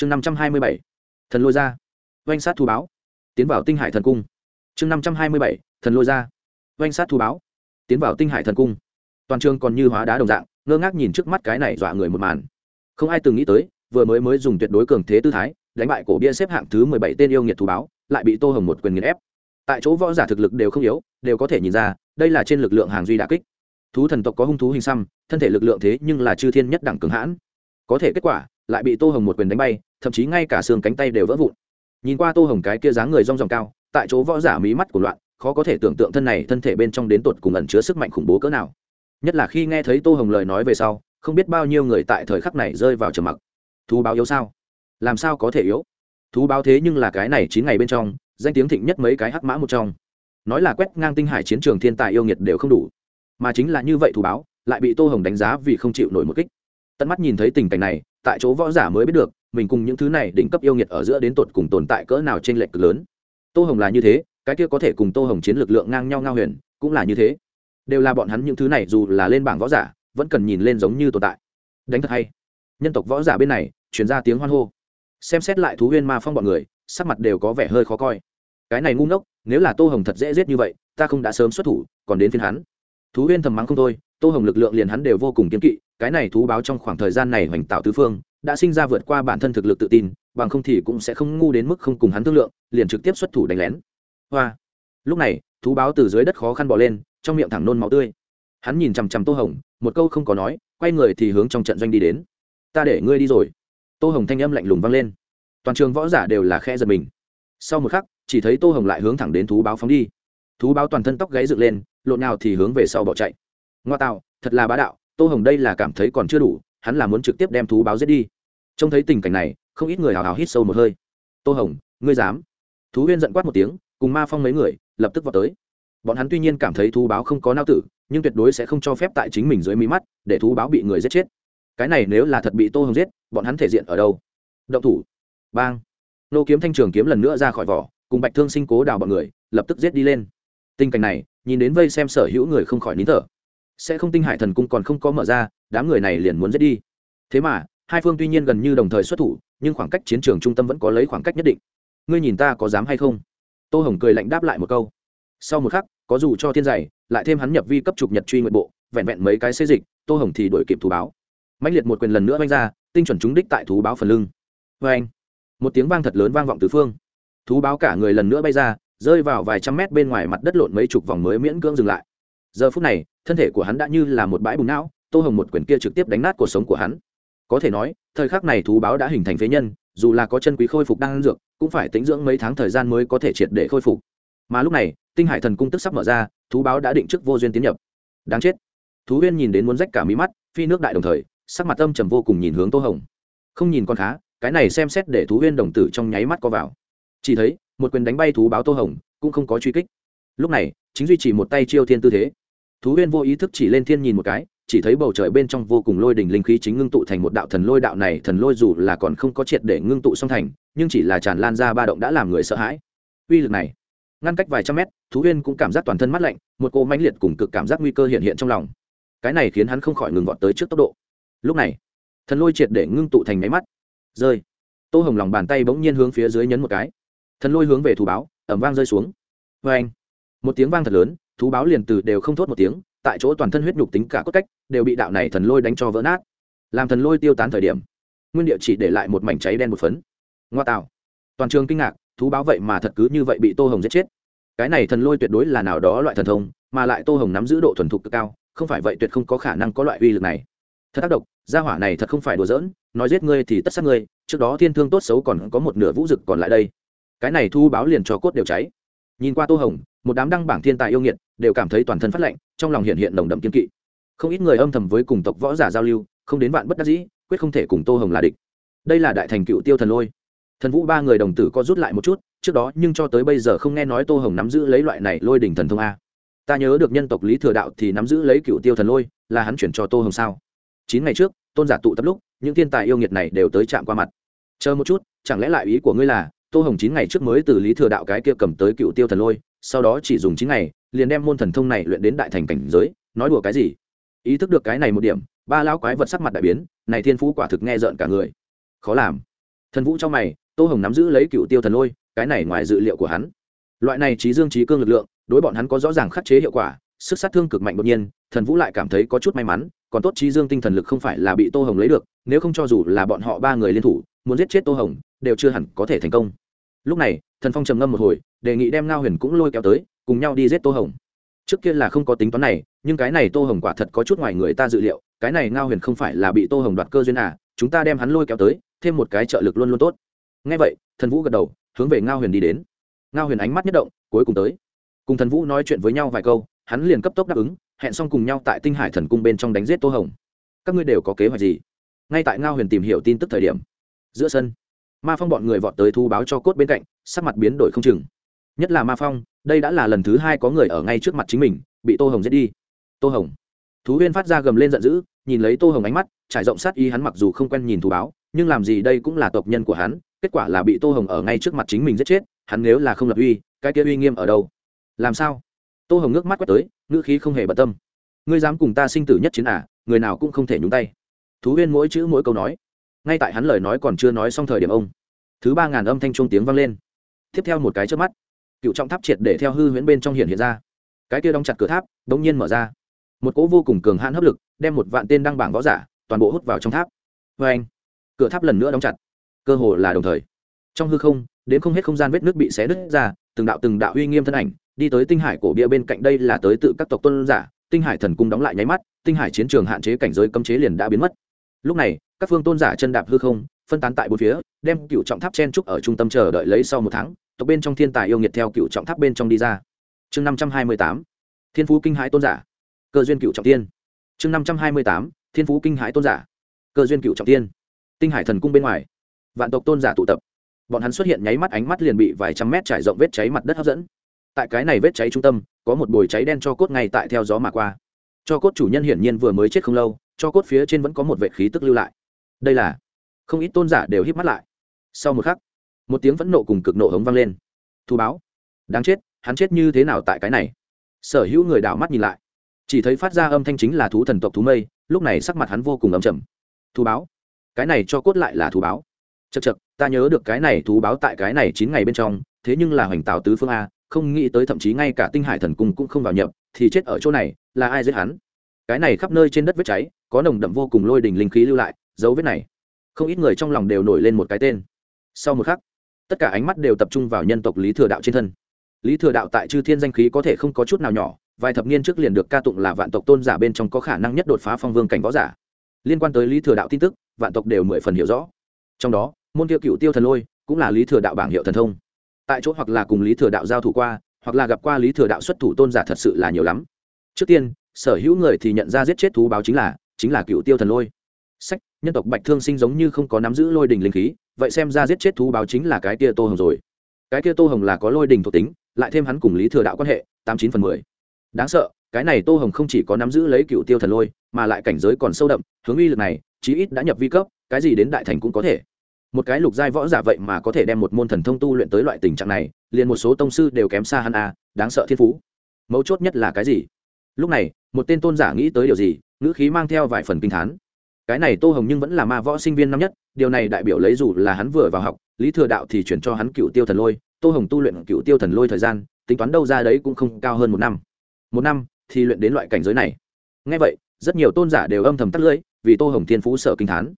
chương năm trăm hai mươi bảy, thần lôi ra. Oanh sát thu báo. Tiến vào tinh hải thần cung. Chương năm trăm hai mươi bảy, thần lôi ra. Oanh sát thu báo. Tiến vào tinh hải thần cung. Toàn trường còn như hóa đá đồng dạng, ngơ ngác nhìn trước mắt cái này dọa người một màn. Không ai từng nghĩ tới, vừa mới mới dùng tuyệt đối cường thế tư thái, đánh bại cổ bia xếp hạng thứ mười bảy tên yêu nghiệt thú báo, lại bị tô hồng một quyền nghiền ép. Tại chỗ võ giả thực lực đều không yếu, đều có thể nhìn ra, đây là trên lực lượng hàng duy đà kích. Thú thần tộc có hung thú hình xăm, thân thể lực lượng thế nhưng là chư thiên nhất đẳng cường hãn. Có thể kết quả lại bị tô hồng một quyền đánh bay, thậm chí ngay cả xương cánh tay đều vỡ vụn. Nhìn qua tô hồng cái kia dáng người rong ròng cao, tại chỗ võ giả mí mắt của loạn, khó có thể tưởng tượng thân này thân thể bên trong đến tột cùng ẩn chứa sức mạnh khủng bố cỡ nào. Nhất là khi nghe thấy tô hồng lời nói về sau, không biết bao nhiêu người tại thời khắc này rơi vào trầm mặc. Thú báo yếu sao? Làm sao có thể yếu? Thú báo thế nhưng là cái này chín ngày bên trong, danh tiếng thịnh nhất mấy cái hắc mã một trong. Nói là quét ngang tinh hải chiến trường thiên tài yêu nghiệt đều không đủ. Mà chính là như vậy thú báo, lại bị tô hồng đánh giá vì không chịu nổi một kích. Tận mắt nhìn thấy tình cảnh này tại chỗ võ giả mới biết được, mình cùng những thứ này đỉnh cấp yêu nghiệt ở giữa đến tột cùng tồn tại cỡ nào trên lệch cực lớn. Tô hồng là như thế, cái kia có thể cùng tô hồng chiến lực lượng ngang nhau ngao huyền, cũng là như thế. Đều là bọn hắn những thứ này dù là lên bảng võ giả, vẫn cần nhìn lên giống như tồn tại. Đánh thật hay. Nhân tộc võ giả bên này chuyển ra tiếng hoan hô. Xem xét lại thú huyên ma phong bọn người, sắc mặt đều có vẻ hơi khó coi. Cái này ngu ngốc, nếu là tô hồng thật dễ giết như vậy, ta không đã sớm xuất thủ, còn đến phiên hắn. Thú huyên thầm mắng không thôi, tô hồng lực lượng liền hắn đều vô cùng kiên kỵ cái này thú báo trong khoảng thời gian này hoành tạo tứ phương, đã sinh ra vượt qua bản thân thực lực tự tin, bằng không thì cũng sẽ không ngu đến mức không cùng hắn thương lượng, liền trực tiếp xuất thủ đánh lén. Hoa. Lúc này, thú báo từ dưới đất khó khăn bỏ lên, trong miệng thẳng nôn máu tươi. Hắn nhìn chằm chằm tô hồng, một câu không có nói, quay người thì hướng trong trận doanh đi đến. Ta để ngươi đi rồi. Tô hồng thanh âm lạnh lùng vang lên. Toàn trường võ giả đều là khe giật mình. Sau một khắc, chỉ thấy tô hồng lại hướng thẳng đến thú báo phóng đi. Thú báo toàn thân tóc gáy dựng lên, lộn nào thì hướng về sau bỏ chạy. Ngoa tạo, thật là bá đạo tô hồng đây là cảm thấy còn chưa đủ, hắn là muốn trực tiếp đem thú báo giết đi. Trông thấy tình cảnh này, không ít người hào hào hít sâu một hơi. Tô hồng, ngươi dám? Thú huyên giận quát một tiếng, cùng ma phong mấy người, lập tức vào tới. Bọn hắn tuy nhiên cảm thấy thú báo không có nao tử, nhưng tuyệt đối sẽ không cho phép tại chính mình dưới mí mắt, để thú báo bị người giết chết. Cái này nếu là thật bị tô hồng giết, bọn hắn thể diện ở đâu? Động thủ. Bang. Nô kiếm thanh trường kiếm lần nữa ra khỏi vỏ, cùng bạch thương sinh cố đào bọn người, lập tức giết đi lên. Tình cảnh này, nhìn đến vây xem sở hữu người không khỏi nín thở sẽ không tinh hải thần cung còn không có mở ra, đám người này liền muốn giết đi. Thế mà, hai phương tuy nhiên gần như đồng thời xuất thủ, nhưng khoảng cách chiến trường trung tâm vẫn có lấy khoảng cách nhất định. Ngươi nhìn ta có dám hay không? Tô hồng cười lạnh đáp lại một câu. Sau một khắc, có dù cho thiên giày, lại thêm hắn nhập vi cấp trục nhật truy nguyện bộ, vẹn vẹn mấy cái xê dịch, tô hồng thì đổi kịp thú báo. Mạnh liệt một quyền lần nữa vanh ra, tinh chuẩn trúng đích tại thú báo phần lưng. Vê anh một tiếng vang thật lớn vang vọng từ phương. Thú báo cả người lần nữa bay ra, rơi vào vài trăm mét bên ngoài mặt đất lộn mấy chục vòng mới miễn cưỡng dừng lại giờ phút này, thân thể của hắn đã như là một bãi bùn não, tô hồng một quyền kia trực tiếp đánh nát cuộc sống của hắn. Có thể nói, thời khắc này thú báo đã hình thành phế nhân, dù là có chân quý khôi phục đang ăn dược, cũng phải tính dưỡng mấy tháng thời gian mới có thể triệt để khôi phục. Mà lúc này, tinh hải thần cung tức sắp mở ra, thú báo đã định trước vô duyên tiến nhập. Đáng chết. Thú huyên nhìn đến muốn rách cả mí mắt, phi nước đại đồng thời, sắc mặt âm trầm vô cùng nhìn hướng tô hồng. Không nhìn con khá, cái này xem xét để thú huyên đồng tử trong nháy mắt co vào. Chỉ thấy, một quyền đánh bay thú báo tô hồng, cũng không có truy kích. Lúc này, chính duy trì một tay chiêu thiên tư thế thú huyên vô ý thức chỉ lên thiên nhìn một cái, chỉ thấy bầu trời bên trong vô cùng lôi đỉnh linh khí chính ngưng tụ thành một đạo thần lôi đạo này, thần lôi dù là còn không có triệt để ngưng tụ song thành, nhưng chỉ là tràn lan ra ba động đã làm người sợ hãi. Uy lực này, ngăn cách vài trăm mét, thú huyên cũng cảm giác toàn thân mát lạnh, một cô mãnh liệt cùng cực cảm giác nguy cơ hiện hiện trong lòng. Cái này khiến hắn không khỏi ngừng vọt tới trước tốc độ. Lúc này, thần lôi triệt để ngưng tụ thành máy mắt. Rơi. Tô hồng lòng bàn tay bỗng nhiên hướng phía dưới nhấn một cái. Thần lôi hướng về thú báo ẩm vang rơi xuống. Vê anh một tiếng vang thật lớn thú báo liền từ đều không thốt một tiếng, tại chỗ toàn thân huyết nhục tính cả cốt cách, đều bị đạo này thần lôi đánh cho vỡ nát. Làm thần lôi tiêu tán thời điểm, nguyên địa chỉ để lại một mảnh cháy đen một phấn. Ngoa tạo. Toàn trường kinh ngạc, thú báo vậy mà thật cứ như vậy bị tô hồng giết chết. Cái này thần lôi tuyệt đối là nào đó loại thần thông, mà lại tô hồng nắm giữ độ thuần thục cực cao, không phải vậy tuyệt không có khả năng có loại uy lực này. Thật tác động gia hỏa này thật không phải đùa giỡn, nói giết ngươi thì tất sát ngươi, trước đó thiên thương tốt xấu còn có một nửa vũ dực còn lại đây. Cái này thu báo liền cho cốt đều cháy. Nhìn qua tô hồng, một đám đăng bảng thiên tài yêu nghiệt đều cảm thấy toàn thân phát lạnh, trong lòng hiện hiện nồng đậm kiên kỵ. Không ít người âm thầm với cùng tộc võ giả giao lưu, không đến vạn bất đắc dĩ, quyết không thể cùng tô hồng là địch. Đây là đại thành cựu tiêu thần lôi. Thần vũ ba người đồng tử co rút lại một chút, trước đó nhưng cho tới bây giờ không nghe nói tô hồng nắm giữ lấy loại này lôi đỉnh thần thông a. Ta nhớ được nhân tộc lý thừa đạo thì nắm giữ lấy cựu tiêu thần lôi, là hắn chuyển cho tô hồng sao? Chín ngày trước, tôn giả tụ tập lúc, những thiên tài yêu nghiệt này đều tới chạm qua mặt. Chờ một chút, chẳng lẽ lại ý của ngươi là, tô hồng chín ngày trước mới từ lý thừa đạo cái kia cầm tới cựu tiêu thần lôi, sau đó chỉ dùng chín ngày liền đem môn thần thông này luyện đến đại thành cảnh giới, nói đùa cái gì? Ý thức được cái này một điểm, ba lão quái vật sắc mặt đại biến, này thiên phú quả thực nghe rợn cả người. Khó làm. Thần vũ trong mày, tô hồng nắm giữ lấy cựu tiêu thần lôi, cái này ngoài dự liệu của hắn. Loại này trí dương trí cương lực lượng, đối bọn hắn có rõ ràng khắc chế hiệu quả, sức sát thương cực mạnh đột nhiên, thần vũ lại cảm thấy có chút may mắn, còn tốt trí dương tinh thần lực không phải là bị tô hồng lấy được, nếu không cho dù là bọn họ ba người liên thủ, muốn giết chết tô hồng, đều chưa hẳn có thể thành công. Lúc này, thần phong trầm ngâm một hồi, đề nghị đem ngao huyền cũng lôi kéo tới cùng nhau đi giết tô hồng. Trước kia là không có tính toán này, nhưng cái này tô hồng quả thật có chút ngoài người ta dự liệu, cái này ngao huyền không phải là bị tô hồng đoạt cơ duyên à chúng ta đem hắn lôi kéo tới, thêm một cái trợ lực luôn luôn tốt. Ngay vậy, thần vũ gật đầu, hướng về ngao huyền đi đến. Ngao huyền ánh mắt nhất động, cuối cùng tới. Cùng thần vũ nói chuyện với nhau vài câu, hắn liền cấp tốc đáp ứng, hẹn xong cùng nhau tại tinh hải thần cung bên trong đánh giết tô hồng. Các ngươi đều có kế hoạch gì? Ngay tại ngao huyền tìm hiểu tin tức thời điểm, giữa sân, ma phong bọn người vọt tới thu báo cho cốt bên cạnh, sắc mặt biến đổi không chừng. Nhất là ma phong đây đã là lần thứ hai có người ở ngay trước mặt chính mình, bị tô hồng giết đi. Tô hồng. Thú huyên phát ra gầm lên giận dữ, nhìn lấy tô hồng ánh mắt, trải rộng sát y hắn mặc dù không quen nhìn thú báo, nhưng làm gì đây cũng là tộc nhân của hắn, kết quả là bị tô hồng ở ngay trước mặt chính mình giết chết, hắn nếu là không lập uy, cái kia uy nghiêm ở đâu? Làm sao? Tô hồng nước mắt quét tới, ngữ khí không hề bận tâm. Ngươi dám cùng ta sinh tử nhất chiến à người nào cũng không thể nhúng tay. Thú huyên mỗi chữ mỗi câu nói. Ngay tại hắn lời nói còn chưa nói xong thời điểm ông, thứ ba ngàn âm thanh chuông tiếng vang lên. Tiếp theo một cái trước mắt cựu trọng tháp triệt để theo hư huyễn bên trong hiện hiện ra. Cái kia đóng chặt cửa tháp đ ỗ n g nhiên mở ra. Một cỗ vô cùng cường hãn hấp lực, đem một vạn tên đăng bảng võ giả, toàn bộ hút vào trong tháp. Vê anh, cửa tháp lần nữa đóng chặt. Cơ hồ là đồng thời. Trong hư không, đến không hết không gian vết nước bị xé nứt ra, từng đạo từng đạo uy nghiêm thân ảnh, đi tới tinh hải cổ bia bên cạnh đây là tới tự các tộc tôn giả. Tinh hải thần cung đóng lại nháy mắt, tinh hải chiến trường hạn chế cảnh giới cấm chế liền đã biến mất. Lúc này, các phương tôn giả chân đạp hư không phân tán tại bốn phía, đem cựu trọng tháp chen trúc ở trung tâm chờ đợi lấy sau một tháng, tộc bên trong thiên tài yêu nghiệt theo cựu trọng tháp bên trong đi ra. Chương năm trăm hai mươi tám, thiên phú kinh hãi tôn giả. Cơ duyên cựu trọng tiên. Chương năm trăm hai mươi tám, thiên phú kinh hãi tôn giả. Cơ duyên cựu trọng tiên. Tinh hải thần cung bên ngoài. Vạn tộc tôn giả tụ tập. Bọn hắn xuất hiện nháy mắt ánh mắt liền bị vài trăm mét trải rộng vết cháy mặt đất hấp dẫn. Tại cái này vết cháy trung tâm, có một bồi cháy đen cho cốt ngay tại theo gió mà qua. Cho cốt chủ nhân hiển nhiên vừa mới chết không lâu, cho cốt phía trên vẫn có một vệ khí tức lưu lại. Đây là không ít tôn giả đều hít mắt lại. Sau một khắc, một tiếng phẫn nộ cùng cực nộ hống vang lên. Thu báo, đáng chết, hắn chết như thế nào tại cái này? Sở hữu người đảo mắt nhìn lại. Chỉ thấy phát ra âm thanh chính là thú thần tộc thú mây, lúc này sắc mặt hắn vô cùng ấm chầm thú báo, cái này cho cốt lại là thú báo. Chật chật ta nhớ được cái này thú báo tại cái này chín ngày bên trong, thế nhưng là hoành tạo tứ phương a, không nghĩ tới thậm chí ngay cả tinh hải thần cung cũng không vào nhập, thì chết ở chỗ này, là ai giết hắn? Cái này khắp nơi trên đất vết cháy, có nồng đậm vô cùng lôi đình linh khí lưu lại, dấu vết này không ít người trong lòng đều nổi lên một cái tên. Sau một khắc, tất cả ánh mắt đều tập trung vào nhân tộc lý thừa đạo trên thân. Lý thừa đạo tại chư thiên danh khí có thể không có chút nào nhỏ, vài thập niên trước liền được ca tụng là vạn tộc tôn giả bên trong có khả năng nhất đột phá phong vương cảnh võ giả. Liên quan tới lý thừa đạo tin tức, vạn tộc đều mười phần hiểu rõ. Trong đó, môn tiêu cựu tiêu thần lôi, cũng là lý thừa đạo bảng hiệu thần thông. Tại chỗ hoặc là cùng lý thừa đạo giao thủ qua, hoặc là gặp qua lý thừa đạo xuất thủ tôn giả thật sự là nhiều lắm. Trước tiên, sở hữu người thì nhận ra giết chết thú báo chính là chính là cựu tiêu thần lôi sách, nhân tộc bạch thương sinh giống như không có nắm giữ lôi đình linh khí, vậy xem ra giết chết thú báo chính là cái kia tô hồng rồi. Cái kia tô hồng là có lôi đình thuộc tính, lại thêm hắn cùng lý thừa đạo quan hệ, tám chín phần mười. Đáng sợ, cái này tô hồng không chỉ có nắm giữ lấy cựu tiêu thần lôi, mà lại cảnh giới còn sâu đậm, hướng uy lực này, chí ít đã nhập vi cấp, cái gì đến đại thành cũng có thể. Một cái lục giai võ giả vậy mà có thể đem một môn thần thông tu luyện tới loại tình trạng này, liền một số tông sư đều kém xa hắn a đáng sợ thiên phú. Mấu chốt nhất là cái gì? Lúc này, một tên tôn giả nghĩ tới điều gì, ngữ khí mang theo vài phần kinh thán cái này tô hồng nhưng vẫn là ma võ sinh viên năm nhất, điều này đại biểu lấy dù là hắn vừa vào học, lý thừa đạo thì chuyển cho hắn cựu tiêu thần lôi, tô hồng tu luyện cựu tiêu thần lôi thời gian, tính toán đâu ra đấy cũng không cao hơn một năm. Một năm thì luyện đến loại cảnh giới này. Ngay vậy, rất nhiều tôn giả đều âm thầm tắt lưỡi, vì tô hồng thiên phú sợ kinh thán.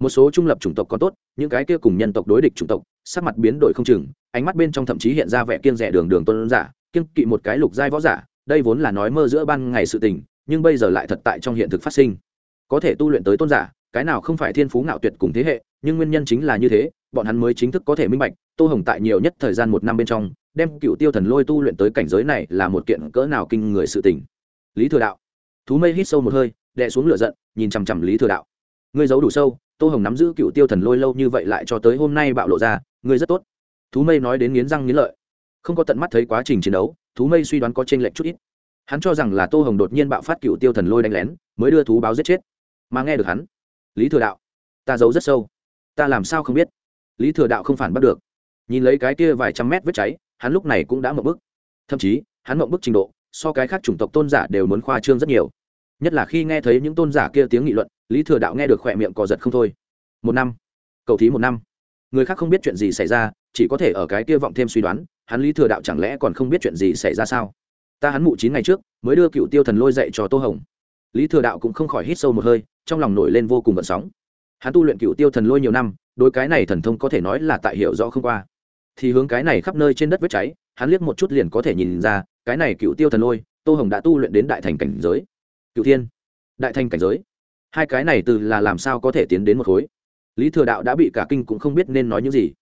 Một số trung lập chủng tộc còn tốt, những cái kia cùng nhân tộc đối địch chủng tộc, sắc mặt biến đổi không chừng, ánh mắt bên trong thậm chí hiện ra vẻ kiên rẻ đường đường tôn giả kiên kỵ một cái lục giai võ giả, đây vốn là nói mơ giữa ban ngày sự tình, nhưng bây giờ lại thật tại trong hiện thực phát sinh có thể tu luyện tới tôn giả, cái nào không phải thiên phú ngạo tuyệt cùng thế hệ, nhưng nguyên nhân chính là như thế, bọn hắn mới chính thức có thể minh bạch, tô hồng tại nhiều nhất thời gian một năm bên trong, đem cựu tiêu thần lôi tu luyện tới cảnh giới này là một kiện cỡ nào kinh người sự tình. Lý thừa đạo. Thú mây hít sâu một hơi, đè xuống lửa giận, nhìn chằm chằm lý thừa đạo. Ngươi giấu đủ sâu, tô hồng nắm giữ cựu tiêu thần lôi lâu như vậy lại cho tới hôm nay bạo lộ ra, ngươi rất tốt. Thú mây nói đến nghiến răng nghiến lợi. Không có tận mắt thấy quá trình chiến đấu, thú mây suy đoán có t r ê n lệch chút ít. Hắn cho rằng là tô hồng đột nhiên bạo phát cựu tiêu thần lôi đánh lén, mới đưa thú báo giết chết mà nghe được hắn. Lý thừa đạo, ta giấu rất sâu. Ta làm sao không biết? Lý thừa đạo không phản bắt được. Nhìn lấy cái kia vài trăm mét vết cháy, hắn lúc này cũng đã mậu bức. Thậm chí, hắn mậu bức trình độ, so cái khác chủng tộc tôn giả đều muốn khoa trương rất nhiều. Nhất là khi nghe thấy những tôn giả kia tiếng nghị luận, lý thừa đạo nghe được khỏe miệng cò giật không thôi. Một năm. Cầu thí một năm. Người khác không biết chuyện gì xảy ra, chỉ có thể ở cái kia vọng thêm suy đoán, hắn lý thừa đạo chẳng lẽ còn không biết chuyện gì xảy ra sao? Ta hắn mụ chín ngày trước, mới đưa cựu tiêu thần lôi dạy cho tô hồng. Lý thừa đạo cũng không khỏi hít sâu một hơi trong lòng nổi lên vô cùng vận sóng. Hắn tu luyện cựu tiêu thần lôi nhiều năm đôi cái này thần thông có thể nói là tại hiểu rõ không qua. Thì hướng cái này khắp nơi trên đất vết cháy, hắn liếc một chút liền có thể nhìn ra, cái này cựu tiêu thần lôi, tô hồng đã tu luyện đến đại thành cảnh giới. Cựu thiên, đại thành cảnh giới. Hai cái này từ là làm sao có thể tiến đến một khối? Lý thừa đạo đã bị cả kinh cũng không biết nên nói những gì.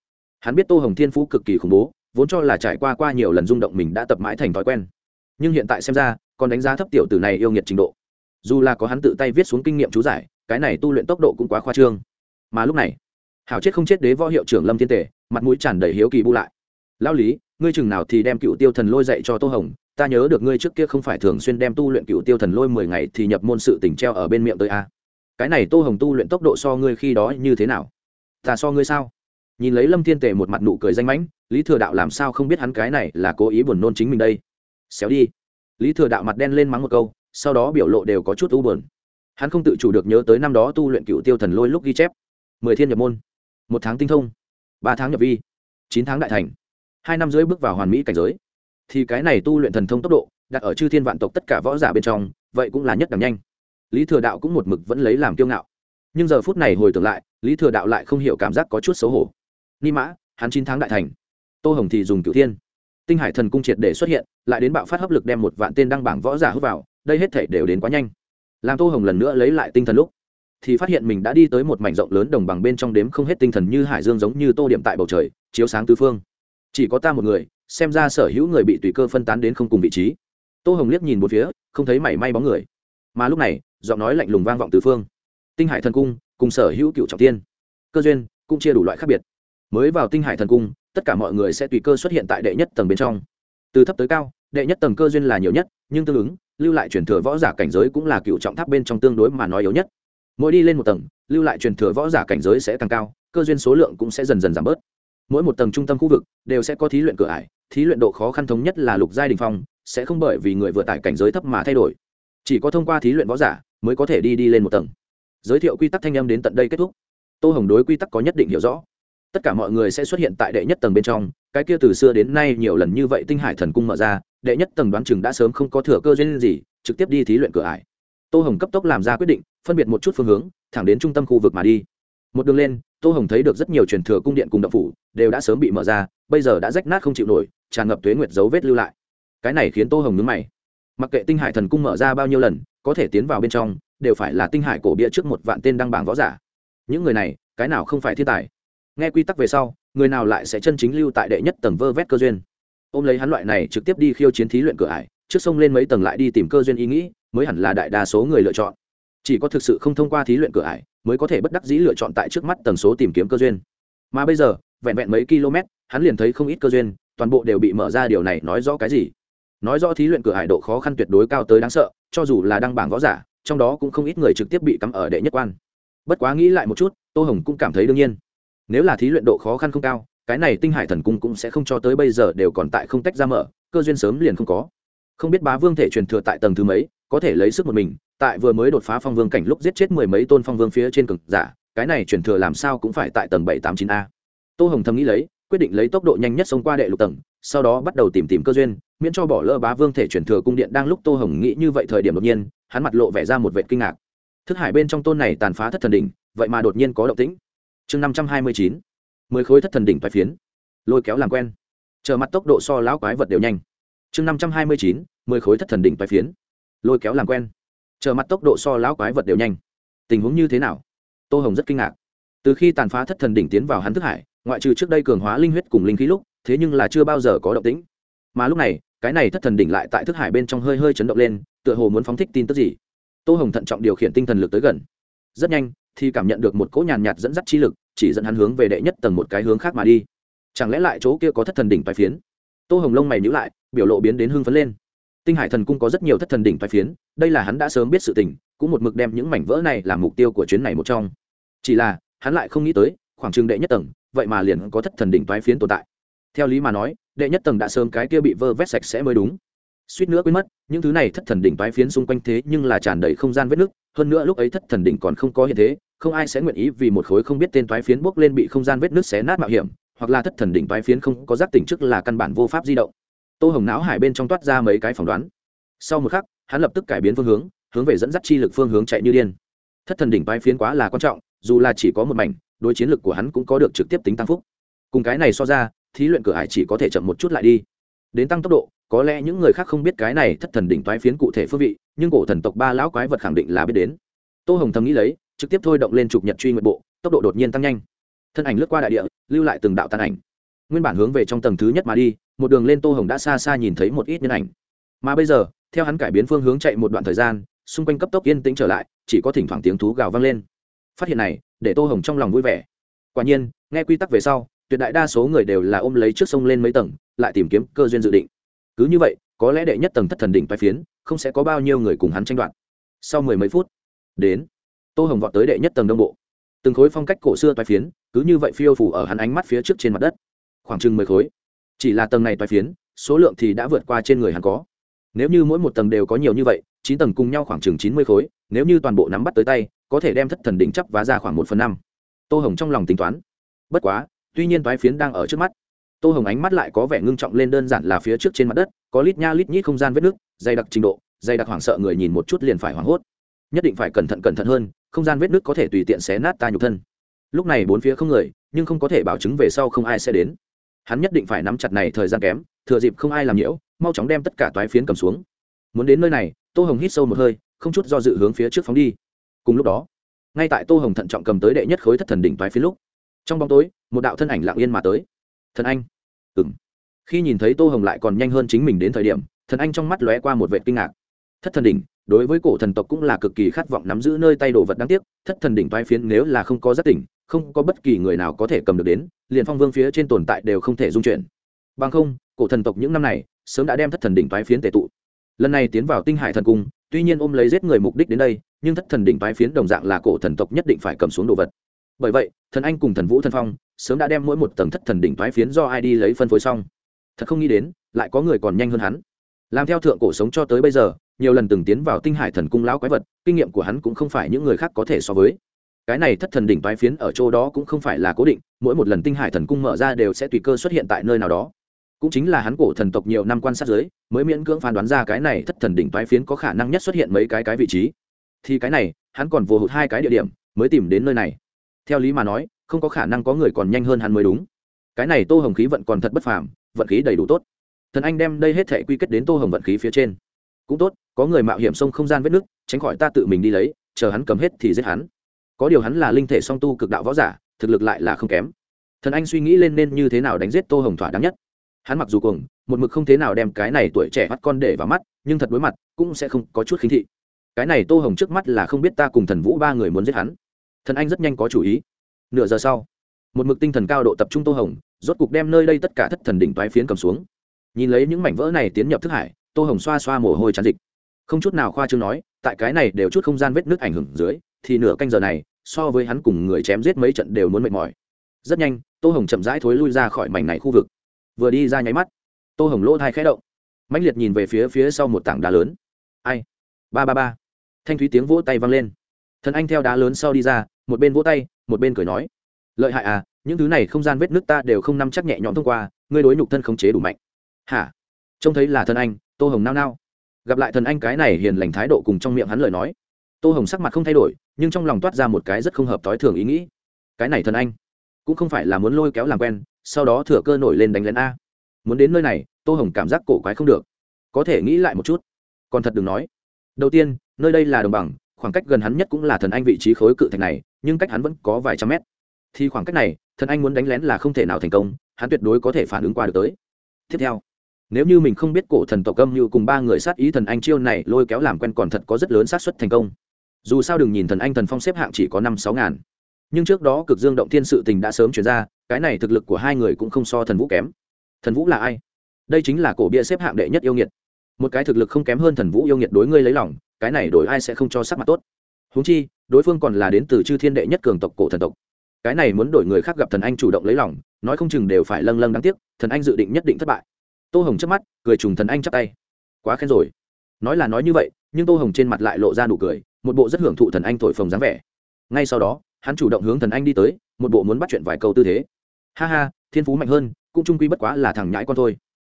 Hắn biết tô hồng thiên phú cực kỳ khủng bố, vốn cho là trải qua qua nhiều lần rung động mình đã tập mãi thành thói quen. Nhưng hiện tại xem ra, còn đánh giá thấp tiểu từ này yêu nghiệt trình độ dù là có hắn tự tay viết xuống kinh nghiệm chú giải, cái này tu luyện tốc độ cũng quá khoa trương. Mà lúc này, hảo chết không chết đế võ hiệu trưởng lâm thiên tể mặt mũi tràn đầy hiếu kỳ bu lại. Lao lý, ngươi chừng nào thì đem cựu tiêu thần lôi dạy cho tô hồng, ta nhớ được ngươi trước kia không phải thường xuyên đem tu luyện cựu tiêu thần lôi mười ngày thì nhập môn sự tỉnh treo ở bên miệng tới a. Cái này tô hồng tu luyện tốc độ so ngươi khi đó như thế nào? Ta so ngươi sao? Nhìn lấy lâm thiên tề một mặt nụ cười danh mãnh, lý thừa đạo làm sao không biết hắn cái này là cố ý buồn nôn chính mình đây? Xéo đi. Lý thừa đạo mặt đen lên mắng một câu sau đó biểu lộ đều có chút u buồn. Hắn không tự chủ được nhớ tới năm đó tu luyện cựu tiêu thần lôi lúc ghi chép. Mười thiên nhập môn, một tháng tinh thông, ba tháng nhập vi, chín tháng đại thành, hai năm rưỡi bước vào hoàn mỹ cảnh giới. Thì cái này tu luyện thần thông tốc độ, đặt ở chư thiên vạn tộc tất cả võ giả bên trong, vậy cũng là nhất đẳng nhanh. Lý thừa đạo cũng một mực vẫn lấy làm kiêu ngạo. Nhưng giờ phút này hồi tưởng lại, lý thừa đạo lại không hiểu cảm giác có chút xấu hổ. Ni mã, hắn chín tháng đại thành. Tô hồng thì dùng cửu thiên. Tinh hải thần cung triệt để xuất hiện, lại đến bạo phát hấp lực đem một vạn tên đăng bảng võ giả hút vào đây hết thể đều đến quá nhanh. Làm tô hồng lần nữa lấy lại tinh thần lúc, thì phát hiện mình đã đi tới một mảnh rộng lớn đồng bằng bên trong đếm không hết tinh thần như hải dương giống như tô điểm tại bầu trời, chiếu sáng tứ phương. Chỉ có ta một người, xem ra sở hữu người bị tùy cơ phân tán đến không cùng vị trí. Tô hồng liếc nhìn một phía, không thấy mảy may bóng người. Mà lúc này, giọng nói lạnh lùng vang vọng tứ phương. Tinh hải thần cung, cùng sở hữu cựu trọng tiên. Cơ duyên, cũng chia đủ loại khác biệt. Mới vào tinh hải thần cung, tất cả mọi người sẽ tùy cơ xuất hiện tại đệ nhất tầng bên trong. Từ thấp tới cao đệ nhất tầng cơ duyên là nhiều nhất, nhưng tương ứng, lưu lại truyền thừa võ giả cảnh giới cũng là cựu trọng tháp bên trong tương đối mà nói yếu nhất. Mỗi đi lên một tầng, lưu lại truyền thừa võ giả cảnh giới sẽ càng cao, cơ duyên số lượng cũng sẽ dần dần giảm bớt. Mỗi một tầng trung tâm khu vực đều sẽ có thí luyện cửa ải, thí luyện độ khó khăn thống nhất là lục giai đình phong, sẽ không bởi vì người vừa tải cảnh giới thấp mà thay đổi. Chỉ có thông qua thí luyện võ giả mới có thể đi đi lên một tầng. Giới thiệu quy tắc thanh âm đến tận đây kết thúc. Tô hồng đối quy tắc có nhất định hiểu rõ. Tất cả mọi người sẽ xuất hiện tại đệ nhất tầng bên trong, cái kia từ xưa đến nay nhiều lần như vậy tinh hải thần cung mở ra đệ nhất tầng đoán chừng đã sớm không có thừa cơ duyên gì, trực tiếp đi thí luyện cửa ải. Tô hồng cấp tốc làm ra quyết định, phân biệt một chút phương hướng, thẳng đến trung tâm khu vực mà đi. Một đường lên, tô hồng thấy được rất nhiều truyền thừa cung điện cùng đậu phủ, đều đã sớm bị mở ra, bây giờ đã rách nát không chịu nổi, tràn ngập tuế nguyệt dấu vết lưu lại. Cái này khiến tô hồng nhớ mày. Mặc kệ tinh hải thần cung mở ra bao nhiêu lần, có thể tiến vào bên trong, đều phải là tinh hải cổ bia trước một vạn tên đăng bảng võ giả. Những người này, cái nào không phải thiên tài? Nghe quy tắc về sau, người nào lại sẽ chân chính lưu tại đệ nhất tầng vơ vét cơ duyên? Ôm lấy hắn loại này trực tiếp đi khiêu chiến thí luyện cửa ải, trước sông lên mấy tầng lại đi tìm cơ duyên ý nghĩ, mới hẳn là đại đa số người lựa chọn. Chỉ có thực sự không thông qua thí luyện cửa ải, mới có thể bất đắc dĩ lựa chọn tại trước mắt tầng số tìm kiếm cơ duyên. Mà bây giờ, vẹn vẹn mấy km, hắn liền thấy không ít cơ duyên, toàn bộ đều bị mở ra điều này nói rõ cái gì? Nói rõ thí luyện cửa hải độ khó khăn tuyệt đối cao tới đáng sợ, cho dù là đăng bảng võ giả, trong đó cũng không ít người trực tiếp bị cắm ở đệ nhất quan. Bất quá nghĩ lại một chút, tô hồng cũng cảm thấy đương nhiên. Nếu là thí luyện độ khó khăn không cao cái này tinh hải thần cung cũng sẽ không cho tới bây giờ đều còn tại không tách ra mở, cơ duyên sớm liền không có. Không biết bá vương thể truyền thừa tại tầng thứ mấy, có thể lấy sức một mình, tại vừa mới đột phá phong vương cảnh lúc giết chết mười mấy tôn phong vương phía trên cực giả, cái này truyền thừa làm sao cũng phải tại tầng bảy tám chín a. Tô hồng thầm nghĩ lấy, quyết định lấy tốc độ nhanh nhất xông qua đệ lục tầng, sau đó bắt đầu tìm tìm cơ duyên, miễn cho bỏ lỡ bá vương thể truyền thừa cung điện đang lúc tô hồng nghĩ như vậy thời điểm đột nhiên, hắn mặt lộ vẻ ra một vệ kinh ngạc. Thức hải bên trong tôn này tàn phá thất thần đỉnh, vậy mà đột nhiên có động tĩnh. Chương năm trăm hai mươi chín mười khối thất thần đỉnh toái phiến. Lôi kéo làm quen. Chờ mặt tốc độ so lão quái vật đều nhanh. Chương năm trăm hai mươi chín, mười khối thất thần đỉnh toái phiến. Lôi kéo làm quen. Chờ mặt tốc độ so lão quái vật đều nhanh. Tình huống như thế nào? Tô hồng rất kinh ngạc. Từ khi tàn phá thất thần đỉnh tiến vào hắn thức hải, ngoại trừ trước đây cường hóa linh huyết cùng linh khí lúc, thế nhưng là chưa bao giờ có động tĩnh. Mà lúc này, cái này thất thần đỉnh lại tại thức hải bên trong hơi hơi chấn động lên, tựa hồ muốn phóng thích tin tức gì. Tô hồng thận trọng điều khiển tinh thần lực tới gần. Rất nhanh, thì cảm nhận được một cỗ nhàn nhạt dẫn dắt chi lực chỉ dẫn hắn hướng về đệ nhất tầng một cái hướng khác mà đi. Chẳng lẽ lại chỗ kia có thất thần đỉnh toái phiến? Tô hồng lông mày nhữ lại, biểu lộ biến đến hưng phấn lên. Tinh hải thần cung có rất nhiều thất thần đỉnh toái phiến, đây là hắn đã sớm biết sự tình, cũng một mực đem những mảnh vỡ này làm mục tiêu của chuyến này một trong. Chỉ là, hắn lại không nghĩ tới, khoảng trường đệ nhất tầng, vậy mà liền có thất thần đỉnh toái phiến tồn tại. Theo lý mà nói, đệ nhất tầng đã sớm cái kia bị vơ vét sạch sẽ mới đúng. Suýt nữa quên mất, những thứ này thất thần đỉnh toái phiến xung quanh thế nhưng là tràn đầy không gian vết nứt, hơn nữa lúc ấy thất thần đỉnh còn không có hiện thế không ai sẽ nguyện ý vì một khối không biết tên toái phiến bốc lên bị không gian vết nước xé nát mạo hiểm, hoặc là thất thần đỉnh toái phiến không có giác tỉnh trước là căn bản vô pháp di động. Tô hồng não hải bên trong toát ra mấy cái phỏng đoán. Sau một khắc, hắn lập tức cải biến phương hướng hướng về dẫn dắt chi lực phương hướng chạy như điên. Thất thần đỉnh toái phiến quá là quan trọng, dù là chỉ có một mảnh, đối chiến lực của hắn cũng có được trực tiếp tính tăng phúc. Cùng cái này so ra, thí luyện cửa hải chỉ có thể chậm một chút lại đi. Đến tăng tốc độ, có lẽ những người khác không biết cái này thất thần đỉnh toái phiến cụ thể phương vị, nhưng cổ thần tộc ba lão quái vật khẳng định là biết đến. Tô hồng thầm nghĩ lấy trực tiếp thôi động lên trục nhật truy nguyện bộ, tốc độ đột nhiên tăng nhanh. Thân ảnh lướt qua đại địa, lưu lại từng đạo tàn ảnh. Nguyên bản hướng về trong tầng thứ nhất mà đi, một đường lên tô hồng đã xa xa nhìn thấy một ít nhân ảnh. Mà bây giờ, theo hắn cải biến phương hướng chạy một đoạn thời gian, xung quanh cấp tốc yên tĩnh trở lại, chỉ có thỉnh thoảng tiếng thú gào vang lên. Phát hiện này, để tô hồng trong lòng vui vẻ. Quả nhiên, nghe quy tắc về sau, tuyệt đại đa số người đều là ôm lấy trước sông lên mấy tầng, lại tìm kiếm cơ duyên dự định. Cứ như vậy, có lẽ đệ nhất tầng thất thần đỉnh toái phiến, không sẽ có bao nhiêu người cùng hắn tranh đoạt. Sau mười mấy phút, đến tô hồng vọt tới đệ nhất tầng đông bộ. Từng khối phong cách cổ xưa toái phiến, cứ như vậy phiêu phủ ở hắn ánh mắt phía trước trên mặt đất. Khoảng chừng mười khối. Chỉ là tầng này toái phiến, số lượng thì đã vượt qua trên người hắn có. Nếu như mỗi một tầng đều có nhiều như vậy, chín tầng cùng nhau khoảng chừng chín mươi khối, nếu như toàn bộ nắm bắt tới tay, có thể đem thất thần đỉnh chấp vá ra khoảng một phần năm. Tô hồng trong lòng tính toán. Bất quá, tuy nhiên toái phiến đang ở trước mắt. Tô hồng ánh mắt lại có vẻ ngưng trọng lên đơn giản là phía trước trên mặt đất, có lít nha lít nhít không gian vết nước dày đặc trình độ, dày đặc hoảng sợ người nhìn một chút liền phải hoảng hốt. Nhất định phải cẩn thận cẩn thận hơn không gian vết nước có thể tùy tiện xé nát ta nhục thân. Lúc này bốn phía không người, nhưng không có thể bảo chứng về sau không ai sẽ đến. Hắn nhất định phải nắm chặt này thời gian kém, thừa dịp không ai làm nhiễu, mau chóng đem tất cả toái phiến cầm xuống. Muốn đến nơi này, tô hồng hít sâu một hơi, không chút do dự hướng phía trước phóng đi. Cùng lúc đó, ngay tại tô hồng thận trọng cầm tới đệ nhất khối thất thần đỉnh toái phiến lúc, trong bóng tối, một đạo thân ảnh lặng yên mà tới. Thần anh. Ừm. khi nhìn thấy tô hồng lại còn nhanh hơn chính mình đến thời điểm, thần anh trong mắt lóe qua một vệ kinh ngạc. Thất thần đỉnh đối với cổ thần tộc cũng là cực kỳ khát vọng nắm giữ nơi tay đồ vật đáng tiếc, thất thần đỉnh toái phiến nếu là không có giác tỉnh, không có bất kỳ người nào có thể cầm được đến, liền phong vương phía trên tồn tại đều không thể dung chuyển. Bằng không, cổ thần tộc những năm này, sớm đã đem thất thần đỉnh toái phiến tệ tụ. Lần này tiến vào tinh hải thần cung, tuy nhiên ôm lấy giết người mục đích đến đây, nhưng thất thần đỉnh toái phiến đồng dạng là cổ thần tộc nhất định phải cầm xuống đồ vật. Bởi vậy, thần anh cùng thần vũ thần phong, sớm đã đem mỗi một tầng thất thần đỉnh toái phiến do ai đi lấy phân phối xong. Thật không nghĩ đến, lại có người còn nhanh hơn hắn. Làm theo thượng cổ sống cho tới bây giờ nhiều lần từng tiến vào tinh hải thần cung lão quái vật, kinh nghiệm của hắn cũng không phải những người khác có thể so với. Cái này thất thần đỉnh toái phiến ở chỗ đó cũng không phải là cố định, mỗi một lần tinh hải thần cung mở ra đều sẽ tùy cơ xuất hiện tại nơi nào đó. Cũng chính là hắn cổ thần tộc nhiều năm quan sát giới mới miễn cưỡng phán đoán ra cái này thất thần đỉnh toái phiến có khả năng nhất xuất hiện mấy cái cái vị trí. Thì cái này, hắn còn vô hụt hai cái địa điểm, mới tìm đến nơi này. Theo lý mà nói, không có khả năng có người còn nhanh hơn hắn mới đúng. Cái này tô hồng khí vận còn thật bất phàm, vận khí đầy đủ tốt. Thần anh đem đây hết thể quy kết đến tô hồng vận khí phía trên cũng tốt, có người mạo hiểm sông không gian vết nước tránh khỏi ta tự mình đi lấy, chờ hắn cầm hết thì giết hắn. Có điều hắn là linh thể song tu cực đạo võ giả, thực lực lại là không kém. Thần anh suy nghĩ lên nên như thế nào đánh giết tô hồng thỏa đáng nhất. Hắn mặc dù cùng một mực không thế nào đem cái này tuổi trẻ mắt con để vào mắt, nhưng thật đối mặt, cũng sẽ không có chút khinh thị. Cái này tô hồng trước mắt là không biết ta cùng thần vũ ba người muốn giết hắn. Thần anh rất nhanh có chủ ý. Nửa giờ sau, một mực tinh thần cao độ tập trung tô hồng, rốt cục đem nơi đây tất cả thất thần đỉnh toái phiến cầm xuống. Nhìn lấy những mảnh vỡ này tiến nhập thức hải tô hồng xoa xoa mồ hôi chán dịch. Không chút nào khoa chương nói, tại cái này đều chút không gian vết nước ảnh hưởng dưới, thì nửa canh giờ này, so với hắn cùng người chém giết mấy trận đều muốn mệt mỏi. Rất nhanh, tô hồng chậm rãi thối lui ra khỏi mảnh này khu vực. Vừa đi ra nháy mắt, tô hồng lỗ thai khẽ động. Mãnh liệt nhìn về phía phía sau một tảng đá lớn. Ai? Ba ba ba. Thanh thúy tiếng vỗ tay vang lên. Thần anh theo đá lớn sau đi ra, một bên vỗ tay, một bên cười nói. Lợi hại à những thứ này không gian vết nước ta đều không nắm chắc nhẹ nhõm thông qua, ngươi đối nhục thân khống chế đủ mạnh. Hả? Trông thấy là thần anh tô hồng nao nao. Gặp lại thần anh cái này hiền lành thái độ cùng trong miệng hắn lời nói, tô hồng sắc mặt không thay đổi, nhưng trong lòng toát ra một cái rất không hợp t ố i thường ý nghĩ. Cái này thần anh, cũng không phải là muốn lôi kéo làm quen, sau đó thừa cơ nổi lên đánh lén a. Muốn đến nơi này, tô hồng cảm giác cổ quái không được. Có thể nghĩ lại một chút. Còn thật đừng nói. Đầu tiên, nơi đây là đồng bằng, khoảng cách gần hắn nhất cũng là thần anh vị trí khối cự thạch này, nhưng cách hắn vẫn có vài trăm mét. Thì khoảng cách này, thần anh muốn đánh lén là không thể nào thành công, hắn tuyệt đối có thể phản ứng qua được tới. Tiếp theo nếu như mình không biết cổ thần tộc âm như cùng ba người sát ý thần anh chiêu này lôi kéo làm quen còn thật có rất lớn xác suất thành công. Dù sao đừng nhìn thần anh thần phong xếp hạng chỉ có năm sáu ngàn. Nhưng trước đó cực dương động thiên sự tình đã sớm chuyển ra, cái này thực lực của hai người cũng không so thần vũ kém. Thần vũ là ai? Đây chính là cổ bia xếp hạng đệ nhất yêu nghiệt. Một cái thực lực không kém hơn thần vũ yêu nghiệt đối ngươi lấy lòng, cái này đổi ai sẽ không cho sắc mặt tốt. Húng chi, đối phương còn là đến từ chư thiên đệ nhất cường tộc cổ thần tộc. Cái này muốn đổi người khác gặp thần anh chủ động lấy lòng, nói không chừng đều phải lâng lâng đáng tiếc, thần anh dự định nhất định thất bại tô hồng chớp mắt, cười trùng thần anh chắp tay. Quá khen rồi. Nói là nói như vậy, nhưng tô hồng trên mặt lại lộ ra nụ cười, một bộ rất hưởng thụ thần anh thổi phồng dáng vẻ. Ngay sau đó, hắn chủ động hướng thần anh đi tới, một bộ muốn bắt chuyện vài câu tư thế. Ha ha, thiên phú mạnh hơn, cũng trung quy bất quá là thằng nhãi con thôi.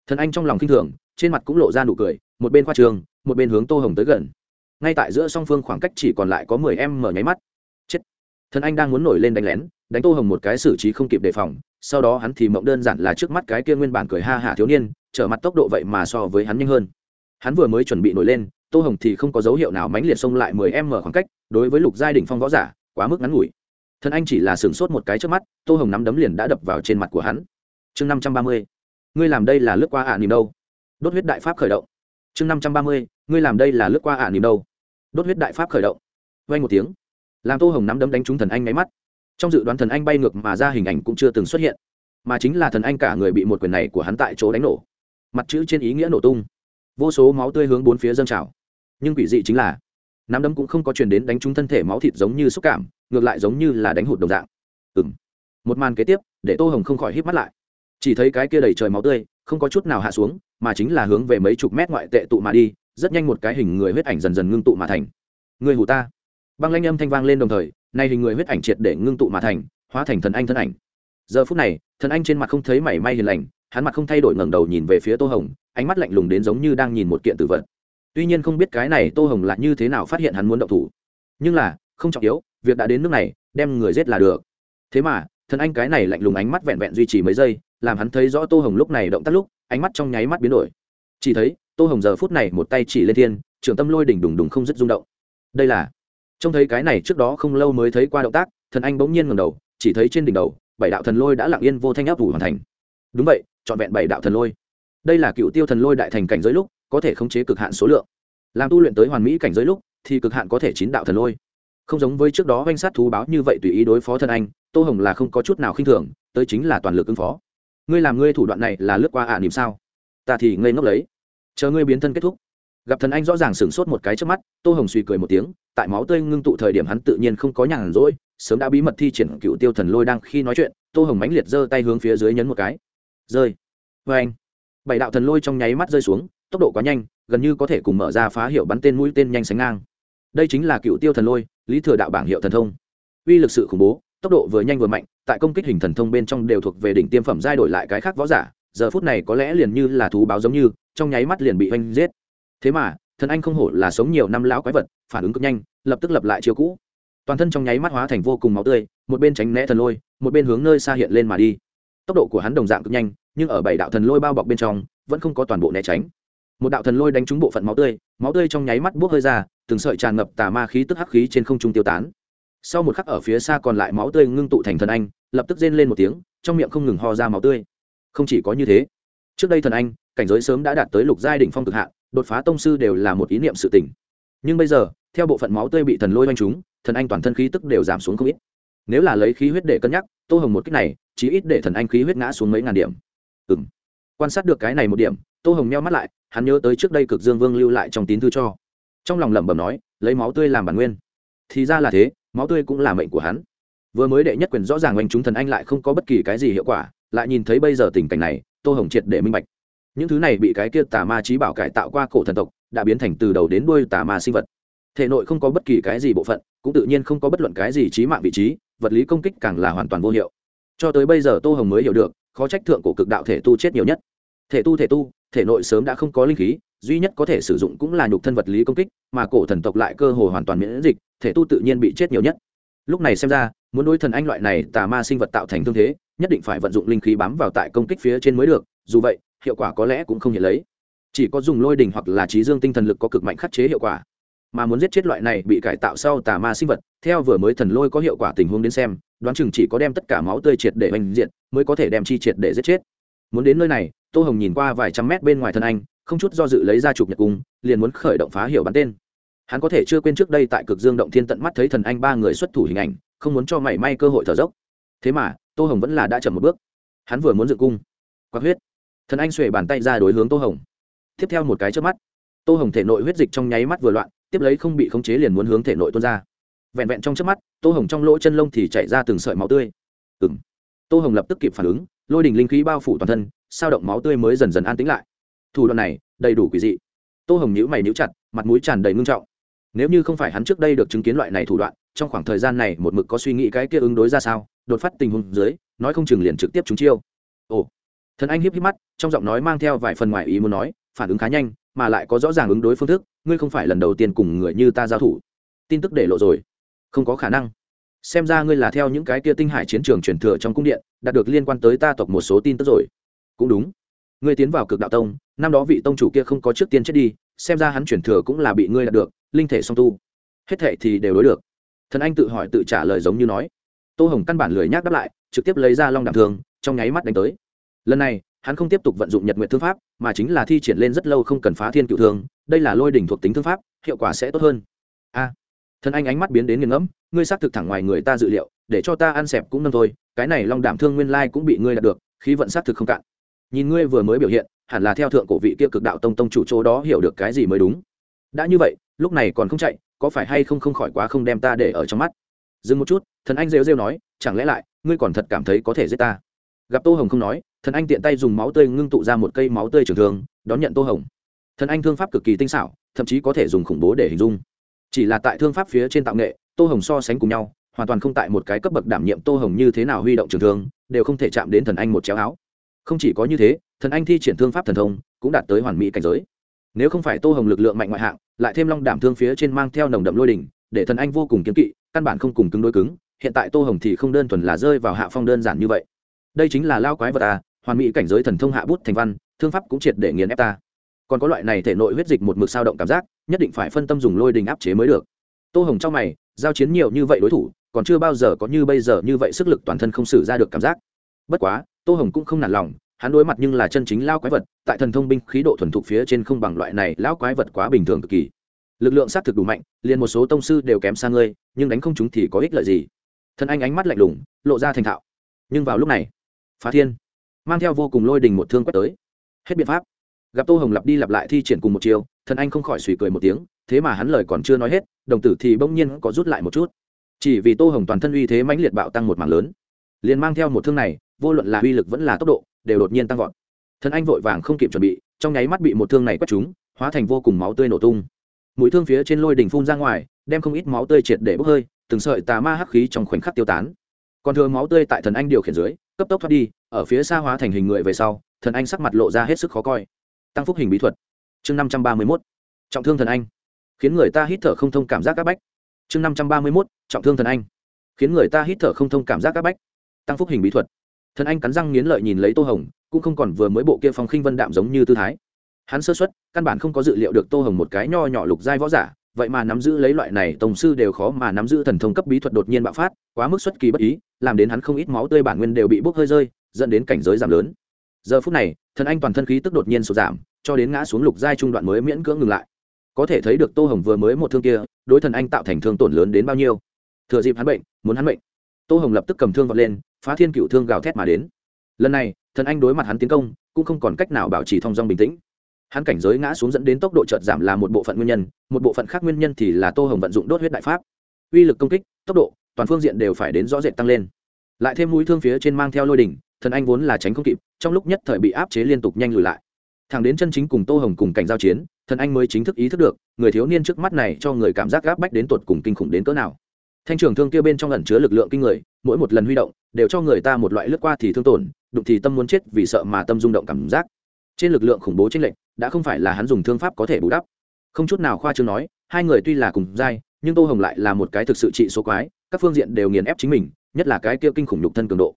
Thần anh trong lòng k i n h thường, trên mặt cũng lộ ra nụ cười, một bên khoa trường, một bên hướng tô hồng tới gần. Ngay tại giữa song phương khoảng cách chỉ còn lại có mười em mở nháy mắt. Chết. Thần anh đang muốn nổi lên đánh lén, đánh tô hồng một cái xử trí không kịp đề phòng, sau đó hắn thì mộng đơn giản là trước mắt cái kia nguyên bản cười ha hả thiếu niên trở mặt tốc độ vậy mà so với hắn nhanh hơn. Hắn vừa mới chuẩn bị nổi lên, tô hồng thì không có dấu hiệu nào mãnh liệt xông lại mười em mở khoảng cách, đối với lục giai đỉnh phong võ giả, quá mức ngắn ngủi. Thân anh chỉ là sửng sốt một cái trước mắt, tô hồng nắm đấm liền đã đập vào trên mặt của hắn. Chương năm trăm ba mươi, ngươi làm đây là lướt qua ả à nìm đâu? Đốt huyết đại pháp khởi động. Chương năm trăm ba mươi, ngươi làm đây là lướt qua ả à nìm đâu? Đốt huyết đại pháp khởi động. Vay một tiếng, làm tô hồng nắm đấm đánh trúng thần anh máy mắt. Trong dự đoán thần anh bay ngược mà ra hình ảnh cũng chưa từng xuất hiện, mà chính là thần anh cả người bị một quyền này của hắn tại chỗ đánh nổ mặt chữ trên ý nghĩa nổ tung. Vô số máu tươi hướng bốn phía dâng trào. Nhưng quỷ dị chính là, nắm đấm cũng không có truyền đến đánh trúng thân thể máu thịt giống như xúc cảm, ngược lại giống như là đánh hụt đồng dạng. Ừ m một màn kế tiếp, để tô hồng không khỏi hít mắt lại. Chỉ thấy cái kia đầy trời máu tươi, không có chút nào hạ xuống, mà chính là hướng về mấy chục mét ngoại tệ tụ mà đi, rất nhanh một cái hình người huyết ảnh dần dần ngưng tụ mà thành. Người hủ ta. Băng lanh âm thanh vang lên đồng thời, nay hình người huyết ảnh triệt để ngưng tụ mà thành, hóa thành thần anh thân ảnh. Giờ phút này, thần anh trên mặt không thấy mảy may hiền lành hắn mặt không thay đổi ngẩng đầu nhìn về phía tô hồng, ánh mắt lạnh lùng đến giống như đang nhìn một kiện tử vật. Tuy nhiên không biết cái này tô hồng là như thế nào phát hiện hắn muốn động thủ. Nhưng là, không trọng yếu, việc đã đến nước này, đem người giết là được. Thế mà, thần anh cái này lạnh lùng ánh mắt vẹn vẹn duy trì mấy giây, làm hắn thấy rõ tô hồng lúc này động tác lúc, ánh mắt trong nháy mắt biến đổi. Chỉ thấy, tô hồng giờ phút này một tay chỉ lên thiên, trưởng tâm lôi đỉnh đùng đùng không dứt rung động. Đây là, trông thấy cái này trước đó không lâu mới thấy qua động tác, thần anh bỗng nhiên ngầm đầu, chỉ thấy trên đỉnh đầu, bảy đạo thần lôi đã lặng yên vô thanh áp vụ hoàn thành. Đúng vậy trọn vẹn bảy đạo thần lôi. Đây là cựu tiêu thần lôi đại thành cảnh giới lúc, có thể khống chế cực hạn số lượng. Làm tu luyện tới hoàn mỹ cảnh giới lúc, thì cực hạn có thể chín đạo thần lôi. Không giống với trước đó oanh sát thú báo như vậy tùy ý đối phó thân anh, tô hồng là không có chút nào khinh thường, tới chính là toàn lực ứng phó. Ngươi làm ngươi thủ đoạn này là lướt qua ả à niềm sao? Ta thì ngây ngốc lấy. Chờ ngươi biến thân kết thúc. Gặp thần anh rõ ràng sửng sốt một cái trước mắt, tô hồng suy cười một tiếng, tại máu tươi ngưng tụ thời điểm hắn tự nhiên không có nhàn rỗi, sớm đã bí mật thi triển cựu tiêu thần lôi đang khi nói chuyện, tô hồng mãnh liệt giơ tay hướng phía dưới nhấn một cái rơi. Vê anh, bảy đạo thần lôi trong nháy mắt rơi xuống, tốc độ quá nhanh, gần như có thể cùng mở ra phá hiệu bắn tên mũi tên nhanh sánh ngang. Đây chính là cựu tiêu thần lôi, lý thừa đạo bảng hiệu thần thông. Uy lực sự khủng bố, tốc độ vừa nhanh vừa mạnh, tại công kích hình thần thông bên trong đều thuộc về đỉnh tiêm phẩm giai đổi lại cái khác võ giả, giờ phút này có lẽ liền như là thú báo giống như, trong nháy mắt liền bị oanh giết. Thế mà, thần anh không hổ là sống nhiều năm lão quái vật, phản ứng cực nhanh, lập tức lập lại chiều cũ. Toàn thân trong nháy mắt hóa thành vô cùng máu tươi, một bên tránh né thần lôi, một bên hướng nơi xa hiện lên mà đi tốc độ của hắn đồng dạng cực nhanh, nhưng ở bảy đạo thần lôi bao bọc bên trong, vẫn không có toàn bộ né tránh. Một đạo thần lôi đánh trúng bộ phận máu tươi máu tươi trong nháy mắt buốc hơi ra, từng sợi tràn ngập tà ma khí tức hắc khí trên không trung tiêu tán. Sau một khắc ở phía xa còn lại máu tươi ngưng tụ thành thần anh, lập tức rên lên một tiếng, trong miệng không ngừng ho ra máu tươi. Không chỉ có như thế, trước đây thần anh, cảnh giới sớm đã đạt tới lục giai đỉnh phong cực hạn, đột phá tông sư đều là một ý niệm sự tỉnh nhưng bây giờ, theo bộ phận máu tươi bị thần lôi oanh chúng thần anh toàn thân khí tức đều giảm xuống không ít. Nếu là lấy khí huyết để cân nhắc, tô hồng một cách này chỉ ít để thần anh khí huyết ngã xuống mấy ngàn điểm. Ừ quan sát được cái này một điểm, tô hồng meo mắt lại, hắn nhớ tới trước đây cực dương vương lưu lại trong tín thư cho. Trong lòng lẩm bẩm nói, lấy máu tươi làm bản nguyên. Thì ra là thế, máu tươi cũng là mệnh của hắn. Vừa mới đệ nhất quyền rõ ràng oanh chúng thần anh lại không có bất kỳ cái gì hiệu quả, lại nhìn thấy bây giờ tình cảnh này, tô hồng triệt để minh bạch. Những thứ này bị cái kia tà ma trí bảo cải tạo qua cổ thần tộc, đã biến thành từ đầu đến đuôi tà ma sinh vật. Thể nội không có bất kỳ cái gì bộ phận, cũng tự nhiên không có bất luận cái gì trí mạng vị trí, vật lý công kích càng là hoàn toàn vô hiệu cho tới bây giờ tô hồng mới hiểu được, khó trách thượng cổ cực đạo thể tu chết nhiều nhất. Thể tu thể tu, thể nội sớm đã không có linh khí, duy nhất có thể sử dụng cũng là nhục thân vật lý công kích, mà cổ thần tộc lại cơ hồ hoàn toàn miễn dịch, thể tu tự nhiên bị chết nhiều nhất. Lúc này xem ra, muốn đối thần anh loại này tà ma sinh vật tạo thành thương thế, nhất định phải vận dụng linh khí bám vào tại công kích phía trên mới được, dù vậy, hiệu quả có lẽ cũng không hiện lấy. Chỉ có dùng lôi đình hoặc là trí dương tinh thần lực có cực mạnh khắc chế hiệu quả mà muốn giết chết loại này bị cải tạo sau tà ma sinh vật, theo vừa mới thần lôi có hiệu quả tình huống đến xem, đoán chừng chỉ có đem tất cả máu tươi triệt để oanh diện mới có thể đem chi triệt để giết chết. Muốn đến nơi này, tô hồng nhìn qua vài trăm mét bên ngoài thân anh, không chút do dự lấy ra chụp nhật cung, liền muốn khởi động phá hiệu bắn tên. Hắn có thể chưa quên trước đây tại cực dương động thiên tận mắt thấy thần anh ba người xuất thủ hình ảnh, không muốn cho mảy may cơ hội thở dốc. Thế mà, tô hồng vẫn là đã chậm một bước. Hắn vừa muốn dựng cung. Quạt huyết. Thần anh xuề bàn tay ra đối hướng tô hồng. Tiếp theo một cái trước mắt, tô hồng thể nội huyết dịch trong nháy mắt vừa loạn tiếp lấy không bị khống chế liền muốn hướng thể nội tuôn ra. Vẹn vẹn trong trước mắt, tô hồng trong lỗ chân lông thì chảy ra từng sợi máu tươi. Ừng tô hồng lập tức kịp phản ứng, lôi đình linh khí bao phủ toàn thân, sao động máu tươi mới dần dần an tĩnh lại. Thủ đoạn này, đầy đủ quỷ dị. Tô hồng nhíu mày nhíu chặt, mặt mũi tràn đầy ngưng trọng. Nếu như không phải hắn trước đây được chứng kiến loại này thủ đoạn, trong khoảng thời gian này một mực có suy nghĩ cái kia ứng đối ra sao, đột phát tình huống dưới, nói không chừng liền trực tiếp trúng chiêu. Ồ. Thần anh hiếp hiếp mắt, trong giọng nói mang theo vài phần ngoài ý muốn nói, phản ứng khá nhanh mà lại có rõ ràng ứng đối phương thức, ngươi không phải lần đầu tiên cùng người như ta giao thủ. Tin tức để lộ rồi. Không có khả năng. Xem ra ngươi là theo những cái kia tinh hải chiến trường truyền thừa trong cung điện, đạt được liên quan tới ta tộc một số tin tức rồi. Cũng đúng. Ngươi tiến vào cực đạo tông, năm đó vị tông chủ kia không có trước tiên chết đi, xem ra hắn truyền thừa cũng là bị ngươi đạt được, linh thể song tu. Hết thệ thì đều đối được. Thần anh tự hỏi tự trả lời giống như nói. Tô hồng căn bản lười nhác đáp lại, trực tiếp lấy ra long đảm thường trong nháy mắt đánh tới. Lần này hắn không tiếp tục vận dụng nhật nguyện thương pháp, mà chính là thi triển lên rất lâu không cần phá thiên cựu thương, đây là lôi đỉnh thuộc tính thương pháp, hiệu quả sẽ tốt hơn. A, thần anh ánh mắt biến đến nghiền ngẫm, ngươi xác thực thẳng ngoài người ta dự liệu, để cho ta ăn xẹp cũng nâng thôi, cái này long đảm thương nguyên lai cũng bị ngươi đạt được, khí vận xác thực không cạn. Nhìn ngươi vừa mới biểu hiện, hẳn là theo thượng cổ vị kia cực đạo tông tông chủ chỗ đó hiểu được cái gì mới đúng. Đã như vậy, lúc này còn không chạy, có phải hay không không khỏi quá không đem ta để ở trong mắt? Dừng một chút, thần anh rêu rêu nói, chẳng lẽ lại, ngươi còn thật cảm thấy có thể giết ta? Gặp tô hồng không nói thần anh tiện tay dùng máu tươi ngưng tụ ra một cây máu tươi trường thương, đón nhận tô hồng. Thần anh thương pháp cực kỳ tinh xảo, thậm chí có thể dùng khủng bố để hình dung. Chỉ là tại thương pháp phía trên tạo nghệ, tô hồng so sánh cùng nhau, hoàn toàn không tại một cái cấp bậc đảm nhiệm tô hồng như thế nào huy động trường thương, đều không thể chạm đến thần anh một chéo áo. Không chỉ có như thế, thần anh thi triển thương pháp thần thông, cũng đạt tới hoàn mỹ cảnh giới. Nếu không phải tô hồng lực lượng mạnh ngoại hạng, lại thêm long đảm thương phía trên mang theo nồng đậm lôi đỉnh, để thần anh vô cùng kiếm kỵ, căn bản không cùng cứng đối cứng, hiện tại tô hồng thì không đơn thuần là rơi vào hạ phong đơn giản như vậy. Đây chính là lao quái vật à hoàn mỹ cảnh giới thần thông hạ bút thành văn, thương pháp cũng triệt để nghiền ép ta. Còn có loại này thể nội huyết dịch một mực sao động cảm giác, nhất định phải phân tâm dùng lôi đình áp chế mới được. Tô hồng trong mày, giao chiến nhiều như vậy đối thủ, còn chưa bao giờ có như bây giờ như vậy sức lực toàn thân không xử ra được cảm giác. Bất quá, tô hồng cũng không nản lòng, hắn đối mặt nhưng là chân chính lao quái vật, tại thần thông binh khí độ thuần thục phía trên không bằng loại này lão quái vật quá bình thường cực kỳ. Lực lượng xác thực đủ mạnh, liền một số tông sư đều kém xa ngươi, nhưng đánh không chúng thì có ích lợi gì? Thân anh ánh mắt lạnh lùng, lộ ra thành thạo. Nhưng vào lúc này, phá thiên mang theo vô cùng lôi đình một thương quét tới. Hết biện pháp. Gặp tô hồng lặp đi lặp lại thi triển cùng một chiều thần anh không khỏi suy cười một tiếng, thế mà hắn lời còn chưa nói hết, đồng tử thì bỗng nhiên có rút lại một chút. Chỉ vì tô hồng toàn thân uy thế mãnh liệt bạo tăng một mảng lớn, liền mang theo một thương này, vô luận là uy lực vẫn là tốc độ, đều đột nhiên tăng vọt. Thần anh vội vàng không kịp chuẩn bị, trong nháy mắt bị một thương này quét trúng, hóa thành vô cùng máu tươi nổ tung. Mũi thương phía trên lôi đỉnh phun ra ngoài, đem không ít máu tươi triệt để bốc hơi, từng sợi tà ma hắc khí trong khoảnh khắc tiêu tán còn thừa máu tươi tại thần anh điều khiển dưới, cấp tốc thoát đi, ở phía xa hóa thành hình người về sau, thần anh sắc mặt lộ ra hết sức khó coi. Tăng phúc hình bí thuật. Chương năm trăm ba mươi mốt, trọng thương thần anh. Khiến người ta hít thở không thông cảm giác các bách. Chương năm trăm ba mươi mốt, trọng thương thần anh. Khiến người ta hít thở không thông cảm giác các bách. Tăng phúc hình bí thuật. Thần anh cắn răng nghiến lợi nhìn lấy tô hồng, cũng không còn vừa mới bộ kia phong khinh vân đạm giống như tư thái. Hắn sơ xuất căn bản không có dự liệu được tô hồng một cái nho nhỏ lục giai võ giả vậy mà nắm giữ lấy loại này tổng sư đều khó mà nắm giữ thần thông cấp bí thuật đột nhiên bạo phát, quá mức xuất kỳ bất ý, làm đến hắn không ít máu tươi bản nguyên đều bị bốc hơi rơi, dẫn đến cảnh giới giảm lớn. Giờ phút này, thần anh toàn thân khí tức đột nhiên sụt giảm, cho đến ngã xuống lục giai trung đoạn mới miễn cưỡng ngừng lại. Có thể thấy được tô hồng vừa mới một thương kia, đối thần anh tạo thành thương tổn lớn đến bao nhiêu. Thừa dịp hắn bệnh, muốn hắn bệnh tô hồng lập tức cầm thương vọt lên, phá thiên cựu thương gào thét mà đến. Lần này, thần anh đối mặt hắn tiến công, cũng không còn cách nào bảo trì thong dong bình tĩnh hắn cảnh giới ngã xuống dẫn đến tốc độ chợt giảm là một bộ phận nguyên nhân, một bộ phận khác nguyên nhân thì là tô hồng vận dụng đốt huyết đại pháp. Uy lực công kích, tốc độ, toàn phương diện đều phải đến rõ rệt tăng lên. Lại thêm mũi thương phía trên mang theo lôi đỉnh, thần anh vốn là tránh không kịp, trong lúc nhất thời bị áp chế liên tục nhanh lùi lại. Thẳng đến chân chính cùng tô hồng cùng cảnh giao chiến, thần anh mới chính thức ý thức được, người thiếu niên trước mắt này cho người cảm giác gáp bách đến tột cùng kinh khủng đến cỡ nào. Thanh trường thương kia bên trong ẩn chứa lực lượng kinh người, mỗi một lần huy động, đều cho người ta một loại lướt qua thì thương tổn, đụng thì tâm muốn chết vì sợ mà tâm rung động cảm giác. Trên lực lượng khủng bố trên lệnh đã không phải là hắn dùng thương pháp có thể bù đắp. Không chút nào khoa trương nói, hai người tuy là cùng giai, nhưng tô hồng lại là một cái thực sự trị số quái, các phương diện đều nghiền ép chính mình, nhất là cái kia kinh khủng nhục thân cường độ.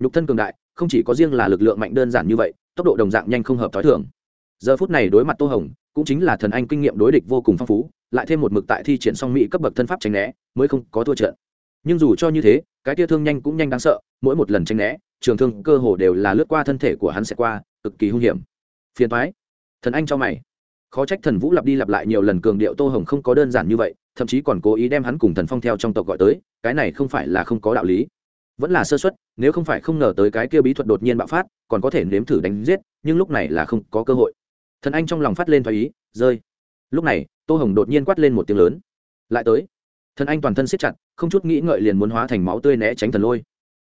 Nhục thân cường đại, không chỉ có riêng là lực lượng mạnh đơn giản như vậy, tốc độ đồng dạng nhanh không hợp t h ó i thường. Giờ phút này đối mặt tô hồng, cũng chính là thần anh kinh nghiệm đối địch vô cùng phong phú, lại thêm một mực tại thi triển song mỹ cấp bậc thân pháp tránh né, mới không có thua trận. Nhưng dù cho như thế, cái tia thương nhanh cũng nhanh đáng sợ, mỗi một lần tránh né, trường thương cơ hồ đều là lướt qua thân thể của hắn sẽ qua, cực kỳ hung hiểm. Phiền thoái thần anh cho mày. Khó trách thần vũ lặp đi lặp lại nhiều lần cường điệu tô hồng không có đơn giản như vậy, thậm chí còn cố ý đem hắn cùng thần phong theo trong tộc gọi tới, cái này không phải là không có đạo lý. Vẫn là sơ xuất nếu không phải không ngờ tới cái kia bí thuật đột nhiên bạo phát, còn có thể nếm thử đánh giết, nhưng lúc này là không có cơ hội. Thần anh trong lòng phát lên thoái ý, rơi. Lúc này, tô hồng đột nhiên quát lên một tiếng lớn. Lại tới. Thần anh toàn thân siết chặt, không chút nghĩ ngợi liền muốn hóa thành máu tươi né tránh thần lôi.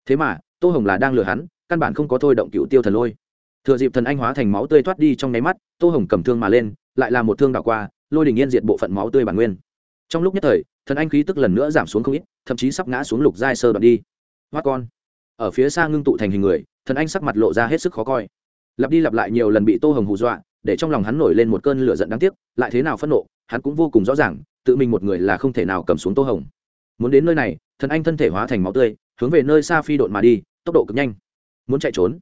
Thế mà, tô hồng là đang lừa hắn, căn bản không có thôi động cựu tiêu thần lôi thừa dịp thần anh hóa thành máu tươi thoát đi trong nháy mắt, tô hồng cầm thương mà lên, lại là một thương đảo qua, lôi đình yên diệt bộ phận máu tươi bản nguyên. Trong lúc nhất thời, thần anh khí tức lần nữa giảm xuống không ít, thậm chí sắp ngã xuống lục giai sơ đoạn đi. Hoa con. Ở phía xa ngưng tụ thành hình người, thần anh sắc mặt lộ ra hết sức khó coi. Lặp đi lặp lại nhiều lần bị tô hồng hù dọa, để trong lòng hắn nổi lên một cơn lửa giận đáng tiếc, lại thế nào phẫn nộ, hắn cũng vô cùng rõ ràng, tự mình một người là không thể nào cầm xuống tô hồng. Muốn đến nơi này, thần anh thân thể hóa thành máu tươi, hướng về nơi xa phi độn mà đi, tốc độ cực nhanh. Muốn chạy trốn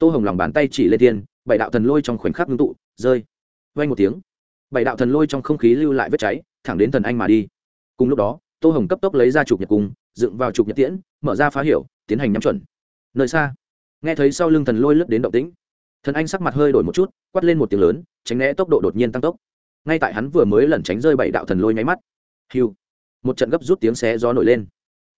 tô hồng lòng bàn tay chỉ lên thiên, bảy đạo thần lôi trong khoảnh khắc ngưng tụ, rơi. Vay một tiếng, bảy đạo thần lôi trong không khí lưu lại vết cháy, thẳng đến thần anh mà đi. Cùng lúc đó, tô hồng cấp tốc lấy ra trục nhật cung, dựng vào trục nhật tiễn, mở ra phá hiểu, tiến hành nhắm chuẩn. Nơi xa, nghe thấy sau lưng thần lôi lướt đến động tĩnh. Thần anh sắc mặt hơi đổi một chút quắt lên một tiếng lớn, tránh né tốc độ đột nhiên tăng tốc. Ngay tại hắn vừa mới lẩn tránh rơi bảy đạo thần lôi nháy mắt. Hiu, một trận gấp rút tiếng xé gió nổi lên.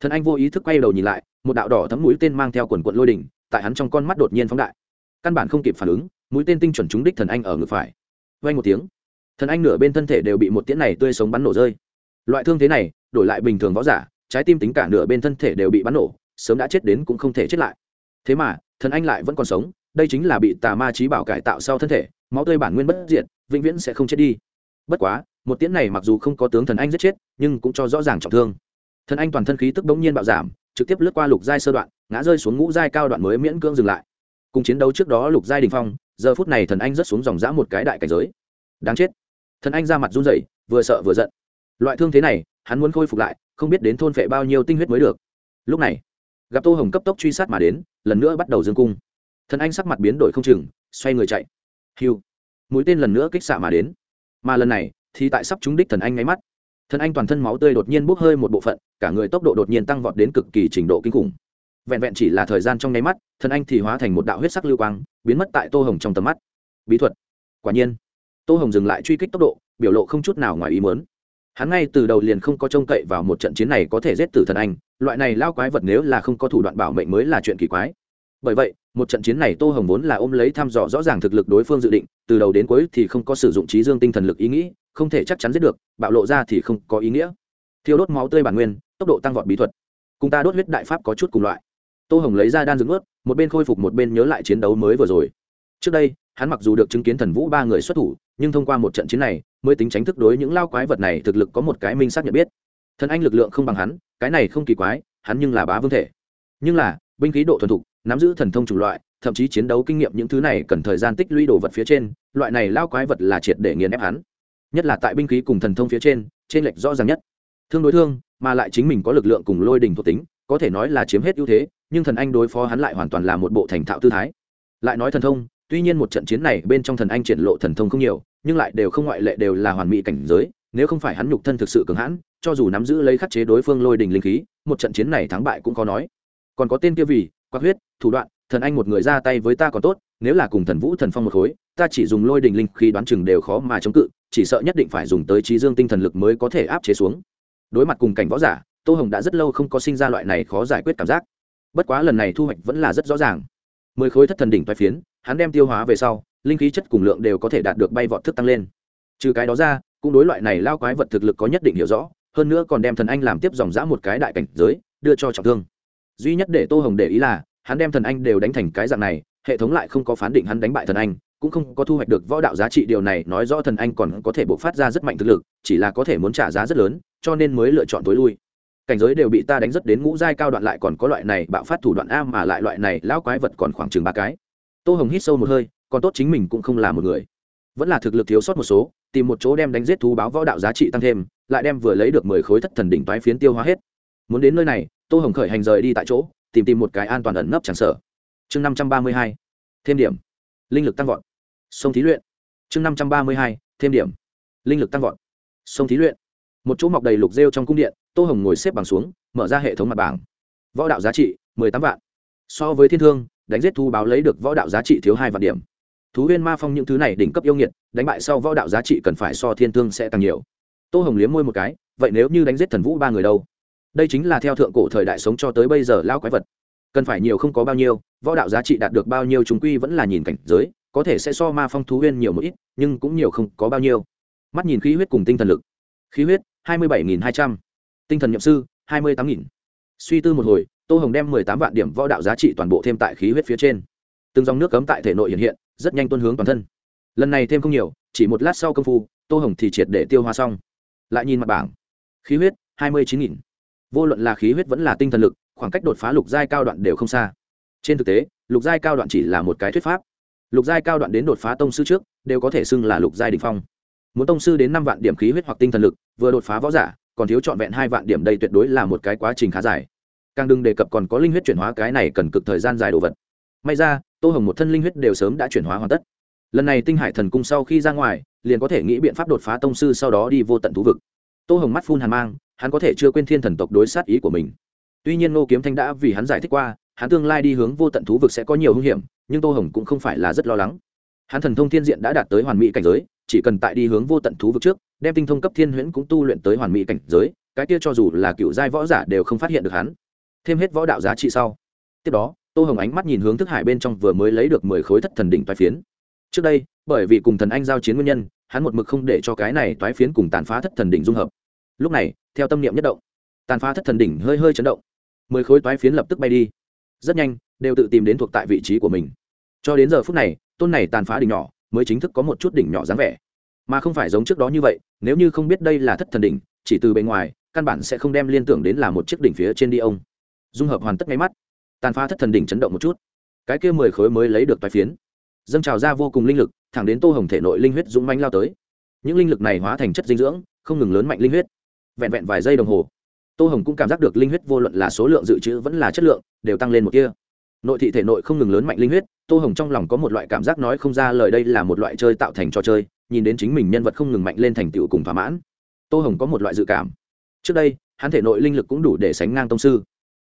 Thần anh vô ý thức quay đầu nhìn lại, một đạo đỏ thấm mũi tên mang theo quần quận lôi đỉnh tại hắn trong con mắt đột nhiên phóng đại. Căn bản không kịp phản ứng, mũi tên tinh chuẩn trúng đích thần anh ở ngực phải. Vay một tiếng, thần anh nửa bên thân thể đều bị một tiễn này tươi sống bắn nổ rơi. Loại thương thế này, đổi lại bình thường võ giả, trái tim tính cả nửa bên thân thể đều bị bắn nổ, sớm đã chết đến cũng không thể chết lại. Thế mà, thần anh lại vẫn còn sống, đây chính là bị tà ma trí bảo cải tạo sau thân thể, máu tươi bản nguyên bất diệt, vĩnh viễn sẽ không chết đi. Bất quá, một tiễn này mặc dù không có tướng thần anh giết chết, nhưng cũng cho rõ ràng trọng thương. Thần anh toàn thân khí tức bỗng nhiên bạo giảm trực tiếp lướt qua lục giai sơ đoạn, ngã rơi xuống ngũ giai cao đoạn mới miễn cưỡng dừng lại. Cùng chiến đấu trước đó lục giai đình phong, giờ phút này thần anh rớt xuống dòng dã một cái đại cảnh giới. Đáng chết. Thần anh ra mặt run rẩy, vừa sợ vừa giận. Loại thương thế này, hắn muốn khôi phục lại, không biết đến thôn phệ bao nhiêu tinh huyết mới được. Lúc này, gặp tô hồng cấp tốc truy sát mà đến, lần nữa bắt đầu dương cung. Thần anh sắc mặt biến đổi không chừng, xoay người chạy. Hiu mũi tên lần nữa kích xạ mà đến. Mà lần này, thì tại sắp trúng đích thần anh ngáy mắt thần anh toàn thân máu tươi đột nhiên bốc hơi một bộ phận, cả người tốc độ đột nhiên tăng vọt đến cực kỳ trình độ kinh khủng. Vẹn vẹn chỉ là thời gian trong nháy mắt, thần anh thì hóa thành một đạo huyết sắc lưu quang, biến mất tại tô hồng trong tầm mắt. Bí thuật. Quả nhiên, tô hồng dừng lại truy kích tốc độ, biểu lộ không chút nào ngoài ý mớn hắn ngay từ đầu liền không có trông cậy vào một trận chiến này có thể giết tử thần anh, loại này lao quái vật nếu là không có thủ đoạn bảo mệnh mới là chuyện kỳ quái. Bởi vậy một trận chiến này tô hồng vốn là ôm lấy thăm dò rõ ràng thực lực đối phương dự định, từ đầu đến cuối thì không có sử dụng trí dương tinh thần lực ý nghĩ, không thể chắc chắn giết được, bạo lộ ra thì không có ý nghĩa. Thiêu đốt máu tươi bản nguyên, tốc độ tăng vọt bí thuật. Cùng ta đốt huyết đại pháp có chút cùng loại. Tô hồng lấy ra đan dưỡng ướt một bên khôi phục một bên nhớ lại chiến đấu mới vừa rồi. Trước đây, hắn mặc dù được chứng kiến thần vũ ba người xuất thủ, nhưng thông qua một trận chiến này, mới tính tránh thức đối những lao quái vật này thực lực có một cái minh xác nhận biết. Thần anh lực lượng không bằng hắn, cái này không kỳ quái, hắn nhưng là bá vương thể. Nhưng là, binh khí độ thuần thục nắm giữ thần thông chủng loại, thậm chí chiến đấu kinh nghiệm những thứ này cần thời gian tích lũy đồ vật phía trên, loại này lao quái vật là triệt để nghiền ép hắn. Nhất là tại binh khí cùng thần thông phía trên trên lệch rõ ràng nhất. Thương đối thương, mà lại chính mình có lực lượng cùng lôi đình thuộc tính, có thể nói là chiếm hết ưu thế, nhưng thần anh đối phó hắn lại hoàn toàn là một bộ thành thạo tư thái. Lại nói thần thông, tuy nhiên một trận chiến này bên trong thần anh triển lộ thần thông không nhiều, nhưng lại đều không ngoại lệ đều là hoàn mỹ cảnh giới, nếu không phải hắn nhục thân thực sự cường hãn, cho dù nắm giữ lấy khắc chế đối phương lôi đình linh khí, một trận chiến này thắng bại cũng khó nói. Còn có tên kia vì quạt huyết, thủ đoạn, thần anh một người ra tay với ta còn tốt, nếu là cùng thần vũ thần phong một khối, ta chỉ dùng lôi đình linh khi đoán chừng đều khó mà chống cự, chỉ sợ nhất định phải dùng tới trí dương tinh thần lực mới có thể áp chế xuống. Đối mặt cùng cảnh võ giả, tô hồng đã rất lâu không có sinh ra loại này khó giải quyết cảm giác. Bất quá lần này thu hoạch vẫn là rất rõ ràng. Mười khối thất thần đỉnh toai phiến, hắn đem tiêu hóa về sau, linh khí chất cùng lượng đều có thể đạt được bay vọt thức tăng lên. Trừ cái đó ra, cũng đối loại này lao quái vật thực lực có nhất định hiểu rõ, hơn nữa còn đem thần anh làm tiếp dòng dã một cái đại cảnh giới, đưa cho trọng thương duy nhất để tô hồng để ý là, hắn đem thần anh đều đánh thành cái dạng này, hệ thống lại không có phán định hắn đánh bại thần anh, cũng không có thu hoạch được võ đạo giá trị. Điều này nói rõ thần anh còn có thể bộc phát ra rất mạnh thực lực, chỉ là có thể muốn trả giá rất lớn, cho nên mới lựa chọn tối lui. Cảnh giới đều bị ta đánh rất đến ngũ giai cao đoạn lại còn có loại này bạo phát thủ đoạn a mà lại loại này lão quái vật còn khoảng chừng ba cái. Tô hồng hít sâu một hơi, còn tốt chính mình cũng không là một người. Vẫn là thực lực thiếu sót một số, tìm một chỗ đem đánh giết thú báo võ đạo giá trị tăng thêm, lại đem vừa lấy được mười khối thất thần đỉnh toái phiến tiêu hóa hết muốn đến nơi này, tô hồng khởi hành rời đi tại chỗ, tìm tìm một cái an toàn ẩn nấp chẳng sở chương năm trăm ba mươi hai, thêm điểm. Linh lực tăng vọt. Sông thí luyện. Chương năm trăm ba mươi hai, thêm điểm. Linh lực tăng vọt. Sông thí luyện. Một chỗ mọc đầy lục rêu trong cung điện, tô hồng ngồi xếp bằng xuống, mở ra hệ thống mặt bảng. Võ đạo giá trị, mười tám vạn. So với thiên thương, đánh giết thu báo lấy được võ đạo giá trị thiếu hai vạn điểm. Thú huyên ma phong những thứ này đỉnh cấp yêu nghiệt, đánh bại sau võ đạo giá trị cần phải so thiên thương sẽ càng nhiều. Tô hồng liếm môi một cái, vậy nếu như đánh giết thần vũ ba người đâu? Đây chính là theo thượng cổ thời đại sống cho tới bây giờ lao quái vật. Cần phải nhiều không có bao nhiêu, võ đạo giá trị đạt được bao nhiêu chúng quy vẫn là nhìn cảnh giới, có thể sẽ so ma phong thú huyên nhiều một ít, nhưng cũng nhiều không có bao nhiêu. Mắt nhìn khí huyết cùng tinh thần lực. Khí huyết, hai mươi bảy hai trăm. Tinh thần nhậm sư, hai mươi tám suy tư một hồi, tô hồng đem mười tám vạn điểm võ đạo giá trị toàn bộ thêm tại khí huyết phía trên. Từng dòng nước cấm tại thể nội hiện hiện, rất nhanh tuân hướng toàn thân. Lần này thêm không nhiều, chỉ một lát sau công phu, tô hồng thì triệt để tiêu hoa xong. Lại nhìn mặt bảng. Khí huyết, hai mươi chín nghìn vô luận là khí huyết vẫn là tinh thần lực, khoảng cách đột phá lục giai cao đoạn đều không xa. Trên thực tế, lục giai cao đoạn chỉ là một cái thuyết pháp. Lục giai cao đoạn đến đột phá tông sư trước, đều có thể xưng là lục giai đ ỉ n h phong. Muốn tông sư đến năm vạn điểm khí huyết hoặc tinh thần lực, vừa đột phá võ giả, còn thiếu trọn vẹn hai vạn điểm đây tuyệt đối là một cái quá trình khá dài. Càng đừng đề cập còn có linh huyết chuyển hóa cái này cần cực thời gian dài đồ vật. May ra, tô hồng một thân linh huyết đều sớm đã chuyển hóa hoàn tất. Lần này tinh hải thần cung sau khi ra ngoài, liền có thể nghĩ biện pháp đột phá tông sư sau đó đi vô tận thú vực. Tô hồng mắt phun hàn mang hắn có thể chưa quên thiên thần tộc đối sát ý của mình. Tuy nhiên ngô kiếm thanh đã vì hắn giải thích qua, hắn tương lai đi hướng vô tận thú vực sẽ có nhiều hung hiểm, nhưng tô hồng cũng không phải là rất lo lắng. Hắn thần thông thiên diện đã đạt tới hoàn mỹ cảnh giới, chỉ cần tại đi hướng vô tận thú vực trước, đem tinh thông cấp thiên huyễn cũng tu luyện tới hoàn mỹ cảnh giới, cái kia cho dù là cựu giai võ giả đều không phát hiện được hắn. Thêm hết võ đạo giá trị sau. Tiếp đó, tô hồng ánh mắt nhìn hướng thức hải bên trong vừa mới lấy được mười khối thất thần đỉnh toái phiến. Trước đây, bởi vì cùng thần anh giao chiến nguyên nhân, hắn một mực không để cho cái này toái phiến cùng tàn phá thất thần đỉnh dung hợp. Lúc này theo tâm niệm nhất động. Tàn phá thất thần đỉnh hơi hơi chấn động. Mười khối toái phiến lập tức bay đi. Rất nhanh, đều tự tìm đến thuộc tại vị trí của mình. Cho đến giờ phút này, tôn này tàn phá đỉnh nhỏ mới chính thức có một chút đỉnh nhỏ dáng vẻ. Mà không phải giống trước đó như vậy, nếu như không biết đây là thất thần đỉnh, chỉ từ bề ngoài, căn bản sẽ không đem liên tưởng đến là một chiếc đỉnh phía trên đi ông. Dung hợp hoàn tất ngay mắt. Tàn phá thất thần đỉnh chấn động một chút. Cái kia mười khối mới lấy được toái phiến. Dâng trào ra vô cùng linh lực, thẳng đến tô hồng thể nội linh huyết dũng manh lao tới. Những linh lực này hóa thành chất dinh dưỡng, không ngừng lớn mạnh linh huyết vẹn vẹn vài giây đồng hồ, tô hồng cũng cảm giác được linh huyết vô luận là số lượng dự trữ vẫn là chất lượng, đều tăng lên một kia nội thị thể nội không ngừng lớn mạnh linh huyết, tô hồng trong lòng có một loại cảm giác nói không ra lời đây là một loại chơi tạo thành trò chơi, nhìn đến chính mình nhân vật không ngừng mạnh lên thành tựu cùng thỏa mãn. Tô hồng có một loại dự cảm. Trước đây, hắn thể nội linh lực cũng đủ để sánh ngang tông sư.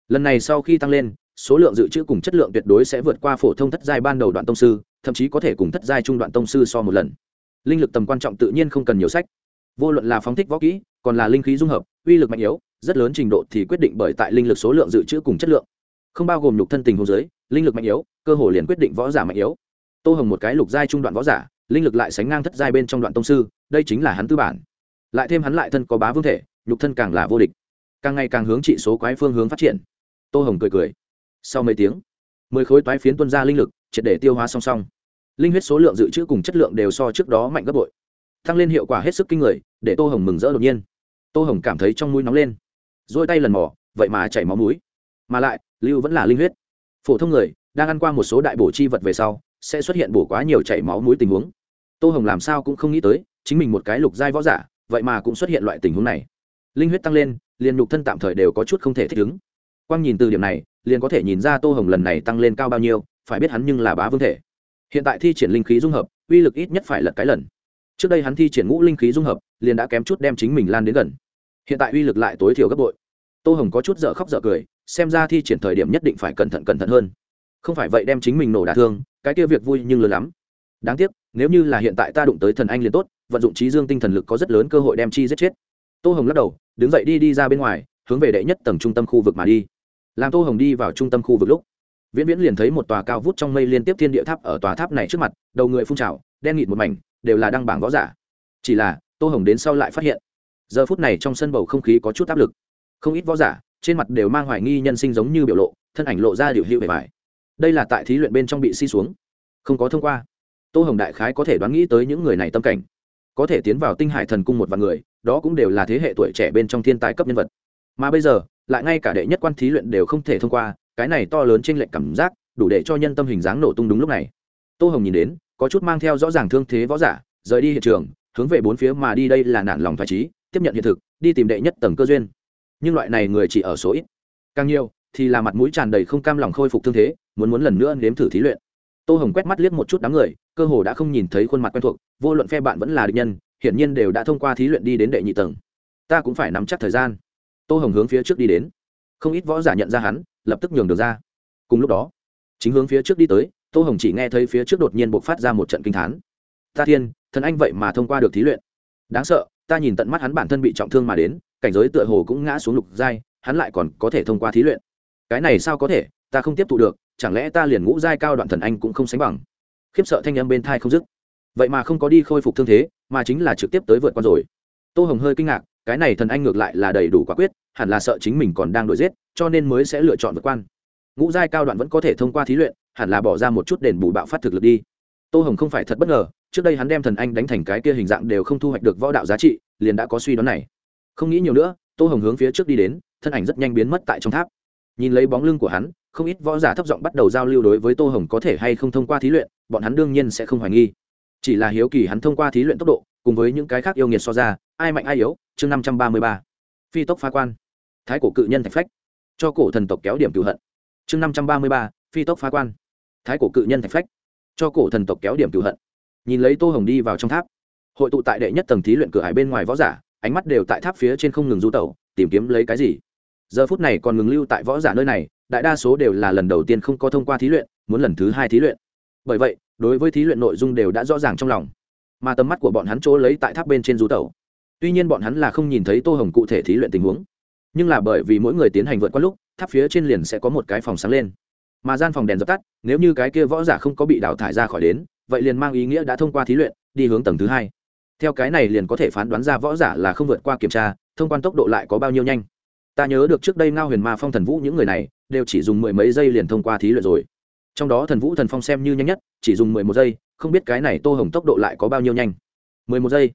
Lần này sau khi tăng lên, số lượng dự trữ cùng chất lượng tuyệt đối sẽ vượt qua phổ thông thất giai ban đầu đoạn tông sư, thậm chí có thể cùng thất giai trung đoạn tông sư so một lần. Linh lực tầm quan trọng tự nhiên không cần nhiều sách. Vô luận là phóng thích võ kỹ còn là linh khí dung hợp, uy lực mạnh yếu, rất lớn trình độ thì quyết định bởi tại linh lực số lượng dự trữ cùng chất lượng. Không bao gồm nhục thân tình hồ dưới, linh lực mạnh yếu, cơ hồ liền quyết định võ giả mạnh yếu. Tô hồng một cái lục giai trung đoạn võ giả, linh lực lại sánh ngang thất giai bên trong đoạn tông sư, đây chính là hắn tư bản. Lại thêm hắn lại thân có bá vương thể, nhục thân càng là vô địch. Càng ngày càng hướng trị số quái phương hướng phát triển. Tô hồng cười cười. Sau mấy tiếng, mười khối toái phiến tuân ra linh lực, triệt để tiêu hóa song song. Linh huyết số lượng dự trữ cùng chất lượng đều so trước đó mạnh gấp bội. Tăng lên hiệu quả hết sức kinh người, để tô hồng mừng rỡ đột nhiên tô hồng cảm thấy trong mũi nóng lên. Dôi tay lần mỏ vậy mà chảy máu mũi. Mà lại, lưu vẫn là linh huyết. Phổ thông người, đang ăn qua một số đại bổ chi vật về sau, sẽ xuất hiện bổ quá nhiều chảy máu mũi tình huống. Tô hồng làm sao cũng không nghĩ tới, chính mình một cái lục giai võ giả, vậy mà cũng xuất hiện loại tình huống này. Linh huyết tăng lên, liền nhục thân tạm thời đều có chút không thể thích ứng. Quang nhìn từ điểm này, liền có thể nhìn ra tô hồng lần này tăng lên cao bao nhiêu, phải biết hắn nhưng là bá vương thể. Hiện tại thi triển linh khí dung hợp, uy lực ít nhất phải lật cái lần. Trước đây hắn thi triển ngũ linh khí dung hợp liền đã kém chút đem chính mình lan đến gần. Hiện tại uy lực lại tối thiểu gấp bội. Tô hồng có chút dở khóc dở cười, xem ra thi triển thời điểm nhất định phải cẩn thận cẩn thận hơn. Không phải vậy đem chính mình nổ đả thương, cái kia việc vui nhưng lớn lắm. Đáng tiếc, nếu như là hiện tại ta đụng tới thần anh liền tốt, vận dụng trí dương tinh thần lực có rất lớn cơ hội đem chi giết chết. Tô hồng lắc đầu, đứng dậy đi đi ra bên ngoài, hướng về đệ nhất tầng trung tâm khu vực mà đi. Làm tô hồng đi vào trung tâm khu vực lúc, viễn viễn liền thấy một tòa cao vút trong mây liên tiếp thiên địa tháp ở tòa tháp này trước mặt, đầu người phun trào, đen nghịt một mảnh, đều là đăng bảng võ giả. Chỉ là tô hồng đến sau lại phát hiện, giờ phút này trong sân bầu không khí có chút áp lực. Không ít võ giả, trên mặt đều mang hoài nghi nhân sinh giống như biểu lộ, thân ảnh lộ ra điều hiệu bề bài đây là tại thí luyện bên trong bị si xuống. Không có thông qua. Tô hồng đại khái có thể đoán nghĩ tới những người này tâm cảnh. Có thể tiến vào tinh hải thần cung một vài người, đó cũng đều là thế hệ tuổi trẻ bên trong thiên tài cấp nhân vật. Mà bây giờ, lại ngay cả đệ nhất quan thí luyện đều không thể thông qua, cái này to lớn trên lệnh cảm giác, đủ để cho nhân tâm hình dáng nổ tung đúng lúc này. Tô hồng nhìn đến, có chút mang theo rõ ràng thương thế võ giả, rời đi hiện trường hướng về bốn phía mà đi đây là nản lòng thoải trí, tiếp nhận hiện thực, đi tìm đệ nhất tầng cơ duyên. Nhưng loại này người chỉ ở số ít. Càng nhiều, thì là mặt mũi tràn đầy không cam lòng khôi phục thương thế, muốn muốn lần nữa nếm thử thí luyện. Tô hồng quét mắt liếc một chút đám người, cơ hồ đã không nhìn thấy khuôn mặt quen thuộc, vô luận phe bạn vẫn là địch nhân, hiển nhiên đều đã thông qua thí luyện đi đến đệ nhị tầng. Ta cũng phải nắm chắc thời gian. Tô hồng hướng phía trước đi đến. Không ít võ giả nhận ra hắn, lập tức nhường được ra. Cùng lúc đó, chính hướng phía trước đi tới, tô hồng chỉ nghe thấy phía trước đột nhiên b ộ c phát ra một trận kinh thán. Ta thiên thần anh vậy mà thông qua được thí luyện. Đáng sợ, ta nhìn tận mắt hắn bản thân bị trọng thương mà đến, cảnh giới tựa hồ cũng ngã xuống lục giai, hắn lại còn có thể thông qua thí luyện. Cái này sao có thể, ta không tiếp thụ được, chẳng lẽ ta liền ngũ giai cao đoạn thần anh cũng không sánh bằng? Khiếp sợ thanh âm bên thai không dứt. Vậy mà không có đi khôi phục thương thế, mà chính là trực tiếp tới vượt qua rồi. Tô hồng hơi kinh ngạc, cái này thần anh ngược lại là đầy đủ quả quyết, hẳn là sợ chính mình còn đang đổi giết, cho nên mới sẽ lựa chọn vượt quan. Ngũ giai cao đoạn vẫn có thể thông qua thí luyện, hẳn là bỏ ra một chút đền bù bạo phát thực lực đi tô hồng không phải thật bất ngờ, trước đây hắn đem thần anh đánh thành cái kia hình dạng đều không thu hoạch được võ đạo giá trị, liền đã có suy đoán này. Không nghĩ nhiều nữa, tô hồng hướng phía trước đi đến, thân ảnh rất nhanh biến mất tại trong tháp. Nhìn lấy bóng lưng của hắn, không ít võ giả thấp giọng bắt đầu giao lưu đối với tô hồng có thể hay không thông qua thí luyện, bọn hắn đương nhiên sẽ không hoài nghi. Chỉ là hiếu kỳ hắn thông qua thí luyện tốc độ, cùng với những cái khác yêu nghiệt so ra, ai mạnh ai yếu, chương năm trăm ba mươi ba. Phi tốc phá quan. Thái cổ cự nhân thạch phách. Cho cổ thần tộc kéo điểm cựu hận. Chương năm trăm ba mươi ba, phi tốc phá quan. Thái cổ cự nhân thạch phách cho cổ thần tộc kéo điểm cửu hận. Nhìn lấy tô hồng đi vào trong tháp, hội tụ tại đệ nhất tầng thí luyện cửa hải bên ngoài võ giả, ánh mắt đều tại tháp phía trên không ngừng du tẩu, tìm kiếm lấy cái gì. Giờ phút này còn ngừng lưu tại võ giả nơi này, đại đa số đều là lần đầu tiên không có thông qua thí luyện, muốn lần thứ hai thí luyện. Bởi vậy, đối với thí luyện nội dung đều đã rõ ràng trong lòng, mà tầm mắt của bọn hắn chỗ lấy tại tháp bên trên du tẩu. Tuy nhiên bọn hắn là không nhìn thấy tô hồng cụ thể thí luyện tình huống, nhưng là bởi vì mỗi người tiến hành vượt qua lúc, tháp phía trên liền sẽ có một cái phòng sáng lên mà gian phòng đèn dập tắt, nếu như cái kia võ giả không có bị đào thải ra khỏi đến, vậy liền mang ý nghĩa đã thông qua thí luyện, đi hướng tầng thứ hai. Theo cái này liền có thể phán đoán ra võ giả là không vượt qua kiểm tra, thông quan tốc độ lại có bao nhiêu nhanh. Ta nhớ được trước đây ngao huyền ma phong thần vũ những người này, đều chỉ dùng mười mấy giây liền thông qua thí luyện rồi. Trong đó thần vũ thần phong xem như nhanh nhất, chỉ dùng mười một giây, không biết cái này tô hồng tốc độ lại có bao nhiêu nhanh. mười một giây.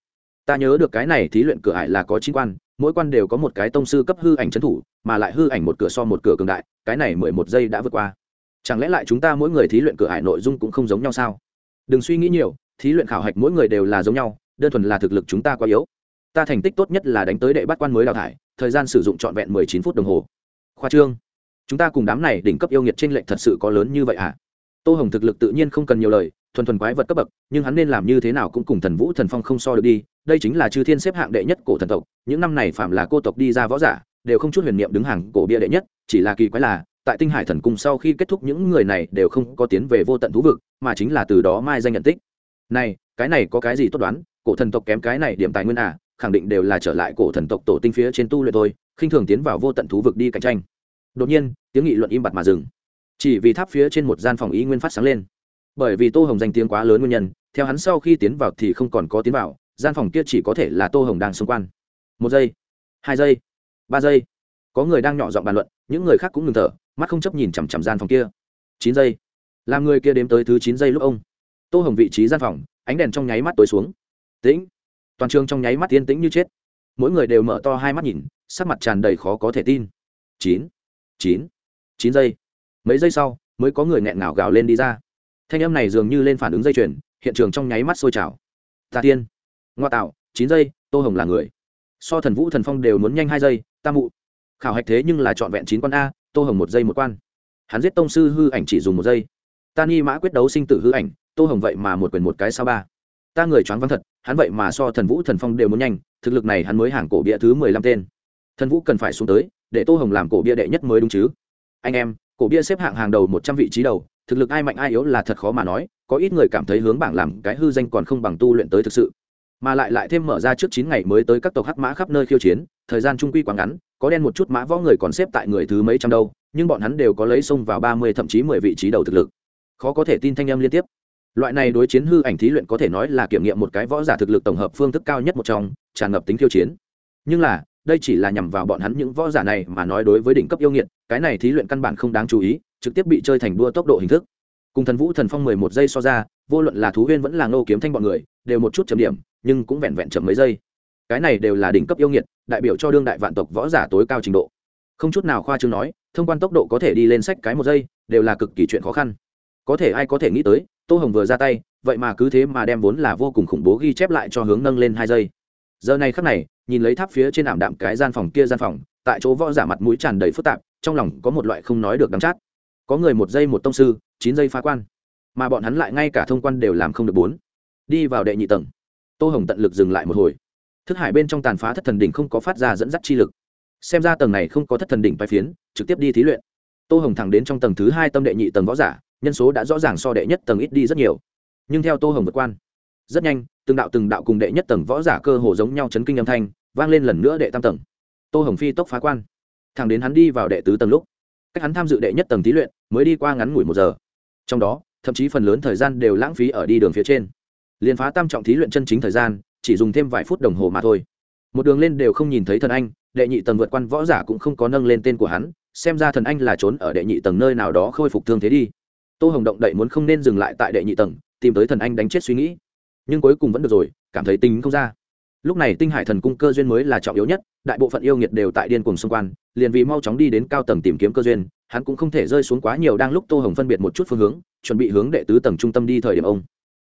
Ta nhớ được cái này thí luyện cửa ải là có chín quan, mỗi quan đều có một cái tông sư cấp hư ảnh trấn thủ, mà lại hư ảnh một cửa so một cửa cường đại, cái này mười một giây đã vượt qua chẳng lẽ lại chúng ta mỗi người thí luyện cửa hải nội dung cũng không giống nhau sao? Đừng suy nghĩ nhiều, thí luyện khảo hạch mỗi người đều là giống nhau, đơn thuần là thực lực chúng ta quá yếu. Ta thành tích tốt nhất là đánh tới đệ bắt quan mới đào thải, thời gian sử dụng trọn vẹn mười chín phút đồng hồ. Khoa trương, chúng ta cùng đám này đỉnh cấp yêu nghiệt trên lệnh thật sự có lớn như vậy à? Tô hồng thực lực tự nhiên không cần nhiều lời, thuần thuần quái vật cấp bậc, nhưng hắn nên làm như thế nào cũng cùng thần vũ thần phong không so được đi, đây chính là chư thiên xếp hạng đệ nhất cổ thần tộc, những năm này phạm là cô tộc đi ra võ giả, đều không chút huyền niệm đứng hàng cổ bia đệ nhất, chỉ là kỳ quái là tại tinh hải thần cung sau khi kết thúc những người này đều không có tiến về vô tận thú vực, mà chính là từ đó mai danh nhận tích. Này, cái này có cái gì tốt đoán? Cổ thần tộc kém cái này điểm tài nguyên à khẳng định đều là trở lại cổ thần tộc tổ tinh phía trên tu luyện thôi, khinh thường tiến vào vô tận thú vực đi cạnh tranh. Đột nhiên, tiếng nghị luận im bặt mà dừng. Chỉ vì tháp phía trên một gian phòng ý nguyên phát sáng lên. Bởi vì tô hồng danh tiếng quá lớn nguyên nhân, theo hắn sau khi tiến vào thì không còn có tiến vào, gian phòng kia chỉ có thể là tô hồng đang xung quanh. Một giây, hai giây, ba giây. Có người đang nhỏ giọng bàn luận, những người khác cũng ngừng thở mắt không chấp nhìn chằm chằm gian phòng kia. Chín giây. Làm người kia đếm tới thứ chín giây lúc ông. Tô hồng vị trí gian phòng, ánh đèn trong nháy mắt tối xuống. Tĩnh. Toàn trường trong nháy mắt yên tĩnh như chết. Mỗi người đều mở to hai mắt nhìn, sắc mặt tràn đầy khó có thể tin. Chín. Chín. Chín giây. Mấy giây sau, mới có người nghẹn ngào gào lên đi ra. Thanh âm này dường như lên phản ứng dây chuyền, hiện trường trong nháy mắt sôi trào. Ta tiên. Ngoa tạo, chín giây, tô hồng là người. So thần vũ thần phong đều muốn nhanh hai giây, ta mụ. Khảo hạch thế nhưng là trọn vẹn chín con a tô hồng một giây một quan. Hắn giết tông sư hư ảnh chỉ dùng một giây. Ta ni mã quyết đấu sinh tử hư ảnh, tô hồng vậy mà một quyền một cái sao ba. Ta người choáng vắng thật, hắn vậy mà so thần vũ thần phong đều muốn nhanh, thực lực này hắn mới hàng cổ bia thứ mười lăm tên. Thần vũ cần phải xuống tới, để tô hồng làm cổ bia đệ nhất mới đúng chứ. Anh em, cổ bia xếp hạng hàng đầu một trăm vị trí đầu, thực lực ai mạnh ai yếu là thật khó mà nói, có ít người cảm thấy hướng bảng làm cái hư danh còn không bằng tu luyện tới thực sự. Mà lại lại thêm mở ra trước chín ngày mới tới các tộc hắc mã khắp nơi khiêu chiến, thời gian trung quy quá ngắn có đen một chút mã võ người còn xếp tại người thứ mấy trăm đâu, nhưng bọn hắn đều có lấy xông vào ba mươi thậm chí mười vị trí đầu thực lực. Khó có thể tin thanh âm liên tiếp. Loại này đối chiến hư ảnh thí luyện có thể nói là kiểm nghiệm một cái võ giả thực lực tổng hợp phương thức cao nhất một trong, tràn ngập tính khiêu chiến. Nhưng là, đây chỉ là nhằm vào bọn hắn những võ giả này mà nói đối với đỉnh cấp yêu nghiệt, cái này thí luyện căn bản không đáng chú ý, trực tiếp bị chơi thành đua tốc độ hình thức. Cùng thần vũ thần phong mười một giây so ra, vô luận là thú huyên vẫn là ngô kiếm thanh bọn người, đều một chút chấm điểm, nhưng cũng vẹn vẹn chậm mấy giây cái này đều là đỉnh cấp yêu nghiệt, đại biểu cho đương đại vạn tộc võ giả tối cao trình độ. Không chút nào khoa chương nói, thông quan tốc độ có thể đi lên sách cái một giây, đều là cực kỳ chuyện khó khăn. Có thể ai có thể nghĩ tới, tô hồng vừa ra tay, vậy mà cứ thế mà đem vốn là vô cùng khủng bố ghi chép lại cho hướng nâng lên hai giây. Giờ này khắc này, nhìn lấy tháp phía trên ảm đạm cái gian phòng kia gian phòng, tại chỗ võ giả mặt mũi tràn đầy phức tạp, trong lòng có một loại không nói được đắm chát. Có người một giây một tông sư, chín giây phá quan, mà bọn hắn lại ngay cả thông quan đều làm không được bốn. Đi vào đệ nhị tầng. Tô hồng tận lực dừng lại một hồi thức hải bên trong tàn phá thất thần đỉnh không có phát ra dẫn dắt chi lực. Xem ra tầng này không có thất thần đỉnh bay phiến, trực tiếp đi thí luyện. Tô hồng thẳng đến trong tầng thứ hai tâm đệ nhị tầng võ giả, nhân số đã rõ ràng so đệ nhất tầng ít đi rất nhiều. Nhưng theo tô hồng vượt quan, rất nhanh, từng đạo từng đạo cùng đệ nhất tầng võ giả cơ hồ giống nhau chấn kinh âm thanh, vang lên lần nữa đệ tam tầng. Tô hồng phi tốc phá quan. Thẳng đến hắn đi vào đệ tứ tầng lúc, cách hắn tham dự đệ nhất tầng thí luyện mới đi qua ngắn ngủi một giờ. Trong đó, thậm chí phần lớn thời gian đều lãng phí ở đi đường phía trên. Liền phá tam trọng thí luyện chân chính thời gian chỉ dùng thêm vài phút đồng hồ mà thôi. Một đường lên đều không nhìn thấy thần anh, đệ nhị tầng vượt quan võ giả cũng không có nâng lên tên của hắn, xem ra thần anh là trốn ở đệ nhị tầng nơi nào đó khôi phục thương thế đi. Tô hồng động đậy muốn không nên dừng lại tại đệ nhị tầng, tìm tới thần anh đánh chết suy nghĩ. Nhưng cuối cùng vẫn được rồi, cảm thấy tính không ra. Lúc này tinh hải thần cung cơ duyên mới là trọng yếu nhất, đại bộ phận yêu nghiệt đều tại điên cuồng xung quanh, liền vì mau chóng đi đến cao tầng tìm kiếm cơ duyên, hắn cũng không thể rơi xuống quá nhiều đang lúc tô hồng phân biệt một chút phương hướng, chuẩn bị hướng đệ tứ tầng trung tâm đi thời điểm ông.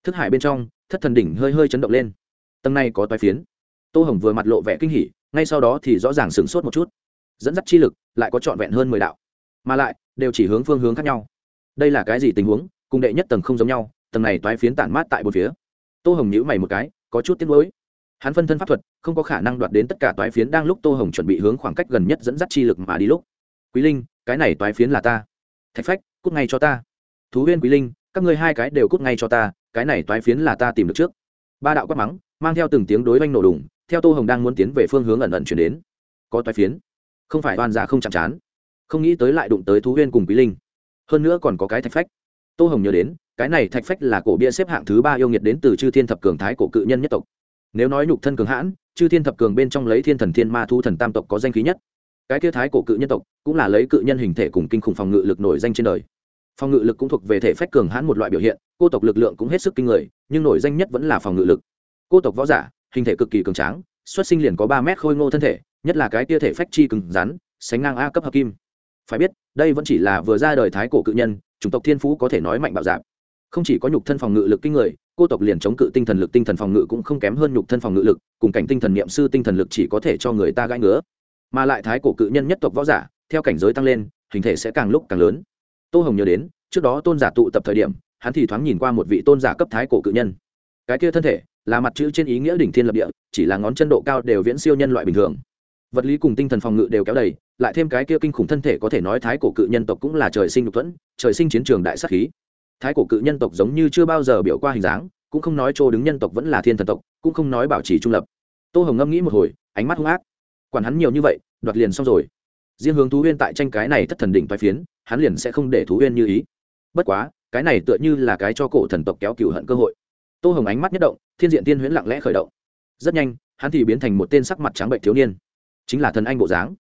Thức hải bên trong, thất thần đỉnh hơi hơi chấn động lên tầng này có toái phiến. Tô hồng vừa mặt lộ vẻ kinh hỉ, ngay sau đó thì rõ ràng sửng sốt một chút. Dẫn dắt chi lực, lại có trọn vẹn hơn mười đạo. Mà lại, đều chỉ hướng phương hướng khác nhau. Đây là cái gì tình huống? Cùng đệ nhất tầng không giống nhau, tầng này toái phiến tản mát tại một phía. Tô hồng nhữ mày một cái, có chút tiếc nuối. Hắn phân thân pháp thuật, không có khả năng đoạt đến tất cả toái phiến đang lúc tô hồng chuẩn bị hướng khoảng cách gần nhất dẫn dắt chi lực mà đi lúc. Quý linh, cái này toái phiến là ta. Thạch phách, cút ngay cho ta. Thú huyên quý linh, các ngươi hai cái đều cút ngay cho ta, cái này toái phiến là ta tìm được trước. Ba đạo quát mắng mang theo từng tiếng đối oanh nổ đùng, theo tô hồng đang muốn tiến về phương hướng ẩn ẩn chuyển đến. Có toái phiến. Không phải oan giả không chạm chán. Không nghĩ tới lại đụng tới thú huyên cùng quý linh. Hơn nữa còn có cái thạch phách. Tô hồng nhớ đến, cái này thạch phách là cổ bia xếp hạng thứ ba yêu nghiệt đến từ chư thiên thập cường thái cổ cự nhân nhất tộc. Nếu nói nhục thân cường hãn, chư thiên thập cường bên trong lấy thiên thần thiên ma thu thần tam tộc có danh khí nhất. Cái kia thái cổ cự nhân tộc cũng là lấy cự nhân hình thể cùng kinh khủng phòng ngự lực nổi danh trên đời. Phòng ngự lực cũng thuộc về thể phách cường hãn một loại biểu hiện, cô tộc lực lượng cũng hết sức kinh người, nhưng nổi danh nhất vẫn là phòng ngự lực cô tộc võ giả, hình thể cực kỳ cường tráng, xuất sinh liền có ba mét khôi ngô thân thể, nhất là cái tia thể phách chi cứng rắn, sánh ngang a cấp hợp kim. Phải biết, đây vẫn chỉ là vừa ra đời thái cổ cự nhân, chủng tộc thiên phú có thể nói mạnh bạo dạp không chỉ có nhục thân phòng ngự lực kinh người, cô tộc liền chống cự tinh thần lực, tinh thần phòng ngự cũng không kém hơn nhục thân phòng ngự lực, cùng cảnh tinh thần niệm sư tinh thần lực chỉ có thể cho người ta gãi ngứa. Mà lại thái cổ cự nhân nhất tộc võ giả, theo cảnh giới tăng lên, hình thể sẽ càng lúc càng lớn. Tô hồng nhớ đến, trước đó tôn giả tụ tập thời điểm, hắn thì thoáng nhìn qua một vị tôn giả cấp thái cổ cự nhân. Cái kia thân thể là mặt chữ trên ý nghĩa đỉnh thiên lập địa, chỉ là ngón chân độ cao đều viễn siêu nhân loại bình thường. Vật lý cùng tinh thần phòng ngự đều kéo đầy, lại thêm cái kia kinh khủng thân thể có thể nói thái cổ cự nhân tộc cũng là trời sinh độc thuẫn, trời sinh chiến trường đại sắc khí. Thái cổ cự nhân tộc giống như chưa bao giờ biểu qua hình dáng, cũng không nói chỗ đứng nhân tộc vẫn là thiên thần tộc, cũng không nói bảo trì trung lập. Tô hồng ngâm nghĩ một hồi, ánh mắt hung ác. Quản hắn nhiều như vậy, đoạt liền xong rồi. Riêng hướng thú huyên tại tranh cái này thất thần đỉnh toai phiến, hắn liền sẽ không để thú huyên như ý. Bất quá, cái này tựa như là cái cho cổ thần tộc kéo cựu hận cơ hội tô hồng ánh mắt nhất động, thiên diện tiên huyễn lặng lẽ khởi động. Rất nhanh, hắn thì biến thành một tên sắc mặt trắng bệnh thiếu niên. Chính là thần anh bộ dáng.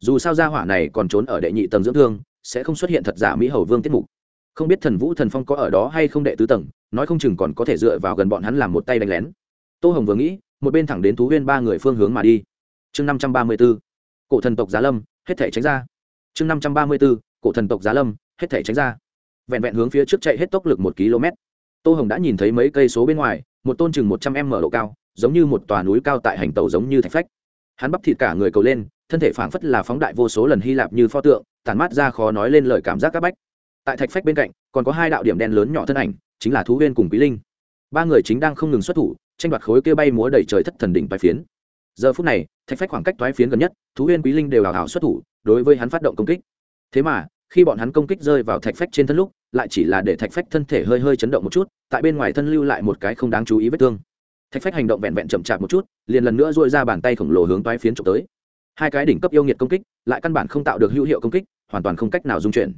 Dù sao gia hỏa này còn trốn ở đệ nhị tầng dưỡng thương, sẽ không xuất hiện thật giả mỹ hầu vương tiết mục. Không biết thần vũ thần phong có ở đó hay không đệ tứ tầng, nói không chừng còn có thể dựa vào gần bọn hắn làm một tay đánh lén. Tô hồng vừa nghĩ, một bên thẳng đến thú huyên ba người phương hướng mà đi. Chương năm trăm ba mươi b ố cổ thần tộc giá lâm, hết thể tránh ra. Chương năm trăm ba mươi b ố cổ thần tộc giá lâm, hết thể tránh ra. Vẹn vẹn hướng phía trước chạy hết tốc lực một km tô hồng đã nhìn thấy mấy cây số bên ngoài, một tôn chừng một trăm m độ cao, giống như một tòa núi cao tại hành tàu giống như thạch phách. Hắn bắp thịt cả người cầu lên, thân thể phảng phất là phóng đại vô số lần hy lạp như pho tượng tàn mát ra khó nói lên lời cảm giác c áp bách. Tại thạch phách bên cạnh, còn có hai đạo điểm đen lớn nhỏ thân ảnh, chính là thú viên cùng quý linh. Ba người chính đang không ngừng xuất thủ, tranh đoạt khối kia bay múa đầy trời thất thần đỉnh bài phiến. Giờ phút này, thạch phách khoảng cách toái phiến gần nhất, thú huyên quý linh đều hào hào xuất thủ, đối với hắn phát động công kích. Thế mà khi bọn hắn công kích rơi vào thạch phách trên thân lúc, lại chỉ là để thạch phách thân thể hơi hơi chấn động một chút, tại bên ngoài thân lưu lại một cái không đáng chú ý vết thương. Thạch phách hành động vẹn vẹn chậm chạp một chút, liền lần nữa dội ra bàn tay khổng lồ hướng toái phiến trộm tới. Hai cái đỉnh cấp yêu nghiệt công kích, lại căn bản không tạo được hữu hiệu công kích, hoàn toàn không cách nào dung chuyển.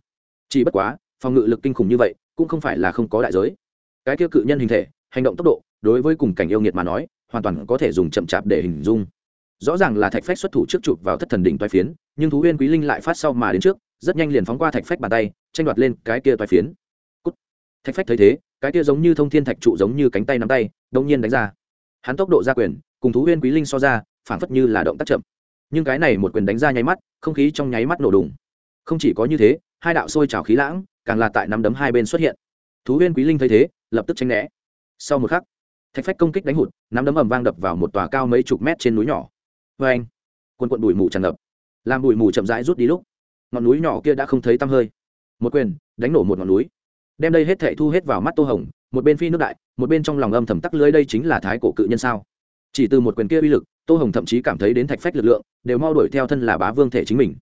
Chỉ bất quá, phòng ngự lực kinh khủng như vậy, cũng không phải là không có đại giới. Cái tiêu cự nhân hình thể, hành động tốc độ, đối với cùng cảnh yêu nghiệt mà nói, hoàn toàn có thể dùng chậm chạp để hình dung. Rõ ràng là thạch phách xuất thủ trước chụp vào thất thần đỉnh toái phiến, nhưng thú huyên quý linh lại phát sau mà đến trước rất nhanh liền phóng qua thạch phách bàn tay, tranh đoạt lên cái kia toái phiến. Cút. thạch phách thấy thế, cái kia giống như thông thiên thạch trụ giống như cánh tay nắm tay đông nhiên đánh ra. Hắn tốc độ ra quyền, cùng thú huyên quý linh so ra phản phất như là động tác chậm. Nhưng cái này một quyền đánh ra nháy mắt, không khí trong nháy mắt nổ đùng. Không chỉ có như thế, hai đạo sôi trào khí lãng, càng là tại nắm đấm hai bên xuất hiện. Thú huyên quý linh thấy thế, lập tức tranh né. Sau một khắc, thạch phách công kích đánh hụt, nắm đấm ầm vang đập vào một tòa cao mấy chục mét trên núi nhỏ. Vê anh quân quận bụi mù tràn ngập. Làm bụi mù chậm rãi rút đi lúc ngọn núi nhỏ kia đã không thấy tăm hơi. Một quyền, đánh nổ một ngọn núi. Đem đây hết thệ thu hết vào mắt tô hồng, một bên phi nước đại, một bên trong lòng âm thầm tắc lưới đây chính là thái cổ cự nhân sao? Chỉ từ một quyền kia uy lực, tô hồng thậm chí cảm thấy đến thạch phách lực lượng, đều mau đuổi theo thân là bá vương thể chính mình.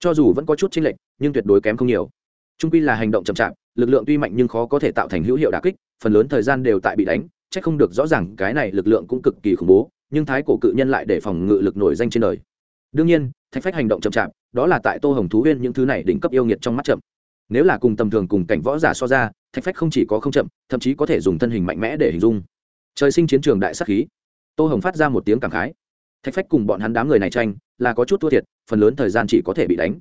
Cho dù vẫn có chút chênh lệch, nhưng tuyệt đối kém không nhiều. Trung quy là hành động chậm chạp, lực lượng tuy mạnh nhưng khó có thể tạo thành hữu hiệu đà kích, phần lớn thời gian đều tại bị đánh c h ắ c không được rõ ràng cái này lực lượng cũng cực kỳ khủng bố, nhưng thái cổ cự nhân lại để phòng ngự lực nổi danh trên đời. Đương nhiên, thạch phách hành động chậm chạp đó là tại tô hồng thú huyên những thứ này đỉnh cấp yêu nghiệt trong mắt chậm. Nếu là cùng tầm thường cùng cảnh võ giả so ra, thạch phách không chỉ có không chậm, thậm chí có thể dùng thân hình mạnh mẽ để hình dung. Trời sinh chiến trường đại sắc khí. Tô hồng phát ra một tiếng cảm khái. Thạch phách cùng bọn hắn đám người này tranh, là có chút thua thiệt, phần lớn thời gian chỉ có thể bị đánh.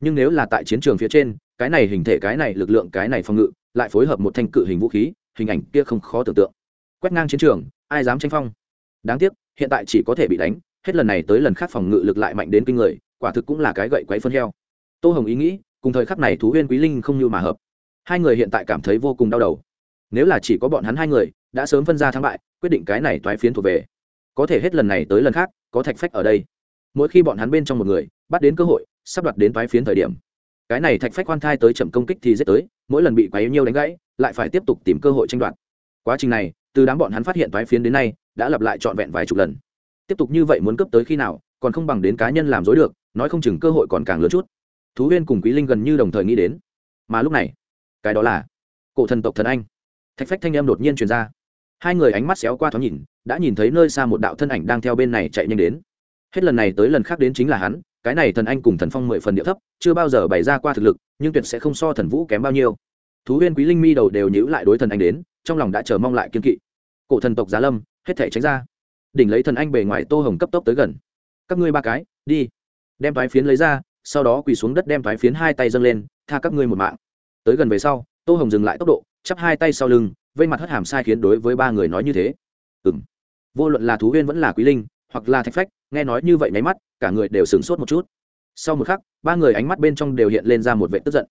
Nhưng nếu là tại chiến trường phía trên, cái này hình thể, cái này lực lượng, cái này phòng ngự, lại phối hợp một thanh cự hình vũ khí, hình ảnh kia không khó tưởng tượng. Quét ngang chiến trường, ai dám tranh phong? Đáng tiếc, hiện tại chỉ có thể bị đánh, hết lần này tới lần khác phòng ngự lực lại mạnh đến kinh người quả thực cũng là cái gậy quấy phân heo. Tô hồng ý nghĩ, cùng thời khắc này thú huyên quý linh không như mà hợp. Hai người hiện tại cảm thấy vô cùng đau đầu. Nếu là chỉ có bọn hắn hai người, đã sớm phân ra thắng bại, quyết định cái này toái phiến thuộc về. Có thể hết lần này tới lần khác, có thạch phách ở đây. Mỗi khi bọn hắn bên trong một người, bắt đến cơ hội, sắp đoạt đến toái phiến thời điểm. Cái này thạch phách khoan thai tới chậm công kích thì rất tới, mỗi lần bị quấy nhiêu đánh gãy, lại phải tiếp tục tìm cơ hội tranh đoạt. Quá trình này, từ đám bọn hắn phát hiện toái phiến đến nay, đã lặp lại trọn vẹn vài chục lần. Tiếp tục như vậy muốn cấp tới khi nào, còn không bằng đến cá nhân làm dối được nói không chừng cơ hội còn càng lớn chút. Thú huyên cùng quý linh gần như đồng thời nghĩ đến. Mà lúc này, cái đó là cổ thần tộc thần anh. Thạch phách thanh em đột nhiên truyền ra. Hai người ánh mắt xéo qua thoáng nhìn, đã nhìn thấy nơi xa một đạo thân ảnh đang theo bên này chạy nhanh đến. Hết lần này tới lần khác đến chính là hắn, cái này thần anh cùng thần phong mười phần địa thấp, chưa bao giờ bày ra qua thực lực, nhưng tuyệt sẽ không so thần vũ kém bao nhiêu. Thú huyên, quý linh mi đầu đều nhữ lại đối thần anh đến, trong lòng đã chờ mong lại kiên kỵ. Cổ thần tộc giá lâm, hết thể tránh ra. Đỉnh lấy thần anh bề ngoài tô hồng cấp tốc tới gần. Các ngươi ba cái, đi đem thoái phiến lấy ra, sau đó quỳ xuống đất đem thoái phiến hai tay dâng lên, tha các ngươi một mạng. Tới gần về sau, tô hồng dừng lại tốc độ, chắp hai tay sau lưng, vây mặt hất hàm sai khiến đối với ba người nói như thế. Ừ m vô luận là thú huyên vẫn là quý linh, hoặc là thạch phách, nghe nói như vậy nháy mắt, cả người đều sửng sốt một chút. Sau một khắc, ba người ánh mắt bên trong đều hiện lên ra một vệ tức giận.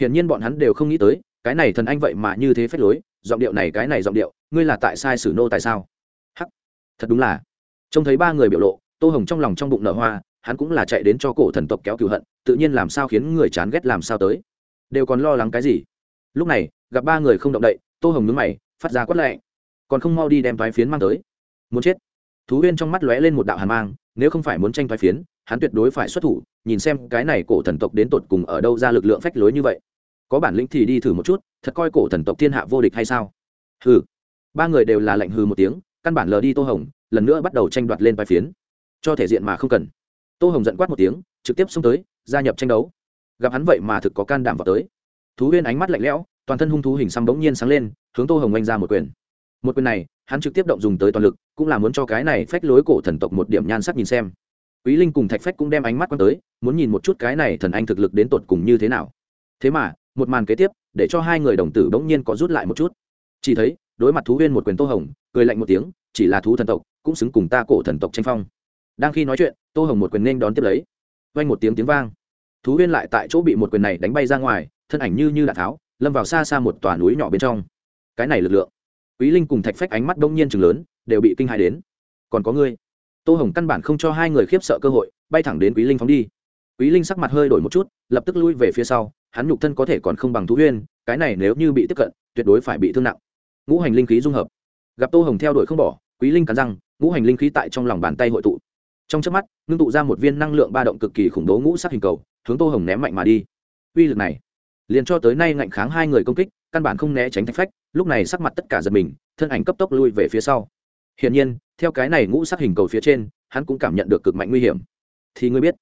Hiển nhiên bọn hắn đều không nghĩ tới, cái này thần anh vậy mà như thế phách lối, giọng điệu này cái này giọng điệu, ngươi là tại sai sử nô tại sao? Hắc. Thật đúng là. Trông thấy ba người biểu lộ, tô hồng trong lòng trong bụng nở hoa hắn cũng là chạy đến cho cổ thần tộc kéo cựu hận, tự nhiên làm sao khiến người chán ghét làm sao tới. Đều còn lo lắng cái gì? Lúc này, gặp ba người không động đậy, tô hồng nhướng mày, phát ra quất lệ còn không mau đi đem thoái phiến mang tới. Muốn chết. Thú huyên trong mắt lóe lên một đạo hàn mang, nếu không phải muốn tranh thoái phiến, hắn tuyệt đối phải xuất thủ, nhìn xem cái này cổ thần tộc đến tột cùng ở đâu ra lực lượng phách lối như vậy. Có bản lĩnh thì đi thử một chút, thật coi cổ thần tộc thiên hạ vô địch hay sao? Hừ. Ba người đều là lệnh hừ một tiếng, căn bản lờ đi tô hồng, lần nữa bắt đầu tranh đoạt lên vai phiến. Cho thể diện mà không cần tô hồng giận quát một tiếng, trực tiếp xông tới, gia nhập tranh đấu. Gặp hắn vậy mà thực có can đảm vào tới. Thú huyên ánh mắt lạnh lẽo, toàn thân hung thú hình xăm bỗng nhiên sáng lên, hướng tô hồng oanh ra một quyền. Một quyền này, hắn trực tiếp động dùng tới toàn lực, cũng là muốn cho cái này phách lối cổ thần tộc một điểm nhan sắc nhìn xem. Quý linh cùng thạch phách cũng đem ánh mắt quăng tới, muốn nhìn một chút cái này thần anh thực lực đến tột cùng như thế nào. Thế mà, một màn kế tiếp, để cho hai người đồng tử bỗng nhiên có rút lại một chút. Chỉ thấy, đối mặt thú huyên một quyền tô hồng, cười lạnh một tiếng, chỉ là thú thần tộc, cũng xứng cùng ta cổ thần tộc tranh phong đang khi nói chuyện, tô hồng một quyền nên đón tiếp lấy. Vang một tiếng tiếng vang. Thú huyên lại tại chỗ bị một quyền này đánh bay ra ngoài, thân ảnh như như đạn tháo, lâm vào xa xa một tòa núi nhỏ bên trong. Cái này lực lượng, quý linh cùng thạch phách ánh mắt đông nhiên chừng lớn, đều bị kinh hại đến. Còn có ngươi. Tô hồng căn bản không cho hai người khiếp sợ cơ hội, bay thẳng đến quý linh phóng đi. Quý linh sắc mặt hơi đổi một chút, lập tức lui về phía sau, hắn nhục thân có thể còn không bằng thú huyên, cái này nếu như bị tiếp cận, tuyệt đối phải bị thương nặng. Ngũ hành linh khí dung hợp. Gặp tô hồng theo đuổi không bỏ, quý linh cắn răng, ngũ hành linh khí tại trong lòng bàn tay hội tụ trong chớp mắt, ngưng tụ ra một viên năng lượng ba động cực kỳ khủng bố ngũ sắc hình cầu, hướng tô hồng ném mạnh mà đi. Uy lực này, liền cho tới nay ngạnh kháng hai người công kích, căn bản không né tránh thách phách, lúc này sắc mặt tất cả giật mình, thân ảnh cấp tốc lui về phía sau. Hiển nhiên, theo cái này ngũ sắc hình cầu phía trên, hắn cũng cảm nhận được cực mạnh nguy hiểm. Thì ngươi biết,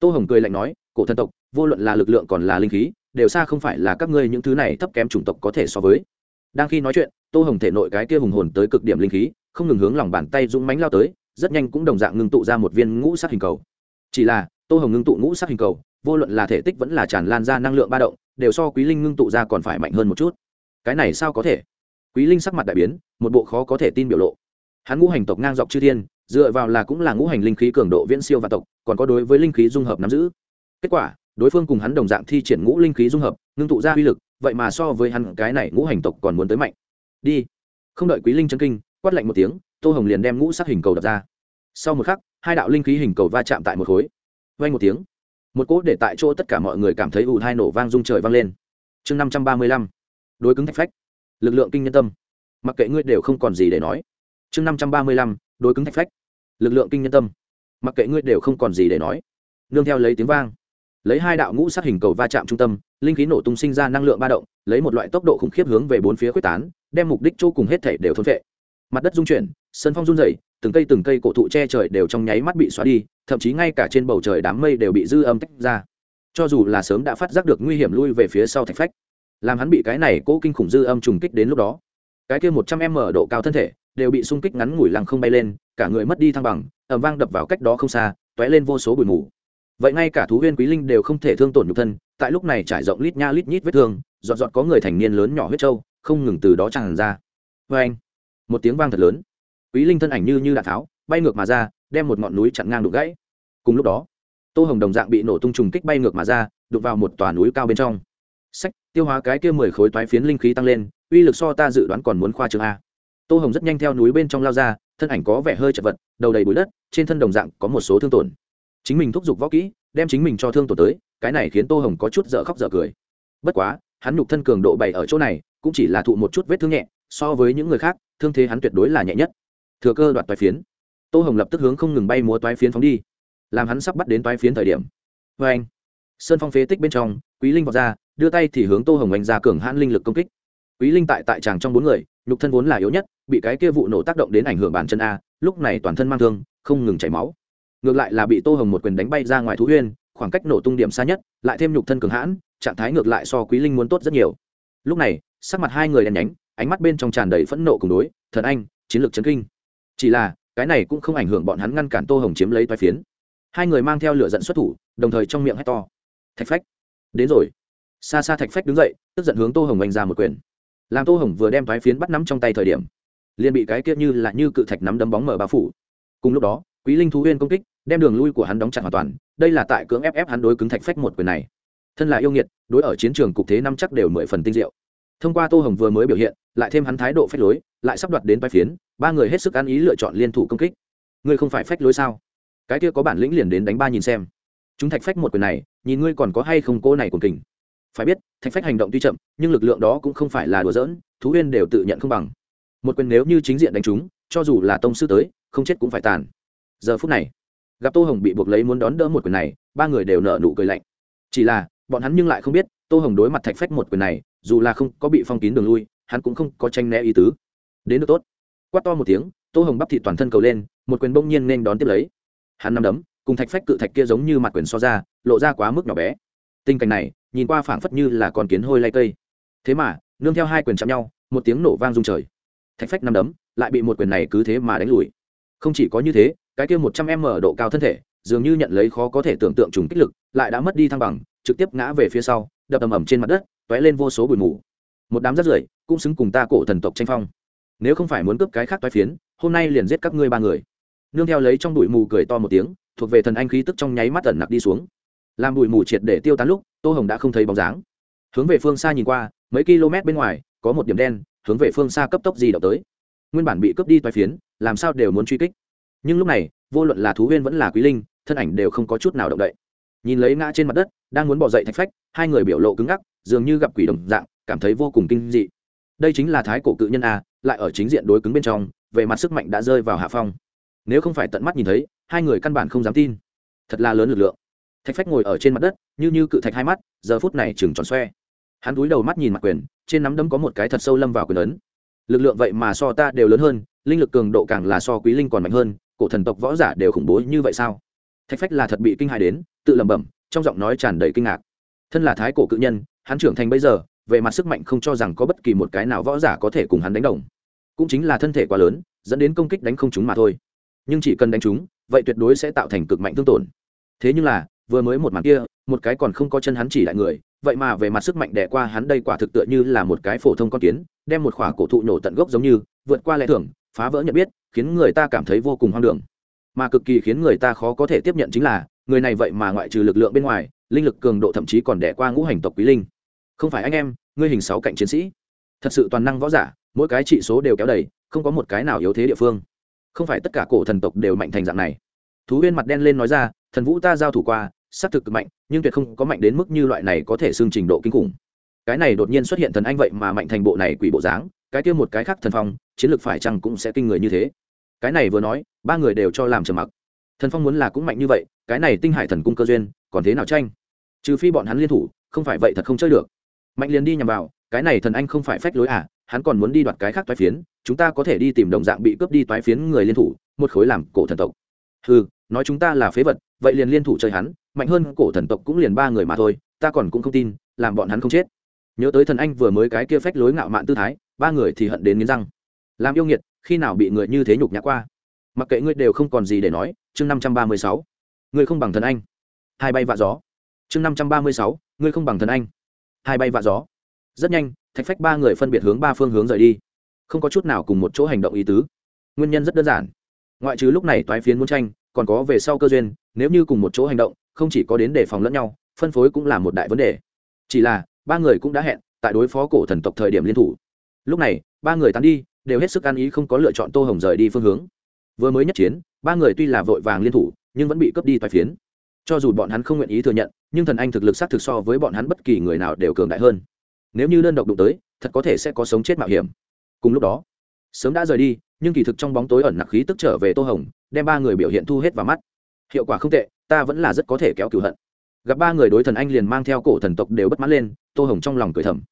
tô hồng cười lạnh nói, cổ thân tộc, vô luận là lực lượng còn là linh khí, đều xa không phải là các ngươi những thứ này thấp kém chủng tộc có thể so với. Đang khi nói chuyện, tô hồng thể nội cái kia hùng hồn tới cực điểm linh khí, không ngừng hướng lòng bàn tay dũng mánh lao tới rất nhanh cũng đồng dạng ngưng tụ ra một viên ngũ sắc hình cầu. Chỉ là, tô hồng ngưng tụ ngũ sắc hình cầu, vô luận là thể tích vẫn là tràn lan ra năng lượng ba động, đều so quý linh ngưng tụ ra còn phải mạnh hơn một chút. Cái này sao có thể? Quý linh sắc mặt đại biến, một bộ khó có thể tin biểu lộ. Hắn ngũ hành tộc ngang dọc chư thiên, dựa vào là cũng là ngũ hành linh khí cường độ viễn siêu và tộc, còn có đối với linh khí dung hợp nắm giữ. Kết quả, đối phương cùng hắn đồng dạng thi triển ngũ linh khí dung hợp, ngưng tụ ra uy lực, vậy mà so với hắn cái này ngũ hành tộc còn muốn tới mạnh. Đi. Không đợi quý linh chân kinh, quát lạnh một tiếng tô hồng liền đem ngũ sắc hình cầu đập ra. Sau một khắc, hai đạo linh khí hình cầu va chạm tại một khối. Vay một tiếng, một cỗ để tại chỗ tất cả mọi người cảm thấy ù hai nổ vang rung trời vang lên. Chương năm trăm ba mươi lăm, đối cứng thạch phách. Lực lượng kinh nhân tâm. Mặc kệ ngươi đều không còn gì để nói. Chương năm trăm ba mươi lăm, đối cứng thạch phách. Lực lượng kinh nhân tâm. Mặc kệ ngươi đều không còn gì để nói. Nương theo lấy tiếng vang, lấy hai đạo ngũ sát hình cầu va chạm trung tâm, linh khí nổ tung sinh ra năng lượng ba động, lấy một loại tốc độ khủng khiếp hướng về bốn phía quyết tán, đem mục đích chỗ cùng hết thể đều thôn vệ mặt đất rung chuyển, sân phong run rẩy, từng cây từng cây cổ thụ che trời đều trong nháy mắt bị xóa đi, thậm chí ngay cả trên bầu trời đám mây đều bị dư âm tách ra. Cho dù là sớm đã phát giác được nguy hiểm lui về phía sau thạch phách, làm hắn bị cái này cố kinh khủng dư âm trùng kích đến lúc đó, cái kia một trăm m độ cao thân thể đều bị xung kích ngắn ngủi lằng không bay lên, cả người mất đi thăng bằng ẩm vang đập vào cách đó không xa t ó é lên vô số bụi mù. Vậy ngay cả thú huyên quý linh đều không thể thương tổn nhục thân, tại lúc này trải rộng lít nha lít nhít vết thương dọn dọn có người thành niên lớn nhỏ huyết trâu, không ngừng từ đó tràn ra. Vê anh một tiếng vang thật lớn. Quý linh thân ảnh như như đạn tháo, bay ngược mà ra, đem một ngọn núi chặn ngang đục gãy. Cùng lúc đó, tô hồng đồng dạng bị nổ tung trùng kích bay ngược mà ra đục vào một tòa núi cao bên trong. Sách tiêu hóa cái kia mười khối toái phiến linh khí tăng lên, uy lực so ta dự đoán còn muốn khoa trương a. Tô hồng rất nhanh theo núi bên trong lao ra, thân ảnh có vẻ hơi chật vật, đầu đầy bụi đất, trên thân đồng dạng có một số thương tổn. Chính mình thúc giục võ kỹ, đem chính mình cho thương tổn tới, cái này khiến tô hồng có chút dở khóc dở cười. Bất quá, hắn nhục thân cường độ bảy ở chỗ này, cũng chỉ là thụ một chút vết thương nhẹ, so với những người khác thương thế hắn tuyệt đối là nhẹ nhất. Thừa cơ đoạt toái phiến. Tô hồng lập tức hướng không ngừng bay múa toái phiến phóng đi. Làm hắn sắp bắt đến toái phiến thời điểm. Vê anh, sơn phong phế tích bên trong, quý linh vọt ra, đưa tay thì hướng tô hồng anh ra cường hãn linh lực công kích. Quý linh tại tại tràng trong bốn người, nhục thân vốn là yếu nhất, bị cái kia vụ nổ tác động đến ảnh hưởng bàn chân a, lúc này toàn thân mang thương, không ngừng chảy máu. Ngược lại là bị tô hồng một quyền đánh bay ra ngoài thú huyên khoảng cách nổ tung điểm xa nhất, lại thêm nhục thân cường hãn, trạng thái ngược lại so quý linh muốn tốt rất nhiều. Lúc này, sắc mặt hai người đen nhánh ánh mắt bên trong tràn đầy phẫn nộ cùng đối, thần anh, chiến lược chấn kinh. Chỉ là, cái này cũng không ảnh hưởng bọn hắn ngăn cản tô hồng chiếm lấy toái phiến. Hai người mang theo lửa dẫn xuất thủ, đồng thời trong miệng hét to. Thạch phách, đến rồi. Xa xa thạch phách đứng dậy, tức giận hướng tô hồng oanh ra một quyền. Làm tô hồng vừa đem toái phiến bắt nắm trong tay thời điểm, liền bị cái kia như là như cự thạch nắm đấm bóng mở bao phủ. Cùng lúc đó, quý linh thú huyên công kích, đem đường lui của hắn đóng chặt hoàn toàn, đây là tại cưỡng ép ép hắn đối cứng thạch phách một quyền này. Thân là yêu nghiệt, đối ở chiến trường cục thế năm chắc đều mười phần tinh diệu. Thông qua tô hồng vừa mới biểu hiện lại thêm hắn thái độ phách lối, lại sắp đoạt đến vai phiến, ba người hết sức ăn ý lựa chọn liên thủ công kích. Ngươi không phải phách lối sao? Cái kia có bản lĩnh liền đến đánh ba nhìn xem. Chúng thạch phách một quyền này, nhìn ngươi còn có hay không cô này cùng kình. Phải biết, thạch phách hành động tuy chậm, nhưng lực lượng đó cũng không phải là đùa giỡn, thú huyên đều tự nhận không bằng. Một quyền nếu như chính diện đánh chúng, cho dù là tông sư tới, không chết cũng phải tàn. Giờ phút này, gặp tô hồng bị buộc lấy muốn đón đỡ một quyền này, ba người đều nở nụ cười lạnh. Chỉ là, bọn hắn nhưng lại không biết, tô hồng đối mặt thạch phách một quyền này, dù là không có bị phong kín đường lui hắn cũng không có tranh né ý tứ. Đến được tốt. Quát to một tiếng, tô hồng bắp thị toàn thân cầu lên, một quyền bỗng nhiên nên đón tiếp lấy. Hắn nằm đấm, cùng thạch phách cự thạch kia giống như mặt quyền so ra, lộ ra quá mức nhỏ bé. Tình cảnh này, nhìn qua phảng phất như là con kiến hôi lay cây. Thế mà, nương theo hai quyền chạm nhau, một tiếng nổ vang rung trời. Thạch phách nằm đấm, lại bị một quyền này cứ thế mà đánh lùi. Không chỉ có như thế, cái kia một trăm m độ cao thân thể, dường như nhận lấy khó có thể tưởng tượng trùng kích lực, lại đã mất đi thăng bằng, trực tiếp ngã về phía sau, đập ầm ầm trên mặt đất t ó é lên vô số bụi mù. Một đám rất rưởi cũng xứng cùng ta cổ thần tộc tranh phong. Nếu không phải muốn cướp cái khác toái phiến, hôm nay liền giết các ngươi ba người. Nương theo lấy trong bụi mù cười to một tiếng, thuộc về thần anh khí tức trong nháy mắt ẩn nặc đi xuống. Làm bụi mù triệt để tiêu tán lúc, tô hồng đã không thấy bóng dáng. Hướng về phương xa nhìn qua, mấy km bên ngoài, có một điểm đen, hướng về phương xa cấp tốc gì động tới. Nguyên bản bị cướp đi toái phiến, làm sao đều muốn truy kích. Nhưng lúc này, vô luận là thú huyên vẫn là quý linh, thân ảnh đều không có chút nào động đậy. Nhìn lấy ngã trên mặt đất, đang muốn bỏ dậy thạch phách, hai người biểu lộ cứng ngắc, dường như gặp quỷ đồng dạng, cảm thấy vô cùng kinh dị đây chính là thái cổ cự nhân a, lại ở chính diện đối cứng bên trong, về mặt sức mạnh đã rơi vào hạ phong. Nếu không phải tận mắt nhìn thấy, hai người căn bản không dám tin. Thật là lớn lực lượng. Thạch phách ngồi ở trên mặt đất, như như cự thạch hai mắt, giờ phút này chừng tròn xoe. Hắn cúi đầu mắt nhìn mặt quyền, trên nắm đấm có một cái thật sâu lâm vào quyền lớn. lực lượng vậy mà so ta đều lớn hơn, linh lực cường độ càng là so quý linh còn mạnh hơn, cổ thần tộc võ giả đều khủng bố như vậy sao? Thạch phách là thật bị kinh hại đến, tự lẩm bẩm, trong giọng nói tràn đầy kinh ngạc. Thân là thái cổ cự nhân, hắn trưởng thành bây giờ về mặt sức mạnh không cho rằng có bất kỳ một cái nào võ giả có thể cùng hắn đánh đồng. Cũng chính là thân thể quá lớn, dẫn đến công kích đánh không chúng mà thôi. Nhưng chỉ cần đánh chúng vậy tuyệt đối sẽ tạo thành cực mạnh thương tổn. Thế nhưng là, vừa mới một màn kia, một cái còn không có chân hắn chỉ lại người, vậy mà về mặt sức mạnh đẻ qua hắn đây quả thực tựa như là một cái phổ thông con kiến, đem một khỏa cổ thụ nổ tận gốc giống như, vượt qua lẽ thường, phá vỡ nhận biết, khiến người ta cảm thấy vô cùng hoang đường. Mà cực kỳ khiến người ta khó có thể tiếp nhận chính là, người này vậy mà ngoại trừ lực lượng bên ngoài, linh lực cường độ thậm chí còn đẻ qua ngũ hành tộc quý linh không phải anh em, ngươi hình sáu cạnh chiến sĩ. Thật sự toàn năng võ giả, mỗi cái trị số đều kéo đầy, không có một cái nào yếu thế địa phương. Không phải tất cả cổ thần tộc đều mạnh thành dạng này. Thú huyên mặt đen lên nói ra, thần vũ ta giao thủ qua xác thực cực mạnh, nhưng tuyệt không có mạnh đến mức như loại này có thể xương trình độ kinh khủng. Cái này đột nhiên xuất hiện thần anh vậy mà mạnh thành bộ này quỷ bộ dáng, cái kia một cái khác thần phong, chiến lược phải chăng cũng sẽ kinh người như thế? Cái này vừa nói, ba người đều cho làm trầm mặc. Thần phong muốn là cũng mạnh như vậy, cái này tinh hải thần cung cơ duyên, còn thế nào tranh? Trừ phi bọn hắn liên thủ, không phải vậy thật không chơi được mạnh liền đi nhằm vào, cái này thần anh không phải phách lối à hắn còn muốn đi đoạt cái khác toái phiến, chúng ta có thể đi tìm đồng dạng bị cướp đi toái phiến người liên thủ, một khối làm cổ thần tộc. Ừ nói chúng ta là phế vật, vậy liền liên thủ chơi hắn, mạnh hơn cổ thần tộc cũng liền ba người mà thôi, ta còn cũng không tin, làm bọn hắn không chết. Nhớ tới thần anh vừa mới cái kia phách lối ngạo mạn tư thái, ba người thì hận đến nghiến răng. Làm yêu nghiệt, khi nào bị người như thế nhục nhã qua? Mặc kệ ngươi đều không còn gì để nói, chương năm trăm ba mươi sáu. Ngươi không bằng thần anh. Hai bay vạ gió. Chương năm trăm ba mươi sáu, ngươi không bằng thần anh hai bay vạ gió. Rất nhanh, thạch phách ba người phân biệt hướng ba phương hướng rời đi. Không có chút nào cùng một chỗ hành động ý tứ. Nguyên nhân rất đơn giản. Ngoại trừ lúc này toái phiến muốn tranh, còn có về sau cơ duyên, nếu như cùng một chỗ hành động, không chỉ có đến đề phòng lẫn nhau, phân phối cũng là một đại vấn đề. Chỉ là, ba người cũng đã hẹn, tại đối phó cổ thần tộc thời điểm liên thủ. Lúc này, ba người tán đi, đều hết sức ăn ý không có lựa chọn tô hồng rời đi phương hướng. Vừa mới nhất chiến, ba người tuy là vội vàng liên thủ, nhưng vẫn bị cướp đi toái phiến. Cho dù bọn hắn không nguyện ý thừa nhận nhưng thần anh thực lực s á t thực so với bọn hắn bất kỳ người nào đều cường đại hơn. Nếu như đơn độc đụng tới, thật có thể sẽ có sống chết mạo hiểm. Cùng lúc đó, sớm đã rời đi, nhưng kỳ thực trong bóng tối ẩn nặc khí tức trở về tô hồng, đem ba người biểu hiện thu hết vào mắt. Hiệu quả không tệ, ta vẫn là rất có thể kéo cửu hận. Gặp ba người đối thần anh liền mang theo cổ thần tộc đều bất mãn lên, tô hồng trong lòng cười thầm.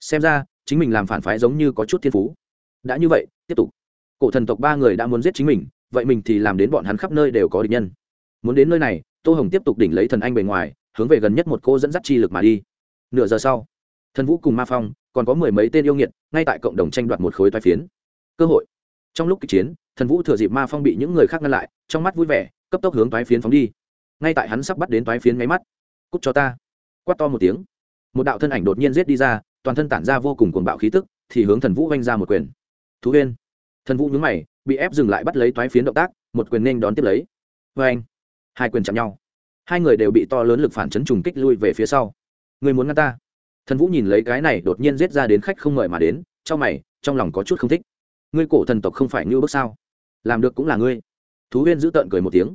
Xem ra, chính mình làm phản phái giống như có chút thiên phú. Đã như vậy, tiếp tục. Cổ thần tộc ba người đã muốn giết chính mình, vậy mình thì làm đến bọn hắn khắp nơi đều có địch nhân. Muốn đến nơi này, tô hồng tiếp tục đỉnh lấy thần anh bề ngoài hướng về gần nhất một cô dẫn dắt chi lực mà đi. Nửa giờ sau, thần vũ cùng ma phong, còn có mười mấy tên yêu nghiệt, ngay tại cộng đồng tranh đoạt một khối toai phiến. Cơ hội. Trong lúc kịch chiến, thần vũ thừa dịp ma phong bị những người khác ngăn lại, trong mắt vui vẻ, cấp tốc hướng toái phiến phóng đi. Ngay tại hắn sắp bắt đến toái phiến máy mắt, cút cho ta! Quát to một tiếng. Một đạo thân ảnh đột nhiên giết đi ra, toàn thân tản ra vô cùng cuồng bạo khí tức, thì hướng thần vũ vanh ra một quyền. Thú huyên! Thần vũ nhướng mày, bị ép dừng lại bắt lấy toái phiến động tác, một quyền nên đón tiếp lấy. Vê anh hai quyền chạm nhau hai người đều bị to lớn lực phản chấn trùng kích lui về phía sau. Người muốn ngăn ta? Thần vũ nhìn lấy cái này đột nhiên giết ra đến khách không mời mà đến, trong mày, trong lòng có chút không thích. Ngươi cổ thần tộc không phải như bước sao? Làm được cũng là ngươi. Thú huyên giữ tợn cười một tiếng.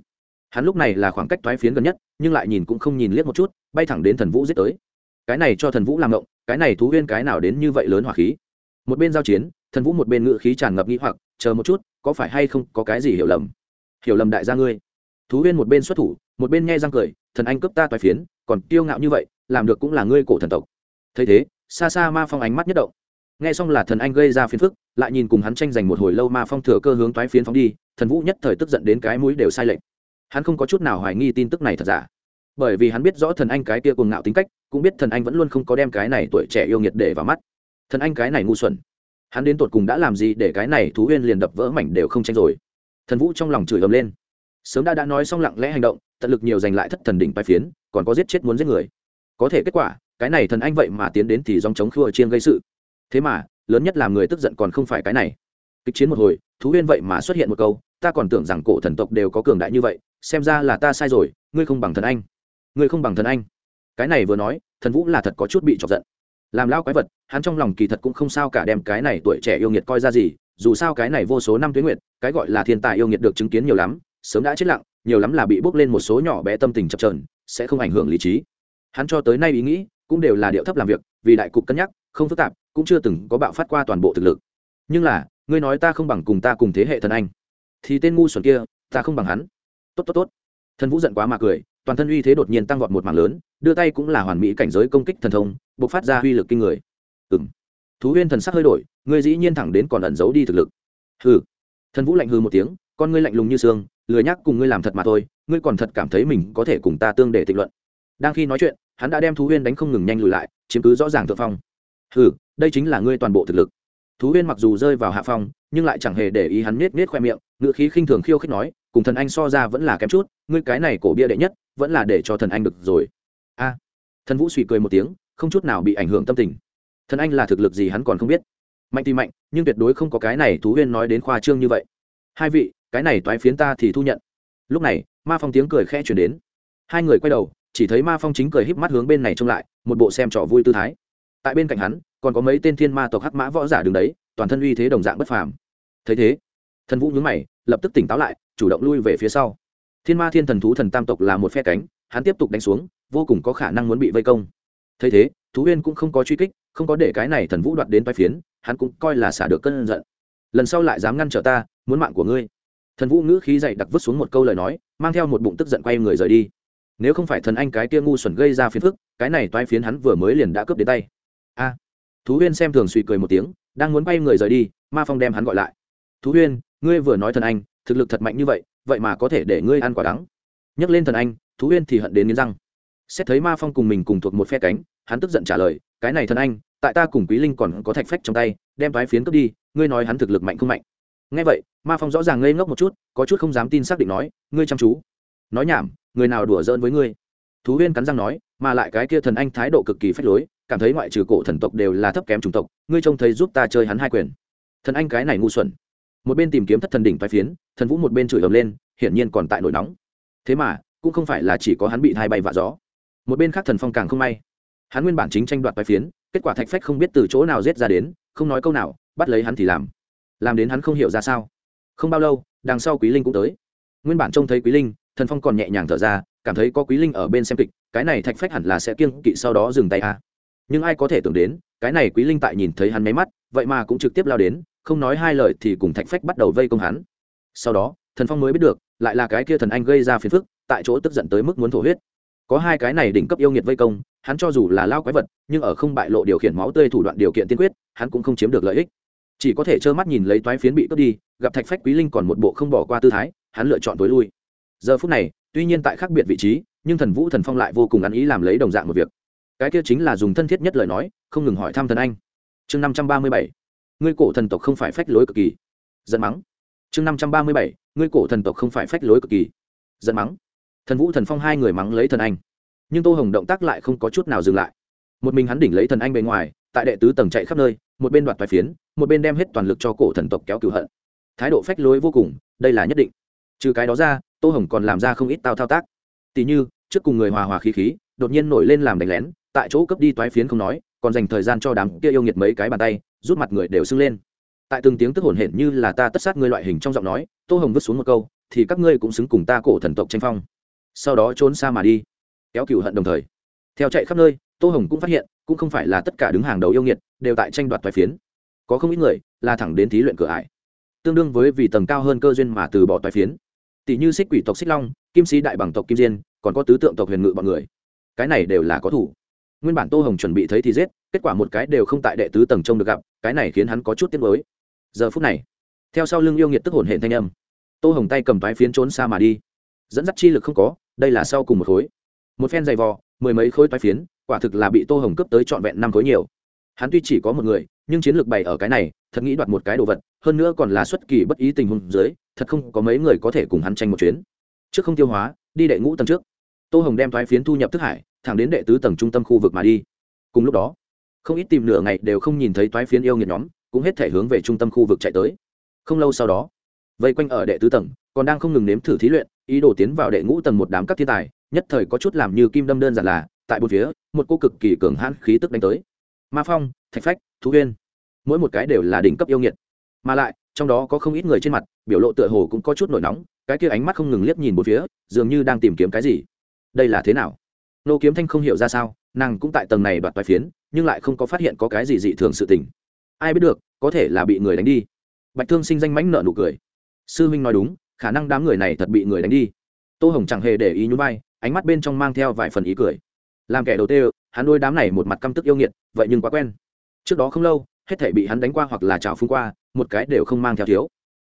Hắn lúc này là khoảng cách thoái phiến gần nhất, nhưng lại nhìn cũng không nhìn liếc một chút, bay thẳng đến thần vũ giết tới. Cái này cho thần vũ làm động cái này thú huyên cái nào đến như vậy lớn hỏa khí? Một bên giao chiến, thần vũ một bên ngự khí tràn ngập nghĩ hoặc, chờ một chút, có phải hay không có cái gì hiểu lầm? Hiểu lầm đại gia ngươi thú huyên một bên xuất thủ, một bên nghe răng cười, thần anh cướp ta toái phiến, còn kiêu ngạo như vậy, làm được cũng là ngươi cổ thần tộc. Thấy thế, xa xa ma phong ánh mắt nhất động. Nghe xong là thần anh gây ra phiền phức, lại nhìn cùng hắn tranh giành một hồi lâu ma phong thừa cơ hướng toái phiến phóng đi, thần vũ nhất thời tức giận đến cái mũi đều sai lệch. Hắn không có chút nào hoài nghi tin tức này thật giả. Bởi vì hắn biết rõ thần anh cái kia cuồng ngạo tính cách, cũng biết thần anh vẫn luôn không có đem cái này tuổi trẻ yêu nghiệt để vào mắt. Thần anh cái này ngu xuẩn. Hắn đến tột cùng đã làm gì để cái này thú huyên liền đập vỡ mảnh đều không tranh rồi. Thần vũ trong lòng chửi ầm lên sớm đã đã nói xong lặng lẽ hành động, tận lực nhiều giành lại thất thần đỉnh bài phiến, còn có giết chết muốn giết người. Có thể kết quả, cái này thần anh vậy mà tiến đến thì dòng chống khua chiên gây sự. Thế mà, lớn nhất làm người tức giận còn không phải cái này. Kịch chiến một hồi, thú huyên vậy mà xuất hiện một câu, ta còn tưởng rằng cổ thần tộc đều có cường đại như vậy, xem ra là ta sai rồi, ngươi không bằng thần anh. Ngươi không bằng thần anh. Cái này vừa nói, thần vũ là thật có chút bị chọc giận. Làm lao quái vật, hắn trong lòng kỳ thật cũng không sao cả đem cái này tuổi trẻ yêu nghiệt coi ra gì, dù sao cái này vô số năm tuyến nguyệt, cái gọi là thiên tài yêu nghiệt được chứng kiến nhiều lắm sớm đã chết lặng, nhiều lắm là bị bốc lên một số nhỏ bé tâm tình chập trờn sẽ không ảnh hưởng lý trí. Hắn cho tới nay ý nghĩ cũng đều là điệu thấp làm việc, vì đại cục cân nhắc, không phức tạp, cũng chưa từng có bạo phát qua toàn bộ thực lực. Nhưng là, ngươi nói ta không bằng cùng ta cùng thế hệ thần anh, thì tên ngu xuẩn kia, ta không bằng hắn. Tốt tốt tốt. Thần vũ giận quá mà cười, toàn thân uy thế đột nhiên tăng vọt một mảng lớn, đưa tay cũng là hoàn mỹ cảnh giới công kích thần thông, bộc phát ra uy lực kinh người. Ừ m thú huyên thần sắc hơi đổi, ngươi dĩ nhiên thẳng đến còn ẩn giấu đi thực lực. Hừ. Thần vũ lạnh hư một tiếng, con ngươi lạnh lùng như xương lười nhắc cùng ngươi làm thật mà thôi, ngươi còn thật cảm thấy mình có thể cùng ta tương để tịch luận. Đang khi nói chuyện, hắn đã đem thú huyên đánh không ngừng nhanh lùi lại, chiếm cứ rõ ràng thượng phong. Hừ, đây chính là ngươi toàn bộ thực lực. Thú huyên mặc dù rơi vào hạ phong, nhưng lại chẳng hề để ý hắn nết nết khoe miệng ngựa khí khinh thường khiêu khích nói, cùng thần anh so ra vẫn là kém chút, ngươi cái này cổ bia đệ nhất, vẫn là để cho thần anh được rồi. A. Thần vũ suy cười một tiếng, không chút nào bị ảnh hưởng tâm tình. Thần anh là thực lực gì hắn còn không biết. Mạnh thì mạnh, nhưng tuyệt đối không có cái này thú huyên nói đến khoa trương như vậy. Hai vị cái này toái phiến ta thì thu nhận. Lúc này, ma phong tiếng cười khẽ chuyển đến. Hai người quay đầu, chỉ thấy ma phong chính cười híp mắt hướng bên này trông lại, một bộ xem trò vui tư thái. Tại bên cạnh hắn, còn có mấy tên thiên ma tộc hắc mã võ giả đứng đấy, toàn thân uy thế đồng dạng bất phàm. Thấy thế, thần vũ nhướng mày, lập tức tỉnh táo lại, chủ động lui về phía sau. Thiên ma thiên thần thú thần tam tộc là một phe cánh, hắn tiếp tục đánh xuống, vô cùng có khả năng muốn bị vây công. Thấy thế, thú huyên cũng không có truy kích, không có để cái này thần vũ đoạt đến vai phiến, hắn cũng coi là xả được cơn giận. Lần sau lại dám ngăn trở ta, muốn mạng của ngươi thần vũ ngữ khí dậy đặc vứt xuống một câu lời nói, mang theo một bụng tức giận quay người rời đi. Nếu không phải thần anh cái kia ngu xuẩn gây ra phiền phức, cái này toai phiến hắn vừa mới liền đã cướp đến tay. A. Thú huyên xem thường suy cười một tiếng, đang muốn quay người rời đi, ma phong đem hắn gọi lại. Thú huyên, ngươi vừa nói thần anh, thực lực thật mạnh như vậy vậy mà có thể để ngươi ăn quả đắng. Nhắc lên thần anh, thú huyên thì hận đến nghiến răng. Xét thấy ma phong cùng mình cùng thuộc một phe cánh, hắn tức giận trả lời, cái này thần anh, tại ta cùng quý linh còn có thạch phách trong tay, đem toái phiến cướp đi, ngươi nói hắn thực lực mạnh không mạnh? Ngay vậy, ma phong rõ ràng ngây ngốc một chút, có chút không dám tin xác định nói, ngươi chăm chú. Nói nhảm, người nào đùa giỡn với ngươi? Thú huyên cắn răng nói, mà lại cái kia thần anh thái độ cực kỳ phách lối, cảm thấy ngoại trừ cổ thần tộc đều là thấp kém chủng tộc, ngươi trông thấy giúp ta chơi hắn hai quyền. Thần anh cái này ngu xuẩn. Một bên tìm kiếm thất thần đỉnh phái phiến, thần vũ một bên chửi ầm lên, hiển nhiên còn tại nổi nóng. Thế mà, cũng không phải là chỉ có hắn bị thai bay vạ gió. Một bên khác thần phong càng không may. Hắn nguyên bản chính tranh đoạt phái phiến, kết quả thạch phách không biết từ chỗ nào giết ra đến, không nói câu nào, bắt lấy hắn thì làm làm đến hắn không hiểu ra sao. Không bao lâu, đằng sau quý linh cũng tới. Nguyên bản trông thấy quý linh, thần phong còn nhẹ nhàng thở ra, cảm thấy có quý linh ở bên xem kịch, cái này thạch phách hẳn là sẽ kiêng kỵ sau đó dừng tay a nhưng ai có thể tưởng đến, cái này quý linh tại nhìn thấy hắn máy mắt, vậy mà cũng trực tiếp lao đến, không nói hai lời thì cùng thạch phách bắt đầu vây công hắn. Sau đó, thần phong mới biết được, lại là cái kia thần anh gây ra phiền phức, tại chỗ tức giận tới mức muốn thổ huyết. Có hai cái này đỉnh cấp yêu nghiệt vây công, hắn cho dù là lao quái vật, nhưng ở không bại lộ điều khiển máu tươi thủ đoạn điều kiện tiên quyết, hắn cũng không chiếm được lợi ích chỉ có thể trơ mắt nhìn lấy toái phiến bị cướp đi, gặp thạch phách quý linh còn một bộ không bỏ qua tư thái, hắn lựa chọn tối lui. Giờ phút này, tuy nhiên tại khác biệt vị trí, nhưng thần vũ thần phong lại vô cùng ăn ý làm lấy đồng dạng một việc. Cái kia chính là dùng thân thiết nhất lời nói, không ngừng hỏi thăm thần anh. Chương năm trăm ba mươi bảy, ngươi cổ thần tộc không phải phách lối cực kỳ. Giận mắng. Chương năm trăm ba mươi bảy, ngươi cổ thần tộc không phải phách lối cực kỳ. Giận mắng. Thần vũ thần phong hai người mắng lấy thần anh. Nhưng tô hồng động tác lại không có chút nào dừng lại. Một mình hắn đỉnh lấy thần anh bề ngoài, tại đệ tứ tầng chạy khắp nơi một bên đoạt toái phiến, một bên đem hết toàn lực cho cổ thần tộc kéo cửu hận. Thái độ phách lối vô cùng, đây là nhất định. Trừ cái đó ra, tô hồng còn làm ra không ít tao thao tác. Tỉ như, trước cùng người hòa hòa khí khí, đột nhiên nổi lên làm đánh lén, tại chỗ cấp đi toái phiến không nói, còn dành thời gian cho đám kia yêu nghiệt mấy cái bàn tay, rút mặt người đều sưng lên. Tại từng tiếng tức hổn hển như là ta tất sát ngươi loại hình trong giọng nói, tô hồng vứt xuống một câu, thì các ngươi cũng xứng cùng ta cổ thần tộc tranh phong. Sau đó trốn xa mà đi, kéo cựu hận đồng thời. Theo chạy khắp nơi tô hồng cũng phát hiện, cũng không phải là tất cả đứng hàng đầu yêu nghiệt, đều tại tranh đoạt toái phiến. Có không ít người là thẳng đến thí luyện cửa ải. Tương đương với vì tầng cao hơn cơ duyên mà từ bỏ toái phiến. Tỷ như xích quỷ tộc xích long, kim sĩ đại bằng tộc kim diên, còn có tứ tượng tộc huyền ngự bọn người. Cái này đều là có thủ. Nguyên bản tô hồng chuẩn bị thấy thì giết, kết quả một cái đều không tại đệ tứ tầng trông được gặp, cái này khiến hắn có chút tiếc mới giờ phút này, theo sau lưng yêu nghiệt tức hồn hển thanh âm, tô hồng tay cầm toái phiến trốn xa mà đi. Dẫn dắt chi lực không có, đây là sau cùng một khối. Một phen dày vò, mười mấy khối toái phiến quả thực là bị tô hồng cướp tới trọn vẹn năm khối nhiều. Hắn tuy chỉ có một người, nhưng chiến lược bày ở cái này, thật nghĩ đoạt một cái đồ vật, hơn nữa còn là xuất kỳ bất ý tình huống dưới, thật không có mấy người có thể cùng hắn tranh một chuyến. Trước không tiêu hóa, đi đệ ngũ tầng trước. Tô hồng đem thoái phiến thu nhập thức hải, thẳng đến đệ tứ tầng trung tâm khu vực mà đi. Cùng lúc đó, không ít tìm nửa ngày đều không nhìn thấy toái phiến yêu nghiệt nhóm, cũng hết thể hướng về trung tâm khu vực chạy tới. Không lâu sau đó, vây quanh ở đệ tứ tầng, còn đang không ngừng nếm thử thí luyện, ý đồ tiến vào đệ ngũ tầng một đám các thiên tài, nhất thời có chút làm như kim đâm đơn giản là tại bốn phía, một cô cực kỳ cường hãn khí tức đánh tới. Ma phong, thạch phách thú huyên, mỗi một cái đều là đỉnh cấp yêu nghiệt. Mà lại, trong đó có không ít người trên mặt, biểu lộ tựa hồ cũng có chút nổi nóng, cái kia ánh mắt không ngừng liếc nhìn một phía, dường như đang tìm kiếm cái gì. Đây là thế nào? Nô kiếm thanh không hiểu ra sao, nàng cũng tại tầng này đoạt toái phiến, nhưng lại không có phát hiện có cái gì dị thường sự tình. Ai biết được, có thể là bị người đánh đi. Bạch thương sinh danh mãnh nợ nụ cười. Sư huynh nói đúng, khả năng đám người này thật bị người đánh đi. Tô hồng chẳng hề để ý nhún vai, ánh mắt bên trong mang theo vài phần ý cười làm kẻ đầu tiên, hắn đôi đám này một mặt căm tức yêu nghiệt, vậy nhưng quá quen. Trước đó không lâu, hết thể bị hắn đánh qua hoặc là trào phung qua, một cái đều không mang theo thiếu.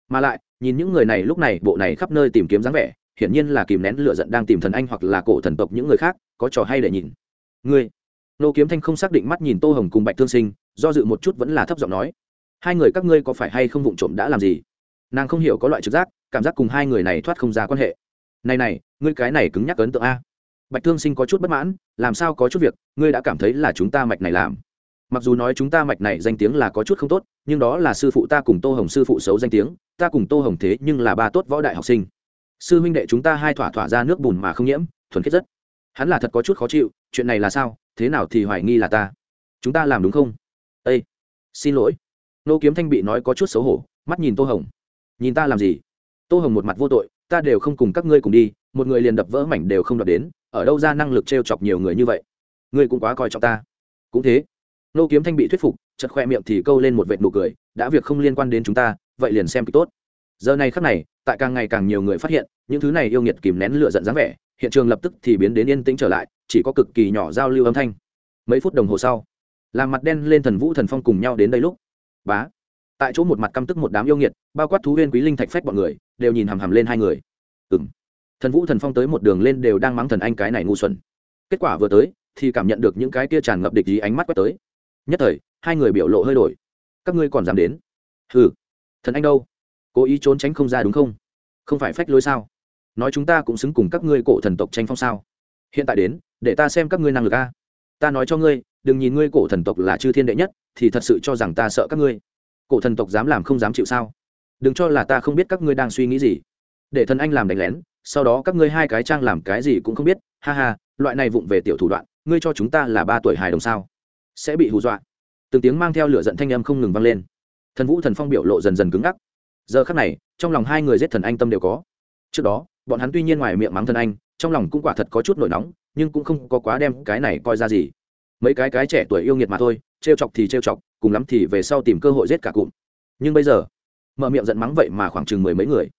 Mà lại, nhìn những người này lúc này, bộ này khắp nơi tìm kiếm dáng vẻ, hiển nhiên là kìm nén lửa giận đang tìm thần anh hoặc là cổ thần tộc những người khác, có trò hay để nhìn. Ngươi, nô kiếm thanh không xác định mắt nhìn tô hồng cùng bạch thương sinh, do dự một chút vẫn là thấp giọng nói. Hai người các ngươi có phải hay không vụng trộm đã làm gì? Nàng không hiểu có loại trực giác, cảm giác cùng hai người này thoát không ra quan hệ. Này này, ngươi cái này cứng nhắc ấn tượng a bạch thương sinh có chút bất mãn, làm sao có chút việc, ngươi đã cảm thấy là chúng ta mạch này làm? Mặc dù nói chúng ta mạch này danh tiếng là có chút không tốt, nhưng đó là sư phụ ta cùng tô hồng sư phụ xấu danh tiếng, ta cùng tô hồng thế nhưng là ba tốt võ đại học sinh. Sư huynh đệ chúng ta hai thỏa thỏa ra nước bùn mà không nhiễm, thuần khiết rất. Hắn là thật có chút khó chịu, chuyện này là sao, thế nào thì hoài nghi là ta? Chúng ta làm đúng không? Â xin lỗi. Nô kiếm thanh bị nói có chút xấu hổ, mắt nhìn tô hồng. Nhìn ta làm gì? Tô hồng một mặt vô tội, ta đều không cùng các ngươi cùng đi một người liền đập vỡ mảnh đều không đập đến, ở đâu ra năng lực t r e o chọc nhiều người như vậy? Ngươi cũng quá coi trọng ta. Cũng thế. Nô kiếm thanh bị thuyết phục chật khoe miệng thì câu lên một vệt nụ cười, đã việc không liên quan đến chúng ta, vậy liền xem kịch tốt. Giờ này khắc này, tại càng ngày càng nhiều người phát hiện, những thứ này yêu nghiệt kìm nén lựa giận dáng vẻ, hiện trường lập tức thì biến đến yên tĩnh trở lại, chỉ có cực kỳ nhỏ giao lưu âm thanh. Mấy phút đồng hồ sau, làm mặt đen lên thần vũ thần phong cùng nhau đến đây lúc, bá, tại chỗ một mặt căm tức một đám yêu nghiệt, bao quát thú huyên quý linh thạch phách bọn người, đều nhìn hằm hằm lên hai người. Ừ thần vũ thần phong tới một đường lên đều đang mắng thần anh cái này ngu xuẩn. Kết quả vừa tới, thì cảm nhận được những cái kia tràn ngập địch ý ánh mắt quét tới. Nhất thời, hai người biểu lộ hơi đổi. Các ngươi còn dám đến? Ừ thần anh đâu? Cố ý trốn tránh không ra đúng không? Không phải phách lối sao? Nói chúng ta cũng xứng cùng các ngươi cổ thần tộc tranh phong sao? Hiện tại đến, để ta xem các ngươi năng lực a. Ta nói cho ngươi, đừng nhìn ngươi cổ thần tộc là chư thiên đệ nhất, thì thật sự cho rằng ta sợ các ngươi. Cổ thần tộc dám làm không dám chịu sao? Đừng cho là ta không biết các ngươi đang suy nghĩ gì. Để thần anh làm đánh lén sau đó các ngươi hai cái trang làm cái gì cũng không biết, ha ha, loại này vụng về tiểu thủ đoạn, ngươi cho chúng ta là ba tuổi hài đồng sao? Sẽ bị hù dọa. Từng tiếng mang theo lửa giận thanh âm không ngừng vang lên. Thần vũ thần phong biểu lộ dần dần cứng ngắc. Giờ khắc này, trong lòng hai người giết thần anh tâm đều có. Trước đó, bọn hắn tuy nhiên ngoài miệng mắng thần anh, trong lòng cũng quả thật có chút nổi nóng, nhưng cũng không có quá đem cái này coi ra gì. Mấy cái cái trẻ tuổi yêu nghiệt mà thôi, trêu chọc thì trêu chọc, cùng lắm thì về sau tìm cơ hội giết cả cụm. Nhưng bây giờ, mở miệng giận mắng vậy mà khoảng chừng mười mấy người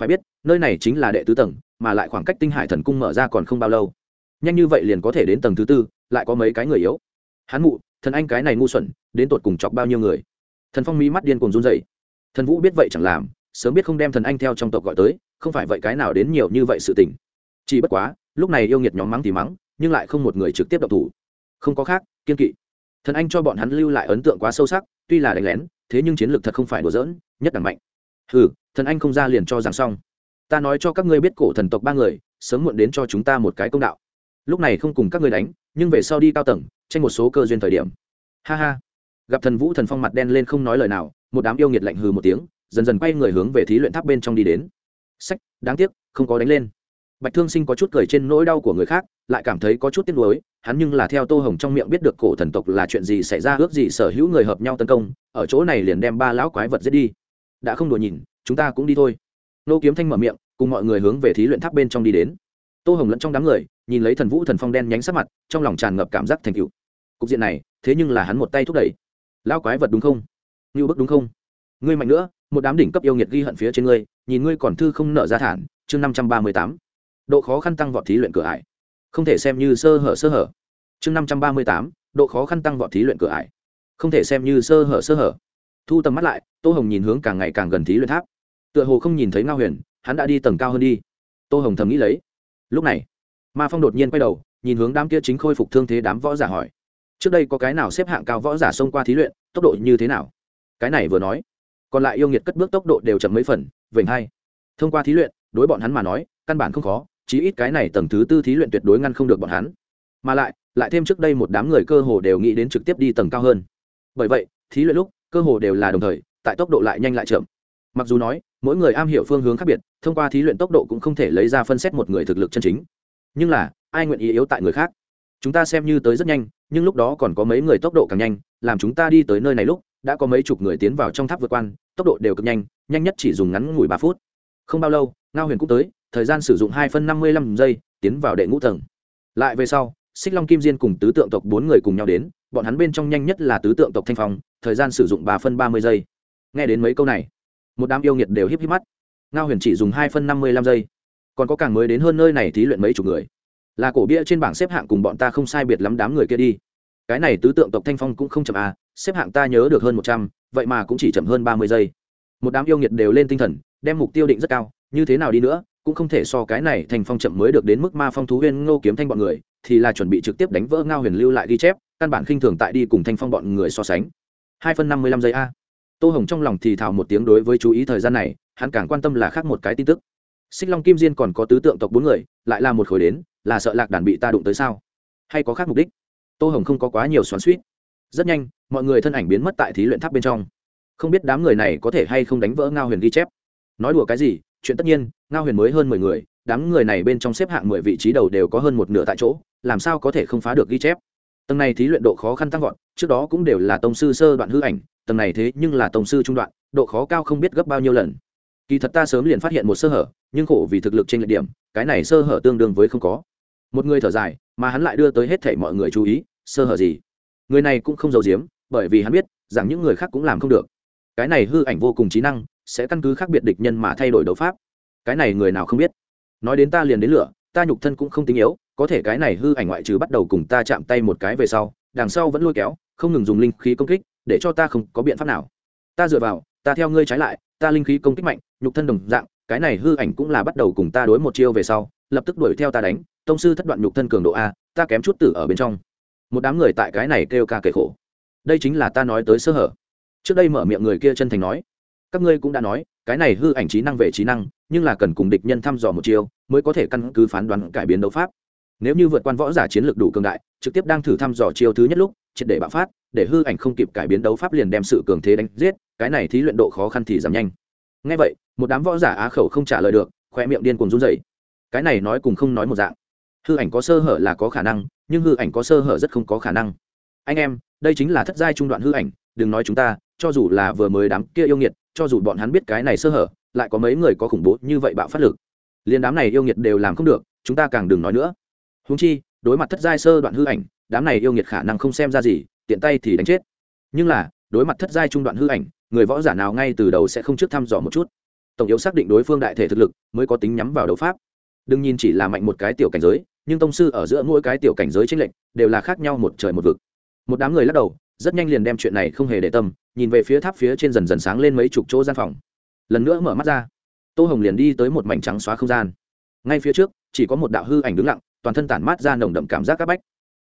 phải biết, nơi này chính là đệ tứ tầng, mà lại khoảng cách tinh hải thần cung mở ra còn không bao lâu. Nhanh như vậy liền có thể đến tầng thứ tư, lại có mấy cái người yếu. Hắn mụ, thần anh cái này ngu xuẩn, đến tột cùng chọc bao nhiêu người? Thần phong mỹ mắt điên cùng run dậy thần vũ biết vậy chẳng làm, sớm biết không đem thần anh theo trong tộc gọi tới, không phải vậy cái nào đến nhiều như vậy sự tình. Chỉ bất quá, lúc này yêu nghiệt nhóm mắng thì mắng, nhưng lại không một người trực tiếp độc thủ. Không có khác, kiên kỵ. Thần anh cho bọn hắn lưu lại ấn tượng quá sâu sắc, tuy là đánh lén, thế nhưng chiến lược thật không phải đùa giỡn, nhất đẳng mạnh. Ừ thần anh không ra liền cho rằng xong. Ta nói cho các ngươi biết cổ thần tộc ba người, sớm muộn đến cho chúng ta một cái công đạo. Lúc này không cùng các ngươi đánh, nhưng về sau đi cao tầng, tranh một số cơ duyên thời điểm. Ha ha. Gặp thần vũ thần phong mặt đen lên không nói lời nào, một đám yêu nghiệt lạnh hừ một tiếng, dần dần quay người hướng về thí luyện tháp bên trong đi đến. Sách, đáng tiếc, không có đánh lên. Bạch thương sinh có chút cười trên nỗi đau của người khác, lại cảm thấy có chút tiếc nuối, hắn nhưng là theo tô hồng trong miệng biết được cổ thần tộc là chuyện gì xảy ra, ước gì sở hữu người hợp nhau tấn công, ở chỗ này liền đem ba lão quái vật giết đi. Đã không đùa nhìn chúng ta cũng đi thôi. Nô kiếm thanh mở miệng, cùng mọi người hướng về thí luyện tháp bên trong đi đến. Tô hồng lẫn trong đám người, nhìn lấy thần vũ thần phong đen nhánh sắc mặt, trong lòng tràn ngập cảm giác thành cựu cục diện này, thế nhưng là hắn một tay thúc đẩy. Lao quái vật đúng không? Ngưu bức đúng không? Ngươi mạnh nữa, một đám đỉnh cấp yêu nghiệt ghi hận phía trên ngươi, nhìn ngươi còn thư không nợ ra thản, chương năm trăm ba mươi tám. Độ khó khăn tăng vọt thí luyện cửa ải. Không thể xem như sơ hở sơ hở. Chương năm trăm ba mươi tám, độ khó khăn tăng vọt thí luyện cửa ải. Không thể xem như sơ hở sơ hở. Thu tầm mắt lại, tô hồng nhìn hướng càng ngày càng gần thí luyện tháp tựa hồ không nhìn thấy ngao huyền, hắn đã đi tầng cao hơn đi. Tô hồng thầm nghĩ lấy. Lúc này, ma phong đột nhiên quay đầu, nhìn hướng đám kia chính khôi phục thương thế đám võ giả hỏi. Trước đây có cái nào xếp hạng cao võ giả xông qua thí luyện, tốc độ như thế nào? Cái này vừa nói, còn lại yêu nghiệt cất bước tốc độ đều chậm mấy phần, vểnh hay thông qua thí luyện, đối bọn hắn mà nói, căn bản không khó, chí ít cái này tầng thứ tư thí luyện tuyệt đối ngăn không được bọn hắn. Mà lại lại thêm trước đây một đám người cơ hồ đều nghĩ đến trực tiếp đi tầng cao hơn. Bởi vậy, thí luyện lúc, cơ hồ đều là đồng thời, tại tốc độ lại nhanh lại chậm. Mặc dù nói mỗi người am hiểu phương hướng khác biệt, thông qua thí luyện tốc độ cũng không thể lấy ra phân xét một người thực lực chân chính. Nhưng là, ai nguyện ý yếu tại người khác? Chúng ta xem như tới rất nhanh, nhưng lúc đó còn có mấy người tốc độ càng nhanh, làm chúng ta đi tới nơi này lúc, đã có mấy chục người tiến vào trong tháp vượt quan, tốc độ đều cực nhanh nhanh nhất chỉ dùng ngắn ngủi ba phút. Không bao lâu, ngao huyền cũng tới, thời gian sử dụng hai phân năm mươi lăm giây, tiến vào đệ ngũ tầng. Lại về sau, xích long kim diên cùng tứ tượng tộc bốn người cùng nhau đến, bọn hắn bên trong nhanh nhất là tứ tượng tộc thanh phong, thời gian sử dụng ba phân ba mươi giây. Nghe đến mấy câu này một đám yêu nghiệt đều híp híp mắt. Ngao huyền chỉ dùng hai phân năm mươi lăm giây. Còn có càng mới đến hơn nơi này thí luyện mấy chục người. Là cổ bia trên bảng xếp hạng cùng bọn ta không sai biệt lắm đám người kia đi. Cái này tứ tượng tộc thanh phong cũng không chậm à xếp hạng ta nhớ được hơn một trăm, vậy mà cũng chỉ chậm hơn ba mươi giây. Một đám yêu nghiệt đều lên tinh thần, đem mục tiêu định rất cao, như thế nào đi nữa, cũng không thể so cái này thành phong chậm mới được đến mức ma phong thú huyên ngô kiếm thanh bọn người, thì là chuẩn bị trực tiếp đánh vỡ ngao huyền lưu lại ghi chép, căn bản khinh thường tại đi cùng thanh phong bọn người so sánh. Hai phân năm mươi lăm giây a tô hồng trong lòng thì thào một tiếng đối với chú ý thời gian này, hắn càng quan tâm là khác một cái tin tức. Xích long kim diên còn có tứ tượng tộc bốn người, lại là một khối đến, là sợ lạc đàn bị ta đụng tới sao? Hay có khác mục đích? Tô hồng không có quá nhiều xoắn suýt rất nhanh, mọi người thân ảnh biến mất tại thí luyện tháp bên trong. Không biết đám người này có thể hay không đánh vỡ ngao huyền ghi chép. Nói đùa cái gì, chuyện tất nhiên, ngao huyền mới hơn mười người, đám người này bên trong xếp hạng mười vị trí đầu đều có hơn một nửa tại chỗ, làm sao có thể không phá được ghi chép? Tầng này thí luyện độ khó khăn tăng vọt, trước đó cũng đều là tông sư sơ đoạn hư ảnh tầng này thế nhưng là tổng sư trung đoạn, độ khó cao không biết gấp bao nhiêu lần. Kỳ thật ta sớm liền phát hiện một sơ hở, nhưng khổ vì thực lực trên lệch điểm, cái này sơ hở tương đương với không có. Một người thở dài, mà hắn lại đưa tới hết thảy mọi người chú ý, sơ hở gì? Người này cũng không giấu giếm, bởi vì hắn biết, rằng những người khác cũng làm không được. Cái này hư ảnh vô cùng trí năng, sẽ căn cứ khác biệt địch nhân mà thay đổi đấu pháp. Cái này người nào không biết? Nói đến ta liền đến lửa, ta nhục thân cũng không tính yếu, có thể cái này hư ảnh ngoại trừ bắt đầu cùng ta chạm tay một cái về sau, đằng sau vẫn lôi kéo, không ngừng dùng linh khí công kích để cho ta không có biện pháp nào. Ta dựa vào, ta theo ngươi trái lại, ta linh khí công kích mạnh, nhục thân đồng dạng, cái này hư ảnh cũng là bắt đầu cùng ta đối một chiêu về sau, lập tức đuổi theo ta đánh, tông sư thất đoạn nhục thân cường độ a, ta kém chút tử ở bên trong. Một đám người tại cái này kêu ca kể khổ. Đây chính là ta nói tới sơ hở. Trước đây mở miệng người kia chân thành nói, các ngươi cũng đã nói, cái này hư ảnh trí năng về trí năng, nhưng là cần cùng địch nhân thăm dò một chiêu, mới có thể căn cứ phán đoán cải biến đấu pháp. Nếu như vượt quan võ giả chiến lược đủ cường đại, trực tiếp đang thử thăm dò chiêu thứ nhất lúc, triệt để bạo phát để hư ảnh không kịp cải biến đấu pháp liền đem sự cường thế đánh giết, cái này thí luyện độ khó khăn thì giảm nhanh. Ngay vậy, một đám võ giả á khẩu không trả lời được, khoe miệng điên cuồng run dậy cái này nói cùng không nói một dạng. Hư ảnh có sơ hở là có khả năng, nhưng hư ảnh có sơ hở rất không có khả năng. Anh em, đây chính là thất giai trung đoạn hư ảnh, đừng nói chúng ta, cho dù là vừa mới đám kia yêu nghiệt, cho dù bọn hắn biết cái này sơ hở, lại có mấy người có khủng bố như vậy bạo phát lực. Liền đám này yêu nghiệt đều làm không được, chúng ta càng đừng nói nữa. Húng chi, đối mặt thất giai sơ đoạn hư ảnh, đám này yêu nghiệt khả năng không xem ra gì tiện tay thì đánh chết. Nhưng là, đối mặt thất giai trung đoạn hư ảnh, người võ giả nào ngay từ đầu sẽ không trước thăm dò một chút. Tổng yếu xác định đối phương đại thể thực lực, mới có tính nhắm vào đấu pháp. Đừng nhìn chỉ là mạnh một cái tiểu cảnh giới, nhưng tông sư ở giữa mỗi cái tiểu cảnh giới tranh lệch, đều là khác nhau một trời một vực. Một đám người lắc đầu, rất nhanh liền đem chuyện này không hề để tâm, nhìn về phía tháp phía trên dần dần sáng lên mấy chục chỗ gian phòng. Lần nữa mở mắt ra, tô hồng liền đi tới một mảnh trắng xóa không gian. Ngay phía trước, chỉ có một đạo hư ảnh đứng lặng, toàn thân tản mát ra nồng đậm cảm giác các bách.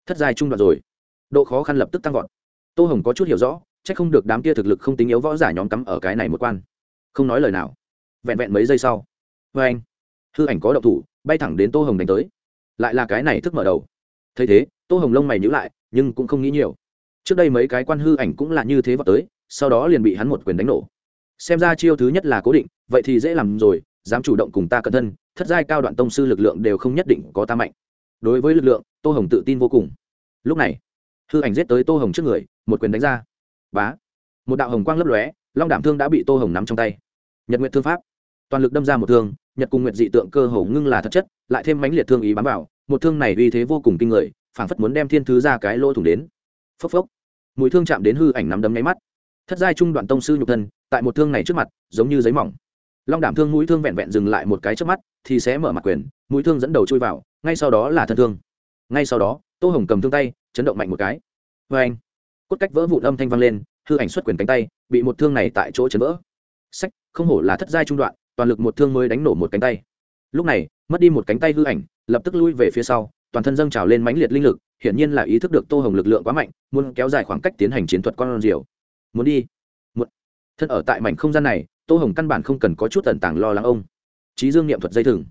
Thất dài trung đoạn rồi độ khó khăn lập tức tăng vọt. Tô hồng có chút hiểu rõ c h ắ c không được đám kia thực lực không tính yếu võ giả nhóm cắm ở cái này một quan. Không nói lời nào. Vẹn vẹn mấy giây sau. Vê anh, hư ảnh có độc thủ, bay thẳng đến tô hồng đánh tới. Lại là cái này thức mở đầu. Thấy thế, tô hồng lông mày nhữ lại, nhưng cũng không nghĩ nhiều. Trước đây mấy cái quan hư ảnh cũng là như thế vào tới, sau đó liền bị hắn một quyền đánh nổ. Xem ra chiêu thứ nhất là cố định, vậy thì dễ làm rồi, dám chủ động cùng ta cẩn thân, thất giai cao đoạn tông sư lực lượng đều không nhất định có ta mạnh. Đối với lực lượng, tô hồng tự tin vô cùng. Lúc này hư ảnh giết tới tô hồng trước người, một quyền đánh ra. Bá. Một đạo hồng quang lấp lóe, long đảm thương đã bị tô hồng nắm trong tay. Nhật nguyện thương pháp. Toàn lực đâm ra một thương, nhật cùng nguyện dị tượng cơ hồ ngưng là thật chất, lại thêm mãnh liệt thương ý bám vào, một thương này uy thế vô cùng kinh người, phảng phất muốn đem thiên thứ ra cái lỗ thủng đến. Phốc phốc. Mũi thương chạm đến hư ảnh nắm đấm nháy mắt. Thất giai trung đoạn tông sư nhục thân, tại một thương này trước mặt, giống như giấy mỏng. Long đảm thương mũi thương vẹn vẹn dừng lại một cái trước mắt, thì sẽ mở mặt quyền, mũi thương dẫn đầu chui vào, ngay sau đó là thân thương ngay sau đó, tô hồng cầm thương tay, chấn động mạnh một cái. Vê anh, cốt cách vỡ vụn âm thanh vang lên, hư ảnh xuất quyền cánh tay, bị một thương này tại chỗ chấn vỡ. Sách, không hổ là thất giai trung đoạn, toàn lực một thương mới đánh nổ một cánh tay. Lúc này, mất đi một cánh tay hư ảnh, lập tức lui về phía sau, toàn thân dâng trào lên mãnh liệt linh lực, hiển nhiên là ý thức được tô hồng lực lượng quá mạnh, muốn kéo dài khoảng cách tiến hành chiến thuật con diều muốn đi. Muốn. thân ở tại mảnh không gian này, tô hồng căn bản không cần có chút tần tàng lo lắng ông. Trí dương niệm thuật dây thừng.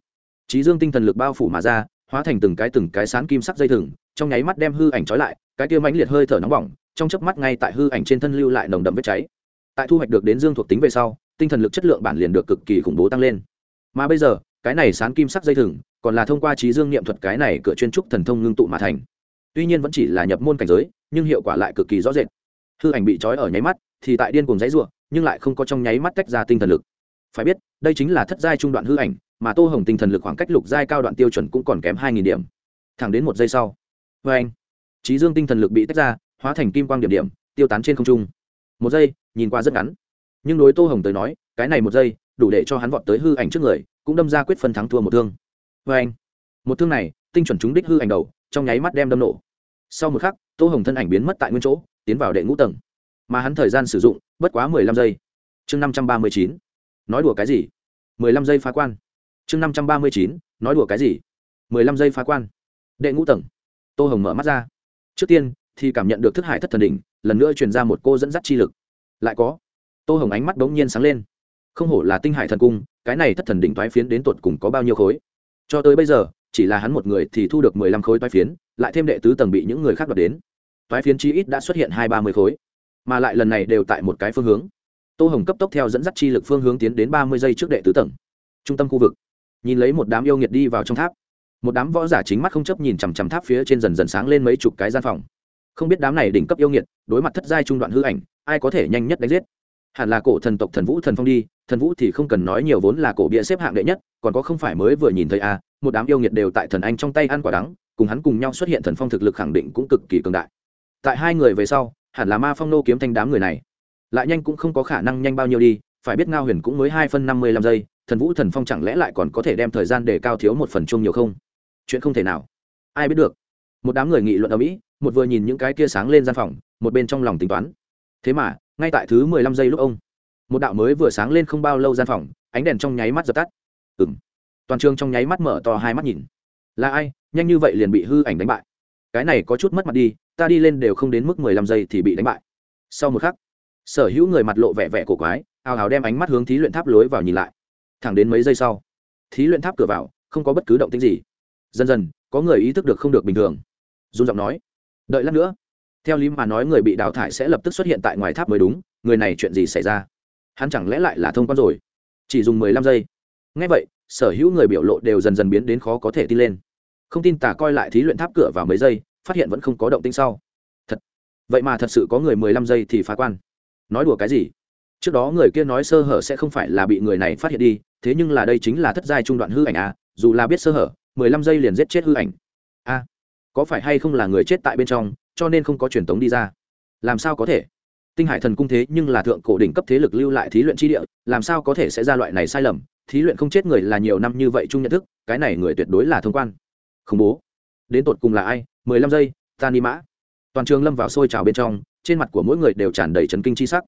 Trí dương tinh thần lực bao phủ mà ra hóa thành từng cái từng cái sán kim sắc dây thừng, trong nháy mắt đem hư ảnh trói lại, cái kia mãnh liệt hơi thở nóng bỏng, trong chớp mắt ngay tại hư ảnh trên thân lưu lại nồng đậm vết cháy. Tại thu hoạch được đến dương thuộc tính về sau, tinh thần lực chất lượng bản liền được cực kỳ khủng bố tăng lên. Mà bây giờ, cái này sán kim sắc dây thừng, còn là thông qua trí dương niệm thuật cái này cửa chuyên trúc thần thông ngưng tụ mà thành. Tuy nhiên vẫn chỉ là nhập môn cảnh giới, nhưng hiệu quả lại cực kỳ rõ rệt. Hư ảnh bị trói ở nháy mắt, thì tại điên cùng giấy ruộng nhưng lại không có trong nháy mắt tách ra tinh thần lực. Phải biết, đây chính là thất giai trung đoạn hư ảnh mà tô hồng tinh thần lực khoảng cách lục giai cao đoạn tiêu chuẩn cũng còn kém hai nghìn điểm. Thẳng đến một giây sau, vê anh trí dương tinh thần lực bị tách ra, hóa thành kim quang điểm điểm, tiêu tán trên không trung. Một giây, nhìn qua rất ngắn. Nhưng đối tô hồng tới nói, cái này một giây, đủ để cho hắn vọt tới hư ảnh trước người, cũng đâm ra quyết phân thắng thua một thương. Vê anh, một thương này, tinh chuẩn chúng đích hư ảnh đầu, trong nháy mắt đem đâm nổ. Sau một khắc, tô hồng thân ảnh biến mất tại nguyên chỗ, tiến vào đệ ngũ tầng. Mà hắn thời gian sử dụng, bất quá mười lăm giây. Chương năm trăm ba mươi chín. Nói đùa cái gì? mười lăm giây phá quan chương năm trăm ba mươi chín, nói đùa cái gì? mười lăm giây phá quan. Đệ ngũ tầng. Tô hồng mở mắt ra. Trước tiên, thì cảm nhận được thức hải thất thần đỉnh, lần nữa truyền ra một cô dẫn dắt chi lực. Lại có, tô hồng ánh mắt bỗng nhiên sáng lên. Không hổ là tinh hải thần cung, cái này thất thần đỉnh thoái phiến đến tột cùng có bao nhiêu khối? Cho tới bây giờ, chỉ là hắn một người thì thu được mười lăm khối toái phiến, lại thêm đệ tứ tầng bị những người khác đoạt đến. Toái phiến chi ít đã xuất hiện hai ba mươi khối. Mà lại lần này đều tại một cái phương hướng. Tô hồng cấp tốc theo dẫn dắt chi lực phương hướng tiến đến ba mươi giây trước đệ tứ tầng. Trung tâm khu vực nhìn lấy một đám yêu nghiệt đi vào trong tháp. Một đám võ giả chính mắt không chấp nhìn chằm chằm tháp phía trên dần dần sáng lên mấy chục cái gian phòng. Không biết đám này đỉnh cấp yêu nghiệt đối mặt thất giai trung đoạn hư ảnh ai có thể nhanh nhất đánh giết? Hẳn là cổ thần tộc thần vũ thần phong đi thần vũ thì không cần nói nhiều vốn là cổ bịa xếp hạng đệ nhất còn có không phải mới vừa nhìn thấy à, một đám yêu nghiệt đều tại thần anh trong tay ăn quả đắng cùng hắn cùng nhau xuất hiện thần phong thực lực khẳng định cũng cực kỳ cường đại. Tại hai người về sau hẳn là ma phong nô kiếm thanh đám người này. Lại nhanh cũng không có khả năng nhanh bao nhiêu đi phải biết ngao huyền cũng mới hai phân năm mươi lăm giây thần vũ thần phong chẳng lẽ lại còn có thể đem thời gian để cao thiếu một phần chung nhiều không? Chuyện không thể nào. Ai biết được? Một đám người nghị luận ở mỹ, một vừa nhìn những cái kia sáng lên gian phòng, một bên trong lòng tính toán. Thế mà, ngay tại thứ mười lăm giây lúc ông, một đạo mới vừa sáng lên không bao lâu gian phòng, ánh đèn trong nháy mắt dập tắt. Ừng toàn trường trong nháy mắt mở to hai mắt nhìn. Là ai? Nhanh như vậy liền bị hư ảnh đánh bại. Cái này có chút mất mặt đi, ta đi lên đều không đến mức mười lăm giây thì bị đánh bại. Sau một khắc, sở hữu người mặt lộ vẻ vẻ cổ quái, ào ào đem ánh mắt hướng thí luyện tháp lối vào nhìn lại thẳng đến mấy giây sau, thí luyện tháp cửa vào, không có bất cứ động tính gì. Dần dần, có người ý thức được không được bình thường. Dung giọng nói, đợi lát nữa. Theo lý mà nói, người bị đào thải sẽ lập tức xuất hiện tại ngoài tháp mới đúng, người này chuyện gì xảy ra? Hắn chẳng lẽ lại là thông quan rồi? Chỉ dùng mười lăm giây. Ngay vậy, sở hữu người biểu lộ đều dần dần biến đến khó có thể tin lên. Không tin tả coi lại thí luyện tháp cửa vào mấy giây, phát hiện vẫn không có động tĩnh sau. Thật. Vậy mà thật sự có người mười lăm giây thì phá quan. Nói đùa cái gì? Trước đó người kia nói sơ hở sẽ không phải là bị người này phát hiện đi, thế nhưng là đây chính là thất giai trung đoạn hư ảnh à dù là biết sơ hở, mười lăm giây liền giết chết hư ảnh. A có phải hay không là người chết tại bên trong, cho nên không có truyền tống đi ra? Làm sao có thể? Tinh hải thần cung thế nhưng là thượng cổ đỉnh cấp thế lực lưu lại thí luyện tri địa, làm sao có thể sẽ ra loại này sai lầm? Thí luyện không chết người là nhiều năm như vậy chung nhận thức, cái này người tuyệt đối là thông quan. Khủng bố. Đến tột cùng là ai? mười lăm giây, ta ni mã. Toàn trường lâm vào sôi trào bên trong, trên mặt của mỗi người đều tràn đầy trấn kinh c h i sắc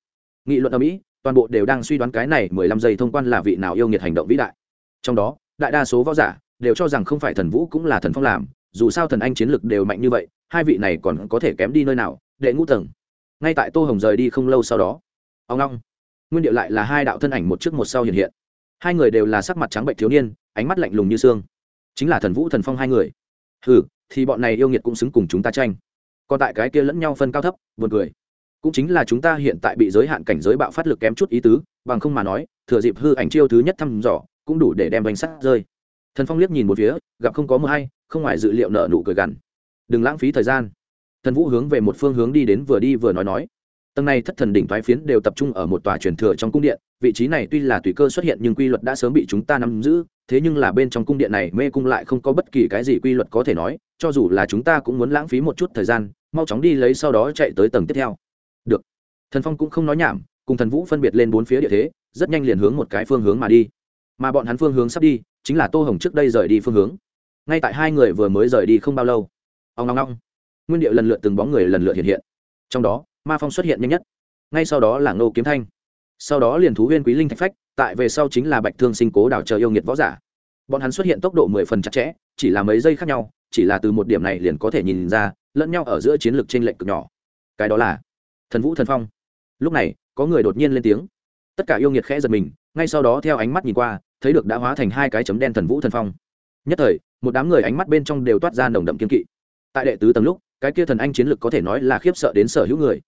nghị luận ở mỹ, toàn bộ đều đang suy đoán cái này mười lăm giây thông quan là vị nào yêu nghiệt hành động vĩ đại. Trong đó, đại đa số võ giả đều cho rằng không phải thần vũ cũng là thần phong làm, dù sao thần anh chiến lực đều mạnh như vậy, hai vị này còn có thể kém đi nơi nào, đệ ngũ tầng. Ngay tại tô hồng rời đi không lâu sau đó, ông long, nguyên điệu lại là hai đạo thân ảnh một trước một sau hiện hiện. Hai người đều là sắc mặt trắng bệnh thiếu niên, ánh mắt lạnh lùng như xương. Chính là thần vũ thần phong hai người. Ừ thì bọn này yêu nghiệt cũng xứng cùng chúng ta tranh. Còn tại cái kia lẫn nhau phân cao thấp, buồn cười cũng chính là chúng ta hiện tại bị giới hạn cảnh giới bạo phát lực kém chút ý tứ, bằng không mà nói, thừa dịp hư ảnh chiêu thứ nhất thăm dò, cũng đủ để đem bánh sắt rơi. Thần phong liếc nhìn một phía, gặp không có mưa hay, không ngoài dự liệu nợ nụ cười gằn. Đừng lãng phí thời gian. Thần vũ hướng về một phương hướng đi đến vừa đi vừa nói nói. Tầng này thất thần đỉnh thoái phiến đều tập trung ở một tòa truyền thừa trong cung điện, vị trí này tuy là tùy cơ xuất hiện nhưng quy luật đã sớm bị chúng ta nắm giữ, thế nhưng là bên trong cung điện này mê cung lại không có bất kỳ cái gì quy luật có thể nói, cho dù là chúng ta cũng muốn lãng phí một chút thời gian, mau chóng đi lấy sau đó chạy tới tầng tiếp theo thần phong cũng không nói nhảm, cùng thần vũ phân biệt lên bốn phía địa thế, rất nhanh liền hướng một cái phương hướng mà đi. Mà bọn hắn phương hướng sắp đi, chính là tô hồng trước đây rời đi phương hướng. Ngay tại hai người vừa mới rời đi không bao lâu ông long long nguyên điệu lần lượt từng bóng người lần lượt hiện hiện. Trong đó, ma phong xuất hiện nhanh nhất. Ngay sau đó là ngô kiếm thanh. Sau đó liền thú huyên quý linh thạch phách, tại về sau chính là bạch thương sinh cố đảo chờ yêu nghiệt võ giả. Bọn hắn xuất hiện tốc độ mười phần chặt chẽ, chỉ là mấy giây khác nhau, chỉ là từ một điểm này liền có thể nhìn ra, lẫn nhau ở giữa chiến lược t r ê n lệch cực nhỏ. Cái đó là thần vũ thần phong lúc này, có người đột nhiên lên tiếng. Tất cả yêu nghiệt khẽ giật mình, ngay sau đó theo ánh mắt nhìn qua, thấy được đã hóa thành hai cái chấm đen thần vũ thần phong. Nhất thời, một đám người ánh mắt bên trong đều toát ra nồng đậm kiên kỵ. Tại đệ tứ tầng lúc, cái kia thần anh chiến lực có thể nói là khiếp sợ đến sở hữu người.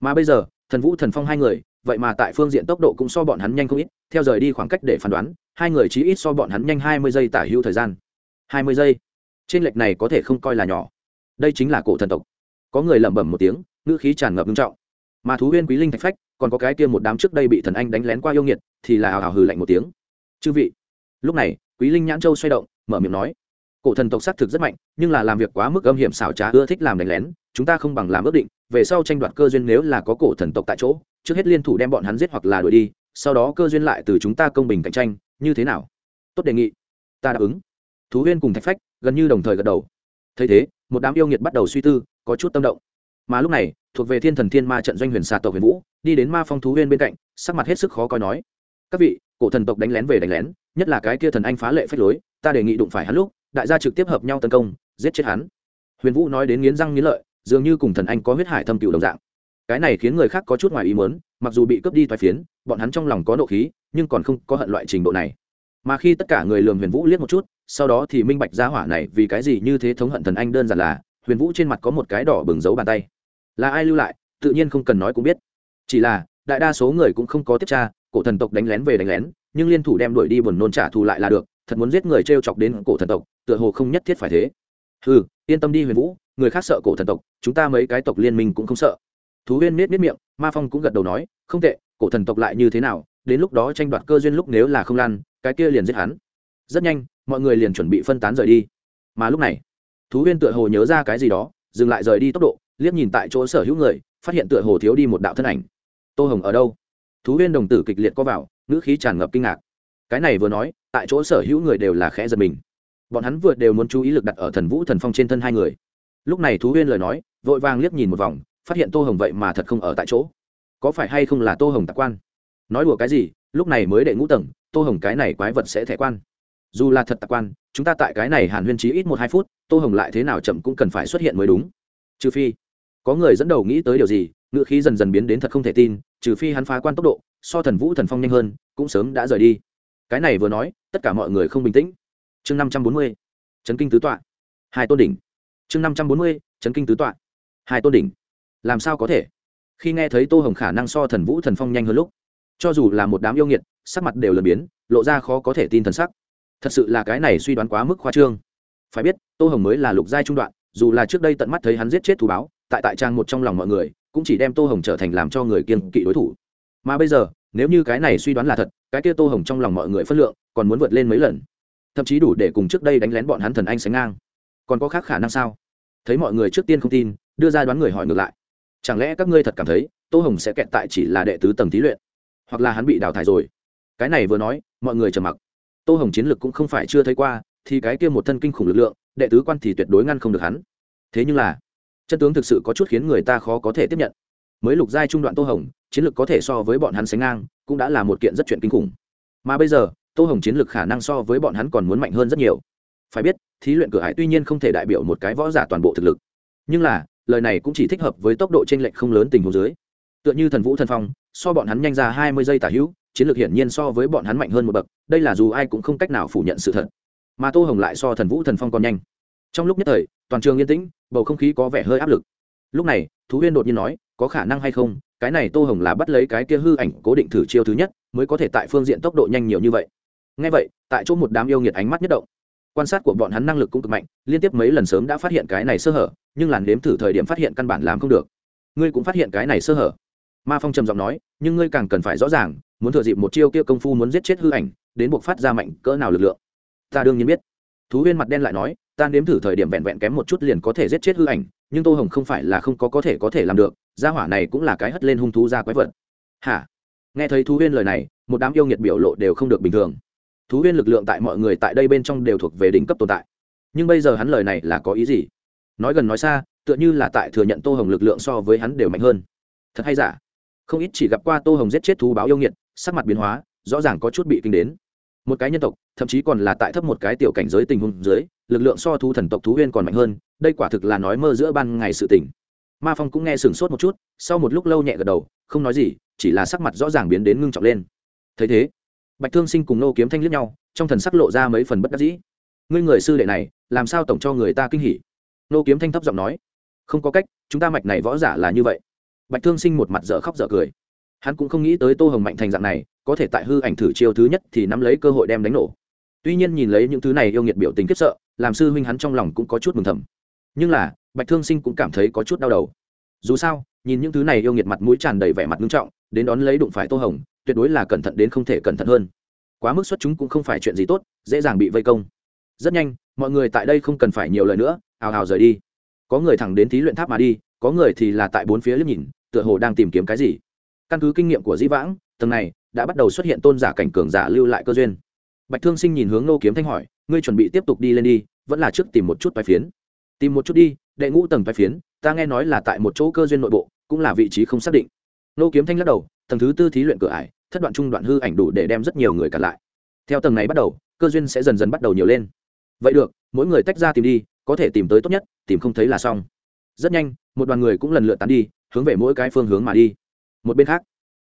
Mà bây giờ, thần vũ thần phong hai người, vậy mà tại phương diện tốc độ cũng so bọn hắn nhanh không ít, theo rời đi khoảng cách để phán đoán, hai người chí ít so bọn hắn nhanh hai mươi giây tả hữu thời gian. Hai mươi giây? Trên lệch này có thể không coi là nhỏ. Đây chính là cổ thần tộc. Có người lẩm bẩm một tiếng, ngữ khí tràn ngập nghiêm trọng mà thú huyên quý linh thạch phách, còn có cái kia một đám trước đây bị thần anh đánh lén qua yêu nghiệt, thì là hào hào hừ lạnh một tiếng. Chư vị. Lúc này, quý linh nhãn châu xoay động, mở miệng nói, cổ thần tộc xác thực rất mạnh, nhưng là làm việc quá mức âm hiểm xảo trá, ưa thích làm đánh lén, chúng ta không bằng làm ước định, về sau tranh đoạt cơ duyên nếu là có cổ thần tộc tại chỗ, trước hết liên thủ đem bọn hắn giết hoặc là đuổi đi, sau đó cơ duyên lại từ chúng ta công bình cạnh tranh, như thế nào? Tốt đề nghị. Ta đáp ứng. Thú huyên cùng thạch phách, gần như đồng thời gật đầu. Thấy thế, một đám yêu nghiệt bắt đầu suy tư, có chút tâm động mà lúc này, thuộc về thiên thần thiên ma trận doanh huyền xà tộc huyền vũ, đi đến ma phong thú huyên bên cạnh, sắc mặt hết sức khó coi nói, các vị, cổ thần tộc đánh lén về đánh lén, nhất là cái kia thần anh phá lệ phách lối, ta đề nghị đụng phải hắn lúc, đại gia trực tiếp hợp nhau tấn công, giết chết hắn. Huyền vũ nói đến nghiến răng nghiến lợi, dường như cùng thần anh có huyết hải thâm cựu đồng dạng. Cái này khiến người khác có chút ngoài ý muốn, mặc dù bị cướp đi thoái phiến, bọn hắn trong lòng có nộ khí, nhưng còn không có hận loại trình độ này. Mà khi tất cả người lường huyền vũ liếc một chút, sau đó thì minh bạch ra hỏa này vì cái gì như thế thống hận thần anh đơn giản là, huyền vũ trên mặt có một cái đỏ bừng dấu bàn tay là ai lưu lại, tự nhiên không cần nói cũng biết. Chỉ là, đại đa số người cũng không có tiếp tra, cổ thần tộc đánh lén về đánh lén, nhưng liên thủ đem đuổi đi buồn nôn trả thù lại là được, thật muốn giết người t r e o chọc đến cổ thần tộc, tựa hồ không nhất thiết phải thế. Ừ yên tâm đi huyền vũ, người khác sợ cổ thần tộc, chúng ta mấy cái tộc liên minh cũng không sợ. Thú huyên nết nết miệng, ma phong cũng gật đầu nói, không tệ, cổ thần tộc lại như thế nào, đến lúc đó tranh đoạt cơ duyên lúc nếu là không lan cái kia liền giết hắn. Rất nhanh, mọi người liền chuẩn bị phân tán rời đi. Mà lúc này, thú huyên tựa hồ nhớ ra cái gì đó, dừng lại rời đi tốc độ liếc nhìn tại chỗ sở hữu người, phát hiện tựa hồ thiếu đi một đạo thân ảnh. Tô hồng ở đâu? Thú huyên đồng tử kịch liệt có vào, ngữ khí tràn ngập kinh ngạc. Cái này vừa nói, tại chỗ sở hữu người đều là khẽ giật mình. Bọn hắn vừa đều muốn chú ý lực đặt ở thần vũ thần phong trên thân hai người. Lúc này thú huyên lời nói, vội vàng liếc nhìn một vòng, phát hiện tô hồng vậy mà thật không ở tại chỗ. Có phải hay không là tô hồng tạc quan? Nói đùa cái gì, lúc này mới đệ ngũ tầng, tô hồng cái này quái vật sẽ thẻ quan. Dù là thật tạc quan, chúng ta tại cái này hàn huyên trí ít một hai phút, tô hồng lại thế nào chậm cũng cần phải xuất hiện mới đúng. Trừ phi có người dẫn đầu nghĩ tới điều gì, ngựa khí dần dần biến đến thật không thể tin, trừ phi hắn phá quan tốc độ, so thần vũ thần phong nhanh hơn, cũng sớm đã rời đi. Cái này vừa nói, tất cả mọi người không bình tĩnh. Chương năm trăm bốn mươi, chấn kinh tứ tọa. Hai tôn đỉnh. Chương năm trăm bốn mươi, chấn kinh tứ tọa. Hai tôn đỉnh. Làm sao có thể? Khi nghe thấy tô hồng khả năng so thần vũ thần phong nhanh hơn lúc, cho dù là một đám yêu nghiệt, sắc mặt đều lờ biến, lộ ra khó có thể tin thần sắc. Thật sự là cái này suy đoán quá mức khoa trương. Phải biết, tô hồng mới là lục giai trung đoạn, dù là trước đây tận mắt thấy hắn giết chết thú báo tại tại trang một trong lòng mọi người, cũng chỉ đem tô hồng trở thành làm cho người kiên kỵ đối thủ. Mà bây giờ, nếu như cái này suy đoán là thật, cái kia tô hồng trong lòng mọi người phất lượng còn muốn vượt lên mấy lần. Thậm chí đủ để cùng trước đây đánh lén bọn hắn thần anh sánh ngang. Còn có khác khả năng sao? Thấy mọi người trước tiên không tin, đưa ra đoán người hỏi ngược lại. Chẳng lẽ các ngươi thật cảm thấy tô hồng sẽ kẹt tại chỉ là đệ tứ tầng thí luyện? Hoặc là hắn bị đào thải rồi? Cái này vừa nói, mọi người trầm mặc. Tô hồng chiến lược cũng không phải chưa thấy qua, thì cái kia một thân kinh khủng lực lượng, đệ tứ quan thì tuyệt đối ngăn không được hắn. Thế nhưng là chân tướng thực sự có chút khiến người ta khó có thể tiếp nhận. Mới lục giai trung đoạn tô hồng, chiến lược có thể so với bọn hắn sánh ngang, cũng đã là một kiện rất chuyện kinh khủng. Mà bây giờ, tô hồng chiến lược khả năng so với bọn hắn còn muốn mạnh hơn rất nhiều. Phải biết, thí luyện cửa hải tuy nhiên không thể đại biểu một cái võ giả toàn bộ thực lực. Nhưng là, lời này cũng chỉ thích hợp với tốc độ t r ê n lệch không lớn tình hồ dưới. Tựa như thần vũ thần phong, so bọn hắn nhanh ra hai mươi giây tả hữu, chiến lược hiển nhiên so với bọn hắn mạnh hơn một bậc, đây là dù ai cũng không cách nào phủ nhận sự thật. Mà tô hồng lại so thần vũ thần phong còn nhanh. Trong lúc nhất thời, toàn trường yên tĩnh bầu không khí có vẻ hơi áp lực. Lúc này, thú huyên đột nhiên nói, có khả năng hay không? Cái này tô hồng là bắt lấy cái kia hư ảnh cố định thử chiêu thứ nhất, mới có thể tại phương diện tốc độ nhanh nhiều như vậy. Ngay vậy, tại chỗ một đám yêu nghiệt ánh mắt nhất động. Quan sát của bọn hắn năng lực cũng cực mạnh, liên tiếp mấy lần sớm đã phát hiện cái này sơ hở, nhưng làn đếm thử thời điểm phát hiện căn bản làm không được. Ngươi cũng phát hiện cái này sơ hở? Ma phong trầm giọng nói, nhưng ngươi càng cần phải rõ ràng, muốn thừa dịp một chiêu kia công phu muốn giết chết hư ảnh, đến buộc phát ra mạnh cỡ nào lực lượng. Ta đương nhiên biết. Thú huyên mặt đen lại nói ta nếm thử thời điểm vẹn vẹn kém một chút liền có thể giết chết hư ảnh, nhưng tô hồng không phải là không có có thể có thể làm được, gia hỏa này cũng là cái hất lên hung thú ra quái vật. Hả? Nghe thấy thú huyên lời này, một đám yêu nghiệt biểu lộ đều không được bình thường. Thú huyên lực lượng tại mọi người tại đây bên trong đều thuộc về đỉnh cấp tồn tại. Nhưng bây giờ hắn lời này là có ý gì? Nói gần nói xa, tựa như là tại thừa nhận tô hồng lực lượng so với hắn đều mạnh hơn. Thật hay giả? Không ít chỉ gặp qua tô hồng giết chết thú báo yêu nghiệt, sắc mặt biến hóa, rõ ràng có chút bị kinh đến. Một cái nhân tộc, thậm chí còn là tại thấp một cái tiểu cảnh giới tình huống dưới lực lượng so thú thần tộc thú huyên còn mạnh hơn, đây quả thực là nói mơ giữa ban ngày sự tỉnh ma phong cũng nghe sửng sốt một chút, sau một lúc lâu nhẹ gật đầu, không nói gì, chỉ là sắc mặt rõ ràng biến đến ngưng trọng lên. Thấy thế, bạch thương sinh cùng nô kiếm thanh liếc nhau, trong thần sắc lộ ra mấy phần bất đắc dĩ. Ngươi người sư đệ này, làm sao tổng cho người ta kinh hỉ? Nô kiếm thanh thấp giọng nói. Không có cách, chúng ta mạch này võ giả là như vậy. Bạch thương sinh một mặt dở khóc dở cười. Hắn cũng không nghĩ tới tô hồng mạnh thành dạng này, có thể tại hư ảnh thử chiêu thứ nhất thì nắm lấy cơ hội đem đánh nổ. Tuy nhiên nhìn lấy những thứ này yêu nghiệt biểu tình kiếp sợ làm sư huynh hắn trong lòng cũng có chút mừng thầm. Nhưng là, bạch thương sinh cũng cảm thấy có chút đau đầu. Dù sao, nhìn những thứ này yêu nghiệt mặt mũi tràn đầy vẻ mặt nghiêm trọng, đến đón lấy đụng phải tô hồng, tuyệt đối là cẩn thận đến không thể cẩn thận hơn. Quá mức xuất chúng cũng không phải chuyện gì tốt, dễ dàng bị vây công. Rất nhanh, mọi người tại đây không cần phải nhiều lời nữa ào ào rời đi. Có người thẳng đến thí luyện tháp mà đi, có người thì là tại bốn phía liếc nhìn, tựa hồ đang tìm kiếm cái gì. Căn cứ kinh nghiệm của dĩ vãng, tầng này đã bắt đầu xuất hiện tôn giả cảnh cường giả lưu lại cơ duyên. Bạch thương sinh nhìn hướng nô kiếm thanh hỏi ngươi chuẩn bị tiếp tục đi lên đi, vẫn là trước tìm một chút bài phiến. Tìm một chút đi, đệ ngũ tầng bài phiến, ta nghe nói là tại một chỗ cơ duyên nội bộ, cũng là vị trí không xác định. Nô kiếm thanh lắc đầu, tầng thứ tư thí luyện cửa ải, thất đoạn trung đoạn hư ảnh đủ để đem rất nhiều người cản lại. Theo tầng này bắt đầu, cơ duyên sẽ dần dần bắt đầu nhiều lên. Vậy được, mỗi người tách ra tìm đi, có thể tìm tới tốt nhất, tìm không thấy là xong. Rất nhanh, một đoàn người cũng lần lượt tán đi, hướng về mỗi cái phương hướng mà đi. Một bên khác,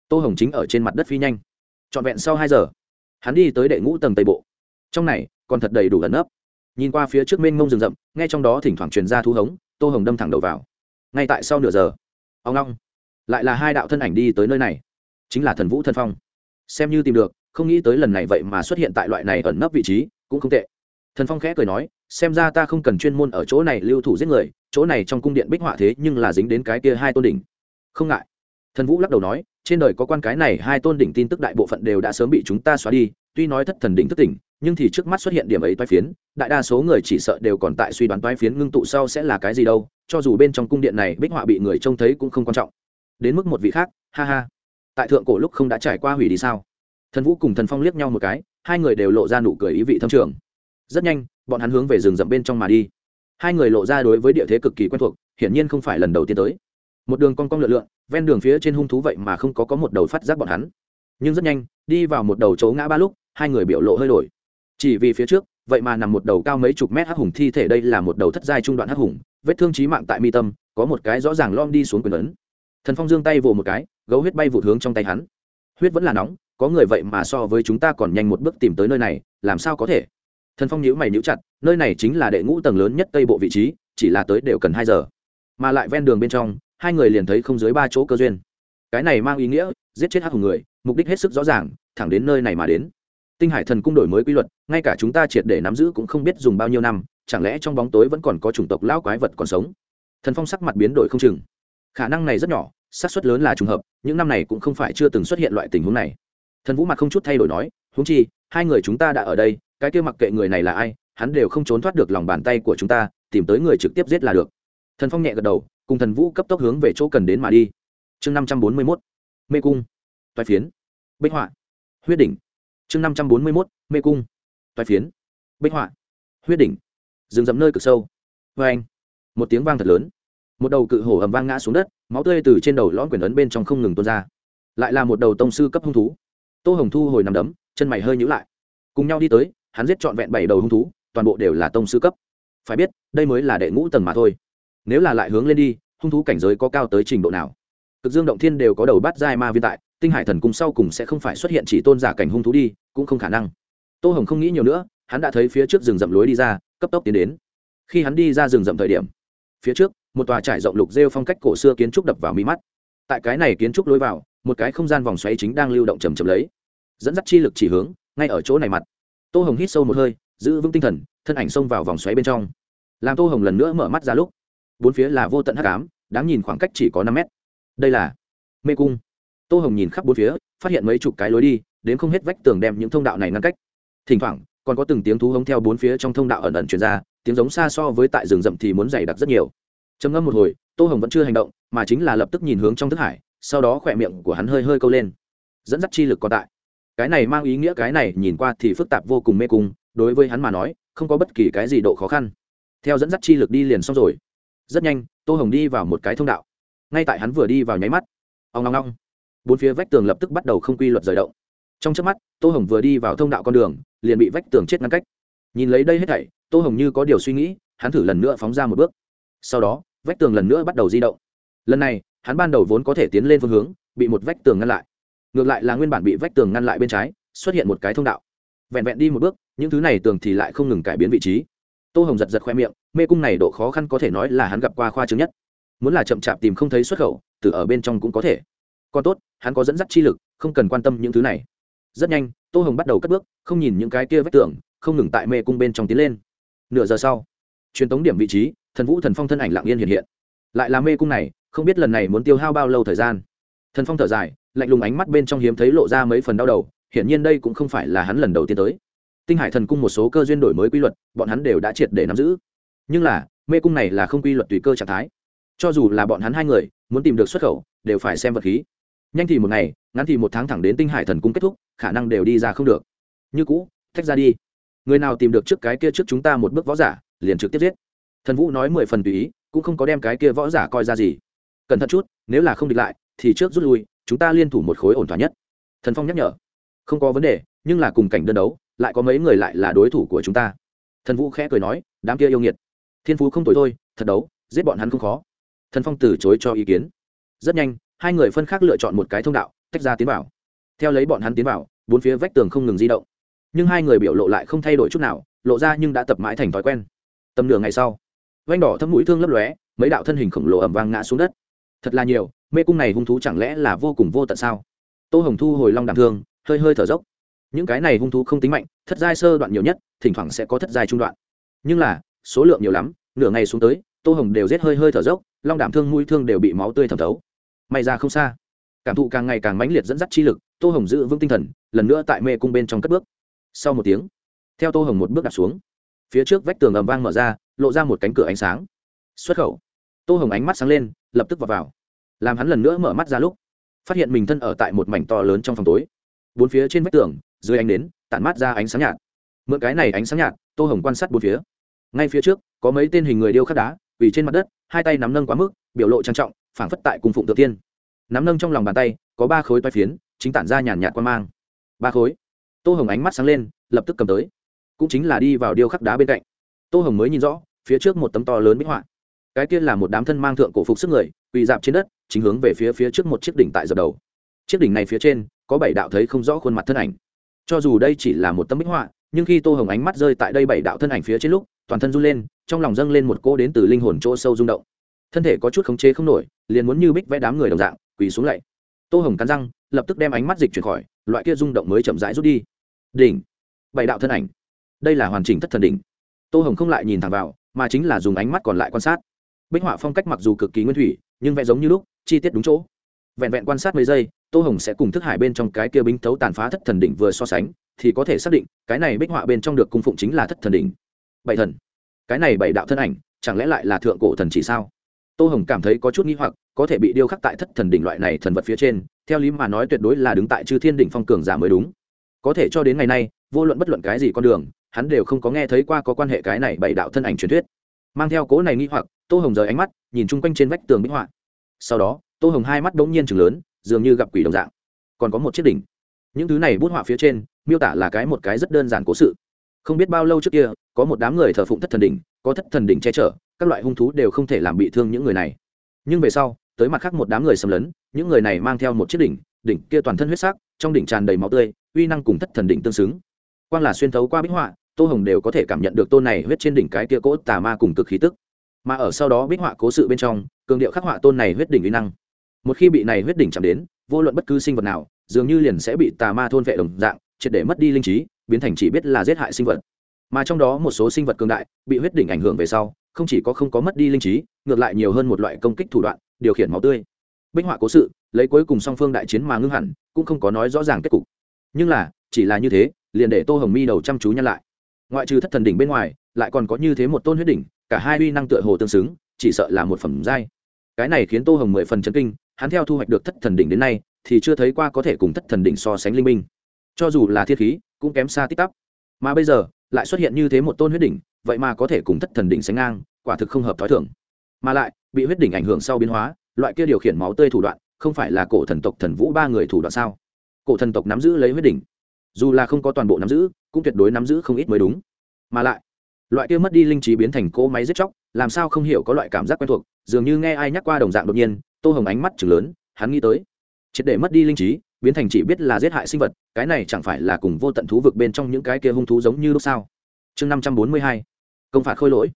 tô hồng chính ở trên mặt đất phi nhanh. Trọn vẹn sau hai giờ, hắn đi tới đệ ngũ tầng tây bộ. Trong này còn thật đầy đủ ẩn ấp nhìn qua phía trước mênh mông rừng rậm ngay trong đó thỉnh thoảng truyền ra thu hống, tô hồng đâm thẳng đầu vào. Ngay tại sau nửa giờ, ông long, lại là hai đạo thân ảnh đi tới nơi này, chính là thần vũ thân phong. Xem như tìm được, không nghĩ tới lần này vậy mà xuất hiện tại loại này ẩn nấp vị trí, cũng không tệ. Thần phong khẽ cười nói, xem ra ta không cần chuyên môn ở chỗ này lưu thủ giết người, chỗ này trong cung điện bích họa thế nhưng là dính đến cái kia hai tôn đỉnh. Không ngại. Thần vũ lắc đầu nói, trên đời có quan cái này hai tôn đỉnh tin tức đại bộ phận đều đã sớm bị chúng ta xóa đi tuy nói thất thần đỉnh thức tỉnh, nhưng thì trước mắt xuất hiện điểm ấy toái phiến, đại đa số người chỉ sợ đều còn tại suy đoán toái phiến ngưng tụ sau sẽ là cái gì đâu, cho dù bên trong cung điện này bích họa bị người trông thấy cũng không quan trọng. Đến mức một vị khác, ha ha. Tại thượng cổ lúc không đã trải qua hủy đi sao? Thần vũ cùng thần phong liếc nhau một cái, hai người đều lộ ra nụ cười ý vị thâm trường. Rất nhanh, bọn hắn hướng về rừng rậm bên trong mà đi. Hai người lộ ra đối với địa thế cực kỳ quen thuộc, hiển nhiên không phải lần đầu tiên tới. Một đường cong cong lượn lượn, ven đường phía trên hung thú vậy mà không có có một đầu phát giác bọn hắn. Nhưng rất nhanh, đi vào một đầu chỗ ngã ba lúc hai người biểu lộ hơi đổi. Chỉ vì phía trước, vậy mà nằm một đầu cao mấy chục mét hắc hùng thi thể đây là một đầu thất giai trung đoạn hắc hùng, vết thương trí mạng tại mi tâm, có một cái rõ ràng lom đi xuống quyền lớn thần phong giương tay vồ một cái, gấu huyết bay vụt hướng trong tay hắn. Huyết vẫn là nóng, có người vậy mà so với chúng ta còn nhanh một bước tìm tới nơi này, làm sao có thể? Thần phong nhíu mày nhíu chặt, nơi này chính là đệ ngũ tầng lớn nhất tây bộ vị trí, chỉ là tới đều cần hai giờ. Mà lại ven đường bên trong, hai người liền thấy không dưới ba chỗ cơ duyên. Cái này mang ý nghĩa, giết chết hắc hùng người, mục đích hết sức rõ ràng, thẳng đến nơi này mà đến tinh hải thần cung đổi mới quy luật, ngay cả chúng ta triệt để nắm giữ cũng không biết dùng bao nhiêu năm, chẳng lẽ trong bóng tối vẫn còn có chủng tộc lão quái vật còn sống? Thần phong sắc mặt biến đổi không chừng. Khả năng này rất nhỏ, xác suất lớn là trùng hợp, những năm này cũng không phải chưa từng xuất hiện loại tình huống này. Thần vũ mặt không chút thay đổi nói, huống chi, hai người chúng ta đã ở đây, cái kia mặc kệ người này là ai, hắn đều không trốn thoát được lòng bàn tay của chúng ta, tìm tới người trực tiếp giết là được. Thần phong nhẹ gật đầu, cùng thần vũ cấp tốc hướng về chỗ cần đến mà đi. Chương năm trăm bốn mươi mốt. Mê cung. Toai phiến. Bích họa. Huyết đỉnh chương năm trăm bốn mươi mốt, mê cung toai phiến, bích họa, huyết đỉnh, rừng rậm nơi cực sâu. Vê anh, một tiếng vang thật lớn. Một đầu cự hổ ầm vang ngã xuống đất, máu tươi từ trên đầu lõm quyển ấn bên trong không ngừng tuôn ra. Lại là một đầu tông sư cấp hung thú. Tô hồng thu hồi nằm đấm, chân mày hơi nhữ lại. Cùng nhau đi tới, hắn giết trọn vẹn bảy đầu hung thú, toàn bộ đều là tông sư cấp. Phải biết, đây mới là đệ ngũ tầng mà thôi. Nếu là lại hướng lên đi, hung thú cảnh giới có cao tới trình độ nào? Cực dương động thiên đều có đầu bát giai ma viên tại tinh hải thần cung sau cùng sẽ không phải xuất hiện chỉ tôn giả cảnh hung thú đi, cũng không khả năng. Tô hồng không nghĩ nhiều nữa, hắn đã thấy phía trước rừng rậm lối đi ra, cấp tốc tiến đến. Khi hắn đi ra rừng rậm thời điểm, phía trước, một tòa trải rộng lục rêu phong cách cổ xưa kiến trúc đập vào mi mắt. Tại cái này kiến trúc lối vào, một cái không gian vòng xoáy chính đang lưu động chầm chầm lấy. Dẫn dắt chi lực chỉ hướng, ngay ở chỗ này mặt. Tô hồng hít sâu một hơi, giữ vững tinh thần, thân ảnh xông vào vòng xoáy bên trong. Làm tô hồng lần nữa mở mắt ra lúc, bốn phía là vô tận hắc ám, đáng nhìn khoảng cách chỉ có năm mét. Đây là mê cung tô hồng nhìn khắp bốn phía, phát hiện mấy chục cái lối đi, đến không hết vách tường đem những thông đạo này ngăn cách. Thỉnh thoảng, còn có từng tiếng thú hống theo bốn phía trong thông đạo ẩn ẩn truyền ra, tiếng giống xa so với tại rừng rậm thì muốn dày đặc rất nhiều. Trầm ngâm một hồi, tô hồng vẫn chưa hành động, mà chính là lập tức nhìn hướng trong thức hải, sau đó khỏe miệng của hắn hơi hơi câu lên. Dẫn dắt chi lực còn tại. Cái này mang ý nghĩa cái này, nhìn qua thì phức tạp vô cùng mê cung, đối với hắn mà nói, không có bất kỳ cái gì độ khó khăn. Theo dẫn dắt chi lực đi liền xong rồi. Rất nhanh, tô hồng đi vào một cái thông đạo. Ngay tại hắn vừa đi vào nháy mắt. Ông long long bốn phía vách tường lập tức bắt đầu không quy luật rời động. Trong trước mắt, tô hồng vừa đi vào thông đạo con đường, liền bị vách tường chết ngăn cách. Nhìn lấy đây hết thảy, tô hồng như có điều suy nghĩ, hắn thử lần nữa phóng ra một bước. Sau đó, vách tường lần nữa bắt đầu di động. Lần này, hắn ban đầu vốn có thể tiến lên phương hướng, bị một vách tường ngăn lại. Ngược lại là nguyên bản bị vách tường ngăn lại bên trái, xuất hiện một cái thông đạo. Vẹn vẹn đi một bước, những thứ này tường thì lại không ngừng cải biến vị trí. Tô hồng giật giật khoe miệng, mê cung này độ khó khăn có thể nói là hắn gặp qua khoa chứng nhất. Muốn là chậm chạp tìm không thấy xuất khẩu, từ ở bên trong cũng có thể còn tốt, hắn có dẫn dắt chi lực, không cần quan tâm những thứ này. Rất nhanh, tô hồng bắt đầu cất bước, không nhìn những cái kia vách tường, không ngừng tại mê cung bên trong tiến lên. Nửa giờ sau, truyền tống điểm vị trí, thần vũ thần phong thân ảnh lạng yên hiện hiện. Lại là mê cung này, không biết lần này muốn tiêu hao bao lâu thời gian. Thần phong thở dài, lạnh lùng ánh mắt bên trong hiếm thấy lộ ra mấy phần đau đầu, hiển nhiên đây cũng không phải là hắn lần đầu tiên tới. Tinh hải thần cung một số cơ duyên đổi mới quy luật, bọn hắn đều đã triệt để nắm giữ. Nhưng là, mê cung này là không quy luật tùy cơ trạng thái. Cho dù là bọn hắn hai người, muốn tìm được xuất khẩu, đều phải xem vật khí nhanh thì một ngày, ngắn thì một tháng thẳng đến tinh hải thần cung kết thúc, khả năng đều đi ra không được. Như cũ thách ra đi. Người nào tìm được trước cái kia trước chúng ta một bước võ giả, liền trực tiếp giết. Thần vũ nói mười phần tùy ý, cũng không có đem cái kia võ giả coi ra gì. Cẩn thận chút, nếu là không địch lại, thì trước rút lui, chúng ta liên thủ một khối ổn thỏa nhất. Thần phong nhắc nhở. Không có vấn đề, nhưng là cùng cảnh đơn đấu, lại có mấy người lại là đối thủ của chúng ta. Thần vũ khẽ cười nói, đám kia yêu nghiệt, thiên phú không tuổi thôi, thật đấu, giết bọn hắn không khó. Thần phong từ chối cho ý kiến. Rất nhanh hai người phân khác lựa chọn một cái thông đạo, tách ra tiến vào. Theo lấy bọn hắn tiến vào, bốn phía vách tường không ngừng di động. Nhưng hai người biểu lộ lại không thay đổi chút nào, lộ ra nhưng đã tập mãi thành thói quen. Tầm nửa ngày sau vanh đỏ thâm mũi thương lấp lóe, mấy đạo thân hình khổng lồ ẩm vang ngã xuống đất. Thật là nhiều, mê cung này hung thú chẳng lẽ là vô cùng vô tận sao? Tô hồng thu hồi long đảm thương, hơi hơi thở dốc. Những cái này hung thú không tính mạnh, thất giai sơ đoạn nhiều nhất, thỉnh thoảng sẽ có thất giai trung đoạn. Nhưng là, số lượng nhiều lắm, nửa ngày xuống tới, tô hồng đều rét hơi hơi thở dốc, long đảm thương mũi thương đều bị máu tươi thẩm thấu may ra không xa. Cảm thụ càng ngày càng mãnh liệt dẫn dắt chi lực tô hồng giữ vững tinh thần lần nữa tại mê cung bên trong cất bước. Sau một tiếng theo tô hồng một bước đặt xuống phía trước vách tường ầm vang mở ra lộ ra một cánh cửa ánh sáng. Xuất khẩu tô hồng ánh mắt sáng lên lập tức vào, vào. Làm hắn lần nữa mở mắt ra lúc phát hiện mình thân ở tại một mảnh to lớn trong phòng tối. Bốn phía trên vách tường dưới ánh nến tản mát ra ánh sáng nhạt. Mượn cái này ánh sáng nhạt tô hồng quan sát bốn phía. Ngay phía trước có mấy tên hình người điêu khắc đá vì trên mặt đất hai tay nắm nâng quá mức biểu lộ trang trọng phảng phất tại cùng phụng tự tiên. Nắm nâng trong lòng bàn tay, có ba khối toai phiến, chính tản ra nhàn nhạt quan mang. Ba khối. Tô hồng ánh mắt sáng lên, lập tức cầm tới. Cũng chính là đi vào điêu khắc đá bên cạnh. Tô hồng mới nhìn rõ, phía trước một tấm to lớn bích họa. Cái kia là một đám thân mang thượng cổ phục sức người, quỳ dạp trên đất, chính hướng về phía phía trước một chiếc đỉnh tại dập đầu. Chiếc đỉnh này phía trên, có bảy đạo thấy không rõ khuôn mặt thân ảnh. Cho dù đây chỉ là một tấm bích họa, nhưng khi tô hồng ánh mắt rơi tại đây bảy đạo thân ảnh phía trên lúc, toàn thân run lên, trong lòng dâng lên một cô đến từ linh hồn chỗ sâu rung động thân thể có chút khống chế không nổi, liền muốn như bích vẽ đám người đồng dạng, quỳ xuống lạy. Tô hồng cắn răng, lập tức đem ánh mắt dịch chuyển khỏi, loại kia rung động mới chậm rãi rút đi. Đỉnh. Bảy đạo thân ảnh. Đây là hoàn chỉnh thất thần đỉnh. Tô hồng không lại nhìn thẳng vào, mà chính là dùng ánh mắt còn lại quan sát. Bích họa phong cách mặc dù cực kỳ nguyên thủy, nhưng vẽ giống như lúc, chi tiết đúng chỗ. Vẹn vẹn quan sát mấy giây, tô hồng sẽ cùng thức hải bên trong cái kia binh thấu tàn phá thất thần đỉnh vừa so sánh, thì có thể xác định, cái này bích họa bên trong được cung phụng chính là thất thần đỉnh. Bảy thần. Cái này bảy đạo thân ảnh, chẳng lẽ lại là thượng cổ thần chỉ sao? Tô hồng cảm thấy có chút n g h i hoặc, có thể bị điêu khắc tại thất thần đỉnh loại này thần vật phía trên, theo lý mà nói tuyệt đối là đứng tại chư thiên đỉnh phong cường giả mới đúng. Có thể cho đến ngày nay, vô luận bất luận cái gì con đường, hắn đều không có nghe thấy qua có quan hệ cái này bảy đạo thân ảnh truyền thuyết. Mang theo cố này nghi hoặc, tô hồng rời ánh mắt, nhìn chung quanh trên vách tường bích họa. Sau đó, tô hồng hai mắt đ ố n g nhiên chừng lớn, dường như gặp quỷ đồng dạng. Còn có một chiếc đỉnh. Những thứ này bút họa phía trên, miêu tả là cái một cái rất đơn giản cố sự không biết bao lâu trước kia, có một đám người thờ phụng thất thần đỉnh, có thất thần đỉnh che chở, các loại hung thú đều không thể làm bị thương những người này. Nhưng về sau, tới mặt khác một đám người xâm lấn, những người này mang theo một chiếc đỉnh đỉnh kia toàn thân huyết sắc, trong đỉnh tràn đầy máu tươi, uy năng cùng thất thần đỉnh tương xứng. Quang là xuyên thấu qua bích họa, tô hồng đều có thể cảm nhận được tôn này huyết trên đỉnh cái kia cỗ tà ma cùng cực khí tức. Mà ở sau đó bích họa cố sự bên trong, cường điệu khắc họa tôn này huyết đỉnh uy năng. Một khi bị này huyết đỉnh chạm đến, vô luận bất cứ sinh vật nào, dường như liền sẽ bị tà ma thôn vệ đồng dạng, triệt để mất đi linh trí biến thành chỉ biết là giết hại sinh vật. Mà trong đó một số sinh vật cường đại, bị huyết đỉnh ảnh hưởng về sau, không chỉ có không có mất đi linh trí, ngược lại nhiều hơn một loại công kích thủ đoạn, điều khiển máu tươi. Bích họa cố sự, lấy cuối cùng song phương đại chiến mà ngưng hẳn, cũng không có nói rõ ràng kết cục. Nhưng là, chỉ là như thế, liền để tô hồng mi đầu chăm chú nhăn lại. Ngoại trừ thất thần đỉnh bên ngoài, lại còn có như thế một tôn huyết đỉnh, cả hai uy năng tựa hồ tương xứng, chỉ sợ là một phẩm giai. Cái này khiến tô hồng mười phần chấn kinh, hắn theo thu hoạch được thất thần đỉnh đến nay, thì chưa thấy qua có thể cùng thất thần đỉnh so sánh linh minh cho dù là thiết khí, cũng kém xa tích tắp. Mà bây giờ, lại xuất hiện như thế một tôn huyết đỉnh, vậy mà có thể cùng thất thần đỉnh sánh ngang, quả thực không hợp t h ó i thưởng mà lại, bị huyết đỉnh ảnh hưởng sau biến hóa, loại kia điều khiển máu tươi thủ đoạn, không phải là cổ thần tộc thần vũ ba người thủ đoạn sao? Cổ thần tộc nắm giữ lấy huyết đỉnh. Dù là không có toàn bộ nắm giữ, cũng tuyệt đối nắm giữ không ít mới đúng. Mà lại, loại kia mất đi linh trí biến thành cỗ máy giết chóc, làm sao không hiểu có loại cảm giác quen thuộc, dường như nghe ai nhắc qua đồng dạng đột nhiên, tô hồng ánh mắt chừng lớn, hắn nghĩ tới, triệt để mất đi linh trí biến thành chỉ biết là giết hại sinh vật, cái này chẳng phải là cùng vô tận thú vực bên trong những cái kia hung thú giống như lúc sao? Chương năm trăm bốn mươi hai, công phạt khôi lỗi.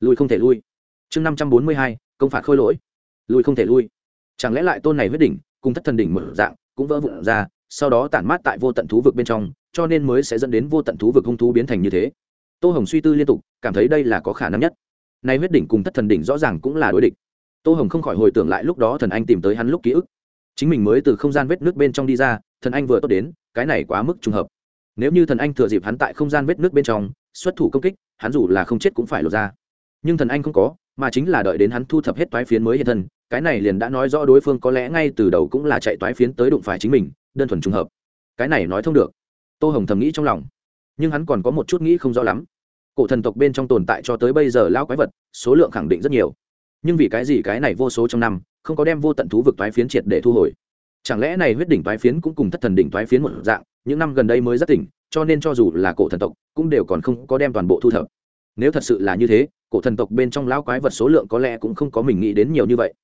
Lui không thể lui. Chương năm trăm bốn mươi hai, công phạt khôi lỗi. Lui không thể lui. Chẳng lẽ lại tôn này huyết đỉnh, cùng thất thần đỉnh mở dạng, cũng vỡ vụn ra, sau đó tản mát tại vô tận thú vực bên trong, cho nên mới sẽ dẫn đến vô tận thú vực hung thú biến thành như thế. Tô hồng suy tư liên tục, cảm thấy đây là có khả năng nhất. Nay huyết đỉnh cùng thất thần đỉnh rõ ràng cũng là đối địch. Tô hồng không khỏi hồi tưởng lại lúc đó thần anh tìm tới hắn lúc ký ức chính mình mới từ không gian vết nước bên trong đi ra, thần anh vừa tốt đến, cái này quá mức trùng hợp. Nếu như thần anh thừa dịp hắn tại không gian vết nước bên trong, xuất thủ công kích, hắn dù là không chết cũng phải lột ra. Nhưng thần anh không có, mà chính là đợi đến hắn thu thập hết toái phiến mới hiện thân, cái này liền đã nói rõ đối phương có lẽ ngay từ đầu cũng là chạy toái phiến tới đụng phải chính mình, đơn thuần trùng hợp. Cái này nói thông được. Tô hồng thầm nghĩ trong lòng. Nhưng hắn còn có một chút nghĩ không rõ lắm. Cổ thần tộc bên trong tồn tại cho tới bây giờ lao quái vật, số lượng khẳng định rất nhiều. Nhưng vì cái gì cái này vô số trong năm không có đem vô tận thú vực toái phiến triệt để thu hồi. Chẳng lẽ này huyết đỉnh toái phiến cũng cùng thất thần đỉnh toái phiến một dạng, những năm gần đây mới rất tỉnh, cho nên cho dù là cổ thần tộc, cũng đều còn không có đem toàn bộ thu thập. Nếu thật sự là như thế, cổ thần tộc bên trong lão quái vật số lượng có lẽ cũng không có mình nghĩ đến nhiều như vậy.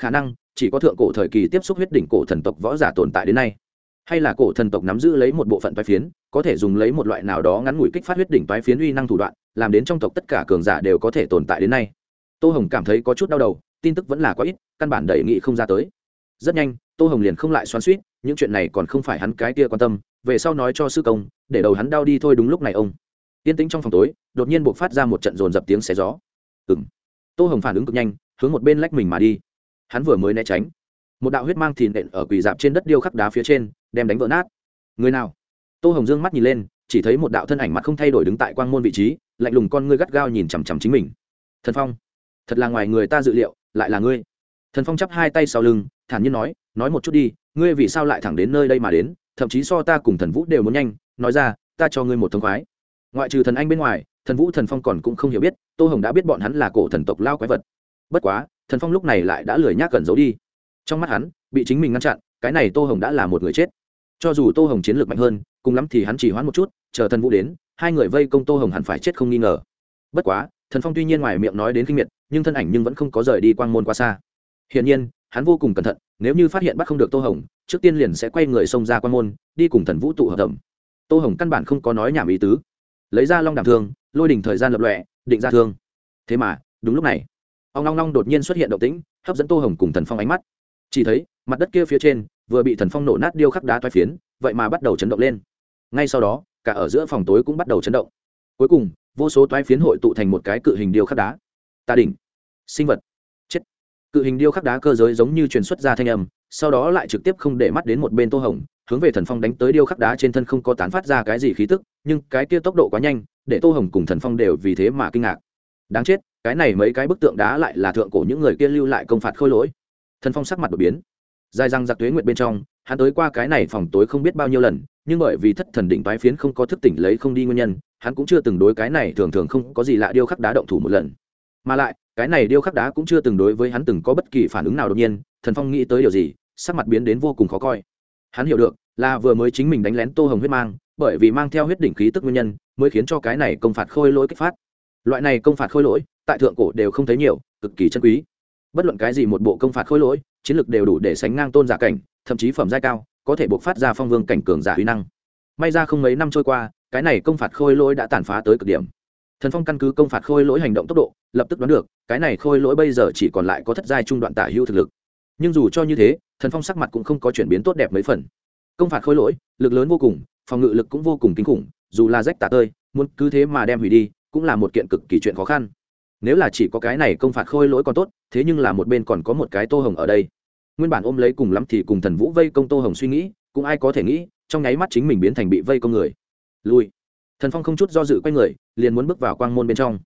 Khả năng, chỉ có thượng cổ thời kỳ tiếp xúc huyết đỉnh cổ thần tộc võ giả tồn tại đến nay. Hay là cổ thần tộc nắm giữ lấy một bộ phận toái phiến, có thể dùng lấy một loại nào đó ngắn ngủi kích phát huyết đỉnh toái phiến uy năng thủ đoạn, làm đến trong tộc tất cả cường giả đều có thể tồn tại đến nay. Tô hồng cảm thấy có chút đau đầu, tin tức vẫn là quá ít căn bản đẩy nghị không ra tới. Rất nhanh, tô hồng liền không lại xoắn suýt những chuyện này còn không phải hắn cái kia quan tâm, về sau nói cho sư công, để đầu hắn đau đi thôi đúng lúc này ông. Yên tĩnh trong phòng tối, đột nhiên buộc phát ra một trận dồn dập tiếng xé gió. Ừng tô hồng phản ứng cực nhanh, hướng một bên lách mình mà đi. Hắn vừa mới né tránh, một đạo huyết mang thì nện ở quỳ dạp trên đất điêu khắc đá phía trên, đem đánh vỡ nát. Người nào? Tô hồng dương mắt nhìn lên, chỉ thấy một đạo thân ảnh mặt không thay đổi đứng tại quang môn vị trí, lạnh lùng con ngươi gắt gao nhìn chằm chằm chính mình. Thần phong, thật là ngoài người ta dự liệu, lại là ngươi thần phong chắp hai tay sau lưng, thản nhiên nói nói một chút đi, ngươi vì sao lại thẳng đến nơi đây mà đến, thậm chí so ta cùng thần vũ đều muốn nhanh, nói ra, ta cho ngươi một thông khoái. Ngoại trừ thần anh bên ngoài, thần vũ, thần phong còn cũng không hiểu biết, tô hồng đã biết bọn hắn là cổ thần tộc lao quái vật. Bất quá, thần phong lúc này lại đã lười nhác cẩn giấu đi. Trong mắt hắn, bị chính mình ngăn chặn, cái này tô hồng đã là một người chết. Cho dù tô hồng chiến lược mạnh hơn, cùng lắm thì hắn chỉ hoãn một chút, chờ thần vũ đến, hai người vây công tô hồng hẳn phải chết không nghi ngờ. Bất quá, thần phong tuy nhiên ngoài miệng nói đến kinh miệt, nhưng thân ảnh nhưng vẫn không có rời đi quang môn qua xa hiển nhiên, hắn vô cùng cẩn thận, nếu như phát hiện bắt không được tô hồng, trước tiên liền sẽ quay người xông ra Quan môn, đi cùng thần vũ tụ hợp thẩm. Tô hồng căn bản không có nói nhảm ý tứ. Lấy ra long đàm thương, lôi đỉnh thời gian lập lọe định ra thương. Thế mà, đúng lúc này ông long long đột nhiên xuất hiện động tĩnh, hấp dẫn tô hồng cùng thần phong ánh mắt. Chỉ thấy, mặt đất kia phía trên, vừa bị thần phong nổ nát điêu khắc đá toái phiến, vậy mà bắt đầu chấn động lên. Ngay sau đó, cả ở giữa phòng tối cũng bắt đầu chấn động. Cuối cùng, vô số toái phiến hội tụ thành một cái cự hình điêu khắc đá. Tà đỉnh. Sinh vật cự hình điêu khắc đá cơ giới giống như truyền xuất ra thanh âm, sau đó lại trực tiếp không để mắt đến một bên tô hồng, hướng về thần phong đánh tới điêu khắc đá trên thân không có tán phát ra cái gì khí tức, nhưng cái kia tốc độ quá nhanh, để tô hồng cùng thần phong đều vì thế mà kinh ngạc. Đáng chết, cái này mấy cái bức tượng đá lại là thượng cổ những người kia lưu lại công phạt khôi lỗi. Thần phong sắc mặt đột biến. Dài răng giặc tuế nguyệt bên trong, hắn tới qua cái này phòng tối không biết bao nhiêu lần, nhưng bởi vì thất thần định bái phiến không có thức tỉnh lấy không đi nguyên nhân, hắn cũng chưa từng đối cái này thường thường không có gì lạ điêu khắc đá động thủ một lần. Mà lại cái này điêu khắc đá cũng chưa từng đối với hắn từng có bất kỳ phản ứng nào đột nhiên, thần phong nghĩ tới điều gì, sắc mặt biến đến vô cùng khó coi. Hắn hiểu được, là vừa mới chính mình đánh lén tô hồng huyết mang, bởi vì mang theo huyết đỉnh khí tức nguyên nhân, mới khiến cho cái này công phạt khôi lỗi kích phát. Loại này công phạt khôi lỗi, tại thượng cổ đều không thấy nhiều, cực kỳ chân quý. Bất luận cái gì một bộ công phạt khôi lỗi, chiến lược đều đủ để sánh ngang tôn giả cảnh, thậm chí phẩm giai cao, có thể buộc phát ra phong vương cảnh cường giả huy năng. May ra không mấy năm trôi qua, cái này công phạt khôi lỗi đã tàn phá tới cực điểm thần phong căn cứ công phạt khôi lỗi hành động tốc độ, lập tức đoán được, cái này khôi lỗi bây giờ chỉ còn lại có thất giai trung đoạn tả hưu thực lực. Nhưng dù cho như thế, thần phong sắc mặt cũng không có chuyển biến tốt đẹp mấy phần. Công phạt khôi lỗi, lực lớn vô cùng, phòng ngự lực cũng vô cùng kinh khủng, dù là rách tả tơi, muốn cứ thế mà đem hủy đi, cũng là một kiện cực kỳ chuyện khó khăn. Nếu là chỉ có cái này công phạt khôi lỗi còn tốt, thế nhưng là một bên còn có một cái tô hồng ở đây. Nguyên bản ôm lấy cùng lắm thì cùng thần vũ vây công tô hồng suy nghĩ, cũng ai có thể nghĩ, trong nháy mắt chính mình biến thành bị vây công người. Lui thần phong không chút do dự quay người, liền muốn bước vào quang môn bên trong.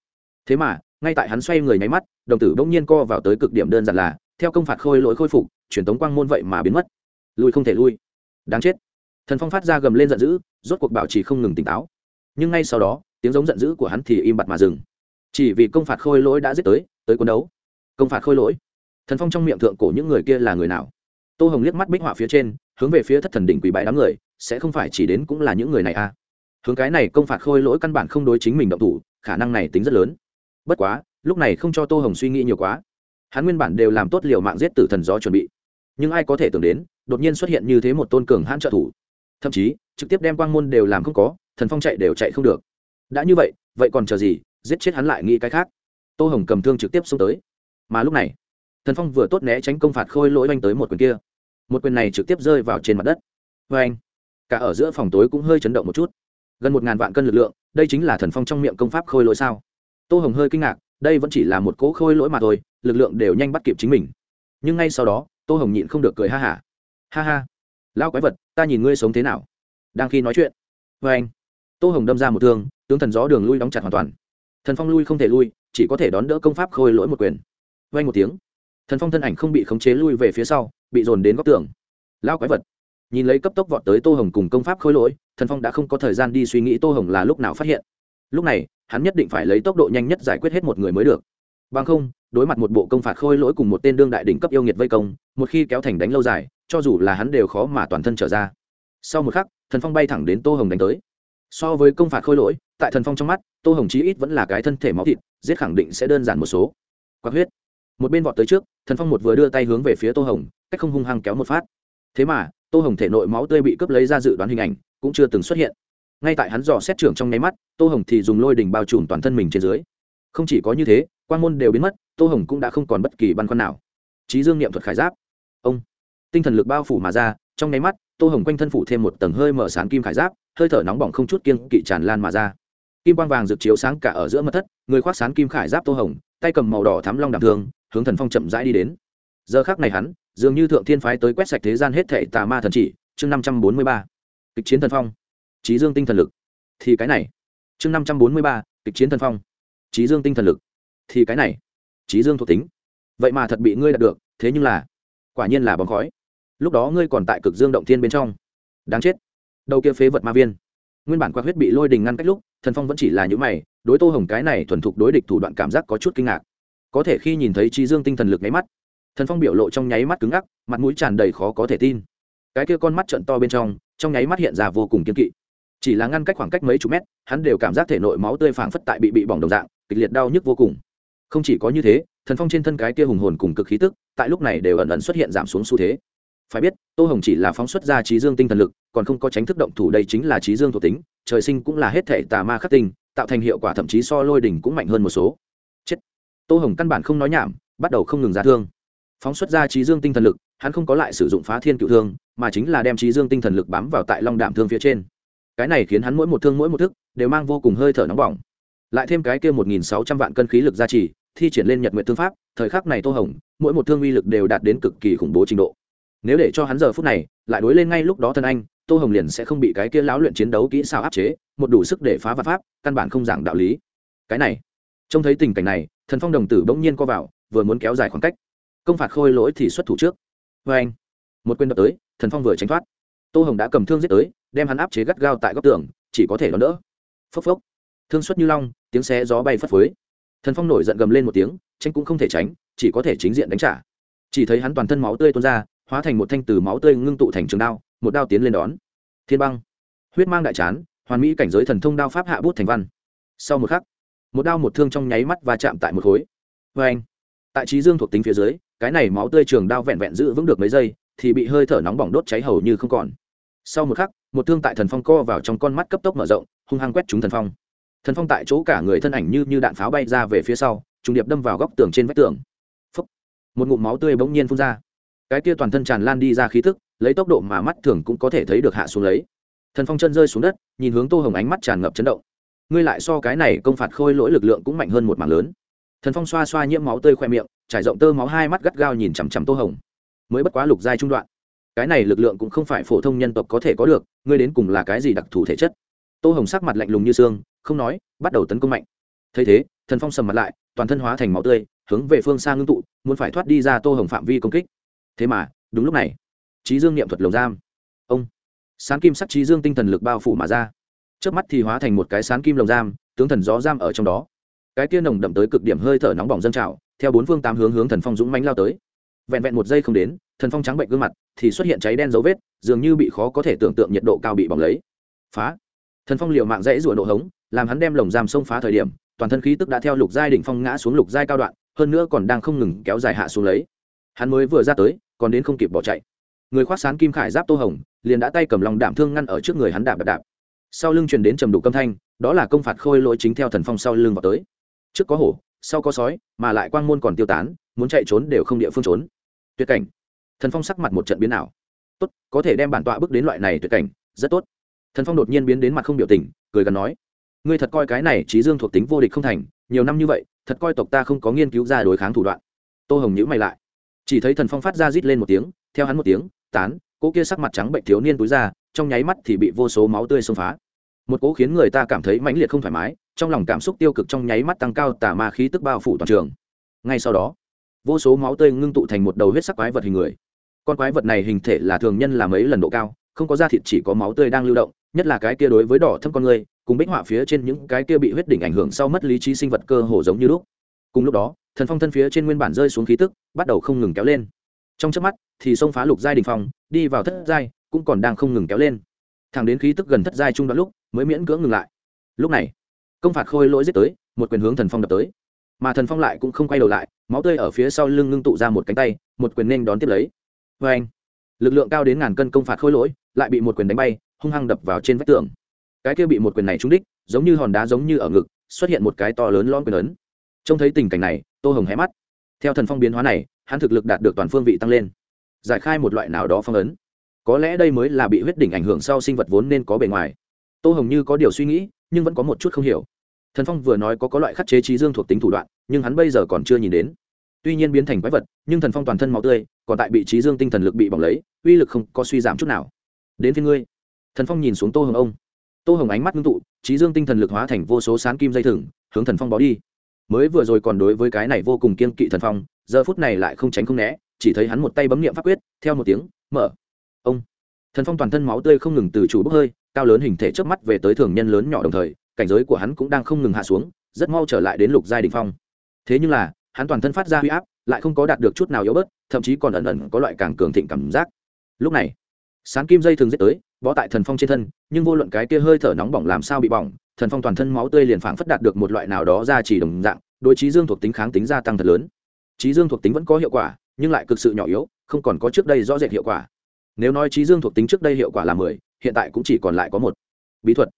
Thế mà, ngay tại hắn xoay người nháy mắt, đồng tử bỗng nhiên co vào tới cực điểm đơn giản là, theo công phạt khôi lỗi khôi phục, truyền tống quang môn vậy mà biến mất. Lui không thể lui. Đáng chết. Thần phong phát ra gầm lên giận dữ, rốt cuộc bảo trì không ngừng tỉnh táo. Nhưng ngay sau đó, tiếng giống giận dữ của hắn thì im bặt mà dừng. Chỉ vì công phạt khôi lỗi đã giết tới tới quân đấu. Công phạt khôi lỗi. Thần phong trong miệng thượng cổ những người kia là người nào? Tô hồng liếc mắt bích họa phía trên, hướng về phía thất thần đỉnh quỷ bãi đám người, sẽ không phải chỉ đến cũng là những người này à? Hướng cái này công phạt khôi lỗi căn bản không đối chính mình động thủ, khả năng này tính rất lớn. Bất quá, lúc này không cho tô hồng suy nghĩ nhiều quá. Hắn nguyên bản đều làm tốt liều mạng giết tử thần gió chuẩn bị. Nhưng ai có thể tưởng đến, đột nhiên xuất hiện như thế một tôn cường hãn trợ thủ. Thậm chí, trực tiếp đem quang môn đều làm không có, thần phong chạy đều chạy không được. Đã như vậy vậy còn chờ gì, giết chết hắn lại nghĩ cái khác. Tô hồng cầm thương trực tiếp xông tới. Mà lúc này, thần phong vừa tốt né tránh công phạt khôi lỗi oanh tới một quyền kia. Một quyền này trực tiếp rơi vào trên mặt đất. Vê anh cả ở giữa phòng tối cũng hơi chấn động một chút gần một ngàn vạn cân lực lượng, đây chính là thần phong trong miệng công pháp khôi lỗi sao? Tô hồng hơi kinh ngạc, đây vẫn chỉ là một cỗ khôi lỗi mà thôi, lực lượng đều nhanh bắt kịp chính mình. Nhưng ngay sau đó, tô hồng nhịn không được cười ha hả. Ha. ha ha lao quái vật, ta nhìn ngươi sống thế nào? Đang khi nói chuyện. Vê anh, tô hồng đâm ra một thương, tướng thần gió đường lui đóng chặt hoàn toàn. Thần phong lui không thể lui, chỉ có thể đón đỡ công pháp khôi lỗi một quyền. Vê anh một tiếng, thần phong thân ảnh không bị khống chế lui về phía sau, bị dồn đến góc tường. Lao quái vật nhìn lấy cấp tốc vọt tới tô hồng cùng công pháp khôi lỗi, thần phong đã không có thời gian đi suy nghĩ tô hồng là lúc nào phát hiện. Lúc này, hắn nhất định phải lấy tốc độ nhanh nhất giải quyết hết một người mới được. Bằng không, đối mặt một bộ công phạt khôi lỗi cùng một tên đương đại đỉnh cấp yêu nghiệt vây công, một khi kéo thành đánh lâu dài, cho dù là hắn đều khó mà toàn thân trở ra. Sau một khắc, thần phong bay thẳng đến tô hồng đánh tới. So với công phạt khôi lỗi, tại thần phong trong mắt, tô hồng chí ít vẫn là cái thân thể máu thịt, giết khẳng định sẽ đơn giản một số. Quạt huyết. Một bên vọt tới trước, thần phong một vừa đưa tay hướng về phía tô hồng, cách không hung hăng kéo một phát. Thế mà tô hồng thể nội máu tươi bị cướp lấy ra dự đoán hình ảnh, cũng chưa từng xuất hiện. Ngay tại hắn dò xét trưởng trong nháy mắt, tô hồng thì dùng lôi đình bao trùm toàn thân mình trên dưới. Không chỉ có như thế quan môn đều biến mất, tô hồng cũng đã không còn bất kỳ băn khoăn nào. Trí dương niệm thuật khải giáp. Ông. Tinh thần lực bao phủ mà ra, trong nháy mắt, tô hồng quanh thân phủ thêm một tầng hơi mở sáng kim khải giáp, hơi thở nóng bỏng không chút kiên kỵ tràn lan mà ra. Kim quang vàng rực chiếu sáng cả ở giữa mật thất, người khoác sán kim khải giáp tô hồng, tay cầm màu đỏ thắm long đạm thương, hướng thần phong chậm rãi đi đến. Giờ khác này hắn dường như thượng thiên phái tới quét sạch thế gian hết thệ tà ma thần chỉ, chương năm trăm bốn mươi ba, kịch chiến thần phong trí dương tinh thần lực. Thì cái này, chương năm trăm bốn mươi ba, kịch chiến thần phong trí dương tinh thần lực. Thì cái này trí dương thuộc tính. Vậy mà thật bị ngươi đạt được, thế nhưng là, quả nhiên là bóng khói. Lúc đó ngươi còn tại cực dương động thiên bên trong. Đáng chết. Đầu kia phế vật ma viên. Nguyên bản quạt huyết bị lôi đình ngăn cách lúc, thần phong vẫn chỉ là những mày, đối tô hồng cái này thuần thục đối địch thủ đoạn cảm giác có chút kinh ngạc. Có thể khi nhìn thấy trí dương tinh thần lực nháy mắt thần phong biểu lộ trong nháy mắt cứng ngắc, mặt mũi tràn đầy khó có thể tin. Cái kia con mắt trận to bên trong trong nháy mắt hiện ra vô cùng kiên kỵ. Chỉ là ngăn cách khoảng cách mấy chục mét, hắn đều cảm giác thể nội máu tươi phảng phất tại bị bị bỏng đồng dạng, kịch liệt đau nhức vô cùng. Không chỉ có như thế, thần phong trên thân cái kia hùng hồn cùng cực khí tức, tại lúc này đều ẩn ẩn xuất hiện giảm xuống xu thế. Phải biết, tô hồng chỉ là phóng xuất ra trí dương tinh thần lực, còn không có tránh thức động thủ đây chính là trí dương thuộc tính, trời sinh cũng là hết thể tà ma khắc tinh, tạo thành hiệu quả thậm chí so lôi đỉnh cũng mạnh hơn một số. Chết. Tô hồng căn bản không nói nhảm, bắt đầu không ngừng ra thương phóng xuất ra trí dương tinh thần lực, hắn không có lại sử dụng phá thiên cựu thương, mà chính là đem trí dương tinh thần lực bám vào tại long đạm thương phía trên. Cái này khiến hắn mỗi một thương mỗi một thức đều mang vô cùng hơi thở nóng bỏng. Lại thêm cái kia một nghìn sáu trăm vạn cân khí lực gia trì, thi triển lên nhật nguyện thương pháp, thời khắc này tô hồng, mỗi một thương uy lực đều đạt đến cực kỳ khủng bố trình độ. Nếu để cho hắn giờ phút này lại đối lên ngay lúc đó thân anh, tô hồng liền sẽ không bị cái kia lão luyện chiến đấu kỹ xảo áp chế, một đủ sức để phá vật pháp, căn bản không giảng đạo lý. Cái này, trông thấy tình cảnh này, thần phong đồng tử bỗng nhiên co vào, vừa muốn kéo dài khoảng cách công phạt khôi lỗi thì xuất thủ trước. Vê anh, một quyền đập tới, thần phong vừa tránh thoát. Tô hồng đã cầm thương giết tới, đem hắn áp chế gắt gao tại góc tường, chỉ có thể đón đỡ. Phốc phốc. Thương xuất như long, tiếng xé gió bay phất phới. Thần phong nổi giận gầm lên một tiếng, tranh cũng không thể tránh, chỉ có thể chính diện đánh trả. Chỉ thấy hắn toàn thân máu tươi tuôn ra, hóa thành một thanh từ máu tươi ngưng tụ thành trường đao, một đao tiến lên đón. Thiên băng. Huyết mang đại chán, hoàn mỹ cảnh giới thần thông đao pháp hạ bút thành văn. Sau một khắc, một đao một thương trong nháy mắt và chạm tại một khối. Vê anh, tại trí dương thuộc tính phía dưới cái này máu tươi trường đao vẹn vẹn giữ vững được mấy giây, thì bị hơi thở nóng bỏng đốt cháy hầu như không còn. Sau một khắc, một thương tại thần phong co vào trong con mắt cấp tốc mở rộng, hung hăng quét trúng thần phong. Thần phong tại chỗ cả người thân ảnh như như đạn pháo bay ra về phía sau, trùng điệp đâm vào góc tường trên vách tường. Phúc. một ngụm máu tươi bỗng nhiên phun ra. Cái kia toàn thân tràn lan đi ra khí thức lấy tốc độ mà mắt thường cũng có thể thấy được hạ xuống lấy. Thần phong chân rơi xuống đất, nhìn hướng tô hồng ánh mắt tràn ngập chấn động. Ngươi lại so cái này công phạt khôi lỗi lực lượng cũng mạnh hơn một mảng lớn. Thần phong xoa xoa nhiễm máu tươi khoe miệng trải rộng tơ máu hai mắt gắt gao nhìn chằm chằm tô hồng. Mới bất quá lục giai trung đoạn. Cái này lực lượng cũng không phải phổ thông nhân tộc có thể có được, ngươi đến cùng là cái gì đặc thù thể chất? Tô hồng sắc mặt lạnh lùng như xương, không nói, bắt đầu tấn công mạnh. Thấy thế, thần phong sầm mặt lại, toàn thân hóa thành máu tươi, hướng về phương xa ngưng tụ, muốn phải thoát đi ra tô hồng phạm vi công kích. Thế mà, đúng lúc này trí dương niệm thuật lồng giam. Ông! Sán kim sắc trí dương tinh thần lực bao phủ mà ra. Trước mắt thì hóa thành một cái sán kim lồng giam, tướng thần gió giam ở trong đó. Cái tia nồng đậm tới cực điểm hơi thở nóng bỏng dâng trào theo bốn phương tám hướng hướng thần phong dũng mánh lao tới. Vẹn vẹn một giây không đến, thần phong trắng bệnh gương mặt thì xuất hiện cháy đen dấu vết, dường như bị khó có thể tưởng tượng nhiệt độ cao bị bỏng lấy. Phá! Thần phong liều mạng rẽ rủa nổ hống, làm hắn đem lồng giam xông phá thời điểm, toàn thân khí tức đã theo lục giai đỉnh phong ngã xuống lục giai cao đoạn, hơn nữa còn đang không ngừng kéo dài hạ xuống lấy. Hắn mới vừa ra tới, còn đến không kịp bỏ chạy. Người khoác sán kim khải giáp tô hồng, liền đã tay cầm lòng đảm thương ngăn ở trước người hắn đạp đạp đạp. Sau lưng truyền đến trầm đủ câm thanh, đó là công phạt khôi lỗi chính theo thần phong sau lưng vào tới. Trước có hổ sau có sói, mà lại quang môn còn tiêu tán, muốn chạy trốn đều không địa phương trốn. Tuyệt cảnh. Thần phong sắc mặt một trận biến ảo. Tốt, có thể đem bản tọa bước đến loại này tuyệt cảnh, rất tốt. Thần phong đột nhiên biến đến mặt không biểu tình, cười gần nói, ngươi thật coi cái này trí dương thuộc tính vô địch không thành, nhiều năm như vậy, thật coi tộc ta không có nghiên cứu ra đối kháng thủ đoạn. Tô hồng nhữ mày lại. Chỉ thấy thần phong phát ra rít lên một tiếng, theo hắn một tiếng, tán cỗ kia sắc mặt trắng bệnh thiếu niên túi ra, trong nháy mắt thì bị vô số máu tươi xông phá. Một cỗ khiến người ta cảm thấy mãnh liệt không thoải mái trong lòng cảm xúc tiêu cực trong nháy mắt tăng cao tà ma khí tức bao phủ toàn trường. Ngay sau đó, vô số máu tươi ngưng tụ thành một đầu huyết sắc quái vật hình người. Con quái vật này hình thể là thường nhân là mấy lần độ cao, không có da thịt chỉ có máu tươi đang lưu động, nhất là cái kia đối với đỏ thâm con người, cùng bích họa phía trên những cái kia bị huyết đỉnh ảnh hưởng sau mất lý trí sinh vật cơ hồ giống như lúc. Cùng lúc đó, thần phong thân phía trên nguyên bản rơi xuống khí tức, bắt đầu không ngừng kéo lên. Trong chớp mắt thì xông phá lục giai đình phong, đi vào thất giai, cũng còn đang không ngừng kéo lên. Thẳng đến khí tức gần thất giai trung đoạn lúc, mới miễn cưỡng ngừng lại. Lúc này công phạt khôi lỗi giết tới, một quyền hướng thần phong đập tới. Mà thần phong lại cũng không quay đầu lại, máu tươi ở phía sau lưng ngưng tụ ra một cánh tay, một quyền nên đón tiếp lấy. Vê anh, lực lượng cao đến ngàn cân công phạt khôi lỗi, lại bị một quyền đánh bay, hung hăng đập vào trên vách tường. Cái kia bị một quyền này trúng đích, giống như hòn đá giống như ở ngực, xuất hiện một cái to lớn lon quyền ấn. Trông thấy tình cảnh này, tô hồng hé mắt. Theo thần phong biến hóa này, hắn thực lực đạt được toàn phương vị tăng lên. Giải khai một loại nào đó phong ấn. Có lẽ đây mới là bị huyết đỉnh ảnh hưởng sau sinh vật vốn nên có bề ngoài. Tô hồng như có điều suy nghĩ, nhưng vẫn có một chút không hiểu thần phong vừa nói có có loại khắc chế trí dương thuộc tính thủ đoạn, nhưng hắn bây giờ còn chưa nhìn đến. Tuy nhiên biến thành quái vật, nhưng thần phong toàn thân máu tươi, còn tại bị trí dương tinh thần lực bị bỏng lấy, uy lực không có suy giảm chút nào. Đến phía ngươi. Thần phong nhìn xuống tô hồng ông. Tô hồng ánh mắt ngưng tụ, trí dương tinh thần lực hóa thành vô số sán kim dây thừng, hướng thần phong bó đi. Mới vừa rồi còn đối với cái này vô cùng kiên kỵ thần phong, giờ phút này lại không tránh không né, chỉ thấy hắn một tay bấm nghiệm pháp quyết, theo một tiếng, mở. Ông. Thần phong toàn thân máu tươi không ngừng từ chủ bốc hơi, cao lớn hình thể trước mắt về tới thường nhân lớn nhỏ đồng thời cảnh giới của hắn cũng đang không ngừng hạ xuống, rất mau trở lại đến lục giai đình phong. Thế nhưng là, hắn toàn thân phát ra huy áp, lại không có đạt được chút nào yếu bớt, thậm chí còn ẩn ẩn có loại càng cường thịnh cảm giác. Lúc này, sáng kim dây thường giết tới, bó tại thần phong trên thân, nhưng vô luận cái kia hơi thở nóng bỏng làm sao bị bỏng, thần phong toàn thân máu tươi liền phảng phất đạt được một loại nào đó ra chỉ đồng dạng, đối trí dương thuộc tính kháng tính gia tăng thật lớn. Trí dương thuộc tính vẫn có hiệu quả, nhưng lại cực sự nhỏ yếu, không còn có trước đây rõ rệt hiệu quả. Nếu nói trí dương thuộc tính trước đây hiệu quả là mười, hiện tại cũng chỉ còn lại có một. Bí thuật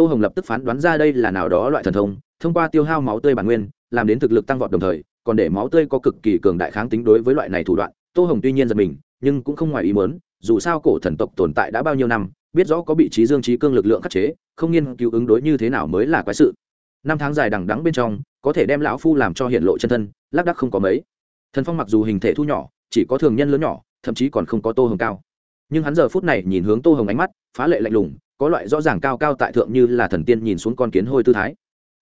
tô hồng lập tức phán đoán ra đây là nào đó loại thần thông thông qua tiêu hao máu tươi bản nguyên, làm đến thực lực tăng vọt đồng thời, còn để máu tươi có cực kỳ cường đại kháng tính đối với loại này thủ đoạn, tô hồng tuy nhiên giật mình, nhưng cũng không ngoài ý muốn, dù sao cổ thần tộc tồn tại đã bao nhiêu năm, biết rõ có bị trí dương trí cương lực lượng khắc chế, không nghiên cứu ứng đối như thế nào mới là quái sự. Năm tháng dài đằng đắng bên trong, có thể đem lão phu làm cho hiện lộ chân thân, lác đắc không có mấy. Thần phong mặc dù hình thể thu nhỏ, chỉ có thường nhân lớn nhỏ, thậm chí còn không có tô hồng cao. Nhưng hắn giờ phút này nhìn hướng tô hồng ánh mắt, phá lệ lạnh lùng có loại rõ ràng cao cao tại thượng như là thần tiên nhìn xuống con kiến hôi tư thái.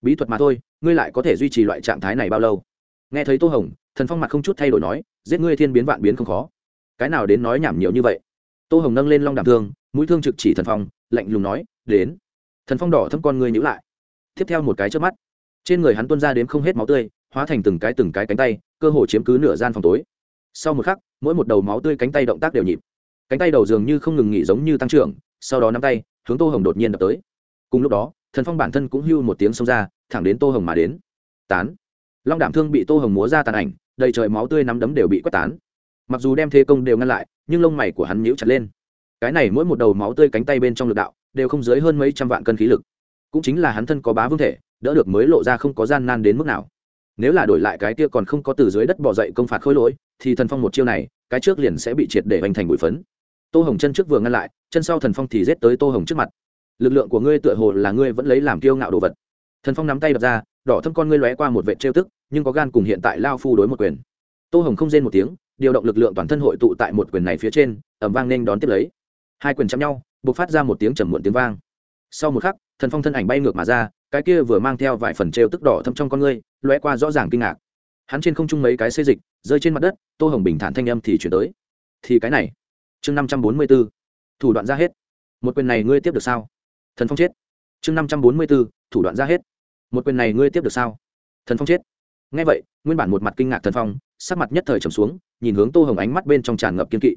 Bí thuật mà thôi, ngươi lại có thể duy trì loại trạng thái này bao lâu? Nghe thấy tô hồng, thần phong mặt không chút thay đổi nói, giết ngươi thiên biến vạn biến không khó. Cái nào đến nói nhảm nhiều như vậy? Tô hồng nâng lên long đảm thương, mũi thương trực chỉ thần phong, lạnh lùng nói, đến. Thần phong đỏ thâm con ngươi nhữ lại. Tiếp theo một cái trước mắt, trên người hắn tuân ra đến không hết máu tươi, hóa thành từng cái từng cái cánh tay, cơ hồ chiếm cứ nửa gian phòng tối. Sau một khắc, mỗi một đầu máu tươi cánh tay động tác đều nhịp. Cánh tay đầu dường như không ngừng nghỉ giống như tăng trưởng, sau đó nắm tay hướng tô hồng đột nhiên đập tới. Cùng lúc đó, thần phong bản thân cũng hưu một tiếng xông ra, thẳng đến tô hồng mà đến. Tán. Long đảm thương bị tô hồng múa ra tàn ảnh, đầy trời máu tươi nắm đấm đều bị quét tán. Mặc dù đem thế công đều ngăn lại, nhưng lông mày của hắn nhíu chặt lên. Cái này mỗi một đầu máu tươi cánh tay bên trong lực đạo, đều không dưới hơn mấy trăm vạn cân khí lực. Cũng chính là hắn thân có bá vương thể, đỡ được mới lộ ra không có gian nan đến mức nào. Nếu là đổi lại cái kia còn không có từ dưới đất bỏ dậy công phạt khôi lỗi, thì thần phong một chiêu này, cái trước liền sẽ bị triệt để hoành thành bụi phấn tô hồng chân trước vừa ngăn lại, chân sau thần phong thì rết tới tô hồng trước mặt. Lực lượng của ngươi tựa hồ là ngươi vẫn lấy làm kiêu ngạo đồ vật. Thần phong nắm tay đập ra, đỏ thâm con ngươi lóe qua một vệ trêu tức, nhưng có gan cùng hiện tại lao phu đối một quyền. Tô hồng không rên một tiếng, điều động lực lượng toàn thân hội tụ tại một quyền này phía trên ẩm vang nên đón tiếp lấy. Hai quyền chạm nhau b ộ c phát ra một tiếng trầm muộn tiếng vang. Sau một khắc, thần phong thân ảnh bay ngược mà ra, cái kia vừa mang theo vài phần trêu tức đỏ thâm trong con ngươi, lóe qua rõ ràng kinh ngạc. Hắn trên không trung mấy cái xê dịch, rơi trên mặt đất, tô hồng bình thản thanh âm thì chuyển tới. Thì cái này chương năm trăm bốn mươi b ố thủ đoạn ra hết. Một quyền này ngươi tiếp được sao? Thần phong chết. Chương năm trăm bốn mươi b ố thủ đoạn ra hết. Một quyền này ngươi tiếp được sao? Thần phong chết. Ngay vậy, nguyên bản một mặt kinh ngạc thần phong, sắc mặt nhất thời trầm xuống, nhìn hướng tô hồng ánh mắt bên trong tràn ngập kiên kỵ.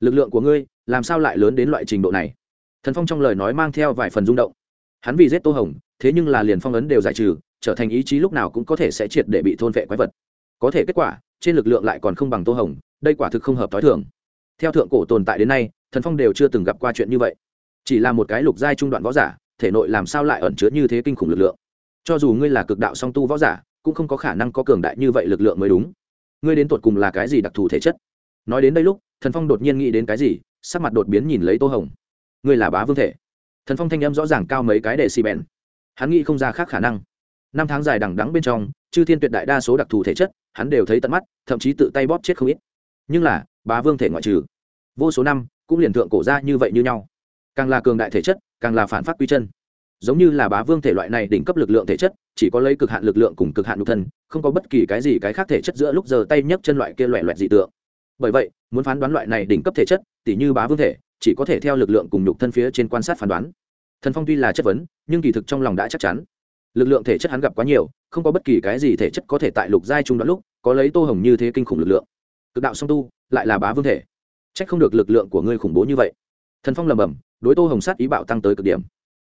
Lực lượng của ngươi, làm sao lại lớn đến loại trình độ này? Thần phong trong lời nói mang theo vài phần rung động. Hắn vì giết tô hồng, thế nhưng là liền phong ấn đều giải trừ, trở thành ý chí lúc nào cũng có thể sẽ triệt để bị thôn vệ quái vật. Có thể kết quả, trên lực lượng lại còn không bằng tô hồng, đây quả thực không hợp t h o i thường theo thượng cổ tồn tại đến nay, thần phong đều chưa từng gặp qua chuyện như vậy. Chỉ là một cái lục giai trung đoạn võ giả, thể nội làm sao lại ẩn chứa như thế kinh khủng lực lượng? Cho dù ngươi là cực đạo song tu võ giả, cũng không có khả năng có cường đại như vậy lực lượng mới đúng. Ngươi đến tột cùng là cái gì đặc thù thể chất? Nói đến đây lúc, thần phong đột nhiên nghĩ đến cái gì, sắc mặt đột biến nhìn lấy tô hồng. Ngươi là bá vương thể. Thần phong thanh âm rõ ràng cao mấy cái đệ xì bèn. Hắn nghĩ không ra khác khả năng. Năm tháng dài đằng đắng bên trong, chư thiên tuyệt đại đa số đặc thù thể chất, hắn đều thấy tận mắt, thậm chí tự tay bóp chết không ít nhưng là, bá vương thể ngoại trừ. Vô số năm, cũng liền thượng cổ ra như vậy như nhau. Càng là cường đại thể chất, càng là phản phát quy chân. Giống như là bá vương thể loại này đỉnh cấp lực lượng thể chất, chỉ có lấy cực hạn lực lượng cùng cực hạn nhục thân, không có bất kỳ cái gì cái khác thể chất giữa lúc giờ tay nhấc chân loại kia loẹ loẹt dị tượng. Bởi vậy, muốn phán đoán loại này đỉnh cấp thể chất, tỉ như bá vương thể, chỉ có thể theo lực lượng cùng nhục thân phía trên quan sát phán đoán. Thần phong tuy là chất vấn, nhưng kỳ thực trong lòng đã chắc chắn. Lực lượng thể chất hắn gặp quá nhiều, không có bất kỳ cái gì thể chất có thể tại lục giai trung đoạn lúc, có lấy tô hồng như thế kinh khủng lực lượng cực đạo song tu, lại là bá vương thể. C h ắ c không được lực lượng của ngươi khủng bố như vậy. Thần phong lầm bầm đối tô hồng sát ý bạo tăng tới cực điểm.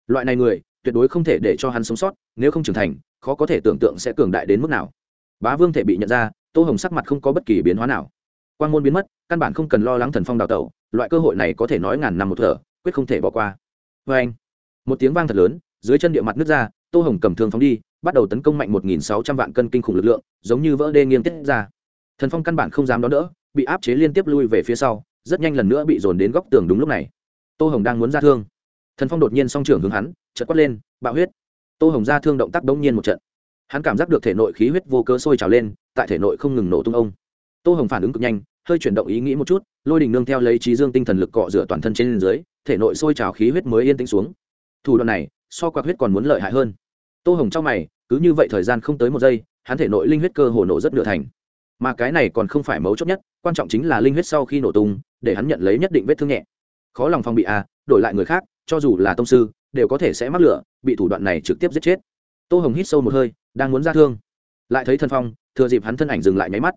Loại này người, tuyệt đối không thể để cho hắn sống sót, nếu không trưởng thành, khó có thể tưởng tượng sẽ cường đại đến mức nào. Bá vương thể bị nhận ra, tô hồng sắc mặt không có bất kỳ biến hóa nào. Quan môn biến mất, căn bản không cần lo lắng thần phong đào tẩu, loại cơ hội này có thể nói ngàn năm một thở, quyết không thể bỏ qua. Vê anh, một tiếng vang thật lớn, dưới chân địa mặt nước ra, tô hồng cầm thương phóng đi, bắt đầu tấn công mạnh một nghìn sáu trăm vạn cân kinh khủng lực lượng, giống như vỡ đê nghiêng tiết ra thần phong căn bản không dám đón đỡ, bị áp chế liên tiếp lui về phía sau, rất nhanh lần nữa bị dồn đến góc tường đúng lúc này. Tô hồng đang muốn ra thương. Thần phong đột nhiên song trưởng hướng hắn, chợt quát lên, bạo huyết! Tô hồng ra thương động tác đống nhiên một trận. Hắn cảm giác được thể nội khí huyết vô cơ sôi trào lên, tại thể nội không ngừng nổ tung ông. Tô hồng phản ứng cực nhanh, hơi chuyển động ý nghĩ một chút, lôi đình nương theo lấy trí dương tinh thần lực cọ rửa toàn thân trên dưới, thể nội sôi trào khí huyết mới yên tĩnh xuống. Thủ đoạn này, so quạt huyết còn muốn lợi hại hơn. Tô hồng trong mày, cứ như vậy thời gian không tới một giây, hắn thể nội linh huyết cơ hồ nổ rất nửa thành mà cái này còn không phải mấu chốt nhất, quan trọng chính là linh huyết sau khi nổ tung, để hắn nhận lấy nhất định vết thương nhẹ. Khó lòng phòng bị à đổi lại người khác, cho dù là tông sư, đều có thể sẽ mắc lửa, bị thủ đoạn này trực tiếp giết chết. Tô hồng hít sâu một hơi, đang muốn ra thương. Lại thấy thân phong, thừa dịp hắn thân ảnh dừng lại nháy mắt.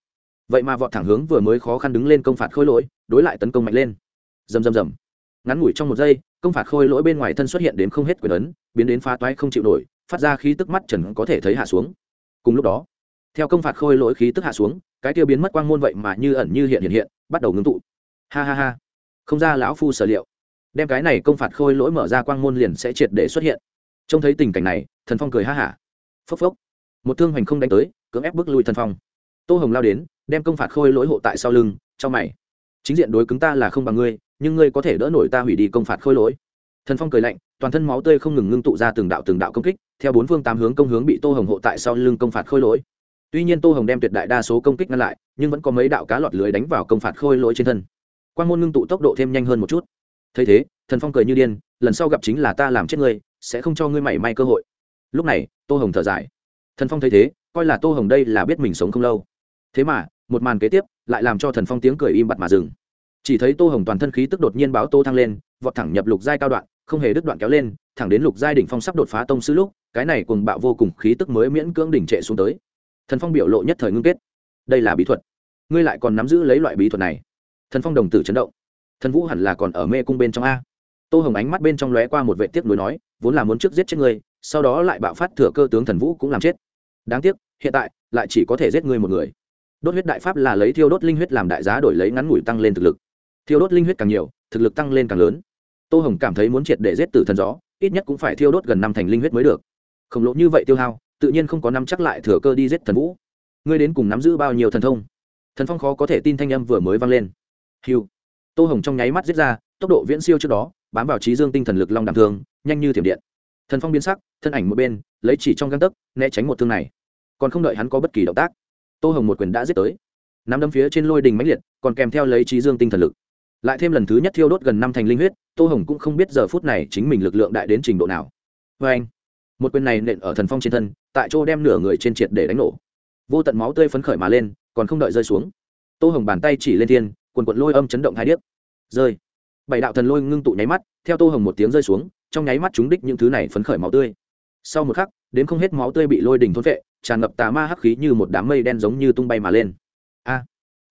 Vậy mà vọt thẳng hướng vừa mới khó khăn đứng lên công phạt khôi lỗi, đối lại tấn công mạnh lên. Rầm rầm rầm. Ngắn ngủi trong một giây, công phạt khôi lỗi bên ngoài thân xuất hiện đến không hết quyền ấn, biến đến phá toái không chịu nổi, phát ra khí tức mắt trần có thể thấy hạ xuống. Cùng lúc đó theo công phạt khôi lỗi khí tức hạ xuống, cái tiêu biến mất quang môn vậy mà như ẩn như hiện hiện hiện, bắt đầu ngưng tụ. Ha ha ha. Không ra lão phu sở liệu. Đem cái này công phạt khôi lỗi mở ra quang môn liền sẽ triệt để xuất hiện. Trông thấy tình cảnh này, thần phong cười ha hả. Phốc phốc. Một thương hoành không đánh tới, cưỡng ép bước lui thần phong. Tô hồng lao đến, đem công phạt khôi lỗi hộ tại sau lưng cho mày. Chính diện đối cứng ta là không bằng ngươi, nhưng ngươi có thể đỡ nổi ta hủy đi công phạt khôi lỗi. Thần phong cười lạnh, toàn thân máu tươi không ngừng ngưng tụ ra từng đạo từng đạo công kích, theo bốn phương tám hướng công hướng bị tô hồng hộ tại sau lưng công phạt khôi lỗi tuy nhiên tô hồng đem tuyệt đại đa số công kích ngăn lại, nhưng vẫn có mấy đạo cá lọt lưới đánh vào công phạt khôi lỗi trên thân. Quan môn ngưng tụ tốc độ thêm nhanh hơn một chút. Thấy thế, thần phong cười như điên, lần sau gặp chính là ta làm chết ngươi, sẽ không cho ngươi mảy may cơ hội. Lúc này, tô hồng thở dài. Thần phong thấy thế, coi là tô hồng đây là biết mình sống không lâu. Thế mà, một màn kế tiếp, lại làm cho thần phong tiếng cười im bặt mà dừng. Chỉ thấy tô hồng toàn thân khí tức đột nhiên báo tô thăng lên, vọt thẳng nhập lục giai cao đoạn, không hề đứt đoạn kéo lên, thẳng đến lục giai đỉnh phong sắp đột phá tông sư lúc, cái này cùng bạo vô cùng khí tức mới miễn cưỡng đỉnh trệ xuống tới thần phong biểu lộ nhất thời ngưng kết. Đây là bí thuật. Ngươi lại còn nắm giữ lấy loại bí thuật này. Thần phong đồng tử chấn động. Thần vũ hẳn là còn ở mê cung bên trong a. Tô hồng ánh mắt bên trong lóe qua một vệ tiếc nuối nói, vốn là muốn trước giết chết ngươi, sau đó lại bạo phát thừa cơ tướng thần vũ cũng làm chết. Đáng tiếc, hiện tại, lại chỉ có thể giết ngươi một người. Đốt huyết đại pháp là lấy thiêu đốt linh huyết làm đại giá đổi lấy ngắn ngủi tăng lên thực lực. Thiêu đốt linh huyết càng nhiều, thực lực tăng lên càng lớn. Tô hồng cảm thấy muốn triệt để giết tử thần gió, ít nhất cũng phải thiêu đốt gần năm thành linh huyết mới được. Khổng lồ như vậy tiêu hao tự nhiên không có nắm chắc lại thừa cơ đi giết thần vũ. Ngươi đến cùng nắm giữ bao nhiêu thần thông? Thần phong khó có thể tin thanh âm vừa mới vang lên. Hiu tô hồng trong nháy mắt giết ra, tốc độ viễn siêu trước đó, bám vào trí dương tinh thần lực long đàm thương, nhanh như thiểm điện. Thần phong biến sắc, thân ảnh một bên, lấy chỉ trong găng tấc, né tránh một thương này. Còn không đợi hắn có bất kỳ động tác, tô hồng một quyền đã giết tới. Nắm đâm phía trên lôi đình mãnh liệt, còn kèm theo lấy trí dương tinh thần lực. Lại thêm lần thứ nhất thiêu đốt gần năm thành linh huyết, tô hồng cũng không biết giờ phút này chính mình lực lượng đại đến trình độ nào. Vê anh một quyền này nện ở thần phong trên thân, tại chỗ đem nửa người trên triệt để đánh nổ. Vô tận máu tươi phấn khởi mà lên, còn không đợi rơi xuống. Tô hồng bàn tay chỉ lên thiên, quần quận lôi âm chấn động hai điếc. Rơi. Bảy đạo thần lôi ngưng tụ nháy mắt, theo tô hồng một tiếng rơi xuống, trong nháy mắt chúng đích những thứ này phấn khởi máu tươi. Sau một khắc, đến không hết máu tươi bị lôi đình thôn vệ tràn ngập tà ma hắc khí như một đám mây đen giống như tung bay mà lên. A.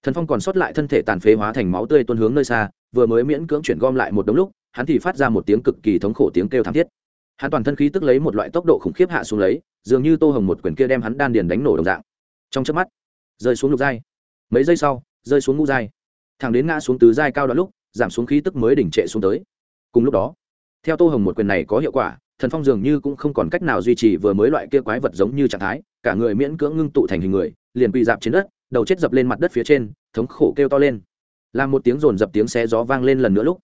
Thần phong còn sót lại thân thể tàn phế hóa thành máu tươi tuôn hướng nơi xa, vừa mới miễn cưỡng chuyển gom lại một đống lúc, hắn thì phát ra một tiếng cực kỳ thống khổ tiếng kêu thảm thiết hắn toàn thân khí tức lấy một loại tốc độ khủng khiếp hạ xuống lấy, dường như tô hồng một quyền kia đem hắn đan điền đánh nổ đồng dạng. Trong chớp mắt, rơi xuống lục giai. Mấy giây sau, rơi xuống ngũ giai. Thẳng đến ngã xuống tứ giai cao đoạn lúc, giảm xuống khí tức mới đỉnh trệ xuống tới. Cùng lúc đó, theo tô hồng một quyền này có hiệu quả, thần phong dường như cũng không còn cách nào duy trì vừa mới loại kia quái vật giống như trạng thái, cả người miễn cưỡng ngưng tụ thành hình người, liền quỳ dạp trên đất, đầu chết dập lên mặt đất phía trên, thống khổ kêu to lên. Làm một tiếng rồn dập tiếng xé gió vang lên lần nữa lúc,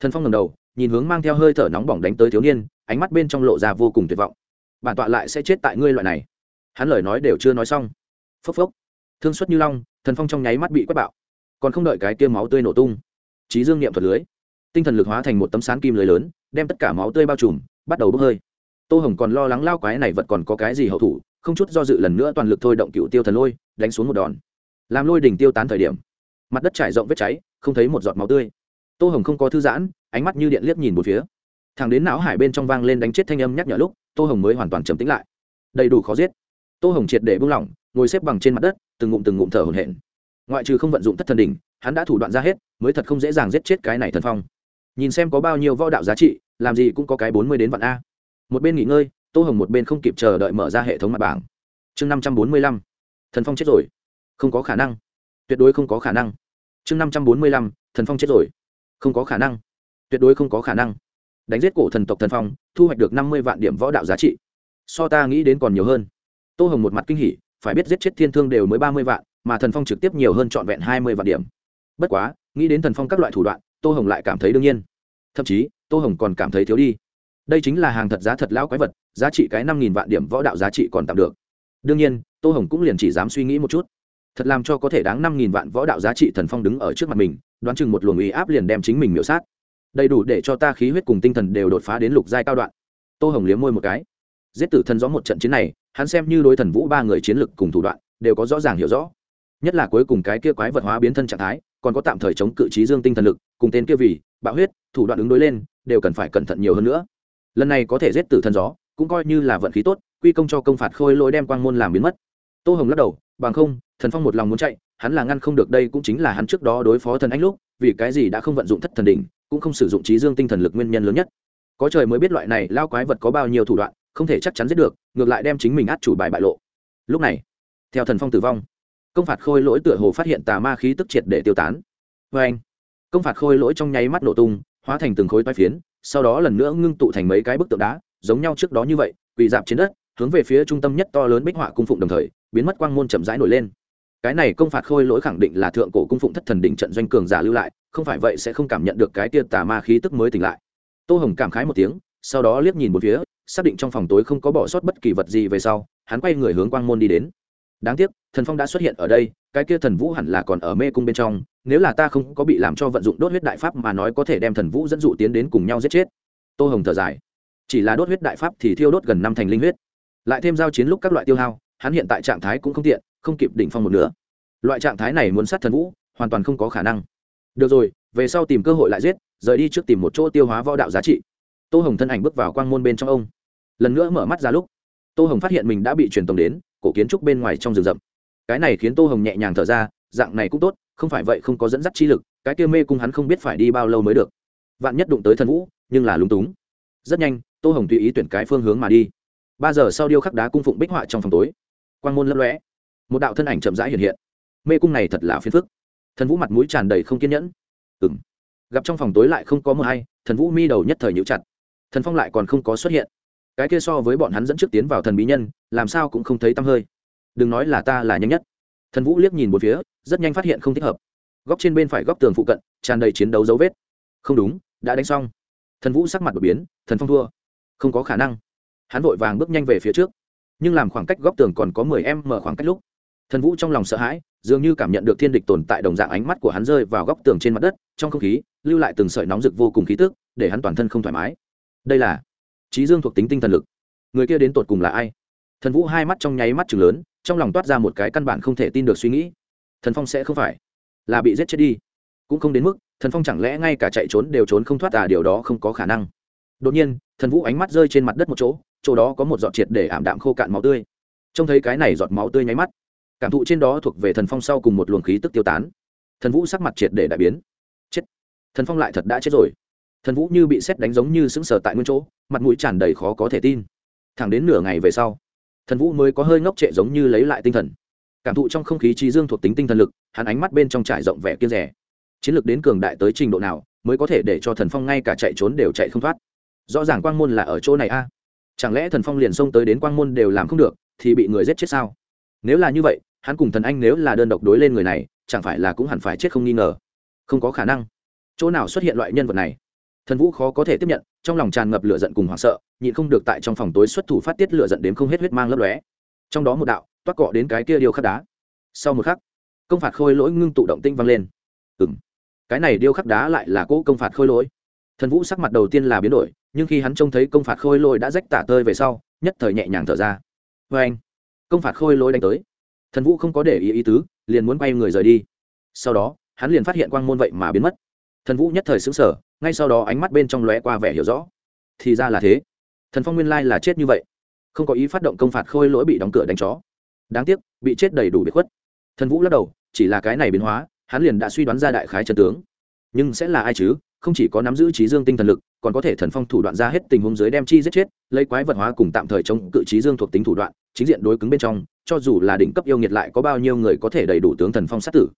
thần phong ngầm đầu, nhìn hướng mang theo hơi thở nóng bỏng đánh tới thiếu niên ánh mắt bên trong lộ ra vô cùng tuyệt vọng. Bản tọa lại sẽ chết tại ngươi loại này. Hắn lời nói đều chưa nói xong. Phốc phốc. Thương xuất như long, thần phong trong nháy mắt bị quét bạo. Còn không đợi cái tiêm máu tươi nổ tung trí dương niệm thuật lưới, tinh thần lực hóa thành một tấm sán kim lưới lớn, đem tất cả máu tươi bao trùm, bắt đầu bốc hơi. Tô hồng còn lo lắng lao quái này vật còn có cái gì hậu thủ, không chút do dự lần nữa toàn lực thôi động cựu tiêu thần lôi, đánh xuống một đòn. Làm lôi đỉnh tiêu tán thời điểm, mặt đất trải rộng vết cháy, không thấy một giọt máu tươi. Tô hồng không có thư giãn, ánh mắt như điện liếc nhìn một phía thằng đến não hải bên trong vang lên đánh chết thanh âm nhắc nhở lúc, tô hồng mới hoàn toàn trầm tĩnh lại. Đầy đủ khó giết. Tô hồng triệt để buông lỏng, ngồi xếp bằng trên mặt đất, từng ngụm từng ngụm thở hổn hển. Ngoại trừ không vận dụng thất thần đỉnh, hắn đã thủ đoạn ra hết, mới thật không dễ dàng giết chết cái này thần phong. Nhìn xem có bao nhiêu võ đạo giá trị, làm gì cũng có cái bốn mươi đến vạn a. Một bên nghỉ ngơi, tô hồng một bên không kịp chờ đợi mở ra hệ thống mặt bảng. Chương năm trăm bốn mươi lăm, thần phong chết rồi. Không có khả năng. Tuyệt đối không có khả năng. Chương năm trăm bốn mươi lăm, thần phong chết rồi. Không có khả năng. Tuyệt đối không có khả năng đánh giết cổ thần tộc thần phong, thu hoạch được năm mươi vạn điểm võ đạo giá trị. So ta nghĩ đến còn nhiều hơn. Tô hồng một mặt kinh hỉ, phải biết giết chết thiên thương đều mới ba mươi vạn, mà thần phong trực tiếp nhiều hơn trọn vẹn hai mươi vạn điểm. Bất quá, nghĩ đến thần phong các loại thủ đoạn, tô hồng lại cảm thấy đương nhiên. Thậm chí, tô hồng còn cảm thấy thiếu đi. Đây chính là hàng thật giá thật lão quái vật, giá trị cái năm nghìn vạn điểm võ đạo giá trị còn tạm được. Đương nhiên, tô hồng cũng liền chỉ dám suy nghĩ một chút. Thật làm cho có thể đáng năm nghìn vạn võ đạo giá trị thần phong đứng ở trước mặt mình, đoán chừng một luồng ý áp liền đem chính mình miễu sát đầy đủ để cho ta khí huyết cùng tinh thần đều đột phá đến lục giai cao đoạn. Tô hồng liếm môi một cái. Giết tử thần gió một trận chiến này, hắn xem như đối thần vũ ba người chiến lực cùng thủ đoạn, đều có rõ ràng hiểu rõ. Nhất là cuối cùng cái kia quái vật hóa biến thân trạng thái, còn có tạm thời chống cự trí dương tinh thần lực, cùng tên kia vì, bạo huyết, thủ đoạn ứng đối lên, đều cần phải cẩn thận nhiều hơn nữa. Lần này có thể giết tử thần gió, cũng coi như là vận khí tốt, quy công cho công phạt khôi lỗi đem quang môn làm biến mất. Tô hồng lắc đầu, bằng không, thần phong một lòng muốn chạy, hắn là ngăn không được đây cũng chính là hắn trước đó đối phó thần anh lúc, vì cái gì đã không vận dụng thất thần đỉnh cũng không sử dụng trí dương tinh thần lực nguyên nhân lớn nhất. Có trời mới biết loại này lao quái vật có bao nhiêu thủ đoạn, không thể chắc chắn giết được, ngược lại đem chính mình át chủ bài bại lộ. Lúc này, theo thần phong tử vong, công phạt khôi lỗi tựa hồ phát hiện tà ma khí tức triệt để tiêu tán. Vê anh, công phạt khôi lỗi trong nháy mắt nổ tung, hóa thành từng khối toai phiến, sau đó lần nữa ngưng tụ thành mấy cái bức tượng đá, giống nhau trước đó như vậy, quỳ dạp trên đất, hướng về phía trung tâm nhất to lớn bích họa cung phụng đồng thời, biến mất quang môn chậm rãi nổi lên. Cái này công phạt khôi lỗi khẳng định là thượng cổ cung phụng thất thần đỉnh trận doanh cường giả lưu lại không phải vậy sẽ không cảm nhận được cái tia tà ma khí tức mới tỉnh lại. Tô hồng cảm khái một tiếng, sau đó liếc nhìn một phía, xác định trong phòng tối không có bỏ sót bất kỳ vật gì về sau, hắn quay người hướng quang môn đi đến. Đáng tiếc, thần phong đã xuất hiện ở đây, cái kia thần vũ hẳn là còn ở mê cung bên trong, nếu là ta không có bị làm cho vận dụng đốt huyết đại pháp mà nói có thể đem thần vũ dẫn dụ tiến đến cùng nhau giết chết. Tô hồng thở dài. Chỉ là đốt huyết đại pháp thì thiêu đốt gần năm thành linh huyết. Lại thêm giao chiến lúc các loại tiêu hao, hắn hiện tại trạng thái cũng không tiện, không kịp đỉnh phong một nữa loại trạng thái này muốn sát thần vũ, hoàn toàn không có khả năng được rồi, về sau tìm cơ hội lại giết, rời đi trước tìm một chỗ tiêu hóa võ đạo giá trị. Tô hồng thân ảnh bước vào quang môn bên trong ông. Lần nữa mở mắt ra lúc, tô hồng phát hiện mình đã bị truyền tống đến, cổ kiến trúc bên ngoài trong rừng rậm. Cái này khiến tô hồng nhẹ nhàng thở ra, dạng này cũng tốt, không phải vậy không có dẫn dắt chi lực, cái kia mê cung hắn không biết phải đi bao lâu mới được. Vạn nhất đụng tới thần vũ, nhưng là lúng túng. Rất nhanh, tô hồng tùy ý tuyển cái phương hướng mà đi. Ba giờ sau điêu khắc đá cung phụng bích họa trong phòng tối. Quang môn lấp lõe một đạo thân ảnh chậm rãi hiện hiện. Mê cung này thật là phiền phức thần vũ mặt mũi tràn đầy không kiên nhẫn. Ừ m gặp trong phòng tối lại không có mờ hay, thần vũ mi đầu nhất thời nhũ chặt. Thần phong lại còn không có xuất hiện. Cái kia so với bọn hắn dẫn trước tiến vào thần bí nhân, làm sao cũng không thấy tăm hơi. Đừng nói là ta là nhanh nhất. Thần vũ liếc nhìn một phía, rất nhanh phát hiện không thích hợp. Góc trên bên phải góc tường phụ cận, tràn đầy chiến đấu dấu vết. Không đúng, đã đánh xong. Thần vũ sắc mặt đột biến, thần phong thua. Không có khả năng. Hắn vội vàng bước nhanh về phía trước. Nhưng làm khoảng cách góc tường còn có mười em mở khoảng cách lúc, thần vũ trong lòng sợ hãi dường như cảm nhận được thiên địch tồn tại đồng dạng ánh mắt của hắn rơi vào góc tường trên mặt đất, trong không khí, lưu lại từng sợi nóng rực vô cùng khí tức, để hắn toàn thân không thoải mái. Đây là trí dương thuộc tính tinh thần lực. Người kia đến tột cùng là ai? Thần vũ hai mắt trong nháy mắt chừng lớn, trong lòng toát ra một cái căn bản không thể tin được suy nghĩ. Thần phong sẽ không phải là bị giết chết đi. Cũng không đến mức, thần phong chẳng lẽ ngay cả chạy trốn đều trốn không thoát à điều đó không có khả năng. Đột nhiên, thần vũ ánh mắt rơi trên mặt đất một chỗ chỗ đó có một giọt triệt để ảm đạm khô cạn máu tươi. Trông thấy cái này giọt máu tươi nháy mắt cảm thụ trên đó thuộc về thần phong sau cùng một luồng khí tức tiêu tán. Thần vũ sắc mặt triệt để đại biến. Chết! Thần phong lại thật đã chết rồi. Thần vũ như bị xét đánh giống như sững sờ tại nguyên chỗ, mặt mũi tràn đầy khó có thể tin. Thẳng đến nửa ngày về sau, thần vũ mới có hơi ngốc trệ giống như lấy lại tinh thần. Cảm thụ trong không khí trí dương thuộc tính tinh thần lực, hắn ánh mắt bên trong trải rộng vẻ kiên rẻ. Chiến lược đến cường đại tới trình độ nào, mới có thể để cho thần phong ngay cả chạy trốn đều chạy không thoát. Rõ ràng quang môn là ở chỗ này a. Chẳng lẽ thần phong liền xông tới đến quang môn đều làm không được, thì bị người giết chết sao? Nếu là như vậy, hắn cùng thần anh nếu là đơn độc đối lên người này, chẳng phải là cũng hẳn phải chết không nghi ngờ? Không có khả năng. Chỗ nào xuất hiện loại nhân vật này? Thần vũ khó có thể tiếp nhận, trong lòng tràn ngập lửa giận cùng hoảng sợ, nhịn không được tại trong phòng tối xuất thủ phát tiết lửa giận đến không hết huyết mang lấp lóe. Trong đó một đạo, toát cọ đến cái kia điêu khắc đá. Sau một khắc, công phạt khôi lỗi ngưng tụ động tinh vang lên. Ừng cái này điêu khắc đá lại là cỗ công phạt khôi lỗi. Thần vũ sắc mặt đầu tiên là biến đổi, nhưng khi hắn trông thấy công phạt khôi lỗi đã rách tả tơi về sau, nhất thời nhẹ nhàng thở ra. Vê anh công phạt khôi lỗi đánh tới. Thần vũ không có để ý ý tứ, liền muốn quay người rời đi. Sau đó, hắn liền phát hiện quang môn vậy mà biến mất. Thần vũ nhất thời xứng sở ngay sau đó ánh mắt bên trong lóe qua vẻ hiểu rõ. Thì ra là thế. Thần phong nguyên lai là chết như vậy. Không có ý phát động công phạt khôi lỗi bị đóng cửa đánh chó. Đáng tiếc, bị chết đầy đủ bị khuất. Thần vũ lắc đầu, chỉ là cái này biến hóa, hắn liền đã suy đoán ra đại khái chân tướng. Nhưng sẽ là ai chứ? Không chỉ có nắm giữ trí dương tinh thần lực còn có thể thần phong thủ đoạn ra hết tình huống dưới đem chi giết chết, lấy quái vật hóa cùng tạm thời chống cự trí dương thuộc tính thủ đoạn, chính diện đối cứng bên trong, cho dù là đỉnh cấp yêu nghiệt lại có bao nhiêu người có thể đầy đủ tướng thần phong sát tử.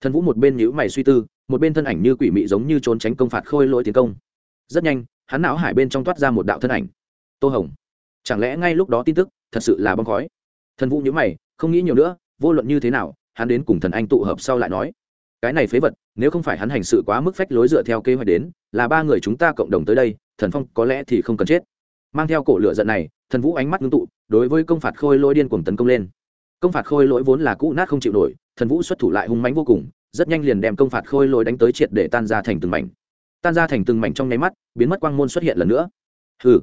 Thần vũ một bên nhíu mày suy tư, một bên thân ảnh như quỷ mị giống như trốn tránh công phạt khôi lỗi tiến công. Rất nhanh, hắn não hải bên trong toát ra một đạo thân ảnh. Tô hồng, chẳng lẽ ngay lúc đó tin tức thật sự là bong khói? Thần vũ nhíu mày, không nghĩ nhiều nữa, vô luận như thế nào, hắn đến cùng thần anh tụ hợp sau lại nói cái này phế vật, nếu không phải hắn hành sự quá mức phách lối dựa theo kế hoạch đến, là ba người chúng ta cộng đồng tới đây, thần phong có lẽ thì không cần chết. Mang theo cổ lửa giận này, thần vũ ánh mắt ngưng tụ, đối với công phạt khôi lỗi điên cuồng tấn công lên. Công phạt khôi lỗi vốn là cũ nát không chịu nổi, thần vũ xuất thủ lại hung mãnh vô cùng, rất nhanh liền đem công phạt khôi lỗi đánh tới triệt để tan ra thành từng mảnh. Tan ra thành từng mảnh trong nháy mắt, biến mất quang môn xuất hiện lần nữa. Hừ,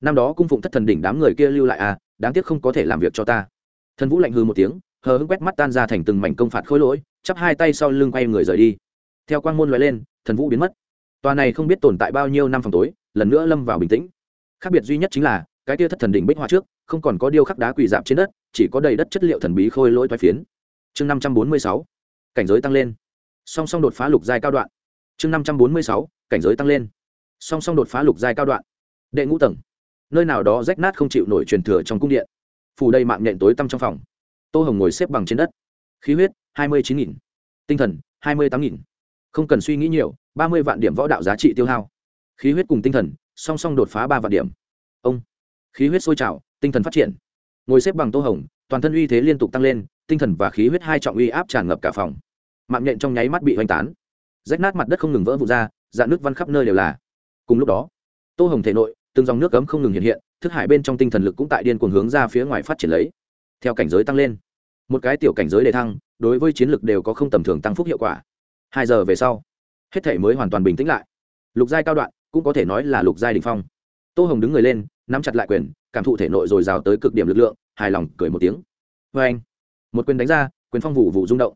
năm đó cung phụng thất thần đỉnh đám người kia lưu lại à đáng tiếc không có thể làm việc cho ta. Thần vũ lạnh hừ một tiếng hờ hững quét mắt tan ra thành từng mảnh công phạt khôi lỗi, chắp hai tay sau lưng quay người rời đi. Theo quang môn loại lên, thần vũ biến mất. Tòa này không biết tồn tại bao nhiêu năm phòng tối, lần nữa lâm vào bình tĩnh. Khác biệt duy nhất chính là, cái tia thất thần đỉnh bích hoa trước, không còn có điêu khắc đá quỳ dạp trên đất, chỉ có đầy đất chất liệu thần bí khôi lỗi thoái phiến. Chương năm trăm bốn mươi sáu, cảnh giới tăng lên. Song song đột phá lục giai cao đoạn. Chương năm trăm bốn mươi sáu, cảnh giới tăng lên. Song song đột phá lục giai cao đoạn. Đệ ngũ tầng. Nơi nào đó rách nát không chịu nổi truyền thừa trong cung điện. Phủ đầy mạng nhện tối tăm trong phòng tô hồng ngồi xếp bằng trên đất. Khí huyết, hai mươi chín nghìn. Tinh thần, hai mươi tám nghìn. Không cần suy nghĩ nhiều, ba mươi vạn điểm võ đạo giá trị tiêu hao. Khí huyết cùng tinh thần, song song đột phá ba vạn điểm. Ông. Khí huyết sôi trào, tinh thần phát triển. Ngồi xếp bằng tô hồng, toàn thân uy thế liên tục tăng lên, tinh thần và khí huyết hai trọng uy áp tràn ngập cả phòng. Mạng nhện trong nháy mắt bị hoành tán. Rách nát mặt đất không ngừng vỡ vụt ra dạn nước văn khắp nơi đều là. Cùng lúc đó, tô hồng thể nội, từng dòng nước cấm không ngừng hiện hiện, thức hải bên trong tinh thần lực cũng tại điên cuồng hướng ra phía ngoài phát triển lấy theo cảnh giới tăng lên. Một cái tiểu cảnh giới đề thăng, đối với chiến lược đều có không tầm thường tăng phúc hiệu quả. Hai giờ về sau, hết thể mới hoàn toàn bình tĩnh lại. Lục giai cao đoạn, cũng có thể nói là lục giai đình phong. Tô hồng đứng người lên, nắm chặt lại quyền, cảm thụ thể nội dồi dào tới cực điểm lực lượng, hài lòng cười một tiếng. Vê anh, một quyền đánh ra, quyền phong vụ vụ rung động.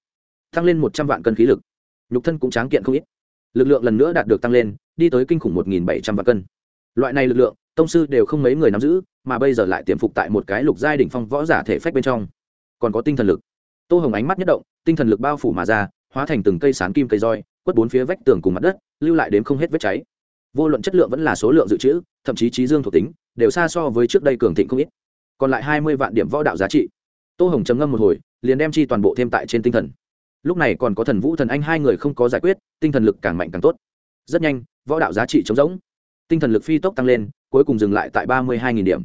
Tăng lên một trăm vạn cân khí lực. Nhục thân cũng tráng kiện không ít. Lực lượng lần nữa đạt được tăng lên, đi tới kinh khủng một nghìn bảy trăm vạn cân. Loại này lực lượng, tông sư đều không mấy người nắm giữ mà bây giờ lại tiềm phục tại một cái lục giai đỉnh phong võ giả thể phách bên trong. Còn có tinh thần lực. Tô hồng ánh mắt nhất động, tinh thần lực bao phủ mà ra, hóa thành từng cây sán kim cây roi, quất bốn phía vách tường cùng mặt đất, lưu lại đến không hết vết cháy. Vô luận chất lượng vẫn là số lượng dự trữ, thậm chí trí dương thuộc tính, đều xa so với trước đây cường thịnh không ít. Còn lại hai mươi vạn điểm võ đạo giá trị. Tô hồng trầm ngâm một hồi, liền đem chi toàn bộ thêm tại trên tinh thần. Lúc này còn có thần vũ thần anh hai người không có giải quyết, tinh thần lực càng mạnh càng tốt. Rất nhanh, võ đạo giá trị chống rỗng. Tinh thần lực phi tốc tăng lên, cuối cùng dừng lại tại ba mươi hai điểm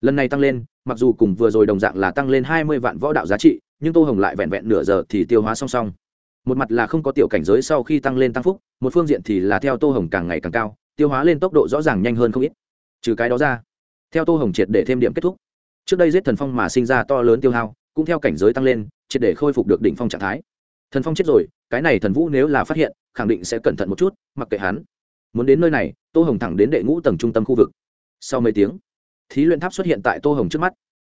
lần này tăng lên, mặc dù cùng vừa rồi đồng dạng là tăng lên hai mươi vạn võ đạo giá trị, nhưng tô hồng lại vẹn vẹn nửa giờ thì tiêu hóa song song. Một mặt là không có tiểu cảnh giới sau khi tăng lên tăng phúc, một phương diện thì là theo tô hồng càng ngày càng cao, tiêu hóa lên tốc độ rõ ràng nhanh hơn không ít. Trừ cái đó ra, theo tô hồng triệt để thêm điểm kết thúc. Trước đây giết thần phong mà sinh ra to lớn tiêu hao, cũng theo cảnh giới tăng lên, triệt để khôi phục được đỉnh phong trạng thái. Thần phong chết rồi, cái này thần vũ nếu là phát hiện, khẳng định sẽ cẩn thận một chút, mặc kệ hắn. Muốn đến nơi này, tô hồng thẳng đến đệ ngũ tầng trung tâm khu vực. Sau mấy tiếng thí luyện tháp xuất hiện tại tô hồng trước mắt.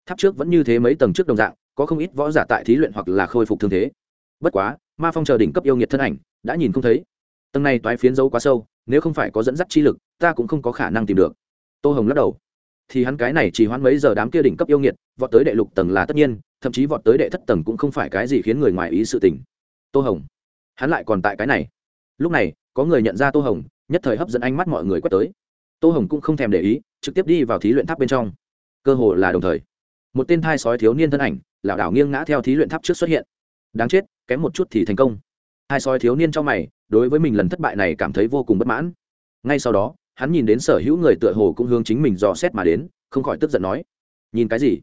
Tháp trước vẫn như thế mấy tầng trước đồng dạng, có không ít võ giả tại thí luyện hoặc là khôi phục thương thế. Bất quá, ma phong chờ đỉnh cấp yêu nghiệt thân ảnh, đã nhìn không thấy. Tầng này toái phiến dấu quá sâu, nếu không phải có dẫn dắt chi lực, ta cũng không có khả năng tìm được. Tô hồng lắc đầu. Thì hắn cái này chỉ hoãn mấy giờ đám kia đỉnh cấp yêu nghiệt, vọt tới đệ lục tầng là tất nhiên, thậm chí vọt tới đệ thất tầng cũng không phải cái gì khiến người ngoài ý sự tình. Tô hồng. Hắn lại còn tại cái này. Lúc này, có người nhận ra tô hồng, nhất thời hấp dẫn ánh mắt mọi người quét tới tô hồng cũng không thèm để ý, trực tiếp đi vào thí luyện tháp bên trong. Cơ hồ là đồng thời, một tên thai sói thiếu niên thân ảnh, lảo đảo nghiêng ngã theo thí luyện tháp trước xuất hiện. Đáng chết, kém một chút thì thành công. Hai sói thiếu niên trong mày, đối với mình lần thất bại này cảm thấy vô cùng bất mãn. Ngay sau đó, hắn nhìn đến sở hữu người tựa hồ cũng hướng chính mình dò xét mà đến, không khỏi tức giận nói, nhìn cái gì?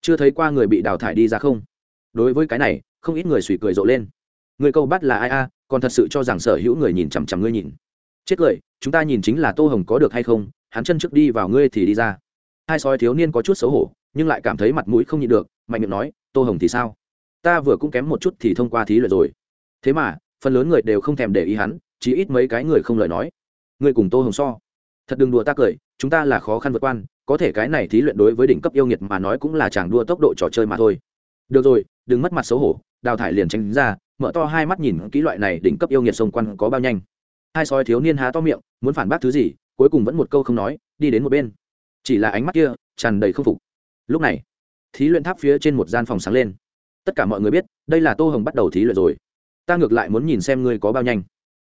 Chưa thấy qua người bị đào thải đi ra không? Đối với cái này, không ít người suy cười rộ lên. Người câu bắt là ai a? Còn thật sự cho rằng sở hữu người nhìn chằm chằm ngươi nhìn. Chết cười chúng ta nhìn chính là tô hồng có được hay không, hắn chân trước đi vào ngươi thì đi ra. Hai sói thiếu niên có chút xấu hổ, nhưng lại cảm thấy mặt mũi không nhịn được, mạnh miệng nói, tô hồng thì sao? Ta vừa cũng kém một chút thì thông qua thí luyện rồi. Thế mà, phần lớn người đều không thèm để ý hắn, chỉ ít mấy cái người không lời nói. Ngươi cùng tô hồng so. Thật đừng đùa ta cười, chúng ta là khó khăn vượt quan có thể cái này thí luyện đối với đỉnh cấp yêu nghiệt mà nói cũng là chàng đua tốc độ trò chơi mà thôi. Được rồi, đừng mất mặt xấu hổ, đào thải liền tránh ra, mở to hai mắt nhìn kỹ loại này đỉnh cấp yêu nghiệt sông quan có bao nhanh hai sói thiếu niên há to miệng, muốn phản bác thứ gì, cuối cùng vẫn một câu không nói, đi đến một bên. Chỉ là ánh mắt kia tràn đầy không phục. Lúc này, thí luyện tháp phía trên một gian phòng sáng lên. Tất cả mọi người biết, đây là tô hồng bắt đầu thí luyện rồi. Ta ngược lại muốn nhìn xem ngươi có bao nhanh.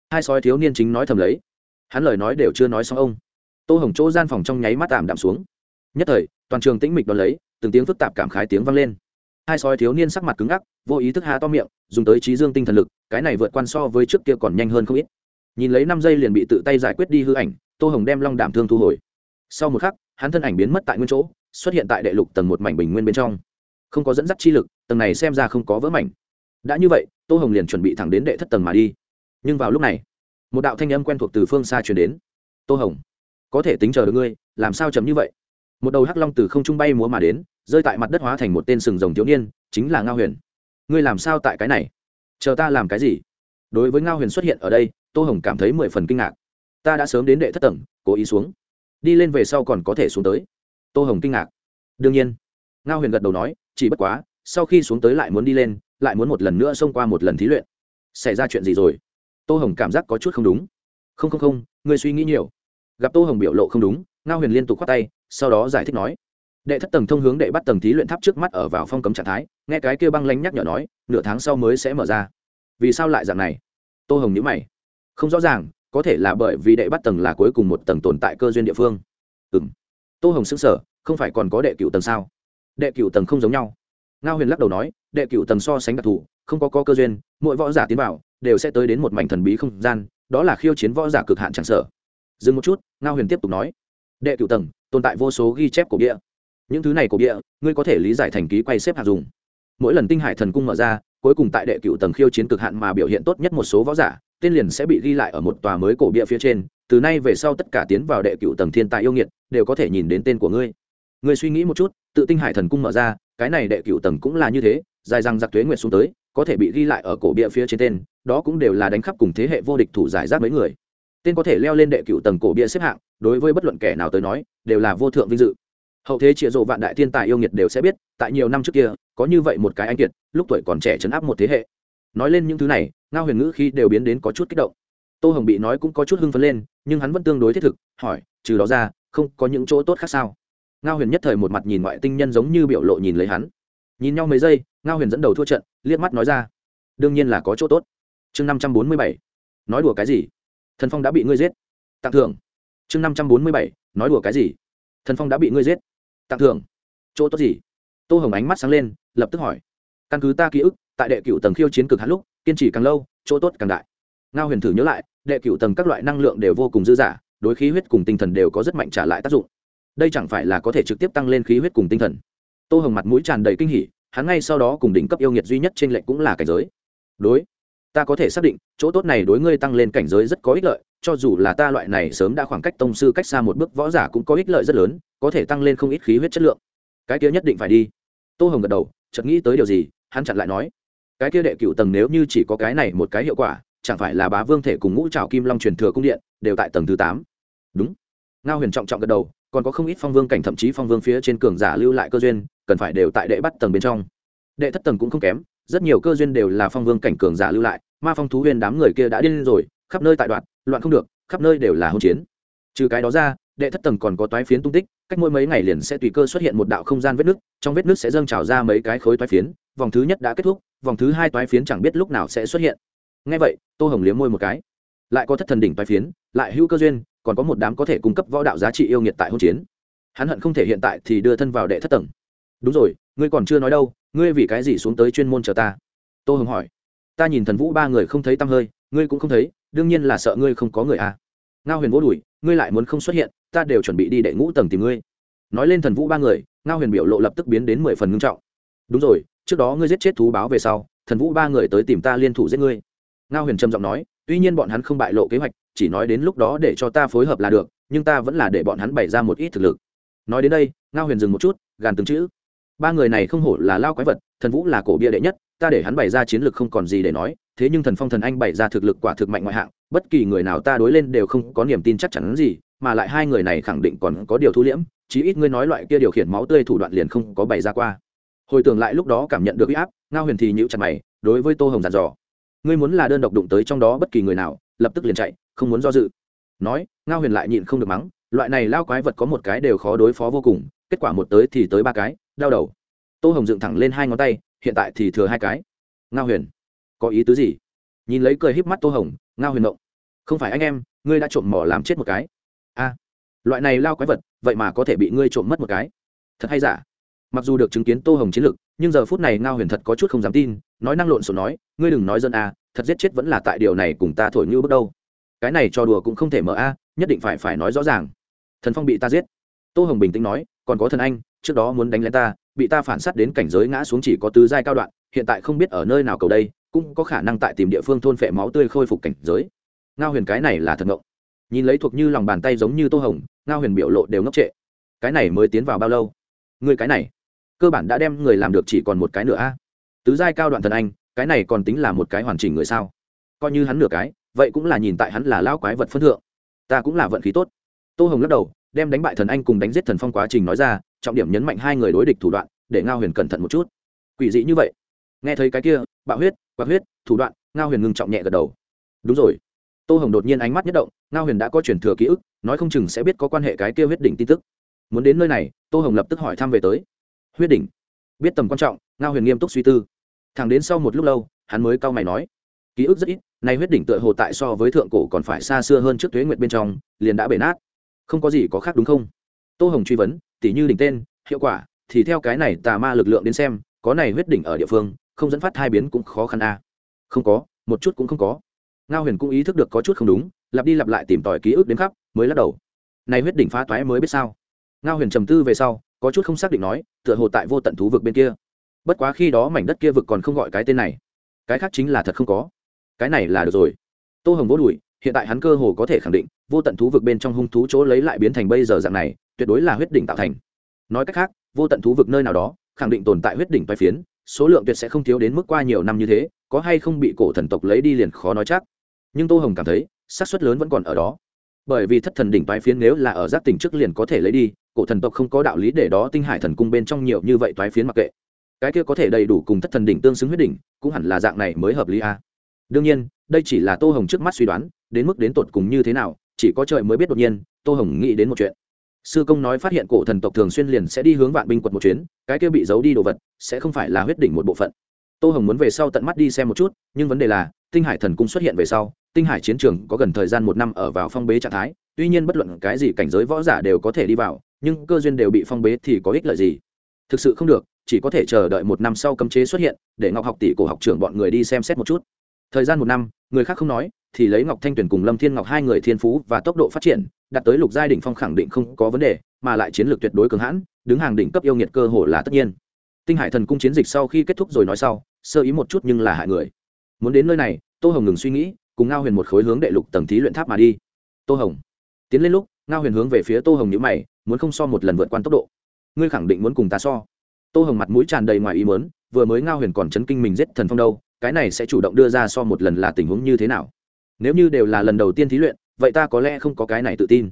Hai sói thiếu niên chính nói thầm lấy. Hắn lời nói đều chưa nói xong ông. Tô hồng chỗ gian phòng trong nháy mắt tạm đạm xuống. Nhất thời, toàn trường tĩnh mịch đ ó lấy, từng tiếng phức tạp cảm khái tiếng vang lên. Hai sói thiếu niên sắc mặt cứng ngắc, vô ý thức há to miệng, dùng tới trí dương tinh thần lực, cái này vượt quan so với trước kia còn nhanh hơn không ít nhìn lấy năm giây liền bị tự tay giải quyết đi hư ảnh, tô hồng đem long đảm thương thu hồi. Sau một khắc, hắn thân ảnh biến mất tại nguyên chỗ, xuất hiện tại đệ lục tầng một mảnh bình nguyên bên trong. Không có dẫn dắt chi lực, tầng này xem ra không có vỡ mảnh. Đã như vậy, tô hồng liền chuẩn bị thẳng đến đệ thất tầng mà đi. Nhưng vào lúc này, một đạo thanh âm quen thuộc từ phương xa truyền đến. Tô hồng, có thể tính chờ được ngươi, làm sao chấm như vậy? Một đầu hắc long từ không trung bay múa mà đến, rơi tại mặt đất hóa thành một tên sừng rồng thiếu niên, chính là ngao huyền. Ngươi làm sao tại cái này? Chờ ta làm cái gì? Đối với ngao huyền xuất hiện ở đây tô hồng cảm thấy mười phần kinh ngạc. Ta đã sớm đến đệ thất tầng, cố ý xuống. Đi lên về sau còn có thể xuống tới. Tô hồng kinh ngạc. Đương nhiên. Ngao huyền gật đầu nói, chỉ bất quá, sau khi xuống tới lại muốn đi lên, lại muốn một lần nữa xông qua một lần thí luyện. Xảy ra chuyện gì rồi? Tô hồng cảm giác có chút không đúng. Không không không, ngươi suy nghĩ nhiều. Gặp tô hồng biểu lộ không đúng, ngao huyền liên tục k h o á t tay, sau đó giải thích nói. Đệ thất tầng thông hướng đệ bắt tầng thí luyện tháp trước mắt ở vào phong cấm trạng thái, nghe cái kia băng lanh nhắc nhở nói, nửa tháng sau mới sẽ mở ra. Vì sao lại dạng này? Tô hồng nhữ mày không rõ ràng có thể là bởi vì đệ bắt tầng là cuối cùng một tầng tồn tại cơ duyên địa phương. Ừ m tô hồng xứng sở không phải còn có đệ cựu tầng sao? Đệ cựu tầng không giống nhau. Ngao huyền lắc đầu nói đệ cựu tầng so sánh đặc thù không có, có cơ duyên mỗi võ giả tiến vào đều sẽ tới đến một mảnh thần bí không gian đó là khiêu chiến võ giả cực hạn chẳng sở dừng một chút ngao huyền tiếp tục nói đệ cựu tầng tồn tại vô số ghi chép cổ địa. Những thứ này cổ địa ngươi có thể lý giải thành ký quay xếp hạt dùng. Mỗi lần tinh hải thần cung mở ra cuối cùng tại đệ cựu tầng khiêu chiến cực hạn mà biểu hiện tốt nhất một số võ giả tên liền sẽ bị ghi lại ở một tòa mới cổ bia phía trên, từ nay về sau tất cả tiến vào đệ cựu tầng thiên tài yêu nghiệt đều có thể nhìn đến tên của ngươi. Ngươi suy nghĩ một chút, tự tinh hải thần cung mở ra, cái này đệ cựu tầng cũng là như thế, dài răng giặc tuế nguyệt xuống tới, có thể bị ghi lại ở cổ bia phía trên tên, đó cũng đều là đánh khắp cùng thế hệ vô địch thủ giải rác mấy người. Tên có thể leo lên đệ cựu tầng cổ bia xếp hạng, đối với bất luận kẻ nào tới nói, đều là vô thượng vinh dự. Hậu thế chịa rộ vạn đại thiên tài yêu nghiệt đều sẽ biết, tại nhiều năm trước kia, có như vậy một cái anh kiệt, lúc tuổi còn trẻ chấn áp một thế hệ nói lên những thứ này, ngao huyền ngữ khi đều biến đến có chút kích động. Tô hồng bị nói cũng có chút hưng phấn lên, nhưng hắn vẫn tương đối thiết thực, hỏi, trừ đó ra, không có những chỗ tốt khác sao? Ngao huyền nhất thời một mặt nhìn ngoại tinh nhân giống như biểu lộ nhìn lấy hắn. Nhìn nhau mấy giây, ngao huyền dẫn đầu thua trận, liếc mắt nói ra, đương nhiên là có chỗ tốt. Chương năm trăm bốn mươi bảy, nói đùa cái gì? Thần phong đã bị ngươi giết. Tặng thưởng. Chương năm trăm bốn mươi bảy, nói đùa cái gì? Thần phong đã bị ngươi giết. Tặng thưởng. Chỗ tốt gì? Tô hồng ánh mắt sáng lên, lập tức hỏi, căn cứ ta ký ức tại đệ cựu tầng khiêu chiến cực hạn lúc, kiên trì càng lâu, chỗ tốt càng đại. Ngao huyền thử nhớ lại, đệ cựu tầng các loại năng lượng đều vô cùng dư dả, đối khí huyết cùng tinh thần đều có rất mạnh trả lại tác dụng. Đây chẳng phải là có thể trực tiếp tăng lên khí huyết cùng tinh thần. Tô hồng mặt mũi tràn đầy kinh hỉ, hắn ngay sau đó cùng đỉnh cấp yêu nghiệt duy nhất trên lệnh cũng là cảnh giới. Đối, ta có thể xác định, chỗ tốt này đối ngươi tăng lên cảnh giới rất có ích lợi, cho dù là ta loại này sớm đã khoảng cách tông sư cách xa một bước võ giả cũng có ích lợi rất lớn, có thể tăng lên không ít khí huyết chất lượng. Cái kia nhất định phải đi. Tô hồng gật đầu, chợt nghĩ tới điều gì, hắn chặn lại nói cái kia đệ cựu tầng nếu như chỉ có cái này một cái hiệu quả, chẳng phải là bá vương thể cùng ngũ trào kim long truyền thừa cung điện, đều tại tầng thứ tám? Đúng. Ngao huyền trọng trọng gật đầu, còn có không ít phong vương cảnh thậm chí phong vương phía trên cường giả lưu lại cơ duyên, cần phải đều tại đệ bắt tầng bên trong. Đệ thất tầng cũng không kém, rất nhiều cơ duyên đều là phong vương cảnh cường giả lưu lại, ma phong thú huyền đám người kia đã điên rồi, khắp nơi tại đoạn, loạn không được, khắp nơi đều là hỗn chiến. Trừ cái đó ra đệ thất tầng còn có toái phiến tung tích, cách mỗi mấy ngày liền sẽ tùy cơ xuất hiện một đạo không gian vết nứt, trong vết nứt sẽ dâng trào ra mấy cái khối toái phiến, vòng thứ nhất đã kết thúc, vòng thứ hai toái phiến chẳng biết lúc nào sẽ xuất hiện. Ngay vậy, tô hồng liếm môi một cái. Lại có thất thần đỉnh toái phiến, lại hữu cơ duyên, còn có một đám có thể cung cấp võ đạo giá trị yêu nghiệt tại hỗn chiến. Hắn hận không thể hiện tại thì đưa thân vào đệ thất tầng. Đúng rồi, ngươi còn chưa nói đâu, ngươi vì cái gì xuống tới chuyên môn chờ ta? Tô hồng hỏi. Ta nhìn thần vũ ba người không thấy tăm hơi, ngươi cũng không thấy, đương nhiên là sợ ngươi không có người à. Ngao huyền vỗ đùi, ngươi lại muốn không xuất hiện ta đều chuẩn bị đi đệ ngũ tầng tìm ngươi. Nói lên thần vũ ba người, ngao huyền biểu lộ lập tức biến đến mười phần ngưng trọng. Đúng rồi, trước đó ngươi giết chết thú báo về sau, thần vũ ba người tới tìm ta liên thủ giết ngươi. Ngao huyền trầm giọng nói, tuy nhiên bọn hắn không bại lộ kế hoạch, chỉ nói đến lúc đó để cho ta phối hợp là được, nhưng ta vẫn là để bọn hắn bày ra một ít thực lực. Nói đến đây, ngao huyền dừng một chút, gàn từng chữ. Ba người này không hổ là lao quái vật, thần vũ là cổ bia đệ nhất, ta để hắn bày ra chiến lược không còn gì để nói, thế nhưng thần phong thần anh bày ra thực lực quả thực mạnh ngoại hạng, bất kỳ người nào ta đối lên đều không có niềm tin chắc chắn gì mà lại hai người này khẳng định còn có điều thu liễm, chí ít ngươi nói loại kia điều khiển máu tươi thủ đoạn liền không có bày ra qua. Hồi tưởng lại lúc đó cảm nhận được uy áp, ngao huyền thì nhíu chặt mày, đối với tô hồng dặn dò. Ngươi muốn là đơn độc đụng tới trong đó bất kỳ người nào, lập tức liền chạy, không muốn do dự. Nói, ngao huyền lại nhịn không được mắng, loại này lao quái vật có một cái đều khó đối phó vô cùng, kết quả một tới thì tới ba cái, đau đầu. Tô hồng dựng thẳng lên hai ngón tay, hiện tại thì thừa hai cái. Ngao huyền, có ý tứ gì? Nhìn lấy cười híp mắt tô hồng, ngao huyền động không phải anh em, ngươi đã trộm mỏ làm chết một cái a, loại này lao quái vật, vậy mà có thể bị ngươi trộm mất một cái. Thật hay giả? Mặc dù được chứng kiến tô hồng chiến lực, nhưng giờ phút này ngao huyền thật có chút không dám tin, nói năng lộn xộn nói, ngươi đừng nói dân a, thật giết chết vẫn là tại điều này cùng ta thổi như bước đâu. Cái này cho đùa cũng không thể mở a, nhất định phải phải nói rõ ràng. Thần phong bị ta giết. Tô hồng bình tĩnh nói, còn có thần anh, trước đó muốn đánh lén ta, bị ta phản s á t đến cảnh giới ngã xuống chỉ có tứ giai cao đoạn, hiện tại không biết ở nơi nào cầu đây, cũng có khả năng tại tìm địa phương thôn phệ máu tươi khôi phục cảnh giới. Ngao huyền cái này là thật ngộng nhìn lấy thuộc như lòng bàn tay giống như tô hồng, ngao huyền biểu lộ đều ngốc trệ. Cái này mới tiến vào bao lâu? Người cái này, cơ bản đã đem người làm được chỉ còn một cái nữa a. Tứ giai cao đoạn thần anh, cái này còn tính là một cái hoàn chỉnh người sao? Coi như hắn nửa cái, vậy cũng là nhìn tại hắn là lao quái vật phân thượng. Ta cũng là vận khí tốt. Tô hồng lắc đầu, đem đánh bại thần anh cùng đánh giết thần phong quá trình nói ra, trọng điểm nhấn mạnh hai người đối địch thủ đoạn, để ngao huyền cẩn thận một chút. Quỷ dị như vậy. Nghe thấy cái kia, bạo huyết, quạt huyết, thủ đoạn, ngao huyền ngừng trọng nhẹ gật đầu. Đúng rồi tô hồng đột nhiên ánh mắt nhất động, ngao huyền đã có truyền thừa ký ức, nói không chừng sẽ biết có quan hệ cái kia huyết đỉnh tin tức. Muốn đến nơi này, tô hồng lập tức hỏi thăm về tới. Huyết đỉnh? Biết tầm quan trọng, ngao huyền nghiêm túc suy tư. Thẳng đến sau một lúc lâu, hắn mới cau mày nói, ký ức rất ít nay huyết đỉnh tựa hồ tại so với thượng cổ còn phải xa xưa hơn trước thuế nguyệt bên trong, liền đã bể nát. Không có gì có khác đúng không? Tô hồng truy vấn tỉ như đỉnh tên, hiệu quả, thì theo cái này tà ma lực lượng đến xem, có này huyết đỉnh ở địa phương, không dẫn phát hai biến cũng khó khăn a à. không có, một chút cũng không có ngao huyền cũng ý thức được có chút không đúng, lặp đi lặp lại tìm tòi ký ức đến khắp, mới lắc đầu. Này huyết đỉnh phá toái mới biết sao? Ngao huyền trầm tư về sau, có chút không xác định nói, tựa hồ tại vô tận thú vực bên kia. Bất quá khi đó mảnh đất kia vực còn không gọi cái tên này. Cái khác chính là thật không có. Cái này là được rồi. Tô hồng vỗ đùi, hiện tại hắn cơ hồ có thể khẳng định, vô tận thú vực bên trong hung thú chỗ lấy lại biến thành bây giờ dạng này, tuyệt đối là huyết đỉnh tạo thành. Nói cách khác, vô tận thú vực nơi nào đó, khẳng định tồn tại huyết đỉnh toai phiến, số lượng tuyệt sẽ không thiếu đến mức qua nhiều năm như thế, có hay không bị cổ thần tộc lấy đi liền khó nói chắc nhưng tô hồng cảm thấy xác suất lớn vẫn còn ở đó. Bởi vì thất thần đỉnh toái phiến nếu là ở giác tỉnh trước liền có thể lấy đi, cổ thần tộc không có đạo lý để đó tinh hải thần cung bên trong nhiều như vậy toái phiến mặc kệ. Cái kia có thể đầy đủ cùng thất thần đỉnh tương xứng huyết đỉnh, cũng hẳn là dạng này mới hợp lý a. À. đương nhiên, đây chỉ là tô hồng trước mắt suy đoán, đến mức đến tột cùng như thế nào, chỉ có trời mới biết đột nhiên, tô hồng nghĩ đến một chuyện. Sư công nói phát hiện cổ thần tộc thường xuyên liền sẽ đi hướng vạn binh quật một chuyến, cái kia bị giấu đi đồ vật, sẽ không phải là huyết đỉnh một bộ phận. Tô hồng muốn về sau tận mắt đi xem một chút, nhưng vấn đề là, tinh hải thần cung xuất hiện về sau tinh hải chiến trường có gần thời gian một năm ở vào phong bế trạng thái, tuy nhiên bất luận cái gì cảnh giới võ giả đều có thể đi vào, nhưng cơ duyên đều bị phong bế thì có ích lợi gì? Thực sự không được, chỉ có thể chờ đợi một năm sau cấm chế xuất hiện, để ngọc học tỷ cổ học trưởng bọn người đi xem xét một chút. Thời gian một năm, người khác không nói, thì lấy ngọc thanh tuyển cùng lâm thiên ngọc hai người thiên phú và tốc độ phát triển, đạt tới lục giai đỉnh phong khẳng định không có vấn đề, mà lại chiến lược tuyệt đối cường hãn, đứng hàng đỉnh cấp yêu nghiệt cơ hồ là tất nhiên. Tinh hải thần cung chiến dịch sau khi kết thúc rồi nói sau, sơ ý một chút nhưng là hại người. Muốn đến nơi này, tô hồng ngừng suy nghĩ cùng ngao huyền một khối hướng đệ lục tầng thí luyện tháp mà đi. Tô hồng. Tiến lên lúc, ngao huyền hướng về phía tô hồng nhữ mày, muốn không so một lần vượt qua tốc độ. Ngươi khẳng định muốn cùng ta so. Tô hồng mặt mũi tràn đầy ngoài ý mớn vừa mới ngao huyền còn chấn kinh mình giết thần phong đâu, cái này sẽ chủ động đưa ra so một lần là tình huống như thế nào? Nếu như đều là lần đầu tiên thí luyện, vậy ta có lẽ không có cái này tự tin.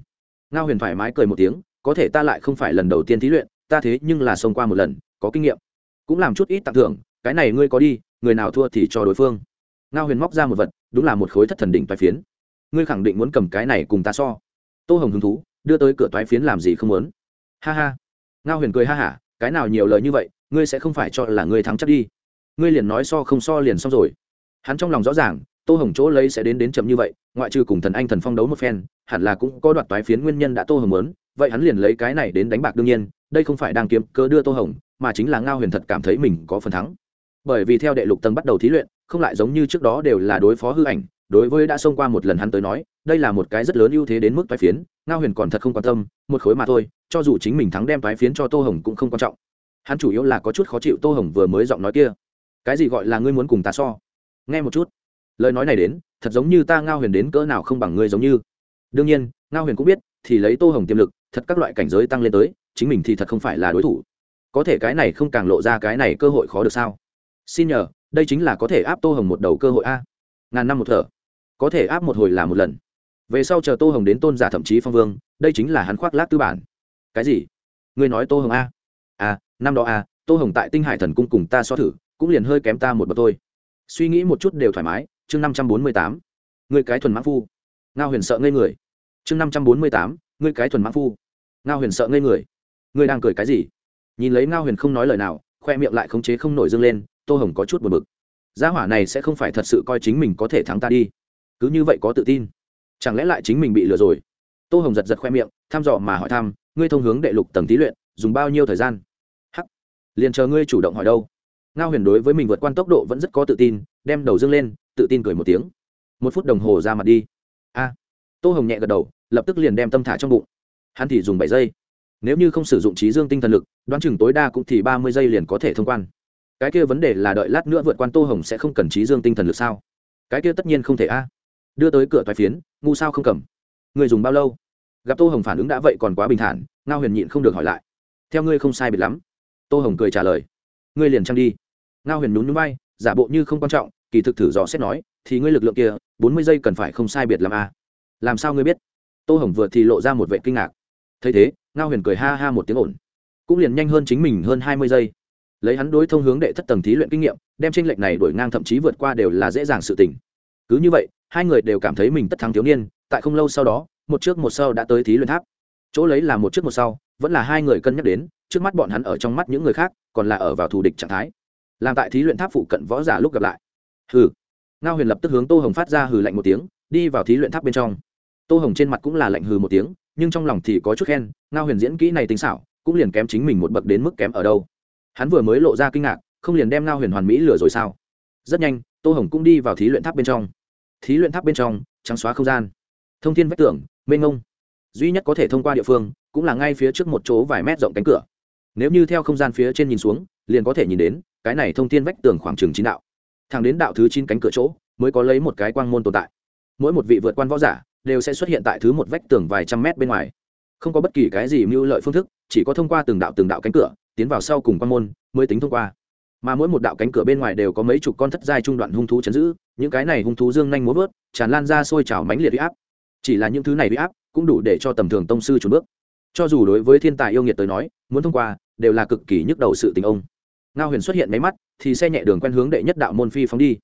Ngao huyền thoải mái cười một tiếng, có thể ta lại không phải lần đầu tiên thí luyện, ta thế nhưng là xông qua một lần, có kinh nghiệm. Cũng làm chút ít tặng thưởng, cái này ngươi có đi, người nào thua thì cho đối phương. Ngao huyền móc ra một vật đúng là một khối thất thần đỉnh toái phiến. Ngươi khẳng định muốn cầm cái này cùng ta so. Tô hồng hứng thú, đưa tới cửa toái phiến làm gì không muốn. Ha ha. Ngao huyền cười ha hả, cái nào nhiều lời như vậy, ngươi sẽ không phải cho là ngươi thắng chắc đi. Ngươi liền nói so không so liền xong rồi. Hắn trong lòng rõ ràng, tô hồng chỗ lấy sẽ đến đến chậm như vậy, ngoại trừ cùng thần anh thần phong đấu một phen, hẳn là cũng có đoạt toái phiến nguyên nhân đã tô hồng muốn, vậy hắn liền lấy cái này đến đánh bạc đương nhiên, đây không phải đang kiếm cơ đưa tô hồng, mà chính là ngao huyền thật cảm thấy mình có phần thắng. Bởi vì theo đệ lục tầng bắt đầu thí luyện không lại giống như trước đó đều là đối phó hư ảnh, đối với đã xông qua một lần hắn tới nói, đây là một cái rất lớn ưu thế đến mức toái phiến, ngao huyền còn thật không quan tâm, một khối mà thôi, cho dù chính mình thắng đem toái phiến cho tô hồng cũng không quan trọng. Hắn chủ yếu là có chút khó chịu tô hồng vừa mới giọng nói kia. Cái gì gọi là ngươi muốn cùng ta so? Nghe một chút. Lời nói này đến, thật giống như ta ngao huyền đến cỡ nào không bằng ngươi giống như. Đương nhiên, ngao huyền cũng biết, thì lấy tô hồng tiềm lực, thật các loại cảnh giới tăng lên tới, chính mình thì thật không phải là đối thủ. Có thể cái này không càng lộ ra cái này cơ hội khó được sao? Xin nhờ đây chính là có thể áp tô hồng một đầu cơ hội a. Ngàn năm một thở. Có thể áp một hồi là một lần. Về sau chờ tô hồng đến tôn giả thậm chí phong vương, đây chính là hắn khoác lác tư bản. Cái gì? Ngươi nói tô hồng a? À năm đó a, tô hồng tại tinh hải thần cung cùng ta so thử, cũng liền hơi kém ta một bậc thôi. Suy nghĩ một chút đều thoải mái, chương năm trăm bốn mươi tám. Người cái thuần mã phu. Ngao huyền sợ ngây người. Chương năm trăm bốn mươi tám người cái thuần mã phu. Ngao huyền sợ ngây người. Ngươi đang cười cái gì? Nhìn lấy ngao huyền không nói lời nào, khoe miệng lại khống chế không nổi dâng lên tô hồng có chút buồn bực. Gia hỏa này sẽ không phải thật sự coi chính mình có thể thắng ta đi. Cứ như vậy có tự tin. Chẳng lẽ lại chính mình bị lừa rồi? Tô hồng giật giật khoe miệng, thăm dò mà hỏi thăm, ngươi thông hướng đệ lục tầng tí luyện, dùng bao nhiêu thời gian? Hắc. Liền chờ ngươi chủ động hỏi đâu. Ngao huyền đối với mình vượt qua tốc độ vẫn rất có tự tin, đem đầu dâng lên, tự tin cười một tiếng. Một phút đồng hồ ra mặt đi. A. Tô hồng nhẹ gật đầu, lập tức liền đem tâm thả trong bụng. Hắn thì dùng bảy giây. Nếu như không sử dụng trí dương tinh thần lực, đoán chừng tối đa cũng thì ba mươi giây liền có thể thông quan cái kia vấn đề là đợi lát nữa vượt quan tô hồng sẽ không cần trí dương tinh thần lực sao? Cái kia tất nhiên không thể a. Đưa tới cửa thoái phiến, ngu sao không cầm? Người dùng bao lâu? Gặp tô hồng phản ứng đã vậy còn quá bình thản, ngao huyền nhịn không được hỏi lại. Theo ngươi không sai biệt lắm. Tô hồng cười trả lời. Ngươi liền trăng đi. Ngao huyền nhún núi bay giả bộ như không quan trọng, kỳ thực thử dò xét nói, thì ngươi lực lượng kia, bốn mươi giây cần phải không sai biệt làm a. Làm sao ngươi biết? Tô hồng vừa thì lộ ra một vệ kinh ngạc. Thấy thế, ngao huyền cười ha ha một tiếng ổn. Cũng liền nhanh hơn chính mình hơn hai mươi giây lấy hắn đối thông hướng đệ thất tầng thí luyện kinh nghiệm, đem tranh lệch này đổi ngang thậm chí vượt qua đều là dễ dàng sự tình. Cứ như vậy, hai người đều cảm thấy mình tất thắng thiếu niên, tại không lâu sau đó, một trước một sau đã tới thí luyện tháp. Chỗ lấy là một trước một sau, vẫn là hai người cân nhắc đến, trước mắt bọn hắn ở trong mắt những người khác, còn là ở vào thù địch trạng thái. Làm tại thí luyện tháp phụ cận võ giả lúc gặp lại. Hừ. Ngao huyền lập tức hướng tô hồng phát ra hừ lạnh một tiếng, đi vào thí luyện tháp bên trong. Tô hồng trên mặt cũng là lạnh hừ một tiếng, nhưng trong lòng thì có chút khen, ngao huyền diễn kỹ này tính xảo, cũng liền kém chính mình một bậc đến mức kém ở đâu hắn vừa mới lộ ra kinh ngạc, không liền đem ngao huyền hoàn mỹ lừa rồi sao? Rất nhanh, tô hồng cũng đi vào thí luyện tháp bên trong. Thí luyện tháp bên trong, trắng xóa không gian. Thông thiên vách tường, mênh ngông duy nhất có thể thông qua địa phương, cũng là ngay phía trước một chỗ vài mét rộng cánh cửa. Nếu như theo không gian phía trên nhìn xuống, liền có thể nhìn đến, cái này thông thiên vách tường khoảng chừng chín đạo. Thẳng đến đạo thứ chín cánh cửa chỗ, mới có lấy một cái quang môn tồn tại. Mỗi một vị vượt quan võ giả, đều sẽ xuất hiện tại thứ một vách tường vài trăm mét bên ngoài. Không có bất kỳ cái gì mưu lợi phương thức, chỉ có thông qua từng đạo từng đạo cánh cửa tiến vào sau cùng quan môn, mới tính thông qua. Mà mỗi một đạo cánh cửa bên ngoài đều có mấy chục con thất giai trung đoạn hung thú chấn giữ, những cái này hung thú dương nhanh muốn vớt, tràn lan ra sôi trào mánh liệt huy áp. Chỉ là những thứ này huy áp cũng đủ để cho tầm thường tông sư trốn bước. Cho dù đối với thiên tài yêu nghiệt tới nói, muốn thông qua đều là cực kỳ nhức đầu sự tình ông. Ngao huyền xuất hiện máy mắt, thì xe nhẹ đường quen hướng đệ nhất đạo môn phi phóng đi.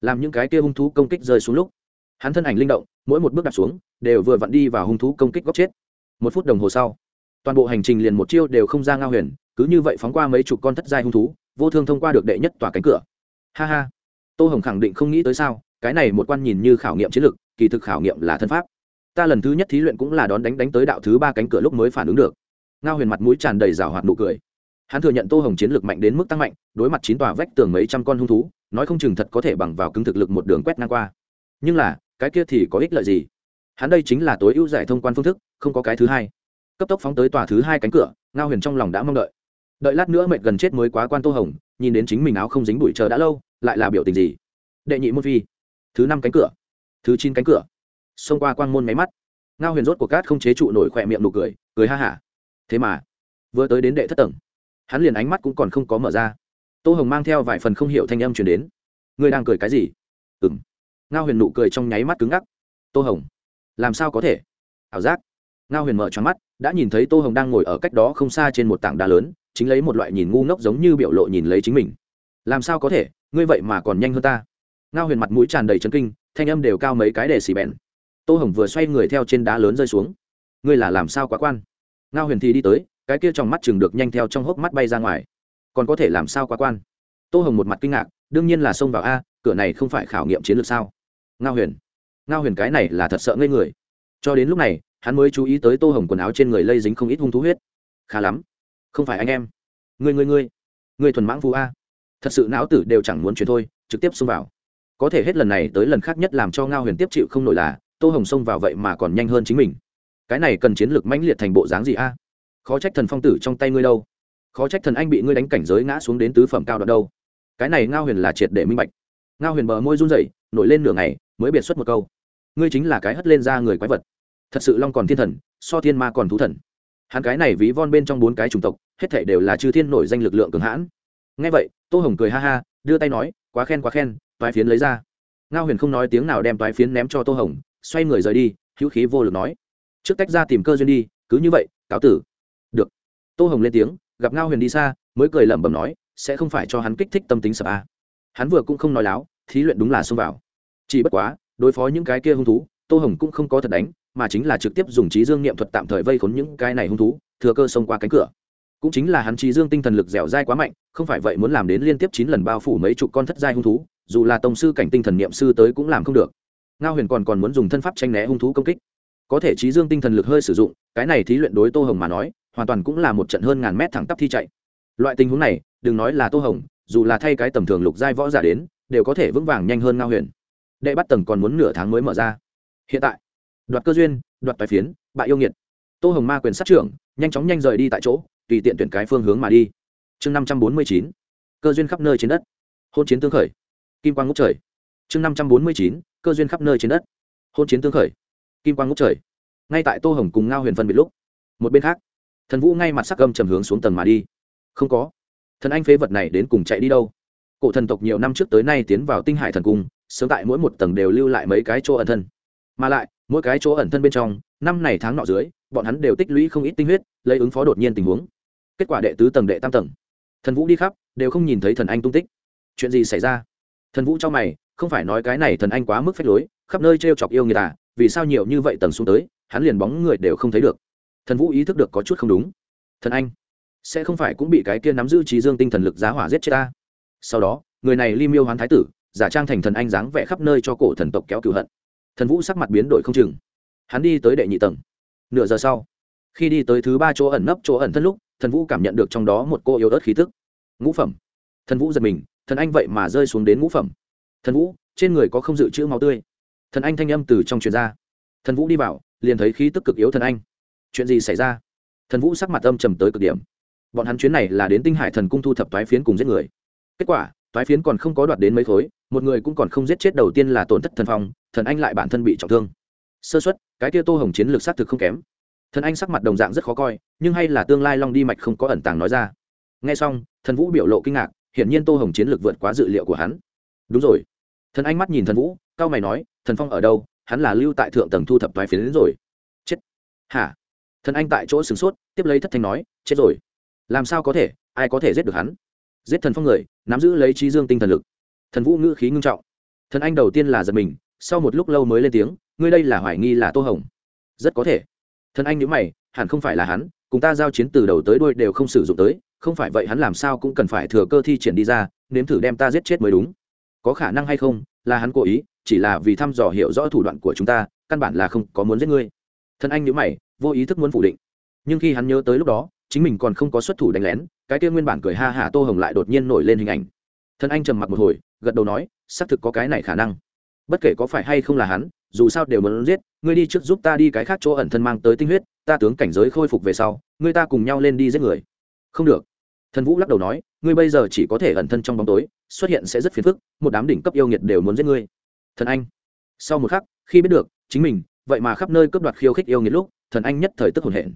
Làm những cái kia hung thú công kích rơi xuống lúc, hắn thân ảnh linh động, mỗi một bước đặt xuống, đều vừa vặn đi vào hung thú công kích góc chết. Một phút đồng hồ sau, toàn bộ hành trình liền một chiêu đều không ra ngao huyền cứ như vậy phóng qua mấy chục con thất giai hung thú, vô thương thông qua được đệ nhất tòa cánh cửa. Ha ha. Tô hồng khẳng định không nghĩ tới sao, cái này một quan nhìn như khảo nghiệm chiến lược, kỳ thực khảo nghiệm là thân pháp. Ta lần thứ nhất thí luyện cũng là đón đánh đánh tới đạo thứ ba cánh cửa lúc mới phản ứng được. Ngao huyền mặt mũi tràn đầy rào hoạt nụ cười. Hắn thừa nhận tô hồng chiến lược mạnh đến mức tăng mạnh, đối mặt chín tòa vách tường mấy trăm con hung thú, nói không chừng thật có thể bằng vào cứng thực lực một đường quét ngang qua. Nhưng là, cái kia thì có ích lợi gì? Hắn đây chính là tối ưu giải thông quan phương thức, không có cái thứ hai. Cấp tốc phóng tới tòa thứ hai cánh cửa, ngao huyền trong lòng đã mong đợi đợi lát nữa mệt gần chết mới quá quan tô hồng, nhìn đến chính mình áo không dính bụi chờ đã lâu, lại là biểu tình gì? Đệ nhị môn phi. Thứ năm cánh cửa. Thứ chín cánh cửa. Xông qua quan môn máy mắt. Ngao huyền rốt của cát không chế trụ nổi khỏe miệng nụ cười cười ha hả. Thế mà, vừa tới đến đệ thất tầng, hắn liền ánh mắt cũng còn không có mở ra. Tô hồng mang theo vài phần không hiểu thanh âm chuyển đến. Ngươi đang cười cái gì? Ừng ngao huyền nụ cười trong nháy mắt cứng ngắc. Tô hồng, làm sao có thể? Ảo giác. Ngao huyền mở choáng mắt, đã nhìn thấy tô hồng đang ngồi ở cách đó không xa trên một tảng đá lớn chính lấy một loại nhìn ngu ngốc giống như biểu lộ nhìn lấy chính mình. Làm sao có thể? Ngươi vậy mà còn nhanh hơn ta. Ngao huyền mặt mũi tràn đầy chân kinh, thanh âm đều cao mấy cái để xì bèn. Tô hồng vừa xoay người theo trên đá lớn rơi xuống. Ngươi là làm sao quá quan? Ngao huyền thì đi tới, cái kia trong mắt chừng được nhanh theo trong hốc mắt bay ra ngoài. Còn có thể làm sao quá quan? Tô hồng một mặt kinh ngạc, đương nhiên là xông vào a, cửa này không phải khảo nghiệm chiến lược sao? Ngao huyền. Ngao huyền cái này là thật sợ ngây người. Cho đến lúc này, hắn mới chú ý tới tô hồng quần áo trên người lây dính không ít hung thú huyết. Khá lắm không phải anh em. Người người người người thuần mãng phú a. Thật sự não tử đều chẳng muốn chuyển thôi, trực tiếp xông vào. Có thể hết lần này tới lần khác nhất làm cho ngao huyền tiếp chịu không nổi là, tô hồng xông vào vậy mà còn nhanh hơn chính mình. Cái này cần chiến lược mãnh liệt thành bộ dáng gì a? Khó trách thần phong tử trong tay ngươi đâu. Khó trách thần anh bị ngươi đánh cảnh giới ngã xuống đến tứ phẩm cao đoạn đâu. Cái này ngao huyền là triệt để minh bạch. Ngao huyền bờ môi run rẩy, nổi lên nửa ngày, mới biệt xuất một câu. Ngươi chính là cái hất lên ra người quái vật. Thật sự long còn thiên thần, so thiên ma còn thú thần hắn cái này ví von bên trong bốn cái chủng tộc, hết thể đều là chư thiên nổi danh lực lượng cường hãn. Ngay vậy, tô hồng cười ha ha, đưa tay nói, quá khen quá khen, toái phiến lấy ra. Ngao huyền không nói tiếng nào đem toái phiến ném cho tô hồng, xoay người rời đi, hữu khí vô lực nói, trước tách ra tìm cơ duyên đi, cứ như vậy, cáo tử. Được. Tô hồng lên tiếng, gặp ngao huyền đi xa, mới cười lẩm bẩm nói, sẽ không phải cho hắn kích thích tâm tính sập a hắn vừa cũng không nói láo, thí luyện đúng là xông vào. Chỉ bất quá, đối phó những cái kia hung thú, tô hồng cũng không có thật đánh mà chính là trực tiếp dùng trí dương niệm thuật tạm thời vây khốn những cái này hung thú, thừa cơ xông qua cánh cửa. Cũng chính là hắn trí dương tinh thần lực dẻo dai quá mạnh, không phải vậy muốn làm đến liên tiếp chín lần bao phủ mấy chục con thất giai hung thú, dù là tổng sư cảnh tinh thần niệm sư tới cũng làm không được. Ngao huyền còn còn muốn dùng thân pháp tranh né hung thú công kích. Có thể trí dương tinh thần lực hơi sử dụng, cái này thí luyện đối tô hồng mà nói, hoàn toàn cũng là một trận hơn ngàn mét thẳng tắp thi chạy. Loại tình huống này, đừng nói là tô hồng, dù là thay cái tầm thường lục giai võ giả đến, đều có thể vững vàng nhanh hơn ngao huyền. Đệ bắt tầng còn muốn nửa tháng mới mở ra. Hiện tại đoạt cơ duyên, đoạt tài phiến, bại yêu nghiệt. Tô hồng ma quyền sát trưởng, nhanh chóng nhanh rời đi tại chỗ, tùy tiện tuyển cái phương hướng mà đi. Chương năm trăm bốn mươi chín, cơ duyên khắp nơi trên đất. Hôn chiến tương khởi. Kim quang ngốc trời. Chương năm trăm bốn mươi chín, cơ duyên khắp nơi trên đất. Hôn chiến tương khởi. Kim quang ngốc trời. Ngay tại tô hồng cùng ngao huyền phân biệt lúc, một bên khác, thần vũ ngay mặt sắc gâm trầm hướng xuống tầng mà đi. Không có. Thần anh phế vật này đến cùng chạy đi đâu? Cổ thần tộc nhiều năm trước tới nay tiến vào tinh hải thần cung, sớm tại mỗi một tầng đều lưu lại mấy cái chỗ ẩn thân. Mà lại mỗi cái chỗ ẩn thân bên trong, năm này tháng nọ dưới, bọn hắn đều tích lũy không ít tinh huyết, lấy ứng phó đột nhiên tình huống. Kết quả đệ tứ tầng đệ tam tầng. Thần vũ đi khắp, đều không nhìn thấy thần anh tung tích. Chuyện gì xảy ra? Thần vũ cho mày, không phải nói cái này thần anh quá mức phép lối, khắp nơi t r e o chọc yêu người ta à, vì sao nhiều như vậy tầng xuống tới, hắn liền bóng người đều không thấy được. Thần vũ ý thức được có chút không đúng. Thần anh, sẽ không phải cũng bị cái kia nắm giữ trí dương tinh thần lực giá hỏa giết chết ta? Sau đó, người này li miêu hoán thái tử, giả trang thành thần anh dáng vẽ khắp nơi cho cổ thần tộc kéo cựu hận thần vũ sắc mặt biến đổi không chừng. Hắn đi tới đệ nhị tầng. Nửa giờ sau, khi đi tới thứ ba chỗ ẩn nấp chỗ ẩn thân lúc, thần vũ cảm nhận được trong đó một cô yếu ớt khí tức. Ngũ phẩm. Thần vũ giật mình, thần anh vậy mà rơi xuống đến ngũ phẩm. Thần vũ, trên người có không dự trữ máu tươi? Thần anh thanh âm từ trong truyền ra. Thần vũ đi vào, liền thấy khí tức cực yếu thần anh. Chuyện gì xảy ra? Thần vũ sắc mặt âm trầm tới cực điểm. Bọn hắn chuyến này là đến tinh hải thần cung thu thập toái phiến cùng giết người. Kết quả, toái phiến còn không có đoạt đến mấy khối, một người cũng còn không giết chết đầu tiên là tổn thất thần phong thần anh lại bản thân bị trọng thương. Sơ xuất cái kia tô hồng chiến lược xác thực không kém. Thần anh sắc mặt đồng dạng rất khó coi, nhưng hay là tương lai long đi mạch không có ẩn tàng nói ra. Nghe xong, thần vũ biểu lộ kinh ngạc, hiển nhiên tô hồng chiến lược vượt quá dự liệu của hắn. Đúng rồi. Thần anh mắt nhìn thần vũ, cao mày nói, thần phong ở đâu? Hắn là lưu tại thượng tầng thu thập thoái phiến đến rồi. Chết. Hả? Thần anh tại chỗ sửng sốt, tiếp lấy thất thanh nói, chết rồi. Làm sao có thể? Ai có thể giết được hắn? Giết thần phong người, nắm giữ lấy trí dương tinh thần lực. Thần vũ ngữ khí ngưng trọng. Thần anh đầu tiên là giật mình sau một lúc lâu mới lên tiếng, ngươi đây là hoài nghi là tô hồng. Rất có thể. Thần anh nhớ mày, hẳn không phải là hắn, cùng ta giao chiến từ đầu tới đuôi đều không sử dụng tới, không phải vậy hắn làm sao cũng cần phải thừa cơ thi triển đi ra, nếm thử đem ta giết chết mới đúng. Có khả năng hay không, là hắn cố ý, chỉ là vì thăm dò hiểu rõ thủ đoạn của chúng ta, căn bản là không có muốn giết ngươi. Thân anh nhữ mày, vô ý thức muốn phủ định. Nhưng khi hắn nhớ tới lúc đó, chính mình còn không có xuất thủ đánh lén, cái kia nguyên bản cười ha hả tô hồng lại đột nhiên nổi lên hình ảnh. Thân anh trầm mặc một hồi, gật đầu nói, xác thực có cái này khả năng bất kể có phải hay không là hắn, dù sao đều muốn giết, ngươi đi trước giúp ta đi cái khác chỗ ẩn thân mang tới tinh huyết, ta tướng cảnh giới khôi phục về sau, ngươi ta cùng nhau lên đi giết người. Không được. Thần vũ lắc đầu nói, ngươi bây giờ chỉ có thể ẩn thân trong bóng tối, xuất hiện sẽ rất phiền phức, một đám đỉnh cấp yêu nghiệt đều muốn giết ngươi. Thần anh. Sau một khắc, khi biết được, chính mình, vậy mà khắp nơi cướp đoạt khiêu khích yêu nghiệt lúc, thần anh nhất thời tức hồn hển.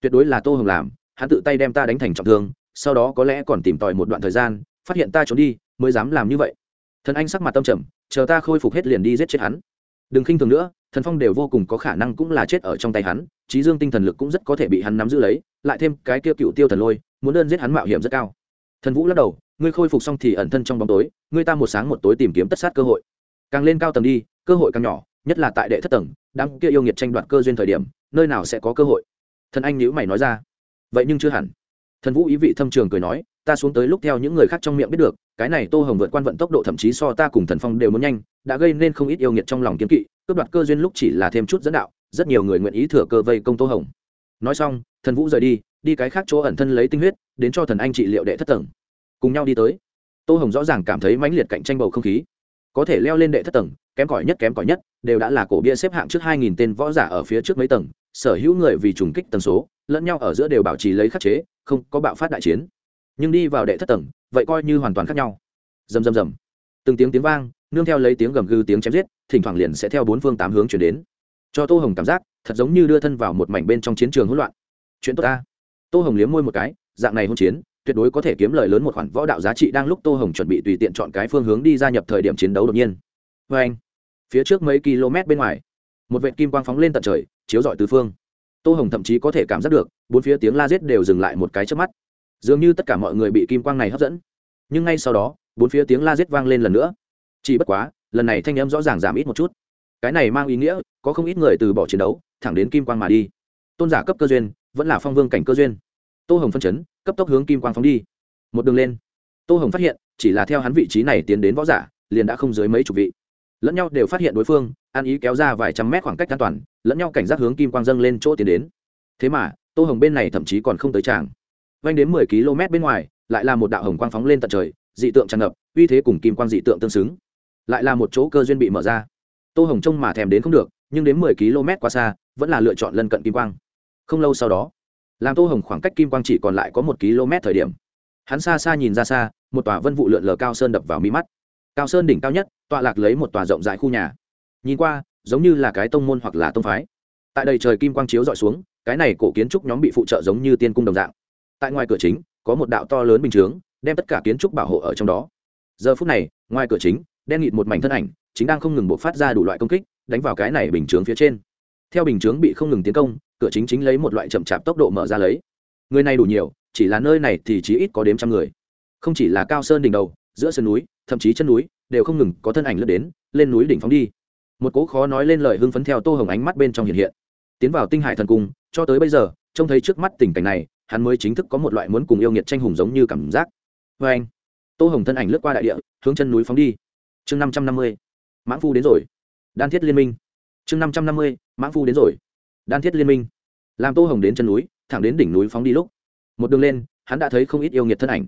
Tuyệt đối là tô hồng làm, hắn tự tay đem ta đánh thành trọng thương, sau đó có lẽ còn tìm tòi một đoạn thời gian, phát hiện ta trốn đi, mới dám làm như vậy. Thần anh sắc mặt tâm trầm chờ ta khôi phục hết liền đi giết chết hắn. Đừng khinh thường nữa, thần phong đều vô cùng có khả năng cũng là chết ở trong tay hắn trí dương tinh thần lực cũng rất có thể bị hắn nắm giữ lấy, lại thêm cái kia cựu tiêu thần lôi, muốn đơn giết hắn mạo hiểm rất cao. Thần vũ lắc đầu, ngươi khôi phục xong thì ẩn thân trong bóng tối, ngươi ta một sáng một tối tìm kiếm tất sát cơ hội. Càng lên cao tầng đi, cơ hội càng nhỏ, nhất là tại đệ thất tầng đang kia yêu nghiệt tranh đoạt cơ duyên thời điểm, nơi nào sẽ có cơ hội? Thần anh nhữ mày nói ra. Vậy nhưng chưa hẳn. Thần vũ ý vị thâm trường cười nói ta xuống tới lúc theo những người khác trong miệng biết được, cái này tô hồng vượt quan vận tốc độ thậm chí so ta cùng thần phong đều muốn nhanh, đã gây nên không ít yêu nghiệt trong lòng kiếm kỵ, cướp đoạt cơ duyên lúc chỉ là thêm chút dẫn đạo, rất nhiều người nguyện ý thừa cơ vây công tô hồng. Nói xong, thần vũ rời đi đi cái khác chỗ ẩn thân lấy tinh huyết, đến cho thần anh trị liệu đệ thất tầng. Cùng nhau đi tới. Tô hồng rõ ràng cảm thấy mãnh liệt cạnh tranh bầu không khí. Có thể leo lên đệ thất tầng, kém cỏi nhất kém cỏi nhất, đều đã là cổ bia xếp hạng trước hai nghìn tên võ giả ở phía trước mấy tầng, sở hữu người vì trùng kích tần số, lẫn nhau ở giữa đều bảo trì lấy khắc chế, không có bạo phát đại chiến nhưng đi vào đệ thất tầng, vậy coi như hoàn toàn khác nhau. Rầm rầm rầm. Từng tiếng tiếng vang, nương theo lấy tiếng gầm gừ tiếng chém giết, thỉnh thoảng liền sẽ theo bốn phương tám hướng chuyển đến. Cho tô hồng cảm giác, thật giống như đưa thân vào một mảnh bên trong chiến trường hỗn loạn. Chuyện tốt ta. Tô hồng liếm môi một cái, dạng này hôn chiến, tuyệt đối có thể kiếm lời lớn một khoản võ đạo giá trị đang lúc tô hồng chuẩn bị tùy tiện chọn cái phương hướng đi gia nhập thời điểm chiến đấu đột nhiên. Vê anh. Phía trước mấy km bên ngoài, một vệ kim quang phóng lên tận trời, chiếu rọi tứ phương. Tô hồng thậm chí có thể cảm giác được, bốn phía tiếng la giết đều dừng lại một cái trước mắt dường như tất cả mọi người bị kim quang này hấp dẫn. Nhưng ngay sau đó, bốn phía tiếng la giết vang lên lần nữa. Chỉ bất quá, lần này thanh âm rõ ràng giảm ít một chút. Cái này mang ý nghĩa, có không ít người từ bỏ chiến đấu, thẳng đến kim quang mà đi. Tôn giả cấp cơ duyên, vẫn là phong vương cảnh cơ duyên. Tô hồng phân chấn, cấp tốc hướng kim quang phóng đi. Một đường lên. Tô hồng phát hiện, chỉ là theo hắn vị trí này tiến đến võ giả, liền đã không dưới mấy chục vị. Lẫn nhau đều phát hiện đối phương, an ý kéo ra vài trăm mét khoảng cách an toàn, lẫn nhau cảnh giác hướng kim quang dâng lên chỗ tiến đến. Thế mà, tô hồng bên này thậm chí còn không tới tràng vanh đến mười km bên ngoài, lại là một đạo hồng quang phóng lên tận trời, dị tượng tràn ngập, uy thế cùng kim quang dị tượng tương xứng. Lại là một chỗ cơ duyên bị mở ra. Tô hồng trông mà thèm đến không được, nhưng đến mười km qua xa, vẫn là lựa chọn lân cận kim quang. Không lâu sau đó, làm tô hồng khoảng cách kim quang chỉ còn lại có một km thời điểm. Hắn xa xa nhìn ra xa, một tòa vân vụ lượn lờ cao sơn đập vào mi mắt. Cao sơn đỉnh cao nhất, tọa lạc lấy một tòa rộng rãi khu nhà. Nhìn qua, giống như là cái tông môn hoặc là tông phái. Tại đây trời kim quang chiếu dọi xuống, cái này cổ kiến trúc nhóm bị phụ trợ giống như tiên cung đồng dạng tại ngoài cửa chính, có một đạo to lớn bình chướng, đem tất cả kiến trúc bảo hộ ở trong đó. Giờ phút này, ngoài cửa chính, đen nghịt một mảnh thân ảnh, chính đang không ngừng buộc phát ra đủ loại công kích, đánh vào cái này bình chướng phía trên. Theo bình chướng bị không ngừng tiến công, cửa chính chính lấy một loại chậm chạp tốc độ mở ra lấy. Người này đủ nhiều, chỉ là nơi này thì chỉ ít có đếm trăm người. Không chỉ là cao sơn đỉnh đầu, giữa sườn núi, thậm chí chân núi, đều không ngừng có thân ảnh lướt đến, lên núi đỉnh phóng đi. Một cố khó nói lên lời hưng phấn theo tô hồng ánh mắt bên trong hiện hiện. Tiến vào tinh hải thần cung, cho tới bây giờ, trông thấy trước mắt tình cảnh này hắn mới chính thức có một loại muốn cùng yêu nghiệt tranh hùng giống như cảm giác. Vê anh, tô hồng thân ảnh lướt qua đại địa, hướng chân núi phóng đi. Chương năm trăm năm mươi, mãng phu đến rồi. Đan thiết liên minh. Chương năm trăm năm mươi, mãng phu đến rồi. Đan thiết liên minh. Làm tô hồng đến chân núi, thẳng đến đỉnh núi phóng đi lúc. Một đường lên, hắn đã thấy không ít yêu nghiệt thân ảnh.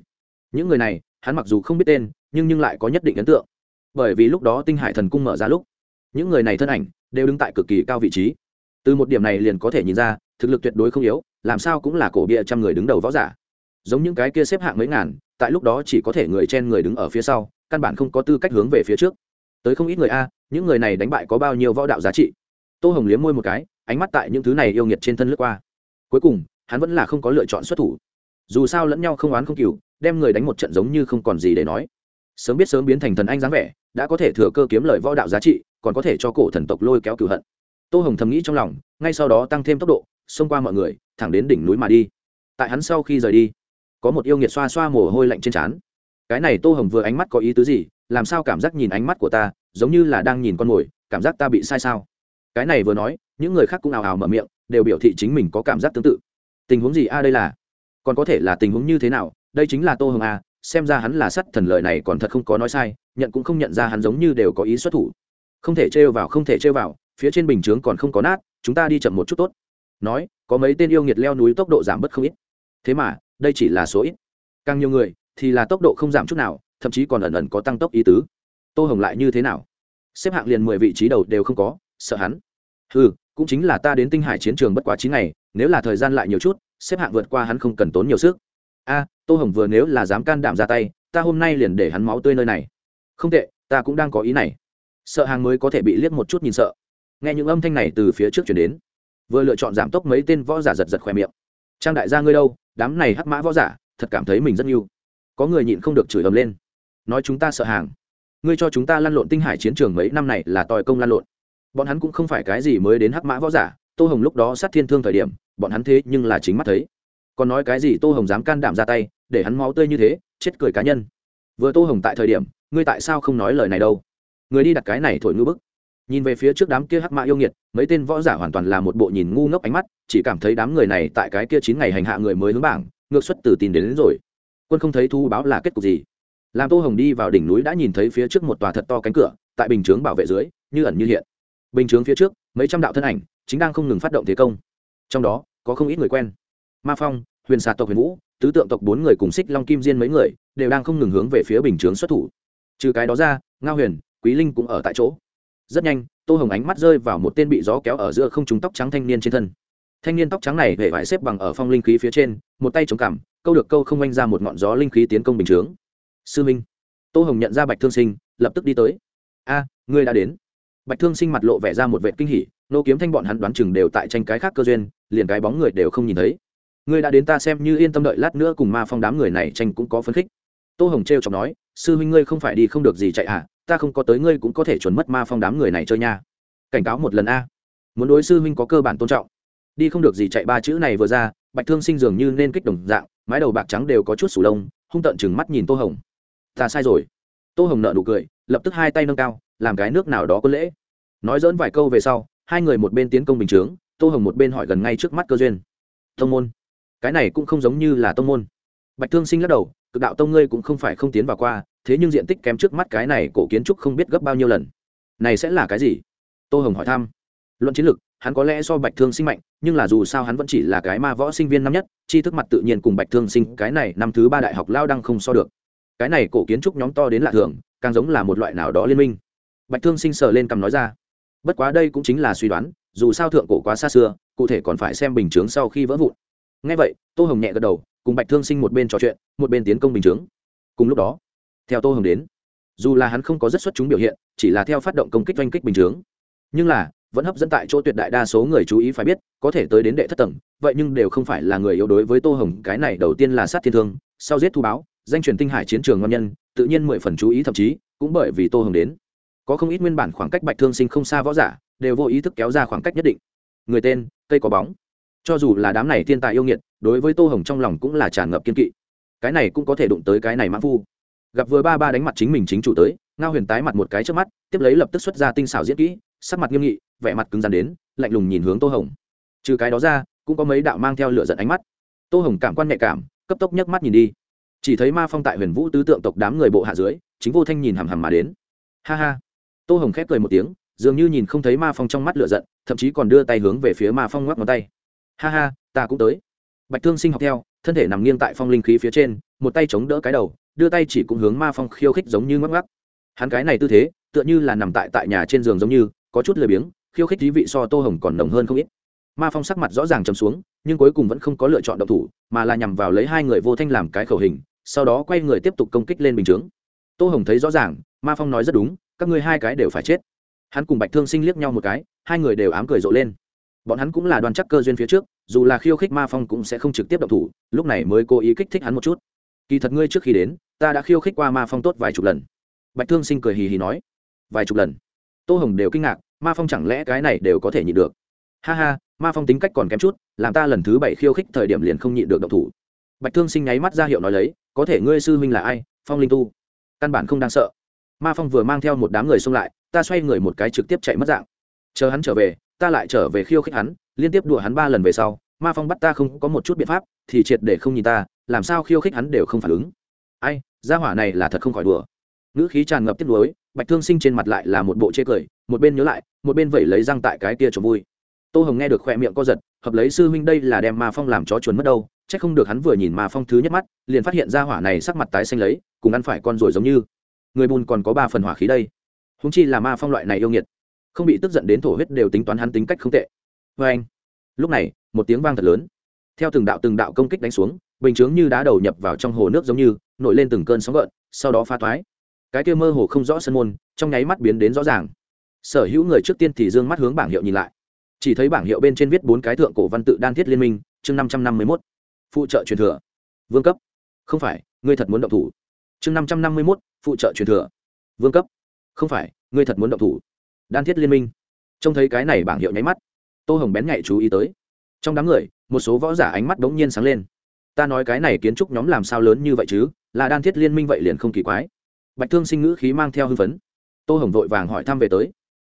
Những người này, hắn mặc dù không biết tên, nhưng nhưng lại có nhất định ấn tượng. Bởi vì lúc đó tinh hải thần cung mở ra lúc, những người này thân ảnh đều đứng tại cực kỳ cao vị trí. Từ một điểm này liền có thể nhìn ra, thực lực tuyệt đối không yếu làm sao cũng là cổ bia trăm người đứng đầu võ giả. Giống những cái kia xếp hạng mấy ngàn, tại lúc đó chỉ có thể người chen người đứng ở phía sau, căn bản không có tư cách hướng về phía trước. Tới không ít người a, những người này đánh bại có bao nhiêu võ đạo giá trị? Tô hồng liếm môi một cái, ánh mắt tại những thứ này yêu nghiệt trên thân lướt qua. Cuối cùng, hắn vẫn là không có lựa chọn xuất thủ. Dù sao lẫn nhau không oán không cừu, đem người đánh một trận giống như không còn gì để nói. Sớm biết sớm biến thành thần anh dáng vẻ, đã có thể thừa cơ kiếm lời võ đạo giá trị, còn có thể cho cổ thần tộc lôi kéo cửu hận. Tô hồng thầm nghĩ trong lòng, ngay sau đó tăng thêm tốc độ xông qua mọi người, thẳng đến đỉnh núi mà đi. Tại hắn sau khi rời đi, có một yêu nghiệt xoa xoa mồ hôi lạnh trên trán. Cái này tô hồng vừa ánh mắt có ý tứ gì, làm sao cảm giác nhìn ánh mắt của ta, giống như là đang nhìn con mồi, cảm giác ta bị sai sao? Cái này vừa nói, những người khác cũng ào ào mở miệng, đều biểu thị chính mình có cảm giác tương tự. Tình huống gì a, đây là? Còn có thể là tình huống như thế nào? Đây chính là tô hồng a, xem ra hắn là sắt thần lợi này còn thật không có nói sai, nhận cũng không nhận ra hắn giống như đều có ý xuất thủ. Không thể trêu vào, không thể trêu vào, phía trên bình chướng còn không có nát, chúng ta đi chậm một chút tốt nói, có mấy tên yêu nghiệt leo núi tốc độ giảm bớt không ít. Thế mà, đây chỉ là số ít. Càng nhiều người, thì là tốc độ không giảm chút nào, thậm chí còn ẩn ẩn có tăng tốc ý tứ. Tô hồng lại như thế nào? Xếp hạng liền mười vị trí đầu đều không có, sợ hắn. Ừ cũng chính là ta đến tinh hải chiến trường bất quá chín ngày, nếu là thời gian lại nhiều chút, xếp hạng vượt qua hắn không cần tốn nhiều sức. A, tô hồng vừa nếu là dám can đảm ra tay, ta hôm nay liền để hắn máu tươi nơi này. Không tệ, ta cũng đang có ý này. Sợ hàng mới có thể bị liếc một chút nhìn sợ. Nghe những âm thanh này từ phía trước chuyển đến vừa lựa chọn giảm tốc mấy tên võ giả giật giật khỏe miệng. Trang đại gia ngươi đâu, đám này hắc mã võ giả, thật cảm thấy mình rất yêu có người nhịn không được chửi ầm lên. Nói chúng ta sợ hàng. Ngươi cho chúng ta lăn lộn tinh hải chiến trường mấy năm này là tòi công lăn lộn. Bọn hắn cũng không phải cái gì mới đến hắc mã võ giả, tô hồng lúc đó sát thiên thương thời điểm, bọn hắn thế nhưng là chính mắt thấy. Còn nói cái gì tô hồng dám can đảm ra tay, để hắn máu tươi như thế, chết cười cá nhân. Vừa tô hồng tại thời điểm, ngươi tại sao không nói lời này đâu? Người đi đặt cái này thổi ngư bức nhìn về phía trước đám kia hắc mã yêu nghiệt mấy tên võ giả hoàn toàn là một bộ nhìn ngu ngốc ánh mắt chỉ cảm thấy đám người này tại cái kia chín ngày hành hạ người mới hướng bảng ngược xuất từ tin đến, đến rồi. Quân không thấy thu báo là kết cục gì. Làm tô hồng đi vào đỉnh núi đã nhìn thấy phía trước một tòa thật to cánh cửa tại bình chướng bảo vệ dưới như ẩn như hiện. Bình chướng phía trước mấy trăm đạo thân ảnh chính đang không ngừng phát động thế công. Trong đó có không ít người quen. Ma phong huyền xà tộc huyền vũ tứ tượng tộc bốn người cùng xích long kim diên mấy người đều đang không ngừng hướng về phía bình chướng xuất thủ. Trừ cái đó ra ngao huyền quý linh cũng ở tại chỗ rất nhanh, tô hồng ánh mắt rơi vào một tên bị gió kéo ở giữa không trúng tóc trắng thanh niên trên thân. Thanh niên tóc trắng này hệ vải xếp bằng ở phong linh khí phía trên, một tay chống cảm câu được câu không oanh ra một ngọn gió linh khí tiến công bình chướng. Sư minh. Tô hồng nhận ra bạch thương sinh, lập tức đi tới. A, ngươi đã đến. Bạch thương sinh mặt lộ vẻ ra một vệ kinh hỉ, nô kiếm thanh bọn hắn đoán chừng đều tại tranh cái khác cơ duyên, liền cái bóng người đều không nhìn thấy. Ngươi đã đến ta xem như yên tâm đợi lát nữa cùng ma phong đám người này tranh cũng có phấn khích. Tô hồng t r e o chọc nói sư huynh ngươi không phải đi không được gì chạy à ta không có tới ngươi cũng có thể chuẩn mất ma phong đám người này chơi nha. Cảnh cáo một lần a. Muốn đối sư huynh có cơ bản tôn trọng. Đi không được gì chạy ba chữ này vừa ra, bạch thương sinh dường như nên kích đồng dạng, mái đầu bạc trắng đều có chút sủ lông, hung tận chừng mắt nhìn tô hồng. Ta sai rồi. Tô hồng nợ nụ cười, lập tức hai tay nâng cao, làm cái nước nào đó có lễ. Nói dỡn vài câu về sau, hai người một bên tiến công bình chướng, tô hồng một bên hỏi gần ngay trước mắt cơ duyên. Tông môn. Cái này cũng không giống như là tông môn. Bạch thương sinh lắc đầu cực đạo tông ngươi cũng không phải không tiến vào qua, thế nhưng diện tích kém trước mắt cái này cổ kiến trúc không biết gấp bao nhiêu lần. Này sẽ là cái gì? Tô hồng hỏi thăm. Luận chiến lược hắn có lẽ so bạch thương sinh mạnh, nhưng là dù sao hắn vẫn chỉ là cái ma võ sinh viên năm nhất chi thức mặt tự nhiên cùng bạch thương sinh, cái này năm thứ ba đại học lao đăng không so được. Cái này cổ kiến trúc nhóm to đến lạ thường, càng giống là một loại nào đó liên minh. Bạch thương sinh sờ lên cầm nói ra. Bất quá đây cũng chính là suy đoán, dù sao thượng cổ quá xa xưa, cụ thể còn phải xem bình chướng sau khi vỡ vụn. Ngay vậy, tô hồng nhẹ gật đầu cùng bạch thương sinh một bên trò chuyện, một bên tiến công bình chướng. Cùng lúc đó, theo tô hồng đến, dù là hắn không có rất xuất chúng biểu hiện, chỉ là theo phát động công kích oanh kích bình chướng. Nhưng là, vẫn hấp dẫn tại chỗ tuyệt đại đa số người chú ý phải biết, có thể tới đến đệ thất tầng, vậy nhưng đều không phải là người yếu đối với tô hồng, cái này đầu tiên là sát thiên thương, sau giết thu báo, danh truyền tinh hải chiến trường ngon nhân, tự nhiên mười phần chú ý thậm chí, cũng bởi vì tô hồng đến. Có không ít nguyên bản khoảng cách bạch thương sinh không xa võ giả, đều vô ý thức kéo ra khoảng cách nhất định. Người tên, cây có bóng. Cho dù là đám này thiên tài yêu nghiệt đối với tô hồng trong lòng cũng là tràn ngập kiên kỵ. Cái này cũng có thể đụng tới cái này mãn phu. Gặp vừa ba ba đánh mặt chính mình chính chủ tới, ngao huyền tái mặt một cái trước mắt, tiếp lấy lập tức xuất ra tinh xảo diễn kỹ, sắc mặt nghiêm nghị, vẻ mặt cứng rắn đến, lạnh lùng nhìn hướng tô hồng. Trừ cái đó ra, cũng có mấy đạo mang theo lửa giận ánh mắt. Tô hồng cảm quan nhạy cảm, cấp tốc nhấc mắt nhìn đi. Chỉ thấy ma phong tại huyền vũ tứ tượng tộc đám người bộ hạ dưới, chính vô thanh nhìn hằm hằm mà đến. Ha ha. Tô hồng khép cười một tiếng, dường như nhìn không thấy ma phong trong mắt lửa giận, thậm chí còn đưa tay hướng về phía ma phong ngoắc ngón tay. Ha ha, ta cũng tới bạch thương sinh học theo, thân thể nằm nghiêng tại phong linh khí phía trên, một tay chống đỡ cái đầu, đưa tay chỉ cũng hướng ma phong khiêu khích giống như ngắc ngắc. Hắn cái này tư thế, tựa như là nằm tại tại nhà trên giường giống như, có chút lười biếng, khiêu khích thí vị so tô hồng còn nồng hơn không ít. Ma phong sắc mặt rõ ràng chấm xuống, nhưng cuối cùng vẫn không có lựa chọn động thủ, mà là nhằm vào lấy hai người vô thanh làm cái khẩu hình, sau đó quay người tiếp tục công kích lên bình chướng. Tô hồng thấy rõ ràng, ma phong nói rất đúng, các ngươi hai cái đều phải chết. Hắn cùng bạch thương sinh liếc nhau một cái, hai người đều ám cười rộ lên bọn hắn cũng là đoàn chắc cơ duyên phía trước, dù là khiêu khích ma phong cũng sẽ không trực tiếp động thủ, lúc này mới cố ý kích thích hắn một chút. Kỳ thật ngươi trước khi đến, ta đã khiêu khích qua ma phong tốt vài chục lần. Bạch thương sinh cười hì hì nói, vài chục lần. Tô hồng đều kinh ngạc, ma phong chẳng lẽ cái này đều có thể nhịn được? Ha ha, ma phong tính cách còn kém chút, làm ta lần thứ bảy khiêu khích thời điểm liền không nhịn được động thủ. Bạch thương sinh nháy mắt ra hiệu nói lấy, có thể ngươi sư huynh là ai? Phong linh tu. Căn bản không đáng sợ. Ma phong vừa mang theo một đám người xông lại, ta xoay người một cái trực tiếp chạy mất dạng. Chờ hắn trở về ta lại trở về khiêu khích hắn, liên tiếp đùa hắn ba lần về sau, ma phong bắt ta không có một chút biện pháp, thì triệt để không nhìn ta, làm sao khiêu khích hắn đều không phản ứng. Ai, gia hỏa này là thật không khỏi đùa. Ngữ khí tràn ngập tiếc nuối, bạch thương sinh trên mặt lại là một bộ chê cười, một bên nhớ lại, một bên vẩy lấy răng tại cái kia cho vui. Tô hồng nghe được khoe miệng co giật, hợp lấy sư huynh đây là đem ma phong làm chó chuồn mất đâu c h ắ c không được hắn vừa nhìn ma phong thứ nhất mắt, liền phát hiện ra hỏa này sắc mặt tái xanh lấy, cùng ăn phải con rồi giống như. Người bùn còn có ba phần hỏa khí đây. Húng chi là ma phong loại này yêu nghiệt không bị tức giận đến thổ huyết đều tính toán hắn tính cách không tệ. Vê anh, lúc này, một tiếng vang thật lớn. Theo từng đạo từng đạo công kích đánh xuống, bình chướng như đá đầu nhập vào trong hồ nước giống như, nổi lên từng cơn sóng gợn, sau đó pha toái. Cái kia mơ hồ không rõ sân môn, trong nháy mắt biến đến rõ ràng. Sở hữu người trước tiên thì d ư ơ n g mắt hướng bảng hiệu nhìn lại. Chỉ thấy bảng hiệu bên trên viết bốn cái thượng cổ văn tự đan thiết liên minh, chương năm trăm năm mươi mốt. Phụ trợ truyền thừa. Vương cấp. Không phải, ngươi thật muốn động thủ. Chương năm trăm năm mươi mốt, phụ trợ truyền thừa. Vương cấp. Không phải, ngươi thật muốn động thủ đan thiết liên minh. Trông thấy cái này bảng hiệu nháy mắt, tô hồng bén nhạy chú ý tới. Trong đám người, một số võ giả ánh mắt đ ố n g nhiên sáng lên. Ta nói cái này kiến trúc nhóm làm sao lớn như vậy chứ? Là đan thiết liên minh vậy liền không kỳ quái. Bạch thương sinh ngữ khí mang theo hưng phấn. Tô hồng vội vàng hỏi thăm về tới.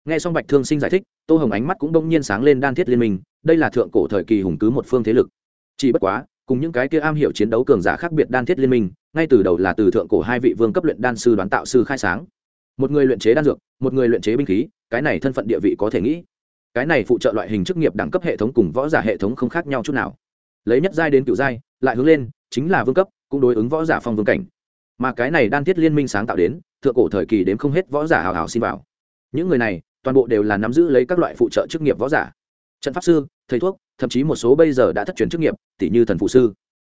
N g h e xong bạch thương sinh giải thích, tô hồng ánh mắt cũng đông nhiên sáng lên đan thiết liên minh, đây là thượng cổ thời kỳ hùng cứ một phương thế lực. Chỉ bất quá, cùng những cái kia am hiểu chiến đấu cường giả khác biệt đan thiết liên minh, ngay từ đầu là từ thượng cổ hai vị vương cấp luyện đan sư đoán tạo sư khai sáng. Một người luyện chế đan dược, một người luyện chế binh khí cái này thân phận địa vị có thể nghĩ. Cái này phụ trợ loại hình chức nghiệp đẳng cấp hệ thống cùng võ giả hệ thống không khác nhau chút nào. Lấy nhất giai đến cựu giai, lại hướng lên, chính là vương cấp, cũng đối ứng võ giả phong vương cảnh. Mà cái này đan thiết liên minh sáng tạo đến, thượng cổ thời kỳ đến không hết võ giả hào hào xin vào. Những người này, toàn bộ đều là nắm giữ lấy các loại phụ trợ chức nghiệp võ giả. Trận pháp sư, thầy thuốc, thậm chí một số bây giờ đã thất truyền chức nghiệp tỷ như thần phụ sư,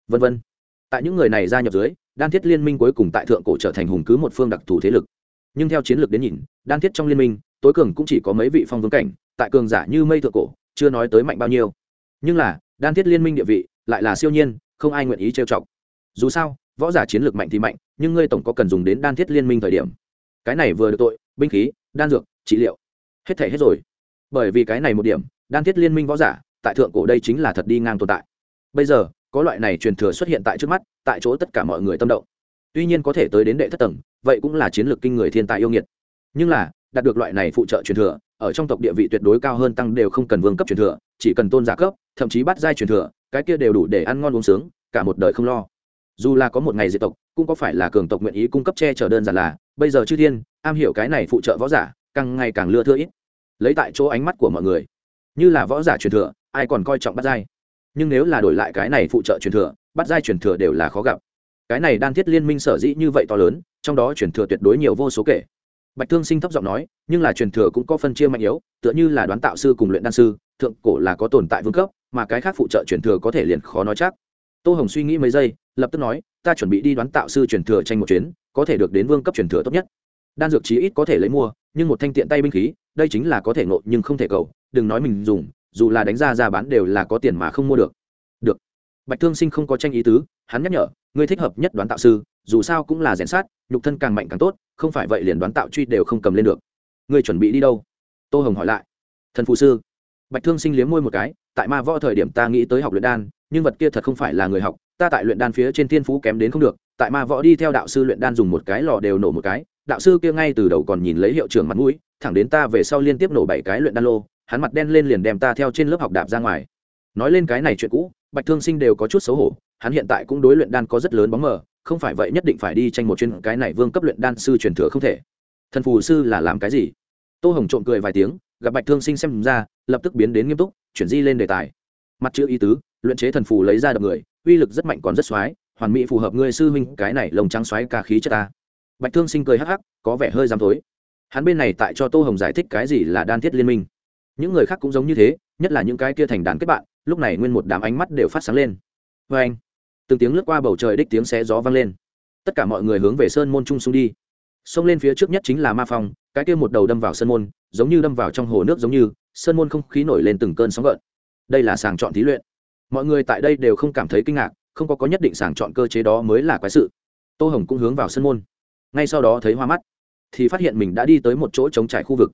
vân vân. Tại những người này gia nhập dưới, đan thiết liên minh cuối cùng tại thượng cổ trở thành hùng cứ một phương đặc thù thế lực. Nhưng theo chiến lược đến nhìn, đan thiết trong liên minh tối cường cũng chỉ có mấy vị phong vương cảnh, tại cường giả như mây thượng cổ, chưa nói tới mạnh bao nhiêu. Nhưng là, đan thiết liên minh địa vị, lại là siêu nhiên, không ai nguyện ý trêu chọc. Dù sao, võ giả chiến lược mạnh thì mạnh, nhưng ngươi tổng có cần dùng đến đan thiết liên minh thời điểm. Cái này vừa được tội, binh khí, đan dược, trị liệu. Hết thể hết rồi. Bởi vì cái này một điểm, đan thiết liên minh võ giả, tại thượng cổ đây chính là thật đi ngang tồn tại. Bây giờ, có loại này truyền thừa xuất hiện tại trước mắt, tại chỗ tất cả mọi người tâm động. Tuy nhiên có thể tới đến đệ thất tầng, vậy cũng là chiến lược kinh người thiên tài yêu nghiệt. Nhưng là đạt được loại này phụ trợ truyền thừa, ở trong tộc địa vị tuyệt đối cao hơn tăng đều không cần vương cấp truyền thừa, chỉ cần tôn giả cấp, thậm chí bắt giai truyền thừa, cái kia đều đủ để ăn ngon uống sướng, cả một đời không lo. Dù là có một ngày diệt tộc, cũng có phải là cường tộc nguyện ý cung cấp che chở đơn giản là, bây giờ chư thiên, am hiểu cái này phụ trợ võ giả, càng ngày càng lưa thưa ít. Lấy tại chỗ ánh mắt của mọi người, như là võ giả truyền thừa, ai còn coi trọng bắt giai. Nhưng nếu là đổi lại cái này phụ trợ truyền thừa, bắt giai truyền thừa đều là khó gặp. Cái này đan thiết liên minh sở dĩ như vậy to lớn, trong đó truyền thừa tuyệt đối nhiều vô số kể bạch thương sinh thấp giọng nói, nhưng là truyền thừa cũng có phân chia mạnh yếu, tựa như là đoán tạo sư cùng luyện đan sư, thượng cổ là có tồn tại vương cấp, mà cái khác phụ trợ truyền thừa có thể liền khó nói chắc. Tô hồng suy nghĩ mấy giây, lập tức nói, ta chuẩn bị đi đoán tạo sư truyền thừa tranh một chuyến, có thể được đến vương cấp truyền thừa tốt nhất. Đan dược chí ít có thể lấy mua, nhưng một thanh tiện tay binh khí, đây chính là có thể ngộ nhưng không thể cầu, đừng nói mình dùng, dù là đánh ra ra bán đều là có tiền mà không mua được. Được. Bạch thương sinh không có tranh ý tứ, hắn nhắc nhở, ngươi thích hợp nhất đoán tạo sư dù sao cũng là rèn sát, nhục thân càng mạnh càng tốt, không phải vậy liền đoán tạo truy đều không cầm lên được. Ngươi chuẩn bị đi đâu? Tô hồng hỏi lại. Thần phụ sư. Bạch thương sinh liếm môi một cái, tại ma võ thời điểm ta nghĩ tới học luyện đan, nhưng vật kia thật không phải là người học, ta tại luyện đan phía trên thiên phú kém đến không được, tại ma võ đi theo đạo sư luyện đan dùng một cái lò đều nổ một cái, đạo sư kia ngay từ đầu còn nhìn lấy hiệu trưởng mặt mũi, thẳng đến ta về sau liên tiếp nổ bảy cái luyện đan lô, hắn mặt đen lên liền đem ta theo trên lớp học đạp ra ngoài. Nói lên cái này chuyện cũ, bạch thương sinh đều có chút xấu hổ, hắn hiện tại cũng đối luyện đan có rất lớn bóng mờ không phải vậy nhất định phải đi tranh một chuyên cái này vương cấp luyện đan sư truyền thừa không thể. Thần phù sư là làm cái gì? Tô hồng trộm cười vài tiếng, gặp bạch thương sinh xem ra, lập tức biến đến nghiêm túc, chuyển di lên đề tài. Mặt chữ ý tứ, luyện chế thần phù lấy ra đập người, uy lực rất mạnh còn rất xoái, hoàn mỹ phù hợp ngươi sư huynh, cái này lồng trắng xoáy ca khí chất ta. Bạch thương sinh cười hắc hắc, có vẻ hơi dám thối. Hắn bên này tại cho tô hồng giải thích cái gì là đan thiết liên minh. Những người khác cũng giống như thế, nhất là những cái kia thành đàn kết bạn, lúc này nguyên một đám ánh mắt đều phát sáng lên. Vê anh từng tiếng lướt qua bầu trời đích tiếng xé gió vang lên. Tất cả mọi người hướng về sơn môn trung xung đi. Xông lên phía trước nhất chính là ma phong, cái kia một đầu đâm vào sơn môn, giống như đâm vào trong hồ nước giống như, sơn môn không khí nổi lên từng cơn sóng gợn. Đây là sàng chọn thí luyện. Mọi người tại đây đều không cảm thấy kinh ngạc, không có có nhất định sàng chọn cơ chế đó mới là quái sự. Tô hồng cũng hướng vào sân môn. Ngay sau đó thấy hoa mắt, thì phát hiện mình đã đi tới một chỗ trống trải khu vực.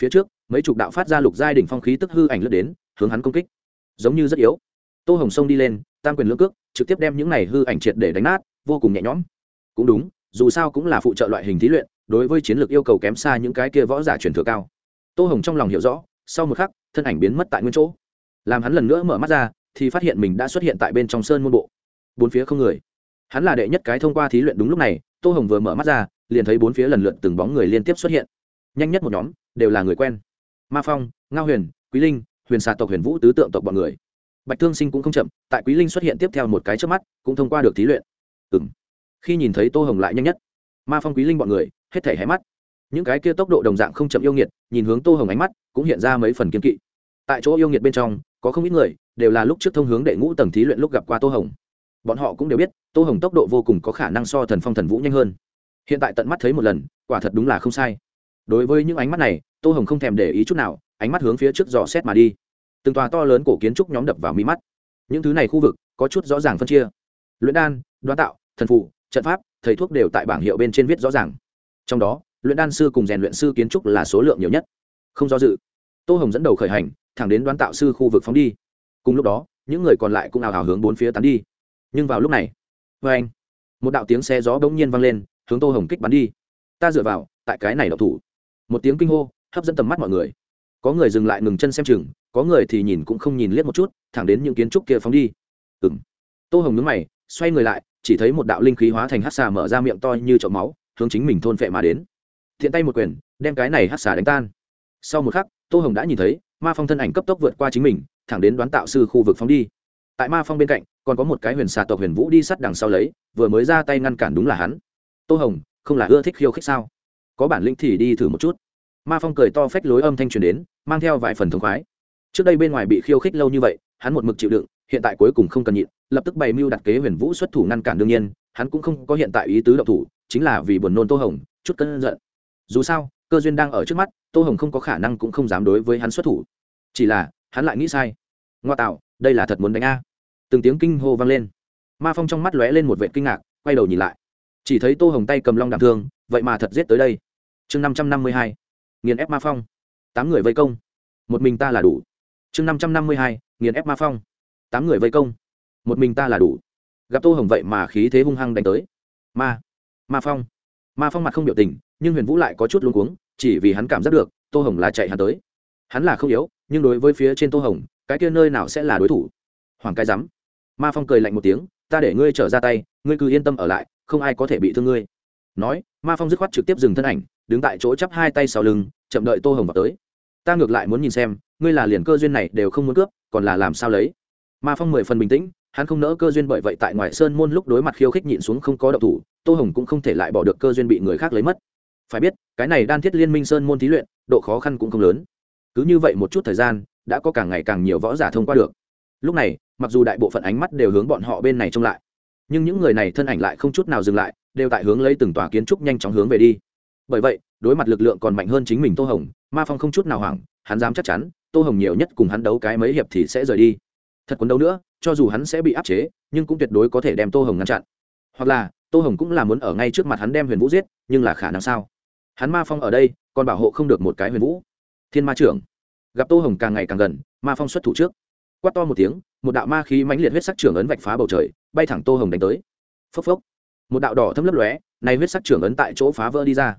Phía trước, mấy chục đạo phát ra lục giai đỉnh phong khí tức hư ảnh lướt đến, hướng hắn công kích. Giống như rất yếu. Tô hồng xông đi lên, tam quyền lưỡng cước trực tiếp đem những này hư ảnh triệt để đánh nát, vô cùng nhẹ nhõm. Cũng đúng, dù sao cũng là phụ trợ loại hình thí luyện, đối với chiến lược yêu cầu kém xa những cái kia võ giả truyền thừa cao. Tô hồng trong lòng hiểu rõ, sau một khắc, thân ảnh biến mất tại nguyên chỗ. Làm hắn lần nữa mở mắt ra, thì phát hiện mình đã xuất hiện tại bên trong sơn môn bộ. Bốn phía không người. Hắn là đệ nhất cái thông qua thí luyện đúng lúc này, tô hồng vừa mở mắt ra, liền thấy bốn phía lần lượt từng bóng người liên tiếp xuất hiện. Nhanh nhất một nhóm, đều là người quen. Ma phong, ngao huyền, quý linh, huyền xà tộc huyền vũ tứ tượng tộc bọn người bạch thương sinh cũng không chậm, tại quý linh xuất hiện tiếp theo một cái trước mắt, cũng thông qua được thí luyện. Ừ m khi nhìn thấy tô hồng lại nhanh nhất, ma phong quý linh bọn người, hết thể hé mắt. Những cái kia tốc độ đồng dạng không chậm yêu nghiệt, nhìn hướng tô hồng ánh mắt, cũng hiện ra mấy phần kiên kỵ. Tại chỗ yêu nghiệt bên trong, có không ít người, đều là lúc trước thông hướng đệ ngũ tầng thí luyện lúc gặp qua tô hồng. Bọn họ cũng đều biết, tô hồng tốc độ vô cùng có khả năng so thần phong thần vũ nhanh hơn. Hiện tại tận mắt thấy một lần, quả thật đúng là không sai. Đối với những ánh mắt này, tô hồng không thèm để ý chút nào, ánh mắt hướng phía trước dò xét mà đi từng tòa to lớn cổ kiến trúc nhóm đập vào mi mắt. Những thứ này khu vực có chút rõ ràng phân chia. Luyện đan, đoán tạo, thần phụ trận pháp, thầy thuốc đều tại bảng hiệu bên trên viết rõ ràng. Trong đó, luyện đan sư cùng rèn luyện sư kiến trúc là số lượng nhiều nhất. Không do dự, tô hồng dẫn đầu khởi hành, thẳng đến đoán tạo sư khu vực phóng đi. Cùng lúc đó, những người còn lại cũng ào ào hướng bốn phía tán đi. Nhưng vào lúc này vê anh, một đạo tiếng xe gió bỗng nhiên vang lên, hướng tô hồng kích bắn đi. Ta dựa vào, tại cái này đậu thủ. Một tiếng kinh hô, hấp dẫn tầm mắt mọi người có người dừng lại ngừng chân xem chừng, có người thì nhìn cũng không nhìn liếc một chút, thẳng đến những kiến trúc kia phóng đi. Ừng tô hồng nhướng mày, xoay người lại, chỉ thấy một đạo linh khí hóa thành hát xà mở ra miệng to như chậu máu, hướng chính mình thôn phệ mà đến. Thiện tay một quyền, đem cái này hát xà đánh tan. Sau một khắc, tô hồng đã nhìn thấy, ma phong thân ảnh cấp tốc vượt qua chính mình, thẳng đến đoán tạo sư khu vực phóng đi. Tại ma phong bên cạnh, còn có một cái huyền xà tộc huyền vũ đi sắt đằng sau lấy, vừa mới ra tay ngăn cản đúng là hắn. Tô hồng, không là ưa thích khiêu khích sao? Có bản lĩnh thì đi thử một chút ma phong cười to phách lối âm thanh truyền đến, mang theo vài phần thống khoái. Trước đây bên ngoài bị khiêu khích lâu như vậy, hắn một mực chịu đựng, hiện tại cuối cùng không cần nhịn, lập tức bày mưu đặt kế huyền vũ xuất thủ ngăn cản đương nhiên, hắn cũng không có hiện tại ý tứ độc thủ, chính là vì buồn nôn tô hồng, chút cân giận. Dù sao, cơ duyên đang ở trước mắt, tô hồng không có khả năng cũng không dám đối với hắn xuất thủ. Chỉ là, hắn lại nghĩ sai. Ngoa tạo, đây là thật muốn đánh a. Từng tiếng kinh hô vang lên. Ma phong trong mắt lóe lên một vệ kinh ngạc, quay đầu nhìn lại. Chỉ thấy tô hồng tay cầm long đạm thương, vậy mà thật giết tới đây. Chương năm trăm năm mươi hai nghiền ép ma phong. Tám người vây công. Một mình ta là đủ. Chương năm trăm năm mươi hai, nghiền ép ma phong. Tám người vây công. Một mình ta là đủ. Gặp tô hồng vậy mà khí thế hung hăng đánh tới. Ma. Ma phong. Ma phong mặt không biểu tình, nhưng huyền vũ lại có chút luống cuống, chỉ vì hắn cảm giác được, tô hồng là chạy hắn tới. Hắn là không yếu, nhưng đối với phía trên tô hồng, cái kia nơi nào sẽ là đối thủ? Hoàng cái rắm. Ma phong cười lạnh một tiếng, ta để ngươi trở ra tay, ngươi cứ yên tâm ở lại, không ai có thể bị thương ngươi. Nói, ma phong dứt khoát trực tiếp dừng thân ảnh đứng tại chỗ chắp hai tay sau lưng, chậm đợi tô hồng vào tới. Ta ngược lại muốn nhìn xem, ngươi là liền cơ duyên này đều không muốn cướp, còn là làm sao lấy? Ma phong mười phần bình tĩnh, hắn không nỡ cơ duyên bởi vậy tại ngoài sơn môn lúc đối mặt khiêu khích nhịn xuống không có đậu thủ, tô hồng cũng không thể lại bỏ được cơ duyên bị người khác lấy mất. Phải biết, cái này đan thiết liên minh sơn môn thí luyện, độ khó khăn cũng không lớn. Cứ như vậy một chút thời gian, đã có càng ngày càng nhiều võ giả thông qua được. Lúc này, mặc dù đại bộ phận ánh mắt đều hướng bọn họ bên này trông lại, nhưng những người này thân ảnh lại không chút nào dừng lại, đều tại hướng lấy từng tòa kiến trúc nhanh chóng hướng về đi bởi vậy, đối mặt lực lượng còn mạnh hơn chính mình tô hồng, ma phong không chút nào hoảng, hắn dám chắc chắn, tô hồng nhiều nhất cùng hắn đấu cái mấy hiệp thì sẽ rời đi. Thật quấn đấu nữa, cho dù hắn sẽ bị áp chế, nhưng cũng tuyệt đối có thể đem tô hồng ngăn chặn. Hoặc là, tô hồng cũng là muốn ở ngay trước mặt hắn đem huyền vũ giết, nhưng là khả năng sao? Hắn ma phong ở đây, còn bảo hộ không được một cái huyền vũ. Thiên ma trưởng. Gặp tô hồng càng ngày càng gần, ma phong xuất thủ trước. Quát to một tiếng, một đạo ma khí mãnh liệt huyết sắc trưởng ấn vạch phá bầu trời, bay thẳng tô hồng đánh tới. Phốc phốc. Một đạo đỏ thâm lấp lóe, nay huyết sắc trưởng ấn tại chỗ phá vỡ đi ra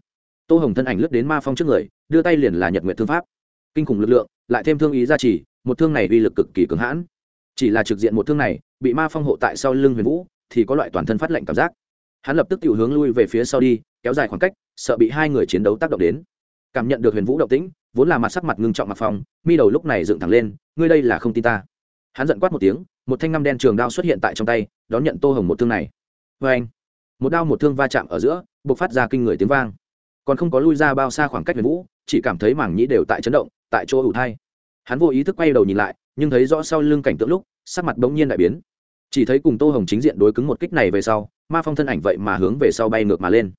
tô hồng thân ảnh lướt đến ma phong trước người, đưa tay liền là nhật nguyện thương pháp. Kinh khủng lực lượng, lại thêm thương ý gia trì, một thương này uy lực cực kỳ cứng hãn. Chỉ là trực diện một thương này, bị ma phong hộ tại sau lưng huyền vũ, thì có loại toàn thân phát lệnh cảm giác. Hắn lập tức tự hướng lui về phía sau đi, kéo dài khoảng cách, sợ bị hai người chiến đấu tác động đến. Cảm nhận được huyền vũ động tĩnh, vốn là mặt sắc mặt ngưng trọng mặt phong, mi đầu lúc này dựng thẳng lên, ngươi đây là không tin ta. Hắn giận quát một tiếng, một thanh ngăm đen trường đao xuất hiện tại trong tay, đón nhận tô hồng một thương này. Vê anh một đao một thương va chạm ở giữa b ộ c phát ra kinh người tiếng vang còn không có lui ra bao xa khoảng cách huyền vũ, chỉ cảm thấy mảng nhĩ đều tại chấn động, tại chỗ ủ thai. Hắn vô ý thức quay đầu nhìn lại, nhưng thấy rõ sau lưng cảnh tượng lúc, sắc mặt bỗng nhiên đại biến. Chỉ thấy cùng tô hồng chính diện đối cứng một kích này về sau, ma phong thân ảnh vậy mà hướng về sau bay ngược mà lên.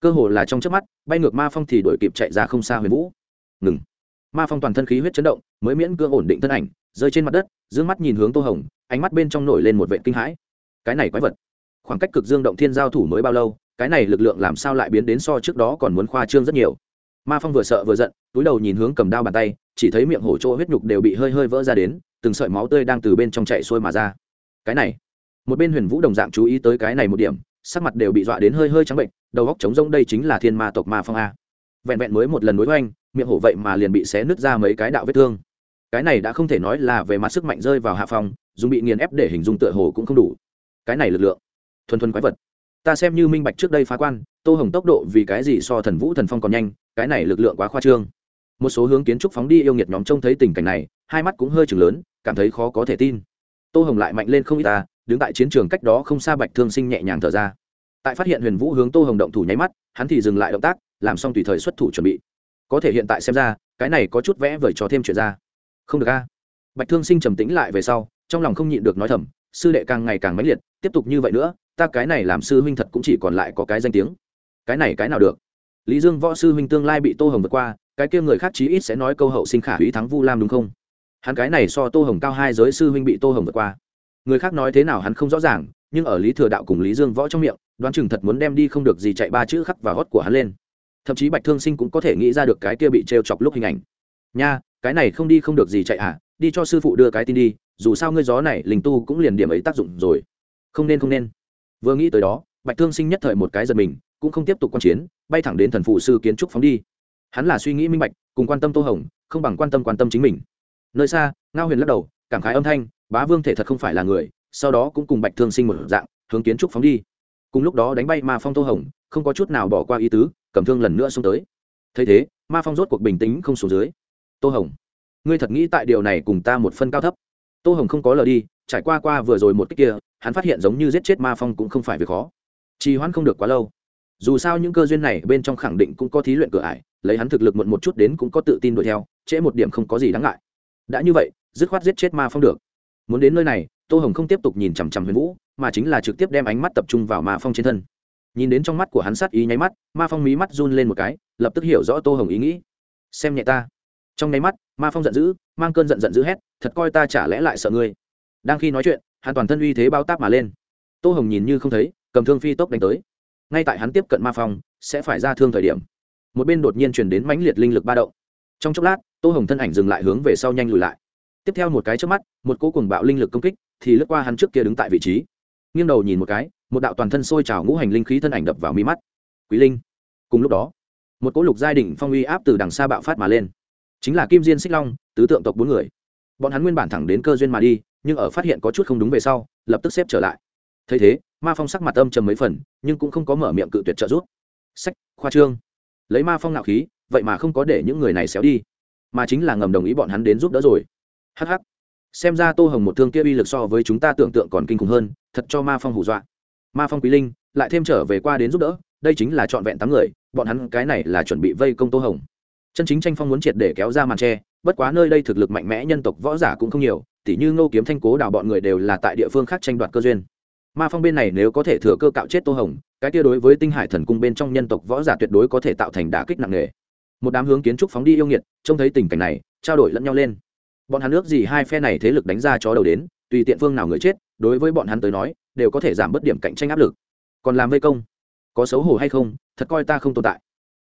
Cơ hồ là trong chớp mắt, bay ngược ma phong thì đổi kịp chạy ra không xa huyền vũ. Ngừng. Ma phong toàn thân khí huyết chấn động, mới miễn cưỡng ổn định thân ảnh, rơi trên mặt đất d mắt nhìn hướng tô hồng, ánh mắt bên trong nổi lên một vệ kinh hãi. Cái này quái vật. Khoảng cách cực dương động thiên giao thủ mới bao lâu cái này lực lượng làm sao lại biến đến so trước đó còn muốn khoa trương rất nhiều. Ma phong vừa sợ vừa giận, túi đầu nhìn hướng cầm đao bàn tay, chỉ thấy miệng hổ chỗ huyết nhục đều bị hơi hơi vỡ ra đến, từng sợi máu tươi đang từ bên trong chạy xuôi mà ra. Cái này, một bên huyền vũ đồng dạng chú ý tới cái này một điểm, sắc mặt đều bị dọa đến hơi hơi trắng bệnh, đầu góc trống rông đây chính là thiên ma tộc ma phong a. Vẹn vẹn mới một lần đối oanh, miệng hổ vậy mà liền bị xé nứt ra mấy cái đạo vết thương. Cái này đã không thể nói là về mặt sức mạnh rơi vào hạ phong, dùng bị nghiền ép để hình dung tựa hồ cũng không đủ. Cái này lực lượng, thuần thuần quái vật ta xem như minh bạch trước đây phá quan, tô hồng tốc độ vì cái gì so thần vũ thần phong còn nhanh, cái này lực lượng quá khoa trương. Một số hướng kiến trúc phóng đi yêu nghiệt nhóm trông thấy tình cảnh này, hai mắt cũng hơi chừng lớn, cảm thấy khó có thể tin. Tô hồng lại mạnh lên không ít ta, đứng tại chiến trường cách đó không xa bạch thương sinh nhẹ nhàng thở ra. Tại phát hiện huyền vũ hướng tô hồng động thủ nháy mắt, hắn thì dừng lại động tác, làm xong tùy thời xuất thủ chuẩn bị. Có thể hiện tại xem ra, cái này có chút vẽ vời cho thêm chuyện ra. Không được a. Bạch thương sinh trầm tĩnh lại về sau, trong lòng không nhịn được nói thầm sư đệ càng ngày càng mãnh liệt, tiếp tục như vậy nữa, ta cái này làm sư huynh thật cũng chỉ còn lại có cái danh tiếng. Cái này cái nào được? Lý dương võ sư huynh tương lai bị tô hồng vượt qua, cái kia người khác chí ít sẽ nói câu hậu sinh khả hủy thắng vu lam đúng không? Hắn cái này so tô hồng cao hai giới sư huynh bị tô hồng vượt qua. Người khác nói thế nào hắn không rõ ràng, nhưng ở lý thừa đạo cùng lý dương võ trong miệng, đoán chừng thật muốn đem đi không được gì chạy ba chữ khắc và hót của hắn lên. Thậm chí bạch thương sinh cũng có thể nghĩ ra được cái kia bị t r e o chọc lúc hình ảnh. Nha, cái này không đi không được gì chạy à đi cho sư phụ đưa cái tin đi dù sao ngươi gió này, linh tu cũng liền điểm ấy tác dụng rồi. Không nên không nên. Vừa nghĩ tới đó, bạch thương sinh nhất thời một cái giật mình, cũng không tiếp tục quan chiến, bay thẳng đến thần phụ sư kiến trúc phóng đi. Hắn là suy nghĩ minh bạch, cùng quan tâm tô hồng, không bằng quan tâm quan tâm chính mình. Nơi xa, ngao huyền lắc đầu, cảm khái âm thanh, bá vương thể thật không phải là người, sau đó cũng cùng bạch thương sinh một dạng, hướng kiến trúc phóng đi. Cùng lúc đó đánh bay ma phong tô hồng, không có chút nào bỏ qua ý tứ, cầm thương lần nữa xông tới. Thấy thế, ma phong rốt cuộc bình tĩnh không xuống dưới. Tô hồng, ngươi thật nghĩ tại điều này cùng ta một phân cao thấp? Tô hồng không có lờ đi, trải qua qua vừa rồi một cách kia, hắn phát hiện giống như giết chết ma phong cũng không phải việc khó. Trì hoãn không được quá lâu. Dù sao những cơ duyên này bên trong khẳng định cũng có thí luyện cửa ải, lấy hắn thực lực muộn một chút đến cũng có tự tin đuổi theo, trễ một điểm không có gì đáng ngại. Đã như vậy, dứt khoát giết chết ma phong được. Muốn đến nơi này, tô hồng không tiếp tục nhìn chằm chằm huyền vũ, mà chính là trực tiếp đem ánh mắt tập trung vào ma phong trên thân. Nhìn đến trong mắt của hắn sát ý nháy mắt, ma phong mí mắt run lên một cái, lập tức hiểu rõ tô hồng ý nghĩ. Xem nhẹ ta trong nháy mắt, ma phong giận dữ, mang cơn giận giận dữ hét, thật coi ta chả lẽ lại sợ ngươi. Đang khi nói chuyện, hắn toàn thân uy thế bao táp mà lên. Tô hồng nhìn như không thấy, cầm thương phi tốc đánh tới. Ngay tại hắn tiếp cận ma phong, sẽ phải ra thương thời điểm, một bên đột nhiên truyền đến mãnh liệt linh lực ba động. Trong chốc lát, tô hồng thân ảnh dừng lại hướng về sau nhanh lùi lại. Tiếp theo một cái trước mắt, một cỗ cùng bạo linh lực công kích thì lướt qua hắn trước kia đứng tại vị trí. Nghiêng đầu nhìn một cái, một đạo toàn thân sôi trào ngũ hành linh khí thân ảnh đập vào mi mắt. Quý linh. Cùng lúc đó, một cỗ lục giai đỉnh phong uy áp từ đằng xa bạo phát mà lên chính là kim diên xích long, tứ tượng tộc bốn người. Bọn hắn nguyên bản thẳng đến cơ duyên mà đi, nhưng ở phát hiện có chút không đúng về sau, lập tức xếp trở lại. Thấy thế, ma phong sắc mặt âm trầm mấy phần, nhưng cũng không có mở miệng cự tuyệt trợ giúp. Sách, khoa trương. Lấy ma phong nạo khí, vậy mà không có để những người này xéo đi. Mà chính là ngầm đồng ý bọn hắn đến giúp đỡ rồi. Hh xem ra tô hồng một thương kia uy lực so với chúng ta tưởng tượng còn kinh khủng hơn, thật cho ma phong hù dọa. Ma phong quý linh, lại thêm trở về qua đến giúp đỡ, đây chính là trọn vẹn tám người, bọn hắn cái này là chuẩn bị vây công tô hồng chân chính tranh phong muốn triệt để kéo ra màn tre, bất quá nơi đây thực lực mạnh mẽ nhân tộc võ giả cũng không nhiều, tỉ như ngô kiếm thanh cố đào bọn người đều là tại địa phương khác tranh đoạt cơ duyên. Ma phong bên này nếu có thể thừa cơ cạo chết tô hồng, cái kia đối với tinh hải thần cung bên trong nhân tộc võ giả tuyệt đối có thể tạo thành đả kích nặng nề. Một đám hướng kiến trúc phóng đi yêu nghiệt, trông thấy tình cảnh này, trao đổi lẫn nhau lên. Bọn hắn ước gì hai phe này thế lực đánh ra chó đầu đến, tùy tiện phương nào người chết, đối với bọn hắn tới nói, đều có thể giảm bớt điểm cạnh tranh áp lực. Còn làm vây công, có xấu hổ hay không, thật coi ta không tồn tại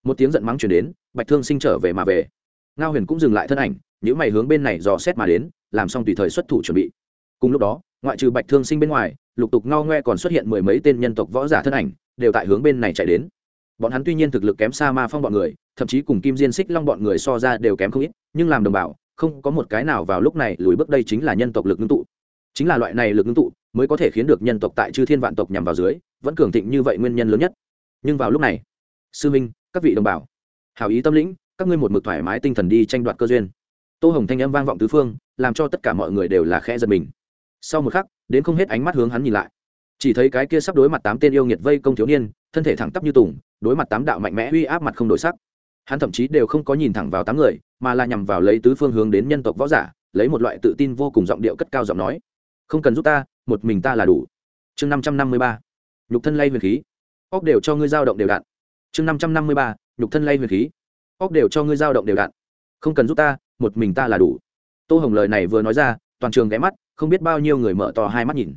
một tiếng giận mắng chuyển đến, bạch thương sinh trở về mà về. Ngao huyền cũng dừng lại thân ảnh những mày hướng bên này dò xét mà đến, làm xong tùy thời xuất thủ chuẩn bị. Cùng lúc đó, ngoại trừ bạch thương sinh bên ngoài, lục tục ngao ngoe còn xuất hiện mười mấy tên nhân tộc võ giả thân ảnh, đều tại hướng bên này chạy đến. Bọn hắn tuy nhiên thực lực kém xa ma phong bọn người, thậm chí cùng kim diên xích long bọn người so ra đều kém không ít, nhưng làm đồng bào, không có một cái nào vào lúc này lùi bước đây chính là nhân tộc lực ngưng tụ. Chính là loại này lực ngưng tụ mới có thể khiến được nhân tộc tại chư thiên vạn tộc nhằm vào dưới, vẫn cường thịnh như vậy nguyên nhân lớn nhất. Nhưng vào lúc này, sư minh các vị đồng bào. Hào ý tâm lĩnh, các ngươi một mực thoải mái tinh thần đi tranh đoạt cơ duyên. Tô hồng thanh âm vang vọng tứ phương, làm cho tất cả mọi người đều là khẽ giật mình. Sau một khắc, đến không hết ánh mắt hướng hắn nhìn lại. Chỉ thấy cái kia sắp đối mặt tám tên yêu nghiệt vây công thiếu niên, thân thể thẳng tắp như tùng, đối mặt tám đạo mạnh mẽ uy áp mặt không đổi sắc. Hắn thậm chí đều không có nhìn thẳng vào tám người, mà là nhằm vào lấy tứ phương hướng đến nhân tộc võ giả, lấy một loại tự tin vô cùng giọng điệu cất cao giọng nói. Không cần giúp ta, một mình ta là đủ. Chương năm trăm năm mươi ba. Nhục thân lay huyền khí. Óc đều cho ngươi dao động đều đặn chương năm trăm năm mươi ba, nhục thân lay huyền khí. Óc đều cho ngươi dao động đều đặn. Không cần giúp ta, một mình ta là đủ. Tô hồng lời này vừa nói ra, toàn trường ghé mắt, không biết bao nhiêu người mở to hai mắt nhìn.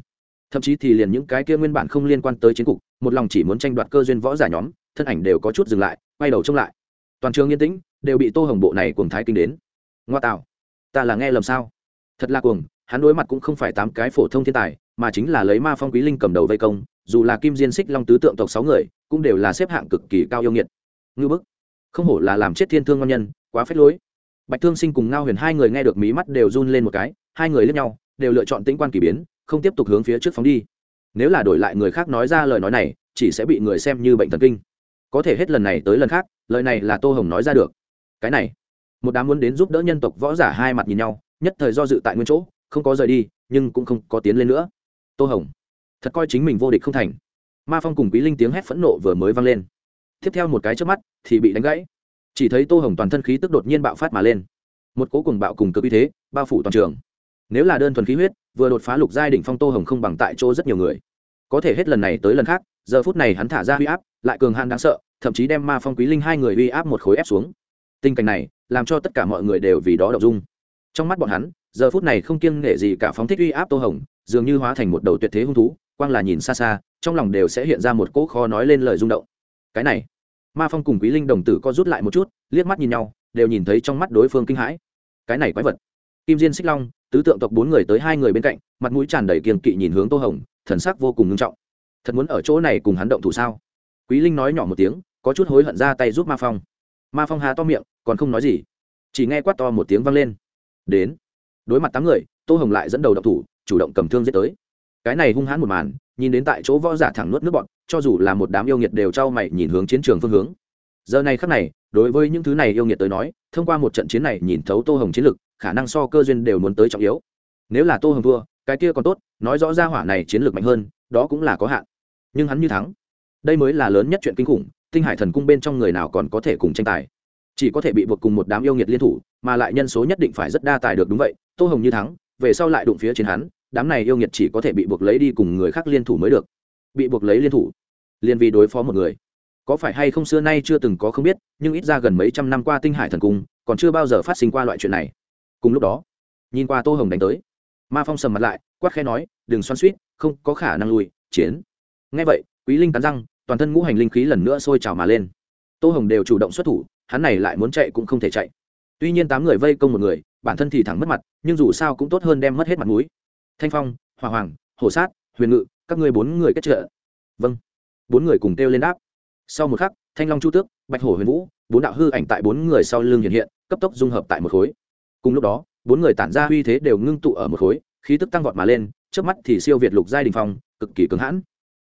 Thậm chí thì liền những cái kia nguyên bản không liên quan tới chiến cục, một lòng chỉ muốn tranh đoạt cơ duyên võ giả nhóm, thân ảnh đều có chút dừng lại, quay đầu trông lại. Toàn trường yên tĩnh, đều bị tô hồng bộ này cuồng thái kinh đến. Ngoa tạo, ta là nghe lầm sao? Thật là cuồng, hắn đối mặt cũng không phải tám cái phổ thông thiên tài, mà chính là lấy ma phong quý linh cầm đầu vây công dù là kim diên xích long tứ tượng tộc sáu người, cũng đều là xếp hạng cực kỳ cao yêu nghiệt. Ngư bức. Không hổ là làm chết thiên thương ngon nhân, quá phết lối. Bạch thương sinh cùng ngao huyền hai người nghe được mí mắt đều run lên một cái, hai người lướt nhau, đều lựa chọn tĩnh quan kỳ biến, không tiếp tục hướng phía trước phóng đi. Nếu là đổi lại người khác nói ra lời nói này, chỉ sẽ bị người xem như bệnh thần kinh. Có thể hết lần này tới lần khác, lời này là tô hồng nói ra được. Cái này, một đám muốn đến giúp đỡ nhân tộc võ giả hai mặt nhìn nhau, nhất thời do dự tại nguyên chỗ, không có rời đi, nhưng cũng không có tiến lên nữa. Tô hồng thật coi chính mình vô địch không thành. Ma phong cùng quý linh tiếng hét phẫn nộ vừa mới vang lên. Tiếp theo một cái trước mắt, thì bị đánh gãy. Chỉ thấy tô hồng toàn thân khí tức đột nhiên bạo phát mà lên. Một cố cùng bạo cùng cực uy thế, bao phủ toàn trường. Nếu là đơn thuần khí huyết, vừa đột phá lục giai đỉnh phong tô hồng không bằng tại chỗ rất nhiều người. Có thể hết lần này tới lần khác, giờ phút này hắn thả ra uy áp, lại cường hạn đáng sợ, thậm chí đem ma phong quý linh hai người uy áp một khối ép xuống. Tình cảnh này, làm cho tất cả mọi người đều vì đó đậu dung. Trong mắt bọn hắn, giờ phút này không kiêng nghệ gì cả phóng thích uy áp tô hồng, dường như hóa thành một đầu tuyệt thế hung thú quang là nhìn xa xa, trong lòng đều sẽ hiện ra một cỗ kho nói lên lời rung động. Cái này, ma phong cùng quý linh đồng tử co rút lại một chút, liếc mắt nhìn nhau, đều nhìn thấy trong mắt đối phương kinh hãi. Cái này quái vật. Kim diên xích long, tứ tượng tộc bốn người tới hai người bên cạnh, mặt mũi tràn đầy kiềm kỵ nhìn hướng tô hồng, thần sắc vô cùng nghiêm trọng. Thật muốn ở chỗ này cùng hắn động thủ sao? Quý linh nói nhỏ một tiếng, có chút hối hận ra tay giúp ma phong. Ma phong hà to miệng, còn không nói gì. Chỉ nghe quát to một tiếng vang lên. Đến. Đối mặt tám người, tô hồng lại dẫn đầu động thủ, chủ động cầm thương giết tới cái này hung hãn một màn, nhìn đến tại chỗ võ giả thẳng nuốt nước bọn cho dù là một đám yêu nghiệt đều trao mày nhìn hướng chiến trường phương hướng. Giờ này khắc này, đối với những thứ này yêu nghiệt tới nói, thông qua một trận chiến này nhìn thấu tô hồng chiến lực, khả năng so cơ duyên đều muốn tới trọng yếu. Nếu là tô hồng thua, cái kia còn tốt, nói rõ ra hỏa này chiến lược mạnh hơn, đó cũng là có hạn. Nhưng hắn như thắng. Đây mới là lớn nhất chuyện kinh khủng, tinh hải thần cung bên trong người nào còn có thể cùng tranh tài. Chỉ có thể bị buộc cùng một đám yêu nghiệt liên thủ, mà lại nhân số nhất định phải rất đa tài được, đúng vậy, tô hồng như thắng, về sau lại đụng phía trên hắn đám này yêu nghiệt chỉ có thể bị buộc lấy đi cùng người khác liên thủ mới được. Bị buộc lấy liên thủ liên vì đối phó một người. Có phải hay không xưa nay chưa từng có không biết, nhưng ít ra gần mấy trăm năm qua tinh hải thần cung, còn chưa bao giờ phát sinh qua loại chuyện này. Cùng lúc đó, nhìn qua tô hồng đánh tới, ma phong sầm mặt lại, quát khẽ nói, đừng xoắn suýt không có khả năng lùi, chiến. Ngay vậy, quý linh cắn răng, toàn thân ngũ hành linh khí lần nữa sôi trào mà lên. Tô hồng đều chủ động xuất thủ, hắn này lại muốn chạy cũng không thể chạy. Tuy nhiên tám người vây công một người, bản thân thì thẳng mất mặt, nhưng dù sao cũng tốt hơn đem mất hết mặt mũi thanh phong hòa hoàng, hổ sát, huyền ngự, các ngươi bốn người kết trợ. Vâng. Bốn người cùng kêu lên đáp. Sau một khắc, thanh long chu tước, bạch hổ huyền vũ, bốn đạo hư ảnh tại bốn người sau lưng hiện hiện, cấp tốc dung hợp tại một khối. Cùng lúc đó, bốn người tản ra uy thế đều ngưng tụ ở một khối, khí tức tăng vọt mà lên trước mắt thì siêu việt lục giai đình phong, cực kỳ cứng hãn.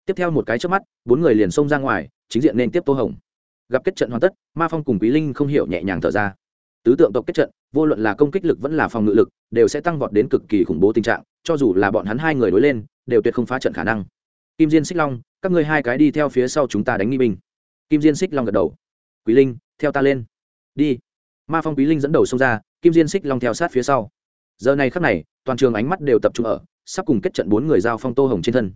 Tiếp theo một cái trước mắt, bốn người liền xông ra ngoài, chính diện nên tiếp tô hồng. Gặp kết trận hoàn tất, ma phong cùng quý linh không hiểu nhẹ nhàng thở ra tứ tượng tộc kết trận, vô luận là công kích lực vẫn là phòng ngự lực, đều sẽ tăng vọt đến cực kỳ khủng bố tình trạng, cho dù là bọn hắn hai người đối lên, đều tuyệt không phá trận khả năng. Kim diên xích long, các ngươi hai cái đi theo phía sau chúng ta đánh nghi binh. Kim diên xích long gật đầu. Quý linh, theo ta lên. Đi. Ma phong quý linh dẫn đầu xông ra, kim diên xích long theo sát phía sau. Giờ này khắc này, toàn trường ánh mắt đều tập trung ở, sắp cùng kết trận bốn người giao phong tô hồng trên thân.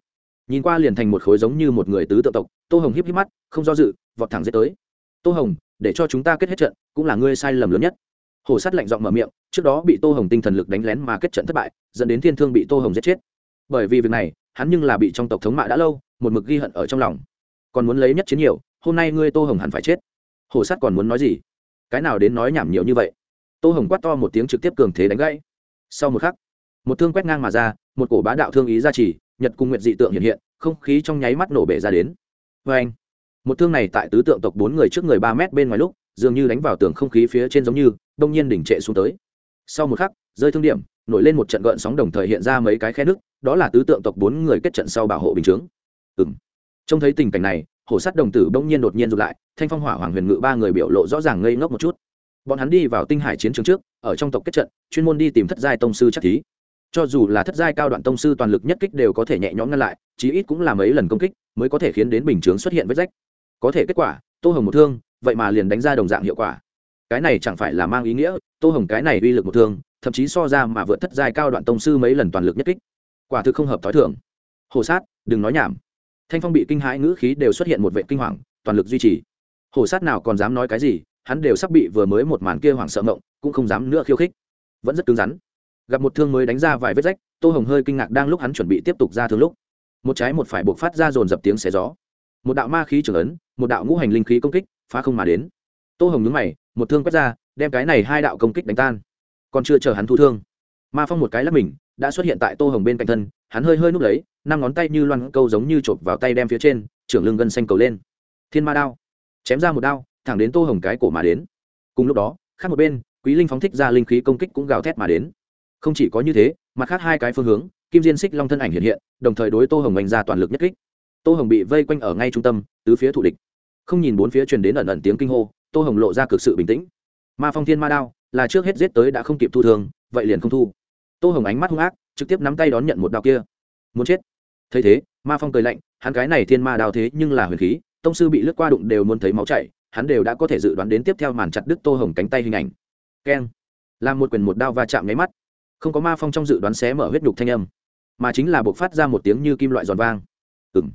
Nhìn qua liền thành một khối giống như một người tứ tự tộc, tô hồng híp híp mắt, không do dự, vọt thẳng dễ tới. Tô hồng để cho chúng ta kết hết trận, cũng là ngươi sai lầm lớn nhất. Hồ sắt lạnh giọng mở miệng, trước đó bị tô hồng tinh thần lực đánh lén mà kết trận thất bại, dẫn đến thiên thương bị tô hồng giết chết. Bởi vì việc này, hắn nhưng là bị trong tộc thống mạ đã lâu, một mực ghi hận ở trong lòng. Còn muốn lấy nhất chiến nhiều, hôm nay ngươi tô hồng hẳn phải chết. Hồ sắt còn muốn nói gì? Cái nào đến nói nhảm nhiều như vậy? Tô hồng quát to một tiếng trực tiếp cường thế đánh gãy. Sau một khắc, một thương quét ngang mà ra, một cổ bá đạo thương ý ra chỉ, nhật cung nguyện dị tượng hiện hiện, không khí trong nháy mắt nổ bể ra đến. Vê anh một thương này tại tứ tượng tộc bốn người trước người ba mét bên ngoài lúc, dường như đánh vào tường không khí phía trên giống như, đông nhiên đỉnh trệ xuống tới. Sau một khắc, rơi thương điểm, nổi lên một trận gợn sóng đồng thời hiện ra mấy cái khe nước, đó là tứ tượng tộc bốn người kết trận sau bảo hộ bình chướng. Ừng trông thấy tình cảnh này, hổ sắt đồng tử bỗng nhiên đột nhiên rụt lại, thanh phong hỏa hoàng huyền ngự ba người biểu lộ rõ ràng ngây ngốc một chút. Bọn hắn đi vào tinh hải chiến trường trước, ở trong tộc kết trận, chuyên môn đi tìm thất giai tông sư chắc thí. Cho dù là thất giai cao đoạn tông sư toàn lực nhất kích đều có thể nhẹ nhõm ngăn lại, chí ít cũng là mấy lần công kích mới có thể khiến đến bình chướng xuất hiện vết rách có thể kết quả, tô hồng một thương, vậy mà liền đánh ra đồng dạng hiệu quả. Cái này chẳng phải là mang ý nghĩa, tô hồng cái này uy lực một thương, thậm chí so ra mà vượt thất giai cao đoạn tông sư mấy lần toàn lực nhất kích. Quả thực không hợp t h ó i thưởng hồ sát, đừng nói nhảm. Thanh phong bị kinh hãi ngữ khí đều xuất hiện một vệ kinh hoàng, toàn lực duy trì. Hồ sát nào còn dám nói cái gì, hắn đều sắp bị vừa mới một màn kia hoảng sợ ngộng, cũng không dám nữa khiêu khích. Vẫn rất cứng rắn. Gặp một thương mới đánh ra vài vết rách, tô hồng hơi kinh ngạc đang lúc hắn chuẩn bị tiếp tục ra thương lúc. Một trái một phải buộc phát ra dồn dập tiếng xé gió. Một đạo ma khí trưởng ấn một đạo ngũ hành linh khí công kích, phá không mà đến. Tô hồng nhướng mày, một thương quét ra, đem cái này hai đạo công kích đánh tan. Còn chưa chờ hắn thu thương, ma phong một cái lắp mình, đã xuất hiện tại tô hồng bên cạnh thân, hắn hơi hơi núp lấy, năm ngón tay như loan câu giống như chộp vào tay đem phía trên, trưởng lưng gân xanh cầu lên. Thiên ma đao, chém ra một đao, thẳng đến tô hồng cái cổ mà đến. Cùng lúc đó, khác một bên, quý linh phóng thích ra linh khí công kích cũng gào thét mà đến. Không chỉ có như thế, mặt khác hai cái phương hướng, kim diên xích long thân ảnh hiện hiện, đồng thời đối tô hồng oanh ra toàn lực nhất kích tô hồng bị vây quanh ở ngay trung tâm tứ phía thủ địch không nhìn bốn phía truyền đến ẩn ẩn tiếng kinh hô tô hồng lộ ra cực sự bình tĩnh ma phong thiên ma đao là trước hết giết tới đã không kịp thu thường vậy liền không thu tô hồng ánh mắt hung ác trực tiếp nắm tay đón nhận một đao kia muốn chết thấy thế ma phong cười lạnh hắn cái này thiên ma đao thế nhưng là huyền khí tông sư bị lướt qua đụng đều muốn thấy máu chảy hắn đều đã có thể dự đoán đến tiếp theo màn chặt đứt tô hồng cánh tay hình ảnh keng làm một quyền một đao va chạm nháy mắt không có ma phong trong dự đoán xé mở huyết nhục thanh âm mà chính là buộc phát ra một tiếng như kim loại giòn vang ừng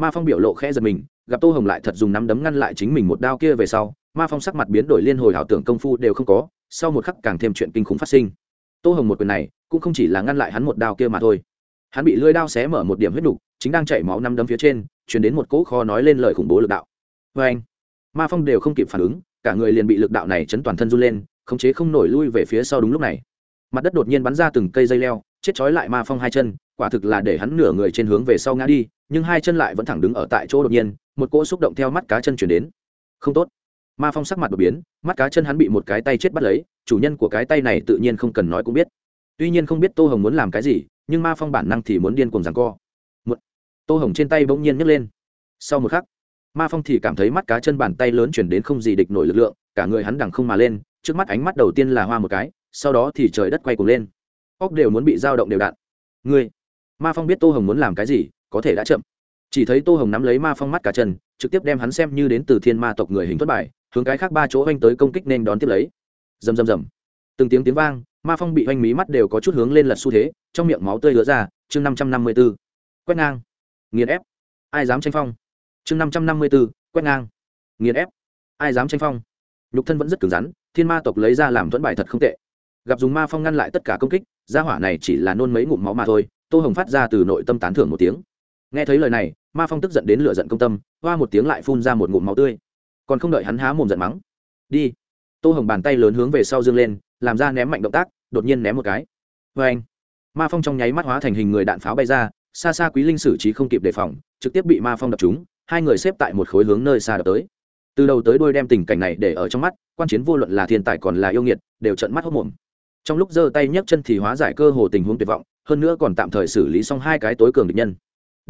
ma phong biểu lộ khẽ giật mình, gặp tô hồng lại thật dùng nắm đấm ngăn lại chính mình một đao kia về sau, ma phong sắc mặt biến đổi liên hồi ảo tưởng công phu đều không có, sau một khắc càng thêm chuyện kinh khủng phát sinh. Tô hồng một quyền này, cũng không chỉ là ngăn lại hắn một đao kia mà thôi. Hắn bị lưỡi đao xé mở một điểm huyết đục chính đang chảy máu năm đấm phía trên chuyển đến một cỗ kho nói lên lời khủng bố lực đạo. Vê anh, ma phong đều không kịp phản ứng, cả người liền bị lực đạo này chấn toàn thân run lên, khống chế không nổi lui về phía sau đúng lúc này. Mặt đất đột nhiên bắn ra từng cây dây leo, chết chói lại ma phong hai chân, quả thực là để hắn nửa người trên hướng về sau ngã đi nhưng hai chân lại vẫn thẳng đứng ở tại chỗ đột nhiên một cỗ xúc động theo mắt cá chân chuyển đến. Không tốt. Ma phong sắc mặt đột biến mắt cá chân hắn bị một cái tay chết bắt lấy chủ nhân của cái tay này tự nhiên không cần nói cũng biết. Tuy nhiên không biết tô hồng muốn làm cái gì nhưng ma phong bản năng thì muốn điên cùng rằng co. Một, tô hồng trên tay bỗng nhiên nhấc lên. Sau một khắc ma phong thì cảm thấy mắt cá chân bàn tay lớn chuyển đến không gì địch nổi lực lượng cả người hắn đằng không mà lên trước mắt ánh mắt đầu tiên là hoa một cái sau đó thì trời đất quay cuồng lên. Óc đều muốn bị dao động đều đặn. Ngươi ma phong biết tô hồng muốn làm cái gì có thể đã chậm. Chỉ thấy tô hồng nắm lấy ma phong mắt cả chân, trực tiếp đem hắn xem như đến từ thiên ma tộc người hình thất bại hướng cái khác ba chỗ oanh tới công kích nên đón tiếp lấy. Rầm rầm rầm. Từng tiếng tiếng vang, ma phong bị oanh mí mắt đều có chút hướng lên lật xu thế, trong miệng máu tươi lứa ra, chương năm trăm năm mươi b ố quét ngang. Nghiền ép. Ai dám tranh phong? Chương năm trăm năm mươi b ố quét ngang. Nghiền ép. Ai dám tranh phong? Nhục thân vẫn rất cứng rắn, thiên ma tộc lấy ra làm thuẫn bài thật không tệ. Gặp dùng ma phong ngăn lại tất cả công kích, gia hỏa này chỉ là nôn mấy ngụm máu mà thôi, tô hồng phát ra từ nội tâm tán thưởng một tiếng nghe thấy lời này, ma phong tức giận đến lửa giận công tâm, hoa một tiếng lại phun ra một ngụm máu tươi. Còn không đợi hắn há mồm giận mắng. Đi. Tô hồng bàn tay lớn hướng về sau dương lên, làm ra ném mạnh động tác, đột nhiên ném một cái. Vê anh. Ma phong trong nháy mắt hóa thành hình người đạn pháo bay ra, xa xa quý linh xử trí không kịp đề phòng, trực tiếp bị ma phong đập trúng, hai người xếp tại một khối hướng nơi xa đập tới. Từ đầu tới đôi đem tình cảnh này để ở trong mắt, quan chiến vô luận là thiên tài còn là yêu nghiệt, đều trận mắt hốc mồm. Trong lúc giơ tay nhấc chân thì hóa giải cơ hồ tình huống tuyệt vọng, hơn nữa còn tạm thời xử lý xong hai cái tối cường địch nhân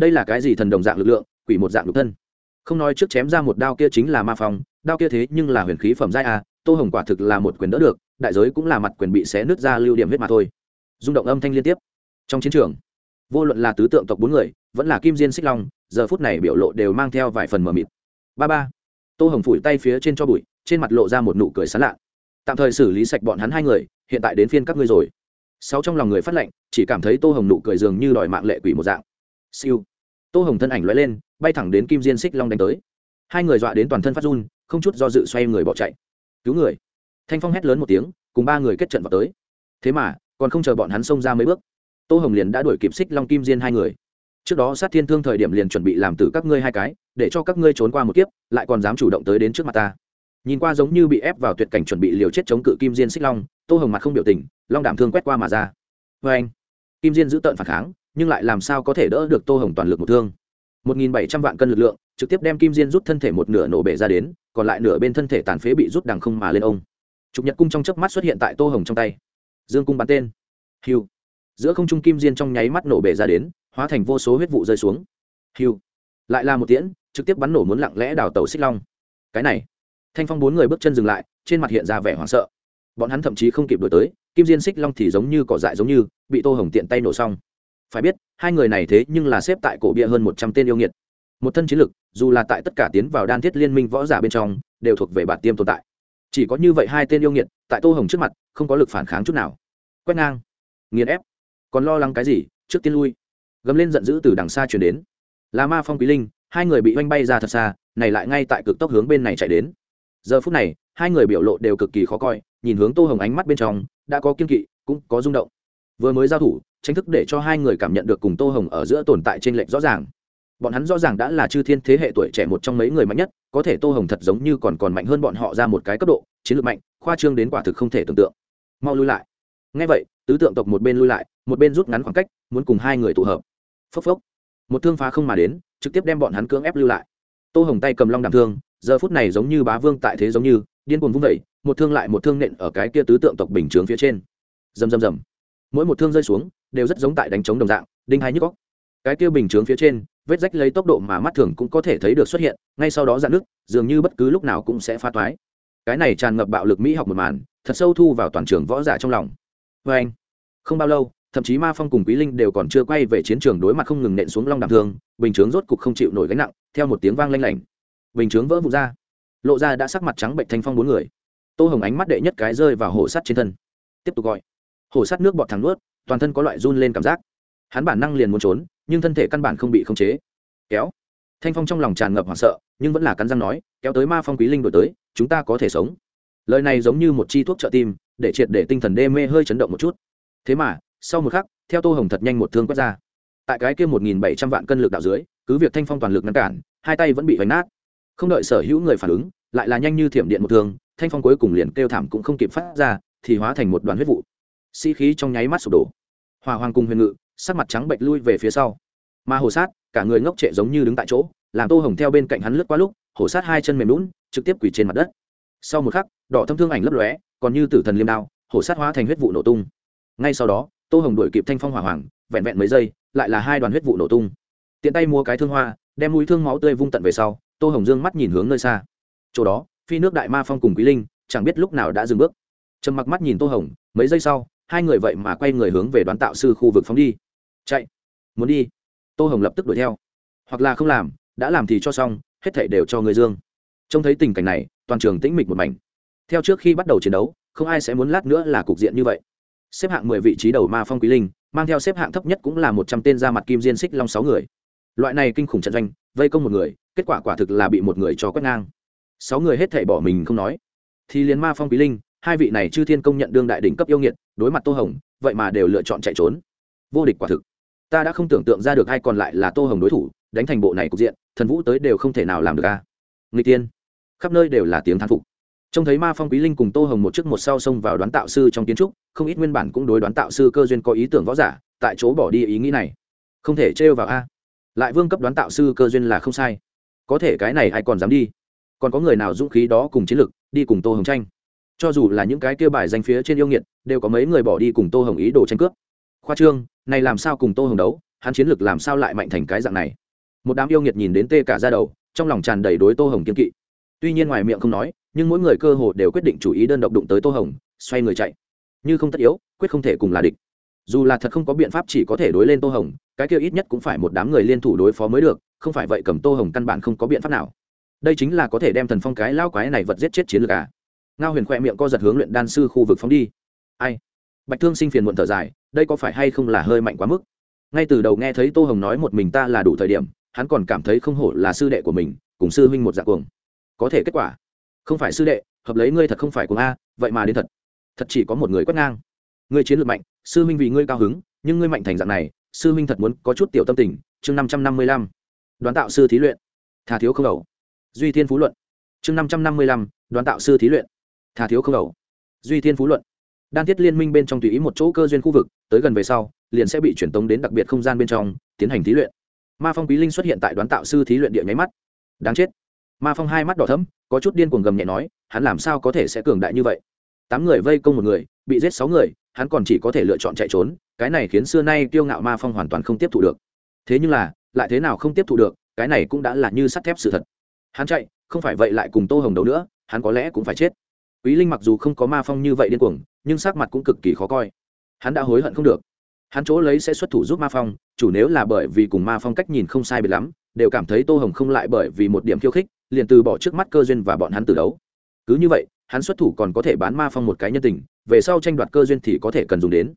đây là cái gì thần đồng dạng lực lượng, quỷ một dạng lục thân. Không nói trước chém ra một đao kia chính là ma phong, đao kia thế nhưng là huyền khí phẩm giai a, tô hồng quả thực là một quyền đỡ được, đại giới cũng là mặt quyền bị xé nứt ra lưu điểm huyết mà thôi. Rung động âm thanh liên tiếp. Trong chiến trường, vô luận là tứ tượng tộc bốn người, vẫn là kim diên xích long, giờ phút này biểu lộ đều mang theo vài phần mờ mịt. Ba ba. Tô hồng phủi tay phía trên cho bụi, trên mặt lộ ra một nụ cười sán lạ. Tạm thời xử lý sạch bọn hắn hai người, hiện tại đến phiên các ngươi rồi. Sáu trong lòng người phát lệnh, chỉ cảm thấy tô hồng nụ cười dường như đòi mạng lệ quỷ một dạng. Siêu tô hồng thân ảnh l lên, bay thẳng đến kim diên xích long đánh tới. Hai người dọa đến toàn thân phát run, không chút do dự xoay người bỏ chạy. Cứu người! Thanh phong hét lớn một tiếng, cùng ba người kết trận vào tới. Thế mà, còn không chờ bọn hắn xông ra mấy bước, tô hồng liền đã đuổi kịp xích long, kim diên hai người. Trước đó sát thiên thương thời điểm liền chuẩn bị làm từ các ngươi hai cái, để cho các ngươi trốn qua một kiếp, lại còn dám chủ động tới đến trước mặt ta. Nhìn qua giống như bị ép vào tuyệt cảnh chuẩn bị liều chết chống cự kim diên xích long, tô hồng mặt không biểu tình, long đảm thương quét qua mà ra. Vê anh kim diên giữ tợn phản kháng nhưng lại làm sao có thể đỡ được tô hồng toàn lực một thương? Một nghìn bảy trăm vạn cân lực lượng, trực tiếp đem kim diên rút thân thể một nửa nổ bể ra đến, còn lại nửa bên thân thể tàn phế bị rút đằng không mà lên ông. Trục nhật cung trong chớp mắt xuất hiện tại tô hồng trong tay. Dương cung bắn tên. Hiu. Giữa không trung kim diên trong nháy mắt nổ bể ra đến, hóa thành vô số huyết vụ rơi xuống. Hiu. Lại là một tiễn, trực tiếp bắn nổ muốn lặng lẽ đào tàu xích long. Cái này. Thanh phong bốn người bước chân dừng lại, trên mặt hiện ra vẻ hoảng sợ. Bọn hắn thậm chí không kịp đổi tới, kim diên xích long thì giống như cỏ dại giống như, bị tô hồng tiện tay nổ xong phải biết, hai người này thế nhưng là xếp tại cổ bia hơn một trăm tên yêu nghiệt. Một thân chiến lực, dù là tại tất cả tiến vào đan thiết liên minh võ giả bên trong, đều thuộc về bản tiêm tồn tại. Chỉ có như vậy hai tên yêu nghiệt, tại tô hồng trước mặt, không có lực phản kháng chút nào. Quét ngang. Nghiền ép. Còn lo lắng cái gì? Trước tiên lui. Gầm lên giận dữ từ đằng xa chuyển đến. Là ma phong quý linh, hai người bị oanh bay ra thật xa, này lại ngay tại cực tốc hướng bên này chạy đến. Giờ phút này, hai người biểu lộ đều cực kỳ khó coi, nhìn hướng tô hồng ánh mắt bên trong, đã có kiên kỵ, cũng có rung động. Vừa mới giao thủ tranh thức để cho hai người cảm nhận được cùng tô hồng ở giữa tồn tại t r ê n lệch rõ ràng. Bọn hắn rõ ràng đã là chư thiên thế hệ tuổi trẻ một trong mấy người mạnh nhất, có thể tô hồng thật giống như còn còn mạnh hơn bọn họ ra một cái cấp độ, chiến lược mạnh, khoa trương đến quả thực không thể tưởng tượng. Mau lui lại. Ngay vậy, tứ tượng tộc một bên lui lại, một bên rút ngắn khoảng cách, muốn cùng hai người tụ hợp. Phốc phốc. Một thương phá không mà đến, trực tiếp đem bọn hắn cưỡng ép lưu lại. Tô hồng tay cầm long đảm thương, giờ phút này giống như bá vương tại thế giống như, điên cuồng vung vẩy một thương lại một thương nện ở cái kia tứ tượng tộc bình chướng phía trên. Rầm rầm rầm. Mỗi một thương rơi xuống đều rất giống tại đánh trống đồng dạng, đinh hai nhức góc. Cái kia bình chướng phía trên, vết rách lấy tốc độ mà mắt thường cũng có thể thấy được xuất hiện, ngay sau đó dạn nước dường như bất cứ lúc nào cũng sẽ phá toái. Cái này tràn ngập bạo lực mỹ học một màn, thật sâu thu vào toàn trường võ giả trong lòng. Vê anh, không bao lâu, thậm chí ma phong cùng quý linh đều còn chưa quay về chiến trường đối mặt không ngừng nện xuống long đàm thương, bình chướng rốt cục không chịu nổi gánh nặng, theo một tiếng vang lanh lảnh. Bình chướng vỡ vụt ra. Lộ ra đã sắc mặt trắng bệnh thanh phong bốn người. Tô hồng ánh mắt đệ nhất cái rơi vào hổ sắt trên thân. Tiếp tục gọi. Hổ sắt nước bọt thẳng nuốt toàn thân có loại run lên cảm giác. Hắn bản năng liền muốn trốn, nhưng thân thể căn bản không bị khống chế. Kéo. Thanh phong trong lòng tràn ngập hoảng sợ, nhưng vẫn là cắn răng nói, kéo tới ma phong quý linh đổi tới, chúng ta có thể sống. Lời này giống như một chi thuốc trợ tim, để triệt để tinh thần đê mê hơi chấn động một chút. Thế mà, sau một khắc, theo tô hồng thật nhanh một thương quét ra. Tại cái kia một nghìn bảy trăm vạn cân lực đạo dưới, cứ việc thanh phong toàn lực ngăn cản, hai tay vẫn bị vánh nát. Không đợi sở hữu người phản ứng, lại là nhanh như thiểm điện một thương, thanh phong cuối cùng liền kêu thảm cũng không kịp phát ra, thì hóa thành một đoàn huyết vụ. Sĩ、si、khí trong nháy mắt sụp đổ hòa hoàng cùng huyền ngự, sắc mặt trắng bệnh lui về phía sau. Mà hồ sát, cả người ngốc trệ giống như đứng tại chỗ, làm tô hồng theo bên cạnh hắn lướt qua lúc, hổ sát hai chân mềm lún trực tiếp quỳ trên mặt đất. Sau một khắc, đỏ thâm thương ảnh lấp lóe, còn như tử thần liêm đao, hổ sát hóa thành huyết vụ nổ tung. Ngay sau đó, tô hồng đuổi kịp thanh phong hỏa hoàng, vẹn vẹn mấy giây, lại là hai đoàn huyết vụ nổ tung. Tiện tay mua cái thương hoa, đem mũi thương máu tươi vung tận về sau, tô hồng dương mắt nhìn hướng nơi xa. Chỗ đó, phi nước đại ma phong cùng quý linh, chẳng biết lúc nào đã dừng bước. Trầm mặc mắt nhìn tô hồng, mấy giây sau hai người vậy mà quay người hướng về đoán tạo sư khu vực phóng đi. Chạy. Muốn đi. Tô hồng lập tức đuổi theo. Hoặc là không làm, đã làm thì cho xong, hết thảy đều cho người dương. Trông thấy tình cảnh này, toàn trường tĩnh mịch một mảnh. Theo trước khi bắt đầu chiến đấu, không ai sẽ muốn lát nữa là cục diện như vậy. Xếp hạng mười vị trí đầu ma phong quý linh, mang theo xếp hạng thấp nhất cũng là một trăm tên ra mặt kim diên xích long sáu người. Loại này kinh khủng trận doanh, vây công một người, kết quả quả thực là bị một người cho quét ngang. Sáu người hết thảy bỏ mình không nói. Thì liền ma phong quý linh hai vị này chư thiên công nhận đương đại đỉnh cấp yêu nghiệt, đối mặt tô hồng, vậy mà đều lựa chọn chạy trốn. Vô địch quả thực. Ta đã không tưởng tượng ra được ai còn lại là tô hồng đối thủ, đánh thành bộ này cục diện, thần vũ tới đều không thể nào làm được a. Người tiên. Khắp nơi đều là tiếng thán phục. Trông thấy ma phong quý linh cùng tô hồng một trước một sau xông vào đoán tạo sư trong kiến trúc, không ít nguyên bản cũng đối đoán tạo sư cơ duyên có ý tưởng võ giả, tại chỗ bỏ đi ý nghĩ này. Không thể trêu vào a. Lại vương cấp đoán tạo sư cơ duyên là không sai. Có thể cái này ai còn dám đi? Còn có người nào dũng khí đó cùng chiến lực, đi cùng tô hồng tranh? Cho dù là những cái kia bài danh phía trên yêu nghiệt, đều có mấy người bỏ đi cùng tô hồng ý đồ tranh cướp. Khoa trương, này làm sao cùng tô hồng đấu, hắn chiến lực làm sao lại mạnh thành cái dạng này? Một đám yêu nghiệt nhìn đến tê cả ra đầu, trong lòng tràn đầy đối tô hồng kiên kỵ. Tuy nhiên ngoài miệng không nói, nhưng mỗi người cơ hồ đều quyết định chủ ý đơn độc đụng tới tô hồng, xoay người chạy. Như không tất yếu, quyết không thể cùng là địch. Dù là thật không có biện pháp chỉ có thể đối lên tô hồng, cái kia ít nhất cũng phải một đám người liên thủ đối phó mới được, không phải vậy cầm tô hồng căn bản không có biện pháp nào. Đây chính là có thể đem thần phong cái lao quái này vật giết chết chiến lược à? Ngao huyền khoe miệng co giật hướng luyện đan sư khu vực phóng đi. Ai? Bạch thương sinh phiền muộn thở dài, đây có phải hay không là hơi mạnh quá mức? Ngay từ đầu nghe thấy tô hồng nói một mình ta là đủ thời điểm, hắn còn cảm thấy không hổ là sư đệ của mình, cùng sư huynh một dạng cuồng. Có thể kết quả? Không phải sư đệ, hợp lấy ngươi thật không phải cuồng a, vậy mà đến thật. Thật chỉ có một người quét ngang. Ngươi chiến lược mạnh, sư huynh vì ngươi cao hứng, nhưng ngươi mạnh thành dạng này, sư huynh thật muốn có chút tiểu tâm tình, chương năm trăm năm mươi lăm. Đoán tạo sư thí luyện. Thà thiếu không đầu duy thiên phú luận. Chương năm trăm năm mươi lăm, đoán tạo sư thí luyện thà thiếu không đầu. Duy thiên phú luận. Đan thiết liên minh bên trong tùy ý một chỗ cơ duyên khu vực, tới gần về sau, liền sẽ bị chuyển tống đến đặc biệt không gian bên trong, tiến hành thí luyện. Ma phong quý linh xuất hiện tại đoán tạo sư thí luyện địa nháy mắt. Đáng chết. Ma phong hai mắt đỏ thấm có chút điên cuồng gầm nhẹ nói, hắn làm sao có thể sẽ cường đại như vậy? Tám người vây công một người, bị giết sáu người, hắn còn chỉ có thể lựa chọn chạy trốn, cái này khiến xưa nay kiêu ngạo ma phong hoàn toàn không tiếp thu được. Thế nhưng là, lại thế nào không tiếp thu được, cái này cũng đã là như sắt thép sự thật. Hắn chạy, không phải vậy lại cùng tô hồng đấu nữa, hắn có lẽ cũng phải chết quý linh mặc dù không có ma phong như vậy điên cuồng, nhưng sắc mặt cũng cực kỳ khó coi. Hắn đã hối hận không được. Hắn chỗ lấy sẽ xuất thủ giúp ma phong, chủ nếu là bởi vì cùng ma phong cách nhìn không sai biệt lắm, đều cảm thấy tô hồng không lại bởi vì một điểm khiêu khích, liền từ bỏ trước mắt cơ duyên và bọn hắn từ đấu. Cứ như vậy, hắn xuất thủ còn có thể bán ma phong một cái nhân tình, về sau tranh đoạt cơ duyên thì có thể cần dùng đến.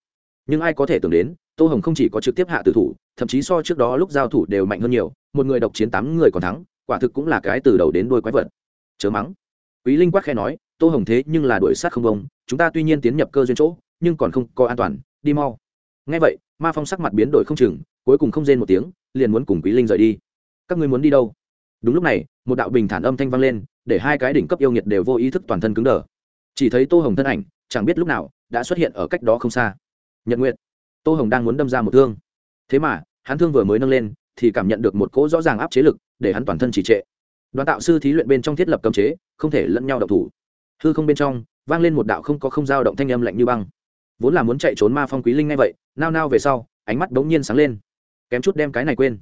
Nhưng ai có thể tưởng đến, tô hồng không chỉ có trực tiếp hạ tử thủ, thậm chí so trước đó lúc giao thủ đều mạnh hơn nhiều, một người độc chiến tám người còn thắng, quả thực cũng là cái từ đầu đến đôi quái vật. Chớ mắng. Quý linh quát khe nói tô hồng thế nhưng là đuổi sát không bông chúng ta tuy nhiên tiến nhập cơ duyên chỗ nhưng còn không có an toàn đi mau. Ngay vậy ma phong sắc mặt biến đổi không chừng cuối cùng không rên một tiếng liền muốn cùng quý linh rời đi. Các ngươi muốn đi đâu? Đúng lúc này một đạo bình thản âm thanh vang lên để hai cái đỉnh cấp yêu nghiệt đều vô ý thức toàn thân cứng đờ. Chỉ thấy tô hồng thân ảnh chẳng biết lúc nào đã xuất hiện ở cách đó không xa. Nhật nguyện, tô hồng đang muốn đâm ra một thương. Thế mà hắn thương vừa mới nâng lên thì cảm nhận được một cỗ rõ ràng áp chế lực để hắn toàn thân trì trệ. Đoàn tạo sư thí luyện bên trong thiết lập cấm chế không thể lẫn nhau độc thủ hư không bên trong, vang lên một đạo không có không dao động thanh âm lạnh như băng. Vốn là muốn chạy trốn ma phong quý linh ngay vậy, nao nao về sau, ánh mắt bỗng nhiên sáng lên. Kém chút đem cái này quên.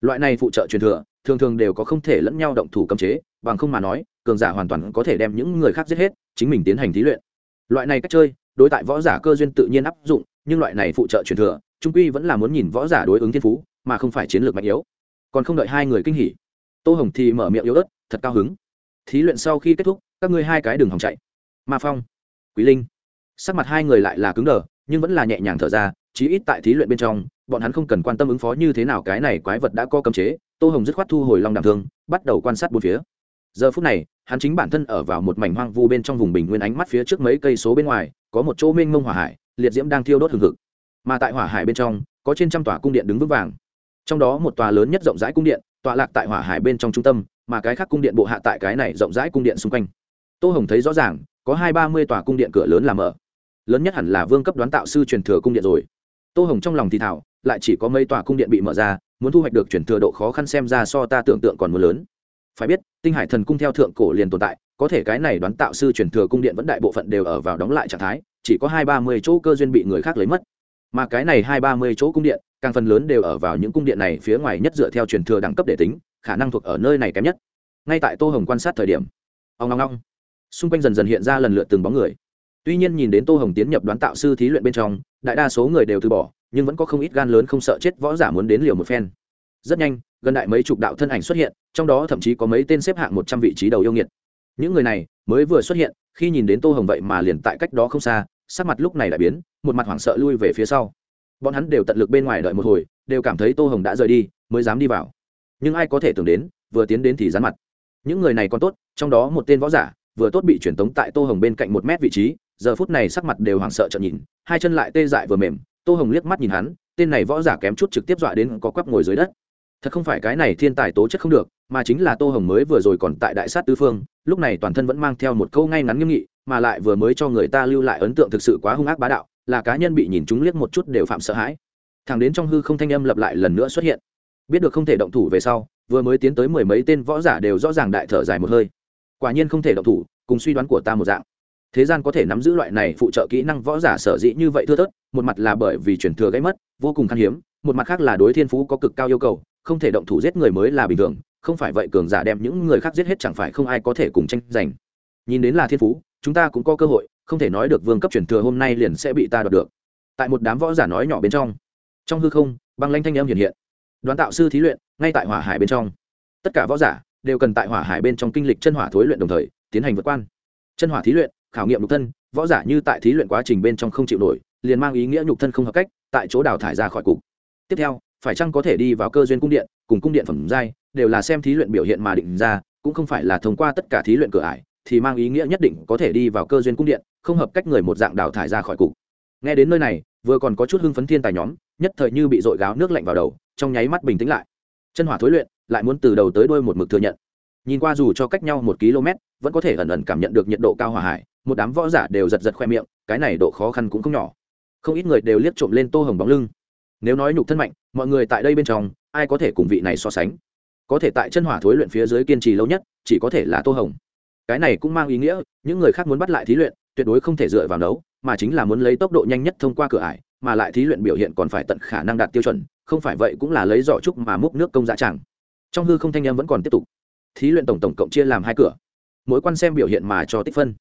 Loại này phụ trợ truyền thừa, thường thường đều có không thể lẫn nhau động thủ cấm chế, bằng không mà nói, cường giả hoàn toàn có thể đem những người khác giết hết, chính mình tiến hành thí luyện. Loại này cách chơi, đối tại võ giả cơ duyên tự nhiên áp dụng, nhưng loại này phụ trợ truyền thừa, trung quy vẫn là muốn nhìn võ giả đối ứng thiên phú, mà không phải chiến lược mạnh yếu. Còn không đợi hai người kinh hỉ, tô hồng thì mở miệng yếu ớt, thật cao hứng. Thí luyện sau khi kết thúc các ngươi hai cái đường hòng chạy. Ma phong, quý linh. Sắc mặt hai người lại là cứng đờ, nhưng vẫn là nhẹ nhàng thở ra, chí ít tại thí luyện bên trong, bọn hắn không cần quan tâm ứng phó như thế nào cái này quái vật đã có cấm chế, tô hồng dứt khoát thu hồi long đảm thương, bắt đầu quan sát bốn phía. Giờ phút này, hắn chính bản thân ở vào một mảnh hoang vu bên trong vùng bình nguyên ánh mắt phía trước mấy cây số bên ngoài, có một chỗ mênh mông hỏa hải, liệt diễm đang thiêu đốt hừng hực. Mà tại hỏa hải bên trong, có trên trăm tòa cung điện đứng vững vàng. Trong đó một tòa lớn nhất rộng rãi cung điện, tọa lạc tại hỏa hải bên trong trung tâm, mà cái khác cung điện bộ hạ tại cái này rộng rãi cung điện xung quanh tô hồng thấy rõ ràng, có hai ba mươi tòa cung điện cửa lớn làm ở lớn nhất hẳn là vương cấp đoán tạo sư truyền thừa cung điện rồi. Tô hồng trong lòng thì thảo lại chỉ có mấy tòa cung điện bị mở ra, muốn thu hoạch được truyền thừa độ khó khăn xem ra so ta tưởng tượng còn mưa lớn. Phải biết, tinh hải thần cung theo thượng cổ liền tồn tại, có thể cái này đoán tạo sư truyền thừa cung điện vẫn đại bộ phận đều ở vào đóng lại trạng thái, chỉ có hai ba mươi chỗ cơ duyên bị người khác lấy mất. Mà cái này hai ba mươi chỗ cung điện, càng phần lớn đều ở vào những cung điện này phía ngoài nhất dựa theo truyền thừa đẳng cấp để tính, khả năng thuộc ở nơi này kém nhất. Ngay tại tô hồng quan sát thời điểm, ông ngong ngong xung quanh dần dần hiện ra lần lượt từng bóng người. Tuy nhiên nhìn đến tô hồng tiến nhập đoán tạo sư thí luyện bên trong, đại đa số người đều từ bỏ, nhưng vẫn có không ít gan lớn không sợ chết võ giả muốn đến liều một phen. Rất nhanh, gần đại mấy chục đạo thân ảnh xuất hiện, trong đó thậm chí có mấy tên xếp hạng một trăm vị trí đầu yêu nghiệt. Những người này mới vừa xuất hiện, khi nhìn đến tô hồng vậy mà liền tại cách đó không xa, sắc mặt lúc này đã biến, một mặt hoảng sợ lui về phía sau. Bọn hắn đều tận lực bên ngoài đợi một hồi, đều cảm thấy tô hồng đã rời đi, mới dám đi vào. Nhưng ai có thể tưởng đến, vừa tiến đến thì dán mặt. Những người này còn tốt, trong đó một tên võ giả vừa tốt bị truyền tống tại tô hồng bên cạnh một mét vị trí, giờ phút này sắc mặt đều hoảng sợ trợn nhìn, hai chân lại tê dại vừa mềm, tô hồng liếc mắt nhìn hắn, tên này võ giả kém chút trực tiếp dọa đến có quắp ngồi dưới đất. Thật không phải cái này thiên tài tố chất không được, mà chính là tô hồng mới vừa rồi còn tại đại sát tứ phương, lúc này toàn thân vẫn mang theo một câu ngay ngắn nghiêm nghị, mà lại vừa mới cho người ta lưu lại ấn tượng thực sự quá hung ác bá đạo, là cá nhân bị nhìn chúng liếc một chút đều phạm sợ hãi. Thằng đến trong hư không thanh âm lập lại lần nữa xuất hiện. Biết được không thể động thủ về sau, vừa mới tiến tới mười mấy tên võ giả đều rõ ràng đại thở dài một hơi quả nhiên không thể động thủ, cùng suy đoán của ta một dạng. Thế gian có thể nắm giữ loại này phụ trợ kỹ năng võ giả sở dĩ như vậy thưa thớt, một mặt là bởi vì chuyển thừa gây mất, vô cùng khan hiếm, một mặt khác là đối thiên phú có cực cao yêu cầu, không thể động thủ giết người mới là bình thường, không phải vậy cường giả đem những người khác giết hết chẳng phải không ai có thể cùng tranh giành. Nhìn đến là thiên phú, chúng ta cũng có cơ hội, không thể nói được vương cấp chuyển thừa hôm nay liền sẽ bị ta đoạt được. Tại một đám võ giả nói nhỏ bên trong trong hư không, băng lanh thanh âm hiện hiện. Đoán tạo sư thí luyện, ngay tại hỏa hải bên trong. Tất cả võ giả đều cần tại hỏa hải bên trong kinh lịch chân hỏa thối luyện đồng thời, tiến hành vượt quan. Chân hỏa thí luyện, khảo nghiệm nhục thân, võ giả như tại thí luyện quá trình bên trong không chịu nổi, liền mang ý nghĩa nhục thân không hợp cách, tại chỗ đào thải ra khỏi cục. Tiếp theo, phải chăng có thể đi vào cơ duyên cung điện, cùng cung điện phẩm giai, đều là xem thí luyện biểu hiện mà định ra, cũng không phải là thông qua tất cả thí luyện cửa ải, thì mang ý nghĩa nhất định có thể đi vào cơ duyên cung điện, không hợp cách người một dạng đào thải ra khỏi cục. Nghe đến nơi này, vừa còn có chút hưng phấn thiên tài nhóm, nhất thời như bị dội gáo nước lạnh vào đầu, trong nháy mắt bình tĩnh lại. Chân hỏa thối luyện lại muốn từ đầu tới đuôi một mực thừa nhận. Nhìn qua dù cho cách nhau một km, vẫn có thể ẩn ẩn cảm nhận được nhiệt độ cao hỏa hải, một đám võ giả đều giật giật khoe miệng, cái này độ khó khăn cũng không nhỏ. Không ít người đều liếc trộm lên tô hồng bóng lưng. Nếu nói nhục thân mạnh, mọi người tại đây bên trong, ai có thể cùng vị này so sánh? Có thể tại chân hỏa thối luyện phía dưới kiên trì lâu nhất, chỉ có thể là tô hồng. Cái này cũng mang ý nghĩa, những người khác muốn bắt lại thí luyện, tuyệt đối không thể dựa vào đấu, mà chính là muốn lấy tốc độ nhanh nhất thông qua cửa ải, mà lại thí luyện biểu hiện còn phải tận khả năng đạt tiêu chuẩn, không phải vậy cũng là lấy giỏ trúc mà múc nước công dạ chẳng trong hư không thanh em vẫn còn tiếp tục. Thí luyện tổng tổng cộng chia làm hai cửa. Mỗi quan xem biểu hiện mà cho tích phân.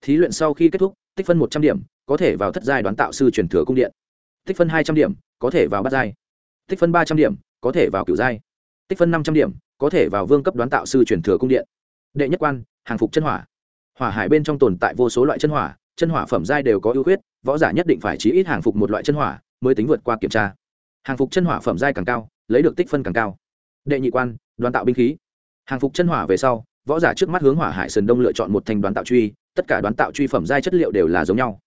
Thí luyện sau khi kết thúc, tích phân một trăm điểm, có thể vào thất giai đoán tạo sư truyền thừa cung điện. Tích phân hai trăm điểm, có thể vào bát giai. Tích phân ba trăm điểm, có thể vào cửu giai. Tích phân năm trăm điểm, có thể vào vương cấp đoán tạo sư truyền thừa cung điện. Đệ nhất quan, hàng phục chân hỏa. Hỏa hải bên trong tồn tại vô số loại chân hỏa chân hỏa phẩm giai đều có ưu khuyết, võ giả nhất định phải chí ít hàng phục một loại chân hỏa mới tính vượt qua kiểm tra. Hàng phục chân hỏa phẩm giai càng cao, lấy được tích phân càng cao đệ nhị quan, đoàn tạo binh khí. Hàng phục chân hỏa về sau, võ giả trước mắt hướng hỏa hải sơn đông lựa chọn một thành đoán tạo truy, tất cả đoán tạo truy phẩm giai chất liệu đều là giống nhau.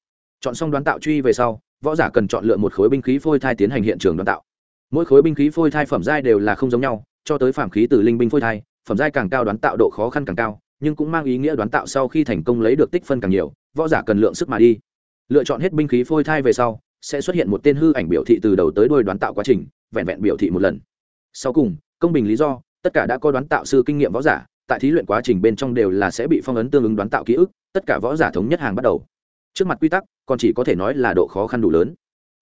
Chọn xong đoán tạo truy về sau, võ giả cần chọn lựa một khối binh khí phôi thai tiến hành hiện trường đoán tạo. Mỗi khối binh khí phôi thai phẩm giai đều là không giống nhau, cho tới phạm khí từ linh binh phôi thai, phẩm giai càng cao đoán tạo độ khó khăn càng cao, nhưng cũng mang ý nghĩa đoán tạo sau khi thành công lấy được tích phân càng nhiều, võ giả cần lượng sức mà đi. Lựa chọn hết binh khí phôi thai về sau, sẽ xuất hiện một tên hư ảnh biểu thị từ đầu tới đuôi đoán tạo quá trình, vẹn vẹn biểu thị một lần. Sau cùng công bình lý do, tất cả đã có đoán tạo sư kinh nghiệm võ giả, tại thí luyện quá trình bên trong đều là sẽ bị phong ấn tương ứng đoán tạo ký ức, tất cả võ giả thống nhất hàng bắt đầu. Trước mặt quy tắc, còn chỉ có thể nói là độ khó khăn đủ lớn.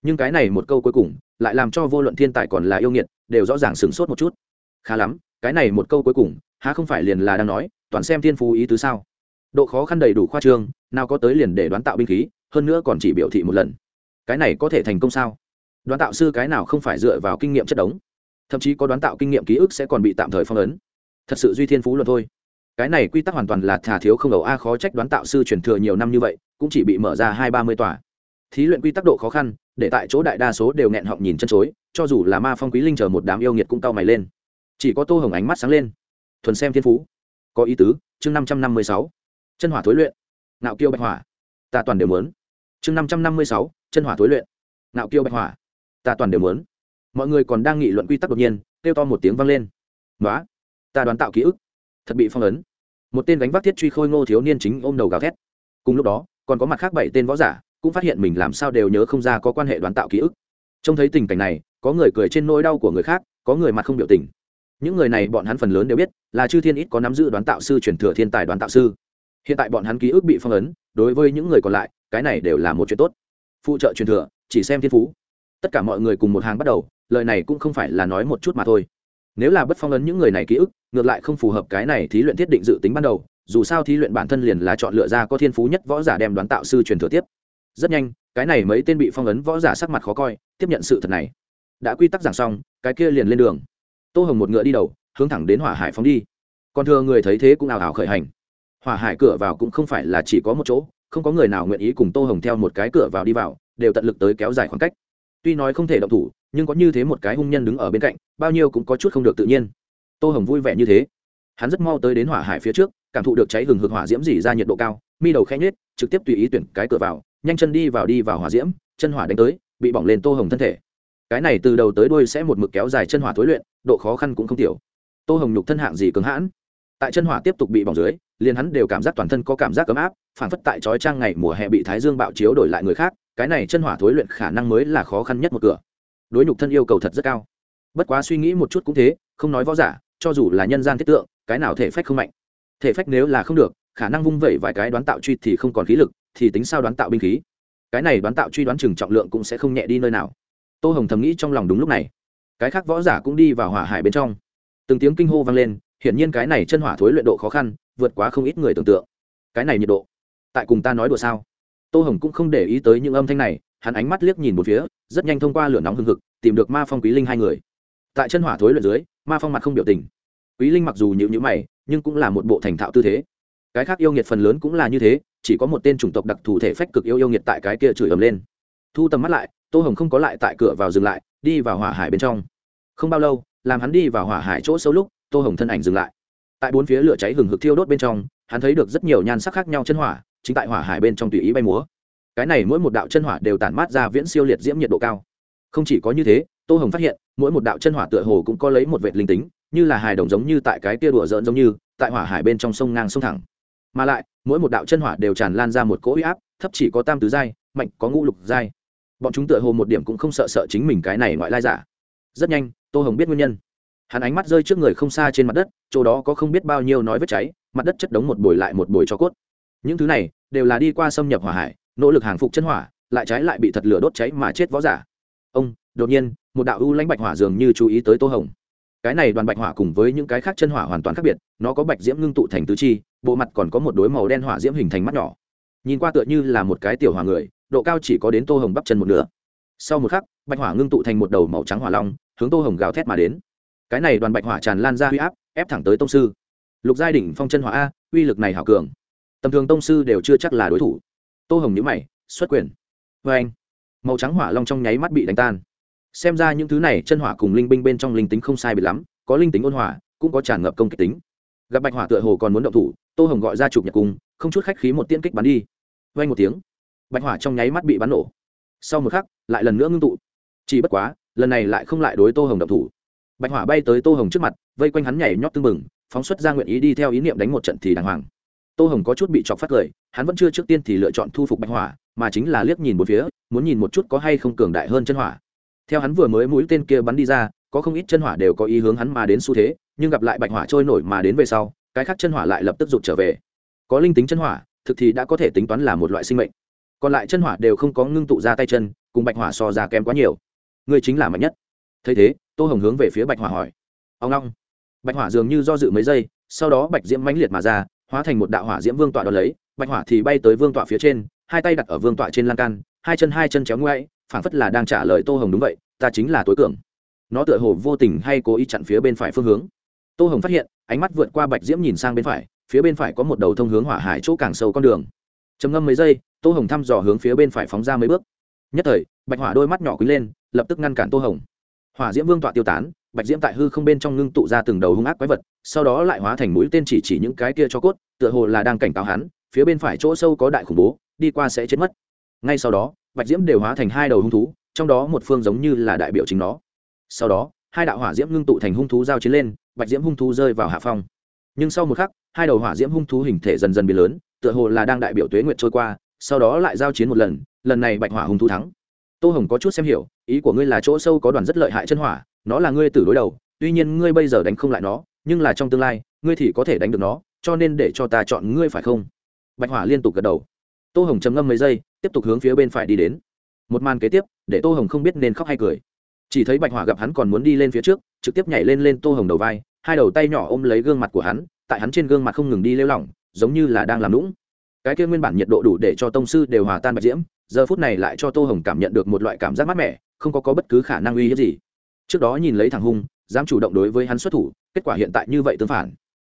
Nhưng cái này một câu cuối cùng, lại làm cho vô luận thiên tài còn là yêu nghiệt, đều rõ ràng sửng sốt một chút. Khá lắm, cái này một câu cuối cùng, há không phải liền là đang nói, toàn xem thiên phú ý tứ sao? Độ khó khăn đầy đủ khoa trương, nào có tới liền để đoán tạo binh khí, hơn nữa còn chỉ biểu thị một lần. Cái này có thể thành công sao? Đoán tạo sư cái nào không phải dựa vào kinh nghiệm chất đống? Thậm chí có đoán tạo kinh nghiệm ký ức sẽ còn bị tạm thời phong ấn. Thật sự duy thiên phú luật thôi. Cái này quy tắc hoàn toàn là thả thiếu không đầu a, khó trách đoán tạo sư truyền thừa nhiều năm như vậy, cũng chỉ bị mở ra hai ba mươi tòa. Thí luyện quy tắc độ khó khăn, để tại chỗ đại đa số đều nghẹn họng nhìn chân chối, cho dù là ma phong quý linh chờ một đám yêu nghiệt cũng cau mày lên. Chỉ có tô hồng ánh mắt sáng lên. Thuần xem thiên phú. Có ý tứ, chương năm trăm năm mươi sáu. Chân hỏa thối luyện. Nạo kiêu bạch hỏa. Ta toàn đều muốn. Chương năm trăm năm mươi sáu, chân hỏa thối luyện. Nạo kiêu bạch hỏa. Ta toàn đều muốn mọi người còn đang nghị luận quy tắc đột nhiên, kêu to một tiếng vang lên. Nói ta đoán tạo ký ức, thật bị phong ấn. Một tên gánh vác thiết truy khôi ngô thiếu niên chính ôm đầu gào thét. Cùng lúc đó, còn có mặt khác bảy tên võ giả, cũng phát hiện mình làm sao đều nhớ không ra có quan hệ đoán tạo ký ức. Trông thấy tình cảnh này, có người cười trên nỗi đau của người khác, có người mặt không biểu tình. Những người này bọn hắn phần lớn đều biết, là chư thiên ít có nắm giữ đoán tạo sư truyền thừa thiên tài đoán tạo sư. Hiện tại bọn hắn ký ức bị phong ấn, đối với những người còn lại, cái này đều là một chuyện tốt. Phụ trợ truyền thừa, chỉ xem thiên phú. Tất cả mọi người cùng một hàng bắt đầu lời này cũng không phải là nói một chút mà thôi. Nếu là bất phong ấn những người này ký ức, ngược lại không phù hợp cái này thí luyện thiết định dự tính ban đầu, dù sao thí luyện bản thân liền là chọn lựa ra có thiên phú nhất võ giả đem đoán tạo sư truyền thừa tiếp. Rất nhanh, cái này mấy tên bị phong ấn võ giả sắc mặt khó coi, tiếp nhận sự thật này. Đã quy tắc giảng xong, cái kia liền lên đường. Tô hồng một ngựa đi đầu, hướng thẳng đến hỏa hải phóng đi. Còn thừa người thấy thế cũng ảo ảo khởi hành. Hỏa hải cửa vào cũng không phải là chỉ có một chỗ, không có người nào nguyện ý cùng tô hồng theo một cái cửa vào đi vào, đều tận lực tới kéo dài khoảng cách tuy nói không thể động thủ, nhưng có như thế một cái hung nhân đứng ở bên cạnh, bao nhiêu cũng có chút không được tự nhiên. Tô hồng vui vẻ như thế. Hắn rất mau tới đến hỏa hải phía trước, cảm thụ được cháy hừng hực hỏa diễm dỉ ra nhiệt độ cao, mi đầu khẽ nhết trực tiếp tùy ý tuyển cái cửa vào, nhanh chân đi vào đi vào hỏa diễm, chân hỏa đánh tới, bị bỏng lên tô hồng thân thể. Cái này từ đầu tới đuôi sẽ một mực kéo dài chân hỏa thối luyện, độ khó khăn cũng không tiểu. Tô hồng nhục thân hạng gì cứng hãn. Tại chân hỏa tiếp tục bị bỏng dưới, liền hắn đều cảm giác toàn thân có cảm giác ấm áp phản phất tại trói trang ngày mùa hè bị thái dương bạo chiếu đổi lại người khác cái này chân hỏa thối luyện khả năng mới là khó khăn nhất một cửa. Đối nhục thân yêu cầu thật rất cao. Bất quá suy nghĩ một chút cũng thế, không nói võ giả, cho dù là nhân gian thiết tượng, cái nào thể phách không mạnh. Thể phách nếu là không được, khả năng vung vẩy vài cái đoán tạo truy thì không còn khí lực, thì tính sao đoán tạo binh khí. Cái này đoán tạo truy đoán chừng trọng lượng cũng sẽ không nhẹ đi nơi nào. Tô hồng thầm nghĩ trong lòng đúng lúc này. Cái khác võ giả cũng đi vào hỏa hải bên trong. Từng tiếng kinh hô vang lên, hiển nhiên cái này chân hỏa thối luyện độ khó khăn, vượt quá không ít người tưởng tượng. Cái này nhiệt độ, tại cùng ta nói đùa sao? Tô hồng cũng không để ý tới những âm thanh này, hắn ánh mắt liếc nhìn một phía, rất nhanh thông qua lửa nóng hưng hực, tìm được ma phong quý linh hai người. Tại chân hỏa thối lượt dưới, ma phong mặt không biểu tình. Quý linh mặc dù nhịu nhữ mày, nhưng cũng là một bộ thành thạo tư thế. Cái khác yêu nghiệt phần lớn cũng là như thế, chỉ có một tên chủng tộc đặc thù thể phách cực yêu yêu nghiệt tại cái kia chửi ầm lên. Thu tầm mắt lại, tô hồng không có lại tại cửa vào dừng lại, đi vào hỏa hải bên trong. Không bao lâu, làm hắn đi vào hỏa hải chỗ sâu lúc, tô hồng thân ảnh dừng lại. Tại bốn phía lửa cháy hừng hực thiêu đốt bên trong, hắn thấy được rất nhiều nhan sắc khác nhau chân hỏa chính tại hỏa hải bên trong tùy ý bay múa. Cái này mỗi một đạo chân hỏa đều tản mát ra viễn siêu liệt diễm nhiệt độ cao. Không chỉ có như thế, tô hồng phát hiện, mỗi một đạo chân hỏa tựa hồ cũng có lấy một vệt linh tính, như là hài đồng giống như tại cái tia đùa dỡn giống như, tại hỏa hải bên trong sông ngang sông thẳng. Mà lại, mỗi một đạo chân hỏa đều tràn lan ra một cỗ uy áp, thấp chỉ có tam tứ giai, mạnh có ngũ lục giai. Bọn chúng tựa hồ một điểm cũng không sợ sợ chính mình cái này ngoại lai giả. Rất nhanh, tô hồng biết nguyên nhân. Hắn ánh mắt rơi trước người không xa trên mặt đất, chỗ đó có không biết bao nhiêu nói vết cháy, mặt đất chất đống một bồi lại một bồi cho cốt những thứ này đều là đi qua xâm nhập hỏa hải, nỗ lực hàng phục chân hỏa, lại trái lại bị thật lửa đốt cháy mà chết võ giả. Ông, đột nhiên, một đạo ưu lãnh bạch hỏa dường như chú ý tới tô hồng. Cái này đoàn bạch hỏa cùng với những cái khác chân hỏa hoàn toàn khác biệt, nó có bạch diễm ngưng tụ thành tứ chi, bộ mặt còn có một đối màu đen hỏa diễm hình thành mắt nhỏ. Nhìn qua tựa như là một cái tiểu hỏa người, độ cao chỉ có đến tô hồng bắp chân một nửa. Sau một khắc, bạch hỏa ngưng tụ thành một đầu màu trắng hỏa long, hướng tô hồng gào thét mà đến. Cái này đoàn bạch hỏa tràn lan ra huy áp, ép thẳng tới tông sư. Lục giai đỉnh phong chân hỏa a, uy lực này hảo cường tầm thường tông sư đều chưa chắc là đối thủ. Tô hồng nhữ mày, xuất quyền. Vê anh, màu trắng hỏa long trong nháy mắt bị đánh tan. Xem ra những thứ này chân hỏa cùng linh binh bên trong linh tính không sai bị lắm, có linh tính ôn hỏa cũng có tràn ngập công kích tính. Gặp bạch hỏa tựa hồ còn muốn động thủ, tô hồng gọi ra chụp nhật cung, không chút khách khí một tiên kích bắn đi. Vay một tiếng, bạch hỏa trong nháy mắt bị bắn nổ. Sau một khắc, lại lần nữa ngưng tụ. Chỉ bất quá, lần này lại không lại đối tô hồng động thủ. Bạch hỏa bay tới tô hồng trước mặt, vây quanh hắn nhảy nhót tưng bừng, phóng xuất ra nguyện ý đi theo ý niệm đánh một trận thì đàng hoàng tô hồng có chút bị chọc phát cười hắn vẫn chưa trước tiên thì lựa chọn thu phục bạch hỏa, mà chính là liếc nhìn một phía, muốn nhìn một chút có hay không cường đại hơn chân hỏa. Theo hắn vừa mới mũi tên kia bắn đi ra, có không ít chân hỏa đều có ý hướng hắn mà đến xu thế, nhưng gặp lại bạch hỏa trôi nổi mà đến về sau, cái khác chân hỏa lại lập tức rụt trở về. Có linh tính chân hỏa, thực thì đã có thể tính toán là một loại sinh mệnh. Còn lại chân hỏa đều không có ngưng tụ ra tay chân, cùng bạch hỏa so ra kém quá nhiều. Người chính là mạnh nhất. Thấy thế, tô hồng hướng về phía bạch hỏa hỏi. Ông long. Bạch hỏa dường như do dự mấy giây, sau đó bạch diễm mãnh liệt mà ra hóa thành một đạo hỏa diễm vương tọa đón lấy, bạch hỏa thì bay tới vương tọa phía trên, hai tay đặt ở vương tọa trên lan can, hai chân hai chân chéo ngoáy, phảng phất là đang trả lời tô hồng đúng vậy, ta chính là tối cường. Nó tựa hồ vô tình hay cố ý chặn phía bên phải phương hướng. Tô hồng phát hiện, ánh mắt vượt qua bạch diễm nhìn sang bên phải, phía bên phải có một đầu thông hướng hỏa hải chỗ càng sâu con đường. Trầm ngâm mấy giây, tô hồng thăm dò hướng phía bên phải phóng ra mấy bước. Nhất thời, bạch hỏa đôi mắt nhỏ quý lên, lập tức ngăn cản tô hồng. Hỏa diễm vương tọa tiêu tán bạch diễm tại hư không bên trong ngưng tụ ra từng đầu hung ác quái vật, sau đó lại hóa thành mũi tên chỉ chỉ những cái kia cho cốt, tựa hồ là đang cảnh cáo hắn, phía bên phải chỗ sâu có đại khủng bố, đi qua sẽ chết mất. Ngay sau đó, bạch diễm đều hóa thành hai đầu hung thú, trong đó một phương giống như là đại biểu chính nó. Sau đó, hai đạo hỏa diễm ngưng tụ thành hung thú giao chiến lên, bạch diễm hung thú rơi vào hạ phong. Nhưng sau một khắc, hai đầu hỏa diễm hung thú hình thể dần dần biến lớn, tựa hồ là đang đại biểu tuế nguyệt trôi qua, sau đó lại giao chiến một lần lần này bạch hỏa hung thú thắng. Tô hồng có chút xem hiểu, ý của ngươi là chỗ sâu có đoàn rất lợi hại chân hỏa nó là ngươi tử đối đầu tuy nhiên ngươi bây giờ đánh không lại nó nhưng là trong tương lai ngươi thì có thể đánh được nó cho nên để cho ta chọn ngươi phải không? Bạch hỏa liên tục gật đầu. Tô hồng trầm ngâm mấy giây tiếp tục hướng phía bên phải đi đến. Một màn kế tiếp để tô hồng không biết nên khóc hay cười. Chỉ thấy bạch hỏa gặp hắn còn muốn đi lên phía trước trực tiếp nhảy lên lên tô hồng đầu vai hai đầu tay nhỏ ôm lấy gương mặt của hắn tại hắn trên gương mặt không ngừng đi lêu lỏng giống như là đang làm lũng cái kia nguyên bản nhiệt độ đủ để cho tông sư đều hòa tan bạch diễm giờ phút này lại cho tô hồng cảm nhận được một loại cảm giác mát mẻ không có, có bất cứ khả năng uy hiếp gì trước đó nhìn lấy thằng hung, dám chủ động đối với hắn xuất thủ, kết quả hiện tại như vậy tương phản.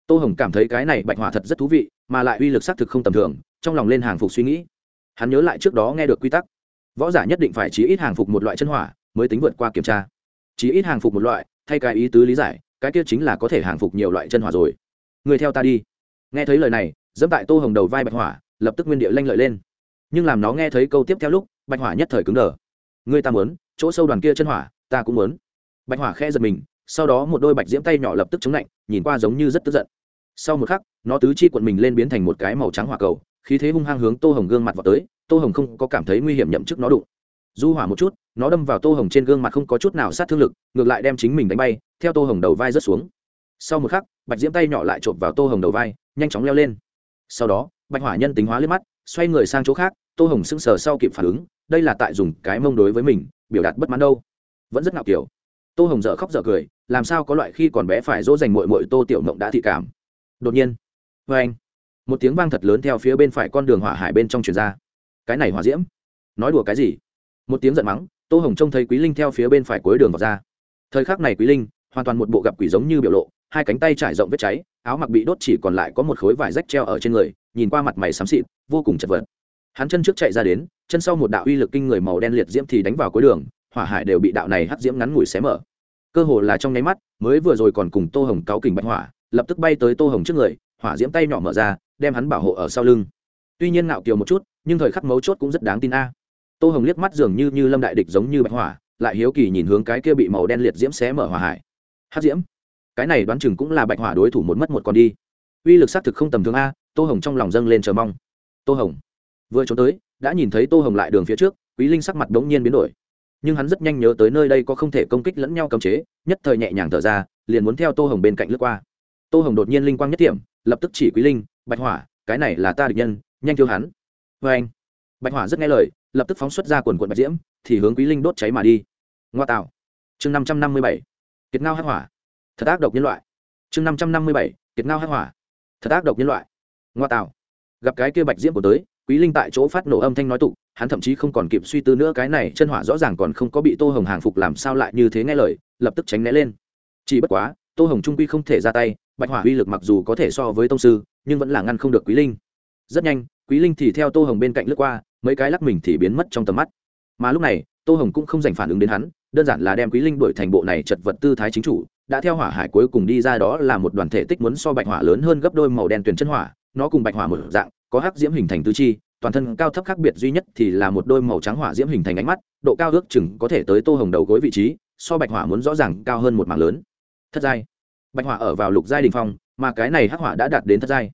Tô hồng cảm thấy cái này bạch hỏa thật rất thú vị, mà lại uy lực xác thực không tầm thường, trong lòng lên hàng phục suy nghĩ. Hắn nhớ lại trước đó nghe được quy tắc. Võ giả nhất định phải chí ít hàng phục một loại chân hỏa, mới tính vượt qua kiểm tra. Chí ít hàng phục một loại, thay cái ý tứ lý giải, cái kia chính là có thể hàng phục nhiều loại chân hỏa rồi. Người theo ta đi. Nghe thấy lời này, dẫm tại tô hồng đầu vai bạch hỏa, lập tức nguyên địa lanh lợi lên. Nhưng làm nó nghe thấy câu tiếp theo lúc, bạch hỏa nhất thời cứng đờ. Người ta muốn, chỗ sâu đoàn kia chân hỏa, ta cũng muốn bạch hỏa khe giật mình, sau đó một đôi bạch diễm tay nhỏ lập tức chống lạnh, nhìn qua giống như rất tức giận. Sau một khắc, nó tứ chi quận mình lên biến thành một cái màu trắng hỏa cầu, khí thế hung hăng hướng tô hồng gương mặt vào tới, tô hồng không có cảm thấy nguy hiểm nhậm chức nó đụng. Du hỏa một chút, nó đâm vào tô hồng trên gương mặt không có chút nào sát thương lực, ngược lại đem chính mình đánh bay, theo tô hồng đầu vai rớt xuống. Sau một khắc, bạch diễm tay nhỏ lại trộm vào tô hồng đầu vai, nhanh chóng leo lên. Sau đó, bạch hỏa nhân tính hóa liếc mắt, xoay người sang chỗ khác, tô hồng sững sờ sau kịp phản ứng, đây là tại dùng cái mông đối với mình, biểu đạt bất mãn đâu. Vẫn rất ngạo kiểu tô hồng dở khóc dở cười, làm sao có loại khi còn bé phải dỗ dành mội mội tô tiểu mộng đã thị cảm. Đột nhiên vê anh, một tiếng vang thật lớn theo phía bên phải con đường hỏa hải bên trong truyền ra. Cái này hỏa diễm, nói đùa cái gì? Một tiếng giận mắng, tô hồng trông thấy quý linh theo phía bên phải cuối đường vào ra. Thời khắc này quý linh, hoàn toàn một bộ gặp quỷ giống như biểu lộ, hai cánh tay trải rộng vết cháy, áo mặc bị đốt chỉ còn lại có một khối vải rách treo ở trên người, nhìn qua mặt mày xám xịt, vô cùng chật vật. Hắn chân trước chạy ra đến, chân sau một đạo uy lực kinh người màu đen liệt diễm thì đánh vào cuối đường hỏa hải đều bị đạo này hắc diễm ngắn ngủi xé mở. Cơ hồ là trong nháy mắt, mới vừa rồi còn cùng tô hồng cáo kình bạch hỏa, lập tức bay tới tô hồng trước người, hỏa diễm tay nhỏ mở ra, đem hắn bảo hộ ở sau lưng. Tuy nhiên ngạo kiều một chút, nhưng thời khắc mấu chốt cũng rất đáng tin a. Tô hồng liếc mắt dường như như lâm đại địch giống như bạch hỏa, lại hiếu kỳ nhìn hướng cái kia bị màu đen liệt diễm xé mở hỏa hải. Hắc diễm? Cái này đoán chừng cũng là bạch hỏa đối thủ một mất một còn đi. Uy lực xác thực không tầm thường a, tô hồng trong lòng dâng lên chờ mong. Tô hồng, vừa trốn tới, đã nhìn thấy tô hồng lại đường phía trước, quý linh sắc mặt đ ố n g nhiên biến đổi nhưng hắn rất nhanh nhớ tới nơi đây có không thể công kích lẫn nhau cấm chế, nhất thời nhẹ nhàng thở ra, liền muốn theo tô hồng bên cạnh lướt qua. Tô hồng đột nhiên linh quang nhất điểm lập tức chỉ quý linh, bạch hỏa, cái này là ta địch nhân, nhanh thiêu hắn. Vê anh, bạch hỏa rất nghe lời, lập tức phóng xuất ra quần quần bạch diễm, thì hướng quý linh đốt cháy mà đi. Ngoa tạo. Chương năm trăm năm mươi bảy. Kiệt ngao hắc hỏa. Thật ác độc nhân loại. Chương năm trăm năm mươi bảy. Kiệt ngao hắc hỏa. Thật ác độc nhân loại. Ngoa tạo. Gặp cái kia bạch diễm của tới, quý linh tại chỗ phát nổ âm thanh nói tụ hắn thậm chí không còn kịp suy tư nữa, cái này chân hỏa rõ ràng còn không có bị tô hồng hàng phục làm sao lại như thế nghe lời, lập tức tránh né lên. Chỉ bất quá, tô hồng trung quy không thể ra tay, bạch hỏa uy lực mặc dù có thể so với tông sư, nhưng vẫn là ngăn không được quý linh. Rất nhanh, quý linh thì theo tô hồng bên cạnh lướt qua, mấy cái lắc mình thì biến mất trong tầm mắt. Mà lúc này, tô hồng cũng không dành phản ứng đến hắn, đơn giản là đem quý linh đổi thành bộ này chật vật tư thái chính chủ, đã theo hỏa hải cuối cùng đi ra đó là một đoàn thể tích muốn so bạch hỏa lớn hơn gấp đôi màu đen tuyển chân hỏa, nó cùng bạch hỏa một dạng, có hắc diễm hình thành tứ chi toàn thân cao thấp khác biệt duy nhất thì là một đôi màu trắng hỏa diễm hình thành ánh mắt, độ cao ước chừng có thể tới tô hồng đầu gối vị trí, so bạch hỏa muốn rõ ràng cao hơn một mảng lớn. Thất giai. Bạch hỏa ở vào lục giai đình phong, mà cái này hắc hỏa đã đạt đến thất giai.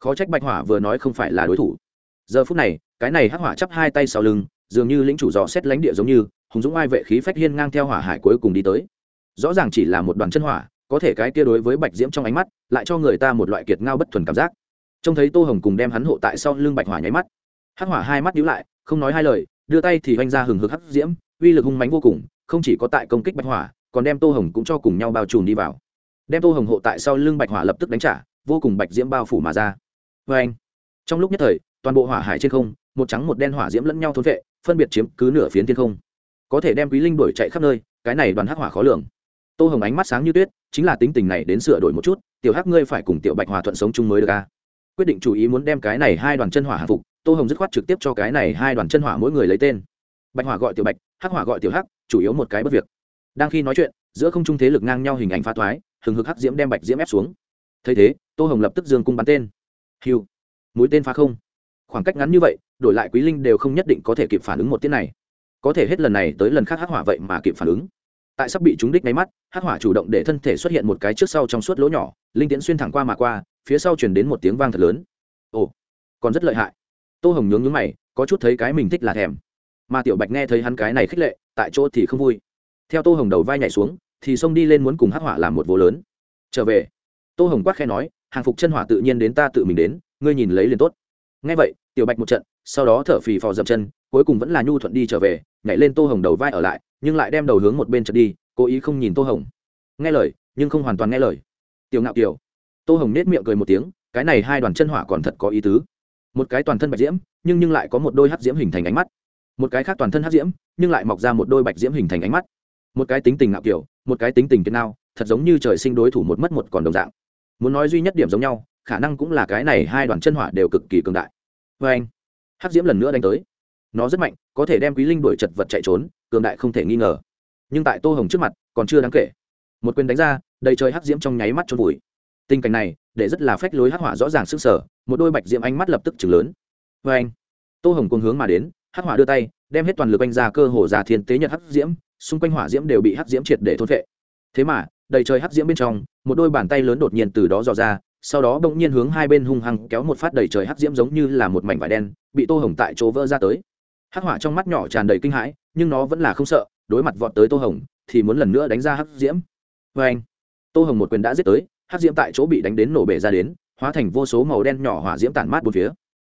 Khó trách bạch hỏa vừa nói không phải là đối thủ. Giờ phút này, cái này hắc hỏa chắp hai tay sau lưng, dường như lĩnh chủ dò xét lánh địa giống như, hùng dũng ai vệ khí phách hiên ngang theo hỏa hải cuối cùng đi tới. Rõ ràng chỉ là một đoàn chân hỏa, có thể cái kia đối với bạch diễm trong ánh mắt, lại cho người ta một loại kiệt ngao bất thuần cảm giác. Trông thấy tô hồng cùng đem hắn hộ tại sau lưng bạch hỏa nháy mắt hắc hỏa hai mắt nhíu lại, không nói hai lời, đưa tay thì oanh ra hừng hực hắc diễm, uy lực hung mánh vô cùng, không chỉ có tại công kích bạch hỏa, còn đem tô hồng cũng cho cùng nhau bao trùm đi vào. Đem tô hồng hộ tại sau lưng bạch hỏa lập tức đánh trả, vô cùng bạch diễm bao phủ mà ra. Vê anh, trong lúc nhất thời, toàn bộ hỏa hải trên không, một trắng một đen hỏa diễm lẫn nhau thốn vệ, phân biệt chiếm cứ nửa phiến thiên không. Có thể đem quý linh đổi chạy khắp nơi, cái này đoàn hắc hỏa khó lường. Tô hồng ánh mắt sáng như tuyết, chính là tính tình này đến sửa đổi một chút, tiểu hắc ngươi phải cùng tiểu bạch hòa thuận sống chung mới được a. Quyết định chú ý muốn đem cái này hai đoàn chân hỏa hạ phục tô hồng dứt khoát trực tiếp cho cái này hai đoàn chân hỏa mỗi người lấy tên. Bạch hỏa gọi tiểu bạch, hắc hỏa gọi tiểu hắc, chủ yếu một cái bất việc. Đang khi nói chuyện, giữa không trung thế lực ngang nhau hình ảnh phá thoái, hừng hực hắc diễm đem bạch diễm ép xuống. Thấy thế, tô hồng lập tức dương cung bắn tên. Hiu mũi tên phá không. Khoảng cách ngắn như vậy, đổi lại quý linh đều không nhất định có thể kịp phản ứng một tiếng này. Có thể hết lần này tới lần khác hắc hỏa vậy mà kịp phản ứng. Tại sắp bị trúng đích máy mắt, hắc hỏa chủ động để thân thể xuất hiện một cái trước sau trong suốt lỗ nhỏ, linh tiễn xuyên thẳng qua mà qua, phía sau chuyển đến một tiếng vang thật lớn. Ồ, còn rất lợi hại tô hồng nhướng nhướng mày, có chút thấy cái mình thích là thèm. Mà tiểu bạch nghe thấy hắn cái này khích lệ, tại chỗ thì không vui. Theo tô hồng đầu vai nhảy xuống, thì xông đi lên muốn cùng hắc hỏa làm một vô lớn. Trở về. Tô hồng quát khe nói, hàng phục chân hỏa tự nhiên đến ta tự mình đến, ngươi nhìn lấy liền tốt. Ngay vậy, tiểu bạch một trận, sau đó thở phì phò dậm chân, cuối cùng vẫn là nhu thuận đi trở về, nhảy lên tô hồng đầu vai ở lại, nhưng lại đem đầu hướng một bên trận đi, cố ý không nhìn tô hồng. Nghe lời, nhưng không hoàn toàn nghe lời. Tiểu ngạo kiều. Tô hồng nết miệng cười một tiếng, cái này hai đoàn chân hỏa còn thật có ý tứ một cái toàn thân bạch diễm, nhưng nhưng lại có một đôi hắc diễm hình thành ánh mắt. Một cái khác toàn thân hắc diễm, nhưng lại mọc ra một đôi bạch diễm hình thành ánh mắt. Một cái tính tình ngạo kiểu, một cái tính tình kiên nao thật giống như trời sinh đối thủ một mất một còn đồng dạng. Muốn nói duy nhất điểm giống nhau, khả năng cũng là cái này hai đoàn chân hỏa đều cực kỳ cường đại. Vê anh, hắc diễm lần nữa đánh tới. Nó rất mạnh, có thể đem quý linh đuổi chật vật chạy trốn, cường đại không thể nghi ngờ. Nhưng tại tô hồng trước mặt, còn chưa đáng kể. Một quyền đánh ra, đầy trời hắc diễm trong nháy mắt trôn vùi. Tình cảnh này, để rất là phách lối hắc hỏa rõ ràng sức sở một đôi bạch diễm ánh mắt lập tức chừng lớn. Vê anh, tô hồng cùng hướng mà đến, hắc hỏa đưa tay, đem hết toàn lực anh ra cơ hồ già thiên tế nhật hắc diễm, xung quanh hỏa diễm đều bị hắc diễm triệt để thôn vệ thế mà, đầy trời hắc diễm bên trong, một đôi bàn tay lớn đột nhiên từ đó dò ra, sau đó bỗng nhiên hướng hai bên hung hăng kéo một phát đầy trời hắc diễm giống như là một mảnh vải đen, bị tô hồng tại chỗ vỡ ra tới. Hắc hỏa trong mắt nhỏ tràn đầy kinh hãi, nhưng nó vẫn là không sợ, đối mặt vọt tới tô hồng, thì muốn lần nữa đánh ra hắc diễm. Vê anh, tô hồng một quyền đã giết tới, hắc diễm tại chỗ bị đánh đến nổ bể ra đến hóa thành vô số màu đen nhỏ hỏa diễm tản mát bốn phía.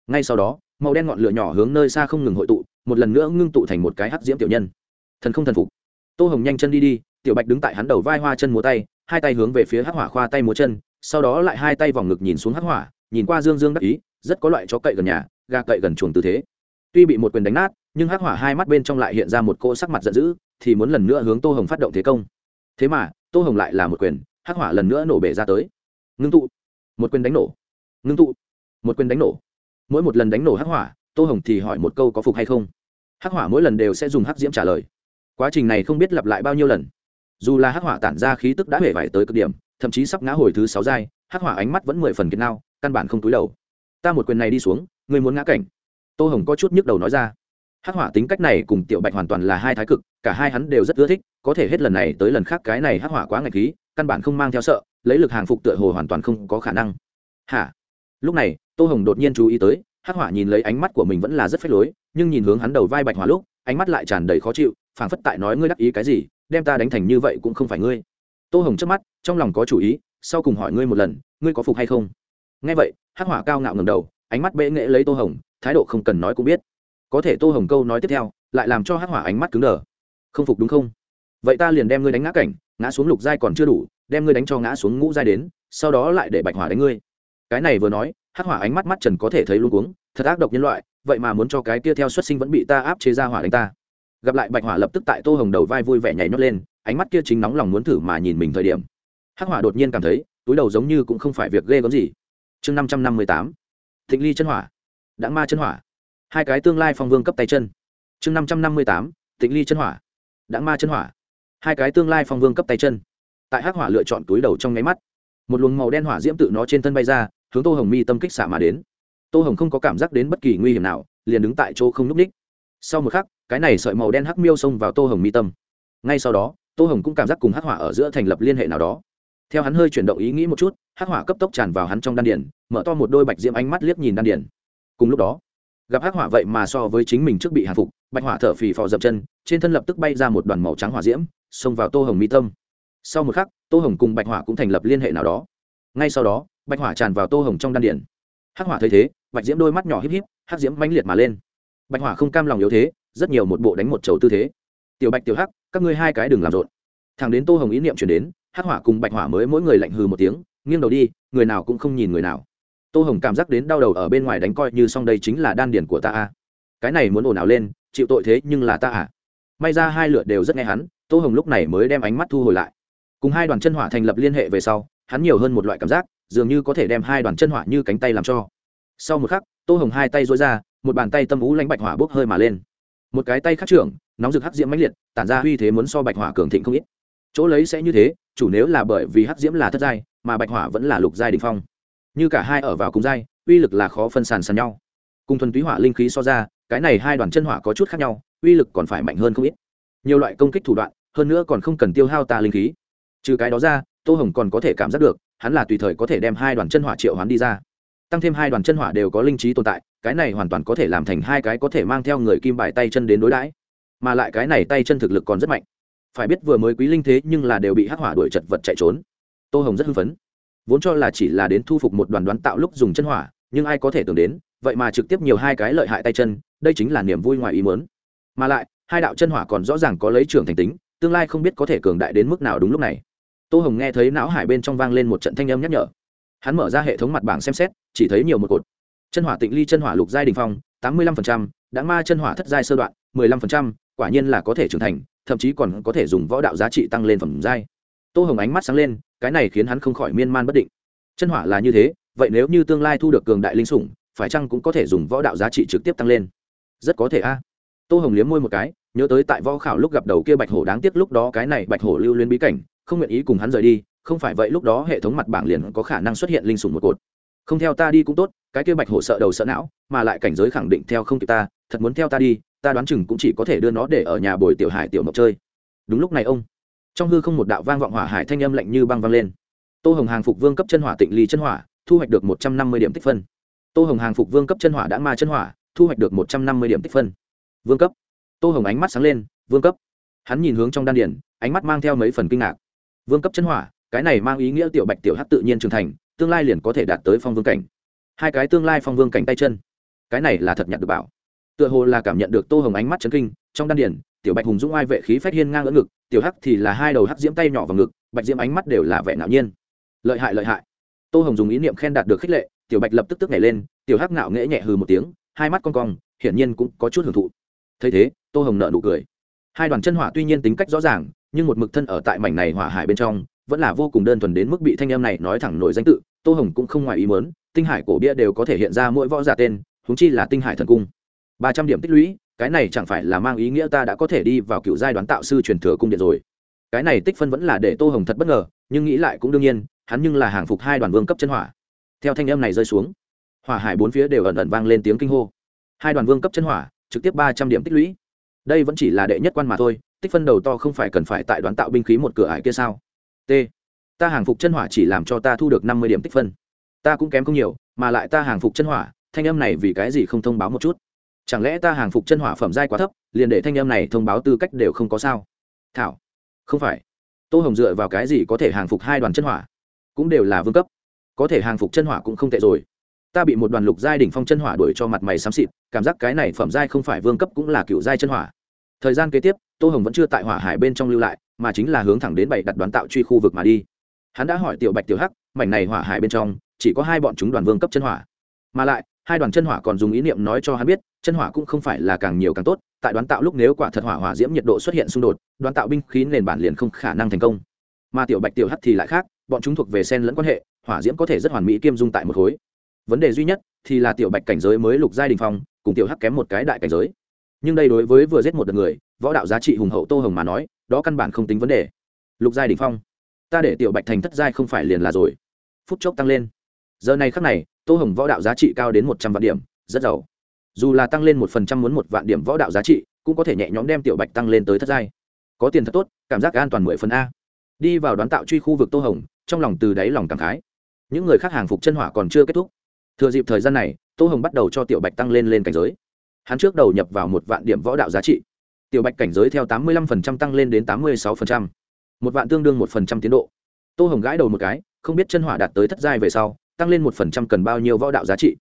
Ngay sau đó, màu đen ngọn lửa nhỏ hướng nơi xa không ngừng hội tụ, một lần nữa ngưng tụ thành một cái hắc diễm tiểu nhân. Thần không thần phục. Tô hồng nhanh chân đi đi, tiểu bạch đứng tại hắn đầu vai hoa chân múa tay, hai tay hướng về phía hắc hỏa khoa tay múa chân, sau đó lại hai tay vòng ngực nhìn xuống hắc hỏa, nhìn qua dương dương đắc ý, rất có loại chó cậy gần nhà, gà cậy gần chuồng tư thế. Tuy bị một quyền đánh nát, nhưng hắc hỏa hai mắt bên trong lại hiện ra một cỗ sắc mặt giận dữ, thì muốn lần nữa hướng tô hồng phát động thế công. Thế mà, tô hồng lại là một quyền, hắc hỏa lần nữa nổ bể ra tới. Ngưng tụ một quyền đánh nổ. Ngưng tụ. Một quyền đánh nổ. Mỗi một lần đánh nổ hắc hỏa, tô hồng thì hỏi một câu có phục hay không. Hắc hỏa mỗi lần đều sẽ dùng hắc diễm trả lời. Quá trình này không biết lặp lại bao nhiêu lần. Dù là hắc hỏa tản ra khí tức đã hể vải tới cực điểm, thậm chí sắp ngã hồi thứ sáu giai, hắc hỏa ánh mắt vẫn mười phần kiệt nao, căn bản không túi đầu. Ta một quyền này đi xuống người muốn ngã cảnh. Tô hồng có chút nhức đầu nói ra. Hắc hỏa tính cách này cùng tiểu bạch hoàn toàn là hai thái cực, cả hai hắn đều rất ưa thích, có thể hết lần này tới lần khác cái này hắc hỏa quá ngạch khí, căn bản không mang theo sợ lấy lực hàng phục tựa hồ hoàn toàn không có khả năng. Hả? Lúc này, tô hồng đột nhiên chú ý tới, hắc hỏa nhìn lấy ánh mắt của mình vẫn là rất phết lối, nhưng nhìn hướng hắn đầu vai bạch hỏa lúc, ánh mắt lại tràn đầy khó chịu, phảng phất tại nói ngươi đắc ý cái gì, đem ta đánh thành như vậy cũng không phải ngươi. Tô hồng trước mắt, trong lòng có chủ ý, sau cùng hỏi ngươi một lần, ngươi có phục hay không? Nghe vậy, hắc hỏa cao ngạo ngầm đầu, ánh mắt bệ nghệ lấy tô hồng, thái độ không cần nói cũng biết. Có thể tô hồng câu nói tiếp theo, lại làm cho hắc hỏa ánh mắt cứng đờ. Không phục đúng không? Vậy ta liền đem ngươi đánh ngã cảnh, ngã xuống lục giai còn chưa đủ đem ngươi đánh cho ngã xuống ngũ giai đến, sau đó lại để bạch hỏa đánh ngươi. Cái này vừa nói, hắc hỏa ánh mắt mắt trần có thể thấy luôn cuống, thật ác độc nhân loại, vậy mà muốn cho cái kia theo xuất sinh vẫn bị ta áp chế ra hỏa đánh ta. Gặp lại bạch hỏa lập tức tại tô hồng đầu vai vui vẻ nhảy nhót lên, ánh mắt kia chính nóng lòng muốn thử mà nhìn mình thời điểm. Hắc hỏa đột nhiên cảm thấy, túi đầu giống như cũng không phải việc ghê gớm gì. Chương năm trăm năm mươi tám, thịnh ly chân hỏa. Đã ma chân hỏa. Hai cái tương lai phong vương cấp tay chân. Chương năm trăm năm mươi tám tịnh ly chân hỏa. Đã ma chân hỏa. Hai cái tương lai phong vương cấp tay chân tại hắc hỏa lựa chọn túi đầu trong nháy mắt. Một luồng màu đen hỏa diễm tự nó trên thân bay ra, hướng tô hồng mi tâm kích xạ mà đến. Tô hồng không có cảm giác đến bất kỳ nguy hiểm nào, liền đứng tại chỗ không n ú c ních. Sau một khắc, cái này sợi màu đen hắc miêu xông vào tô hồng mi tâm. Ngay sau đó, tô hồng cũng cảm giác cùng hắc hỏa ở giữa thành lập liên hệ nào đó. Theo hắn hơi chuyển động ý nghĩ một chút, hắc hỏa cấp tốc tràn vào hắn trong đan điển mở to một đôi bạch diễm ánh mắt liếc nhìn đan điển cùng lúc đó, gặp hắc hỏa vậy mà so với chính mình trước bị hạ phục, bạch hỏa thở phì phò dập chân, trên thân lập tức bay ra một đoàn màu trắng hỏa diễm, xông vào tô hồng mi tâm sau một khắc, tô hồng cùng bạch hỏa cũng thành lập liên hệ nào đó. Ngay sau đó, bạch hỏa tràn vào tô hồng trong đan điển hắc hỏa thấy thế, bạch diễm đôi mắt nhỏ híp híp, hắc diễm mãnh liệt mà lên. Bạch hỏa không cam lòng yếu thế, rất nhiều một bộ đánh một chầu tư thế. Tiểu bạch, tiểu hắc, các ngươi hai cái đừng làm rộn. Thằng đến tô hồng ý niệm chuyển đến, hắc hỏa cùng bạch hỏa mới mỗi người lạnh hừ một tiếng, nghiêng đầu đi, người nào cũng không nhìn người nào. Tô hồng cảm giác đến đau đầu ở bên ngoài đánh coi như xong đây chính là đan điển của ta a. Cái này muốn ồn ào lên, chịu tội thế nhưng là ta à. May ra hai lượt đều rất nghe hắn, tô hồng lúc này mới đem ánh mắt thu hồi lại cùng hai đoàn chân hỏa thành lập liên hệ về sau, hắn nhiều hơn một loại cảm giác, dường như có thể đem hai đoàn chân hỏa như cánh tay làm cho. Sau một khắc, tô hồng hai tay dối ra, một bàn tay tâm ú lánh bạch hỏa bốc hơi mà lên. Một cái tay khắc trưởng, nóng rực hắc diễm mãnh liệt, tản ra uy thế muốn so bạch hỏa cường thịnh không ít. Chỗ lấy sẽ như thế, chủ nếu là bởi vì hắc diễm là thất giai, mà bạch hỏa vẫn là lục giai đình phong. Như cả hai ở vào cùng giai, uy lực là khó phân sàn sàn nhau. Cùng thuần túy hỏa linh khí so ra, cái này hai đoàn chân hỏa có chút khác nhau, uy lực còn phải mạnh hơn không ít. Nhiều loại công kích thủ đoạn, hơn nữa còn không cần tiêu hao tà linh khí trừ cái đó ra, tô hồng còn có thể cảm giác được, hắn là tùy thời có thể đem hai đoàn chân hỏa triệu hoán đi ra. Tăng thêm hai đoàn chân hỏa đều có linh trí tồn tại, cái này hoàn toàn có thể làm thành hai cái có thể mang theo người kim bài tay chân đến đối đãi. Mà lại cái này tay chân thực lực còn rất mạnh. Phải biết vừa mới quý linh thế nhưng là đều bị hắc hỏa đuổi chật vật chạy trốn. Tô hồng rất hưng phấn. Vốn cho là chỉ là đến thu phục một đoàn đoán tạo lúc dùng chân hỏa, nhưng ai có thể tưởng đến, vậy mà trực tiếp nhiều hai cái lợi hại tay chân, đây chính là niềm vui ngoài ý mớn mà lại, hai đạo chân hỏa còn rõ ràng có lấy trường thành tính, tương lai không biết có thể cường đại đến mức nào đúng lúc này tô hồng nghe thấy não hải bên trong vang lên một trận thanh âm nhắc nhở. Hắn mở ra hệ thống mặt bảng xem xét, chỉ thấy nhiều một cột. Chân hỏa tịnh ly chân hỏa lục giai đình phong, tám mươi lăm phần trăm, đã ma chân hỏa thất giai sơ đoạn, mười lăm phần trăm, quả nhiên là có thể trưởng thành, thậm chí còn có thể dùng võ đạo giá trị tăng lên phẩm giai. Tô hồng ánh mắt sáng lên, cái này khiến hắn không khỏi miên man bất định. Chân hỏa là như thế, vậy nếu như tương lai thu được cường đại linh sủng, phải chăng cũng có thể dùng võ đạo giá trị trực tiếp tăng lên? Rất có thể a. Tô hồng liếm môi một cái, nhớ tới tại võ khảo lúc gặp đầu kia bạch hổ đáng tiếc lúc đó cái này bạch hổ lưu liên bí cảnh không nguyện ý cùng hắn rời đi, không phải vậy lúc đó hệ thống mặt bảng liền có khả năng xuất hiện linh sủng một cột. Không theo ta đi cũng tốt, cái kia bạch hổ sợ đầu sợ não, mà lại cảnh giới khẳng định theo không kịp ta, thật muốn theo ta đi, ta đoán chừng cũng chỉ có thể đưa nó để ở nhà bồi tiểu hải tiểu mộc chơi. Đúng lúc này ông, trong hư không một đạo vang vọng hỏa hải thanh âm lạnh như băng vang lên. Tô hồng hàng phục vương cấp chân hỏa tịnh ly chân hỏa, thu hoạch được một trăm năm mươi điểm tích phân. Tô hồng hàng phục vương cấp chân hỏa đã ma chân hỏa, thu hoạch được một trăm năm mươi điểm tích phân. Vương cấp. Tô hồng ánh mắt sáng lên, vương cấp. Hắn nhìn hướng trong đan điển ánh mắt mang theo mấy phần kinh ngạc vương cấp chân hỏa, cái này mang ý nghĩa tiểu bạch tiểu hát tự nhiên trưởng thành, tương lai liền có thể đạt tới phong vương cảnh. Hai cái tương lai phong vương cảnh tay chân. Cái này là thật nhặt được bảo. Tựa hồ là cảm nhận được tô hồng ánh mắt chấn kinh, trong đan điển tiểu bạch hùng dũng ai vệ khí phách hiên ngang ở ngực, tiểu hắc thì là hai đầu hắc diễm tay nhỏ vào ngực, bạch diễm ánh mắt đều là vẻ ngạo nhiên. Lợi hại lợi hại. Tô hồng dùng ý niệm khen đạt được khích lệ, tiểu bạch lập tức tức nhảy lên, tiểu hắc ngạo nghễ nhẹ hừ một tiếng, hai mắt con cong, hiển nhiên cũng có chút hưởng thụ. Thấy thế, tô hồng nợ nụ cười. Hai đoàn chân hỏa tuy nhiên tính cách rõ ràng nhưng một mực thân ở tại mảnh này hỏa hải bên trong, vẫn là vô cùng đơn thuần đến mức bị thanh em này nói thẳng nổi danh tự, tô hồng cũng không ngoài ý mớn tinh hải cổ bia đều có thể hiện ra mỗi võ giả tên húng chi là tinh hải thần cung. Ba trăm điểm tích lũy, cái này chẳng phải là mang ý nghĩa ta đã có thể đi vào cựu giai đoán tạo sư truyền thừa cung điện rồi. Cái này tích phân vẫn là để tô hồng thật bất ngờ, nhưng nghĩ lại cũng đương nhiên, hắn nhưng là hàng phục hai đoàn vương cấp chân hỏa. Theo thanh âm này rơi xuống, hỏa hải bốn phía đều ẩn ẩn vang lên tiếng kinh hô. Hai đoàn vương cấp chân hỏa, trực tiếp ba trăm điểm tích lũy. Đây vẫn chỉ là đệ nhất quan mà thôi tích phân đầu to không phải cần phải tại đoán tạo binh khí một cửa ải kia sao? T. Ta hàng phục chân hỏa chỉ làm cho ta thu được năm mươi điểm tích phân. Ta cũng kém không nhiều, mà lại ta hàng phục chân hỏa, thanh âm này vì cái gì không thông báo một chút? Chẳng lẽ ta hàng phục chân hỏa phẩm giai quá thấp, liền để thanh âm này thông báo tư cách đều không có sao? Thảo, không phải. Tô hồng dựa vào cái gì có thể hàng phục hai đoàn chân hỏa? Cũng đều là vương cấp. Có thể hàng phục chân hỏa cũng không tệ rồi. Ta bị một đoàn lục giai đỉnh phong chân hỏa đuổi cho mặt mày xám xịt, cảm giác cái này phẩm giai không phải vương cấp cũng là cựu giai chân hỏa thời gian kế tiếp, tô hồng vẫn chưa tại hỏa hải bên trong lưu lại, mà chính là hướng thẳng đến bảy đặt đoán tạo truy khu vực mà đi. Hắn đã hỏi tiểu bạch tiểu hắc, mảnh này hỏa hải bên trong, chỉ có hai bọn chúng đoàn vương cấp chân hỏa. Mà lại, hai đoàn chân hỏa còn dùng ý niệm nói cho hắn biết, chân hỏa cũng không phải là càng nhiều càng tốt, tại đoán tạo lúc nếu quả thật hỏa hỏa diễm nhiệt độ xuất hiện xung đột, đoán tạo binh khí nền bản liền không khả năng thành công. Mà tiểu bạch tiểu hắc thì lại khác, bọn chúng thuộc về sen lẫn quan hệ, hỏa diễm có thể rất hoàn mỹ kiêm dung tại một khối. Vấn đề duy nhất thì là tiểu bạch cảnh giới mới lục giai đình phong, cùng tiểu hắc kém một cái đại cảnh giới nhưng đây đối với vừa giết một đợt người, võ đạo giá trị hùng hậu tô hồng mà nói, đó căn bản không tính vấn đề. Lục giai đình phong. Ta để tiểu bạch thành thất giai không phải liền là rồi. Phút chốc tăng lên. Giờ này khắc này, tô hồng võ đạo giá trị cao đến một trăm vạn điểm, rất giàu. Dù là tăng lên một phần trăm muốn một vạn điểm võ đạo giá trị, cũng có thể nhẹ nhõm đem tiểu bạch tăng lên tới thất giai. Có tiền thật tốt, cảm giác an toàn mười phần a. Đi vào đoán tạo truy khu vực tô hồng, trong lòng từ đáy lòng cảm khái. Những người khác hàng phục chân hỏa còn chưa kết thúc. Thừa dịp thời gian này, tô hồng bắt đầu cho tiểu bạch tăng lên lên cảnh giới hắn trước đầu nhập vào một vạn điểm võ đạo giá trị. Tiểu bạch cảnh giới theo tám mươi lăm tăng lên đến tám mươi sáu một vạn tương đương một phần trăm tiến độ. Tô hồng gãi đầu một cái, không biết chân hỏa đạt tới thất giai về sau, tăng lên một phần trăm cần bao nhiêu võ đạo giá trị.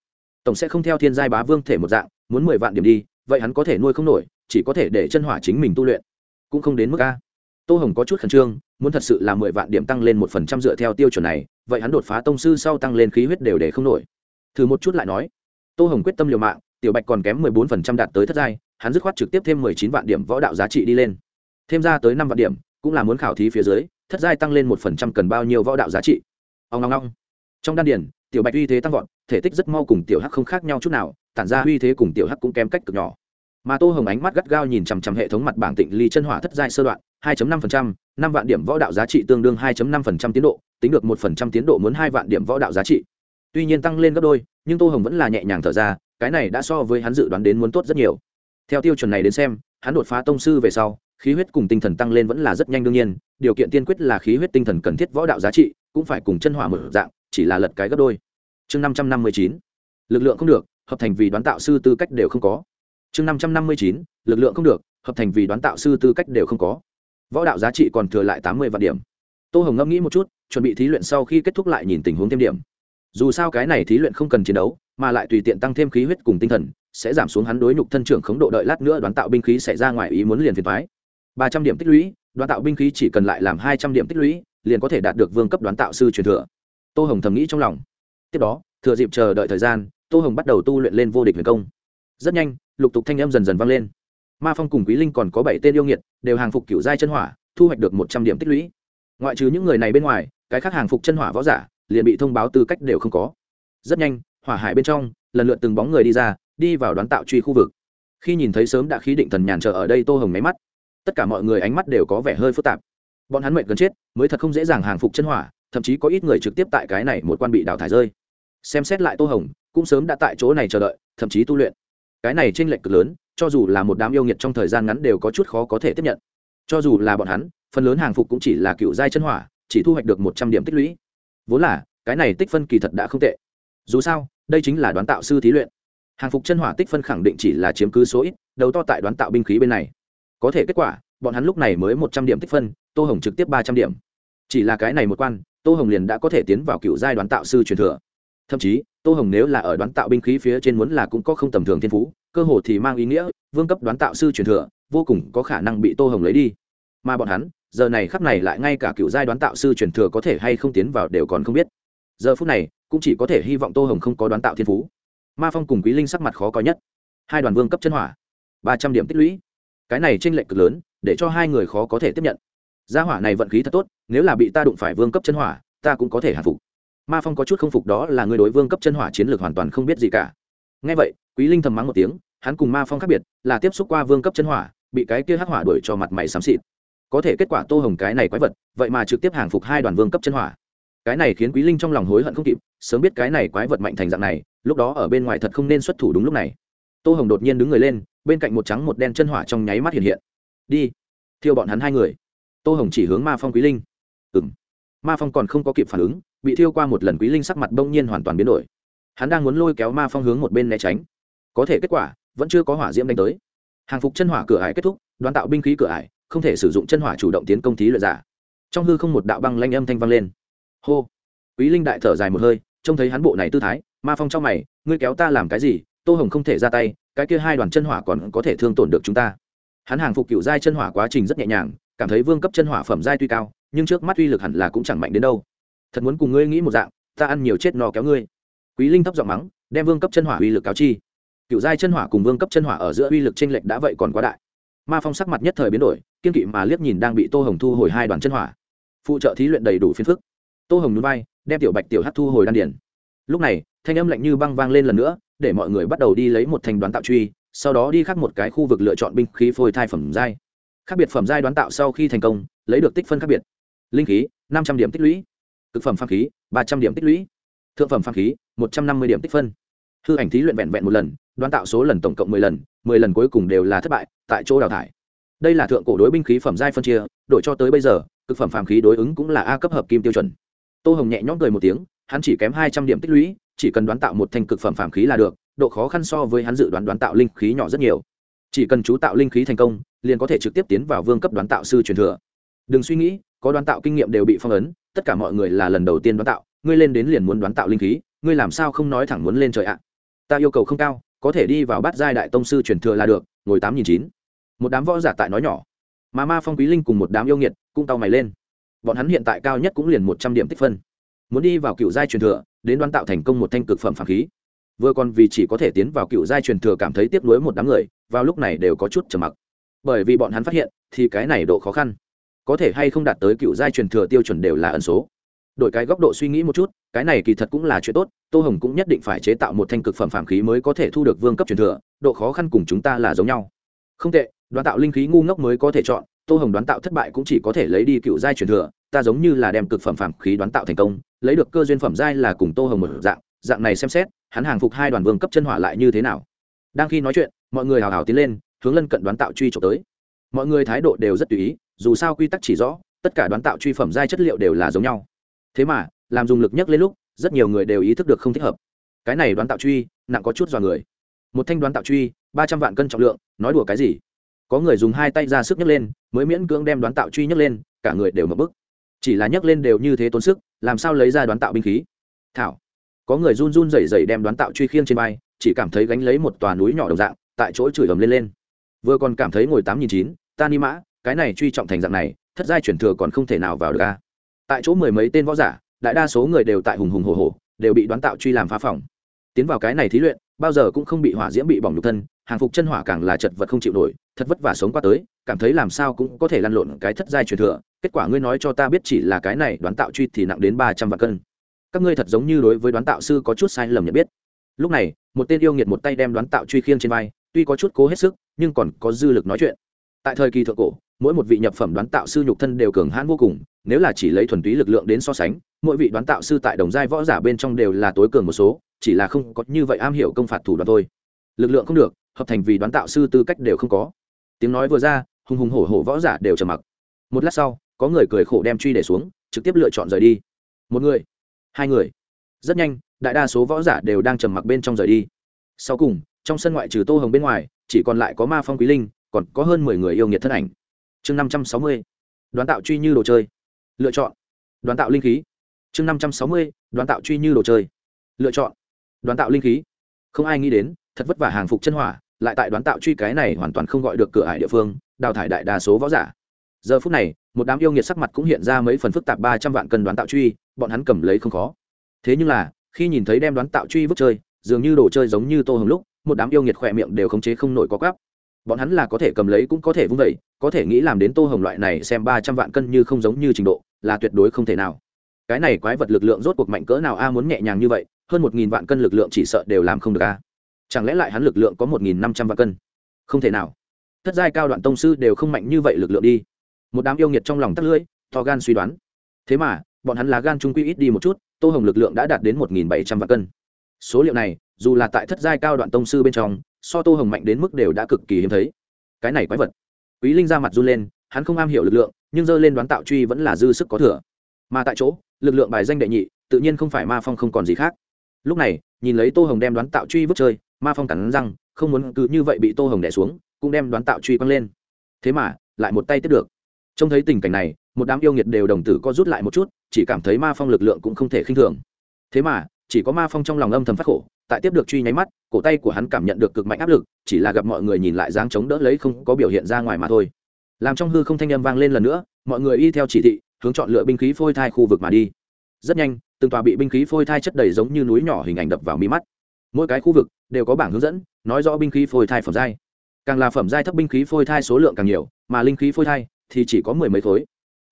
Tổng sẽ không theo thiên giai bá vương thể một dạng, muốn mười vạn điểm đi, vậy hắn có thể nuôi không nổi, chỉ có thể để chân hỏa chính mình tu luyện. Cũng không đến mức a. Tô hồng có chút khẩn trương, muốn thật sự là mười vạn điểm tăng lên một phần trăm dựa theo tiêu chuẩn này, vậy hắn đột phá tông sư sau tăng lên khí huyết đều để không nổi. Thử một chút lại nói. Tô hồng quyết tâm liều mạng tiểu bạch còn kém mười bốn phần trăm đạt tới thất giai hắn dứt khoát trực tiếp thêm mười chín vạn điểm võ đạo giá trị đi lên. Thêm ra tới năm vạn điểm cũng là muốn khảo thí phía dưới thất giai tăng lên một phần trăm cần bao nhiêu võ đạo giá trị. Ông ngong ngong trong đan điển tiểu bạch uy thế tăng vọt thể tích rất mau cùng tiểu hắc không khác nhau chút nào tản ra uy thế cùng tiểu hắc cũng kém cách cực nhỏ. Mà tô hồng ánh mắt gắt gao nhìn chằm chằm hệ thống mặt bảng tịnh ly chân hỏa thất giai sơ đoạn 2.5%, 5 vạn điểm võ đạo giá trị tương đương 2.5% tiến độ tính được 1% tiến độ muốn hai vạn điểm võ đạo giá trị. Tuy nhiên tăng lên gấp đôi nhưng tô hồng vẫn là nhẹ nhàng thở ra cái này đã so với hắn dự đoán đến muốn tốt rất nhiều. Theo tiêu chuẩn này đến xem, hắn đột phá tông sư về sau, khí huyết cùng tinh thần tăng lên vẫn là rất nhanh đương nhiên, điều kiện tiên quyết là khí huyết tinh thần cần thiết võ đạo giá trị, cũng phải cùng chân hỏa một dạng, chỉ là lật cái gấp đôi. Chương năm trăm năm mươi chín, lực lượng không được, hợp thành vì đoán tạo sư tư cách đều không có. Chương năm trăm năm mươi chín, lực lượng không được, hợp thành vì đoán tạo sư tư cách đều không có. Võ đạo giá trị còn thừa lại tám mươi vạn điểm. Tô hồng ngẫm nghĩ một chút, chuẩn bị thí luyện sau khi kết thúc lại nhìn tình huống thêm điểm. Dù sao cái này thí luyện không cần chiến đấu mà lại tùy tiện tăng thêm khí huyết cùng tinh thần, sẽ giảm xuống hắn đối nhục thân trưởng khống độ đợi lát nữa đoán tạo binh khí sẽ ra ngoài ý muốn liền phiền thoái ba trăm điểm tích lũy, đoán tạo binh khí chỉ cần lại làm hai trăm điểm tích lũy, liền có thể đạt được vương cấp đoán tạo sư truyền thừa. Tô hồng thầm nghĩ trong lòng. Tiếp đó, thừa dịp chờ đợi thời gian, tô hồng bắt đầu tu luyện lên vô địch huyền công. Rất nhanh, lục tục thanh âm dần dần vang lên. Ma phong cùng quý linh còn có bảy tên yêu nghiệt, đều hàng phục cựu giai chân hỏa, thu hoạch được một trăm điểm tích lũy. Ngoại trừ những người này bên ngoài, cái khác hàng phục chân hỏa võ giả, liền bị thông báo tư cách đều không có. Rất nhanh hỏa hải bên trong, lần lượt từng bóng người đi ra, đi vào đoán tạo truy khu vực. Khi nhìn thấy sớm đã khí định thần nhàn chờ ở đây tô hồng máy mắt. Tất cả mọi người ánh mắt đều có vẻ hơi phức tạp. Bọn hắn mệnh gần chết, mới thật không dễ dàng hàng phục chân hỏa, thậm chí có ít người trực tiếp tại cái này một quan bị đào thải rơi. Xem xét lại tô hồng, cũng sớm đã tại chỗ này chờ đợi, thậm chí tu luyện. Cái này t r ê n lệch cực lớn, cho dù là một đám yêu nghiệt trong thời gian ngắn đều có chút khó có thể tiếp nhận. Cho dù là bọn hắn, phần lớn hàng phục cũng chỉ là cựu giai chân hỏa, chỉ thu hoạch được một trăm điểm tích lũy. Vốn là, cái này tích phân kỳ thật đã không tệ dù sao, đây chính là đoán tạo sư thí luyện. Hàng phục chân hỏa tích phân khẳng định chỉ là chiếm cứ số ít, đầu to tại đoán tạo binh khí bên này. Có thể kết quả, bọn hắn lúc này mới một trăm điểm tích phân, tô hồng trực tiếp ba trăm điểm. Chỉ là cái này một quan, tô hồng liền đã có thể tiến vào cựu giai đoán tạo sư truyền thừa. Thậm chí, tô hồng nếu là ở đoán tạo binh khí phía trên muốn là cũng có không tầm thường thiên phú, cơ hồ thì mang ý nghĩa, vương cấp đoán tạo sư truyền thừa, vô cùng có khả năng bị tô hồng lấy đi. Mà bọn hắn, giờ này khắp này lại ngay cả cựu giai đoán tạo sư truyền thừa có thể hay không tiến vào đều còn không biết. Giờ phút này cũng chỉ có thể hy vọng tô hồng không có đoán tạo thiên phú. Ma phong cùng quý linh sắc mặt khó có nhất. Hai đoàn vương cấp chân hỏa, ba trăm điểm tích lũy. Cái này tranh lệch cực lớn, để cho hai người khó có thể tiếp nhận. Gia hỏa này vận khí thật tốt, nếu là bị ta đụng phải vương cấp chân hỏa, ta cũng có thể hạ phục. Ma phong có chút không phục đó là người đối vương cấp chân hỏa chiến lược hoàn toàn không biết gì cả. Ngay vậy, quý linh thầm mắng một tiếng, hắn cùng ma phong khác biệt, là tiếp xúc qua vương cấp chân hỏa, bị cái kia hắc hỏa đuổi cho mặt mày xám xịt. Có thể kết quả tô hồng cái này quái vật, vậy mà trực tiếp hàng phục hai đoàn vương cấp chân hỏa cái này khiến quý linh trong lòng hối hận không kịp, sớm biết cái này quái vật mạnh thành dạng này, lúc đó ở bên ngoài thật không nên xuất thủ đúng lúc này. Tô hồng đột nhiên đứng người lên, bên cạnh một trắng một đen chân hỏa trong nháy mắt hiện hiện. Đi, thiêu bọn hắn hai người. Tô hồng chỉ hướng ma phong quý linh. Ừ m ma phong còn không có kịp phản ứng, bị thiêu qua một lần quý linh sắc mặt bỗng nhiên hoàn toàn biến đổi. Hắn đang muốn lôi kéo ma phong hướng một bên né tránh. Có thể kết quả, vẫn chưa có hỏa diễm đánh tới. Hàng phục chân hỏa cửa ải kết thúc, đoán tạo binh khí cửa ải, không thể sử dụng chân hỏa chủ động tiến công thí luyện giả. Trong hư không một đạo băng lanh âm thanh vang lên hô. Quý linh đại thở dài một hơi, trông thấy hắn bộ này tư thái, ma phong trong mày, ngươi kéo ta làm cái gì? Tô hồng không thể ra tay, cái kia hai đoàn chân hỏa còn có thể thương tổn được chúng ta. Hắn hàng phục cựu giai chân hỏa quá trình rất nhẹ nhàng, cảm thấy vương cấp chân hỏa phẩm giai tuy cao, nhưng trước mắt uy lực hẳn là cũng chẳng mạnh đến đâu. Thật muốn cùng ngươi nghĩ một dạng, ta ăn nhiều chết no kéo ngươi. Quý linh thấp giọng mắng, đem vương cấp chân hỏa uy lực cáo chi. Cựu giai chân hỏa cùng vương cấp chân hỏa ở giữa uy lực tranh lệch đã vậy còn quá đại. Ma phong sắc mặt nhất thời biến đổi, kiên kỵ mà liếc nhìn đang bị tô hồng thu hồi hai đoàn chân hỏa. Phụ trợ thí luyện đầy đủ phiền phức tô hồng núi bay đem tiểu bạch tiểu hát thu hồi đan điển lúc này, thanh âm lạnh như băng vang lên lần nữa, để mọi người bắt đầu đi lấy một thành đoán tạo truy, sau đó đi khác một cái khu vực lựa chọn binh khí phôi thai phẩm giai. Khác biệt phẩm giai đoán tạo sau khi thành công, lấy được tích phân khác biệt. Linh khí, năm trăm điểm tích lũy. Thực phẩm phàm khí, ba trăm điểm tích lũy. Thượng phẩm phàm khí, một trăm năm mươi điểm tích phân. Hư ảnh thí luyện vẹn vẹn một lần, đoán tạo số lần tổng cộng mười lần mười lần cuối cùng đều là thất bại, tại chỗ đào thải. Đây là thượng cổ đối binh khí phẩm giai phân chia, đổi cho tới bây giờ thực phẩm phàm khí đối ứng cũng là a cấp hợp kim tiêu chuẩn tô hồng nhẹ nhõm cười một tiếng, hắn chỉ kém hai trăm điểm tích lũy, chỉ cần đoán tạo một thành cực phẩm phàm khí là được, độ khó khăn so với hắn dự đoán đoán tạo linh khí nhỏ rất nhiều. Chỉ cần chú tạo linh khí thành công, liền có thể trực tiếp tiến vào vương cấp đoán tạo sư truyền thừa. Đừng suy nghĩ, có đoán tạo kinh nghiệm đều bị phong ấn, tất cả mọi người là lần đầu tiên đoán tạo, ngươi lên đến liền muốn đoán tạo linh khí, ngươi làm sao không nói thẳng muốn lên trời ạ? Ta yêu cầu không cao, có thể đi vào bát giai đại tông sư truyền thừa là được, ngồi tám nghìn chín. Một đám võ giả tại nói nhỏ. Mà ma phong quý linh cùng một đám yêu nghiệt cũng tàu mày lên bọn hắn hiện tại cao nhất cũng liền một trăm điểm tích phân. Muốn đi vào cựu giai truyền thừa, đến đoán tạo thành công một thanh cực phẩm phàm khí. Vừa còn vì chỉ có thể tiến vào cựu giai truyền thừa cảm thấy tiếc nuối một đám người, vào lúc này đều có chút trầm mặc. Bởi vì bọn hắn phát hiện, thì cái này độ khó khăn, có thể hay không đạt tới cựu giai truyền thừa tiêu chuẩn đều là ẩn số. Đổi cái góc độ suy nghĩ một chút, cái này kỳ thật cũng là chuyện tốt, tô hồng cũng nhất định phải chế tạo một thanh cực phẩm phạm khí mới có thể thu được vương cấp truyền thừa, độ khó khăn cùng chúng ta là giống nhau. Không tệ, đoán tạo linh khí ngu ngốc mới có thể chọn tô hồng đoán tạo thất bại cũng chỉ có thể lấy đi cựu giai truyền thừa, ta giống như là đem cực phẩm phạm khí đoán tạo thành công, lấy được cơ duyên phẩm giai là cùng tô hồng một dạng dạng này xem xét, hắn hàng phục hai đoàn vương cấp chân hỏa lại như thế nào. Đang khi nói chuyện, mọi người hào hào tiến lên, hướng lân cận đoán tạo truy trộm tới. Mọi người thái độ đều rất tùy ý, dù sao quy tắc chỉ rõ, tất cả đoán tạo truy phẩm giai chất liệu đều là giống nhau. Thế mà, làm dùng lực nhất lên lúc, rất nhiều người đều ý thức được không thích hợp. Cái này đoán tạo truy, nặng có chút do người. Một thanh đoán tạo truy, ba trăm vạn cân trọng lượng, nói đùa cái gì? Có người dùng hai tay ra sức nhấc lên, mới miễn cưỡng đem đoán tạo truy nhấc lên, cả người đều mập bức. Chỉ là nhấc lên đều như thế tốn sức, làm sao lấy ra đoán tạo binh khí? Thảo, có người run run rẩy rẩy đem đoán tạo truy khiêng trên vai, chỉ cảm thấy gánh lấy một tòa núi nhỏ đồng dạng, tại chỗ chửi ầm lên lên. Vừa còn cảm thấy ngồi tám nghìn chín, ta ni mã, cái này truy trọng thành dạng này, thất giai chuyển thừa còn không thể nào vào được a. Tại chỗ mười mấy tên võ giả, đại đa số người đều tại hùng hùng hồ hồ đều bị đoán tạo truy làm phá phòng. Tiến vào cái này thí luyện, bao giờ cũng không bị hỏa diễm bị bỏng nhục thân hàng phục chân hỏa càng là chật vật không chịu nổi, thật vất vả sống qua tới, cảm thấy làm sao cũng có thể lăn lộn cái thất giai truyền thừa, kết quả ngươi nói cho ta biết chỉ là cái này đoán tạo truy thì nặng đến ba trăm vạn cân. Các ngươi thật giống như đối với đoán tạo sư có chút sai lầm nhận biết. Lúc này, một tên yêu nghiệt một tay đem đoán tạo truy khiêng trên vai, tuy có chút cố hết sức, nhưng còn có dư lực nói chuyện. Tại thời kỳ thượng cổ, mỗi một vị nhập phẩm đoán tạo sư nhục thân đều cường hãn vô cùng, nếu là chỉ lấy thuần túy lực lượng đến so sánh, mỗi vị đoán tạo sư tại đồng giai võ giả bên trong đều là tối cường một số, chỉ là không có như vậy am hiểu công phạt thủ đoạn thôi. Lực lượng không được hợp thành vì đoán tạo sư tư cách đều không có. Tiếng nói vừa ra, hùng hùng hổ hổ võ giả đều trầm mặc. Một lát sau, có người cười khổ đem truy để xuống, trực tiếp lựa chọn rời đi. Một người, hai người. Rất nhanh, đại đa số võ giả đều đang trầm mặc bên trong rời đi. Sau cùng, trong sân ngoại trừ tô hồng bên ngoài, chỉ còn lại có ma phong quý linh, còn có hơn mười người yêu nghiệt thân ảnh. Chương năm trăm sáu mươi, đoán tạo truy như đồ chơi. Lựa chọn. Đoán tạo linh khí. Chương năm trăm sáu mươi, đoán tạo truy như đồ chơi. Lựa chọn. Đoán tạo linh khí. Không ai nghĩ đến, thật vất vả hàng phục chân hỏa lại tại đoán tạo truy cái này hoàn toàn không gọi được cửa ải địa phương, đào thải đại đa số võ giả. Giờ phút này, một đám yêu nghiệt sắc mặt cũng hiện ra mấy phần phức tạp ba trăm vạn cân đoán tạo truy, bọn hắn cầm lấy không khó. Thế nhưng là, khi nhìn thấy đem đoán tạo truy vứt chơi, dường như đồ chơi giống như tô hồng lúc, một đám yêu nghiệt khỏe miệng đều khống chế không nổi có gắp bọn hắn là có thể cầm lấy cũng có thể vung vẩy có thể nghĩ làm đến tô hồng loại này xem ba trăm vạn cân như không giống như trình độ, là tuyệt đối không thể nào. Cái này quái vật lực lượng rốt cuộc mạnh cỡ nào a muốn nhẹ nhàng như vậy, hơn một nghìn vạn cân lực lượng chỉ sợ đều làm không được a chẳng lẽ lại hắn lực lượng có một nghìn năm trăm vạn cân? Không thể nào. Thất giai cao đoạn tông sư đều không mạnh như vậy lực lượng đi. Một đám yêu nghiệt trong lòng tắt lưỡi, to gan suy đoán. Thế mà, bọn hắn là gan trung quy ít đi một chút, tô hồng lực lượng đã đạt đến một nghìn bảy trăm vạn cân. Số liệu này, dù là tại thất giai cao đoạn tông sư bên trong, so tô hồng mạnh đến mức đều đã cực kỳ hiếm thấy. Cái này quái vật. Quý linh ra mặt run lên, hắn không am hiểu lực lượng, nhưng dơ lên đoán tạo truy vẫn là dư sức có thừa. Mà tại chỗ, lực lượng bài danh đệ nhị, tự nhiên không phải ma phong không còn gì khác. Lúc này, nhìn lấy tô hồng đem đoán tạo truy vứt chơi ma phong cắn răng, không muốn cứ như vậy bị tô hồng đẻ xuống, cũng đem đoán tạo truy quăng lên. Thế mà, lại một tay tiếp được. Trông thấy tình cảnh này, một đám yêu nghiệt đều đồng tử co rút lại một chút, chỉ cảm thấy ma phong lực lượng cũng không thể khinh thường. Thế mà, chỉ có ma phong trong lòng âm thầm phát khổ, tại tiếp được truy nháy mắt, cổ tay của hắn cảm nhận được cực mạnh áp lực, chỉ là gặp mọi người nhìn lại dáng chống đỡ lấy không có biểu hiện ra ngoài mà thôi. Làm trong hư không thanh âm vang lên lần nữa, mọi người y theo chỉ thị, hướng chọn lựa binh khí phôi thai khu vực mà đi. Rất nhanh, từng tòa bị binh khí phôi thai chất đầy giống như núi nhỏ hình ảnh đập vào mi mắt mỗi cái khu vực đều có bảng hướng dẫn, nói rõ binh khí phôi thai phẩm giai. Càng là phẩm giai thấp binh khí phôi thai số lượng càng nhiều, mà linh khí phôi thai thì chỉ có mười mấy thối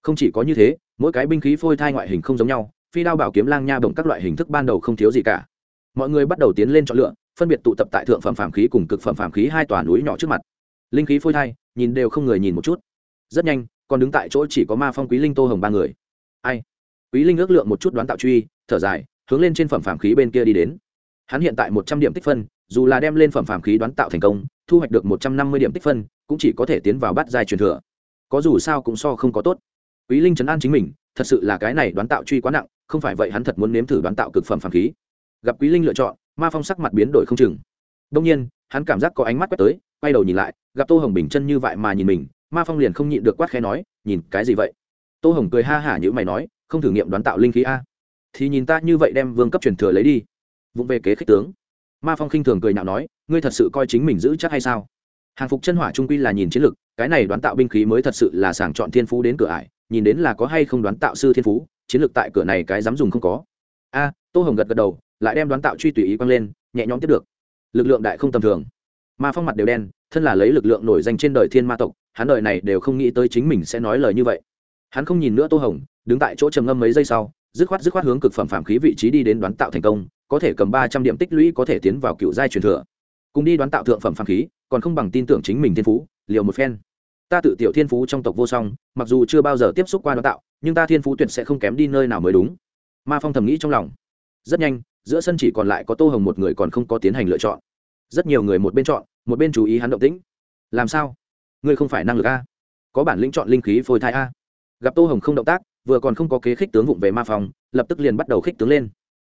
không chỉ có như thế, mỗi cái binh khí phôi thai ngoại hình không giống nhau, phi đao bảo kiếm lang nha bồng các loại hình thức ban đầu không thiếu gì cả. Mọi người bắt đầu tiến lên chọn lựa, phân biệt tụ tập tại thượng phẩm phàm khí cùng cực phẩm phàm khí hai tòa núi nhỏ trước mặt. Linh khí phôi thai, nhìn đều không người nhìn một chút. Rất nhanh, còn đứng tại chỗ chỉ có ma phong quý linh tô hồng ba người. Ai? Quý linh ước lượng một chút đoán tạo truy, thở dài, hướng lên trên phẩm phàm khí bên kia đi đến hắn hiện tại một trăm điểm tích phân, dù là đem lên phẩm phàm khí đoán tạo thành công, thu hoạch được một trăm năm mươi điểm tích phân, cũng chỉ có thể tiến vào bắt giai truyền thừa. Có dù sao cũng so không có tốt. Quý linh chấn an chính mình, thật sự là cái này đoán tạo truy quá nặng, không phải vậy hắn thật muốn nếm thử đoán tạo cực phẩm phàm khí. Gặp quý linh lựa chọn, ma phong sắc mặt biến đổi không chừng. Đông nhiên, hắn cảm giác có ánh mắt quét tới, quay đầu nhìn lại, gặp tô hồng bình chân như vậy mà nhìn mình, ma phong liền không nhịn được quát khẽ nói, nhìn cái gì vậy? Tô hồng cười ha hả như mày nói, không thử nghiệm đoán tạo linh khí a. Thì nhìn ta như vậy đem vương cấp truyền thừa lấy đi vụng về kế khích tướng. Ma phong khinh thường cười nhạo nói ngươi thật sự coi chính mình giữ chắc hay sao? Hàng phục chân hỏa trung quy là nhìn chiến lược, cái này đoán tạo binh khí mới thật sự là sàng chọn thiên phú đến cửa ải nhìn đến là có hay không đoán tạo sư thiên phú chiến lược tại cửa này cái dám dùng không có. A tô hồng gật gật đầu lại đem đoán tạo truy tùy ý quăng lên nhẹ nhõm tiếp được. Lực lượng đại không tầm thường. Ma phong mặt đều đen thân là lấy lực lượng nổi danh trên đời thiên ma tộc hắn đời này đều không nghĩ tới chính mình sẽ nói lời như vậy. Hắn không nhìn nữa tô hồng đứng tại chỗ trầm ngâm mấy giây sau dứt khoát dứt khoát hướng cực phẩm phạm khí vị trí đi đến đoán tạo thành công, có thể cầm ba trăm điểm tích lũy có thể tiến vào cựu giai truyền thừa. Cùng đi đoán tạo thượng phẩm phạm khí, còn không bằng tin tưởng chính mình thiên phú, liều một phen. Ta tự tiểu thiên phú trong tộc vô song, mặc dù chưa bao giờ tiếp xúc qua đoán tạo, nhưng ta thiên phú tuyệt sẽ không kém đi nơi nào mới đúng. Ma phong thầm nghĩ trong lòng. Rất nhanh, giữa sân chỉ còn lại có tô hồng một người còn không có tiến hành lựa chọn. Rất nhiều người một bên chọn, một bên chú ý hắn động tĩnh. Làm sao? Ngươi không phải năng lực a? Có bản lĩnh chọn linh khí phôi thai a? Gặp tô hồng không động tác vừa còn không có kế khích tướng vụng về ma phòng lập tức liền bắt đầu khích tướng lên.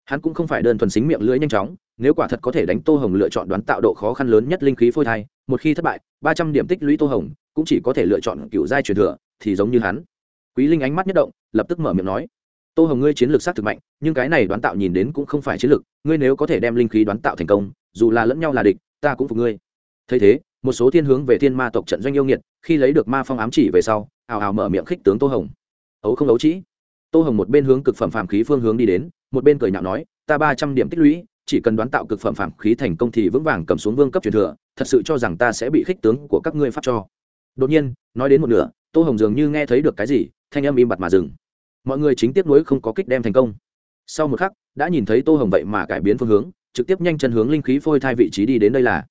Hắn cũng không phải đơn thuần xính miệng lưỡi nhanh chóng, nếu quả thật có thể đánh tô hồng lựa chọn đoán tạo độ khó khăn lớn nhất linh khí phôi thai, một khi thất bại, ba trăm điểm tích lũy tô hồng, cũng chỉ có thể lựa chọn cựu giai truyền thừa, thì giống như hắn. Quý linh ánh mắt nhất động, lập tức mở miệng nói, tô hồng ngươi chiến lược s á t thực mạnh, nhưng cái này đoán tạo nhìn đến cũng không phải chiến lược, ngươi nếu có thể đem linh khí đoán tạo thành công, dù là lẫn nhau là địch, ta cũng phục ngươi. Thấy thế, một số thiên hướng về thiên ma tộc trận doanh yêu nghiệt, khi lấy được ma phong ám chỉ về sau ào ào mở miệng khích tướng tô hồng ấu không ấu trĩ. Tô hồng một bên hướng cực phẩm phàm khí phương hướng đi đến, một bên cười nhạo nói, ta ba trăm điểm tích lũy, chỉ cần đoán tạo cực phẩm phàm khí thành công thì vững vàng cầm xuống vương cấp truyền thừa, thật sự cho rằng ta sẽ bị khích tướng của các ngươi phát cho. Đột nhiên, nói đến một nửa, tô hồng dường như nghe thấy được cái gì, thanh âm im bặt mà dừng. Mọi người chính tiếp nối không có kích đem thành công. Sau một khắc, đã nhìn thấy tô hồng vậy mà cải biến phương hướng, trực tiếp nhanh chân hướng linh khí phôi thai vị trí đi đến đây là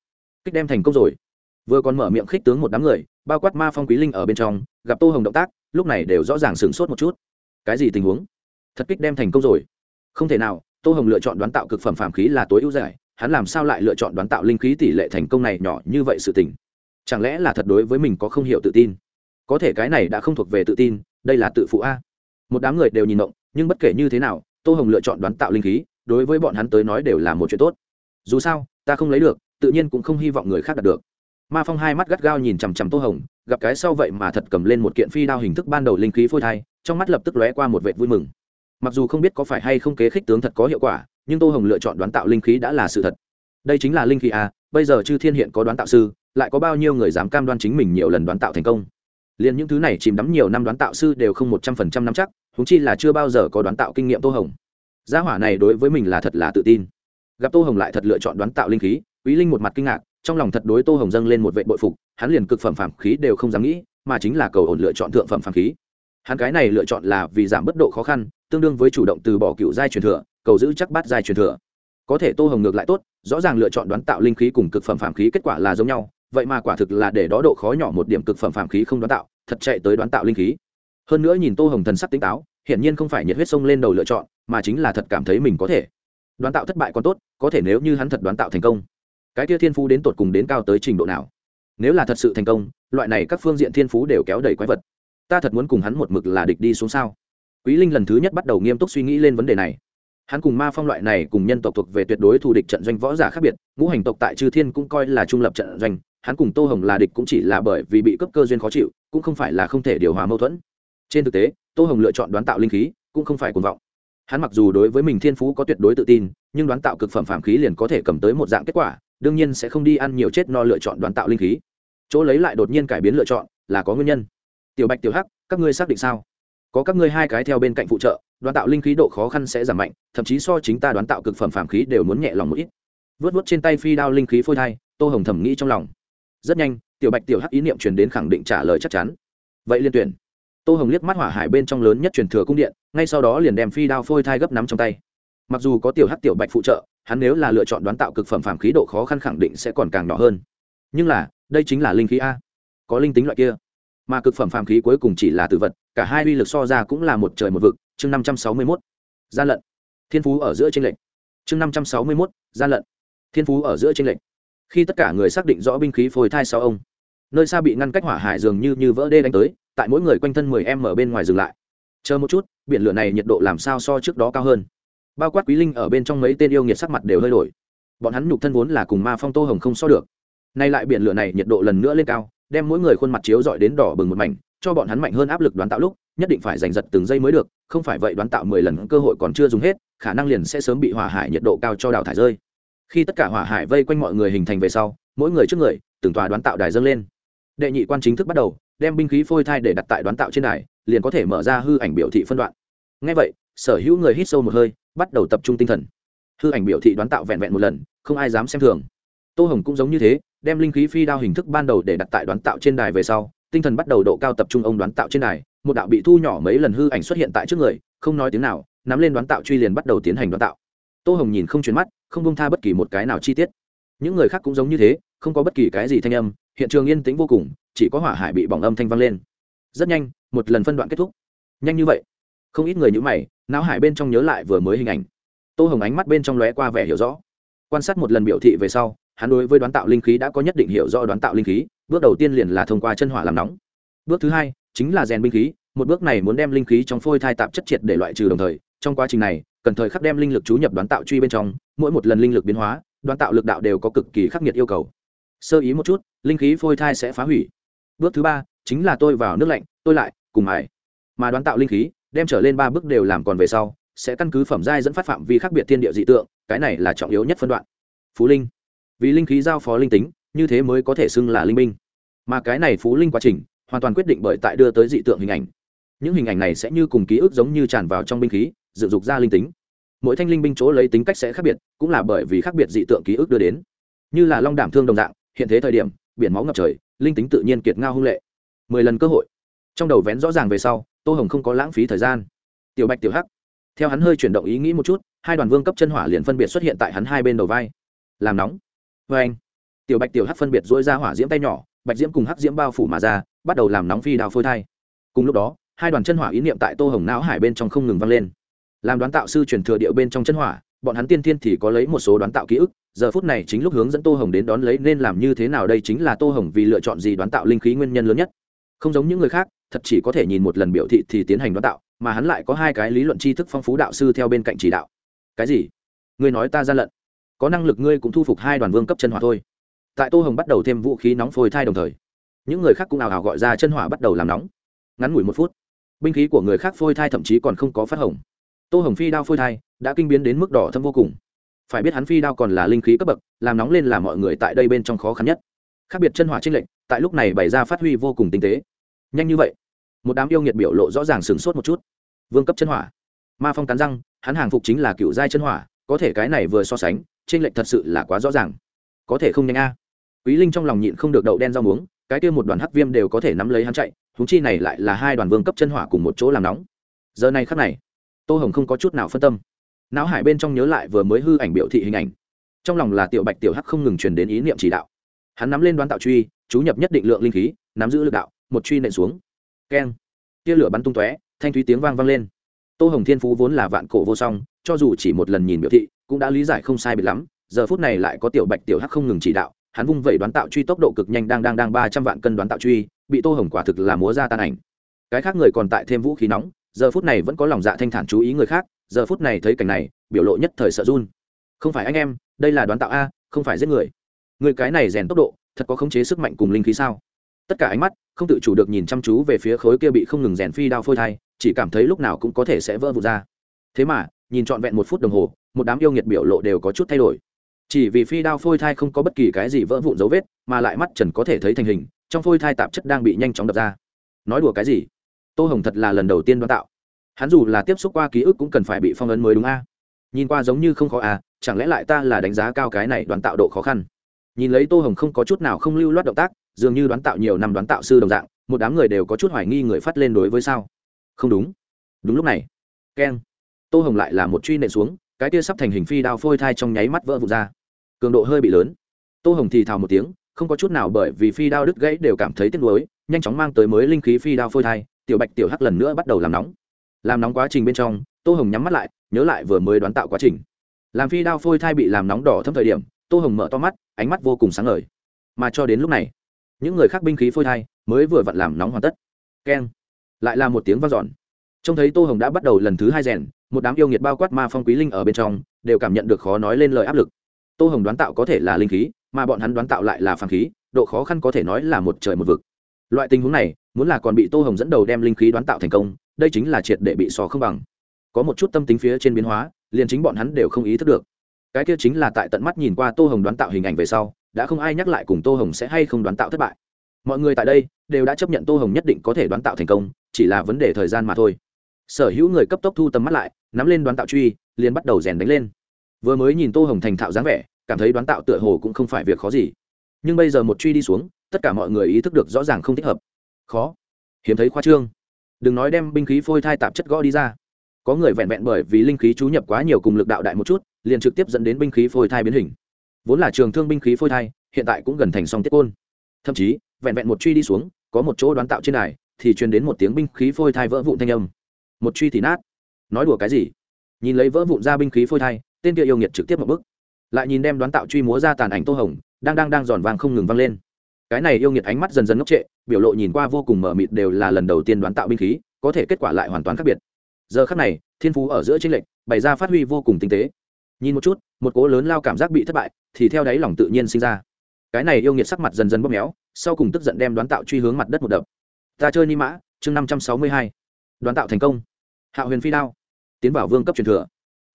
kích đem thành công rồi. Vừa còn mở miệng khích tướng một đám người, bao quát ma phong quý linh ở bên trong, gặp tô hồng động tác lúc này đều rõ ràng sửng sốt một chút. Cái gì tình huống? Thật kích đem thành công rồi. Không thể nào, tô hồng lựa chọn đoán tạo cực phẩm phàm khí là tối ưu giải, hắn làm sao lại lựa chọn đoán tạo linh khí tỷ lệ thành công này nhỏ như vậy sự tình? Chẳng lẽ là thật đối với mình có không hiểu tự tin? Có thể cái này đã không thuộc về tự tin, đây là tự phụ a. Một đám người đều nhìn động nhưng bất kể như thế nào, tô hồng lựa chọn đoán tạo linh khí, đối với bọn hắn tới nói đều là một chuyện tốt. Dù sao, ta không lấy được, tự nhiên cũng không hy vọng người khác đạt được. Ma phong hai mắt gắt gao nhìn chằm chằm tô hồng gặp cái sau vậy mà thật cầm lên một kiện phi đao hình thức ban đầu linh khí phôi thai, trong mắt lập tức lóe qua một vệ vui mừng. Mặc dù không biết có phải hay không kế khích tướng thật có hiệu quả, nhưng tô hồng lựa chọn đoán tạo linh khí đã là sự thật. Đây chính là linh khí à bây giờ chư thiên hiện có đoán tạo sư, lại có bao nhiêu người dám cam đoan chính mình nhiều lần đoán tạo thành công? Liền những thứ này chìm đắm nhiều năm đoán tạo sư đều không một trăm phần trăm năm chắc húng chi là chưa bao giờ có đoán tạo kinh nghiệm tô hồng. Gia hỏa này đối với mình là thật là tự tin. Gặp tô hồng lại thật lựa chọn đoán tạo linh khí, quý linh một mặt kinh ngạc trong lòng thật đối tô hồng dâng lên một vệ bội phục, hắn liền cực phẩm phàm khí đều không dám nghĩ, mà chính là cầu ổn lựa chọn thượng phẩm phàm khí. Hắn cái này lựa chọn là vì giảm bất độ khó khăn, tương đương với chủ động từ bỏ cựu giai truyền thừa, cầu giữ chắc bát giai truyền thừa. Có thể tô hồng ngược lại tốt, rõ ràng lựa chọn đoán tạo linh khí cùng cực phẩm phàm khí kết quả là giống nhau, vậy mà quả thực là để đó độ khó nhỏ một điểm cực phẩm phàm khí không đoán tạo, thật chạy tới đoán tạo linh khí. Hơn nữa nhìn tô hồng thần sắc tỉnh táo, hiển nhiên không phải nhiệt huyết sông lên đầu lựa chọn, mà chính là thật cảm thấy mình có thể. Đoán tạo thất bại còn tốt, có thể nếu như hắn thật đoán tạo thành công cái kia thiên phú đến tột cùng đến cao tới trình độ nào. Nếu là thật sự thành công, loại này các phương diện thiên phú đều kéo đầy quái vật. Ta thật muốn cùng hắn một mực là địch đi xuống sao? Quý linh lần thứ nhất bắt đầu nghiêm túc suy nghĩ lên vấn đề này. Hắn cùng ma phong loại này cùng nhân tộc thuộc về tuyệt đối thù địch trận doanh võ giả khác biệt, ngũ hành tộc tại chư thiên cũng coi là trung lập trận doanh, hắn cùng tô hồng là địch cũng chỉ là bởi vì bị cấp cơ duyên khó chịu, cũng không phải là không thể điều hòa mâu thuẫn. Trên thực tế, tô hồng lựa chọn đoán tạo linh khí, cũng không phải cuồng vọng. Hắn mặc dù đối với mình thiên phú có tuyệt đối tự tin, nhưng đoán tạo cực phẩm phạm khí liền có thể cầm tới một dạng kết quả đương nhiên sẽ không đi ăn nhiều chết no lựa chọn đoàn tạo linh khí. Chỗ lấy lại đột nhiên cải biến lựa chọn là có nguyên nhân. Tiểu bạch, tiểu hắc, các ngươi xác định sao? Có các ngươi hai cái theo bên cạnh phụ trợ đoàn tạo linh khí độ khó khăn sẽ giảm mạnh, thậm chí so chính ta đoán tạo cực phẩm phàm khí đều muốn nhẹ lòng một ít. Vớt vớt trên tay phi đao linh khí phôi thai, tô hồng thầm nghĩ trong lòng. Rất nhanh, tiểu bạch, tiểu hắc ý niệm truyền đến khẳng định trả lời chắc chắn. Vậy liên tuyển. Tô hồng liếc mắt hỏa hải bên trong lớn nhất truyền thừa cung điện, ngay sau đó liền đem phi đao phôi thai gấp nắm trong tay mặc dù có tiểu hắc tiểu bạch phụ trợ, hắn nếu là lựa chọn đoán tạo cực phẩm phàm khí độ khó khăn khẳng định sẽ còn càng nhỏ hơn. Nhưng là, đây chính là linh khí a. Có linh tính loại kia. Mà cực phẩm phàm khí cuối cùng chỉ là tử vật, cả hai uy lực so ra cũng là một trời một vực. Chương năm trăm sáu mươi mốt. Gian lận. Thiên phú ở giữa tranh lệch. Chương năm trăm sáu mươi mốt. Gian lận. Thiên phú ở giữa tranh lệch. Khi tất cả người xác định rõ binh khí phôi thai sau ông, nơi xa bị ngăn cách hỏa hải dường như như vỡ đê đánh tới, tại mỗi người quanh thân mười em ở bên ngoài dừng lại. Chờ một chút, biển lửa này nhiệt độ làm sao so trước đó cao hơn? Bao quát quý linh ở bên trong mấy tên yêu nghiệt sắc mặt đều hơi đổi. Bọn hắn nhục thân vốn là cùng ma phong tô hồng không so được. Nay lại biển lửa này nhiệt độ lần nữa lên cao, đem mỗi người khuôn mặt chiếu dọi đến đỏ bừng một mảnh, cho bọn hắn mạnh hơn áp lực đoán tạo lúc, nhất định phải giành giật từng giây mới được, không phải vậy đoán tạo mười lần cơ hội còn chưa dùng hết, khả năng liền sẽ sớm bị hỏa hải nhiệt độ cao cho đào thải rơi. Khi tất cả hỏa hải vây quanh mọi người hình thành về sau, mỗi người trước người, từng tòa đoán tạo đài dâng lên. Đệ nhị quan chính thức bắt đầu, đem binh khí phôi thai để đặt tại đoán tạo trên đài, liền có thể mở ra hư ảnh biểu thị phân đoạn. Ngay vậy, sở hữu người hít sâu một hơi bắt đầu tập trung tinh thần. Hư ảnh biểu thị đoán tạo vẹn vẹn một lần, không ai dám xem thường. Tô hồng cũng giống như thế, đem linh khí phi đao hình thức ban đầu để đặt tại đoán tạo trên đài về sau, tinh thần bắt đầu độ cao tập trung ông đoán tạo trên đài, một đạo bị thu nhỏ mấy lần hư ảnh xuất hiện tại trước người, không nói tiếng nào, nắm lên đoán tạo truy liền bắt đầu tiến hành đoán tạo. Tô hồng nhìn không chuyển mắt, không bông tha bất kỳ một cái nào chi tiết. Những người khác cũng giống như thế, không có bất kỳ cái gì thanh âm, hiện trường yên tĩnh vô cùng, chỉ có hỏa hải bị bỏng âm thanh vang lên. Rất nhanh, một lần phân đoạn kết thúc. Nhanh như vậy không ít người như mày, não hải bên trong nhớ lại vừa mới hình ảnh. Tô hồng ánh mắt bên trong lóe qua vẻ hiểu rõ. Quan sát một lần biểu thị về sau, hắn đối với đoán tạo linh khí đã có nhất định hiểu rõ đoán tạo linh khí, bước đầu tiên liền là thông qua chân hỏa làm nóng. Bước thứ hai, chính là rèn binh khí, một bước này muốn đem linh khí trong phôi thai tạp chất triệt để loại trừ đồng thời, trong quá trình này, cần thời khắc đem linh lực chú nhập đoán tạo truy bên trong, mỗi một lần linh lực biến hóa, đoán tạo lực đạo đều có cực kỳ khắc nghiệt yêu cầu. Sơ ý một chút, linh khí phôi thai sẽ phá hủy. Bước thứ ba, chính là tôi vào nước lạnh, tôi lại, cùng ải mà đoán tạo linh khí đem trở lên ba bước đều làm còn về sau, sẽ căn cứ phẩm giai dẫn phát phạm vi khác biệt thiên địa dị tượng, cái này là trọng yếu nhất phân đoạn. Phú linh. Vì linh khí giao phó linh tính, như thế mới có thể xưng là linh minh mà cái này phú linh quá trình, hoàn toàn quyết định bởi tại đưa tới dị tượng hình ảnh. Những hình ảnh này sẽ như cùng ký ức giống như tràn vào trong binh khí, dựng dục ra linh tính. Mỗi thanh linh binh chỗ lấy tính cách sẽ khác biệt, cũng là bởi vì khác biệt dị tượng ký ức đưa đến. Như là long đảm thương đồng dạng, hiện thế thời điểm, biển máu ngập trời, linh tính tự nhiên kiệt ngao hung lệ. Mười lần cơ hội. Trong đầu vén rõ ràng về sau tô hồng không có lãng phí thời gian. Tiểu bạch, tiểu hắc. Theo hắn hơi chuyển động ý nghĩ một chút, hai đoàn vương cấp chân hỏa liền phân biệt xuất hiện tại hắn hai bên đầu vai. Làm nóng. Vê anh, tiểu bạch, tiểu hắc phân biệt dỗi ra hỏa diễm tay nhỏ, bạch diễm cùng hắc diễm bao phủ mà ra, bắt đầu làm nóng phi đào phôi thai. Cùng lúc đó, hai đoàn chân hỏa ý niệm tại tô hồng não hải bên trong không ngừng vang lên. Làm đoán tạo sư truyền thừa điệu bên trong chân hỏa, bọn hắn tiên thiên thì có lấy một số đoán tạo ký ức, giờ phút này chính lúc hướng dẫn tô hồng đến đón lấy nên làm như thế nào đây chính là tô hồng vì lựa chọn gì đoán tạo linh khí nguyên nhân lớn nhất. Không giống những người khác thật chỉ có thể nhìn một lần biểu thị thì tiến hành đoán tạo, mà hắn lại có hai cái lý luận tri thức phong phú đạo sư theo bên cạnh chỉ đạo. Cái gì? Ngươi nói ta ra lận. Có năng lực ngươi cũng thu phục hai đoàn vương cấp chân hỏa thôi. Tại tô hồng bắt đầu thêm vũ khí nóng phôi thai đồng thời, những người khác cũng ào ào gọi ra chân hỏa bắt đầu làm nóng. Ngắn ngủi một phút, binh khí của người khác phôi thai thậm chí còn không có phát hồng. Tô hồng phi đao phôi thai đã kinh biến đến mức đỏ thâm vô cùng. Phải biết hắn phi đao còn là linh khí cấp bậc, làm nóng lên là mọi người tại đây bên trong khó khăn nhất. Khác biệt chân hỏa trinh lệnh tại lúc này bày ra phát huy vô cùng tinh tế nhanh như vậy. Một đám yêu nghiệt biểu lộ rõ ràng sửng sốt một chút. Vương cấp chân hỏa. Ma phong cắn răng, hắn hàng phục chính là cựu giai chân hỏa, có thể cái này vừa so sánh, trên lệnh thật sự là quá rõ ràng. Có thể không nhanh a. Quý linh trong lòng nhịn không được đậu đen rau muống, cái kia một đoàn hắc viêm đều có thể nắm lấy hắn chạy húng chi này lại là hai đoàn vương cấp chân hỏa cùng một chỗ làm nóng. Giờ này khắc này, tô hồng không có chút nào phân tâm. Não hải bên trong nhớ lại vừa mới hư ảnh biểu thị hình ảnh. Trong lòng là tiểu bạch tiểu hắc không ngừng truyền đến ý niệm chỉ đạo. Hắn nắm lên đoán tạo truy, chú nhập nhất định lượng linh khí, nắm giữ lực đạo một truy nện xuống. Keng. Tia lửa bắn tung tóe, thanh thúy tiếng vang vang lên. Tô hồng thiên phú vốn là vạn cổ vô song, cho dù chỉ một lần nhìn biểu thị, cũng đã lý giải không sai biệt lắm, giờ phút này lại có tiểu bạch tiểu hắc không ngừng chỉ đạo, hắn vung vẩy đoán tạo truy tốc độ cực nhanh đang đang đang ba trăm vạn cân đoán tạo truy, bị tô hồng quả thực là múa ra tan ảnh. Cái khác người còn tại thêm vũ khí nóng, giờ phút này vẫn có lòng dạ thanh thản chú ý người khác, giờ phút này thấy cảnh này, biểu lộ nhất thời sợ run. Không phải anh em, đây là đoán tạo a, không phải giết người. Người cái này rèn tốc độ, thật có khống chế sức mạnh cùng linh khí sao? Tất cả ánh mắt không tự chủ được nhìn chăm chú về phía khối kia bị không ngừng rèn phi đao phôi thai, chỉ cảm thấy lúc nào cũng có thể sẽ vỡ vụt ra. Thế mà, nhìn trọn vẹn một phút đồng hồ, một đám yêu nghiệt biểu lộ đều có chút thay đổi. Chỉ vì phi đao phôi thai không có bất kỳ cái gì vỡ vụn dấu vết, mà lại mắt trần có thể thấy thành hình, trong phôi thai tạp chất đang bị nhanh chóng đập ra. Nói đùa cái gì? Tô hồng thật là lần đầu tiên đoán tạo. Hắn dù là tiếp xúc qua ký ức cũng cần phải bị phong ấn mới đúng a. Nhìn qua giống như không khó à chẳng lẽ lại ta là đánh giá cao cái này đoán tạo độ khó khăn? Nhìn lấy tô hồng không có chút nào không lưu loát động tác dường như đoán tạo nhiều năm đoán tạo sư đồng dạng, một đám người đều có chút hoài nghi người phát lên đối với sao? Không đúng. Đúng lúc này keng tô hồng lại là một truy nện xuống, cái kia sắp thành hình phi đao phôi thai trong nháy mắt vỡ vụt ra. Cường độ hơi bị lớn. Tô hồng thì thào một tiếng, không có chút nào bởi vì phi đao đứt gãy đều cảm thấy tiếc nuối, nhanh chóng mang tới mới linh khí phi đao phôi thai, tiểu bạch, tiểu hắc lần nữa bắt đầu làm nóng. Làm nóng quá trình bên trong, tô hồng nhắm mắt lại, nhớ lại vừa mới đoán tạo quá trình. Làm phi đao phôi thai bị làm nóng đỏ thâm thời điểm, tô hồng mở to mắt, ánh mắt vô cùng sáng ngời. Mà cho đến lúc này những người khác binh khí phôi thai, mới vừa vặn làm nóng hoàn tất. Keng. Lại là một tiếng vang dọn. Trông thấy tô hồng đã bắt đầu lần thứ hai rèn, một đám yêu nghiệt bao quát ma phong quý linh ở bên trong, đều cảm nhận được khó nói lên lời áp lực. Tô hồng đoán tạo có thể là linh khí, mà bọn hắn đoán tạo lại là phàm khí, độ khó khăn có thể nói là một trời một vực. Loại tình huống này, muốn là còn bị tô hồng dẫn đầu đem linh khí đoán tạo thành công, đây chính là triệt để bị sò không bằng. Có một chút tâm tính phía trên biến hóa, liền chính bọn hắn đều không ý thức được. Cái kia chính là tại tận mắt nhìn qua tô hồng đoán tạo hình ảnh về sau đã không ai nhắc lại cùng tô hồng sẽ hay không đoán tạo thất bại. Mọi người tại đây đều đã chấp nhận tô hồng nhất định có thể đoán tạo thành công, chỉ là vấn đề thời gian mà thôi. Sở hữu người cấp tốc thu tầm mắt lại, nắm lên đoán tạo truy, liền bắt đầu rèn đánh lên. Vừa mới nhìn tô hồng thành thạo dáng vẻ, cảm thấy đoán tạo tựa hồ cũng không phải việc khó gì. Nhưng bây giờ một truy đi xuống, tất cả mọi người ý thức được rõ ràng không thích hợp. Khó. Hiếm thấy khoa trương. Đừng nói đem binh khí phôi thai tạp chất gõ đi ra. Có người vẹn vẹn bởi vì linh khí chú nhập quá nhiều cùng lực đạo đại một chút, liền trực tiếp dẫn đến binh khí phôi thai biến hình vốn là trường thương binh khí phôi thai, hiện tại cũng gần thành song tiết côn. Thậm chí, vẹn vẹn một truy đi xuống, có một chỗ đoán tạo trên đài, thì truyền đến một tiếng binh khí phôi thai vỡ vụn thanh âm. Một truy thì nát. Nói đùa cái gì? Nhìn lấy vỡ vụn ra binh khí phôi thai, tên kia yêu nghiệt trực tiếp một bức lại nhìn đem đoán tạo truy múa ra tàn ảnh tô hồng, đang đang đang giòn vàng không ngừng vang lên. Cái này yêu nghiệt ánh mắt dần dần ngốc trệ, biểu lộ nhìn qua vô cùng mờ mịt đều là lần đầu tiên đoán tạo binh khí, có thể kết quả lại hoàn toàn khác biệt. Giờ khắc này, thiên phú ở giữa chính lệnh bày ra phát huy vô cùng tinh tế nhìn một chút, một cố lớn lao cảm giác bị thất bại, thì theo đáy lòng tự nhiên sinh ra. Cái này yêu nghiệt sắc mặt dần dần bóp méo, sau cùng tức giận đem đoán tạo truy hướng mặt đất một đập. Ta chơi ni mã, chương năm trăm sáu mươi hai. Đoán tạo thành công. Hạ huyền phi đao. Tiến vào vương cấp truyền thừa.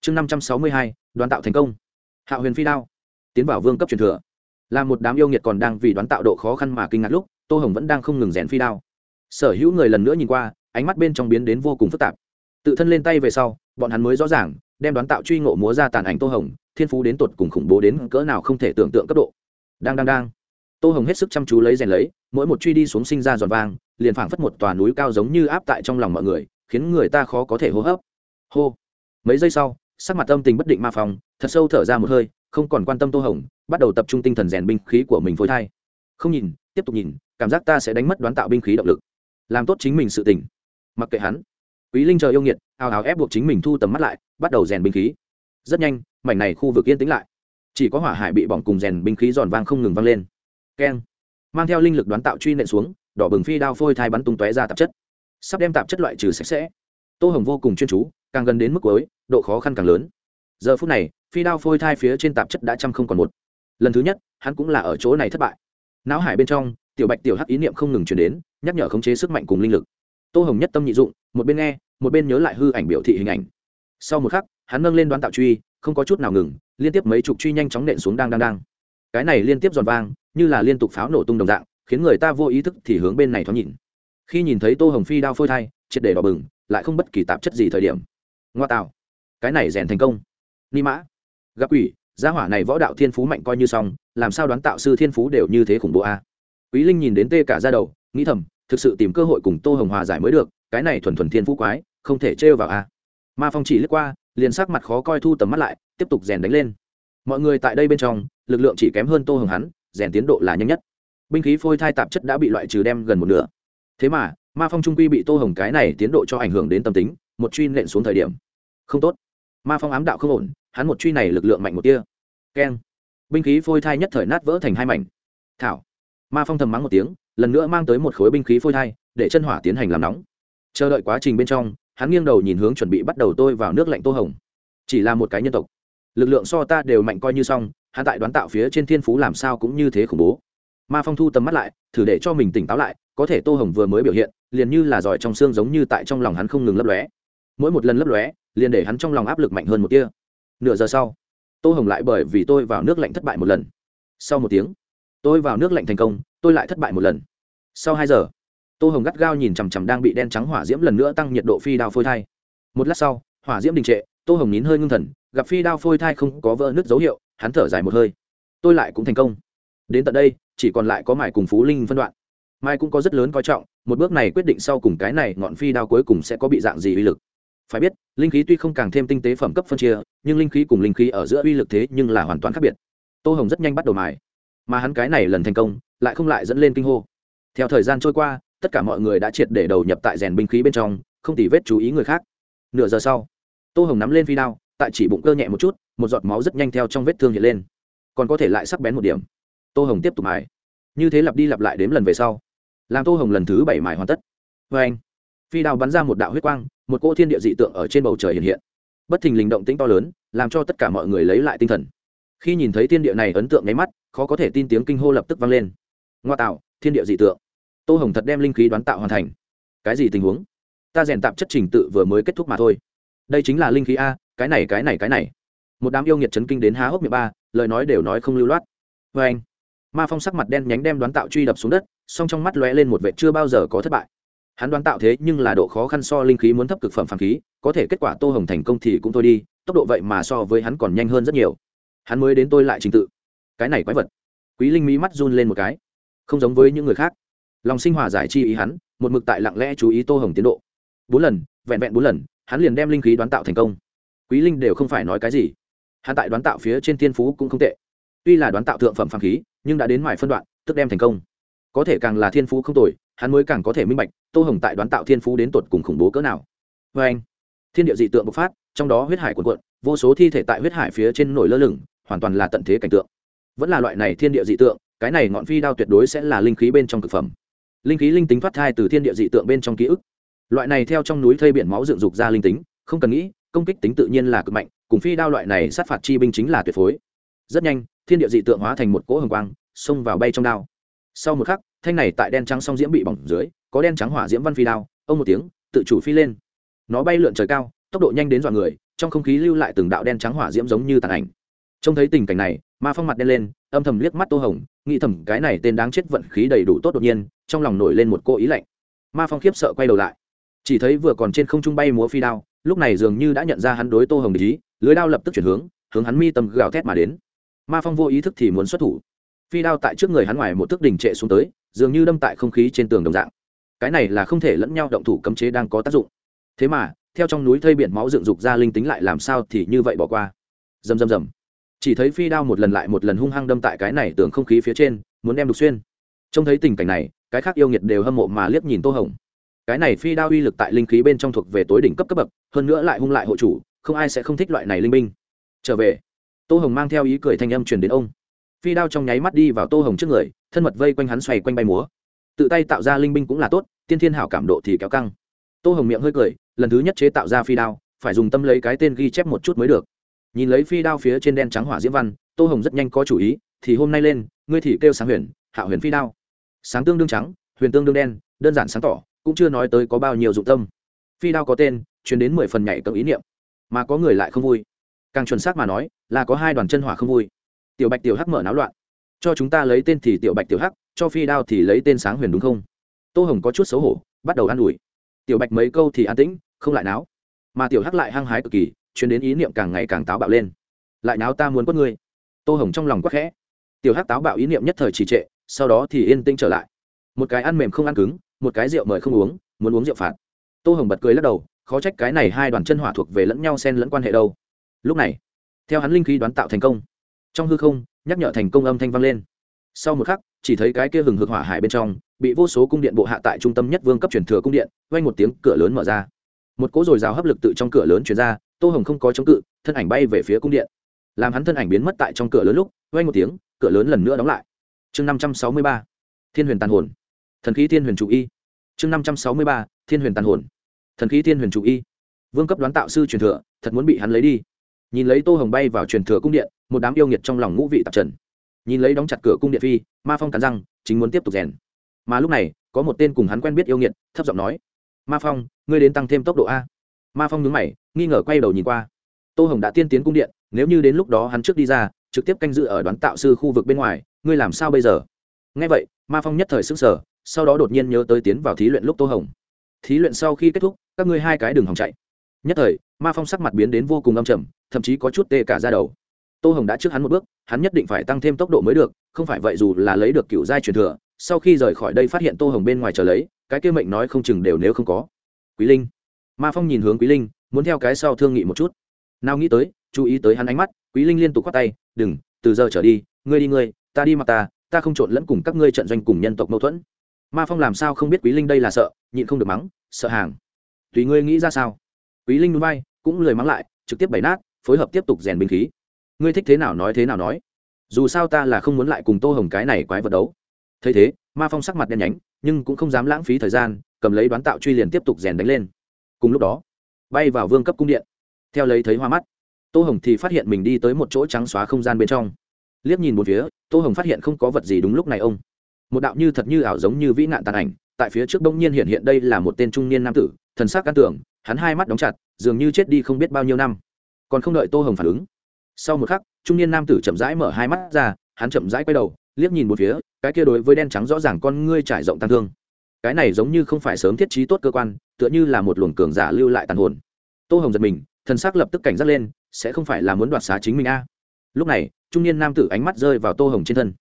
Chương năm trăm sáu mươi hai, đoán tạo thành công. Hạ huyền phi đao. Tiến vào vương cấp truyền thừa. Là một đám yêu nghiệt còn đang vì đoán tạo độ khó khăn mà kinh ngạc lúc, tô hồng vẫn đang không ngừng rèn phi đao. Sở hữu người lần nữa nhìn qua, ánh mắt bên trong biến đến vô cùng phức tạp. Tự thân lên tay về sau, bọn hắn mới rõ ràng đem đoán tạo truy ngộ múa ra tàn ảnh tô hồng, thiên phú đến tột cùng khủng bố đến cỡ nào không thể tưởng tượng cấp độ. Đang đang đang. Tô hồng hết sức chăm chú lấy rèn lấy, mỗi một truy đi xuống sinh ra giòn vang, liền phảng phất một tòa núi cao giống như áp tại trong lòng mọi người, khiến người ta khó có thể hô hấp. Hô. Mấy giây sau, sắc mặt âm tình bất định ma phòng, thật sâu thở ra một hơi, không còn quan tâm tô hồng, bắt đầu tập trung tinh thần rèn binh khí của mình phối thai. Không nhìn, tiếp tục nhìn, cảm giác ta sẽ đánh mất đoán tạo binh khí động lực. Làm tốt chính mình sự tỉnh mặc kệ hắn quý linh chờ yêu nghiệt ao ào ép buộc chính mình thu tầm mắt lại, bắt đầu rèn binh khí. Rất nhanh, mảnh này khu vực yên tĩnh lại. Chỉ có hỏa hải bị bỏng cùng rèn binh khí giòn vang không ngừng vang lên. Keng. Mang theo linh lực đoán tạo truy nện xuống, đỏ bừng phi đao phôi thai bắn tung tóe ra tạp chất. Sắp đem tạp chất loại trừ sạch sẽ. Tô hồng vô cùng chuyên chú, càng gần đến mức cuối, độ khó khăn càng lớn. Giờ phút này, phi đao phôi thai phía trên tạp chất đã trăm không còn một. Lần thứ nhất, hắn cũng là ở chỗ này thất bại. Não hải bên trong, tiểu bạch tiểu hắc ý niệm không ngừng chuyển đến, nhắc nhở khống chế sức mạnh cùng linh lực tô hồng nhất tâm nhị dụng, một bên nghe, một bên nhớ lại hư ảnh biểu thị hình ảnh. Sau một khắc, hắn nâng lên đoán tạo truy, không có chút nào ngừng, liên tiếp mấy chục truy nhanh chóng nện xuống đang đang đang. Cái này liên tiếp giòn vang, như là liên tục pháo nổ tung đồng dạng, khiến người ta vô ý thức thì hướng bên này thoáng nhìn. Khi nhìn thấy tô hồng phi đao phôi thai, triệt để đỏ bừng, lại không bất kỳ tạp chất gì thời điểm. Ngoa tạo. Cái này rèn thành công. Ni mã. Gặp quỷ, gia hỏa này võ đạo thiên phú mạnh coi như xong, làm sao đoán tạo sư thiên phú đều như thế khủng bố a? Quý linh nhìn đến tê cả ra đầu, nghĩ thầm thực sự tìm cơ hội cùng tô hồng hòa giải mới được, cái này thuần thuần thiên phú quái, không thể trêu vào a ma phong chỉ lướt qua, liền sắc mặt khó coi thu tầm mắt lại, tiếp tục rèn đánh lên. Mọi người tại đây bên trong, lực lượng chỉ kém hơn tô hồng hắn, rèn tiến độ là nhanh nhất. Binh khí phôi thai tạp chất đã bị loại trừ đem gần một nửa. Thế mà, ma phong trung quy bị tô hồng cái này tiến độ cho ảnh hưởng đến tâm tính, một truy nện xuống thời điểm. Không tốt. Ma phong ám đạo không ổn, hắn một truy này lực lượng mạnh một tia. Keng. Binh khí phôi thai nhất thời nát vỡ thành hai mảnh. Thảo. Ma phong thầm mắng một tiếng lần nữa mang tới một khối binh khí phôi thai, để chân hỏa tiến hành làm nóng. Chờ đợi quá trình bên trong, hắn nghiêng đầu nhìn hướng chuẩn bị bắt đầu tôi vào nước lạnh tô hồng. Chỉ là một cái nhân tộc. Lực lượng so ta đều mạnh coi như xong, hắn tại đoán tạo phía trên thiên phú làm sao cũng như thế khủng bố. Ma phong thu tầm mắt lại, thử để cho mình tỉnh táo lại, có thể tô hồng vừa mới biểu hiện, liền như là giỏi trong xương giống như tại trong lòng hắn không ngừng lấp lóe. Mỗi một lần lấp lóe, liền để hắn trong lòng áp lực mạnh hơn một tia. Nửa giờ sau, tô hồng lại bởi vì tôi vào nước lạnh thất bại một lần. Sau một tiếng, tôi vào nước lạnh thành công, tôi lại thất bại một lần sau hai giờ, tô hồng gắt gao nhìn chằm chằm đang bị đen trắng hỏa diễm lần nữa tăng nhiệt độ phi đao phôi thai. Một lát sau, hỏa diễm đình trệ, tô hồng nín hơi ngưng thần, gặp phi đao phôi thai không có vỡ nứt dấu hiệu, hắn thở dài một hơi. Tôi lại cũng thành công. Đến tận đây, chỉ còn lại có mải cùng phú linh phân đoạn. Mai cũng có rất lớn coi trọng, một bước này quyết định sau cùng cái này ngọn phi đao cuối cùng sẽ có bị dạng gì uy lực. Phải biết, linh khí tuy không càng thêm tinh tế phẩm cấp phân chia, nhưng linh khí cùng linh khí ở giữa uy lực thế nhưng là hoàn toàn khác biệt. Tô hồng rất nhanh bắt đầu mài, mà hắn cái này lần thành công, lại không lại dẫn lên kinh hô theo thời gian trôi qua, tất cả mọi người đã triệt để đầu nhập tại rèn binh khí bên trong, không tỉ vết chú ý người khác. Nửa giờ sau, tô hồng nắm lên phi đao, tại chỉ bụng cơ nhẹ một chút, một giọt máu rất nhanh theo trong vết thương hiện lên. Còn có thể lại sắc bén một điểm. Tô hồng tiếp tục mài. Như thế lặp đi lặp lại đếm lần về sau, làm tô hồng lần thứ bảy mài hoàn tất. Vê anh, phi đao bắn ra một đạo huyết quang, một cỗ thiên địa dị tượng ở trên bầu trời hiện hiện. Bất thình lình động tĩnh to lớn, làm cho tất cả mọi người lấy lại tinh thần. Khi nhìn thấy thiên địa này ấn tượng nháy mắt, khó có thể tin tiếng kinh hô lập tức vang lên. Ngoa tạo thiên địa dị tượng. Tô hồng thật đem linh khí đoán tạo hoàn thành. Cái gì tình huống? Ta rèn tạp chất trình tự vừa mới kết thúc mà thôi. Đây chính là linh khí a, cái này cái này cái này. Một đám yêu nghiệt chấn kinh đến há hốc miệng ba, lời nói đều nói không lưu loát. Vê anh, ma phong sắc mặt đen nhánh đem đoán tạo truy đập xuống đất, song trong mắt lóe lên một vệ chưa bao giờ có thất bại. Hắn đoán tạo thế nhưng là độ khó khăn so linh khí muốn thấp cực phẩm phàm khí, có thể kết quả tô hồng thành công thì cũng thôi đi, tốc độ vậy mà so với hắn còn nhanh hơn rất nhiều. Hắn mới đến tôi lại trình tự. Cái này quái vật. Quý linh mỹ mắt run lên một cái không giống với những người khác. Lòng sinh hòa giải chi ý hắn, một mực tại lặng lẽ chú ý tô hồng tiến độ. Bốn lần, vẹn vẹn bốn lần, hắn liền đem linh khí đoán tạo thành công. Quý linh đều không phải nói cái gì. Hắn tại đoán tạo phía trên thiên phú cũng không tệ. Tuy là đoán tạo thượng phẩm phàm khí, nhưng đã đến mải phân đoạn, tức đem thành công. Có thể càng là thiên phú không tồi, hắn mới càng có thể minh bạch, tô hồng tại đoán tạo thiên phú đến tột cùng khủng bố cỡ nào. Vê anh, thiên địa dị tượng bộc phát, trong đó huyết hải quần quận vô số thi thể tại huyết hải phía trên nổi lơ lửng, hoàn toàn là tận thế cảnh tượng. Vẫn là loại này thiên địa dị tượng cái này ngọn phi đao tuyệt đối sẽ là linh khí bên trong thực phẩm. Linh khí linh tính thoát thai từ thiên địa dị tượng bên trong ký ức. Loại này theo trong núi thây biển máu dựng dục ra linh tính, không cần nghĩ, công kích tính tự nhiên là cực mạnh, cùng phi đao loại này sát phạt chi binh chính là tuyệt phối. Rất nhanh, thiên địa dị tượng hóa thành một cỗ hồng quang, xông vào bay trong đao. Sau một khắc, thanh này tại đen trắng song diễm bị bỏng dưới, có đen trắng hỏa diễm văn phi đao, ông một tiếng, tự chủ phi lên. Nó bay lượn trời cao, tốc độ nhanh đến dọa người, trong không khí lưu lại từng đạo đen trắng hỏa diễm giống như tàn ảnh. Trông thấy tình cảnh này ma phong mặt đen lên, âm thầm liếc mắt tô hồng, nghĩ thầm cái này tên đáng chết vận khí đầy đủ tốt đột nhiên, trong lòng nổi lên một cô ý lạnh. Ma phong khiếp sợ quay đầu lại. Chỉ thấy vừa còn trên không trung bay múa phi đao, lúc này dường như đã nhận ra hắn đối tô hồng ý, lưới đao lập tức chuyển hướng hướng hắn mi tầm gào thét mà đến. Ma phong vô ý thức thì muốn xuất thủ. Phi đao tại trước người hắn ngoài một thước đỉnh trệ xuống tới, dường như đâm tại không khí trên tường đồng dạng. Cái này là không thể lẫn nhau động thủ cấm chế đang có tác dụng. Thế mà, theo trong núi thây biển máu dựng dục ra linh tính lại làm sao thì như vậy bỏ qua. Rầm rầm rầm chỉ thấy phi đao một lần lại một lần hung hăng đâm tại cái này tưởng không khí phía trên, muốn đem đục xuyên. Trông thấy tình cảnh này, cái khác yêu nghiệt đều hâm mộ mà liếc nhìn tô hồng. Cái này phi đao uy lực tại linh khí bên trong thuộc về tối đỉnh cấp cấp bậc, hơn nữa lại hung lại hộ chủ, không ai sẽ không thích loại này linh binh. Trở về, tô hồng mang theo ý cười thanh âm truyền đến ông. Phi đao trong nháy mắt đi vào tô hồng trước người, thân mật vây quanh hắn xoay quanh bay múa. Tự tay tạo ra linh binh cũng là tốt, tiên thiên hảo cảm độ thì kéo căng. Tô hồng miệng hơi cười, lần thứ nhất chế tạo ra phi đao, phải dùng tâm lấy cái tên ghi chép một chút mới được nhìn lấy phi đao phía trên đen trắng hỏa diễm văn, tô hồng rất nhanh có chủ ý, thì hôm nay lên, ngươi thì kêu sáng huyền, hạ huyền phi đao. Sáng tương đương trắng, huyền tương đương đen, đơn giản sáng tỏ, cũng chưa nói tới có bao nhiêu dụng tâm. Phi đao có tên chuyển đến mười phần nhảy cầm ý niệm. Mà có người lại không vui. Càng chuẩn xác mà nói, là có hai đoàn chân hỏa không vui. Tiểu bạch tiểu hắc mở náo loạn. Cho chúng ta lấy tên thì tiểu bạch tiểu hắc, cho phi đao thì lấy tên sáng huyền đúng không? Tô hồng có chút xấu hổ, bắt đầu an ủi. Tiểu bạch mấy câu thì an tĩnh, không lại náo. Mà tiểu hắc lại hăng hái cực kỳ chuyến đến ý niệm càng ngày càng táo bạo lên. Lại náo ta muốn quất ngươi. Tô hồng trong lòng quắc khẽ. Tiểu hát táo bạo ý niệm nhất thời trì trệ, sau đó thì yên tĩnh trở lại. Một cái ăn mềm không ăn cứng, một cái rượu mời không uống, muốn uống rượu phạt. Tô hồng bật cười lắc đầu, khó trách cái này hai đoàn chân hỏa thuộc về lẫn nhau xen lẫn quan hệ đâu. Lúc này, theo hắn linh khí đoán tạo thành công. Trong hư không, nhắc nhở thành công âm thanh vang lên. Sau một khắc, chỉ thấy cái kia hừng hực hỏa hải bên trong, bị vô số cung điện bộ hạ tại trung tâm nhất vương cấp truyền thừa cung điện, vang một tiếng cửa lớn mở ra một cỗ dồi dào hấp lực tự trong cửa lớn chuyển ra, tô hồng không có chống cự, thân ảnh bay về phía cung điện. Làm hắn thân ảnh biến mất tại trong cửa lớn lúc, vang một tiếng, cửa lớn lần nữa đóng lại. Chương năm trăm sáu mươi ba, thiên huyền tàn hồn. Thần khí thiên huyền chủ y. Chương năm trăm sáu mươi ba, thiên huyền tàn hồn. Thần khí thiên huyền chủ y. Vương cấp đoán tạo sư truyền thừa, thật muốn bị hắn lấy đi. Nhìn lấy tô hồng bay vào truyền thừa cung điện, một đám yêu nghiệt trong lòng ngũ vị tạp trần. Nhìn lấy đóng chặt cửa cung điện phi, ma phong cắn răng, chính muốn tiếp tục rèn. Mà lúc này, có một tên cùng hắn quen biết yêu nghiệt, thấp giọng nói ma phong, ngươi đến tăng thêm tốc độ a. Ma phong nhướng mày, nghi ngờ quay đầu nhìn qua. Tô hồng đã tiên tiến cung điện, nếu như đến lúc đó hắn trước đi ra, trực tiếp canh dự ở đoán tạo sư khu vực bên ngoài, ngươi làm sao bây giờ? Ngay vậy, ma phong nhất thời sức sở sau đó đột nhiên nhớ tới tiến vào thí luyện lúc tô hồng. Thí luyện sau khi kết thúc, các ngươi hai cái đường hòng chạy. Nhất thời, ma phong sắc mặt biến đến vô cùng âm trầm, thậm chí có chút tê cả ra đầu. Tô hồng đã trước hắn một bước, hắn nhất định phải tăng thêm tốc độ mới được, không phải vậy dù là lấy được cựu giai truyền thừa, sau khi rời khỏi đây phát hiện tô hồng bên ngoài chờ lấy cái kia mệnh nói không chừng đều nếu không có. Quý linh. Ma phong nhìn hướng quý linh, muốn theo cái sau thương nghị một chút. Nào nghĩ tới, chú ý tới hắn ánh mắt, quý linh liên tục khoát tay, đừng, từ giờ trở đi, ngươi đi ngươi, ta đi mặc ta ta không trộn lẫn cùng các ngươi trận doanh cùng nhân tộc mâu thuẫn. Ma phong làm sao không biết quý linh đây là sợ, nhịn không được mắng, sợ hàng. Tùy ngươi nghĩ ra sao? Quý linh núi bay cũng lười mắng lại, trực tiếp bày nát, phối hợp tiếp tục rèn binh khí. Ngươi thích thế nào nói thế nào nói. Dù sao ta là không muốn lại cùng tô hồng cái này quái vật đấu. Thấy thế, ma phong sắc mặt đen nhánh nhưng cũng không dám lãng phí thời gian, cầm lấy đoán tạo truy liền tiếp tục rèn đánh lên. Cùng lúc đó, bay vào vương cấp cung điện. Theo lấy thấy hoa mắt, tô hồng thì phát hiện mình đi tới một chỗ trắng xóa không gian bên trong. Liếc nhìn một phía, tô hồng phát hiện không có vật gì đúng lúc này ông. Một đạo như thật như ảo giống như vĩ nạn tàn ảnh, tại phía trước đông nhiên hiện hiện đây là một tên trung niên nam tử, thần sắc căn tưởng, hắn hai mắt đóng chặt, dường như chết đi không biết bao nhiêu năm. Còn không đợi tô hồng phản ứng, sau một khắc, trung niên nam tử chậm rãi mở hai mắt ra, hắn chậm rãi quay đầu, liếc nhìn một phía cái kia đối với đen trắng rõ ràng con ngươi trải rộng tăng thương. Cái này giống như không phải sớm thiết trí tốt cơ quan, tựa như là một luồng cường giả lưu lại tàn hồn. Tô hồng giật mình, thần sắc lập tức cảnh giác lên, sẽ không phải là muốn đoạt xá chính mình a. Lúc này, trung niên nam tử ánh mắt rơi vào tô hồng trên thân.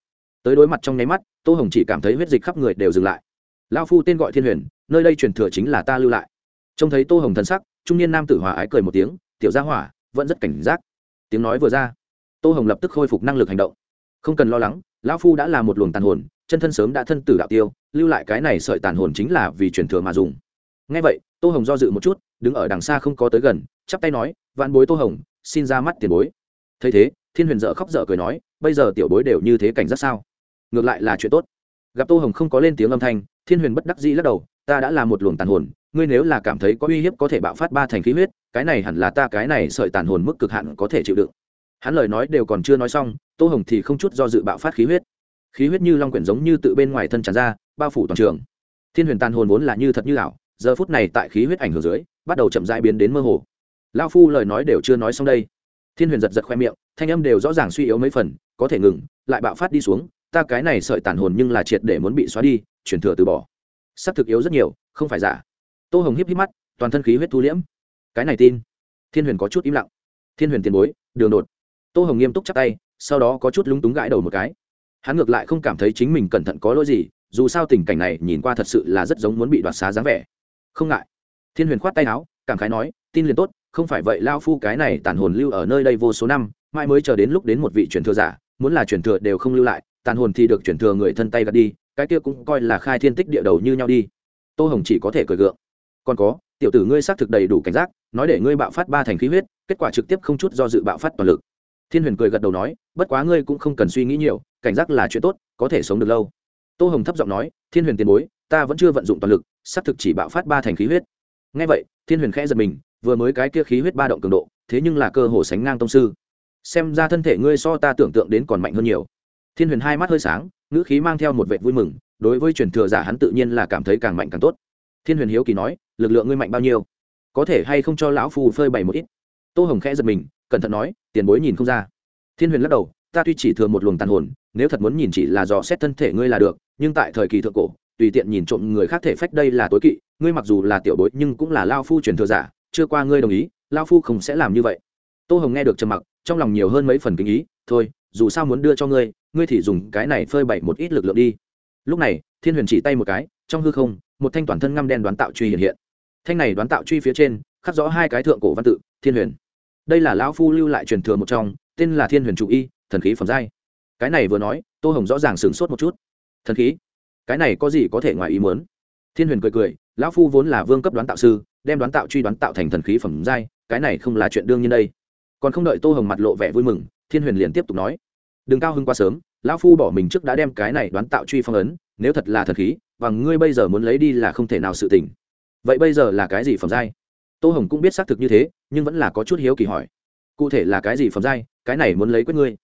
Tới đối mặt trong nháy mắt, tô hồng chỉ cảm thấy huyết dịch khắp người đều dừng lại. Lao phu tên gọi thiên huyền, nơi đây truyền thừa chính là ta lưu lại. Trông thấy tô hồng thần sắc, trung niên nam tử hòa ái cười một tiếng, tiểu gia hỏa, vẫn rất cảnh giác. Tiếng nói vừa ra, tô hồng lập tức khôi phục năng lực hành động. Không cần lo lắng lão phu đã là một luồng tàn hồn, chân thân sớm đã thân tử đạo tiêu, lưu lại cái này sợi tàn hồn chính là vì truyền thừa mà dùng. Ngay vậy, tô hồng do dự một chút, đứng ở đằng xa không có tới gần, chắp tay nói, vạn bối tô hồng, xin ra mắt tiền bối. Thấy thế, thiên huyền dợ khóc dở cười nói, bây giờ tiểu bối đều như thế cảnh giác sao? Ngược lại là chuyện tốt. Gặp tô hồng không có lên tiếng âm thanh, thiên huyền bất đắc dĩ lắc đầu, ta đã là một luồng tàn hồn, ngươi nếu là cảm thấy có uy hiếp có thể bạo phát ba thành khí huyết, cái này hẳn là ta cái này sợi tàn hồn mức cực hạn có thể chịu đựng hắn lời nói đều còn chưa nói xong, tô hồng thì không chút do dự bạo phát khí huyết. Khí huyết như long quyển giống như tự bên ngoài thân tràn ra, bao phủ toàn trường. Thiên huyền tàn hồn vốn là như thật như ảo, giờ phút này tại khí huyết ảnh hưởng dưới, bắt đầu chậm dãi biến đến mơ hồ. Lao phu lời nói đều chưa nói xong đây. Thiên huyền giật giật khoe miệng, thanh âm đều rõ ràng suy yếu mấy phần, có thể ngừng, lại bạo phát đi xuống, ta cái này sợi tàn hồn nhưng là triệt để muốn bị xóa đi, chuyển thừa từ bỏ. Sắc thực yếu rất nhiều, không phải giả. Tô hồng híp híp mắt, toàn thân khí huyết thu liễm. Cái này tin. Thiên huyền có chút im lặng. Thiên huyền tiền bối, đường đột tô hồng nghiêm túc chắc tay, sau đó có chút lúng túng gãi đầu một cái. Hắn ngược lại không cảm thấy chính mình cẩn thận có lỗi gì, dù sao tình cảnh này nhìn qua thật sự là rất giống muốn bị đoạt xá dáng vẻ. Không ngại. Thiên huyền khoát tay áo, cảm khái nói, tin liền tốt, không phải vậy lao phu cái này tàn hồn lưu ở nơi đây vô số năm mai mới chờ đến lúc đến một vị truyền thừa giả, muốn là truyền thừa đều không lưu lại, tàn hồn thì được truyền thừa người thân tay gạt đi, cái kia cũng coi là khai thiên tích địa đầu như nhau đi. Tô hồng chỉ có thể cười gượng. Còn có, tiểu tử ngươi xác thực đầy đủ cảnh giác, nói để ngươi bạo phát ba thành khí huyết, kết quả trực tiếp không chút do dự bạo phát toàn lực thiên huyền cười gật đầu nói, bất quá ngươi cũng không cần suy nghĩ nhiều, cảnh giác là chuyện tốt, có thể sống được lâu. Tô hồng thấp giọng nói, thiên huyền tiền bối, ta vẫn chưa vận dụng toàn lực, xác thực chỉ bạo phát ba thành khí huyết. Ngay vậy, thiên huyền khẽ giật mình, vừa mới cái kia khí huyết ba động cường độ, thế nhưng là cơ hồ sánh ngang tông sư. Xem ra thân thể ngươi so ta tưởng tượng đến còn mạnh hơn nhiều. Thiên huyền hai mắt hơi sáng, ngữ khí mang theo một vệ vui mừng, đối với truyền thừa giả hắn tự nhiên là cảm thấy càng mạnh càng tốt. Thiên huyền hiếu kỳ nói, lực lượng ngươi mạnh bao nhiêu? Có thể hay không cho lão phù phơi bày một ít? Tô hồng khẽ giật mình cẩn thận nói, tiền bối nhìn không ra. Thiên huyền lắc đầu, ta tuy chỉ thừa một luồng tàn hồn, nếu thật muốn nhìn chỉ là dò xét thân thể ngươi là được, nhưng tại thời kỳ thượng cổ, tùy tiện nhìn trộm người khác thể phách đây là tối kỵ, ngươi mặc dù là tiểu bối nhưng cũng là lao phu truyền thừa giả, chưa qua ngươi đồng ý, lao phu không sẽ làm như vậy. Tô hồng nghe được trầm mặc, trong lòng nhiều hơn mấy phần kinh ý, thôi, dù sao muốn đưa cho ngươi ngươi thì dùng cái này phơi bày một ít lực lượng đi. Lúc này, thiên huyền chỉ tay một cái, trong hư không, một thanh toàn thân ngăm đen đoán tạo truy hiện hiện. Thanh này đoán tạo truy phía trên, khắc rõ hai cái thượng cổ văn tự, thiên huyền đây là lão phu lưu lại truyền thừa một trong, tên là thiên huyền chủ y, thần khí phẩm giai. Cái này vừa nói, tô hồng rõ ràng sửng sốt một chút. Thần khí? Cái này có gì có thể ngoài ý muốn? Thiên huyền cười cười, lão phu vốn là vương cấp đoán tạo sư, đem đoán tạo truy đoán tạo thành thần khí phẩm giai, cái này không là chuyện đương nhiên đây. Còn không đợi tô hồng mặt lộ vẻ vui mừng, thiên huyền liền tiếp tục nói, đừng cao hưng quá sớm, lão phu bỏ mình trước đã đem cái này đoán tạo truy phong ấn, nếu thật là thần khí và ngươi bây giờ muốn lấy đi là không thể nào sự tình. Vậy bây giờ là cái gì phẩm giai? Tô hồng cũng biết xác thực như thế, nhưng vẫn là có chút hiếu kỳ hỏi. Cụ thể là cái gì phẩm giai, cái này muốn lấy quyết ngươi.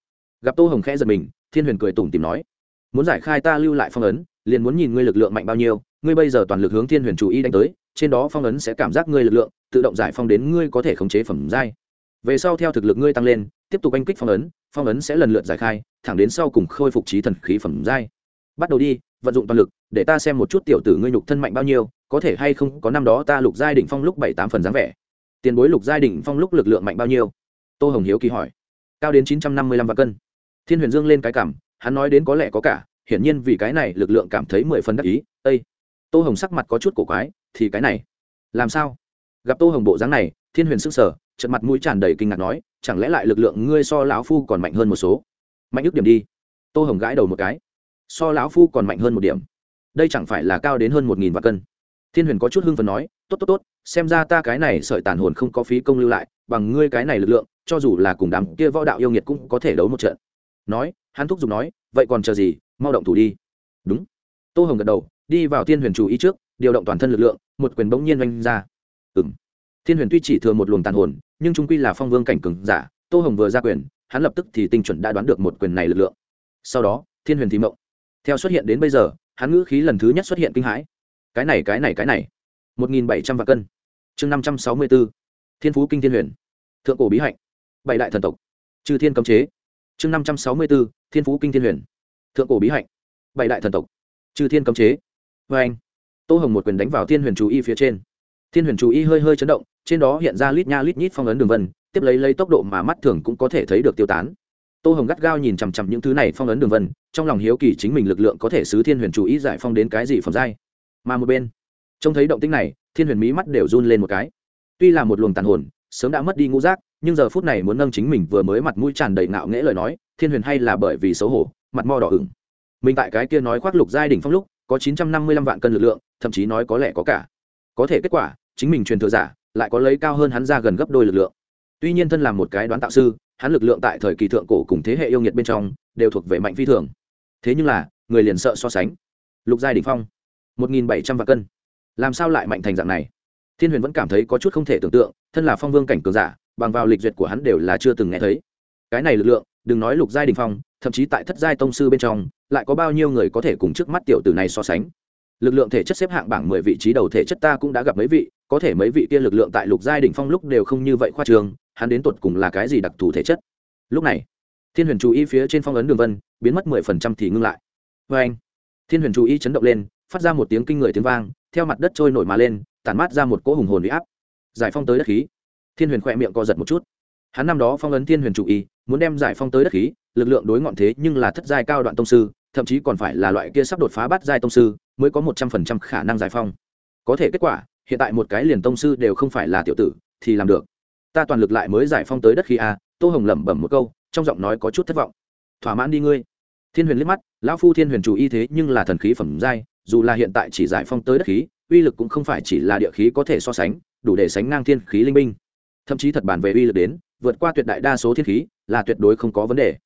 Gặp tô hồng khẽ giật mình, thiên huyền cười tủm tìm nói. Muốn giải khai ta lưu lại phong ấn, liền muốn nhìn ngươi lực lượng mạnh bao nhiêu, ngươi bây giờ toàn lực hướng thiên huyền chủ y đánh tới, trên đó phong ấn sẽ cảm giác ngươi lực lượng, tự động giải phong đến ngươi có thể khống chế phẩm giai. Về sau theo thực lực ngươi tăng lên, tiếp tục anh kích phong ấn phong ấn sẽ lần lượt giải khai, thẳng đến sau cùng khôi phục trí thần khí phẩm giai. Bắt đầu đi vận dụng toàn lực, để ta xem một chút tiểu tử ngươi nhục thân mạnh bao nhiêu, có thể hay không có năm đó ta lục giai đỉnh phong lúc bảy tám phần dáng vẻ. Tiền bối lục giai đỉnh phong lúc lực lượng mạnh bao nhiêu? Tô hồng hiếu kỳ hỏi. Cao đến chín trăm năm mươi lăm vạn cân. Thiên huyền dương lên cái cảm, hắn nói đến có lẽ có cả, hiển nhiên vì cái này lực lượng cảm thấy mười phần đắc ý ây tô hồng sắc mặt có chút cổ quái, thì cái này, làm sao? Gặp tô hồng bộ dáng này, thiên huyền s ư n g sở trận mặt mũi tràn đầy kinh ngạc nói, chẳng lẽ lại lực lượng ngươi so lão phu còn mạnh hơn một số? Mạnh ước điểm đi. Tô hồng gãi đầu một cái so lão phu còn mạnh hơn một điểm. Đây chẳng phải là cao đến hơn một nghìn vạn cân. Thiên huyền có chút hưng phần nói, tốt tốt tốt, xem ra ta cái này sợi tàn hồn không có phí công lưu lại, bằng ngươi cái này lực lượng, cho dù là cùng đám kia võ đạo yêu nghiệt cũng có thể đấu một trận. Nói, hắn thúc giục nói, vậy còn chờ gì, mau động thủ đi. Đúng. Tô hồng gật đầu, đi vào thiên huyền chủ ý trước, điều động toàn thân lực lượng, một quyền bỗng nhiên oanh ra. Ừ m thiên huyền tuy chỉ thừa một luồng tàn hồn, nhưng trung quy là phong vương cảnh cừng giả, tô hồng vừa ra quyền, hắn lập tức thì tinh chuẩn đã đoán được một quyền này lực lượng. Sau đó, thiên huyền thì mộng theo xuất hiện đến bây giờ, hắn ngữ khí lần thứ nhất xuất hiện kinh hãi. Cái này cái này cái này. Một nghìn bảy trăm vạn cân. Chương năm trăm sáu mươi b ố thiên phú kinh thiên huyền. Thượng cổ bí hạnh. Bảy đại thần tộc. Trừ thiên cấm chế. Chương năm trăm sáu mươi b ố thiên phú kinh thiên huyền. Thượng cổ bí hạnh. Bảy đại thần tộc. Trừ thiên cấm chế. Vê anh, tô hồng một quyền đánh vào thiên huyền chú y phía trên. Thiên huyền chú y hơi hơi chấn động, trên đó hiện ra lít nha lít nhít phong ấn đường vân, tiếp lấy lấy tốc độ mà mắt thường cũng có thể thấy được tiêu tán tô hồng gắt gao nhìn chằm chằm những thứ này phong ấn đường vân, trong lòng hiếu kỳ chính mình lực lượng có thể xứ thiên huyền chủ ý giải phong đến cái gì phẩm giai. Mà một bên, trông thấy động tĩnh này, thiên huyền mỹ mắt đều run lên một cái. Tuy là một luồng tàn hồn, sớm đã mất đi ngũ giác, nhưng giờ phút này muốn nâng chính mình vừa mới mặt mũi tràn đầy ngạo nghễ lời nói, thiên huyền hay là bởi vì xấu hổ, mặt mo đỏ ửng. Mình tại cái kia nói khoác lục giai đỉnh phong lúc, có chín trăm năm mươi lăm vạn cân lực lượng, thậm chí nói có lẽ có cả. Có thể kết quả, chính mình truyền thừa giả, lại có lấy cao hơn hắn ra gần gấp đôi lực lượng. Tuy nhiên thân làm một cái đoán tạo sư hắn lực lượng tại thời kỳ thượng cổ cùng thế hệ yêu nghiệt bên trong đều thuộc về mạnh phi thường. Thế nhưng là, người liền sợ so sánh. Lục giai đỉnh phong, một nghìn bảy trăm vạn cân. Làm sao lại mạnh thành dạng này? Thiên huyền vẫn cảm thấy có chút không thể tưởng tượng, thân là phong vương cảnh cường giả, bằng vào lịch duyệt của hắn đều là chưa từng nghe thấy. Cái này lực lượng, đừng nói lục giai đình phong, thậm chí tại thất giai tông sư bên trong, lại có bao nhiêu người có thể cùng trước mắt tiểu tử này so sánh? Lực lượng thể chất xếp hạng bảng mười vị trí đầu thể chất ta cũng đã gặp mấy vị, có thể mấy vị kia lực lượng tại lục giai đỉnh phong lúc đều không như vậy khoa trường hắn đến tột cùng là cái gì đặc thù thể chất? Lúc này, thiên huyền chú ý phía trên phong ấn đường vân, biến mất mười phần trăm thì ngưng lại. Vê anh, thiên huyền chú ý chấn động lên, phát ra một tiếng kinh người tiếng vang, theo mặt đất trôi nổi mà lên, tản mát ra một cỗ hùng hồn bị áp. Giải phong tới đất khí. Thiên huyền khỏe miệng co giật một chút. Hắn năm đó phong ấn thiên huyền chủ y muốn đem giải phong tới đất khí, lực lượng đối ngọn thế nhưng là thất giai cao đoạn tông sư, thậm chí còn phải là loại kia sắp đột phá bắt giai tông sư, mới có một trăm phần trăm khả năng giải phong có thể kết quả, hiện tại một cái liền tông sư đều không phải là tiểu tử, thì làm được ta toàn lực lại mới giải phong tới đất khí a, tô hồng lẩm bẩm một câu, trong giọng nói có chút thất vọng. Thỏa mãn đi ngươi. Thiên huyền liếc mắt, lão phu thiên huyền chủ y thế nhưng là thần khí phẩm giai, dù là hiện tại chỉ giải phong tới đất khí, uy lực cũng không phải chỉ là địa khí có thể so sánh, đủ để sánh ngang thiên khí linh binh. Thậm chí thật bản về uy lực đến, vượt qua tuyệt đại đa số thiên khí, là tuyệt đối không có vấn đề.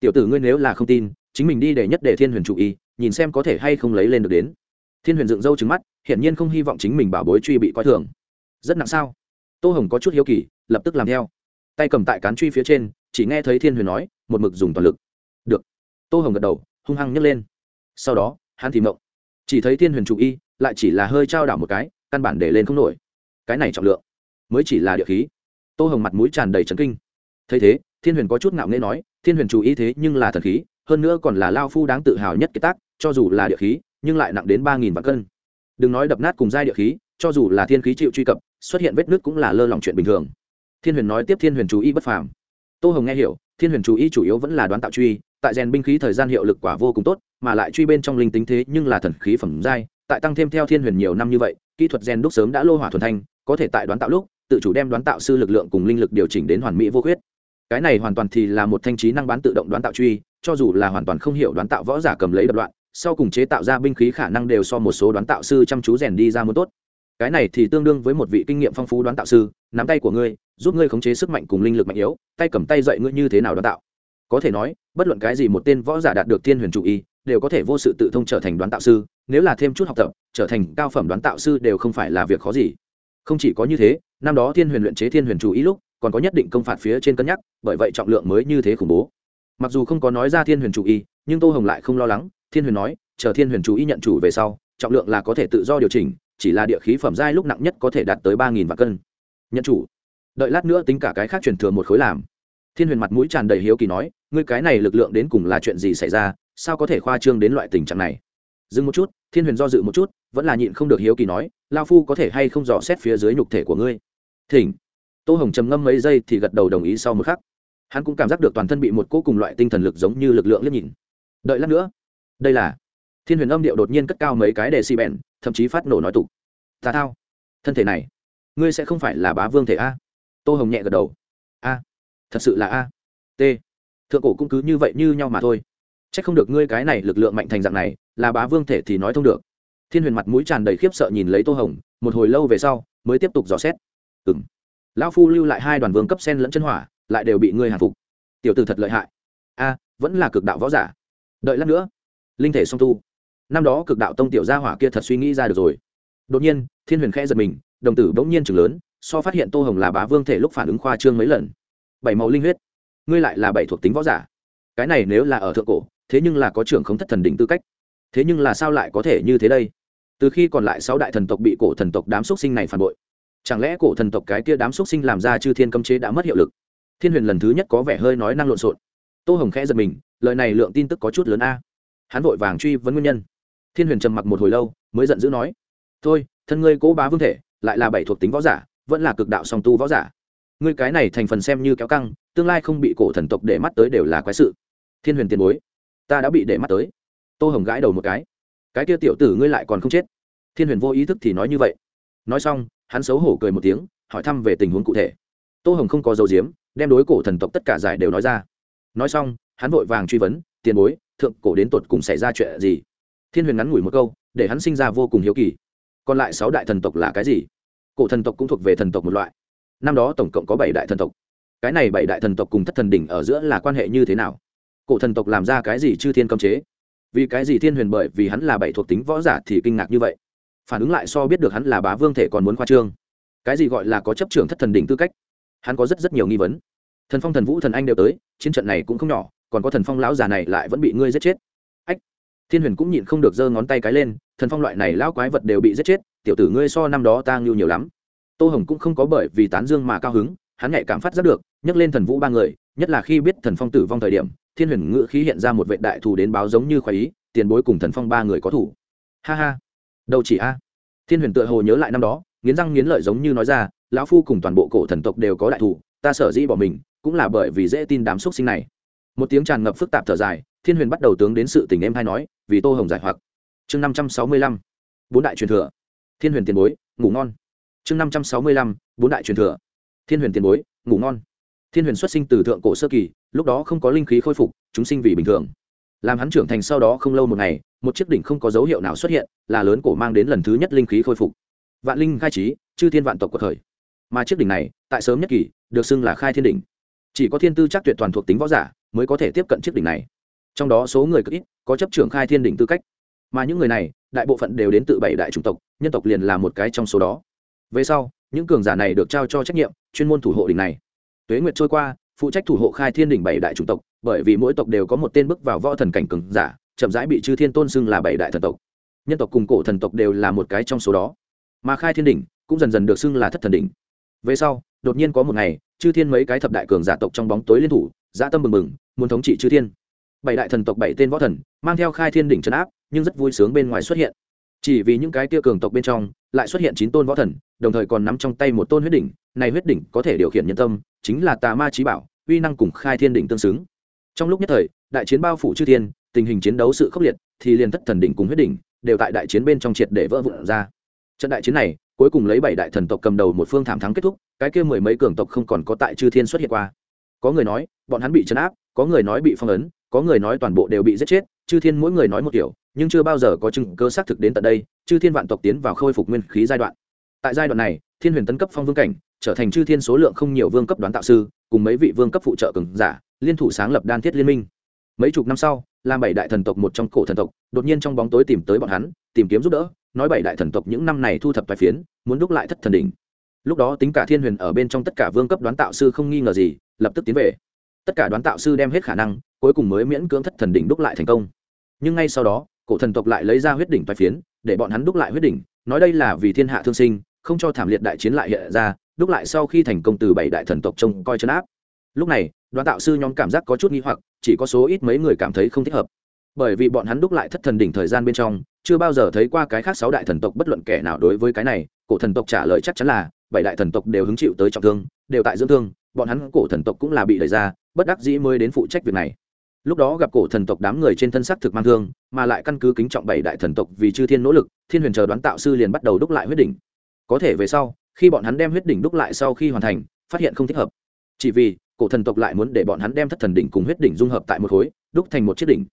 Tiểu tử ngươi nếu là không tin, chính mình đi để nhất để thiên huyền chủ y, nhìn xem có thể hay không lấy lên được đến. Thiên huyền dựng râu trứng mắt, hiển nhiên không hy vọng chính mình bảo bối truy bị coi thường. Rất nặng sao? Tô hồng có chút hiếu kỳ lập tức làm theo. Tay cầm tại cán truy phía trên, chỉ nghe thấy thiên huyền nói, một mực dùng toàn lực. Được. Tô hồng gật đầu, hung hăng nhấc lên. Sau đó, hắn thì mộng. Chỉ thấy thiên huyền chủ y, lại chỉ là hơi trao đảo một cái, căn bản để lên không nổi. Cái này trọng lượng, mới chỉ là địa khí. Tô hồng mặt mũi tràn đầy trấn kinh. Thấy thế, thiên huyền có chút ngạo nghễ nói, thiên huyền chủ ý thế nhưng là thần khí, hơn nữa còn là lao phu đáng tự hào nhất cái tác, cho dù là địa khí, nhưng lại nặng đến ba nghìn vạn cân. Đừng nói đập nát cùng giai địa khí, cho dù là thiên khí chịu truy cập, xuất hiện vết nước cũng là lơ lỏng chuyện bình thường thiên huyền nói tiếp thiên huyền chú ý bất phàm. Tô hồng nghe hiểu, thiên huyền chú ý chủ yếu vẫn là đoán tạo truy, tại rèn binh khí thời gian hiệu lực quả vô cùng tốt, mà lại truy bên trong linh tính thế nhưng là thần khí phẩm giai, tại tăng thêm theo thiên huyền nhiều năm như vậy, kỹ thuật rèn đúc sớm đã lô hỏa thuần thanh, có thể tại đoán tạo lúc, tự chủ đem đoán tạo sư lực lượng cùng linh lực điều chỉnh đến hoàn mỹ vô khuyết. Cái này hoàn toàn thì là một thanh trí năng bán tự động đoán tạo truy, cho dù là hoàn toàn không hiểu đoán tạo võ giả cầm lấy đập đoạn, sau cùng chế tạo ra binh khí khả năng đều so một số đoán tạo sư chăm chú rèn đi ra muốn tốt. Cái này thì tương đương với một vị kinh nghiệm phong phú đoán tạo sư nắm tay của ngươi, giúp ngươi khống chế sức mạnh cùng linh lực mạnh yếu, tay cầm tay dậy ngươi như thế nào đoán tạo. Có thể nói, bất luận cái gì một tên võ giả đạt được thiên huyền chủ y, đều có thể vô sự tự thông trở thành đoán tạo sư, nếu là thêm chút học tập, trở thành cao phẩm đoán tạo sư đều không phải là việc khó gì. Không chỉ có như thế, năm đó thiên huyền luyện chế thiên huyền chủ ý lúc, còn có nhất định công phạt phía trên cân nhắc, bởi vậy trọng lượng mới như thế khủng bố. Mặc dù không có nói ra thiên huyền chủ y, nhưng tô hồng lại không lo lắng, thiên huyền nói, chờ thiên huyền chủ y nhận chủ về sau, trọng lượng là có thể tự do điều chỉnh, chỉ là địa khí phẩm giai lúc nặng nhất có thể đạt tới ba nghìn vạn cân nhận chủ. Đợi lát nữa tính cả cái khác truyền thừa một khối làm. Thiên huyền mặt mũi tràn đầy hiếu kỳ nói, ngươi cái này lực lượng đến cùng là chuyện gì xảy ra, sao có thể khoa trương đến loại tình trạng này? Dừng một chút, thiên huyền do dự một chút, vẫn là nhịn không được hiếu kỳ nói, lao phu có thể hay không dò xét phía dưới nhục thể của ngươi? Thỉnh. Tô hồng trầm ngâm mấy giây thì gật đầu đồng ý sau một khắc. Hắn cũng cảm giác được toàn thân bị một cỗ cùng loại tinh thần lực giống như lực lượng liếc nhìn. Đợi lát nữa. Đây là. Thiên huyền âm điệu đột nhiên cất cao mấy cái đề xi bèn thậm chí phát nổ nói tục. Tà thao. Thân thể này ngươi sẽ không phải là bá vương thể a? Tô hồng nhẹ gật đầu. A, thật sự là a. T, thượng cổ cũng cứ như vậy như nhau mà thôi. C h ắ c không được ngươi cái này lực lượng mạnh thành dạng này, là bá vương thể thì nói thông được. Thiên huyền mặt mũi tràn đầy khiếp sợ nhìn lấy tô hồng, một hồi lâu về sau, mới tiếp tục dò xét. Ừ m lão phu lưu lại hai đoàn vương cấp sen lẫn chân hỏa, lại đều bị ngươi hạ phục. Tiểu từ thật lợi hại. A, vẫn là cực đạo võ giả. Đợi lát nữa. Linh thể song tu. Năm đó cực đạo tông tiểu gia hỏa kia thật suy nghĩ ra được rồi. Đột nhiên, thiên huyền khẽ giật mình đồng tử bỗng nhiên chừng lớn, so phát hiện tô hồng là bá vương thể lúc phản ứng khoa trương mấy lần. Bảy màu linh huyết. Ngươi lại là bảy thuộc tính võ giả. Cái này nếu là ở thượng cổ, thế nhưng là có trưởng không thất thần đỉnh tư cách. Thế nhưng là sao lại có thể như thế đây? Từ khi còn lại sáu đại thần tộc bị cổ thần tộc đám xúc sinh này phản bội, chẳng lẽ cổ thần tộc cái kia đám xúc sinh làm ra chư thiên cấm chế đã mất hiệu lực? Thiên huyền lần thứ nhất có vẻ hơi nói năng lộn xộn. Tô hồng khẽ giật mình, lời này lượng tin tức có chút lớn a. Hắn vội vàng truy vấn nguyên nhân. Thiên huyền trầm mặc một hồi lâu, mới giận dữ nói, thôi, thân ngươi cố bá vương thể lại là bảy thuộc tính võ giả, vẫn là cực đạo song tu võ giả. Ngươi cái này thành phần xem như kéo căng, tương lai không bị cổ thần tộc để mắt tới đều là quái sự. Thiên huyền tiền bối, ta đã bị để mắt tới. Tô hồng gãi đầu một cái. Cái kia tiểu tử ngươi lại còn không chết. Thiên huyền vô ý thức thì nói như vậy. Nói xong, hắn xấu hổ cười một tiếng, hỏi thăm về tình huống cụ thể. Tô hồng không có dấu diếm, đem đối cổ thần tộc tất cả giải đều nói ra. Nói xong, hắn vội vàng truy vấn, tiền bối, thượng cổ đến tột cùng xảy ra chuyện gì? Thiên huyền ngắn ngủi một câu, để hắn sinh ra vô cùng hiếu kỳ còn lại sáu đại thần tộc là cái gì? Cổ thần tộc cũng thuộc về thần tộc một loại. Năm đó tổng cộng có bảy đại thần tộc. Cái này bảy đại thần tộc cùng thất thần đỉnh ở giữa là quan hệ như thế nào? Cổ thần tộc làm ra cái gì chư thiên cấm chế? Vì cái gì thiên huyền bởi vì hắn là bảy thuộc tính võ giả thì kinh ngạc như vậy? Phản ứng lại so biết được hắn là bá vương thể còn muốn khoa trương. Cái gì gọi là có chấp trưởng thất thần đỉnh tư cách? Hắn có rất rất nhiều nghi vấn. Thần phong, thần vũ, thần anh đều tới, chiến trận này cũng không nhỏ, còn có thần phong lão già này lại vẫn bị ngươi giết chết thiên huyền cũng nhịn không được giơ ngón tay cái lên, thần phong loại này lão quái vật đều bị giết chết, tiểu tử ngươi so năm đó ta ngưu nhiều lắm. Tô hồng cũng không có bởi vì tán dương mà cao hứng, hắn nhạy cảm phát rất được, nhấc lên thần vũ ba người, nhất là khi biết thần phong tử vong thời điểm, thiên huyền ngự khí hiện ra một vệ đại thù đến báo giống như khoái ý, tiền bối cùng thần phong ba người có thủ. Ha ha. Đâu chỉ a. Thiên huyền tựa hồ nhớ lại năm đó, nghiến răng nghiến lợi giống như nói ra, lão phu cùng toàn bộ cổ thần tộc đều có đại thù, ta sở dĩ bỏ mình, cũng là bởi vì dễ tin đám xúc sinh này. Một tiếng tràn ngập phức tạp thở dài thiên huyền bắt đầu tướng đến sự tình em hay nói, vì tô hồng giải hoặc. Chương năm trăm sáu mươi lăm, bốn đại truyền thừa. Thiên huyền tiền bối, ngủ ngon. Chương năm trăm sáu mươi lăm, bốn đại truyền thừa. Thiên huyền tiền bối, ngủ ngon. Thiên huyền xuất sinh từ thượng cổ sơ kỳ, lúc đó không có linh khí khôi phục, chúng sinh vì bình thường. Làm hắn trưởng thành sau đó không lâu một ngày, một chiếc đỉnh không có dấu hiệu nào xuất hiện, là lớn cổ mang đến lần thứ nhất linh khí khôi phục. Vạn linh khai trí, chư thiên vạn tộc của thời mà chiếc đỉnh này, tại sớm nhất kỳ, được xưng là khai thiên đỉnh. Chỉ có thiên tư chắc tuyệt toàn thuộc tính võ giả, mới có thể tiếp cận chiếc đỉnh này trong đó số người cực ít, có chấp trưởng khai thiên đỉnh tư cách. Mà những người này, đại bộ phận đều đến từ bảy đại chủng tộc, nhân tộc liền là một cái trong số đó. Về sau, những cường giả này được trao cho trách nhiệm, chuyên môn thủ hộ đỉnh này. Tuế nguyệt trôi qua, phụ trách thủ hộ khai thiên đỉnh bảy đại chủng tộc, bởi vì mỗi tộc đều có một tên bước vào võ thần cảnh cường giả, chậm rãi bị chư thiên tôn xưng là bảy đại thần tộc. Nhân tộc cùng cổ thần tộc đều là một cái trong số đó. Mà khai thiên đỉnh cũng dần dần được xưng là thất thần đỉnh. Về sau, đột nhiên có một ngày, chư thiên mấy cái thập đại cường giả tộc trong bóng tối liên thủ, dã tâm mừng mừng muốn thống trị chư thiên bảy đại thần tộc bảy tên võ thần, mang theo khai thiên đỉnh trấn áp, nhưng rất vui sướng bên ngoài xuất hiện. Chỉ vì những cái tia cường tộc bên trong, lại xuất hiện chín tôn võ thần, đồng thời còn nắm trong tay một tôn huyết đỉnh. Này huyết đỉnh có thể điều khiển nhân tâm, chính là tà ma trí bảo, uy năng cùng khai thiên đỉnh tương xứng. Trong lúc nhất thời, đại chiến bao phủ chư thiên, tình hình chiến đấu sự khốc liệt, thì liền thất thần đỉnh cùng huyết đỉnh đều tại đại chiến bên trong triệt để vỡ vụn ra. Trận đại chiến này, cuối cùng lấy bảy đại thần tộc cầm đầu một phương thảm thắng kết thúc, cái kia mười mấy cường tộc không còn có tại chư thiên xuất hiện qua. Có người nói, bọn hắn bị chấn áp, có người nói bị phong ấn có người nói toàn bộ đều bị giết chết, chư thiên mỗi người nói một kiểu, nhưng chưa bao giờ có chứng cơ xác thực đến tận đây, chư thiên vạn tộc tiến vào khôi phục nguyên khí giai đoạn. Tại giai đoạn này, thiên huyền tấn cấp phong vương cảnh, trở thành chư thiên số lượng không nhiều vương cấp đoán tạo sư, cùng mấy vị vương cấp phụ trợ cường giả, liên thủ sáng lập đan thiết liên minh. Mấy chục năm sau, làm bảy đại thần tộc một trong cổ thần tộc, đột nhiên trong bóng tối tìm tới bọn hắn, tìm kiếm giúp đỡ, nói bảy đại thần tộc những năm này thu thập tài phiến, muốn đúc lại thất thần đỉnh. Lúc đó tính cả thiên huyền ở bên trong tất cả vương cấp đoán tạo sư không nghi ngờ gì, lập tức tiến về tất cả đoán tạo sư đem hết khả năng, cuối cùng mới miễn cưỡng thất thần đỉnh đúc lại thành công. Nhưng ngay sau đó, cổ thần tộc lại lấy ra huyết đỉnh toái phiến, để bọn hắn đúc lại huyết đỉnh, nói đây là vì thiên hạ thương sinh, không cho thảm liệt đại chiến lại hiện ra, đúc lại sau khi thành công từ bảy đại thần tộc trông coi chấn áp. Lúc này, đoán tạo sư nhóm cảm giác có chút nghi hoặc, chỉ có số ít mấy người cảm thấy không thích hợp. Bởi vì bọn hắn đúc lại thất thần đỉnh thời gian bên trong, chưa bao giờ thấy qua cái khác sáu đại thần tộc bất luận kẻ nào đối với cái này, cổ thần tộc trả lời chắc chắn là, bảy đại thần tộc đều hứng chịu tới trọng thương, đều tại dưỡng thương, bọn hắn cổ thần tộc cũng là bị đẩy ra bất đắc dĩ mới đến phụ trách việc này. Lúc đó gặp cổ thần tộc đám người trên thân sắc thực mang thương, mà lại căn cứ kính trọng bảy đại thần tộc vì chư thiên nỗ lực, thiên huyền chờ đoán tạo sư liền bắt đầu đúc lại huyết đỉnh. Có thể về sau, khi bọn hắn đem huyết đỉnh đúc lại sau khi hoàn thành, phát hiện không thích hợp. Chỉ vì, cổ thần tộc lại muốn để bọn hắn đem thất thần đỉnh cùng huyết đỉnh dung hợp tại một khối, đúc thành một chiếc đỉnh.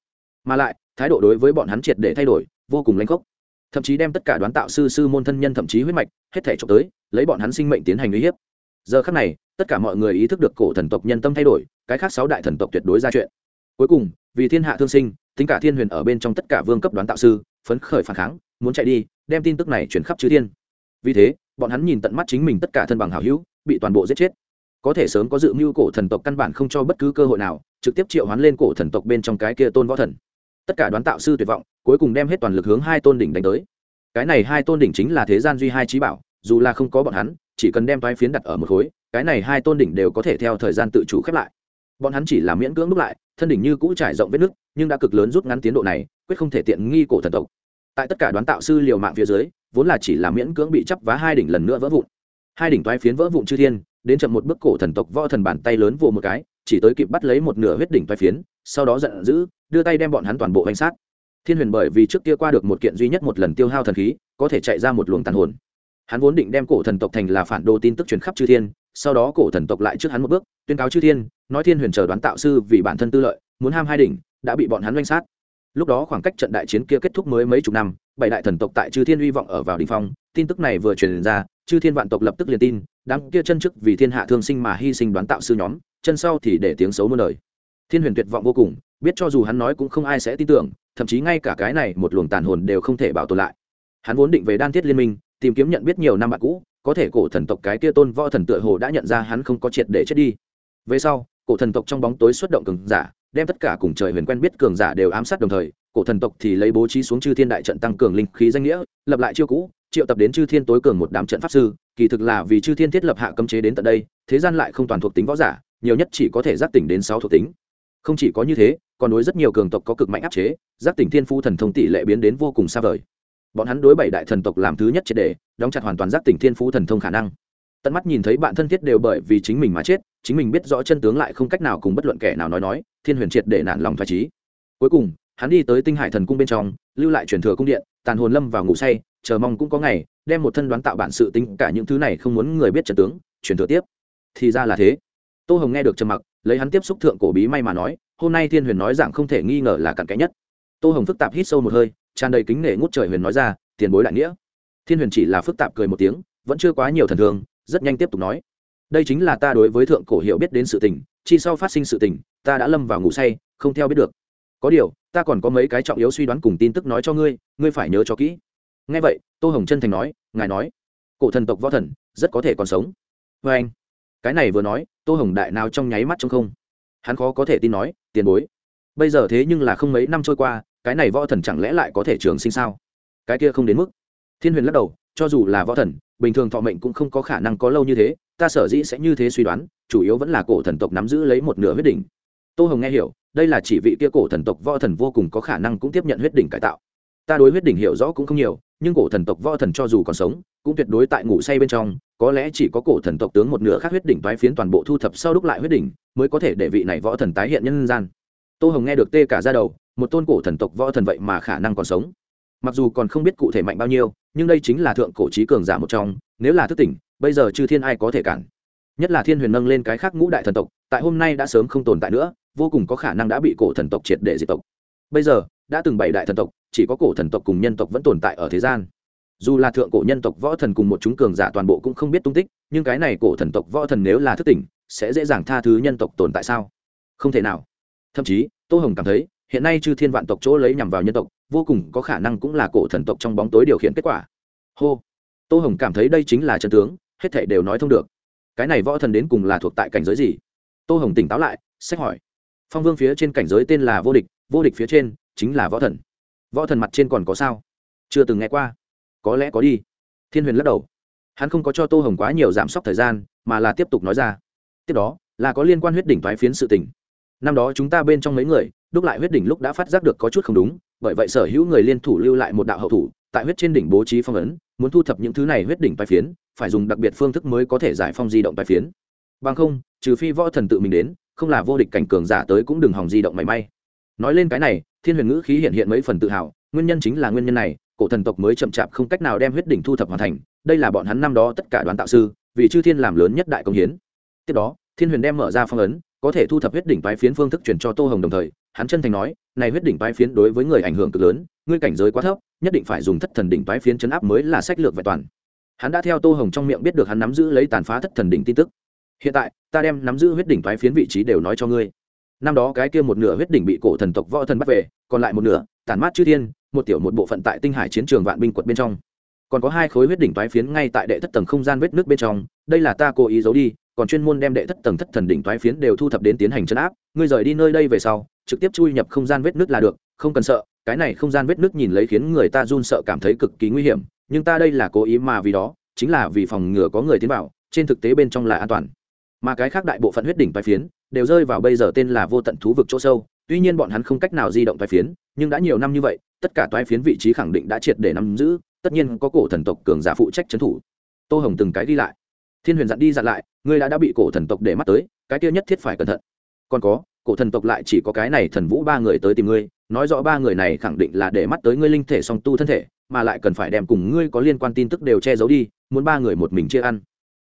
Mà lại, thái độ đối với bọn hắn triệt để thay đổi, vô cùng lãnh khốc. Thậm chí đem tất cả đoán tạo sư sư môn thân nhân thậm chí huyết mạch, hết thể trộm tới, lấy bọn hắn sinh mệnh tiến hành uy hiếp. Giờ khắc này, tất cả mọi người ý thức được cổ thần tộc nhân tâm thay đổi cái khác sáu đại thần tộc tuyệt đối ra chuyện. Cuối cùng, vì thiên hạ thương sinh, tính cả thiên huyền ở bên trong tất cả vương cấp đoán tạo sư, phấn khởi phản kháng, muốn chạy đi, đem tin tức này chuyển khắp chư thiên. Vì thế, bọn hắn nhìn tận mắt chính mình tất cả thân bằng hảo hữu, bị toàn bộ giết chết. Có thể sớm có dự mưu cổ thần tộc căn bản không cho bất cứ cơ hội nào, trực tiếp triệu hoán lên cổ thần tộc bên trong cái kia tôn võ thần. Tất cả đoán tạo sư tuyệt vọng, cuối cùng đem hết toàn lực hướng hai tôn đỉnh đánh tới. Cái này hai tôn đỉnh chính là thế gian duy hai trí bảo, dù là không có bọn hắn, chỉ cần đem toái phiến đặt ở một khối, cái này hai tôn đỉnh đều có thể theo thời gian tự chủ khép lại bọn hắn chỉ là miễn cưỡng đúc lại, thân đỉnh như cũ trải rộng vết nứt, nhưng đã cực lớn rút ngắn tiến độ này, quyết không thể tiện nghi cổ thần tộc. Tại tất cả đoán tạo sư liều mạng phía dưới, vốn là chỉ là miễn cưỡng bị chấp vá hai đỉnh lần nữa vỡ vụn. Hai đỉnh toái phiến vỡ vụn chư thiên, đến chậm một bước cổ thần tộc võ thần bàn tay lớn vồ một cái, chỉ tới kịp bắt lấy một nửa huyết đỉnh toái phiến, sau đó giận dữ, đưa tay đem bọn hắn toàn bộ hành sát. Thiên huyền bởi vì trước kia qua được một kiện duy nhất một lần tiêu hao thần khí, có thể chạy ra một luồng tàn hồn. Hắn vốn định đem cổ thần tộc thành là phản đồ tin tức truyền khắp chư thiên, sau đó cổ thần tộc lại trước hắn một bước, tuyên cáo chư thiên nói thiên huyền chờ đoán tạo sư vì bản thân tư lợi, muốn ham hai đỉnh, đã bị bọn hắn doanh sát. Lúc đó khoảng cách trận đại chiến kia kết thúc mới mấy chục năm, bảy đại thần tộc tại chư thiên hy vọng ở vào đình phong, tin tức này vừa truyền ra, chư thiên vạn tộc lập tức liền tin, đám kia chân chức vì thiên hạ thương sinh mà hy sinh đoán tạo sư nhóm, chân sau thì để tiếng xấu muôn đời. Thiên huyền tuyệt vọng vô cùng, biết cho dù hắn nói cũng không ai sẽ tin tưởng, thậm chí ngay cả cái này một luồng tàn hồn đều không thể bảo tồn lại. Hắn vốn định về đan thiết liên minh, tìm kiếm nhận biết nhiều năm bạn cũ, có thể cổ thần tộc cái kia tôn võ thần tựa hồ đã nhận ra hắn không có triệt để chết đi. Về sau cổ thần tộc trong bóng tối xuất động cường giả, đem tất cả cùng trời huyền quen biết cường giả đều ám sát đồng thời, cổ thần tộc thì lấy bố trí xuống chư thiên đại trận tăng cường linh khí danh nghĩa, lập lại chiêu cũ, triệu tập đến chư thiên tối cường một đám trận pháp sư, kỳ thực là vì chư thiên thiết lập hạ cấm chế đến tận đây, thế gian lại không toàn thuộc tính võ giả, nhiều nhất chỉ có thể giác tỉnh đến sáu thuộc tính. Không chỉ có như thế, còn đối rất nhiều cường tộc có cực mạnh áp chế, giác tỉnh thiên phu thần thông tỷ lệ biến đến vô cùng xa vời. Bọn hắn đối bảy đại thần tộc làm thứ nhất triệt đề đóng chặt hoàn toàn giác tỉnh thiên phú thần thông khả năng tận mắt nhìn thấy bạn thân thiết đều bởi vì chính mình mà chết, chính mình biết rõ chân tướng lại không cách nào cùng bất luận kẻ nào nói nói, thiên huyền triệt để nản lòng thoải trí. Cuối cùng, hắn đi tới tinh hải thần cung bên trong, lưu lại truyền thừa cung điện, tàn hồn lâm vào ngủ say, chờ mong cũng có ngày, đem một thân đoán tạo bản sự tính cả những thứ này không muốn người biết trần tướng, truyền thừa tiếp. Thì ra là thế. Tô hồng nghe được trầm mặc, lấy hắn tiếp xúc thượng cổ bí may mà nói, hôm nay thiên huyền nói rằng không thể nghi ngờ là cặn kẽ nhất. Tô hồng phức tạp hít sâu một hơi, tràn đầy kính nể ngút trời huyền nói ra, tiền bối đại nghĩa. Thiên huyền chỉ là phức tạp cười một tiếng, vẫn chưa quá nhiều thần thường rất nhanh tiếp tục nói. Đây chính là ta đối với thượng cổ hiểu biết đến sự tình, chi sau phát sinh sự tình, ta đã lâm vào ngủ say, không theo biết được. Có điều, ta còn có mấy cái trọng yếu suy đoán cùng tin tức nói cho ngươi ngươi phải nhớ cho kỹ. Ngay vậy, tô hồng chân thành nói, ngài nói, cổ thần tộc võ thần rất có thể còn sống. Vê anh, cái này vừa nói, tô hồng đại nào trong nháy mắt trong không. Hắn khó có thể tin nói, tiền bối, bây giờ thế nhưng là không mấy năm trôi qua, cái này võ thần chẳng lẽ lại có thể trường sinh sao? Cái kia không đến mức. Thiên huyền lắc đầu cho dù là võ thần, bình thường thọ mệnh cũng không có khả năng có lâu như thế, ta sở dĩ sẽ như thế suy đoán, chủ yếu vẫn là cổ thần tộc nắm giữ lấy một nửa huyết đỉnh. Tô hồng nghe hiểu, đây là chỉ vị kia cổ thần tộc võ thần vô cùng có khả năng cũng tiếp nhận huyết đỉnh cải tạo. Ta đối huyết đỉnh hiểu rõ cũng không nhiều, nhưng cổ thần tộc võ thần cho dù còn sống, cũng tuyệt đối tại ngủ say bên trong, có lẽ chỉ có cổ thần tộc tướng một nửa khác huyết đỉnh toái phiến toàn bộ thu thập sau đúc lại huyết đỉnh, mới có thể để vị này võ thần tái hiện nhân gian. Tô hồng nghe được tê cả ra đầu, một tôn cổ thần tộc võ thần vậy mà khả năng còn sống. Mặc dù còn không biết cụ thể mạnh bao nhiêu nhưng đây chính là thượng cổ trí cường giả một trong, nếu là thức tỉnh, bây giờ chư thiên ai có thể cản? Nhất là thiên huyền nâng lên cái khác ngũ đại thần tộc, tại hôm nay đã sớm không tồn tại nữa, vô cùng có khả năng đã bị cổ thần tộc triệt để diệt tộc. Bây giờ, đã từng bảy đại thần tộc, chỉ có cổ thần tộc cùng nhân tộc vẫn tồn tại ở thế gian. Dù là thượng cổ nhân tộc võ thần cùng một chúng cường giả toàn bộ cũng không biết tung tích, nhưng cái này cổ thần tộc võ thần nếu là thức tỉnh, sẽ dễ dàng tha thứ nhân tộc tồn tại sao? Không thể nào. Thậm chí, tô hồng cảm thấy hiện nay chư thiên vạn tộc chỗ lấy nhằm vào nhân tộc, vô cùng có khả năng cũng là cổ thần tộc trong bóng tối điều khiển kết quả. Hô. Tô hồng cảm thấy đây chính là chân tướng, hết thảy đều nói thông được. Cái này võ thần đến cùng là thuộc tại cảnh giới gì? Tô hồng tỉnh táo lại sách hỏi. Phong vương phía trên cảnh giới tên là vô địch vô địch phía trên chính là võ thần. Võ thần mặt trên còn có sao? Chưa từng nghe qua. Có lẽ có đi. Thiên huyền lắc đầu. Hắn không có cho tô hồng quá nhiều giảm sốc thời gian, mà là tiếp tục nói ra. Tiếp đó, là có liên quan huyết đỉnh thoái phiến sự tình năm đó chúng ta bên trong mấy người, đúc lại huyết đỉnh lúc đã phát giác được có chút không đúng, bởi vậy sở hữu người liên thủ lưu lại một đạo hậu thủ, tại huyết trên đỉnh bố trí phong ấn, muốn thu thập những thứ này huyết đỉnh bài phiến, phải dùng đặc biệt phương thức mới có thể giải phong di động bài phiến. Bằng không, trừ phi võ thần tự mình đến, không là vô địch cảnh cường giả tới cũng đừng hòng di động mảy may. Nói lên cái này, thiên huyền ngữ khí hiện hiện mấy phần tự hào, nguyên nhân chính là nguyên nhân này, cổ thần tộc mới chậm chạp không cách nào đem huyết đỉnh thu thập hoàn thành, đây là bọn hắn năm đó tất cả đoán tạo sư, vì chư thiên làm lớn nhất đại công hiến. Tiếp đó, thiên huyền đem mở ra phong ấn có thể thu thập huyết đỉnh bái phiến phương thức truyền cho tô hồng đồng thời, hắn chân thành nói, này huyết đỉnh bái phiến đối với người ảnh hưởng cực lớn, ngươi cảnh giới quá thấp, nhất định phải dùng thất thần đỉnh bái phiến chấn áp mới là sách lược vẹn toàn. Hắn đã theo tô hồng trong miệng biết được hắn nắm giữ lấy tàn phá thất thần đỉnh tin tức. Hiện tại, ta đem nắm giữ huyết đỉnh bái phiến vị trí đều nói cho ngươi. Năm đó cái kia một nửa huyết đỉnh bị cổ thần tộc võ thần bắt về, còn lại một nửa tàn mát chư thiên, một tiểu một bộ phận tại tinh hải chiến trường vạn binh quật bên trong. Còn có hai khối huyết đỉnh toái phiến ngay tại đệ thất tầng không gian vết nước bên trong, đây là ta cố ý giấu đi còn chuyên môn đem đệ thất tầng thất thần đỉnh toái phiến đều thu thập đến tiến hành chấn áp, ngươi rời đi nơi đây về sau, trực tiếp chui nhập không gian vết nước là được, không cần sợ, cái này không gian vết nước nhìn lấy khiến người ta run sợ cảm thấy cực kỳ nguy hiểm, nhưng ta đây là cố ý mà vì đó, chính là vì phòng ngừa có người tiến vào, trên thực tế bên trong là an toàn. Mà cái khác đại bộ phận huyết đỉnh toái phiến, đều rơi vào bây giờ tên là vô tận thú vực chỗ sâu, tuy nhiên bọn hắn không cách nào di động toái phiến, nhưng đã nhiều năm như vậy, tất cả toái phiến vị trí khẳng định đã triệt để nắm giữ, tất nhiên có cổ thần tộc cường giả phụ trách trấn thủ. Tô hồng từng cái đi lại thiên huyền dặn đi dặn lại, ngươi đã đã bị cổ thần tộc để mắt tới, cái kia nhất thiết phải cẩn thận. Còn có, cổ thần tộc lại chỉ có cái này thần vũ ba người tới tìm ngươi, nói rõ ba người này khẳng định là để mắt tới ngươi linh thể song tu thân thể, mà lại cần phải đem cùng ngươi có liên quan tin tức đều che giấu đi, muốn ba người một mình chia ăn.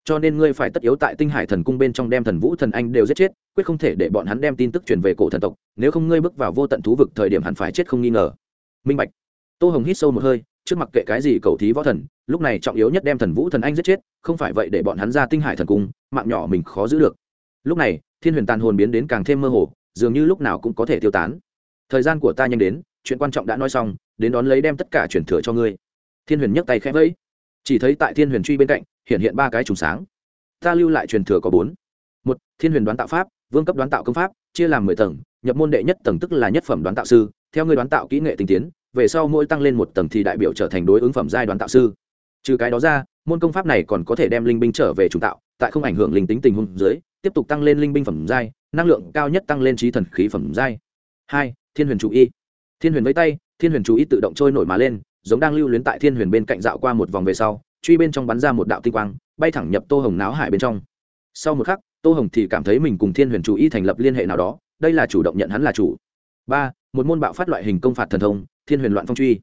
Cho nên ngươi phải tất yếu tại tinh hải thần cung bên trong đem thần vũ thần anh đều giết chết, quyết không thể để bọn hắn đem tin tức truyền về cổ thần tộc, nếu không ngươi bước vào vô tận thú vực thời điểm hẳn phải chết không nghi ngờ. Minh bạch. Tô hồng hít sâu một hơi trước mặc kệ cái gì cầu thí võ thần, lúc này trọng yếu nhất đem thần vũ thần anh giết chết, không phải vậy để bọn hắn ra tinh hải thần cung, mạng nhỏ mình khó giữ được. Lúc này, thiên huyền tàn hồn biến đến càng thêm mơ hồ, dường như lúc nào cũng có thể tiêu tán. Thời gian của ta nhanh đến, chuyện quan trọng đã nói xong, đến đón lấy đem tất cả chuyển thừa cho ngươi. Thiên huyền nhấc tay khẽ vẫy. Chỉ thấy tại thiên huyền truy bên cạnh, hiện hiện ba cái trùng sáng. Ta lưu lại truyền thừa có bốn. Một, thiên huyền đoán tạo pháp, vương cấp đoán tạo công pháp, chia làm mười tầng, nhập môn đệ nhất tầng tức là nhất phẩm đoán tạo sư, theo ngươi đoán tạo kỹ nghệ tinh tiến về sau mỗi tăng lên một tầng thì đại biểu trở thành đối ứng phẩm giai đoán tạo sư. Trừ cái đó ra, môn công pháp này còn có thể đem linh binh trở về chủ tạo, tại không ảnh hưởng linh tính tình huống dưới, tiếp tục tăng lên linh binh phẩm giai, năng lượng cao nhất tăng lên trí thần khí phẩm giai. Hai, thiên huyền chủ y. Thiên huyền với tay, thiên huyền chủ y tự động trôi nổi mà lên, giống đang lưu luyến tại thiên huyền bên cạnh dạo qua một vòng về sau, truy bên trong bắn ra một đạo tinh quang, bay thẳng nhập tô hồng náo hải bên trong. Sau một khắc, tô hồng thì cảm thấy mình cùng thiên huyền chủ y thành lập liên hệ nào đó, đây là chủ động nhận hắn là chủ. Ba, một môn bạo phát loại hình công phạt thần thông thiên huyền loạn phong truy.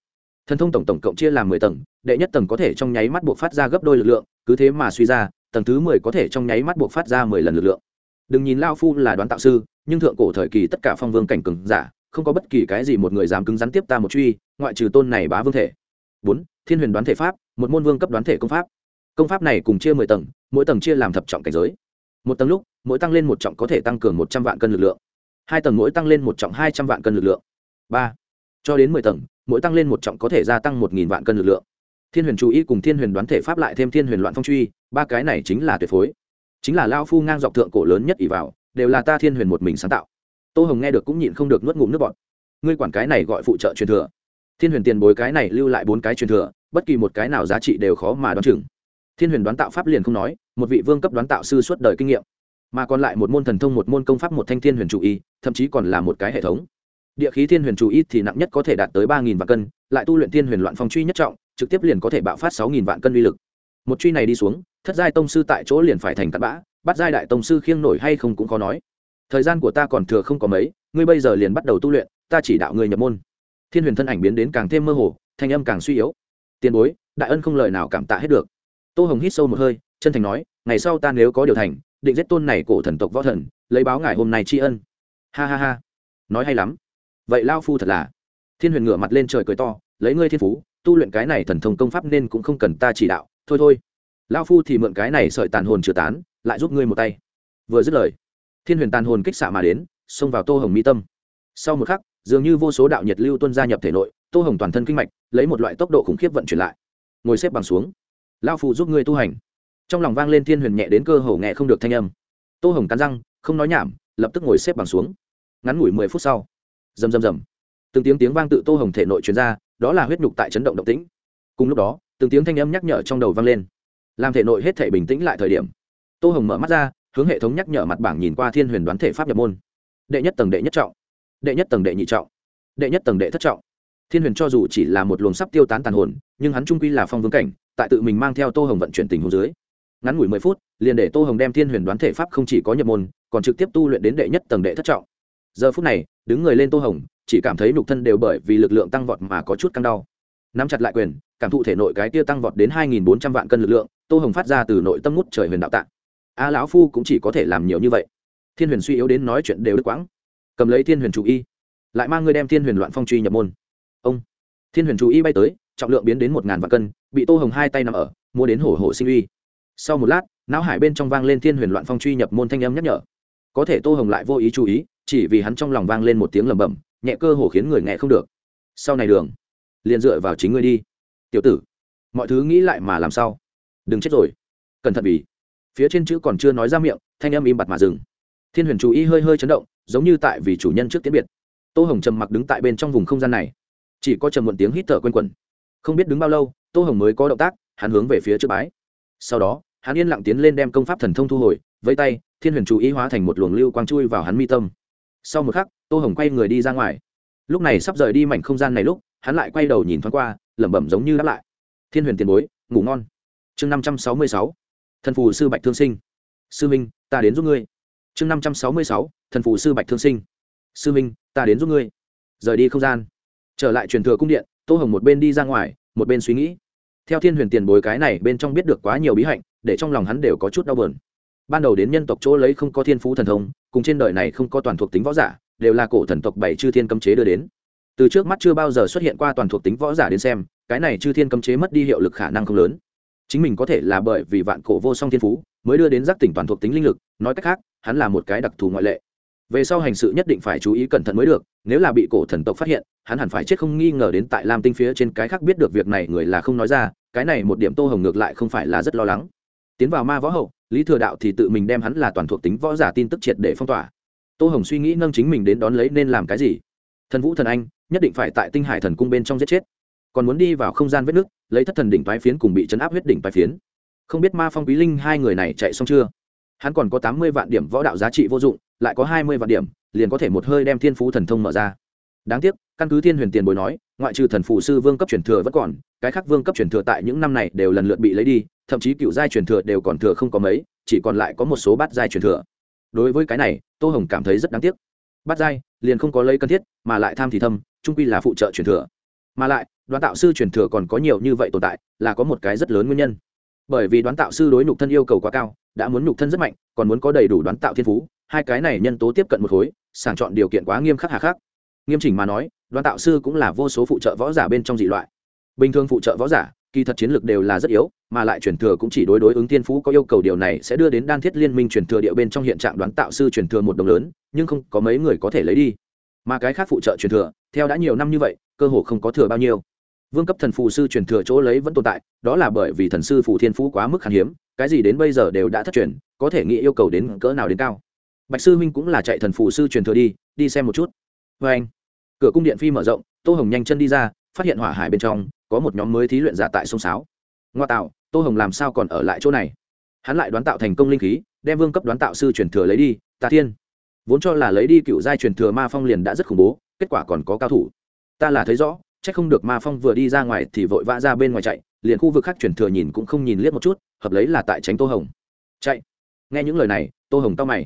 Thần thông tổng tổng cộng chia làm mười tầng, đệ nhất tầng có thể trong nháy mắt buộc phát ra gấp đôi lực lượng, cứ thế mà suy ra, tầng thứ mười có thể trong nháy mắt buộc phát ra mười lần lực lượng. Đừng nhìn lao phu là đoán tạo sư, nhưng thượng cổ thời kỳ tất cả phong vương cảnh cường giả, không có bất kỳ cái gì một người dám cứng rắn tiếp ta một truy, ngoại trừ tôn này bá vương thể. Bốn, thiên huyền đoán thể pháp, một môn vương cấp đoán thể công pháp. Công pháp này cùng chia mười tầng, mỗi tầng chia làm thập trọng cảnh giới. Một tầng lúc, mỗi tăng lên một trọng có thể tăng cường một trăm vạn cân lực lượng. Hai tầng mỗi tăng lên một trọng hai trăm vạn cân lực lượng. Ba cho đến mười tầng, mỗi tăng lên một trọng có thể gia tăng một nghìn vạn cân lực lượng. Thiên huyền chú ý cùng thiên huyền đoán thể pháp lại thêm thiên huyền loạn phong truy, ba cái này chính là tuyệt phối. Chính là lao phu ngang dọc thượng cổ lớn nhất ỷ vào, đều là ta thiên huyền một mình sáng tạo. Tô hồng nghe được cũng nhịn không được nuốt ngụm nước bọt. Ngươi quản cái này gọi phụ trợ truyền thừa. Thiên huyền tiền bối cái này lưu lại bốn cái truyền thừa, bất kỳ một cái nào giá trị đều khó mà đoán chừng. Thiên huyền đoán tạo pháp liền không nói, một vị vương cấp đoán tạo sư suốt đời kinh nghiệm. Mà còn lại một môn thần thông, một môn công pháp, một thanh thiên huyền chủ y thậm chí còn là một cái hệ thống địa khí thiên huyền chủ y thì nặng nhất có thể đạt tới ba nghìn vạn cân, lại tu luyện thiên huyền loạn phong truy nhất trọng, trực tiếp liền có thể bạo phát sáu nghìn vạn cân uy lực. Một truy này đi xuống, thất giai tông sư tại chỗ liền phải thành cặn bã, bắt giai đại tông sư khiêng nổi hay không cũng khó nói. Thời gian của ta còn thừa không có mấy, ngươi bây giờ liền bắt đầu tu luyện, ta chỉ đạo ngươi nhập môn. Thiên huyền thân ảnh biến đến càng thêm mơ hồ, thanh âm càng suy yếu. Tiền bối, đại ân không lời nào cảm tạ hết được. Tô hồng hít sâu một hơi, chân thành nói, ngày sau ta nếu có điều thành, định giết tôn này cổ thần tộc võ thần, lấy báo ngài hôm nay tri ân. Ha ha ha. Nói hay lắm vậy lao phu thật là. Thiên huyền ngửa mặt lên trời cười to, lấy ngươi thiên phú, tu luyện cái này thần thông công pháp nên cũng không cần ta chỉ đạo, thôi thôi. Lao phu thì mượn cái này sợi tàn hồn chừa tán, lại giúp ngươi một tay. Vừa dứt lời, thiên huyền tàn hồn kích xạ mà đến, xông vào tô hồng mi tâm. Sau một khắc, dường như vô số đạo nhiệt lưu tuân gia nhập thể nội, tô hồng toàn thân kinh mạch, lấy một loại tốc độ khủng khiếp vận chuyển lại. Ngồi xếp bằng xuống. Lao phu giúp ngươi tu hành. Trong lòng vang lên thiên huyền nhẹ đến cơ hồ nghe không được thanh âm. Tô hồng cắn răng, không nói nhảm, lập tức ngồi xếp bằng xuống. Ngắn ngủi mười phút sau rầm rầm rầm. Từng tiếng tiếng vang tự tô hồng thể nội truyền ra, đó là huyết nhục tại chấn động động tĩnh. Cùng lúc đó, từng tiếng thanh âm nhắc nhở trong đầu vang lên. Làm thể nội hết thể bình tĩnh lại thời điểm, tô hồng mở mắt ra, hướng hệ thống nhắc nhở mặt bảng nhìn qua thiên huyền đoán thể pháp nhập môn. Đệ nhất tầng đệ nhất trọng, đệ nhất tầng đệ nhị trọng, đệ nhất tầng đệ thất trọng. Thiên huyền cho dù chỉ là một luồng sắp tiêu tán tàn hồn, nhưng hắn trung quy là phong vương cảnh, tại tự mình mang theo tô hồng vận chuyển tình hồ dưới. Ngắn ngủi mười phút, liền để tô hồng đem thiên huyền đoán thể pháp không chỉ có nhập môn, còn trực tiếp tu luyện đến đệ nhất tầng đệ thất trọng. Giờ phút này đứng người lên tô hồng, chỉ cảm thấy nhục thân đều bởi vì lực lượng tăng vọt mà có chút căng đau. Nắm chặt lại quyền, cảm thụ thể nội cái tia tăng vọt đến hai nghìn bốn trăm vạn cân lực lượng, tô hồng phát ra từ nội tâm ngút trời huyền đạo tạng. A lão phu cũng chỉ có thể làm nhiều như vậy. Thiên huyền suy yếu đến nói chuyện đều đứt quãng. Cầm lấy thiên huyền chủ y, lại mang ngươi đem thiên huyền loạn phong truy nhập môn. Ông, thiên huyền chủ y bay tới, trọng lượng biến đến một ngàn vạn cân, bị tô hồng hai tay nằm ở, mua đến hổ hổ sinh uy. Sau một lát, não hải bên trong vang lên thiên huyền loạn phong truy nhập môn thanh âm nhắc nhở. Có thể tô hồng lại vô ý chú ý chỉ vì hắn trong lòng vang lên một tiếng lầm bầm nhẹ cơ hồ khiến người nghe không được. Sau này đường, liền dựa vào chính ngươi đi. Tiểu tử, mọi thứ nghĩ lại mà làm sao? Đừng chết rồi. Cẩn thận vì, phía trên chữ còn chưa nói ra miệng, thanh âm im bặt mà dừng. Thiên huyền chú ý hơi hơi chấn động, giống như tại vì chủ nhân trước tiễn biệt. Tô hồng trầm mặc đứng tại bên trong vùng không gian này. Chỉ có trầm muộn tiếng hít thở q u quẩn. Không biết đứng bao lâu, tô hồng mới có động tác, hắn hướng về phía trước bái. Sau đó, hắn yên lặng tiến lên đem công pháp thần thông thu hồi với tay, thiên huyền chú ý hóa thành một luồng lưu quang chui vào hắn mi tâm sau một khắc, tô hồng quay người đi ra ngoài. Lúc này sắp rời đi mảnh không gian này lúc, hắn lại quay đầu nhìn thoáng qua, lẩm bẩm giống như đáp lại. Thiên huyền tiền bối, ngủ ngon. Chương năm trăm sáu mươi sáu, thần phù sư bạch thương sinh. Sư minh, ta đến giúp ngươi. Chương năm trăm sáu mươi sáu, thần phù sư bạch thương sinh. Sư minh, ta đến giúp ngươi. Rời đi không gian. Trở lại truyền thừa cung điện, tô hồng một bên đi ra ngoài, một bên suy nghĩ. Theo thiên huyền tiền bối cái này bên trong biết được quá nhiều bí hạnh, để trong lòng hắn đều có chút đau bờn ban đầu đến nhân tộc chỗ lấy không có thiên phú thần thông, cùng trên đời này không có toàn thuộc tính võ giả, đều là cổ thần tộc bảy chư thiên cấm chế đưa đến. Từ trước mắt chưa bao giờ xuất hiện qua toàn thuộc tính võ giả đến xem, cái này chư thiên cấm chế mất đi hiệu lực khả năng không lớn. Chính mình có thể là bởi vì vạn cổ vô song thiên phú, mới đưa đến giác tỉnh toàn thuộc tính linh lực, nói cách khác, hắn là một cái đặc thù ngoại lệ. Về sau hành sự nhất định phải chú ý cẩn thận mới được, nếu là bị cổ thần tộc phát hiện, hắn hẳn phải chết không nghi ngờ đến tại lam tinh phía trên cái khác biết được việc này người là không nói ra, cái này một điểm tô hồng ngược lại không phải là rất lo lắng. Tiến vào ma võ hậu lý thừa đạo thì tự mình đem hắn là toàn thuộc tính võ giả tin tức triệt để phong tỏa. Tô hồng suy nghĩ nâng chính mình đến đón lấy nên làm cái gì? Thần vũ thần anh, nhất định phải tại tinh hải thần cung bên trong giết chết. Còn muốn đi vào không gian vết nước, lấy thất thần đỉnh toái phiến cùng bị chấn áp huyết đỉnh toái phiến. Không biết ma phong quý linh hai người này chạy xong chưa? Hắn còn có tám mươi vạn điểm võ đạo giá trị vô dụng, lại có hai mươi vạn điểm, liền có thể một hơi đem thiên phú thần thông mở ra. Đáng tiếc, căn cứ thiên huyền tiền bối nói ngoại trừ thần phụ sư vương cấp truyền thừa vẫn còn, cái khác vương cấp truyền thừa tại những năm này đều lần lượt bị lấy đi, thậm chí cựu giai truyền thừa đều còn thừa không có mấy, chỉ còn lại có một số bát giai truyền thừa. Đối với cái này, tô hồng cảm thấy rất đáng tiếc. Bát giai, liền không có lấy cần thiết, mà lại tham thì thâm, trung quy là phụ trợ truyền thừa. Mà lại, đoán tạo sư truyền thừa còn có nhiều như vậy tồn tại, là có một cái rất lớn nguyên nhân. Bởi vì đoán tạo sư đối nhục thân yêu cầu quá cao, đã muốn nhục thân rất mạnh, còn muốn có đầy đủ đoán tạo thiên phú, hai cái này nhân tố tiếp cận một khối, sàng chọn điều kiện quá nghiêm khắc hà khắc. Nghiêm chỉnh mà nói Đoàn tạo sư cũng là vô số phụ trợ võ giả bên trong dị loại. Bình thường phụ trợ võ giả, kỳ thật chiến lược đều là rất yếu, mà lại truyền thừa cũng chỉ đối đối ứng tiên phú có yêu cầu điều này sẽ đưa đến đan thiết liên minh truyền thừa địa bên trong hiện trạng đoán tạo sư truyền thừa một đồng lớn, nhưng không có mấy người có thể lấy đi. Mà cái khác phụ trợ truyền thừa, theo đã nhiều năm như vậy, cơ hồ không có thừa bao nhiêu. Vương cấp thần phù sư truyền thừa chỗ lấy vẫn tồn tại, đó là bởi vì thần sư phù thiên phú quá mức khan hiếm, cái gì đến bây giờ đều đã thất truyền, có thể nghĩ yêu cầu đến cỡ nào đến cao. Bạch sư huynh cũng là chạy thần phù sư truyền thừa đi đi xem một chút. Vê anh cửa cung điện phi mở rộng, tô hồng nhanh chân đi ra, phát hiện hỏa hải bên trong có một nhóm mới thí luyện giả tại sông sáo. Ngoa tạo, tô hồng làm sao còn ở lại chỗ này? Hắn lại đoán tạo thành công linh khí, đem vương cấp đoán tạo sư truyền thừa lấy đi, tà thiên. Vốn cho là lấy đi cựu giai truyền thừa ma phong liền đã rất khủng bố, kết quả còn có cao thủ. Ta là thấy rõ c h ắ c không được ma phong vừa đi ra ngoài thì vội vã ra bên ngoài chạy, liền khu vực khác truyền thừa nhìn cũng không nhìn liếc một chút, hợp lấy là tại tránh tô hồng. Chạy. Nghe những lời này, tô hồng tao mày.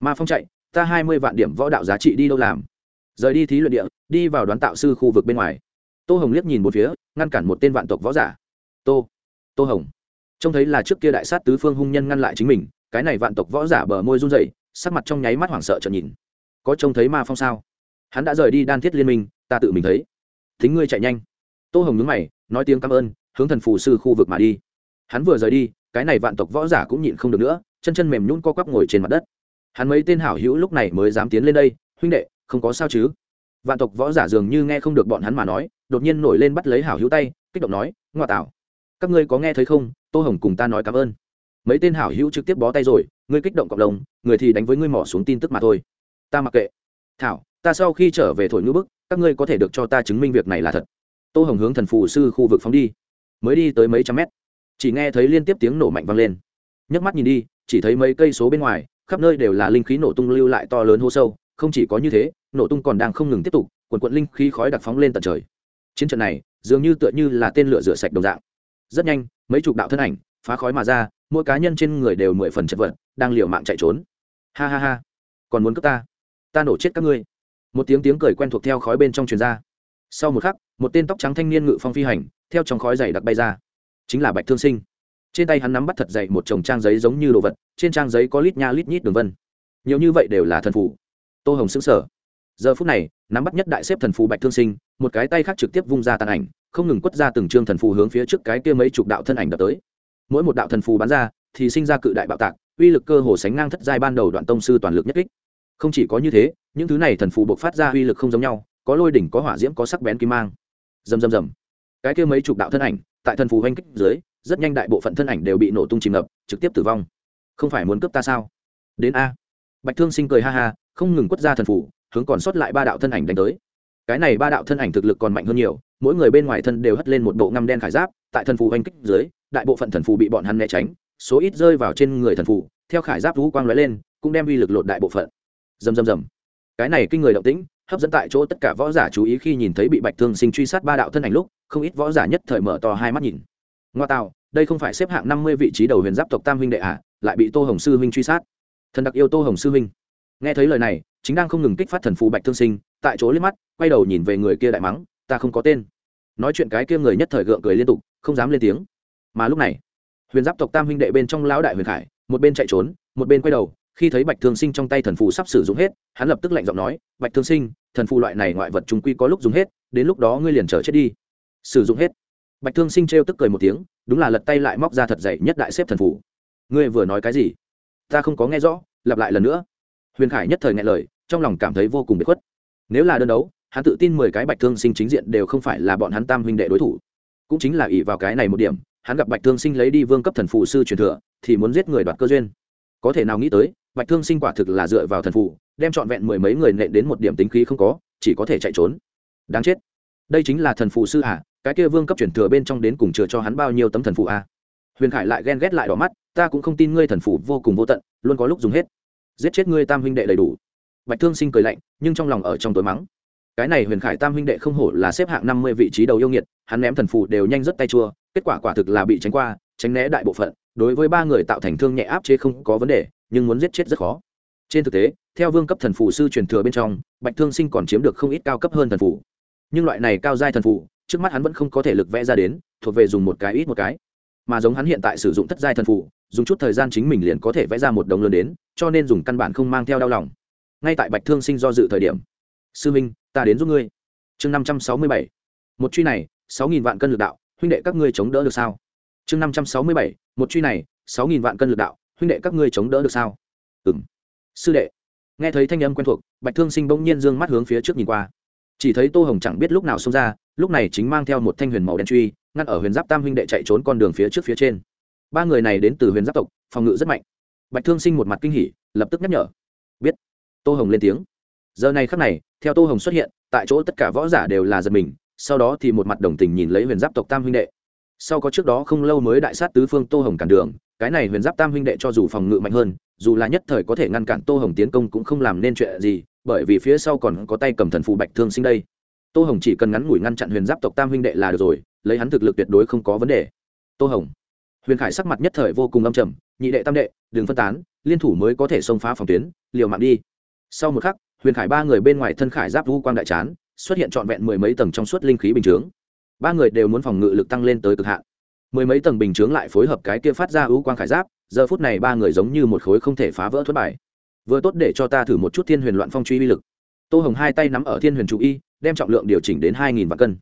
Ma phong chạy, ta hai mươi vạn điểm võ đạo giá trị đi đâu làm? Rời đi thí luyện địa, đi vào đoán tạo sư khu vực bên ngoài. Tô hồng liếc nhìn một phía, ngăn cản một tên vạn tộc võ giả. Tô tô hồng. Trông thấy là trước kia đại sát tứ phương hung nhân ngăn lại chính mình, cái này vạn tộc võ giả bờ môi run rẩy, sắc mặt trong nháy mắt hoảng sợ trợn nhìn. Có trông thấy ma phong sao? Hắn đã rời đi đan thiết liên minh, ta tự mình thấy. Thính ngươi chạy nhanh. Tô hồng nhúng mày, nói tiếng cảm ơn, hướng thần phù sư khu vực mà đi. Hắn vừa rời đi, cái này vạn tộc võ giả cũng nhịn không được nữa, chân chân mềm nhún co quắp ngồi trên mặt đất. Hắn mấy tên hảo hữu lúc này mới dám tiến lên đây, huynh đệ không có sao chứ? Vạn tộc võ giả dường như nghe không được bọn hắn mà nói, đột nhiên nổi lên bắt lấy hảo hữu tay, kích động nói, ngoa tạo, các ngươi có nghe thấy không? Tô hồng cùng ta nói cảm ơn. Mấy tên hảo hữu trực tiếp bó tay rồi ngươi kích động cộng đồng, người thì đánh với ngươi mỏ xuống tin tức mà thôi. Ta mặc kệ. Thảo, ta sau khi trở về thổi ngữ bức, các ngươi có thể được cho ta chứng minh việc này là thật. Tô hồng hướng thần phù sư khu vực phóng đi. Mới đi tới mấy trăm mét, chỉ nghe thấy liên tiếp tiếng nổ mạnh vang lên. Nhấc mắt nhìn đi, chỉ thấy mấy cây số bên ngoài, khắp nơi đều là linh khí nổ tung lưu lại to lớn hô sâu, không chỉ có như thế nổ tung còn đang không ngừng tiếp tục, quần quận linh khí khói đặc phóng lên tận trời. Chiến trận này dường như tựa như là tên lửa rửa sạch đồng dạng. Rất nhanh, mấy chục đạo thân ảnh phá khói mà ra, mỗi cá nhân trên người đều mười phần chật vật, đang liều mạng chạy trốn. Ha ha ha, còn muốn cướp ta? Ta nổ chết các ngươi. Một tiếng tiếng cười quen thuộc theo khói bên trong truyền ra. Sau một khắc, một tên tóc trắng thanh niên ngự phong phi hành, theo trong khói dày đặc bay ra. Chính là bạch thương sinh. Trên tay hắn nắm bắt thật dày một chồng trang giấy giống như đồ vật, trên trang giấy có lít nha lít nhít đường vân. Nhiều như vậy đều là thần phủ tô hồng xứng sở giờ phút này, nắm bắt nhất đại xếp thần phù bạch thương sinh, một cái tay khác trực tiếp vung ra tàn ảnh, không ngừng quất ra từng chương thần phù hướng phía trước cái kia mấy chục đạo thân ảnh đập tới. Mỗi một đạo thần phù bắn ra, thì sinh ra cự đại bạo tạc, uy lực cơ hồ sánh ngang thất giai ban đầu đoạn tông sư toàn lực nhất kích. Không chỉ có như thế, những thứ này thần phù buộc phát ra uy lực không giống nhau, có lôi đỉnh, có hỏa diễm, có sắc bén kim mang. Rầm rầm rầm. Cái kia mấy chục đạo thân ảnh, tại thần phù hoanh kích dưới, rất nhanh đại bộ phận thân ảnh đều bị nổ tung chìm ngập, trực tiếp tử vong. Không phải muốn cướp ta sao? Đến a. Bạch thương sinh cười ha ha, không ngừng quất ra thần phù hướng còn sót lại ba đạo thân ảnh đánh tới. Cái này ba đạo thân ảnh thực lực còn mạnh hơn nhiều, mỗi người bên ngoài thân đều hất lên một bộ ngăm đen khải giáp, tại thần phù hoành kích dưới, đại bộ phận thần phù bị bọn hắn né tránh, số ít rơi vào trên người thần phù, theo khải giáp vũ quang lóe lên, cũng đem uy lực lột đại bộ phận. Rầm rầm rầm. Cái này kinh người động tĩnh, hấp dẫn tại chỗ tất cả võ giả chú ý khi nhìn thấy bị bạch thương sinh truy sát ba đạo thân ảnh lúc, không ít võ giả nhất thời mở to hai mắt nhìn. Ngoa tạo, đây không phải xếp hạng năm mươi vị trí đầu huyền giáp tộc tam huynh đệ à lại bị tô hồng sư huynh truy sát. Thần đặc yêu tô hồng sư huynh nghe thấy lời này, chính đang không ngừng kích phát thần phù bạch thương sinh, tại chỗ liếc mắt, quay đầu nhìn về người kia đại mắng, ta không có tên. Nói chuyện cái kia người nhất thời gượng cười liên tục, không dám lên tiếng. Mà lúc này, huyền giáp tộc tam huynh đệ bên trong lão đại huyền khải, một bên chạy trốn, một bên quay đầu, khi thấy bạch thương sinh trong tay thần phù sắp sử dụng hết, hắn lập tức lạnh giọng nói, bạch thương sinh, thần phù loại này ngoại vật chúng quy có lúc dùng hết, đến lúc đó ngươi liền trở chết đi. Sử dụng hết. Bạch thương sinh trêu tức cười một tiếng, đúng là lật tay lại móc ra thật dày nhất đại xếp thần phù. Ngươi vừa nói cái gì? Ta không có nghe rõ, lặp lại lần nữa huyền khải nhất thời nghe lời, trong lòng cảm thấy vô cùng bị khuất. Nếu là đơn đấu, hắn tự tin mười cái bạch thương sinh chính diện đều không phải là bọn hắn tam huynh đệ đối thủ. Cũng chính là ỷ vào cái này một điểm, hắn gặp bạch thương sinh lấy đi vương cấp thần phù sư truyền thừa, thì muốn giết người đoạt cơ duyên. Có thể nào nghĩ tới, bạch thương sinh quả thực là dựa vào thần phù, đem trọn vẹn mười mấy người nện đến một điểm tính khí không có, chỉ có thể chạy trốn. Đáng chết. Đây chính là thần phù sư à cái kia vương cấp truyền thừa bên trong đến cùng chừa cho hắn bao nhiêu tấm thần phù à? Huyền khải lại ghen ghét lại đỏ mắt, ta cũng không tin ngươi thần phù vô cùng vô tận, luôn có lúc dùng hết giết chết ngươi tam huynh đệ đầy đủ. Bạch thương sinh cười lạnh, nhưng trong lòng ở trong tối mắng. Cái này huyền khải tam huynh đệ không hổ là xếp hạng năm mươi vị trí đầu yêu nghiệt, hắn ném thần phù đều nhanh rất tay chua, kết quả quả thực là bị tránh qua, tránh né đại bộ phận, đối với ba người tạo thành thương nhẹ áp chế không có vấn đề, nhưng muốn giết chết rất khó. Trên thực tế, theo vương cấp thần phù sư truyền thừa bên trong, bạch thương sinh còn chiếm được không ít cao cấp hơn thần phù. Nhưng loại này cao giai thần phù, trước mắt hắn vẫn không có thể lực vẽ ra đến, thuộc về dùng một cái ít một cái mà giống hắn hiện tại sử dụng thất giai thần phụ, dùng chút thời gian chính mình liền có thể vẽ ra một đồng lớn đến cho nên dùng căn bản không mang theo đau lòng. Ngay tại bạch thương sinh do dự thời điểm sư minh ta đến giúp ngươi. Chương năm trăm sáu mươi bảy. Một truy này sáu nghìn vạn cân lực đạo huynh đệ các ngươi chống đỡ được sao? Chương năm trăm sáu mươi bảy. Một truy này sáu nghìn vạn cân lực đạo huynh đệ các ngươi chống đỡ được sao? Ừ m sư đệ. Nghe thấy thanh âm quen thuộc bạch thương sinh bỗng nhiên d ư ơ n g mắt hướng phía trước nhìn qua. Chỉ thấy tô hồng chẳng biết lúc nào xông ra lúc này chính mang theo một thanh huyền màu đen truy ngăn ở huyền giáp tam huynh đệ chạy trốn con đường phía trước phía trên. Ba người này đến từ huyền giáp tộc, phòng ngự rất mạnh. Bạch thương sinh một mặt kinh hỉ, lập tức nhắc nhở. Biết. Tô hồng lên tiếng. Giờ này khắc này, theo tô hồng xuất hiện, tại chỗ tất cả võ giả đều là giật mình, sau đó thì một mặt đồng tình nhìn lấy huyền giáp tộc tam huynh đệ. Sau có trước đó không lâu mới đại sát tứ phương tô hồng cản đường, cái này huyền giáp tam huynh đệ cho dù phòng ngự mạnh hơn, dù là nhất thời có thể ngăn cản tô hồng tiến công cũng không làm nên chuyện gì, bởi vì phía sau còn có tay cầm thần phù bạch thương sinh đây. Tô hồng chỉ cần ngắn ngủi ngăn chặn huyền giáp tộc tam huynh đệ là được rồi lấy hắn thực lực tuyệt đối không có vấn đề. Tô hồng. Huyền khải sắc mặt nhất thời vô cùng âm trầm, nhị đệ tam đệ, đừng phân tán, liên thủ mới có thể xông phá phòng tuyến, liều mạng đi. Sau một khắc, huyền khải ba người bên ngoài thân khải giáp vũ quang đại chán, xuất hiện trọn vẹn mười mấy tầng trong suốt linh khí bình chướng. Ba người đều muốn phòng ngự lực tăng lên tới cực hạn. Mười mấy tầng bình chướng lại phối hợp cái kia phát ra ưu quang khải giáp, giờ phút này ba người giống như một khối không thể phá vỡ thất bại. vừa tốt để cho ta thử một chút thiên huyền loạn phong truy uy lực. Tô hồng hai tay nắm ở thiên huyền chủ y, đem trọng lượng điều chỉnh đến hai nghìn vạn cân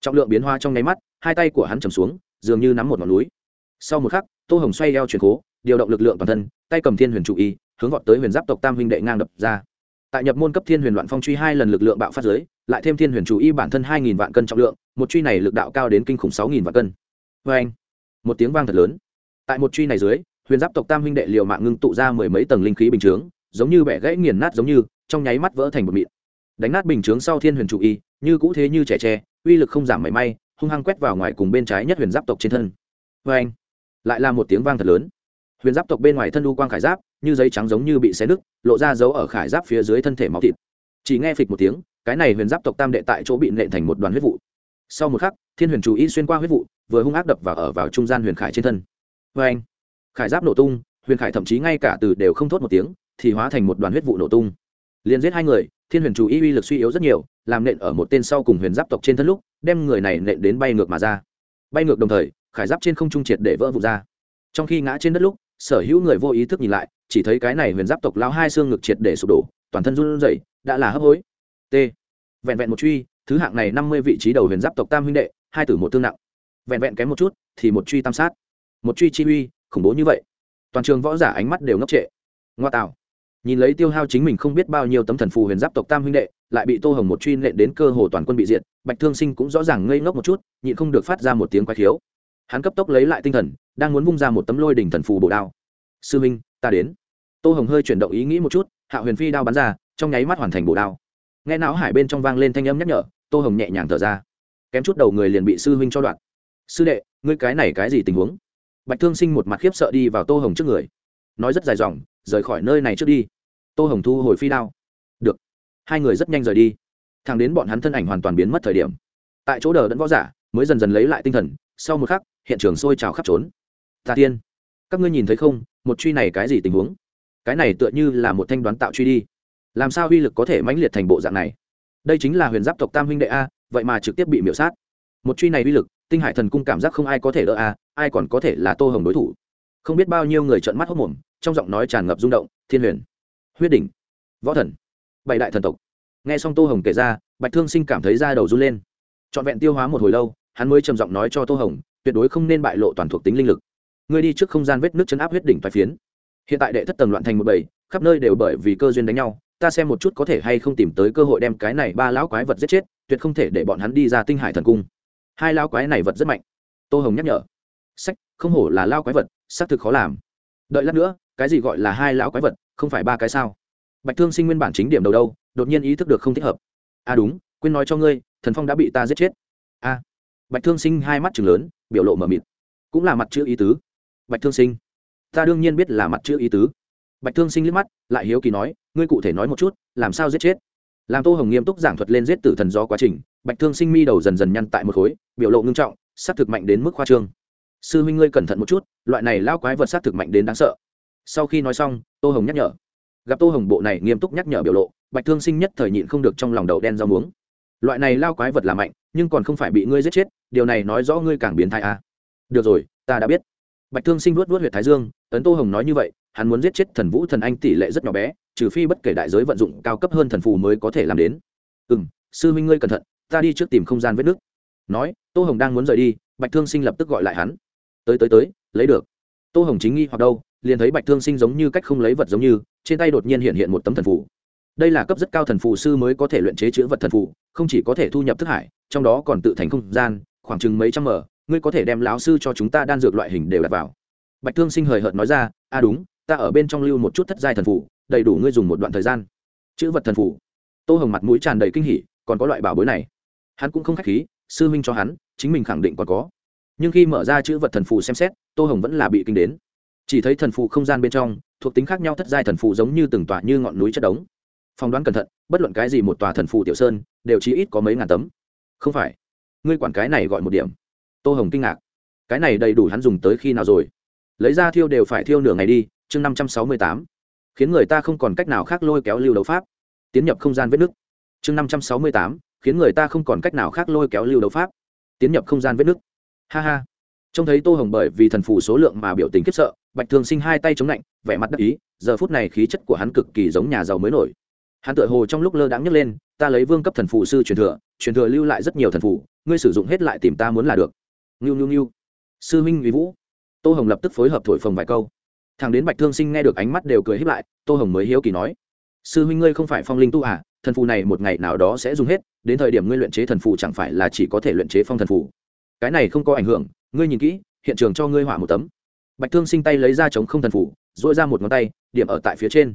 trọng lượng biến hoa trong nháy mắt, hai tay của hắn chầm xuống, dường như nắm một ngọn núi. Sau một khắc, tô hồng xoay eo chuyển cố điều động lực lượng toàn thân, tay cầm thiên huyền trụ y, hướng gọn tới huyền giáp tộc tam huynh đệ ngang đập ra. Tại nhập môn cấp thiên huyền loạn phong truy hai lần lực lượng bạo phát giới lại thêm thiên huyền trụ y bản thân hai nghìn vạn cân trọng lượng, một truy này lực đạo cao đến kinh khủng sáu nghìn vạn cân. Vê anh, một tiếng vang thật lớn. Tại một truy này dưới, huyền giáp tộc tam huynh đệ liều mạng ngưng tụ ra mười mấy tầng linh khí bình chướng, giống như bẻ gãy nghiền nát giống như, trong nháy mắt vỡ thành một mịn. Đánh nát bình chướng sau thiên huyền trụ y, như cũ thế như trẻ tre uy lực không giảm mảy may, hung hăng quét vào ngoài cùng bên trái nhất huyền giáp tộc trên thân. Vê anh, lại là một tiếng vang thật lớn. Huyền giáp tộc bên ngoài thân u quang khải giáp, như giấy trắng giống như bị xé nứt, lộ ra dấu ở khải giáp phía dưới thân thể máu thịt. Chỉ nghe phịch một tiếng, cái này huyền giáp tộc tam đệ tại chỗ bị nện thành một đoàn huyết vụ. Sau một khắc, thiên huyền chú ý xuyên qua huyết vụ, vừa hung ác đập và ở vào trung gian huyền khải trên thân. Vê anh, khải giáp nổ tung, huyền khải thậm chí ngay cả từ đều không thốt một tiếng, thì hóa thành một đoàn huyết vụ nổ tung. Liền giết hai người thiên huyền chủ ý uy lực suy yếu rất nhiều, làm nện ở một tên sau cùng huyền giáp tộc trên thân lúc, đem người này nện đến bay ngược mà ra. Bay ngược đồng thời, khải giáp trên không trung triệt để vỡ vụt ra. Trong khi ngã trên đất lúc, sở hữu người vô ý thức nhìn lại, chỉ thấy cái này huyền giáp tộc lao hai xương ngực triệt để sụp đổ, toàn thân run rẩy, đã là hấp hối. T. Vẹn vẹn một truy, thứ hạng này năm mươi vị trí đầu huyền giáp tộc tam huynh đệ, hai tử một thương nặng. Vẹn vẹn kém một chút, thì một truy tam sát. Một truy chi uy, khủng bố như vậy. Toàn trường võ giả ánh mắt đều ngốc trệ. Ngoa tạo nhìn lấy tiêu hao chính mình không biết bao nhiêu tấm thần phù huyền giáp tộc tam huynh đệ, lại bị tô hồng một truy nện đến cơ hồ toàn quân bị diệt, bạch thương sinh cũng rõ ràng ngây ngốc một chút, nhịn không được phát ra một tiếng quái thiếu hắn cấp tốc lấy lại tinh thần, đang muốn vung ra một tấm lôi đỉnh thần phù bổ đao. Sư minh ta đến. Tô hồng hơi chuyển động ý nghĩ một chút, hạ huyền phi đao bắn ra, trong nháy mắt hoàn thành bổ đao. Nghe não hải bên trong vang lên thanh âm nhắc nhở, tô hồng nhẹ nhàng thở ra. Kém chút đầu người liền bị sư huynh cho đoạn. Sư đệ, ngươi cái này cái gì tình huống? Bạch thương sinh một mặt khiếp sợ đi vào tô hồng trước người. Nói rất dài dòng rời khỏi nơi này trước đi. Tô hồng thu hồi phi đao. Được. Hai người rất nhanh rời đi. Thằng đến bọn hắn thân ảnh hoàn toàn biến mất thời điểm. Tại chỗ đờ đẫn võ giả mới dần dần lấy lại tinh thần, sau một khắc, hiện trường sôi trào khắp trốn. Tà tiên, các ngươi nhìn thấy không? Một truy này cái gì tình huống? Cái này tựa như là một thanh đoán tạo truy đi. Làm sao uy lực có thể mãnh liệt thành bộ dạng này? Đây chính là huyền giáp tộc tam huynh đệ a, vậy mà trực tiếp bị miễu sát. Một truy này uy lực, tinh hải thần cung cảm giác không ai có thể đỡ a, ai còn có thể là tô hồng đối thủ? Không biết bao nhiêu người trợn mắt hốc mồm, trong giọng nói tràn ngập rung động, thiên huyền, huyết đỉnh, võ thần, bảy đại thần tộc. Nghe xong tô hồng kể ra, bạch thương sinh cảm thấy da đầu run lên. Trọn vẹn tiêu hóa một hồi lâu, hắn mới trầm giọng nói cho tô hồng, tuyệt đối không nên bại lộ toàn thuộc tính linh lực. Ngươi đi trước không gian vết nước chấn áp huyết đỉnh toái phiến. Hiện tại đệ thất tầng loạn thành một bầy, khắp nơi đều bởi vì cơ duyên đánh nhau. Ta xem một chút có thể hay không tìm tới cơ hội đem cái này ba lão quái vật giết chết, tuyệt không thể để bọn hắn đi ra tinh hải thần cung. Hai lão quái này vật rất mạnh. Tô hồng nhắc nhở. Sách, không hổ là lao quái vật xác thực khó làm. Đợi lát nữa cái gì gọi là hai lão quái vật không phải ba cái sao? Bạch thương sinh nguyên bản chính điểm đầu đâu đột nhiên ý thức được không thích hợp. À đúng quên nói cho ngươi thần phong đã bị ta giết chết. A à, bạch thương sinh hai mắt chừng lớn biểu lộ mở mịt. Cũng là mặt chữ ý tứ. Bạch thương sinh. Ta đương nhiên biết là mặt chữ ý tứ. Bạch thương sinh liếc mắt lại hiếu kỳ nói ngươi cụ thể nói một chút làm sao giết chết? Làm tô hồng nghiêm túc giảng thuật lên giết tử thần do quá trình bạch thương sinh mi đầu dần dần nhăn tại một khối biểu lộ ngưng trọng s á c thực mạnh đến mức khoa trương. Sư huynh ngươi cẩn thận một chút loại này lao quái vật sát thực mạnh đến đáng sợ. Sau khi nói xong, tô hồng nhắc nhở. Gặp tô hồng bộ này nghiêm túc nhắc nhở biểu lộ, bạch thương sinh nhất thời nhịn không được trong lòng đầu đen rau muống. Loại này lao quái vật là mạnh, nhưng còn không phải bị ngươi giết chết, điều này nói rõ ngươi càng biến thai à. được rồi, ta đã biết. Bạch thương sinh vuốt vuốt huyệt thái dương, ấn tô hồng nói như vậy, hắn muốn giết chết thần vũ thần anh tỷ lệ rất nhỏ bé, trừ phi bất kể đại giới vận dụng cao cấp hơn thần phù mới có thể làm đến. Ừ m sư minh ngươi cẩn thận, ta đi trước tìm không gian vết nước. Nói, tô hồng đang muốn rời đi, bạch thương sinh lập tức gọi lại hắn tới tới tới, lấy được. Tô hồng chính nghi hoặc đâu, liền thấy bạch thương sinh giống như cách không lấy vật giống như, trên tay đột nhiên hiện hiện một tấm thần phủ đây là cấp rất cao thần phù sư mới có thể luyện chế chữ vật thần phù, không chỉ có thể thu nhập thức hải, trong đó còn tự thành không gian, khoảng chừng mấy trăm mở, ngươi có thể đem lão sư cho chúng ta đan dược loại hình đều đặt vào. Bạch thương sinh hời hợt nói ra, a đúng, ta ở bên trong lưu một chút thất giai thần phù, đầy đủ ngươi dùng một đoạn thời gian. Chữ vật thần phù. Tô hồng mặt mũi tràn đầy kinh hỉ, còn có loại bảo bối này? Hắn cũng không khách khí, sư minh cho hắn, chính mình khẳng định còn có nhưng khi mở ra chữ vật thần phù xem xét, tô hồng vẫn là bị kinh đến. Chỉ thấy thần phù không gian bên trong, thuộc tính khác nhau thất giai thần phù giống như từng tòa như ngọn núi chất đống. Phỏng đoán cẩn thận, bất luận cái gì một tòa thần phù tiểu sơn, đều chỉ ít có mấy ngàn tấm. Không phải. Ngươi quản cái này gọi một điểm. Tô hồng kinh ngạc. Cái này đầy đủ hắn dùng tới khi nào rồi? Lấy ra thiêu đều phải thiêu nửa ngày đi, chương năm trăm sáu mươi tám. Khiến người ta không còn cách nào khác lôi kéo lưu đấu pháp. Tiến nhập không gian vết nứt. Chương năm trăm sáu mươi tám, khiến người ta không còn cách nào khác lôi kéo lưu đấu pháp. Tiến nhập không gian vết nứt ha ha. Trông thấy tô hồng bởi vì thần phù số lượng mà biểu tình khiếp sợ, bạch thường sinh hai tay chống lạnh, vẻ mặt đắc ý, giờ phút này khí chất của hắn cực kỳ giống nhà giàu mới nổi. Hắn tự hồ trong lúc lơ đãng nhấc lên, ta lấy vương cấp thần phù sư truyền thừa truyền thừa lưu lại rất nhiều thần phù ngươi sử dụng hết lại tìm ta muốn là được. Ngưu ngưu ngưu. Sư huynh uy vũ. Tô hồng lập tức phối hợp thổi phồng vài câu. Thằng đến bạch thương sinh nghe được ánh mắt đều cười híp lại, tô hồng mới hiếu kỳ nói, sư huynh ngươi không phải phong linh tu à thần phù này một ngày nào đó sẽ dùng hết, đến thời điểm ngươi luyện chế thần phù chẳng phải là chỉ có thể luyện chế phong thần phù cái này không có ảnh hưởng, ngươi nhìn kỹ, hiện trường cho ngươi hỏa một tấm. Bạch thương sinh tay lấy ra chống không thần phủ dội ra một ngón tay, điểm ở tại phía trên.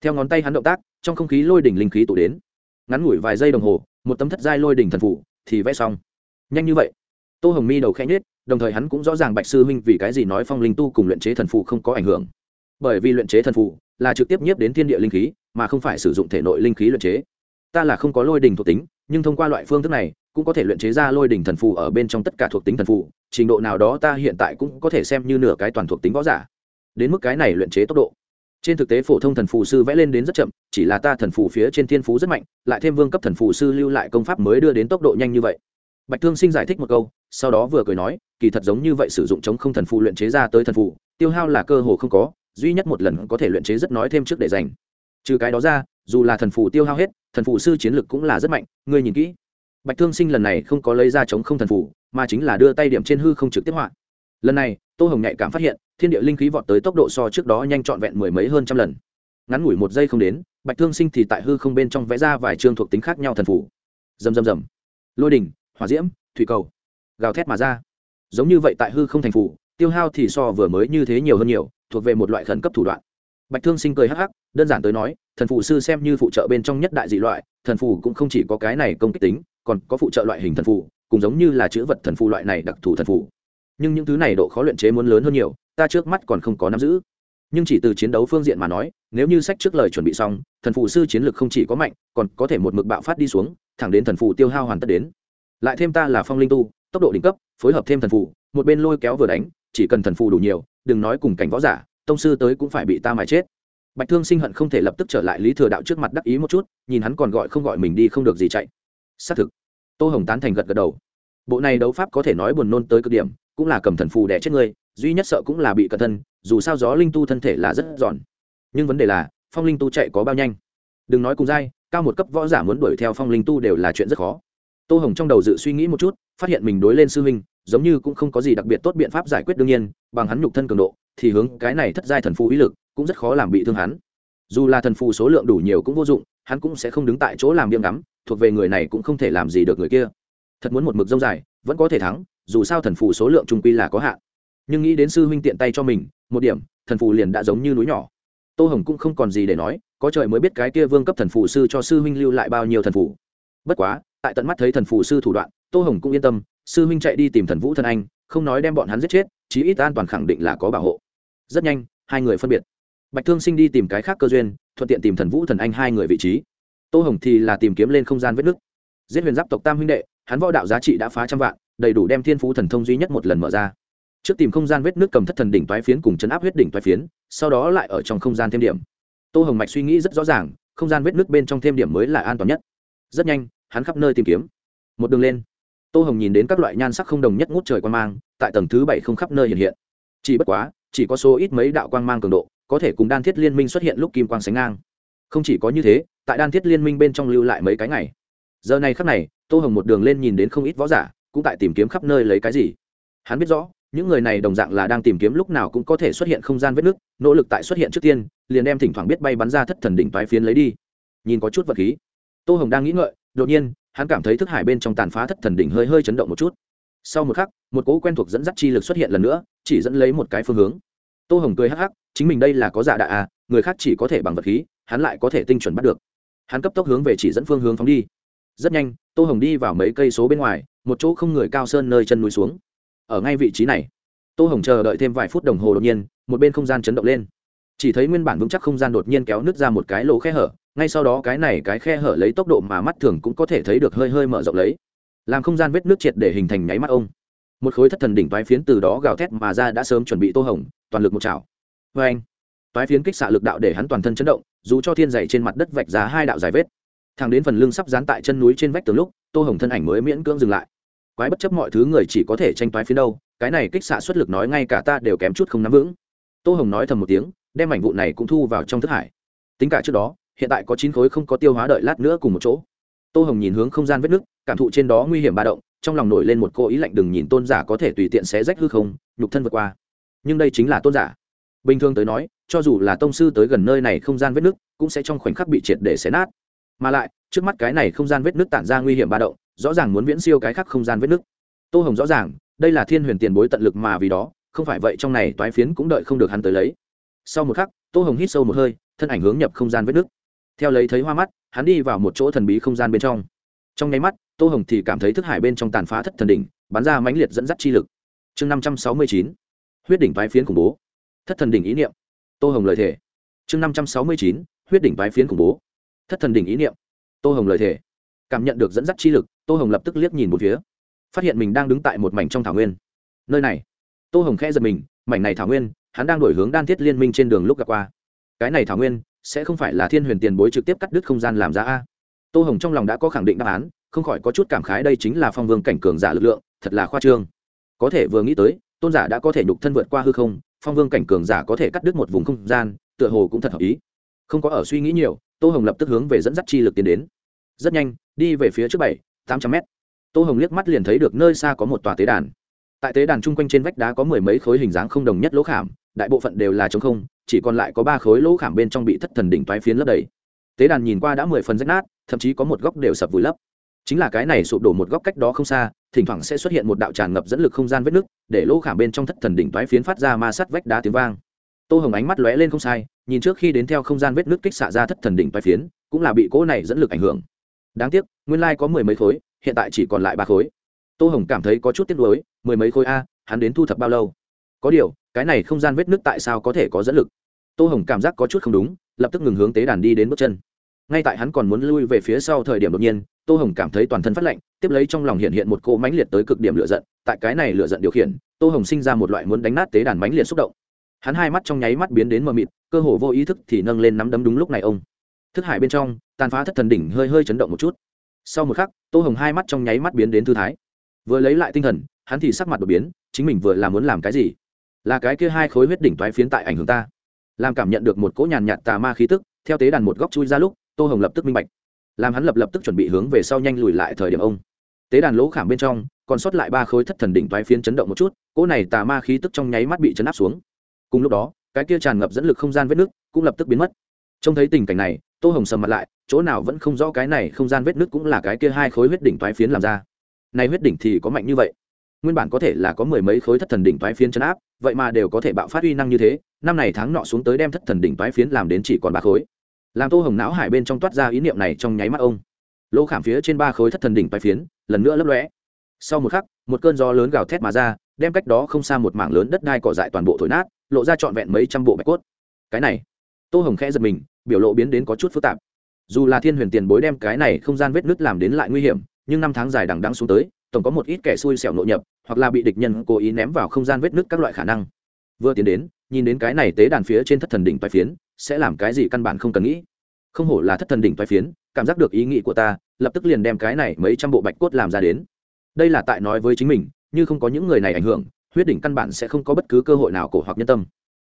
Theo ngón tay hắn động tác, trong không khí lôi đỉnh linh khí tụ đến. Ngắn ngủi vài giây đồng hồ, một tấm thất giai lôi đỉnh thần phủ thì vẽ xong. Nhanh như vậy. Tô hồng mi đầu khẽ nhết đồng thời hắn cũng rõ ràng bạch sư huynh vì cái gì nói phong linh tu cùng luyện chế thần phù không có ảnh hưởng. Bởi vì luyện chế thần phù là trực tiếp nhiếp đến thiên địa linh khí, mà không phải sử dụng thể nội linh khí luyện chế. Ta là không có lôi đình thuộc tính, nhưng thông qua loại phương thức này cũng có thể luyện chế ra lôi đỉnh thần phù ở bên trong tất cả thuộc tính thần phù, trình độ nào đó ta hiện tại cũng có thể xem như nửa cái toàn thuộc tính võ giả. Đến mức cái này luyện chế tốc độ. Trên thực tế phổ thông thần phù sư vẽ lên đến rất chậm, chỉ là ta thần phù phía trên thiên phú rất mạnh, lại thêm vương cấp thần phù sư lưu lại công pháp mới đưa đến tốc độ nhanh như vậy. Bạch thương sinh giải thích một câu, sau đó vừa cười nói, kỳ thật giống như vậy sử dụng chống không thần phù luyện chế ra tới thần phù, tiêu hao là cơ hồ không có, duy nhất một lần có thể luyện chế rất nói thêm trước để dành trừ cái đó ra, dù là thần phù tiêu hao hết, thần phù sư chiến lực cũng là rất mạnh, ngươi nhìn kỹ bạch thương sinh lần này không có lấy ra chống không thần phủ mà chính là đưa tay điểm trên hư không trực tiếp họa. Lần này, tô hồng nhạy cảm phát hiện, thiên địa linh khí vọt tới tốc độ so trước đó nhanh trọn vẹn mười mấy hơn trăm lần. Ngắn ngủi một giây không đến, bạch thương sinh thì tại hư không bên trong vẽ ra vài chương thuộc tính khác nhau thần phủ rầm rầm rầm. Lôi đình hỏa diễm, thủy cầu. Gào thét mà ra. Giống như vậy tại hư không thành phủ tiêu hao thì so vừa mới như thế nhiều hơn nhiều, thuộc về một loại khẩn cấp thủ đoạn. Bạch thương sinh cười hắc hắc, đơn giản tới nói, thần phụ sư xem như phụ trợ bên trong nhất đại dị loại, thần phù cũng không chỉ có cái này công kích tính còn có phụ trợ loại hình thần phù cũng giống như là chữ vật thần phù loại này đặc thù thần phù nhưng những thứ này độ khó luyện chế muốn lớn hơn nhiều, ta trước mắt còn không có nắm giữ. Nhưng chỉ từ chiến đấu phương diện mà nói, nếu như sách trước lời chuẩn bị xong, thần phù sư chiến lược không chỉ có mạnh, còn có thể một mực bạo phát đi xuống, thẳng đến thần phù tiêu hao hoàn tất đến. Lại thêm ta là phong linh tu, tốc độ đỉnh cấp, phối hợp thêm thần phù một bên lôi kéo vừa đánh, chỉ cần thần phù đủ nhiều, đừng nói cùng cảnh võ giả, tông sư tới cũng phải bị ta mài chết. Bạch thương sinh hận không thể lập tức trở lại lý thừa đạo trước mặt đắc ý một chút, nhìn hắn còn gọi không gọi mình đi không được gì chạy xác thực. Tô hồng tán thành gật gật đầu. Bộ này đấu pháp có thể nói buồn nôn tới cực điểm, cũng là cầm thần phù đẻ chết người, duy nhất sợ cũng là bị cẩn thân, dù sao gió linh tu thân thể là rất giòn. Nhưng vấn đề là, phong linh tu chạy có bao nhanh? Đừng nói cùng dai cao một cấp võ giả muốn đuổi theo phong linh tu đều là chuyện rất khó. Tô hồng trong đầu dự suy nghĩ một chút, phát hiện mình đối lên sư huynh, giống như cũng không có gì đặc biệt tốt biện pháp giải quyết đương nhiên, bằng hắn nhục thân cường độ, thì hướng cái này thất giai thần phù uy lực cũng rất khó làm bị thương hắn. Dù là thần phù số lượng đủ nhiều cũng vô dụng hắn cũng sẽ không đứng tại chỗ làm biếm ngắm, thuộc về người này cũng không thể làm gì được người kia. Thật muốn một mực dông dài, vẫn có thể thắng, dù sao thần phù số lượng trung quy là có hạn. Nhưng nghĩ đến sư huynh tiện tay cho mình, một điểm, thần phù liền đã giống như núi nhỏ. Tô hồng cũng không còn gì để nói, có trời mới biết cái kia vương cấp thần phù sư cho sư huynh lưu lại bao nhiêu thần phù. Bất quá, tại tận mắt thấy thần phù sư thủ đoạn, tô hồng cũng yên tâm, sư huynh chạy đi tìm thần vũ thần anh, không nói đem bọn hắn giết chết, chí ít an toàn khẳng định là có bảo hộ. Rất nhanh, hai người phân biệt. Bạch thương sinh đi tìm cái khác cơ duyên thuận tiện tìm thần vũ thần anh hai người vị trí. Tô hồng thì là tìm kiếm lên không gian vết nứt. Giết huyền giáp tộc tam huynh đệ, hắn võ đạo giá trị đã phá trăm vạn, đầy đủ đem thiên phú thần thông duy nhất một lần mở ra. Trước tìm không gian vết nước cầm thất thần đỉnh toái phiến cùng chấn áp huyết đỉnh toái phiến, sau đó lại ở trong không gian thêm điểm. Tô hồng mạch suy nghĩ rất rõ ràng, không gian vết nước bên trong thêm điểm mới là an toàn nhất. Rất nhanh, hắn khắp nơi tìm kiếm. Một đường lên, tô hồng nhìn đến các loại nhan sắc không đồng nhất ngút trời quan mang, tại tầng thứ bảy không khắp nơi hiện hiện. Chỉ bất quá, chỉ có số ít mấy đạo quan mang cường độ có thể cùng đan thiết liên minh xuất hiện lúc kim quang sánh ngang. Không chỉ có như thế, tại đan thiết liên minh bên trong lưu lại mấy cái ngày. Giờ này khắc này, tô hồng một đường lên nhìn đến không ít võ giả, cũng tại tìm kiếm khắp nơi lấy cái gì. Hắn biết rõ, những người này đồng dạng là đang tìm kiếm lúc nào cũng có thể xuất hiện không gian vết nứt, nỗ lực tại xuất hiện trước tiên, liền đem thỉnh thoảng biết bay bắn ra thất thần đỉnh toái phiến lấy đi. Nhìn có chút vật khí. Tô hồng đang nghĩ ngợi, đột nhiên, hắn cảm thấy thức hải bên trong tàn phá thất thần đỉnh hơi hơi chấn động một chút. Sau một khắc, một cỗ quen thuộc dẫn dắt chi lực xuất hiện lần nữa, chỉ dẫn lấy một cái phương hướng. Tô hồng cười hắc hắc chính mình đây là có dạ đạ à người khác chỉ có thể bằng vật khí, hắn lại có thể tinh chuẩn bắt được. Hắn cấp tốc hướng về chỉ dẫn phương hướng phóng đi. Rất nhanh, tô hồng đi vào mấy cây số bên ngoài, một chỗ không người cao sơn nơi chân núi xuống. Ở ngay vị trí này, tô hồng chờ đợi thêm vài phút đồng hồ đột nhiên, một bên không gian chấn động lên. Chỉ thấy nguyên bản vững chắc không gian đột nhiên kéo nứt ra một cái lỗ khe hở, ngay sau đó cái này cái khe hở lấy tốc độ mà mắt thường cũng có thể thấy được hơi hơi mở rộng lấy. Làm không gian vết nước triệt để hình thành nháy mắt ông. Một khối thất thần đỉnh toái phiến từ đó gào thét mà ra đã sớm chuẩn bị tô hồng, toàn lực một chảo vê anh. Toái phiến kích xạ lực đạo để hắn toàn thân chấn động, dù cho thiên dày trên mặt đất vạch ra hai đạo dài vết. Thẳng đến phần lưng sắp dán tại chân núi trên vách tường lúc, tô hồng thân ảnh mới miễn cưỡng dừng lại. Quái bất chấp mọi thứ người chỉ có thể tranh toái phiến đâu, cái này kích xạ xuất lực nói ngay cả ta đều kém chút không nắm vững. Tô hồng nói thầm một tiếng, đem mảnh vụ này cũng thu vào trong thức hải. Tính cả trước đó, hiện tại có chín khối không có tiêu hóa đợi lát nữa cùng một chỗ. Tô hồng nhìn hướng không gian vết nứt, cảm thụ trên đó nguy hiểm ba động, trong lòng nổi lên một cô ý lạnh đừng nhìn tôn giả có thể tùy tiện xé rách hư không, nhục thân vượt qua. Nhưng đây chính là tôn giả bình thường tới nói, cho dù là tông sư tới gần nơi này không gian vết nứt cũng sẽ trong khoảnh khắc bị triệt để xé nát. Mà lại, trước mắt cái này không gian vết nứt tản ra nguy hiểm ba động, rõ ràng muốn viễn siêu cái khác không gian vết nứt tô hồng rõ ràng, đây là thiên huyền tiền bối tận lực mà vì đó, không phải vậy trong này toái phiến cũng đợi không được hắn tới lấy. Sau một khắc, tô hồng hít sâu một hơi, thân ảnh hướng nhập không gian vết nứt theo lấy thấy hoa mắt, hắn đi vào một chỗ thần bí không gian bên trong. Trong nháy mắt, tô hồng thì cảm thấy thức hải bên trong tàn phá thất thần đỉnh, bắn ra mãnh liệt dẫn dắt chi lực. Chương năm trăm sáu mươi chín, huyết đỉnh toái phiến khủng bố thất thần đỉnh ý niệm. Tô hồng lời thể chương năm trăm sáu mươi chín, huyết đỉnh vái phiến khủng bố. Thất thần đỉnh ý niệm. Tô hồng lời thể cảm nhận được dẫn dắt chi lực, tô hồng lập tức liếc nhìn một phía. Phát hiện mình đang đứng tại một mảnh trong thảo nguyên. Nơi này. Tô hồng khẽ giật mình, mảnh này thảo nguyên, hắn đang đổi hướng đan thiết liên minh trên đường lúc gặp qua. Cái này thảo nguyên, sẽ không phải là thiên huyền tiền bối trực tiếp cắt đứt không gian làm ra a. Tô hồng trong lòng đã có khẳng định đáp án, không khỏi có chút cảm khái đây chính là phong vương cảnh cường giả lực lượng, thật là khoa trương. Có thể vừa nghĩ tới, tôn giả đã có thể nhục thân vượt qua hư không phong vương cảnh cường giả có thể cắt đứt một vùng không gian, tựa hồ cũng thật hợp ý. Không có ở suy nghĩ nhiều, tô hồng lập tức hướng về dẫn dắt chi lực tiến đến. Rất nhanh, đi về phía trước bảy, tám trăm mét. Tô hồng liếc mắt liền thấy được nơi xa có một tòa tế đàn. Tại tế đàn chung quanh trên vách đá có mười mấy khối hình dáng không đồng nhất lỗ khảm, đại bộ phận đều là t không, chỉ còn lại có ba khối lỗ khảm bên trong bị thất thần đỉnh toái phiến lấp đầy. Tế đàn nhìn qua đã mười phần rách nát, thậm chí có một góc đều sập vùi lấp chính là cái này sụp đổ một góc cách đó không xa, thỉnh thoảng sẽ xuất hiện một đạo tràn ngập dẫn lực không gian vết nứt, để lỗ khảm bên trong thất thần đỉnh toái phiến phát ra ma sắt vách đá tiếng vang. Tô hồng ánh mắt lóe lên không sai, nhìn trước khi đến theo không gian vết nứt kích xạ ra thất thần đỉnh toái phiến, cũng là bị cỗ này dẫn lực ảnh hưởng. Đáng tiếc, nguyên lai có mười mấy khối, hiện tại chỉ còn lại ba khối. Tô hồng cảm thấy có chút tiếc nuối, mười mấy khối a, hắn đến thu thập bao lâu? Có điều, cái này không gian vết nứt tại sao có thể có dẫn lực? Tô hồng cảm giác có chút không đúng, lập tức ngừng hướng tế đàn đi đến bước chân. Ngay tại hắn còn muốn lui về phía sau thời điểm đột nhiên tô hồng cảm thấy toàn thân phát lạnh, tiếp lấy trong lòng hiện hiện một cỗ mãnh liệt tới cực điểm lửa giận, tại cái này lửa giận điều khiển, tô hồng sinh ra một loại muốn đánh nát tế đàn mãnh liệt xúc động. Hắn hai mắt trong nháy mắt biến đến mờ mịt, cơ hồ vô ý thức thì nâng lên nắm đấm đúng lúc này ông. Thức hải bên trong, tàn phá thất thần đỉnh hơi hơi chấn động một chút. Sau một khắc, tô hồng hai mắt trong nháy mắt biến đến thư thái. Vừa lấy lại tinh thần, hắn thì sắc mặt đột biến, chính mình vừa là muốn làm cái gì? Là cái kia hai khối huyết đỉnh toái phiến tại ảnh hưởng ta. Làm cảm nhận được một cỗ nhàn nhạt tà ma khí tức, theo tế đàn một góc chui ra lúc, tô hồng lập tức minh bạch làm hắn lập lập tức chuẩn bị hướng về sau nhanh lùi lại thời điểm ông. Tế đàn lỗ khảm bên trong, còn sót lại ba khối thất thần đỉnh toái phiến chấn động một chút, cỗ này tà ma khí tức trong nháy mắt bị chấn áp xuống. Cùng lúc đó, cái kia tràn ngập dẫn lực không gian vết nước cũng lập tức biến mất. Trông thấy tình cảnh này, tô hồng sầm mặt lại, chỗ nào vẫn không rõ cái này không gian vết nước cũng là cái kia hai khối huyết đỉnh toái phiến làm ra. Nay huyết đỉnh thì có mạnh như vậy. Nguyên bản có thể là có mười mấy khối thất thần đỉnh toái phiến chấn áp, vậy mà đều có thể bạo phát uy năng như thế, năm này tháng nọ xuống tới đem thất thần đỉnh toái phiến làm đến chỉ còn ba khối làm tô hồng não hải bên trong toát ra ý niệm này trong nháy mắt ông. Lỗ khảm phía trên ba khối thất thần đỉnh bay phiến, lần nữa lấp lóe. Sau một khắc, một cơn gió lớn gào thét mà ra, đem cách đó không xa một mảng lớn đất đai cỏ dại toàn bộ thổi nát, lộ ra trọn vẹn mấy trăm bộ bạch cốt. Cái này, tô hồng khẽ giật mình, biểu lộ biến đến có chút phức tạp. Dù là thiên huyền tiền bối đem cái này không gian vết nứt làm đến lại nguy hiểm, nhưng năm tháng dài đằng đắng xuống tới, tổng có một ít kẻ xui xẻo nội nhập, hoặc là bị địch nhân cố ý ném vào không gian vết nứt các loại khả năng. Vừa tiến đến, nhìn đến cái này tế đàn phía trên thất thần đỉnh bài phiến sẽ làm cái gì căn bản không cần nghĩ. Không hổ là thất thần đỉnh thoái phiến, cảm giác được ý nghĩ của ta, lập tức liền đem cái này mấy trăm bộ bạch cốt làm ra đến. Đây là tại nói với chính mình, như không có những người này ảnh hưởng, huyết đỉnh căn bản sẽ không có bất cứ cơ hội nào cổ hoặc nhân tâm.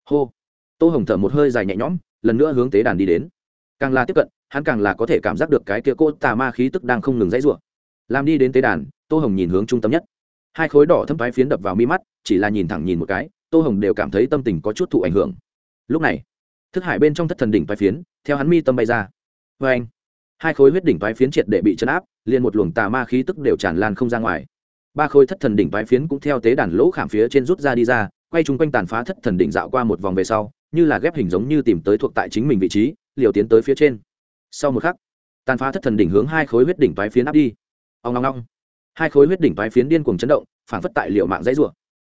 Hô. Tô hồng thở một hơi dài nhẹ nhõm, lần nữa hướng tế đàn đi đến. Càng là tiếp cận, hắn càng là có thể cảm giác được cái kia cốt tà ma khí tức đang không ngừng dãy rủa. Làm đi đến tế đàn, tô hồng nhìn hướng trung tâm nhất. Hai khối đỏ thâm thoái phiến đập vào mi mắt, chỉ là nhìn thẳng nhìn một cái, tô hồng đều cảm thấy tâm tình có chút thụ ảnh hưởng. Lúc này thức hải bên trong thất thần đỉnh thoái phiến, theo hắn mi tâm bay ra. Vê anh hai khối huyết đỉnh thoái phiến triệt để bị chấn áp, liền một luồng tà ma khí tức đều tràn lan không ra ngoài. Ba khối thất thần đỉnh thoái phiến cũng theo tế đàn lỗ khảm phía trên rút ra đi ra, quay chung quanh tàn phá thất thần đỉnh dạo qua một vòng về sau, như là ghép hình giống như tìm tới thuộc tại chính mình vị trí, liều tiến tới phía trên. Sau một khắc, tàn phá thất thần đỉnh hướng hai khối huyết đỉnh toái phiến áp đi. Ông long long hai khối huyết đỉnh toái phiến điên cuồng chấn động phản phất tại liệu mạng dãy rủa.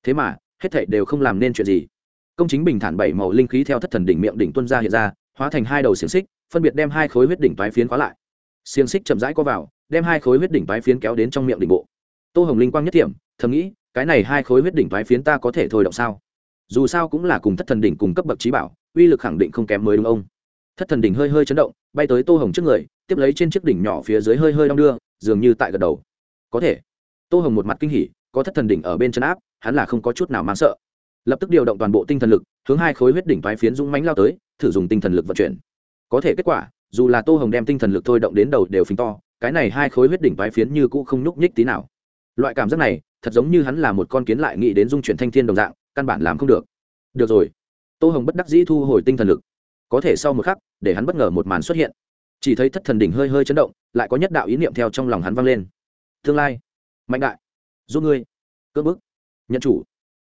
Thế mà, hết thảy đều không làm nên chuyện gì công chính bình thản bảy màu linh khí theo thất thần đỉnh miệng đỉnh tuân ra hiện ra, hóa thành hai đầu xiềng xích, phân biệt đem hai khối huyết đỉnh toái phiến khóa lại. Xiềng xích chậm rãi co vào, đem hai khối huyết đỉnh toái phiến kéo đến trong miệng đỉnh bộ. Tô hồng linh quang nhất thiểm, thầm nghĩ, cái này hai khối huyết đỉnh toái phiến ta có thể thôi động sao? Dù sao cũng là cùng thất thần đỉnh cùng cấp bậc trí bảo, uy lực khẳng định không kém mới đúng ông. Thất thần đỉnh hơi hơi chấn động, bay tới tô hồng trước người, tiếp lấy trên chiếc đỉnh nhỏ phía dưới hơi hơi đong đưa, dường như tại gật đầu. Có thể. Tô hồng một mặt kinh hỉ, có thất thần đỉnh ở bên chân áp, hắn là không có chút nào mang sợ lập tức điều động toàn bộ tinh thần lực, hướng hai khối huyết đỉnh thoái phiến dũng mánh lao tới, thử dùng tinh thần lực vận chuyển. Có thể kết quả, dù là tô hồng đem tinh thần lực thôi động đến đầu đều phình to, cái này hai khối huyết đỉnh thoái phiến như cũ không nhúc nhích tí nào. Loại cảm giác này, thật giống như hắn là một con kiến lại nghĩ đến dung chuyển thanh thiên đồng dạng, căn bản làm không được. Được rồi. Tô hồng bất đắc dĩ thu hồi tinh thần lực. Có thể sau một khắc, để hắn bất ngờ một màn xuất hiện. Chỉ thấy thất thần đỉnh hơi hơi chấn động, lại có nhất đạo ý niệm theo trong lòng hắn vang lên. Tương lai, mạnh đại, giúp ngươi. Cưỡng bức. Nhận chủ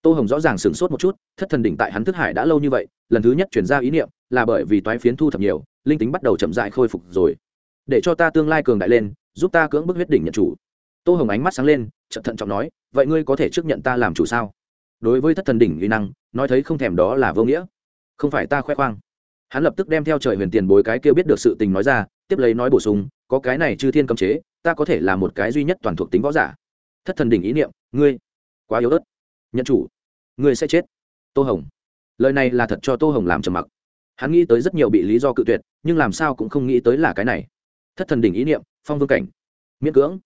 tô hồng rõ ràng sửng sốt một chút, thất thần đỉnh tại hắn thức hải đã lâu như vậy, lần thứ nhất chuyển ra ý niệm là bởi vì toái phiến thu thập nhiều, linh tính bắt đầu chậm dại khôi phục rồi. Để cho ta tương lai cường đại lên, giúp ta cưỡng bức huyết đỉnh nhận chủ. Tô hồng ánh mắt sáng lên chậm thận trọng nói, vậy ngươi có thể trước nhận ta làm chủ sao? Đối với thất thần đỉnh uy năng, nói thấy không thèm đó là vô nghĩa. Không phải ta khoe khoang. Hắn lập tức đem theo trời huyền tiền bối cái kia biết được sự tình nói ra, tiếp lấy nói bổ sung, có cái này chư thiên cấm chế, ta có thể là một cái duy nhất toàn thuộc tính võ giả. Thất thần đỉnh ý niệm, ngươi, quá yếu ớt nhận chủ. Người sẽ chết. Tô hồng. Lời này là thật cho tô hồng làm trầm mặc. Hắn nghĩ tới rất nhiều bị lý do cự tuyệt, nhưng làm sao cũng không nghĩ tới là cái này. Thất thần đỉnh ý niệm, phong vương cảnh. Miễn cưỡng.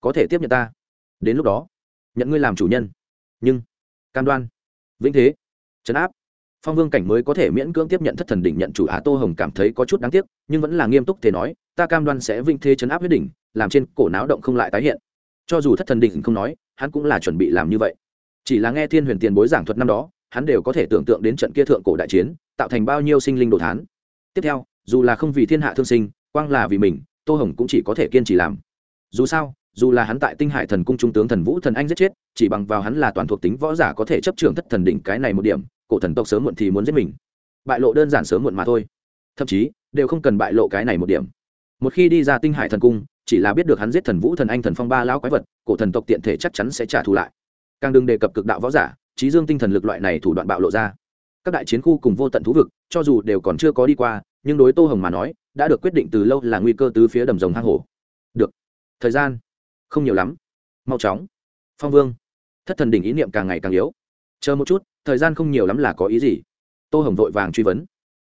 Có thể tiếp nhận ta. Đến lúc đó, nhận ngươi làm chủ nhân. Nhưng, cam đoan. Vĩnh thế. Trấn áp. Phong vương cảnh mới có thể miễn cưỡng tiếp nhận thất thần đỉnh nhận chủ. Á tô hồng cảm thấy có chút đáng tiếc, nhưng vẫn là nghiêm túc thể nói, ta cam đoan sẽ vĩnh thế chấn áp huyết đỉnh, làm trên cổ náo động không lại tái hiện. Cho dù thất thần đỉnh không nói, hắn cũng là chuẩn bị làm như vậy chỉ là nghe thiên huyền tiền bối giảng thuật năm đó, hắn đều có thể tưởng tượng đến trận kia thượng cổ đại chiến, tạo thành bao nhiêu sinh linh đồ thán. Tiếp theo, dù là không vì thiên hạ thương sinh, quang là vì mình, tô hồng cũng chỉ có thể kiên trì làm. Dù sao, dù là hắn tại tinh hải thần cung trung tướng thần vũ thần anh giết chết, chỉ bằng vào hắn là toàn thuộc tính võ giả có thể chấp trường thất thần đỉnh cái này một điểm, cổ thần tộc sớm muộn thì muốn giết mình. Bại lộ đơn giản sớm muộn mà thôi. Thậm chí, đều không cần bại lộ cái này một điểm. Một khi đi ra tinh hải thần cung, chỉ là biết được hắn giết thần vũ thần anh thần phong ba lão quái vật, cổ thần tộc tiện thể chắc chắn sẽ trả thù lại càng đừng đề cập cực đạo võ giả, trí dương tinh thần lực loại này thủ đoạn bạo lộ ra. Các đại chiến khu cùng vô tận thú vực, cho dù đều còn chưa có đi qua, nhưng đối tô hồng mà nói, đã được quyết định từ lâu là nguy cơ từ phía đầm rồng hang hổ. Được. Thời gian? Không nhiều lắm. Mau chóng. Phong vương. Thất thần đỉnh ý niệm càng ngày càng yếu. Chờ một chút, thời gian không nhiều lắm là có ý gì? Tô hồng vội vàng truy vấn.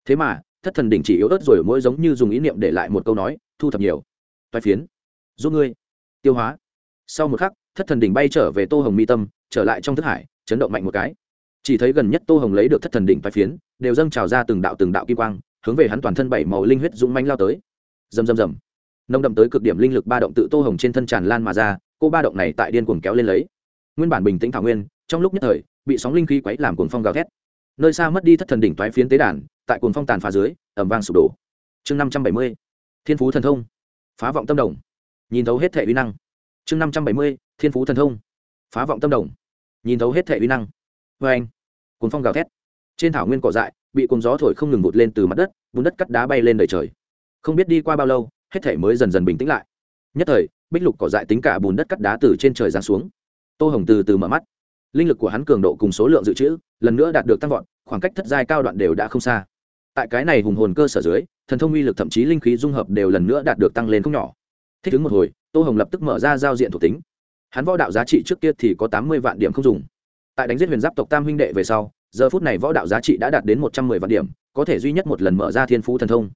Thế mà, thất thần đỉnh chỉ yếu ớt rồi, mỗi giống như dùng ý niệm để lại một câu nói, thu thập nhiều. Toai phiến. Giúp ngươi. Tiêu hóa. Sau một khắc thất thần đỉnh bay trở về tô hồng mi tâm, trở lại trong thức hải, chấn động mạnh một cái. Chỉ thấy gần nhất tô hồng lấy được thất thần đỉnh phái phiến, đều dâng trào ra từng đạo từng đạo kim quang, hướng về hắn toàn thân bảy màu linh huyết dũng manh lao tới. Rầm rầm rầm. Nông đậm tới cực điểm linh lực ba động tự tô hồng trên thân tràn lan mà ra, cô ba động này tại điên cuồng kéo lên lấy. Nguyên bản bình tĩnh thảo nguyên, trong lúc nhất thời, bị sóng linh khí quấy làm cuồng phong gào thét. Nơi xa mất đi thất thần đỉnh toái phiến tế đàn, tại cuồng phong tàn phá dưới ẩm vang sụp đổ. Chương năm trăm bảy mươi. Thiên phú thần thông. Phá vọng tâm đồng. Nhìn thấu hết thể uy năng. Chương năm trăm bảy mươi thiên phú thần thông, phá vọng tâm đồng, nhìn thấu hết thể uy năng. Vê anh cuốn phong gào thét. Trên thảo nguyên cỏ dại, bị cuồng gió thổi không ngừng vụt lên từ mặt đất, bùn đất cắt đá bay lên đời trời. Không biết đi qua bao lâu, hết thể mới dần dần bình tĩnh lại. Nhất thời, bích lục cỏ dại tính cả bùn đất cắt đá từ trên trời giáng xuống. Tô hồng từ từ mở mắt. Linh lực của hắn cường độ cùng số lượng dự trữ, lần nữa đạt được tăng vọt, khoảng cách thất giai cao đoạn đều đã không xa. Tại cái này hùng hồn cơ sở dưới, thần thông uy lực thậm chí linh khí dung hợp đều lần nữa đạt được tăng lên không nhỏ. Thích ứng một hồi, tô hồng lập tức mở ra giao diện thuộc tính hắn võ đạo giá trị trước kia thì có tám mươi vạn điểm không dùng. Tại đánh giết huyền giáp tộc tam huynh đệ về sau, giờ phút này võ đạo giá trị đã đạt đến một trăm mười vạn điểm, có thể duy nhất một lần mở ra thiên phú thần thông.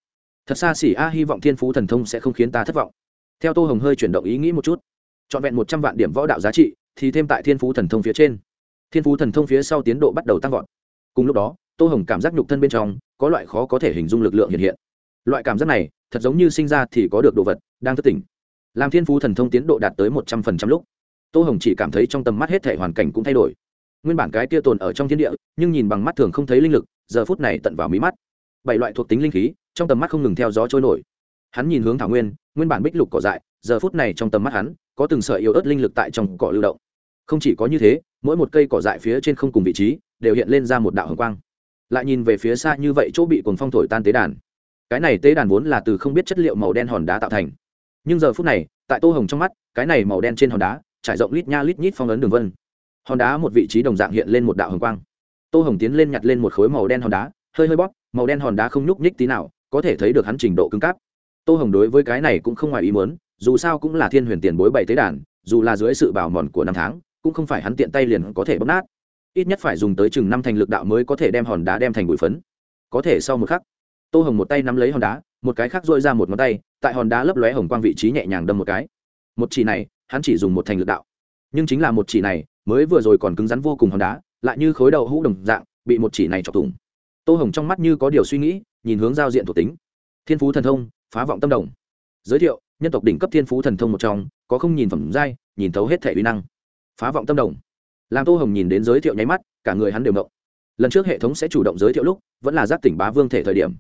Thật xa xỉ a, hy vọng thiên phú thần thông sẽ không khiến ta thất vọng. Theo tô hồng hơi chuyển động ý nghĩ một chút, trọn vẹn một trăm vạn điểm võ đạo giá trị thì thêm tại thiên phú thần thông phía trên. Thiên phú thần thông phía sau tiến độ bắt đầu tăng vọt. Cùng lúc đó, tô hồng cảm giác nhục thân bên trong có loại khó có thể hình dung lực lượng hiện hiện. Loại cảm giác này thật giống như sinh ra thì có được đồ vật đang thất tỉnh. Làm thiên phú thần thông tiến độ đạt tới một trăm phần trăm lúc tô hồng chỉ cảm thấy trong tầm mắt hết thể hoàn cảnh cũng thay đổi. Nguyên bản cái kia tồn ở trong thiên địa, nhưng nhìn bằng mắt thường không thấy linh lực, giờ phút này tận vào mí mắt. Bảy loại thuộc tính linh khí, trong tầm mắt không ngừng theo gió trôi nổi. Hắn nhìn hướng thảo nguyên nguyên bản bích lục cỏ dại, giờ phút này trong tầm mắt hắn, có từng sợi yếu ớt linh lực tại trong cỏ lưu động. Không chỉ có như thế, mỗi một cây cỏ dại phía trên không cùng vị trí, đều hiện lên ra một đạo hồng quang. Lại nhìn về phía xa như vậy chỗ bị cồn phong thổi tan tế đàn. Cái này tế đàn vốn là từ không biết chất liệu màu đen hòn đá tạo thành. Nhưng giờ phút này, tại tô hồng trong mắt, cái này màu đen trên hòn đá trải rộng lít nha lít nhít phong ấn đường vân. Hòn đá một vị trí đồng dạng hiện lên một đạo hồng quang. Tô hồng tiến lên nhặt lên một khối màu đen hòn đá, hơi hơi bóp, màu đen hòn đá không nhúc nhích tí nào, có thể thấy được hắn trình độ cứng cáp. Tô hồng đối với cái này cũng không ngoài ý muốn, dù sao cũng là thiên huyền tiền bối bảy tế đàn, dù là dưới sự bảo mòn của năm tháng, cũng không phải hắn tiện tay liền có thể bóp nát. Ít nhất phải dùng tới chừng năm thành lực đạo mới có thể đem hòn đá đem thành bụi phấn. Có thể sau một khắc, tô hồng một tay nắm lấy hòn đá, một cái khác dội ra một ngón tay, tại hòn đá lấp lóe hồng quang vị trí nhẹ nhàng đâm một cái một chỉ này, hắn chỉ dùng một thành lực đạo. Nhưng chính là một chỉ này, mới vừa rồi còn cứng rắn vô cùng hòn đá, lại như khối đầu hũ đồng dạng, bị một chỉ này chọc thủng. Tô hồng trong mắt như có điều suy nghĩ, nhìn hướng giao diện thuộc tính. Thiên phú thần thông, phá vọng tâm đồng. Giới thiệu, nhân tộc đỉnh cấp thiên phú thần thông một trong, có không nhìn phẩm giai, nhìn thấu hết thể uy năng. Phá vọng tâm đồng. Làm tô hồng nhìn đến giới thiệu nháy mắt, cả người hắn đều động. Lần trước hệ thống sẽ chủ động giới thiệu lúc, vẫn là giác tỉnh bá vương thể thời điểm.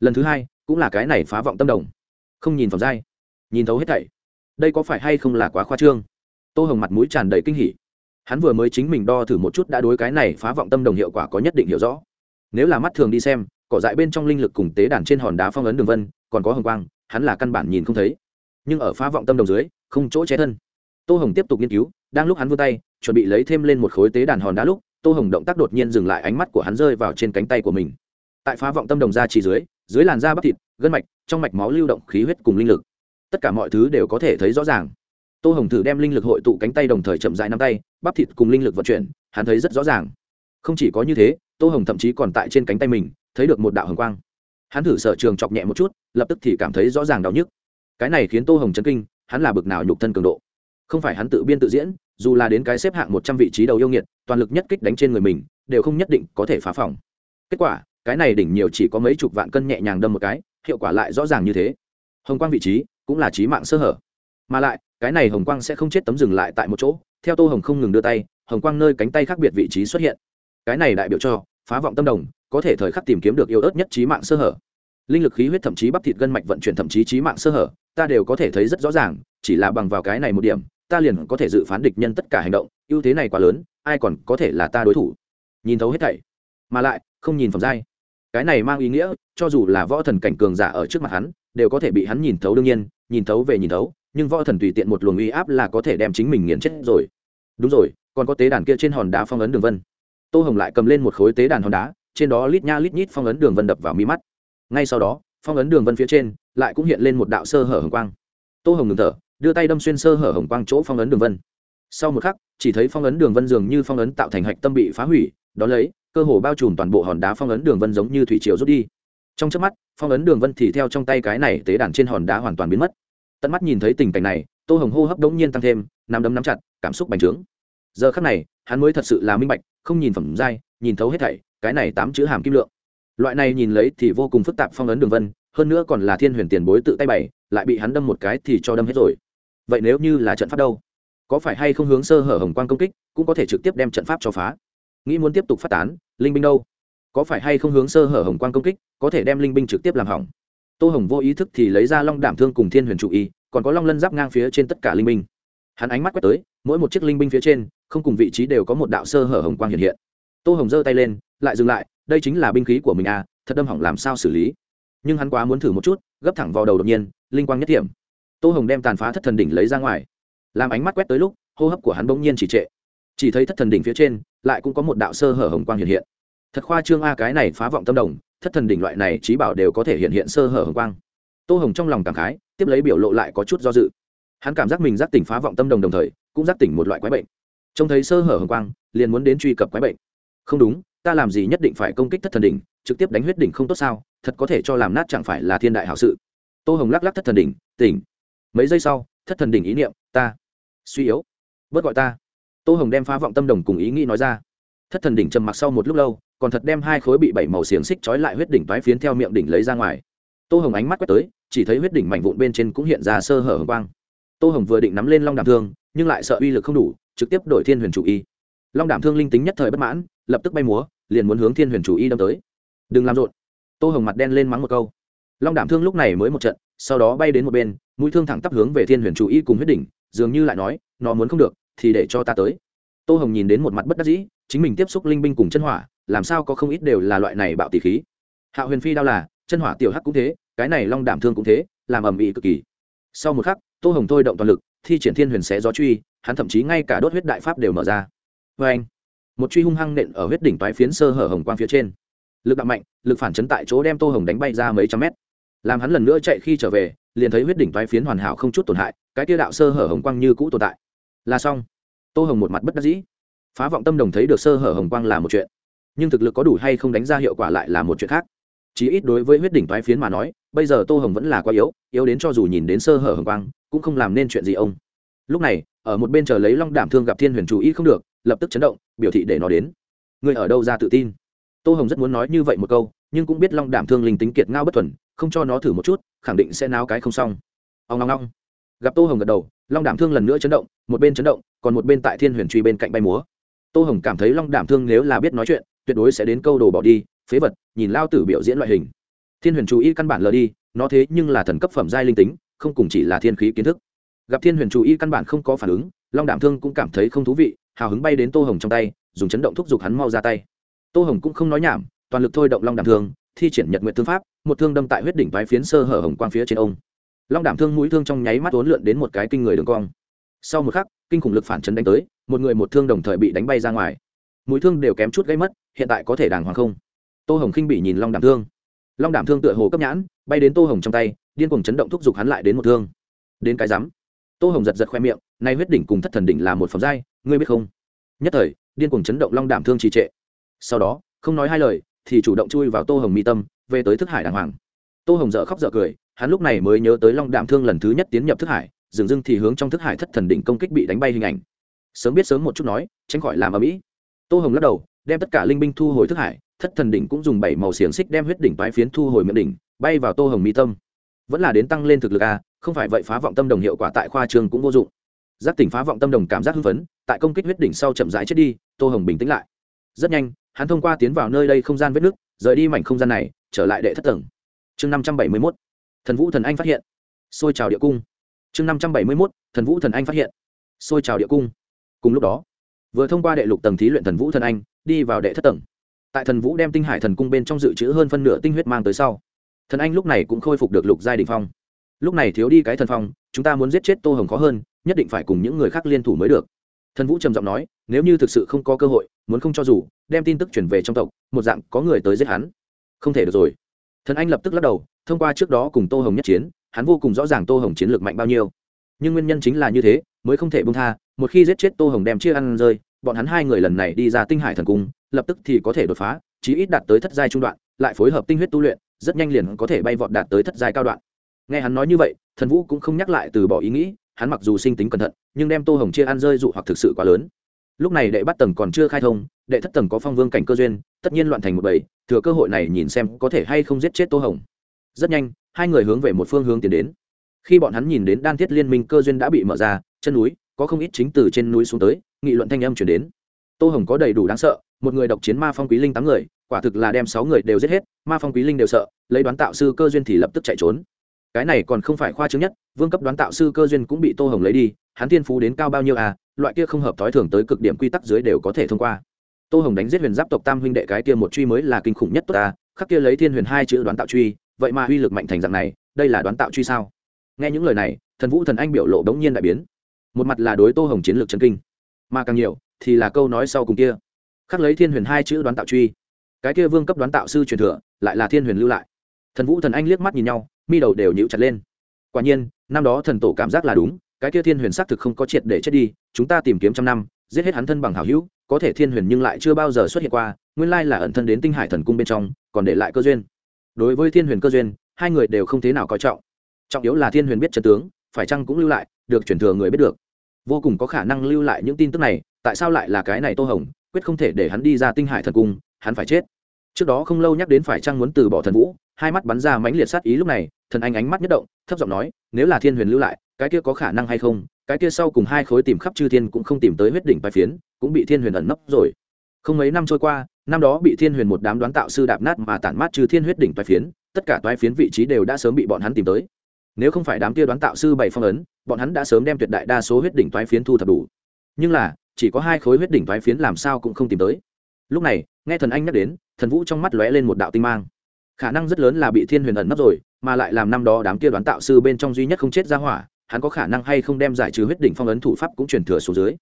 Lần thứ hai, cũng là cái này phá vọng tâm đồng. Không nhìn phẩm giai, nhìn thấu hết thảy đây có phải hay không là quá khoa trương? Tô hồng mặt mũi tràn đầy kinh hỉ. Hắn vừa mới chính mình đo thử một chút đã đối cái này phá vọng tâm đồng hiệu quả có nhất định hiểu rõ. Nếu là mắt thường đi xem, cỏ dại bên trong linh lực cùng tế đàn trên hòn đá phong ấn đường vân, còn có hồng quang, hắn là căn bản nhìn không thấy. Nhưng ở phá vọng tâm đồng dưới, không chỗ che thân. Tô hồng tiếp tục nghiên cứu, đang lúc hắn vươn tay, chuẩn bị lấy thêm lên một khối tế đàn hòn đá lúc, tô hồng động tác đột nhiên dừng lại ánh mắt của hắn rơi vào trên cánh tay của mình. Tại phá vọng tâm đồng ra chỉ dưới dưới làn da bắp thịt, gân mạch, trong mạch máu lưu động khí huyết cùng linh lực tất cả mọi thứ đều có thể thấy rõ ràng. Tô hồng thử đem linh lực hội tụ cánh tay đồng thời chậm dại nắm tay, bắp thịt cùng linh lực vận chuyển, hắn thấy rất rõ ràng. Không chỉ có như thế, tô hồng thậm chí còn tại trên cánh tay mình, thấy được một đạo hồng quang. Hắn thử sở trường chọc nhẹ một chút, lập tức thì cảm thấy rõ ràng đau nhức. Cái này khiến tô hồng chấn kinh, hắn là bực nào nhục thân cường độ. Không phải hắn tự biên tự diễn, dù là đến cái xếp hạng một trăm vị trí đầu yêu nghiệt, toàn lực nhất kích đánh trên người mình, đều không nhất định có thể phá phòng. Kết quả, cái này đỉnh nhiều chỉ có mấy chục vạn cân nhẹ nhàng đâm một cái, hiệu quả lại rõ ràng như thế. Hồng quang vị trí cũng là trí mạng sơ hở. Mà lại, cái này hồng quang sẽ không chết tấm dừng lại tại một chỗ, theo tô hồng không ngừng đưa tay, hồng quang nơi cánh tay khác biệt vị trí xuất hiện. Cái này đại biểu cho, phá vọng tâm đồng, có thể thời khắc tìm kiếm được yếu ớt nhất trí mạng sơ hở. Linh lực khí huyết thậm chí bắp thịt gân mạch vận chuyển thậm chí trí mạng sơ hở, ta đều có thể thấy rất rõ ràng, chỉ là bằng vào cái này một điểm, ta liền có thể dự phán địch nhân tất cả hành động, ưu thế này quá lớn, ai còn có thể là ta đối thủ? Nhìn thấu hết thảy, mà lại, không nhìn phẩm giai. Cái này mang ý nghĩa, cho dù là võ thần cảnh cường giả ở trước mặt hắn đều có thể bị hắn nhìn thấu đương nhiên, nhìn thấu về nhìn thấu, nhưng võ thần tùy tiện một luồng uy áp là có thể đem chính mình nghiền chết rồi. Đúng rồi, còn có tế đàn kia trên hòn đá phong ấn đường vân. Tô hồng lại cầm lên một khối tế đàn hòn đá, trên đó lít nha lít nhít phong ấn đường vân đập vào mi mắt. Ngay sau đó, phong ấn đường vân phía trên lại cũng hiện lên một đạo sơ hở hồng quang. Tô hồng ngừng thở, đưa tay đâm xuyên sơ hở hồng quang chỗ phong ấn đường vân. Sau một khắc, chỉ thấy phong ấn đường vân dường như phong ấn tạo thành hạch tâm bị phá hủy đó lấy, cơ hồ bao trùm toàn bộ hòn đá phong ấn đường vân giống như thủy triều rút đi trong trước mắt, phong ấn đường vân thì theo trong tay cái này tế đàn trên hòn đá hoàn toàn biến mất. Tận mắt nhìn thấy tình cảnh này, tô hồng hô hấp đống nhiên tăng thêm, nắm đấm nắm chặt, cảm xúc bành trướng. Giờ khắc này, hắn mới thật sự là minh bạch, không nhìn phẩm giai, nhìn thấu hết thảy, cái này tám chữ hàm kim lượng. Loại này nhìn lấy thì vô cùng phức tạp phong ấn đường vân, hơn nữa còn là thiên huyền tiền bối tự tay bày, lại bị hắn đâm một cái thì cho đâm hết rồi. Vậy nếu như là trận pháp đâu? Có phải hay không hướng sơ hở hồng quang công kích, cũng có thể trực tiếp đem trận pháp cho phá? Nghĩ muốn tiếp tục phát tán, linh binh đâu? Có phải hay không hướng sơ hở hồng quang công kích có thể đem linh binh trực tiếp làm hỏng. Tô hồng vô ý thức thì lấy ra long đảm thương cùng thiên huyền Chủ y, còn có long lân giáp ngang phía trên tất cả linh binh. Hắn ánh mắt quét tới, mỗi một chiếc linh binh phía trên, không cùng vị trí đều có một đạo sơ hở hồng quang hiện hiện. Tô hồng giơ tay lên, lại dừng lại, đây chính là binh khí của mình à thật đâm hỏng làm sao xử lý. Nhưng hắn quá muốn thử một chút, gấp thẳng vào đầu đột nhiên, linh quang nhất điểm tô hồng đem tàn phá thất thần đỉnh lấy ra ngoài. Làm ánh mắt quét tới lúc, hô hấp của hắn bỗng nhiên chỉ trệ. Chỉ thấy thất thần đỉnh phía trên, lại cũng có một đạo sơ hở hồng quang hiện hiện. Thật khoa trương a, cái này phá vọng tâm đồng thất thần đỉnh loại này trí bảo đều có thể hiện hiện sơ hở hồng quang. Tô hồng trong lòng cảm khái, tiếp lấy biểu lộ lại có chút do dự. Hắn cảm giác mình giác tỉnh phá vọng tâm đồng đồng thời, cũng giác tỉnh một loại quái bệnh. Trông thấy sơ hở hồng quang, liền muốn đến truy cập quái bệnh. Không đúng, ta làm gì nhất định phải công kích thất thần đỉnh, trực tiếp đánh huyết đỉnh không tốt sao? Thật có thể cho làm nát chẳng phải là thiên đại hảo sự. Tô hồng lắc lắc thất thần đỉnh, tỉnh. Mấy giây sau, thất thần đỉnh ý niệm, ta. Suy yếu. Bớt gọi ta. Tô hồng đem phá vọng tâm đồng cùng ý nghĩ nói ra. Thất thần đỉnh trầm mặc sau một lúc lâu còn thật đem hai khối bị bảy màu xiềng xích trói lại huyết đỉnh toái phiến theo miệng đỉnh lấy ra ngoài. Tô hồng ánh mắt quét tới, chỉ thấy huyết đỉnh mảnh vụn bên trên cũng hiện ra sơ hở hồng quang. Tô hồng vừa định nắm lên long đảm thương, nhưng lại sợ uy lực không đủ, trực tiếp đổi thiên huyền chủ y. Long đảm thương linh tính nhất thời bất mãn, lập tức bay múa, liền muốn hướng thiên huyền chủ y đâm tới. Đừng làm rộn. Tô hồng mặt đen lên mắng một câu. Long đảm thương lúc này mới một trận, sau đó bay đến một bên, mũi thương thẳng tắp hướng về thiên huyền chủ y cùng huyết đỉnh, dường như lại nói, nó muốn không được, thì để cho ta tới. Tô hồng nhìn đến một mặt bất đắc dĩ, chính mình tiếp xúc linh binh cùng chân hỏa làm sao có không ít đều là loại này bạo tỷ khí. Hạ huyền phi đau là, chân hỏa tiểu hắc cũng thế, cái này long đảm thương cũng thế, làm ầm ĩ cực kỳ. Sau một khắc, tô hồng thôi động toàn lực, thi triển thiên huyền xé gió truy, hắn thậm chí ngay cả đốt huyết đại pháp đều mở ra. Vê anh một truy hung hăng nện ở huyết đỉnh toái phiến sơ hở hồng quang phía trên. Lực đạo mạnh, lực phản chấn tại chỗ đem tô hồng đánh bay ra mấy trăm mét. Làm hắn lần nữa chạy khi trở về, liền thấy huyết đỉnh toái phiến hoàn hảo không chút tổn hại, cái tiêu đạo sơ hở hồng quang như cũ tồn tại. Là xong. Tô hồng một mặt bất đắc dĩ. Phá vọng tâm đồng thấy được sơ hở hồng quang là một chuyện nhưng thực lực có đủ hay không đánh ra hiệu quả lại là một chuyện khác. Chí ít đối với huyết đỉnh toái phiến mà nói, bây giờ tô hồng vẫn là quá yếu yếu đến cho dù nhìn đến sơ hở hồng quang, cũng không làm nên chuyện gì ông. Lúc này, ở một bên chờ lấy long đảm thương gặp thiên huyền chủ ý không được, lập tức chấn động, biểu thị để nó đến. Người ở đâu ra tự tin? Tô hồng rất muốn nói như vậy một câu, nhưng cũng biết long đảm thương linh tính kiệt ngao bất thuần, không cho nó thử một chút, khẳng định sẽ náo cái không xong. Ông ngong ngong gặp tô hồng gật đầu, long đảm thương lần nữa chấn động, một bên chấn động, còn một bên tại thiên huyền truy bên cạnh bay múa. Tô hồng cảm thấy long đảm thương nếu là biết nói chuyện tuyệt đối sẽ đến câu đồ bỏ đi, phế vật, nhìn lao tử biểu diễn loại hình. Thiên huyền chú ý căn bản lờ đi, nó thế nhưng là thần cấp phẩm giai linh tính, không cùng chỉ là thiên khí kiến thức. Gặp thiên huyền chú ý căn bản không có phản ứng, long đảm thương cũng cảm thấy không thú vị, hào hứng bay đến tô hồng trong tay, dùng chấn động thúc giục hắn mau ra tay. Tô hồng cũng không nói nhảm, toàn lực thôi động long đảm thương, thi triển nhật nguyện thương pháp, một thương đâm tại huyết đỉnh vái phiến sơ hở hồng quang phía trên ông. Long đảm thương mũi thương trong nháy mắt uốn lượn đến một cái kinh người đường cong. Sau một khắc, kinh khủng lực phản chấn đánh tới, một người một thương đồng thời bị đánh bay ra ngoài. Mũi thương đều kém chút gây mất hiện tại có thể đàng hoàng không? Tô hồng khinh bị nhìn long đảm thương. Long đảm thương tựa hồ cấp nhãn, bay đến tô hồng trong tay, điên cuồng chấn động thúc giục hắn lại đến một thương. Đến cái rắm. Tô hồng giật giật khoe miệng, nay huyết đỉnh cùng thất thần đỉnh là một phẩm giai, ngươi biết không? Nhất thời, điên cuồng chấn động long đảm thương trì trệ. Sau đó, không nói hai lời, thì chủ động chui vào tô hồng mi tâm, về tới thức hải đàng hoàng. Tô hồng dợ khóc dợ cười, hắn lúc này mới nhớ tới long đảm thương lần thứ nhất tiến nhập thức hải, dừng dưng thì hướng trong thức hải thất thần đỉnh công kích bị đánh bay hình ảnh. Sớm biết sớm một chút nói, tránh khỏi làm ở mỹ tô hồng lắc đầu đem tất cả linh binh thu hồi thức hải, thất thần đỉnh cũng dùng bảy màu xiềng xích đem huyết đỉnh toái phiến thu hồi miệng đỉnh, bay vào tô hồng mi tâm. Vẫn là đến tăng lên thực lực a không phải vậy phá vọng tâm đồng hiệu quả tại khoa trường cũng vô dụng. Giác tỉnh phá vọng tâm đồng cảm giác hưng phấn, tại công kích huyết đỉnh sau chậm rãi chết đi, tô hồng bình tĩnh lại. Rất nhanh, hắn thông qua tiến vào nơi đây không gian vết nước rời đi mảnh không gian này, trở lại đệ thất tầng. Chương năm trăm bảy mươi mốt, thần vũ thần anh phát hiện. Xôi trào địa cung. Chương năm trăm bảy mươi mốt, thần vũ thần anh phát hiện. Xôi trào địa cung. Cùng lúc đó, vừa thông qua đệ lục tầng thí luyện thần vũ thần anh đi vào đệ thất tầng. Tại thần vũ đem tinh hải thần cung bên trong dự trữ hơn phân nửa tinh huyết mang tới sau, thần anh lúc này cũng khôi phục được lục giai đình phong. Lúc này thiếu đi cái thần phong, chúng ta muốn giết chết tô hồng khó hơn, nhất định phải cùng những người khác liên thủ mới được. Thần vũ trầm giọng nói, nếu như thực sự không có cơ hội, muốn không cho dù, đem tin tức chuyển về trong tộc, một dạng có người tới giết hắn. Không thể được rồi. Thần anh lập tức lắc đầu, thông qua trước đó cùng tô hồng nhất chiến, hắn vô cùng rõ ràng tô hồng chiến lược mạnh bao nhiêu. Nhưng nguyên nhân chính là như thế, mới không thể bông tha, một khi giết chết tô hồng đem chia ăn rơi bọn hắn hai người lần này đi ra tinh hải thần cung, lập tức thì có thể đột phá, chí ít đạt tới thất giai trung đoạn, lại phối hợp tinh huyết tu luyện, rất nhanh liền có thể bay vọt đạt tới thất giai cao đoạn. Nghe hắn nói như vậy, thần vũ cũng không nhắc lại từ bỏ ý nghĩ, hắn mặc dù sinh tính cẩn thận, nhưng đem tô hồng chia ăn rơi dụ hoặc thực sự quá lớn. Lúc này đệ bắt tầng còn chưa khai thông, đệ thất tầng có phong vương cảnh cơ duyên, tất nhiên loạn thành một bầy, thừa cơ hội này nhìn xem có thể hay không giết chết tô hồng. Rất nhanh, hai người hướng về một phương hướng tiến đến. Khi bọn hắn nhìn đến đan thiết liên minh cơ duyên đã bị mở ra, chân núi có không ít chính từ trên núi xuống tới, nghị luận thanh âm chuyển đến. Tô hồng có đầy đủ đáng sợ, một người độc chiến ma phong quý linh tám người, quả thực là đem sáu người đều giết hết, ma phong quý linh đều sợ, lấy đoán tạo sư cơ duyên thì lập tức chạy trốn. Cái này còn không phải khoa chứng nhất, vương cấp đoán tạo sư cơ duyên cũng bị tô hồng lấy đi, hắn thiên phú đến cao bao nhiêu à loại kia không hợp thói thường tới cực điểm quy tắc dưới đều có thể thông qua. Tô hồng đánh giết huyền giáp tộc tam huynh đệ cái kia một truy mới là kinh khủng nhất tốt ta khắc kia lấy thiên huyền hai chữ đoán tạo truy, vậy mà uy lực mạnh thành dạng này, đây là đoán tạo truy sao? Nghe những lời này, thần vũ thần anh biểu lộ đống nhiên đại biến một mặt là đối tô hồng chiến lược chân kinh, mà càng nhiều thì là câu nói sau cùng kia. Khắc lấy thiên huyền hai chữ đoán tạo truy. Cái kia vương cấp đoán tạo sư truyền thừa, lại là thiên huyền lưu lại. Thần vũ thần anh liếc mắt nhìn nhau, mi đầu đều nhíu chặt lên. Quả nhiên, năm đó thần tổ cảm giác là đúng, cái kia thiên huyền xác thực không có triệt để chết đi, chúng ta tìm kiếm trăm năm, giết hết hắn thân bằng hảo hữu, có thể thiên huyền nhưng lại chưa bao giờ xuất hiện qua, nguyên lai là ẩn thân đến tinh hải thần cung bên trong, còn để lại cơ duyên. Đối với thiên huyền cơ duyên, hai người đều không thế nào coi trọng. Trọng yếu là thiên huyền biết chân tướng, phải chăng cũng lưu lại được chuyển thừa người biết được. Vô cùng có khả năng lưu lại những tin tức này, tại sao lại là cái này tô hồng, quyết không thể để hắn đi ra tinh hải thần cung, hắn phải chết. Trước đó không lâu nhắc đến phải chăng muốn từ bỏ thần vũ, hai mắt bắn ra mãnh liệt sát ý lúc này, thần anh ánh mắt nhất động, thấp giọng nói, nếu là thiên huyền lưu lại, cái kia có khả năng hay không? Cái kia sau cùng hai khối tìm khắp chư thiên cũng không tìm tới huyết đỉnh bài phiến, cũng bị thiên huyền ẩn nấp rồi. Không mấy năm trôi qua, năm đó bị thiên huyền một đám đoán tạo sư đạp nát mà tản mát chư thiên huyết đỉnh bài phiến, tất cả toái phiến vị trí đều đã sớm bị bọn hắn tìm tới nếu không phải đám kia đoán tạo sư bảy phong ấn, bọn hắn đã sớm đem tuyệt đại đa số huyết đỉnh toái phiến thu thập đủ. Nhưng là, chỉ có hai khối huyết đỉnh toái phiến làm sao cũng không tìm tới. Lúc này, nghe thần anh nhắc đến, thần vũ trong mắt lóe lên một đạo tinh mang. Khả năng rất lớn là bị thiên huyền ẩn nấp rồi, mà lại làm năm đó đám kia đoán tạo sư bên trong duy nhất không chết ra hỏa, hắn có khả năng hay không đem giải trừ huyết đỉnh phong ấn thủ pháp cũng truyền thừa xuống dưới.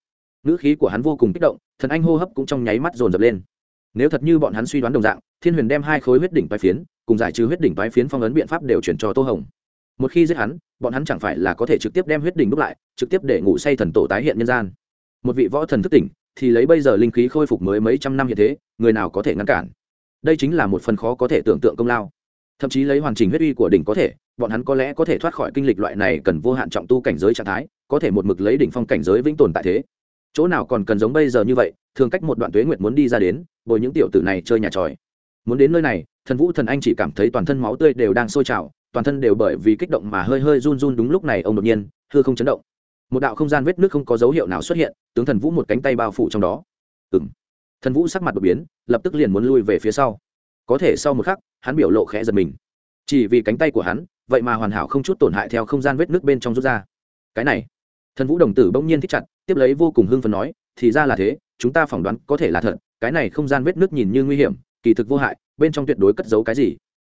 Ngữ khí của hắn vô cùng kích động, thần anh hô hấp cũng trong nháy mắt dồn dập lên. Nếu thật như bọn hắn suy đoán đồng dạng, thiên huyền đem hai khối huyết đỉnh toái phiến, cùng giải trừ huyết đỉnh toái phiến phong ấn biện pháp đều chuyển cho tô hồng một khi giết hắn, bọn hắn chẳng phải là có thể trực tiếp đem huyết đỉnh đúc lại, trực tiếp để ngủ say thần tổ tái hiện nhân gian. Một vị võ thần thức tỉnh, thì lấy bây giờ linh khí khôi phục mới mấy trăm năm hiện thế, người nào có thể ngăn cản? Đây chính là một phần khó có thể tưởng tượng công lao. Thậm chí lấy hoàn chỉnh huyết uy của đỉnh có thể, bọn hắn có lẽ có thể thoát khỏi kinh lịch loại này cần vô hạn trọng tu cảnh giới trạng thái, có thể một mực lấy đỉnh phong cảnh giới vĩnh tồn tại thế. Chỗ nào còn cần giống bây giờ như vậy, thường cách một đoạn tuế nguyệt muốn đi ra đến, bồi những tiểu tử này chơi nhà tròi. Muốn đến nơi này thần vũ thần anh chỉ cảm thấy toàn thân máu tươi đều đang sôi trào, toàn thân đều bởi vì kích động mà hơi hơi run run đúng lúc này ông đột nhiên, hư không chấn động. Một đạo không gian vết nước không có dấu hiệu nào xuất hiện, tướng thần vũ một cánh tay bao phủ trong đó. Ừ m thần vũ sắc mặt đột biến, lập tức liền muốn lui về phía sau. Có thể sau một khắc, hắn biểu lộ khẽ giật mình. Chỉ vì cánh tay của hắn, vậy mà hoàn hảo không chút tổn hại theo không gian vết nước bên trong rút ra. Cái này, thần vũ đồng tử bỗng nhiên thích chặt, tiếp lấy vô cùng hưng phần nói, thì ra là thế, chúng ta phỏng đoán có thể là thật, cái này không gian vết nước nhìn như nguy hiểm kỳ thực vô hại, bên trong tuyệt đối cất giấu cái gì.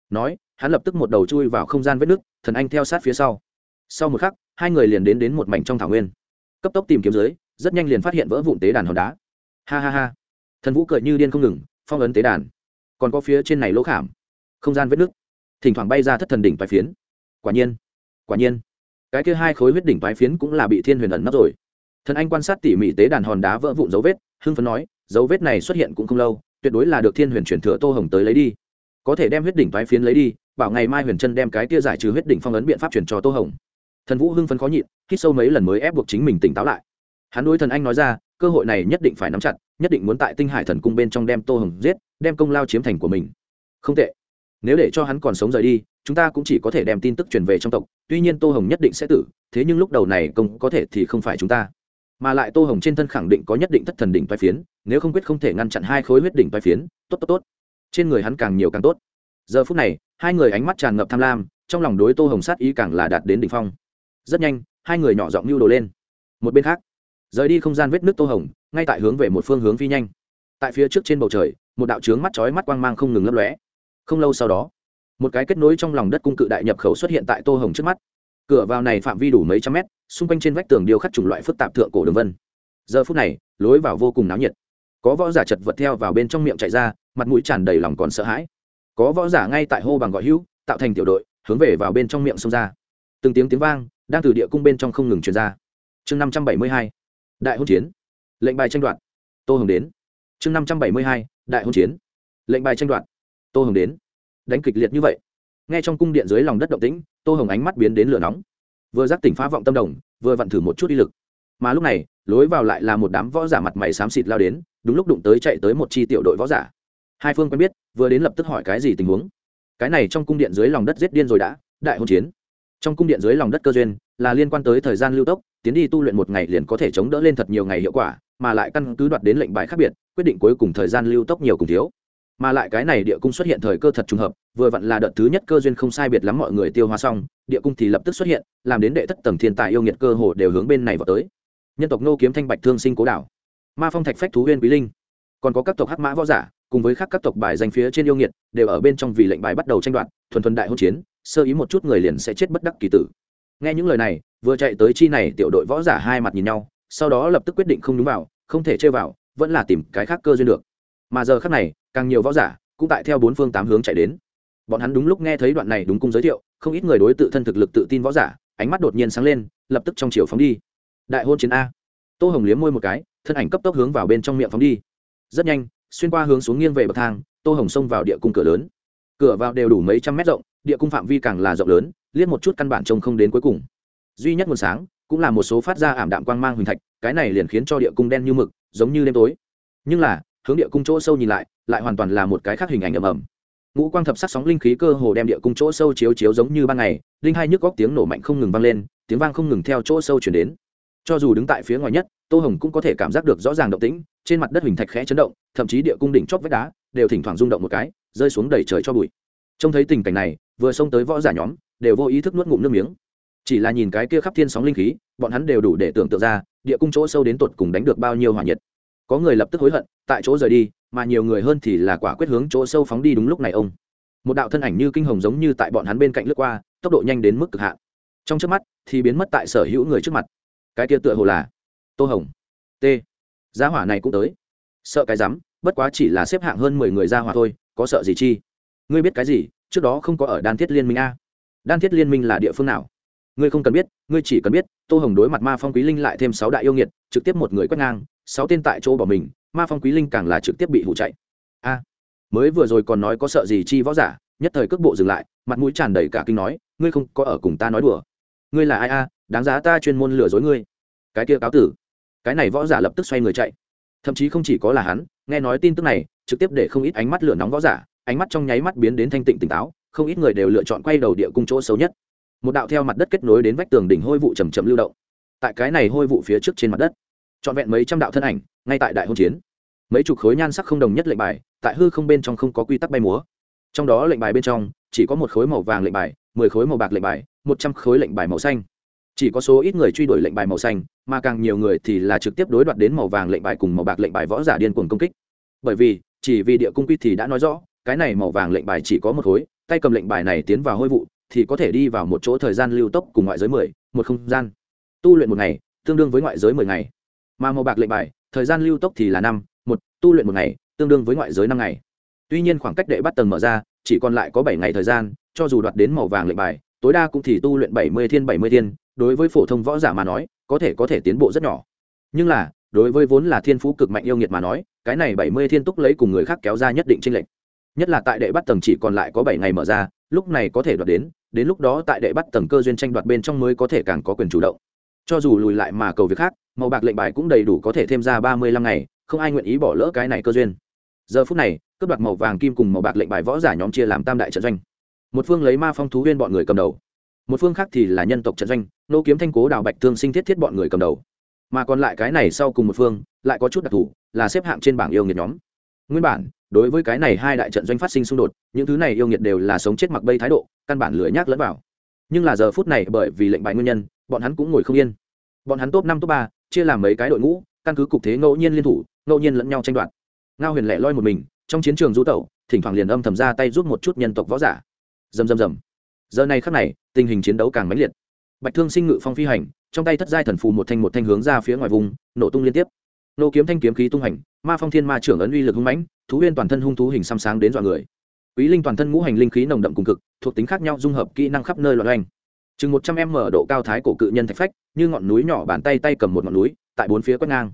Nói, hắn lập tức một đầu chui vào không gian vết nước, thần anh theo sát phía sau. Sau một khắc, hai người liền đến đến một mảnh trong thảo nguyên. Cấp tốc tìm kiếm dưới, rất nhanh liền phát hiện vỡ vụn tế đàn hòn đá. Ha ha ha. Thần vũ cười như điên không ngừng, phong ấn tế đàn. Còn có phía trên này lỗ khảm. Không gian vết nước. Thỉnh thoảng bay ra thất thần đỉnh toái phiến. Quả nhiên. Quả nhiên. Cái kia hai khối huyết đỉnh toái phiến cũng là bị thiên huyền ẩn nấp rồi. Thần anh quan sát tỉ mỉ tế đàn hòn đá vỡ vụn dấu vết, hưng phấn nói, dấu vết này xuất hiện cũng không lâu tuyệt đối là được thiên huyền chuyển thừa tô hồng tới lấy đi. Có thể đem huyết đỉnh thoái phiến lấy đi, bảo ngày mai huyền chân đem cái tia giải trừ huyết đỉnh phong ấn biện pháp chuyển cho tô hồng. Thần vũ hưng phấn khó nhịn, hít sâu mấy lần mới ép buộc chính mình tỉnh táo lại. Hắn đối thần anh nói ra, cơ hội này nhất định phải nắm chặt, nhất định muốn tại tinh hải thần cung bên trong đem tô hồng giết, đem công lao chiếm thành của mình. Không tệ. Nếu để cho hắn còn sống rời đi, chúng ta cũng chỉ có thể đem tin tức truyền về trong tộc, tuy nhiên tô hồng nhất định sẽ tử, thế nhưng lúc đầu này công có thể thì không phải chúng ta mà lại tô hồng trên thân khẳng định có nhất định thất thần đỉnh toai phiến, nếu không quyết không thể ngăn chặn hai khối huyết đỉnh toai phiến, tốt tốt tốt. Trên người hắn càng nhiều càng tốt. Giờ phút này, hai người ánh mắt tràn ngập tham lam, trong lòng đối tô hồng sát ý càng là đạt đến đỉnh phong. Rất nhanh, hai người nhỏ giọng mưu đồ lên. Một bên khác, rời đi không gian vết nước tô hồng, ngay tại hướng về một phương hướng phi nhanh. Tại phía trước trên bầu trời, một đạo trướng mắt chói mắt quang mang không ngừng lấp lóe. Không lâu sau đó, một cái kết nối trong lòng đất cung cự đại nhập khẩu xuất hiện tại tô hồng trước mắt cửa vào này phạm vi đủ mấy trăm mét, xung quanh trên vách tường điêu khắc chủng loại phức tạp thượng cổ đường vân. Giờ phút này, lối vào vô cùng náo nhiệt. Có võ giả chật vật theo vào bên trong miệng chạy ra, mặt mũi tràn đầy lòng còn sợ hãi. Có võ giả ngay tại hô bằng gọi hữu, tạo thành tiểu đội, hướng về vào bên trong miệng xông ra. Từng tiếng tiếng vang, đang từ địa cung bên trong không ngừng truyền ra. Chương năm trăm bảy mươi hai, đại hôn chiến. Lệnh bài tranh đoạt. Tô hồng đến. Chương năm trăm bảy mươi hai, đại hôn chiến. Lệnh bài tranh đoạt. Tô hồng đến. Đánh kịch liệt như vậy nghe trong cung điện dưới lòng đất động tĩnh, tô hồng ánh mắt biến đến lửa nóng. Vừa giác tỉnh phá vọng tâm đồng, vừa vặn thử một chút đi lực. Mà lúc này, lối vào lại là một đám võ giả mặt mày xám xịt lao đến, đúng lúc đụng tới chạy tới một chi tiểu đội võ giả. Hai phương quen biết, vừa đến lập tức hỏi cái gì tình huống. Cái này trong cung điện dưới lòng đất giết điên rồi đã, đại hôn chiến. Trong cung điện dưới lòng đất cơ duyên, là liên quan tới thời gian lưu tốc, tiến đi tu luyện một ngày liền có thể chống đỡ lên thật nhiều ngày hiệu quả, mà lại căn cứ đoạt đến lệnh bài khác biệt, quyết định cuối cùng thời gian lưu tốc nhiều cùng thiếu mà lại cái này địa cung xuất hiện thời cơ thật trùng hợp, vừa vặn là đợt thứ nhất cơ duyên không sai biệt lắm mọi người tiêu hóa xong, địa cung thì lập tức xuất hiện, làm đến đệ thất tầng thiên tài yêu nghiệt cơ hồ đều hướng bên này vào tới. Nhân tộc nô kiếm thanh bạch thương sinh cố đảo, ma phong thạch phách thú huyên quý linh, còn có các tộc hắc mã võ giả, cùng với các các tộc bài danh phía trên yêu nghiệt, đều ở bên trong vì lệnh bài bắt đầu tranh đoạt, thuần thuần đại hôn chiến, sơ ý một chút người liền sẽ chết bất đắc kỳ tử. Nghe những lời này, vừa chạy tới chi này tiểu đội võ giả hai mặt nhìn nhau, sau đó lập tức quyết định không đúng vào, không thể chơi vào, vẫn là tìm cái khác cơ duyên được. Mà giờ khác này càng nhiều võ giả cũng tại theo bốn phương tám hướng chạy đến. Bọn hắn đúng lúc nghe thấy đoạn này đúng cung giới thiệu, không ít người đối tự thân thực lực tự tin võ giả, ánh mắt đột nhiên sáng lên, lập tức trong chiều phóng đi. Đại hôn chiến a. Tô hồng liếm môi một cái, thân ảnh cấp tốc hướng vào bên trong miệng phóng đi. Rất nhanh, xuyên qua hướng xuống nghiêng về bậc thang, tô hồng xông vào địa cung cửa lớn. Cửa vào đều đủ mấy trăm mét rộng, địa cung phạm vi càng là rộng lớn liên một chút căn bản trông không đến cuối cùng. Duy nhất nguồn sáng, cũng là một số phát ra ảm đạm quang mang huỳnh thạch, cái này liền khiến cho địa cung đen như mực, giống như đêm tối. Nhưng là, hướng địa cung chỗ sâu nhìn lại lại hoàn toàn là một cái khác hình ảnh ầm ầm. Ngũ quang thập sắc sóng linh khí cơ hồ đem địa cung chỗ sâu chiếu chiếu giống như ban ngày, linh hai nhức góc tiếng nổ mạnh không ngừng vang lên, tiếng vang không ngừng theo chỗ sâu chuyển đến. Cho dù đứng tại phía ngoài nhất, tô hồng cũng có thể cảm giác được rõ ràng động tĩnh, trên mặt đất hình thạch khẽ chấn động, thậm chí địa cung đỉnh chóp vách đá đều thỉnh thoảng rung động một cái, rơi xuống đầy trời cho bụi. Trông thấy tình cảnh này, vừa xông tới võ giả nhóm, đều vô ý thức nuốt ngụm nước miếng. Chỉ là nhìn cái kia khắp thiên sóng linh khí, bọn hắn đều đủ để tưởng tượng ra, địa cung chỗ sâu đến tột cùng đánh được bao nhiêu hỏa nhiệt. Có người lập tức hối hận, tại chỗ rời đi mà nhiều người hơn thì là quả quyết hướng chỗ sâu phóng đi đúng lúc này ông. Một đạo thân ảnh như kinh hồng giống như tại bọn hắn bên cạnh lướt qua, tốc độ nhanh đến mức cực hạn. Trong trước mắt, thì biến mất tại sở hữu người trước mặt. Cái kia tựa hồ là tô hồng. T. Giá hỏa này cũng tới. Sợ cái rắm, bất quá chỉ là xếp hạng hơn mười người ra hỏa thôi, có sợ gì chi? Ngươi biết cái gì? Trước đó không có ở đan thiết liên minh a. Đan thiết liên minh là địa phương nào? Ngươi không cần biết, ngươi chỉ cần biết, tô hồng đối mặt ma phong quý linh lại thêm sáu đại yêu nghiệt, trực tiếp một người quét ngang, sáu tên tại chỗ bỏ mình ma phong quý linh càng là trực tiếp bị hụ chạy. A, mới vừa rồi còn nói có sợ gì chi võ giả, nhất thời cước bộ dừng lại, mặt mũi tràn đầy cả kinh nói, ngươi không có ở cùng ta nói đùa. Ngươi là ai a? Đáng giá ta chuyên môn lừa dối ngươi. Cái kia cáo tử. Cái này võ giả lập tức xoay người chạy. Thậm chí không chỉ có là hắn, nghe nói tin tức này, trực tiếp để không ít ánh mắt lửa nóng võ giả, ánh mắt trong nháy mắt biến đến thanh tịnh tỉnh táo, không ít người đều lựa chọn quay đầu địa cung chỗ xấu nhất. Một đạo theo mặt đất kết nối đến vách tường đỉnh hôi vụ chầm chậm lưu động. Tại cái này hôi vụ phía trước trên mặt đất trọn vẹn mấy trăm đạo thân ảnh, ngay tại đại hôn chiến. Mấy chục khối nhan sắc không đồng nhất lệnh bài, tại hư không bên trong không có quy tắc bay múa. Trong đó lệnh bài bên trong, chỉ có một khối màu vàng lệnh bài, mười khối màu bạc lệnh bài, một trăm khối lệnh bài màu xanh. Chỉ có số ít người truy đuổi lệnh bài màu xanh, mà càng nhiều người thì là trực tiếp đối đoạt đến màu vàng lệnh bài cùng màu bạc lệnh bài võ giả điên cuồng công kích. Bởi vì, chỉ vì địa cung quy thì đã nói rõ, cái này màu vàng lệnh bài chỉ có một khối, tay cầm lệnh bài này tiến vào hôi vụ, thì có thể đi vào một chỗ thời gian lưu tốc cùng ngoại giới mười, một không gian. Tu luyện một ngày, tương đương với ngoại giới mười ngày mà màu bạc lệnh bài, thời gian lưu tốc thì là năm, một, tu luyện một ngày, tương đương với ngoại giới năm ngày. Tuy nhiên khoảng cách đệ bắt tầng mở ra, chỉ còn lại có bảy ngày thời gian, cho dù đoạt đến màu vàng lệnh bài, tối đa cũng thì tu luyện bảy mươi thiên bảy mươi thiên, đối với phổ thông võ giả mà nói, có thể có thể tiến bộ rất nhỏ. Nhưng là, đối với vốn là thiên phú cực mạnh yêu nghiệt mà nói, cái này bảy mươi thiên túc lấy cùng người khác kéo ra nhất định tranh lệch. Nhất là tại đệ bắt tầng chỉ còn lại có bảy ngày mở ra, lúc này có thể đoạt đến đến lúc đó tại đệ bắt tầng cơ duyên tranh đoạt bên trong mới có thể càng có quyền chủ động cho dù lùi lại mà cầu việc khác, màu bạc lệnh bài cũng đầy đủ có thể thêm ra ba mươi lăm ngày, không ai nguyện ý bỏ lỡ cái này cơ duyên. Giờ phút này, cướp đoạt màu vàng kim cùng màu bạc lệnh bài võ giả nhóm chia làm tam đại trận doanh. Một phương lấy ma phong thú huyên bọn người cầm đầu, một phương khác thì là nhân tộc trận doanh, nô kiếm thanh cố đào bạch thương sinh thiết thiết bọn người cầm đầu. Mà còn lại cái này sau cùng một phương, lại có chút đặc thù, là xếp hạng trên bảng yêu nghiệt nhóm. Nguyên bản, đối với cái này hai đại trận doanh phát sinh xung đột, những thứ này yêu nghiệt đều là sống chết mặc bây thái độ, căn bản lười nhác lẫn vào. Nhưng là giờ phút này bởi vì lệnh bài nguyên nhân bọn hắn cũng ngồi không yên. Bọn hắn top năm, top ba, chia làm mấy cái đội ngũ, căn cứ cục thế ngẫu nhiên liên thủ, ngẫu nhiên lẫn nhau tranh đoạt. Ngao huyền lẻ loi một mình, trong chiến trường du tẩu, thỉnh thoảng liền âm thầm ra tay giúp một chút nhân tộc võ giả. Dầm dầm dầm giờ này khắc này, tình hình chiến đấu càng mãnh liệt. Bạch thương sinh ngự phong phi hành, trong tay thất giai thần phù một thanh một thanh hướng ra phía ngoài vùng, nổ tung liên tiếp. Nô kiếm thanh kiếm khí tung hành, ma phong thiên ma trưởng ấn uy lực hung mãnh, thú huyên toàn thân hung thú hình xăm sáng đến dọa người. Quý linh toàn thân ngũ hành linh khí nồng đậm cùng cực, thuộc tính khác nhau dung hợp kỹ năng khắp nơi loạn oanh chừng một trăm em mở độ cao thái cổ cự nhân thạch phách, như ngọn núi nhỏ bàn tay tay cầm một ngọn núi, tại bốn phía quét ngang.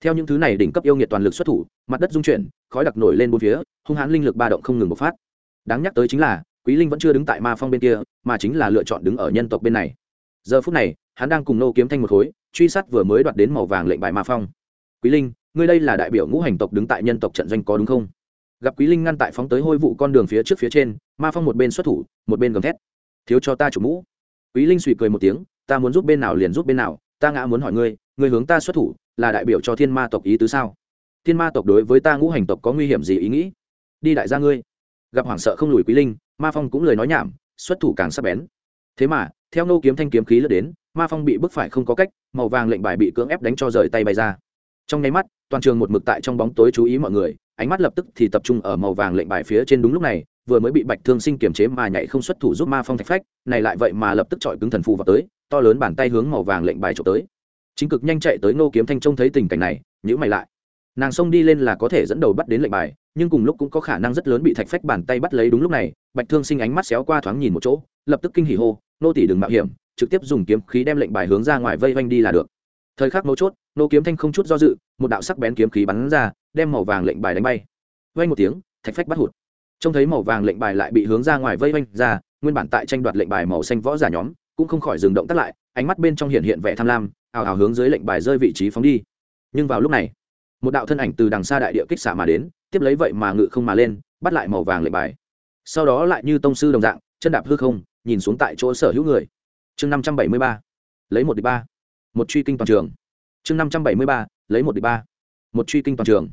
Theo những thứ này đỉnh cấp yêu nghiệt toàn lực xuất thủ, mặt đất dung chuyển, khói đặc nổi lên bốn phía, hung hãn linh lực ba động không ngừng bộc phát. Đáng nhắc tới chính là, quý linh vẫn chưa đứng tại ma phong bên kia, mà chính là lựa chọn đứng ở nhân tộc bên này. Giờ phút này, hắn đang cùng nô kiếm thanh một khối, truy sát vừa mới đoạt đến màu vàng lệnh bài ma phong. Quý linh, ngươi đây là đại biểu ngũ hành tộc đứng tại nhân tộc trận doanh có đúng không? Gặp quý linh ngăn tại phóng tới hôi vụ con đường phía trước phía trên, ma phong một bên xuất thủ, một bên gầm thét. Thiếu cho ta chủ mũ quý linh suy cười một tiếng, ta muốn giúp bên nào liền giúp bên nào, ta ngã muốn hỏi ngươi ngươi hướng ta xuất thủ, là đại biểu cho thiên ma tộc ý tứ sao? Thiên ma tộc đối với ta ngũ hành tộc có nguy hiểm gì ý nghĩ? Đi đại gia ngươi. Gặp hoảng sợ không lùi quý linh, ma phong cũng lời nói nhảm, xuất thủ càng sắc bén. Thế mà, theo nô kiếm thanh kiếm khí lướt đến, ma phong bị bức phải không có cách, màu vàng lệnh bài bị cưỡng ép đánh cho rời tay bay ra. Trong nháy mắt, toàn trường một mực tại trong bóng tối chú ý mọi người, ánh mắt lập tức thì tập trung ở màu vàng lệnh bài phía trên đúng lúc này vừa mới bị bạch thương sinh kiềm chế mà nhảy không xuất thủ giúp ma phong thạch phách, này lại vậy mà lập tức chọi cứng thần phù vào tới, to lớn bàn tay hướng màu vàng lệnh bài trộm tới. Chính cực nhanh chạy tới nô kiếm thanh trông thấy tình cảnh này nhữ mày lại. Nàng xông đi lên là có thể dẫn đầu bắt đến lệnh bài, nhưng cùng lúc cũng có khả năng rất lớn bị thạch phách bàn tay bắt lấy đúng lúc này, bạch thương sinh ánh mắt xéo qua thoáng nhìn một chỗ, lập tức kinh hỉ hô, nô tỷ đừng mạo hiểm, trực tiếp dùng kiếm khí đem lệnh bài hướng ra ngoài vây vanh đi là được. Thời khắc mấu chốt nô kiếm thanh không chút do dự, một đạo sắc bén kiếm khí bắn ra, đem màu vàng lệnh bài đánh bay. Vây một tiếng, thạch phách bắt hụt trông thấy màu vàng lệnh bài lại bị hướng ra ngoài vây vanh ra, nguyên bản tại tranh đoạt lệnh bài màu xanh võ giả nhóm cũng không khỏi dừng động tắt lại, ánh mắt bên trong hiện hiện vẻ tham lam, ào ào hướng dưới lệnh bài rơi vị trí phóng đi. Nhưng vào lúc này, một đạo thân ảnh từ đằng xa đại địa kích xả mà đến, tiếp lấy vậy mà ngự không mà lên, bắt lại màu vàng lệnh bài. Sau đó lại như tông sư đồng dạng, chân đạp hư không, nhìn xuống tại chỗ sở hữu người. Chương năm trăm bảy mươi ba, lấy một đ ba. Một truy kinh toàn trường. Chương năm trăm bảy mươi ba, lấy một đ ba. Một truy kinh toàn trường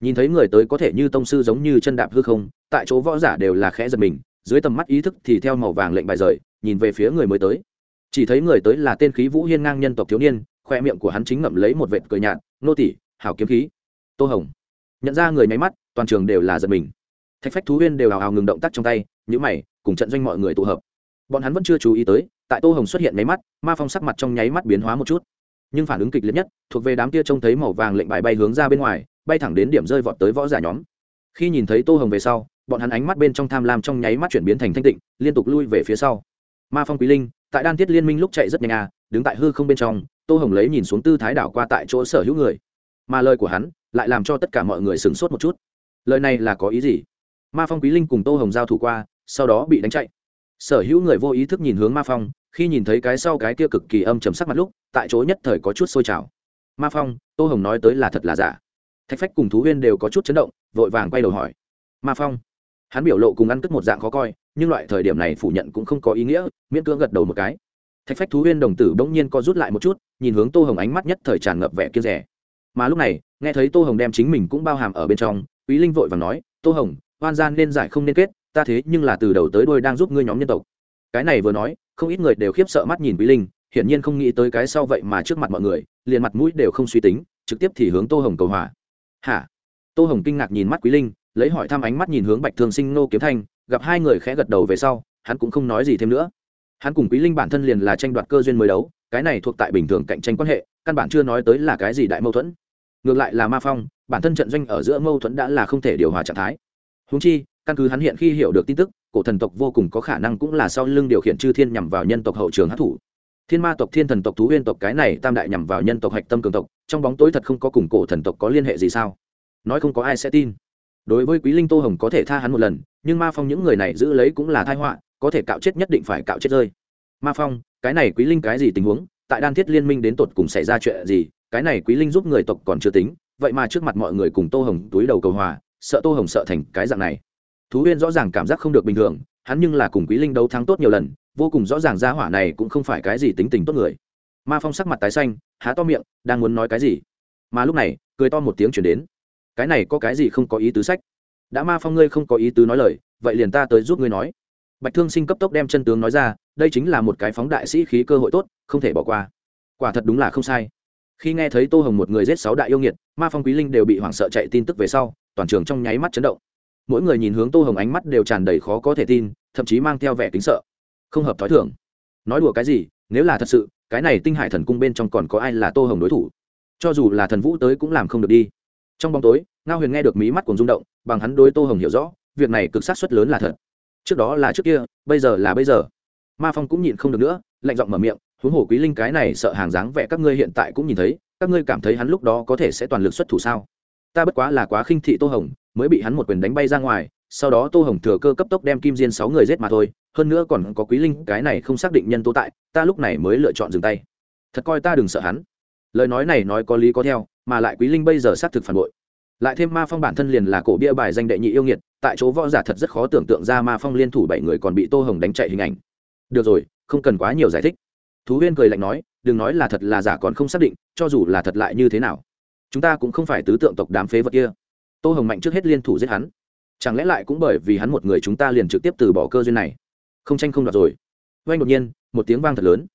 nhìn thấy người tới có thể như tông sư giống như chân đạp hư không, tại chỗ võ giả đều là khẽ giật mình, dưới tầm mắt ý thức thì theo màu vàng lệnh bài rời, nhìn về phía người mới tới. Chỉ thấy người tới là tên khí vũ hiên ngang nhân tộc thiếu niên, khoe miệng của hắn chính ngậm lấy một vệt cười nhạt, nô tỷ hảo kiếm khí. Tô hồng. Nhận ra người nháy mắt, toàn trường đều là giật mình. Thạch phách thú huyên đều hào hào ngừng động tác trong tay nhữ mày, cùng trận doanh mọi người tụ hợp. Bọn hắn vẫn chưa chú ý tới, tại tô hồng xuất hiện nháy mắt, ma phong sắc mặt trong nháy mắt biến hóa một chút. Nhưng phản ứng kịch liệt nhất, thuộc về đám kia trông thấy màu vàng lệnh bài bay hướng ra bên ngoài bay thẳng đến điểm rơi vọt tới võ giả nhóm. Khi nhìn thấy tô hồng về sau, bọn hắn ánh mắt bên trong tham lam trong nháy mắt chuyển biến thành thanh tịnh, liên tục lui về phía sau. Ma phong quý linh, tại đan tiết liên minh lúc chạy rất nhanh à đứng tại hư không bên trong, tô hồng lấy nhìn xuống tư thái đảo qua tại chỗ sở hữu người. Mà lời của hắn lại làm cho tất cả mọi người sửng sốt một chút. Lời này là có ý gì? Ma phong quý linh cùng tô hồng giao thủ qua, sau đó bị đánh chạy. Sở hữu người vô ý thức nhìn hướng ma phong, khi nhìn thấy cái sau cái kia cực kỳ âm chầm sắc mặt lúc, tại chỗ nhất thời có chút sôi trào. Ma phong, tô hồng nói tới là thật là giả thạch phách cùng thú huyên đều có chút chấn động, vội vàng quay đầu hỏi. Ma phong. Hắn biểu lộ cùng ăn cất một dạng khó coi, nhưng loại thời điểm này phủ nhận cũng không có ý nghĩa, miễn cưỡng gật đầu một cái. Thạch phách thú huyên đồng tử bỗng nhiên co rút lại một chút, nhìn hướng tô hồng ánh mắt nhất thời tràn ngập vẻ kia rẻ mà lúc này, nghe thấy tô hồng đem chính mình cũng bao hàm ở bên trong, quý linh vội và nói, tô hồng hoan gian nên giải không nên kết, ta thế nhưng là từ đầu tới đôi đang giúp ngươi nhóm nhân tộc. Cái này vừa nói, không ít người đều khiếp sợ mắt nhìn quý linh, hiển nhiên không nghĩ tới cái sau vậy mà trước mặt mọi người, liền mặt mũi đều không suy tính, trực tiếp thì hướng tô hồng cầu hỏa hả? Tô hồng kinh ngạc nhìn mắt quý linh, lấy hỏi thăm ánh mắt nhìn hướng bạch thương sinh nô kiếm thanh, gặp hai người khẽ gật đầu về sau, hắn cũng không nói gì thêm nữa. Hắn cùng quý linh bản thân liền là tranh đoạt cơ duyên mới đấu, cái này thuộc tại bình thường cạnh tranh quan hệ, căn bản chưa nói tới là cái gì đại mâu thuẫn. Ngược lại là ma phong, bản thân trận doanh ở giữa mâu thuẫn đã là không thể điều hòa trạng thái. Húng chi, căn cứ hắn hiện khi hiểu được tin tức, cổ thần tộc vô cùng có khả năng cũng là sau lưng điều khiển chư thiên nhằm vào nhân tộc hậu trường hát thủ thiên ma tộc, thiên thần tộc, thú huyên tộc, cái này tam đại nhằm vào nhân tộc, hạch tâm cường tộc, trong bóng tối thật không có cùng cổ thần tộc có liên hệ gì sao? Nói không có ai sẽ tin. Đối với quý linh tô hồng có thể tha hắn một lần, nhưng ma phong những người này giữ lấy cũng là thai họa, có thể cạo chết nhất định phải cạo chết rơi. Ma phong, cái này quý linh cái gì tình huống? Tại đan thiết liên minh đến tột cùng xảy ra chuyện gì? Cái này quý linh giúp người tộc còn chưa tính, vậy mà trước mặt mọi người cùng tô hồng túi đầu cầu hòa, sợ tô hồng sợ thành cái dạng này. Thú huyên rõ ràng cảm giác không được bình thường, hắn nhưng là cùng quý linh đấu thắng tốt nhiều lần vô cùng rõ ràng ra hỏa này cũng không phải cái gì tính tình tốt người. Ma phong sắc mặt tái xanh, há to miệng, đang muốn nói cái gì? Mà lúc này, cười to một tiếng chuyển đến. Cái này có cái gì không có ý tứ sách? Đã ma phong ngươi không có ý tứ nói lời, vậy liền ta tới giúp ngươi nói. Bạch thương sinh cấp tốc đem chân tướng nói ra, đây chính là một cái phóng đại sĩ khí cơ hội tốt, không thể bỏ qua. Quả thật đúng là không sai. Khi nghe thấy tô hồng một người giết sáu đại yêu nghiệt, ma phong quý linh đều bị hoảng sợ chạy tin tức về sau, toàn trường trong nháy mắt chấn động. Mỗi người nhìn hướng tô hồng ánh mắt đều tràn đầy khó có thể tin, thậm chí mang theo vẻ kính sợ không hợp t h ó i thưởng nói đùa cái gì, nếu là thật sự, cái này tinh hải thần cung bên trong còn có ai là tô hồng đối thủ? Cho dù là thần vũ tới cũng làm không được đi. Trong bóng tối, ngao huyền nghe được mí mắt cùng rung động, bằng hắn đối tô hồng hiểu rõ, việc này cực sát xuất lớn là thật. Trước đó là trước kia, bây giờ là bây giờ. Ma phong cũng nhịn không được nữa, lạnh giọng mở miệng, huống hồ quý linh cái này sợ hàng dáng vẻ các ngươi hiện tại cũng nhìn thấy, các ngươi cảm thấy hắn lúc đó có thể sẽ toàn lực xuất thủ sao? Ta bất quá là quá khinh thị tô hồng, mới bị hắn một quyền đánh bay ra ngoài sau đó tô hồng thừa cơ cấp tốc đem kim diên sáu người giết mà thôi, hơn nữa còn có quý linh, cái này không xác định nhân tố tại, ta lúc này mới lựa chọn dừng tay. Thật coi ta đừng sợ hắn. Lời nói này nói có lý có theo, mà lại quý linh bây giờ xác thực phản bội. Lại thêm ma phong bản thân liền là cổ bia bài danh đệ nhị yêu nghiệt, tại chỗ võ giả thật rất khó tưởng tượng ra ma phong liên thủ bảy người còn bị tô hồng đánh chạy hình ảnh. Được rồi, không cần quá nhiều giải thích. Thú huyên cười lạnh nói, đừng nói là thật là giả còn không xác định, cho dù là thật lại như thế nào. Chúng ta cũng không phải tứ tượng tộc đám phế vật kia. Tô hồng mạnh trước hết liên thủ giết hắn chẳng lẽ lại cũng bởi vì hắn một người chúng ta liền trực tiếp từ bỏ cơ duyên này? Không tranh không đoạt rồi. Vanh đột nhiên, một tiếng vang thật lớn.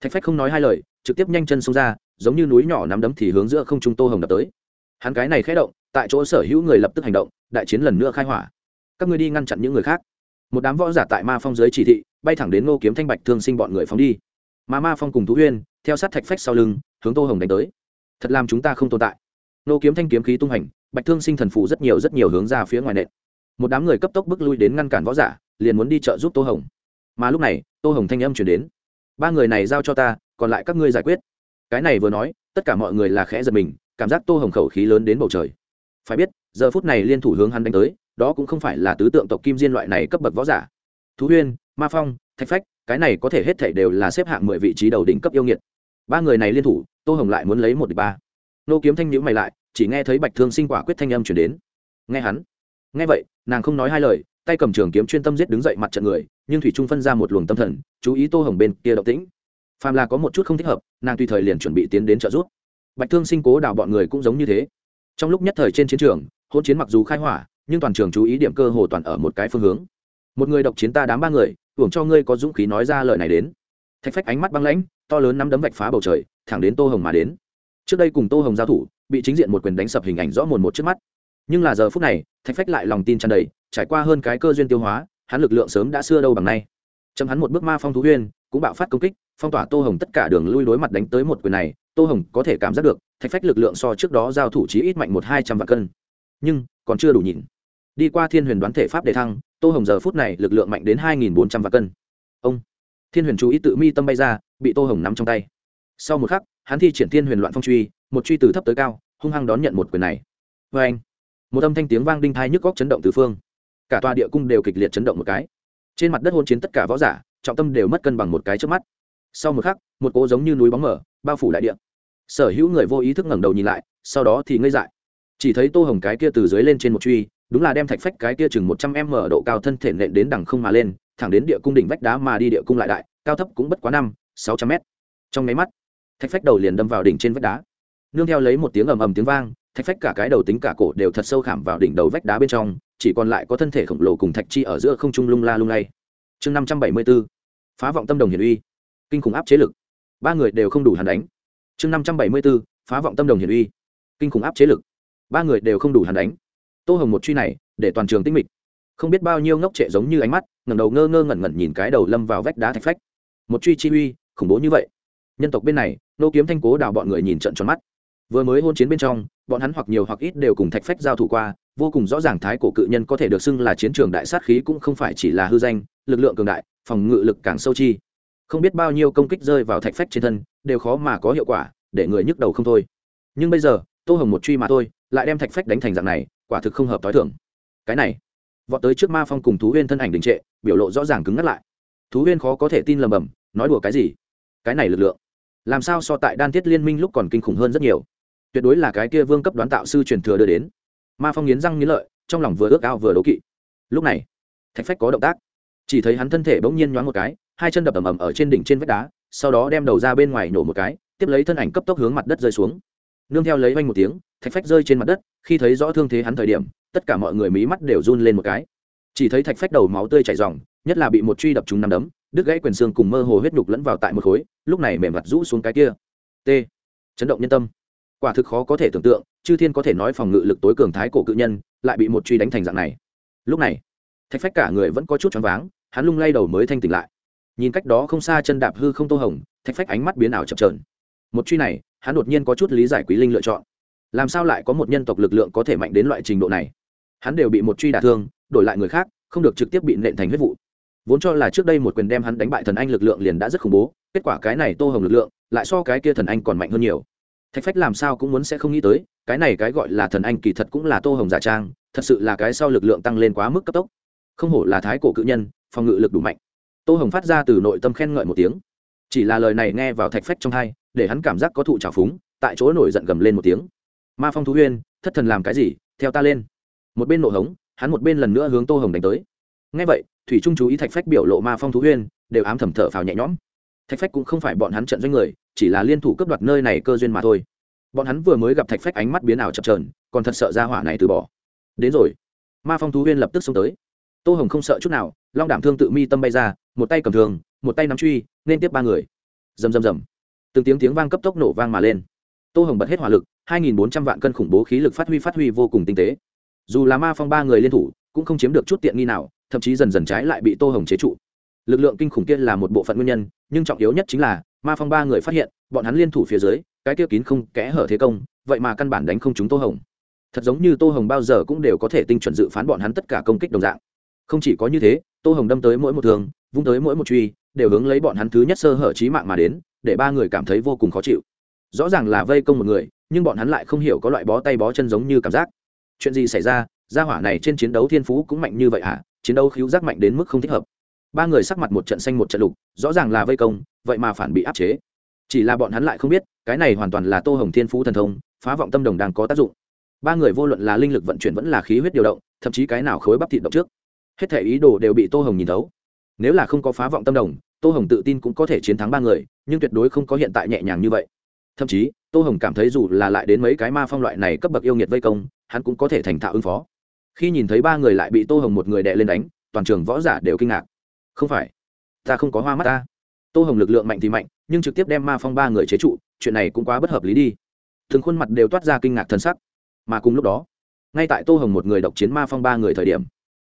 Thạch phách không nói hai lời, trực tiếp nhanh chân xông ra, giống như núi nhỏ nắm đấm thì hướng giữa không trung tô hồng đập tới. Hắn cái này khé động, tại chỗ sở hữu người lập tức hành động, đại chiến lần nữa khai hỏa. Các ngươi đi ngăn chặn những người khác. Một đám võ giả tại ma phong giới chỉ thị, bay thẳng đến ngô kiếm thanh bạch thương sinh bọn người phóng đi. Mà ma phong cùng thú huyên, theo sát thạch phách sau lưng, hướng tô hồng đánh tới. Thật làm chúng ta không tồn tại. Nô kiếm thanh kiếm khí tung hành, bạch thương sinh thần phụ rất nhiều rất nhiều hướng ra phía ngoài nện một đám người cấp tốc bước lui đến ngăn cản võ giả, liền muốn đi chợ giúp tô hồng. Mà lúc này, tô hồng thanh âm chuyển đến. Ba người này giao cho ta, còn lại các ngươi giải quyết. Cái này vừa nói, tất cả mọi người là khẽ giật mình, cảm giác tô hồng khẩu khí lớn đến bầu trời. Phải biết, giờ phút này liên thủ hướng hắn đánh tới, đó cũng không phải là tứ tượng tộc kim diên loại này cấp bậc võ giả. Thú huyên, ma phong, thạch phách, cái này có thể hết thể đều là xếp hạng mười vị trí đầu đỉnh cấp yêu nghiệt. Ba người này liên thủ, tô hồng lại muốn lấy một đ ba. Nô kiếm thanh nhữ mày lại, chỉ nghe thấy bạch thương sinh quả quyết thanh âm chuyển đến. Nghe hắn. Nghe vậy nàng không nói hai lời, tay cầm trường kiếm chuyên tâm giết đứng dậy mặt trận người, nhưng thủy trung phân ra một luồng tâm thần, chú ý tô hồng bên kia động tĩnh. Phàm là có một chút không thích hợp, nàng tùy thời liền chuẩn bị tiến đến trợ giúp. Bạch thương sinh cố đào bọn người cũng giống như thế. Trong lúc nhất thời trên chiến trường, hỗn chiến mặc dù khai hỏa, nhưng toàn trường chú ý điểm cơ hồ toàn ở một cái phương hướng. Một người độc chiến ta đám ba người, hưởng cho ngươi có dũng khí nói ra lời này đến. Thạch phách ánh mắt băng lãnh, to lớn nắm đấm vạch phá bầu trời, thẳng đến tô hồng mà đến. Trước đây cùng tô hồng giao thủ, bị chính diện một quyền đánh sập hình ảnh rõ mồn một trước mắt nhưng là giờ phút này, thạch phách lại lòng tin tràn đầy, trải qua hơn cái cơ duyên tiêu hóa, hắn lực lượng sớm đã xưa đâu bằng nay. Chấm hắn một bước ma phong thú huyên, cũng bạo phát công kích, phong tỏa tô hồng tất cả đường lui đối mặt đánh tới một quyền này, tô hồng có thể cảm giác được, thạch phách lực lượng so trước đó giao thủ chí ít mạnh một hai trăm vạn cân. Nhưng, còn chưa đủ nhìn đi qua thiên huyền đoán thể pháp đề thăng, tô hồng giờ phút này lực lượng mạnh đến hai nghìn bốn trăm vạn cân. Ông, thiên huyền chú ý tự mi tâm bay ra, bị tô hồng nắm trong tay. Sau một khắc, hắn thi triển thiên huyền loạn phong truy, một truy từ thấp tới cao, hung hăng đón nhận một quyền này. Vê anh một âm thanh tiếng vang đinh thai nhức góc chấn động từ phương. Cả tòa địa cung đều kịch liệt chấn động một cái. Trên mặt đất hôn chiến tất cả võ giả, trọng tâm đều mất cân bằng một cái trước mắt. Sau một khắc, một cỗ giống như núi bóng mở, bao phủ đại địa. Sở hữu người vô ý thức ngẩng đầu nhìn lại, sau đó thì ngây dại. Chỉ thấy tô hồng cái kia từ dưới lên trên một truy, đúng là đem thạch phách cái kia chừng một trăm m độ cao thân thể nện đến đằng không mà lên, thẳng đến địa cung đỉnh vách đá mà đi địa cung lại đại, cao thấp cũng bất quá năm, sáu trăm mét. Trong nháy mắt, thạch phách đầu liền đâm vào đỉnh trên vách đá. Nương theo lấy một tiếng ầm ầm tiếng vang thạch phách cả cái đầu tính cả cổ đều thật sâu khảm vào đỉnh đầu vách đá bên trong, chỉ còn lại có thân thể khổng lồ cùng thạch chi ở giữa không trung lung la lung lay. Chương năm trăm bảy mươi b ố phá vọng tâm đồng hiển uy. Kinh khủng áp chế lực. Ba người đều không đủ hàn đánh. Chương năm trăm bảy mươi b ố phá vọng tâm đồng hiển uy. Kinh khủng áp chế lực. Ba người đều không đủ hàn đánh. Tô hồng một truy này, để toàn trường tinh mịch. Không biết bao nhiêu ngốc trệ giống như ánh mắt, ngẩng đầu ngơ ngơ ngẩn ngẩn nhìn cái đầu lâm vào vách đá thạch phách. Một truy chi uy, khủng bố như vậy. Nhân tộc bên này, nô kiếm thanh cố đào bọn người nhìn trận tròn mắt vừa mới hôn chiến bên trong, bọn hắn hoặc nhiều hoặc ít đều cùng thạch phách giao thủ qua, vô cùng rõ ràng thái cổ cự nhân có thể được xưng là chiến trường đại sát khí cũng không phải chỉ là hư danh, lực lượng cường đại, phòng ngự lực càng sâu chi. Không biết bao nhiêu công kích rơi vào thạch phách trên thân, đều khó mà có hiệu quả, để người nhức đầu không thôi. Nhưng bây giờ, tô hồng một truy mà thôi, lại đem thạch phách đánh thành dạng này, quả thực không hợp t h i thưởng cái này, vọt tới trước ma phong cùng thú huyên thân ảnh đình trệ, biểu lộ rõ ràng cứng ngắt lại. Thú huyên khó có thể tin lầm bầm, nói đùa cái gì? Cái này lực lượng, làm sao so tại đan thiết liên minh lúc còn kinh khủng hơn rất nhiều? Tuyệt đối là cái kia vương cấp đoán tạo sư truyền thừa đưa đến. Ma phong nghiến răng nghiến lợi trong lòng vừa ước ao vừa đố kỵ. Lúc này thạch phách có động tác. Chỉ thấy hắn thân thể bỗng nhiên nhoáng một cái hai chân đập ầm ầm ở trên đỉnh trên vách đá sau đó đem đầu ra bên ngoài nổ một cái tiếp lấy thân ảnh cấp tốc hướng mặt đất rơi xuống. Nương theo lấy vanh một tiếng thạch phách rơi trên mặt đất khi thấy rõ thương thế hắn thời điểm tất cả mọi người mí mắt đều run lên một cái. Chỉ thấy thạch phách đầu máu tươi chảy ròng, nhất là bị một truy đập trúng nằm đấm đứt gãy quyền xương cùng mơ hồ huyết nhục lẫn vào tại một khối lúc này mềm mặt rũ xuống cái kia. T. Chấn động nhân tâm quả thực khó có thể tưởng tượng, chư thiên có thể nói phòng ngự lực tối cường thái cổ cự nhân, lại bị một truy đánh thành dạng này. Lúc này, thạch phách cả người vẫn có chút choáng váng, hắn lung lay đầu mới thanh tỉnh lại. Nhìn cách đó không xa chân đạp hư không tô hồng, thạch phách ánh mắt biến ảo chập trờn một truy này, hắn đột nhiên có chút lý giải quý linh lựa chọn. Làm sao lại có một nhân tộc lực lượng có thể mạnh đến loại trình độ này? Hắn đều bị một truy đả thương, đổi lại người khác, không được trực tiếp bị nện thành huyết vụ. Vốn cho là trước đây một quyền đem hắn đánh bại thần anh lực lượng liền đã rất khủng bố, kết quả cái này tô hồng lực lượng, lại so cái kia thần anh còn mạnh hơn nhiều thạch phách làm sao cũng muốn sẽ không nghĩ tới, cái này cái gọi là thần anh kỳ thật cũng là tô hồng giả trang, thật sự là cái sau lực lượng tăng lên quá mức cấp tốc. Không hổ là thái cổ cự nhân, phòng ngự lực đủ mạnh. Tô hồng phát ra từ nội tâm khen ngợi một tiếng. Chỉ là lời này nghe vào thạch phách trong hai, để hắn cảm giác có thụ trào phúng, tại chỗ nổi giận gầm lên một tiếng. Ma phong thú huyên, thất thần làm cái gì? Theo ta lên. Một bên nổ hống, hắn một bên lần nữa hướng tô hồng đánh tới. Ngay vậy, thủy trung chú ý thạch phách biểu lộ ma phong thú huyên, đều ám thầm thở phào nhẹ nhõm. Thạch phách cũng không phải bọn hắn trận doanh người chỉ là liên thủ cướp đoạt nơi này cơ duyên mà thôi. Bọn hắn vừa mới gặp thạch phách ánh mắt biến ảo chập trờn còn thật sợ ra hỏa này từ bỏ. Đến rồi. Ma phong thú huyên lập tức xông tới. Tô hồng không sợ chút nào, long đảm thương tự mi tâm bay ra, một tay cầm thường một tay nắm truy, nên tiếp ba người. Rầm rầm rầm. Từng tiếng tiếng vang cấp tốc nổ vang mà lên. Tô hồng bật hết hỏa lực, hai nghìn bốn trăm vạn cân khủng bố khí lực phát huy phát huy vô cùng tinh tế. Dù là ma phong ba người liên thủ, cũng không chiếm được chút tiện nghi nào, thậm chí dần dần trái lại bị tô hồng chế trụ. Lực lượng kinh khủng kia là một bộ phận nguyên nhân, nhưng trọng yếu nhất chính là ma phong ba người phát hiện, bọn hắn liên thủ phía dưới, cái kia kín không kẽ hở thế công, vậy mà căn bản đánh không chúng tô hồng. Thật giống như tô hồng bao giờ cũng đều có thể tinh chuẩn dự phán bọn hắn tất cả công kích đồng dạng. Không chỉ có như thế, tô hồng đâm tới mỗi một thường vung tới mỗi một truy, đều hướng lấy bọn hắn thứ nhất sơ hở trí mạng mà đến, để ba người cảm thấy vô cùng khó chịu. Rõ ràng là vây công một người, nhưng bọn hắn lại không hiểu có loại bó tay bó chân giống như cảm giác. Chuyện gì xảy ra? Gia hỏa này trên chiến đấu thiên phú cũng mạnh như vậy hả? Chiến đấu khiếu giác mạnh đến mức không thích hợp ba người sắc mặt một trận xanh một trận lục, rõ ràng là vây công, vậy mà phản bị áp chế. Chỉ là bọn hắn lại không biết, cái này hoàn toàn là tô hồng thiên phú thần thông, phá vọng tâm đồng đang có tác dụng. Ba người vô luận là linh lực vận chuyển vẫn là khí huyết điều động, thậm chí cái nào khối bắp thịt động trước, hết thể ý đồ đều bị tô hồng nhìn thấu. Nếu là không có phá vọng tâm đồng, tô hồng tự tin cũng có thể chiến thắng ba người, nhưng tuyệt đối không có hiện tại nhẹ nhàng như vậy. Thậm chí, tô hồng cảm thấy dù là lại đến mấy cái ma phong loại này cấp bậc yêu nghiệt vây công, hắn cũng có thể thành thạo ứng phó. Khi nhìn thấy ba người lại bị tô hồng một người đè lên đánh, toàn trường võ giả đều kinh ngạc không phải. Ta không có hoa mắt ta. Tô hồng lực lượng mạnh thì mạnh, nhưng trực tiếp đem ma phong ba người chế trụ, chuyện này cũng quá bất hợp lý đi. Thường khuôn mặt đều toát ra kinh ngạc thân sắc. Mà cùng lúc đó, ngay tại tô hồng một người độc chiến ma phong ba người thời điểm,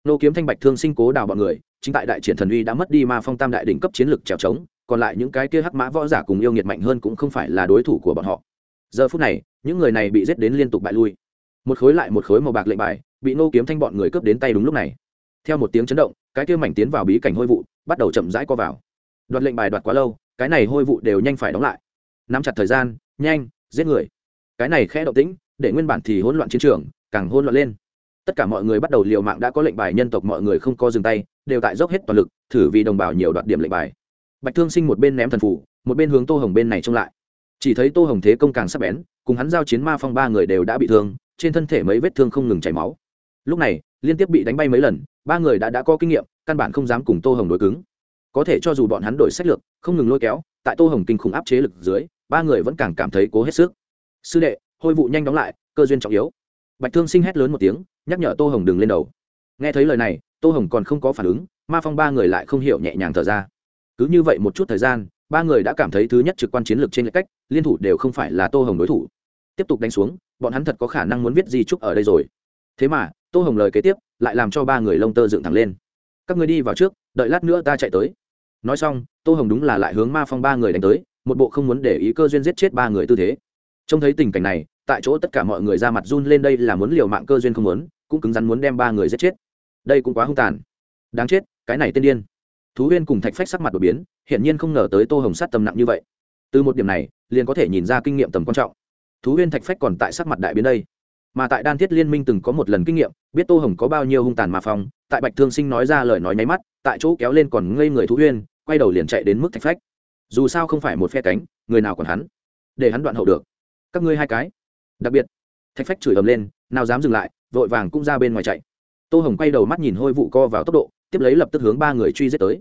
nô kiếm thanh bạch thương sinh cố đào bọn người, chính tại đại triển thần uy đã mất đi ma phong tam đại đỉnh cấp chiến lực trèo trống, còn lại những cái kia hắc mã võ giả cùng yêu nghiệt mạnh hơn cũng không phải là đối thủ của bọn họ. Giờ phút này, những người này bị giết đến liên tục bại lui. Một khối lại một khối màu bạc lệnh bài, bị nô kiếm thanh bọn người cướp đến tay đúng lúc này. Theo một tiếng chấn động cái kia mảnh tiến vào bí cảnh hôi vụ, bắt đầu chậm rãi co vào. Đoạt lệnh bài đoạt quá lâu, cái này hôi vụ đều nhanh phải đóng lại. Nắm chặt thời gian, nhanh, giết người. Cái này khẽ động tĩnh, để nguyên bản thì hỗn loạn chiến trường, càng hỗn loạn lên. Tất cả mọi người bắt đầu liều mạng đã có lệnh bài, nhân tộc mọi người không co dừng tay, đều tại dốc hết toàn lực, thử vì đồng bào nhiều đoạt điểm lệnh bài. Bạch thương sinh một bên ném thần phủ một bên hướng tô hồng bên này trông lại. Chỉ thấy tô hồng thế công càng sắp bén, cùng hắn giao chiến ma phong ba người đều đã bị thương, trên thân thể mấy vết thương không ngừng chảy máu. Lúc này liên tiếp bị đánh bay mấy lần, ba người đã đã có kinh nghiệm, căn bản không dám cùng tô hồng đối cứng. Có thể cho dù bọn hắn đổi sách lược, không ngừng lôi kéo, tại tô hồng kinh khủng áp chế lực dưới, ba người vẫn càng cảm thấy cố hết sức. Sư đệ, hôi vụ nhanh đóng lại, cơ duyên trọng yếu. Bạch thương sinh hét lớn một tiếng, nhắc nhở tô hồng đừng lên đầu. Nghe thấy lời này, tô hồng còn không có phản ứng, ma phong ba người lại không hiểu nhẹ nhàng thở ra. Cứ như vậy một chút thời gian, ba người đã cảm thấy thứ nhất trực quan chiến lược trên lệch cách, liên thủ đều không phải là tô hồng đối thủ. Tiếp tục đánh xuống, bọn hắn thật có khả năng muốn viết di trúc ở đây rồi. Thế mà tô hồng lời kế tiếp lại làm cho ba người lông tơ dựng thẳng lên. Các người đi vào trước, đợi lát nữa ta chạy tới. Nói xong, tô hồng đúng là lại hướng ma phong ba người đánh tới, một bộ không muốn để ý cơ duyên giết chết ba người tư thế. Trông thấy tình cảnh này, tại chỗ tất cả mọi người ra mặt run lên đây là muốn liều mạng cơ duyên không muốn, cũng cứng rắn muốn đem ba người giết chết. Đây cũng quá hung tàn. Đáng chết, cái này tên điên. Thú huyên cùng thạch phách sắc mặt đột biến, hiển nhiên không ngờ tới tô hồng sát tầm nặng như vậy. Từ một điểm này, liền có thể nhìn ra kinh nghiệm tầm quan trọng. Thú huyên thạch phách còn tại sắc mặt đại biến đây mà tại đan thiết liên minh từng có một lần kinh nghiệm, biết tô hồng có bao nhiêu hung tàn mà phong, tại bạch thương sinh nói ra lời nói nháy mắt, tại chỗ kéo lên còn ngây người thú huyên quay đầu liền chạy đến mức thạch phách. Dù sao không phải một phe cánh, người nào còn hắn? Để hắn đoạn hậu được. Các ngươi hai cái. Đặc biệt, thạch phách chửi ầm lên, nào dám dừng lại, vội vàng cũng ra bên ngoài chạy. Tô hồng quay đầu mắt nhìn hôi vụ co vào tốc độ, tiếp lấy lập tức hướng ba người truy giết tới.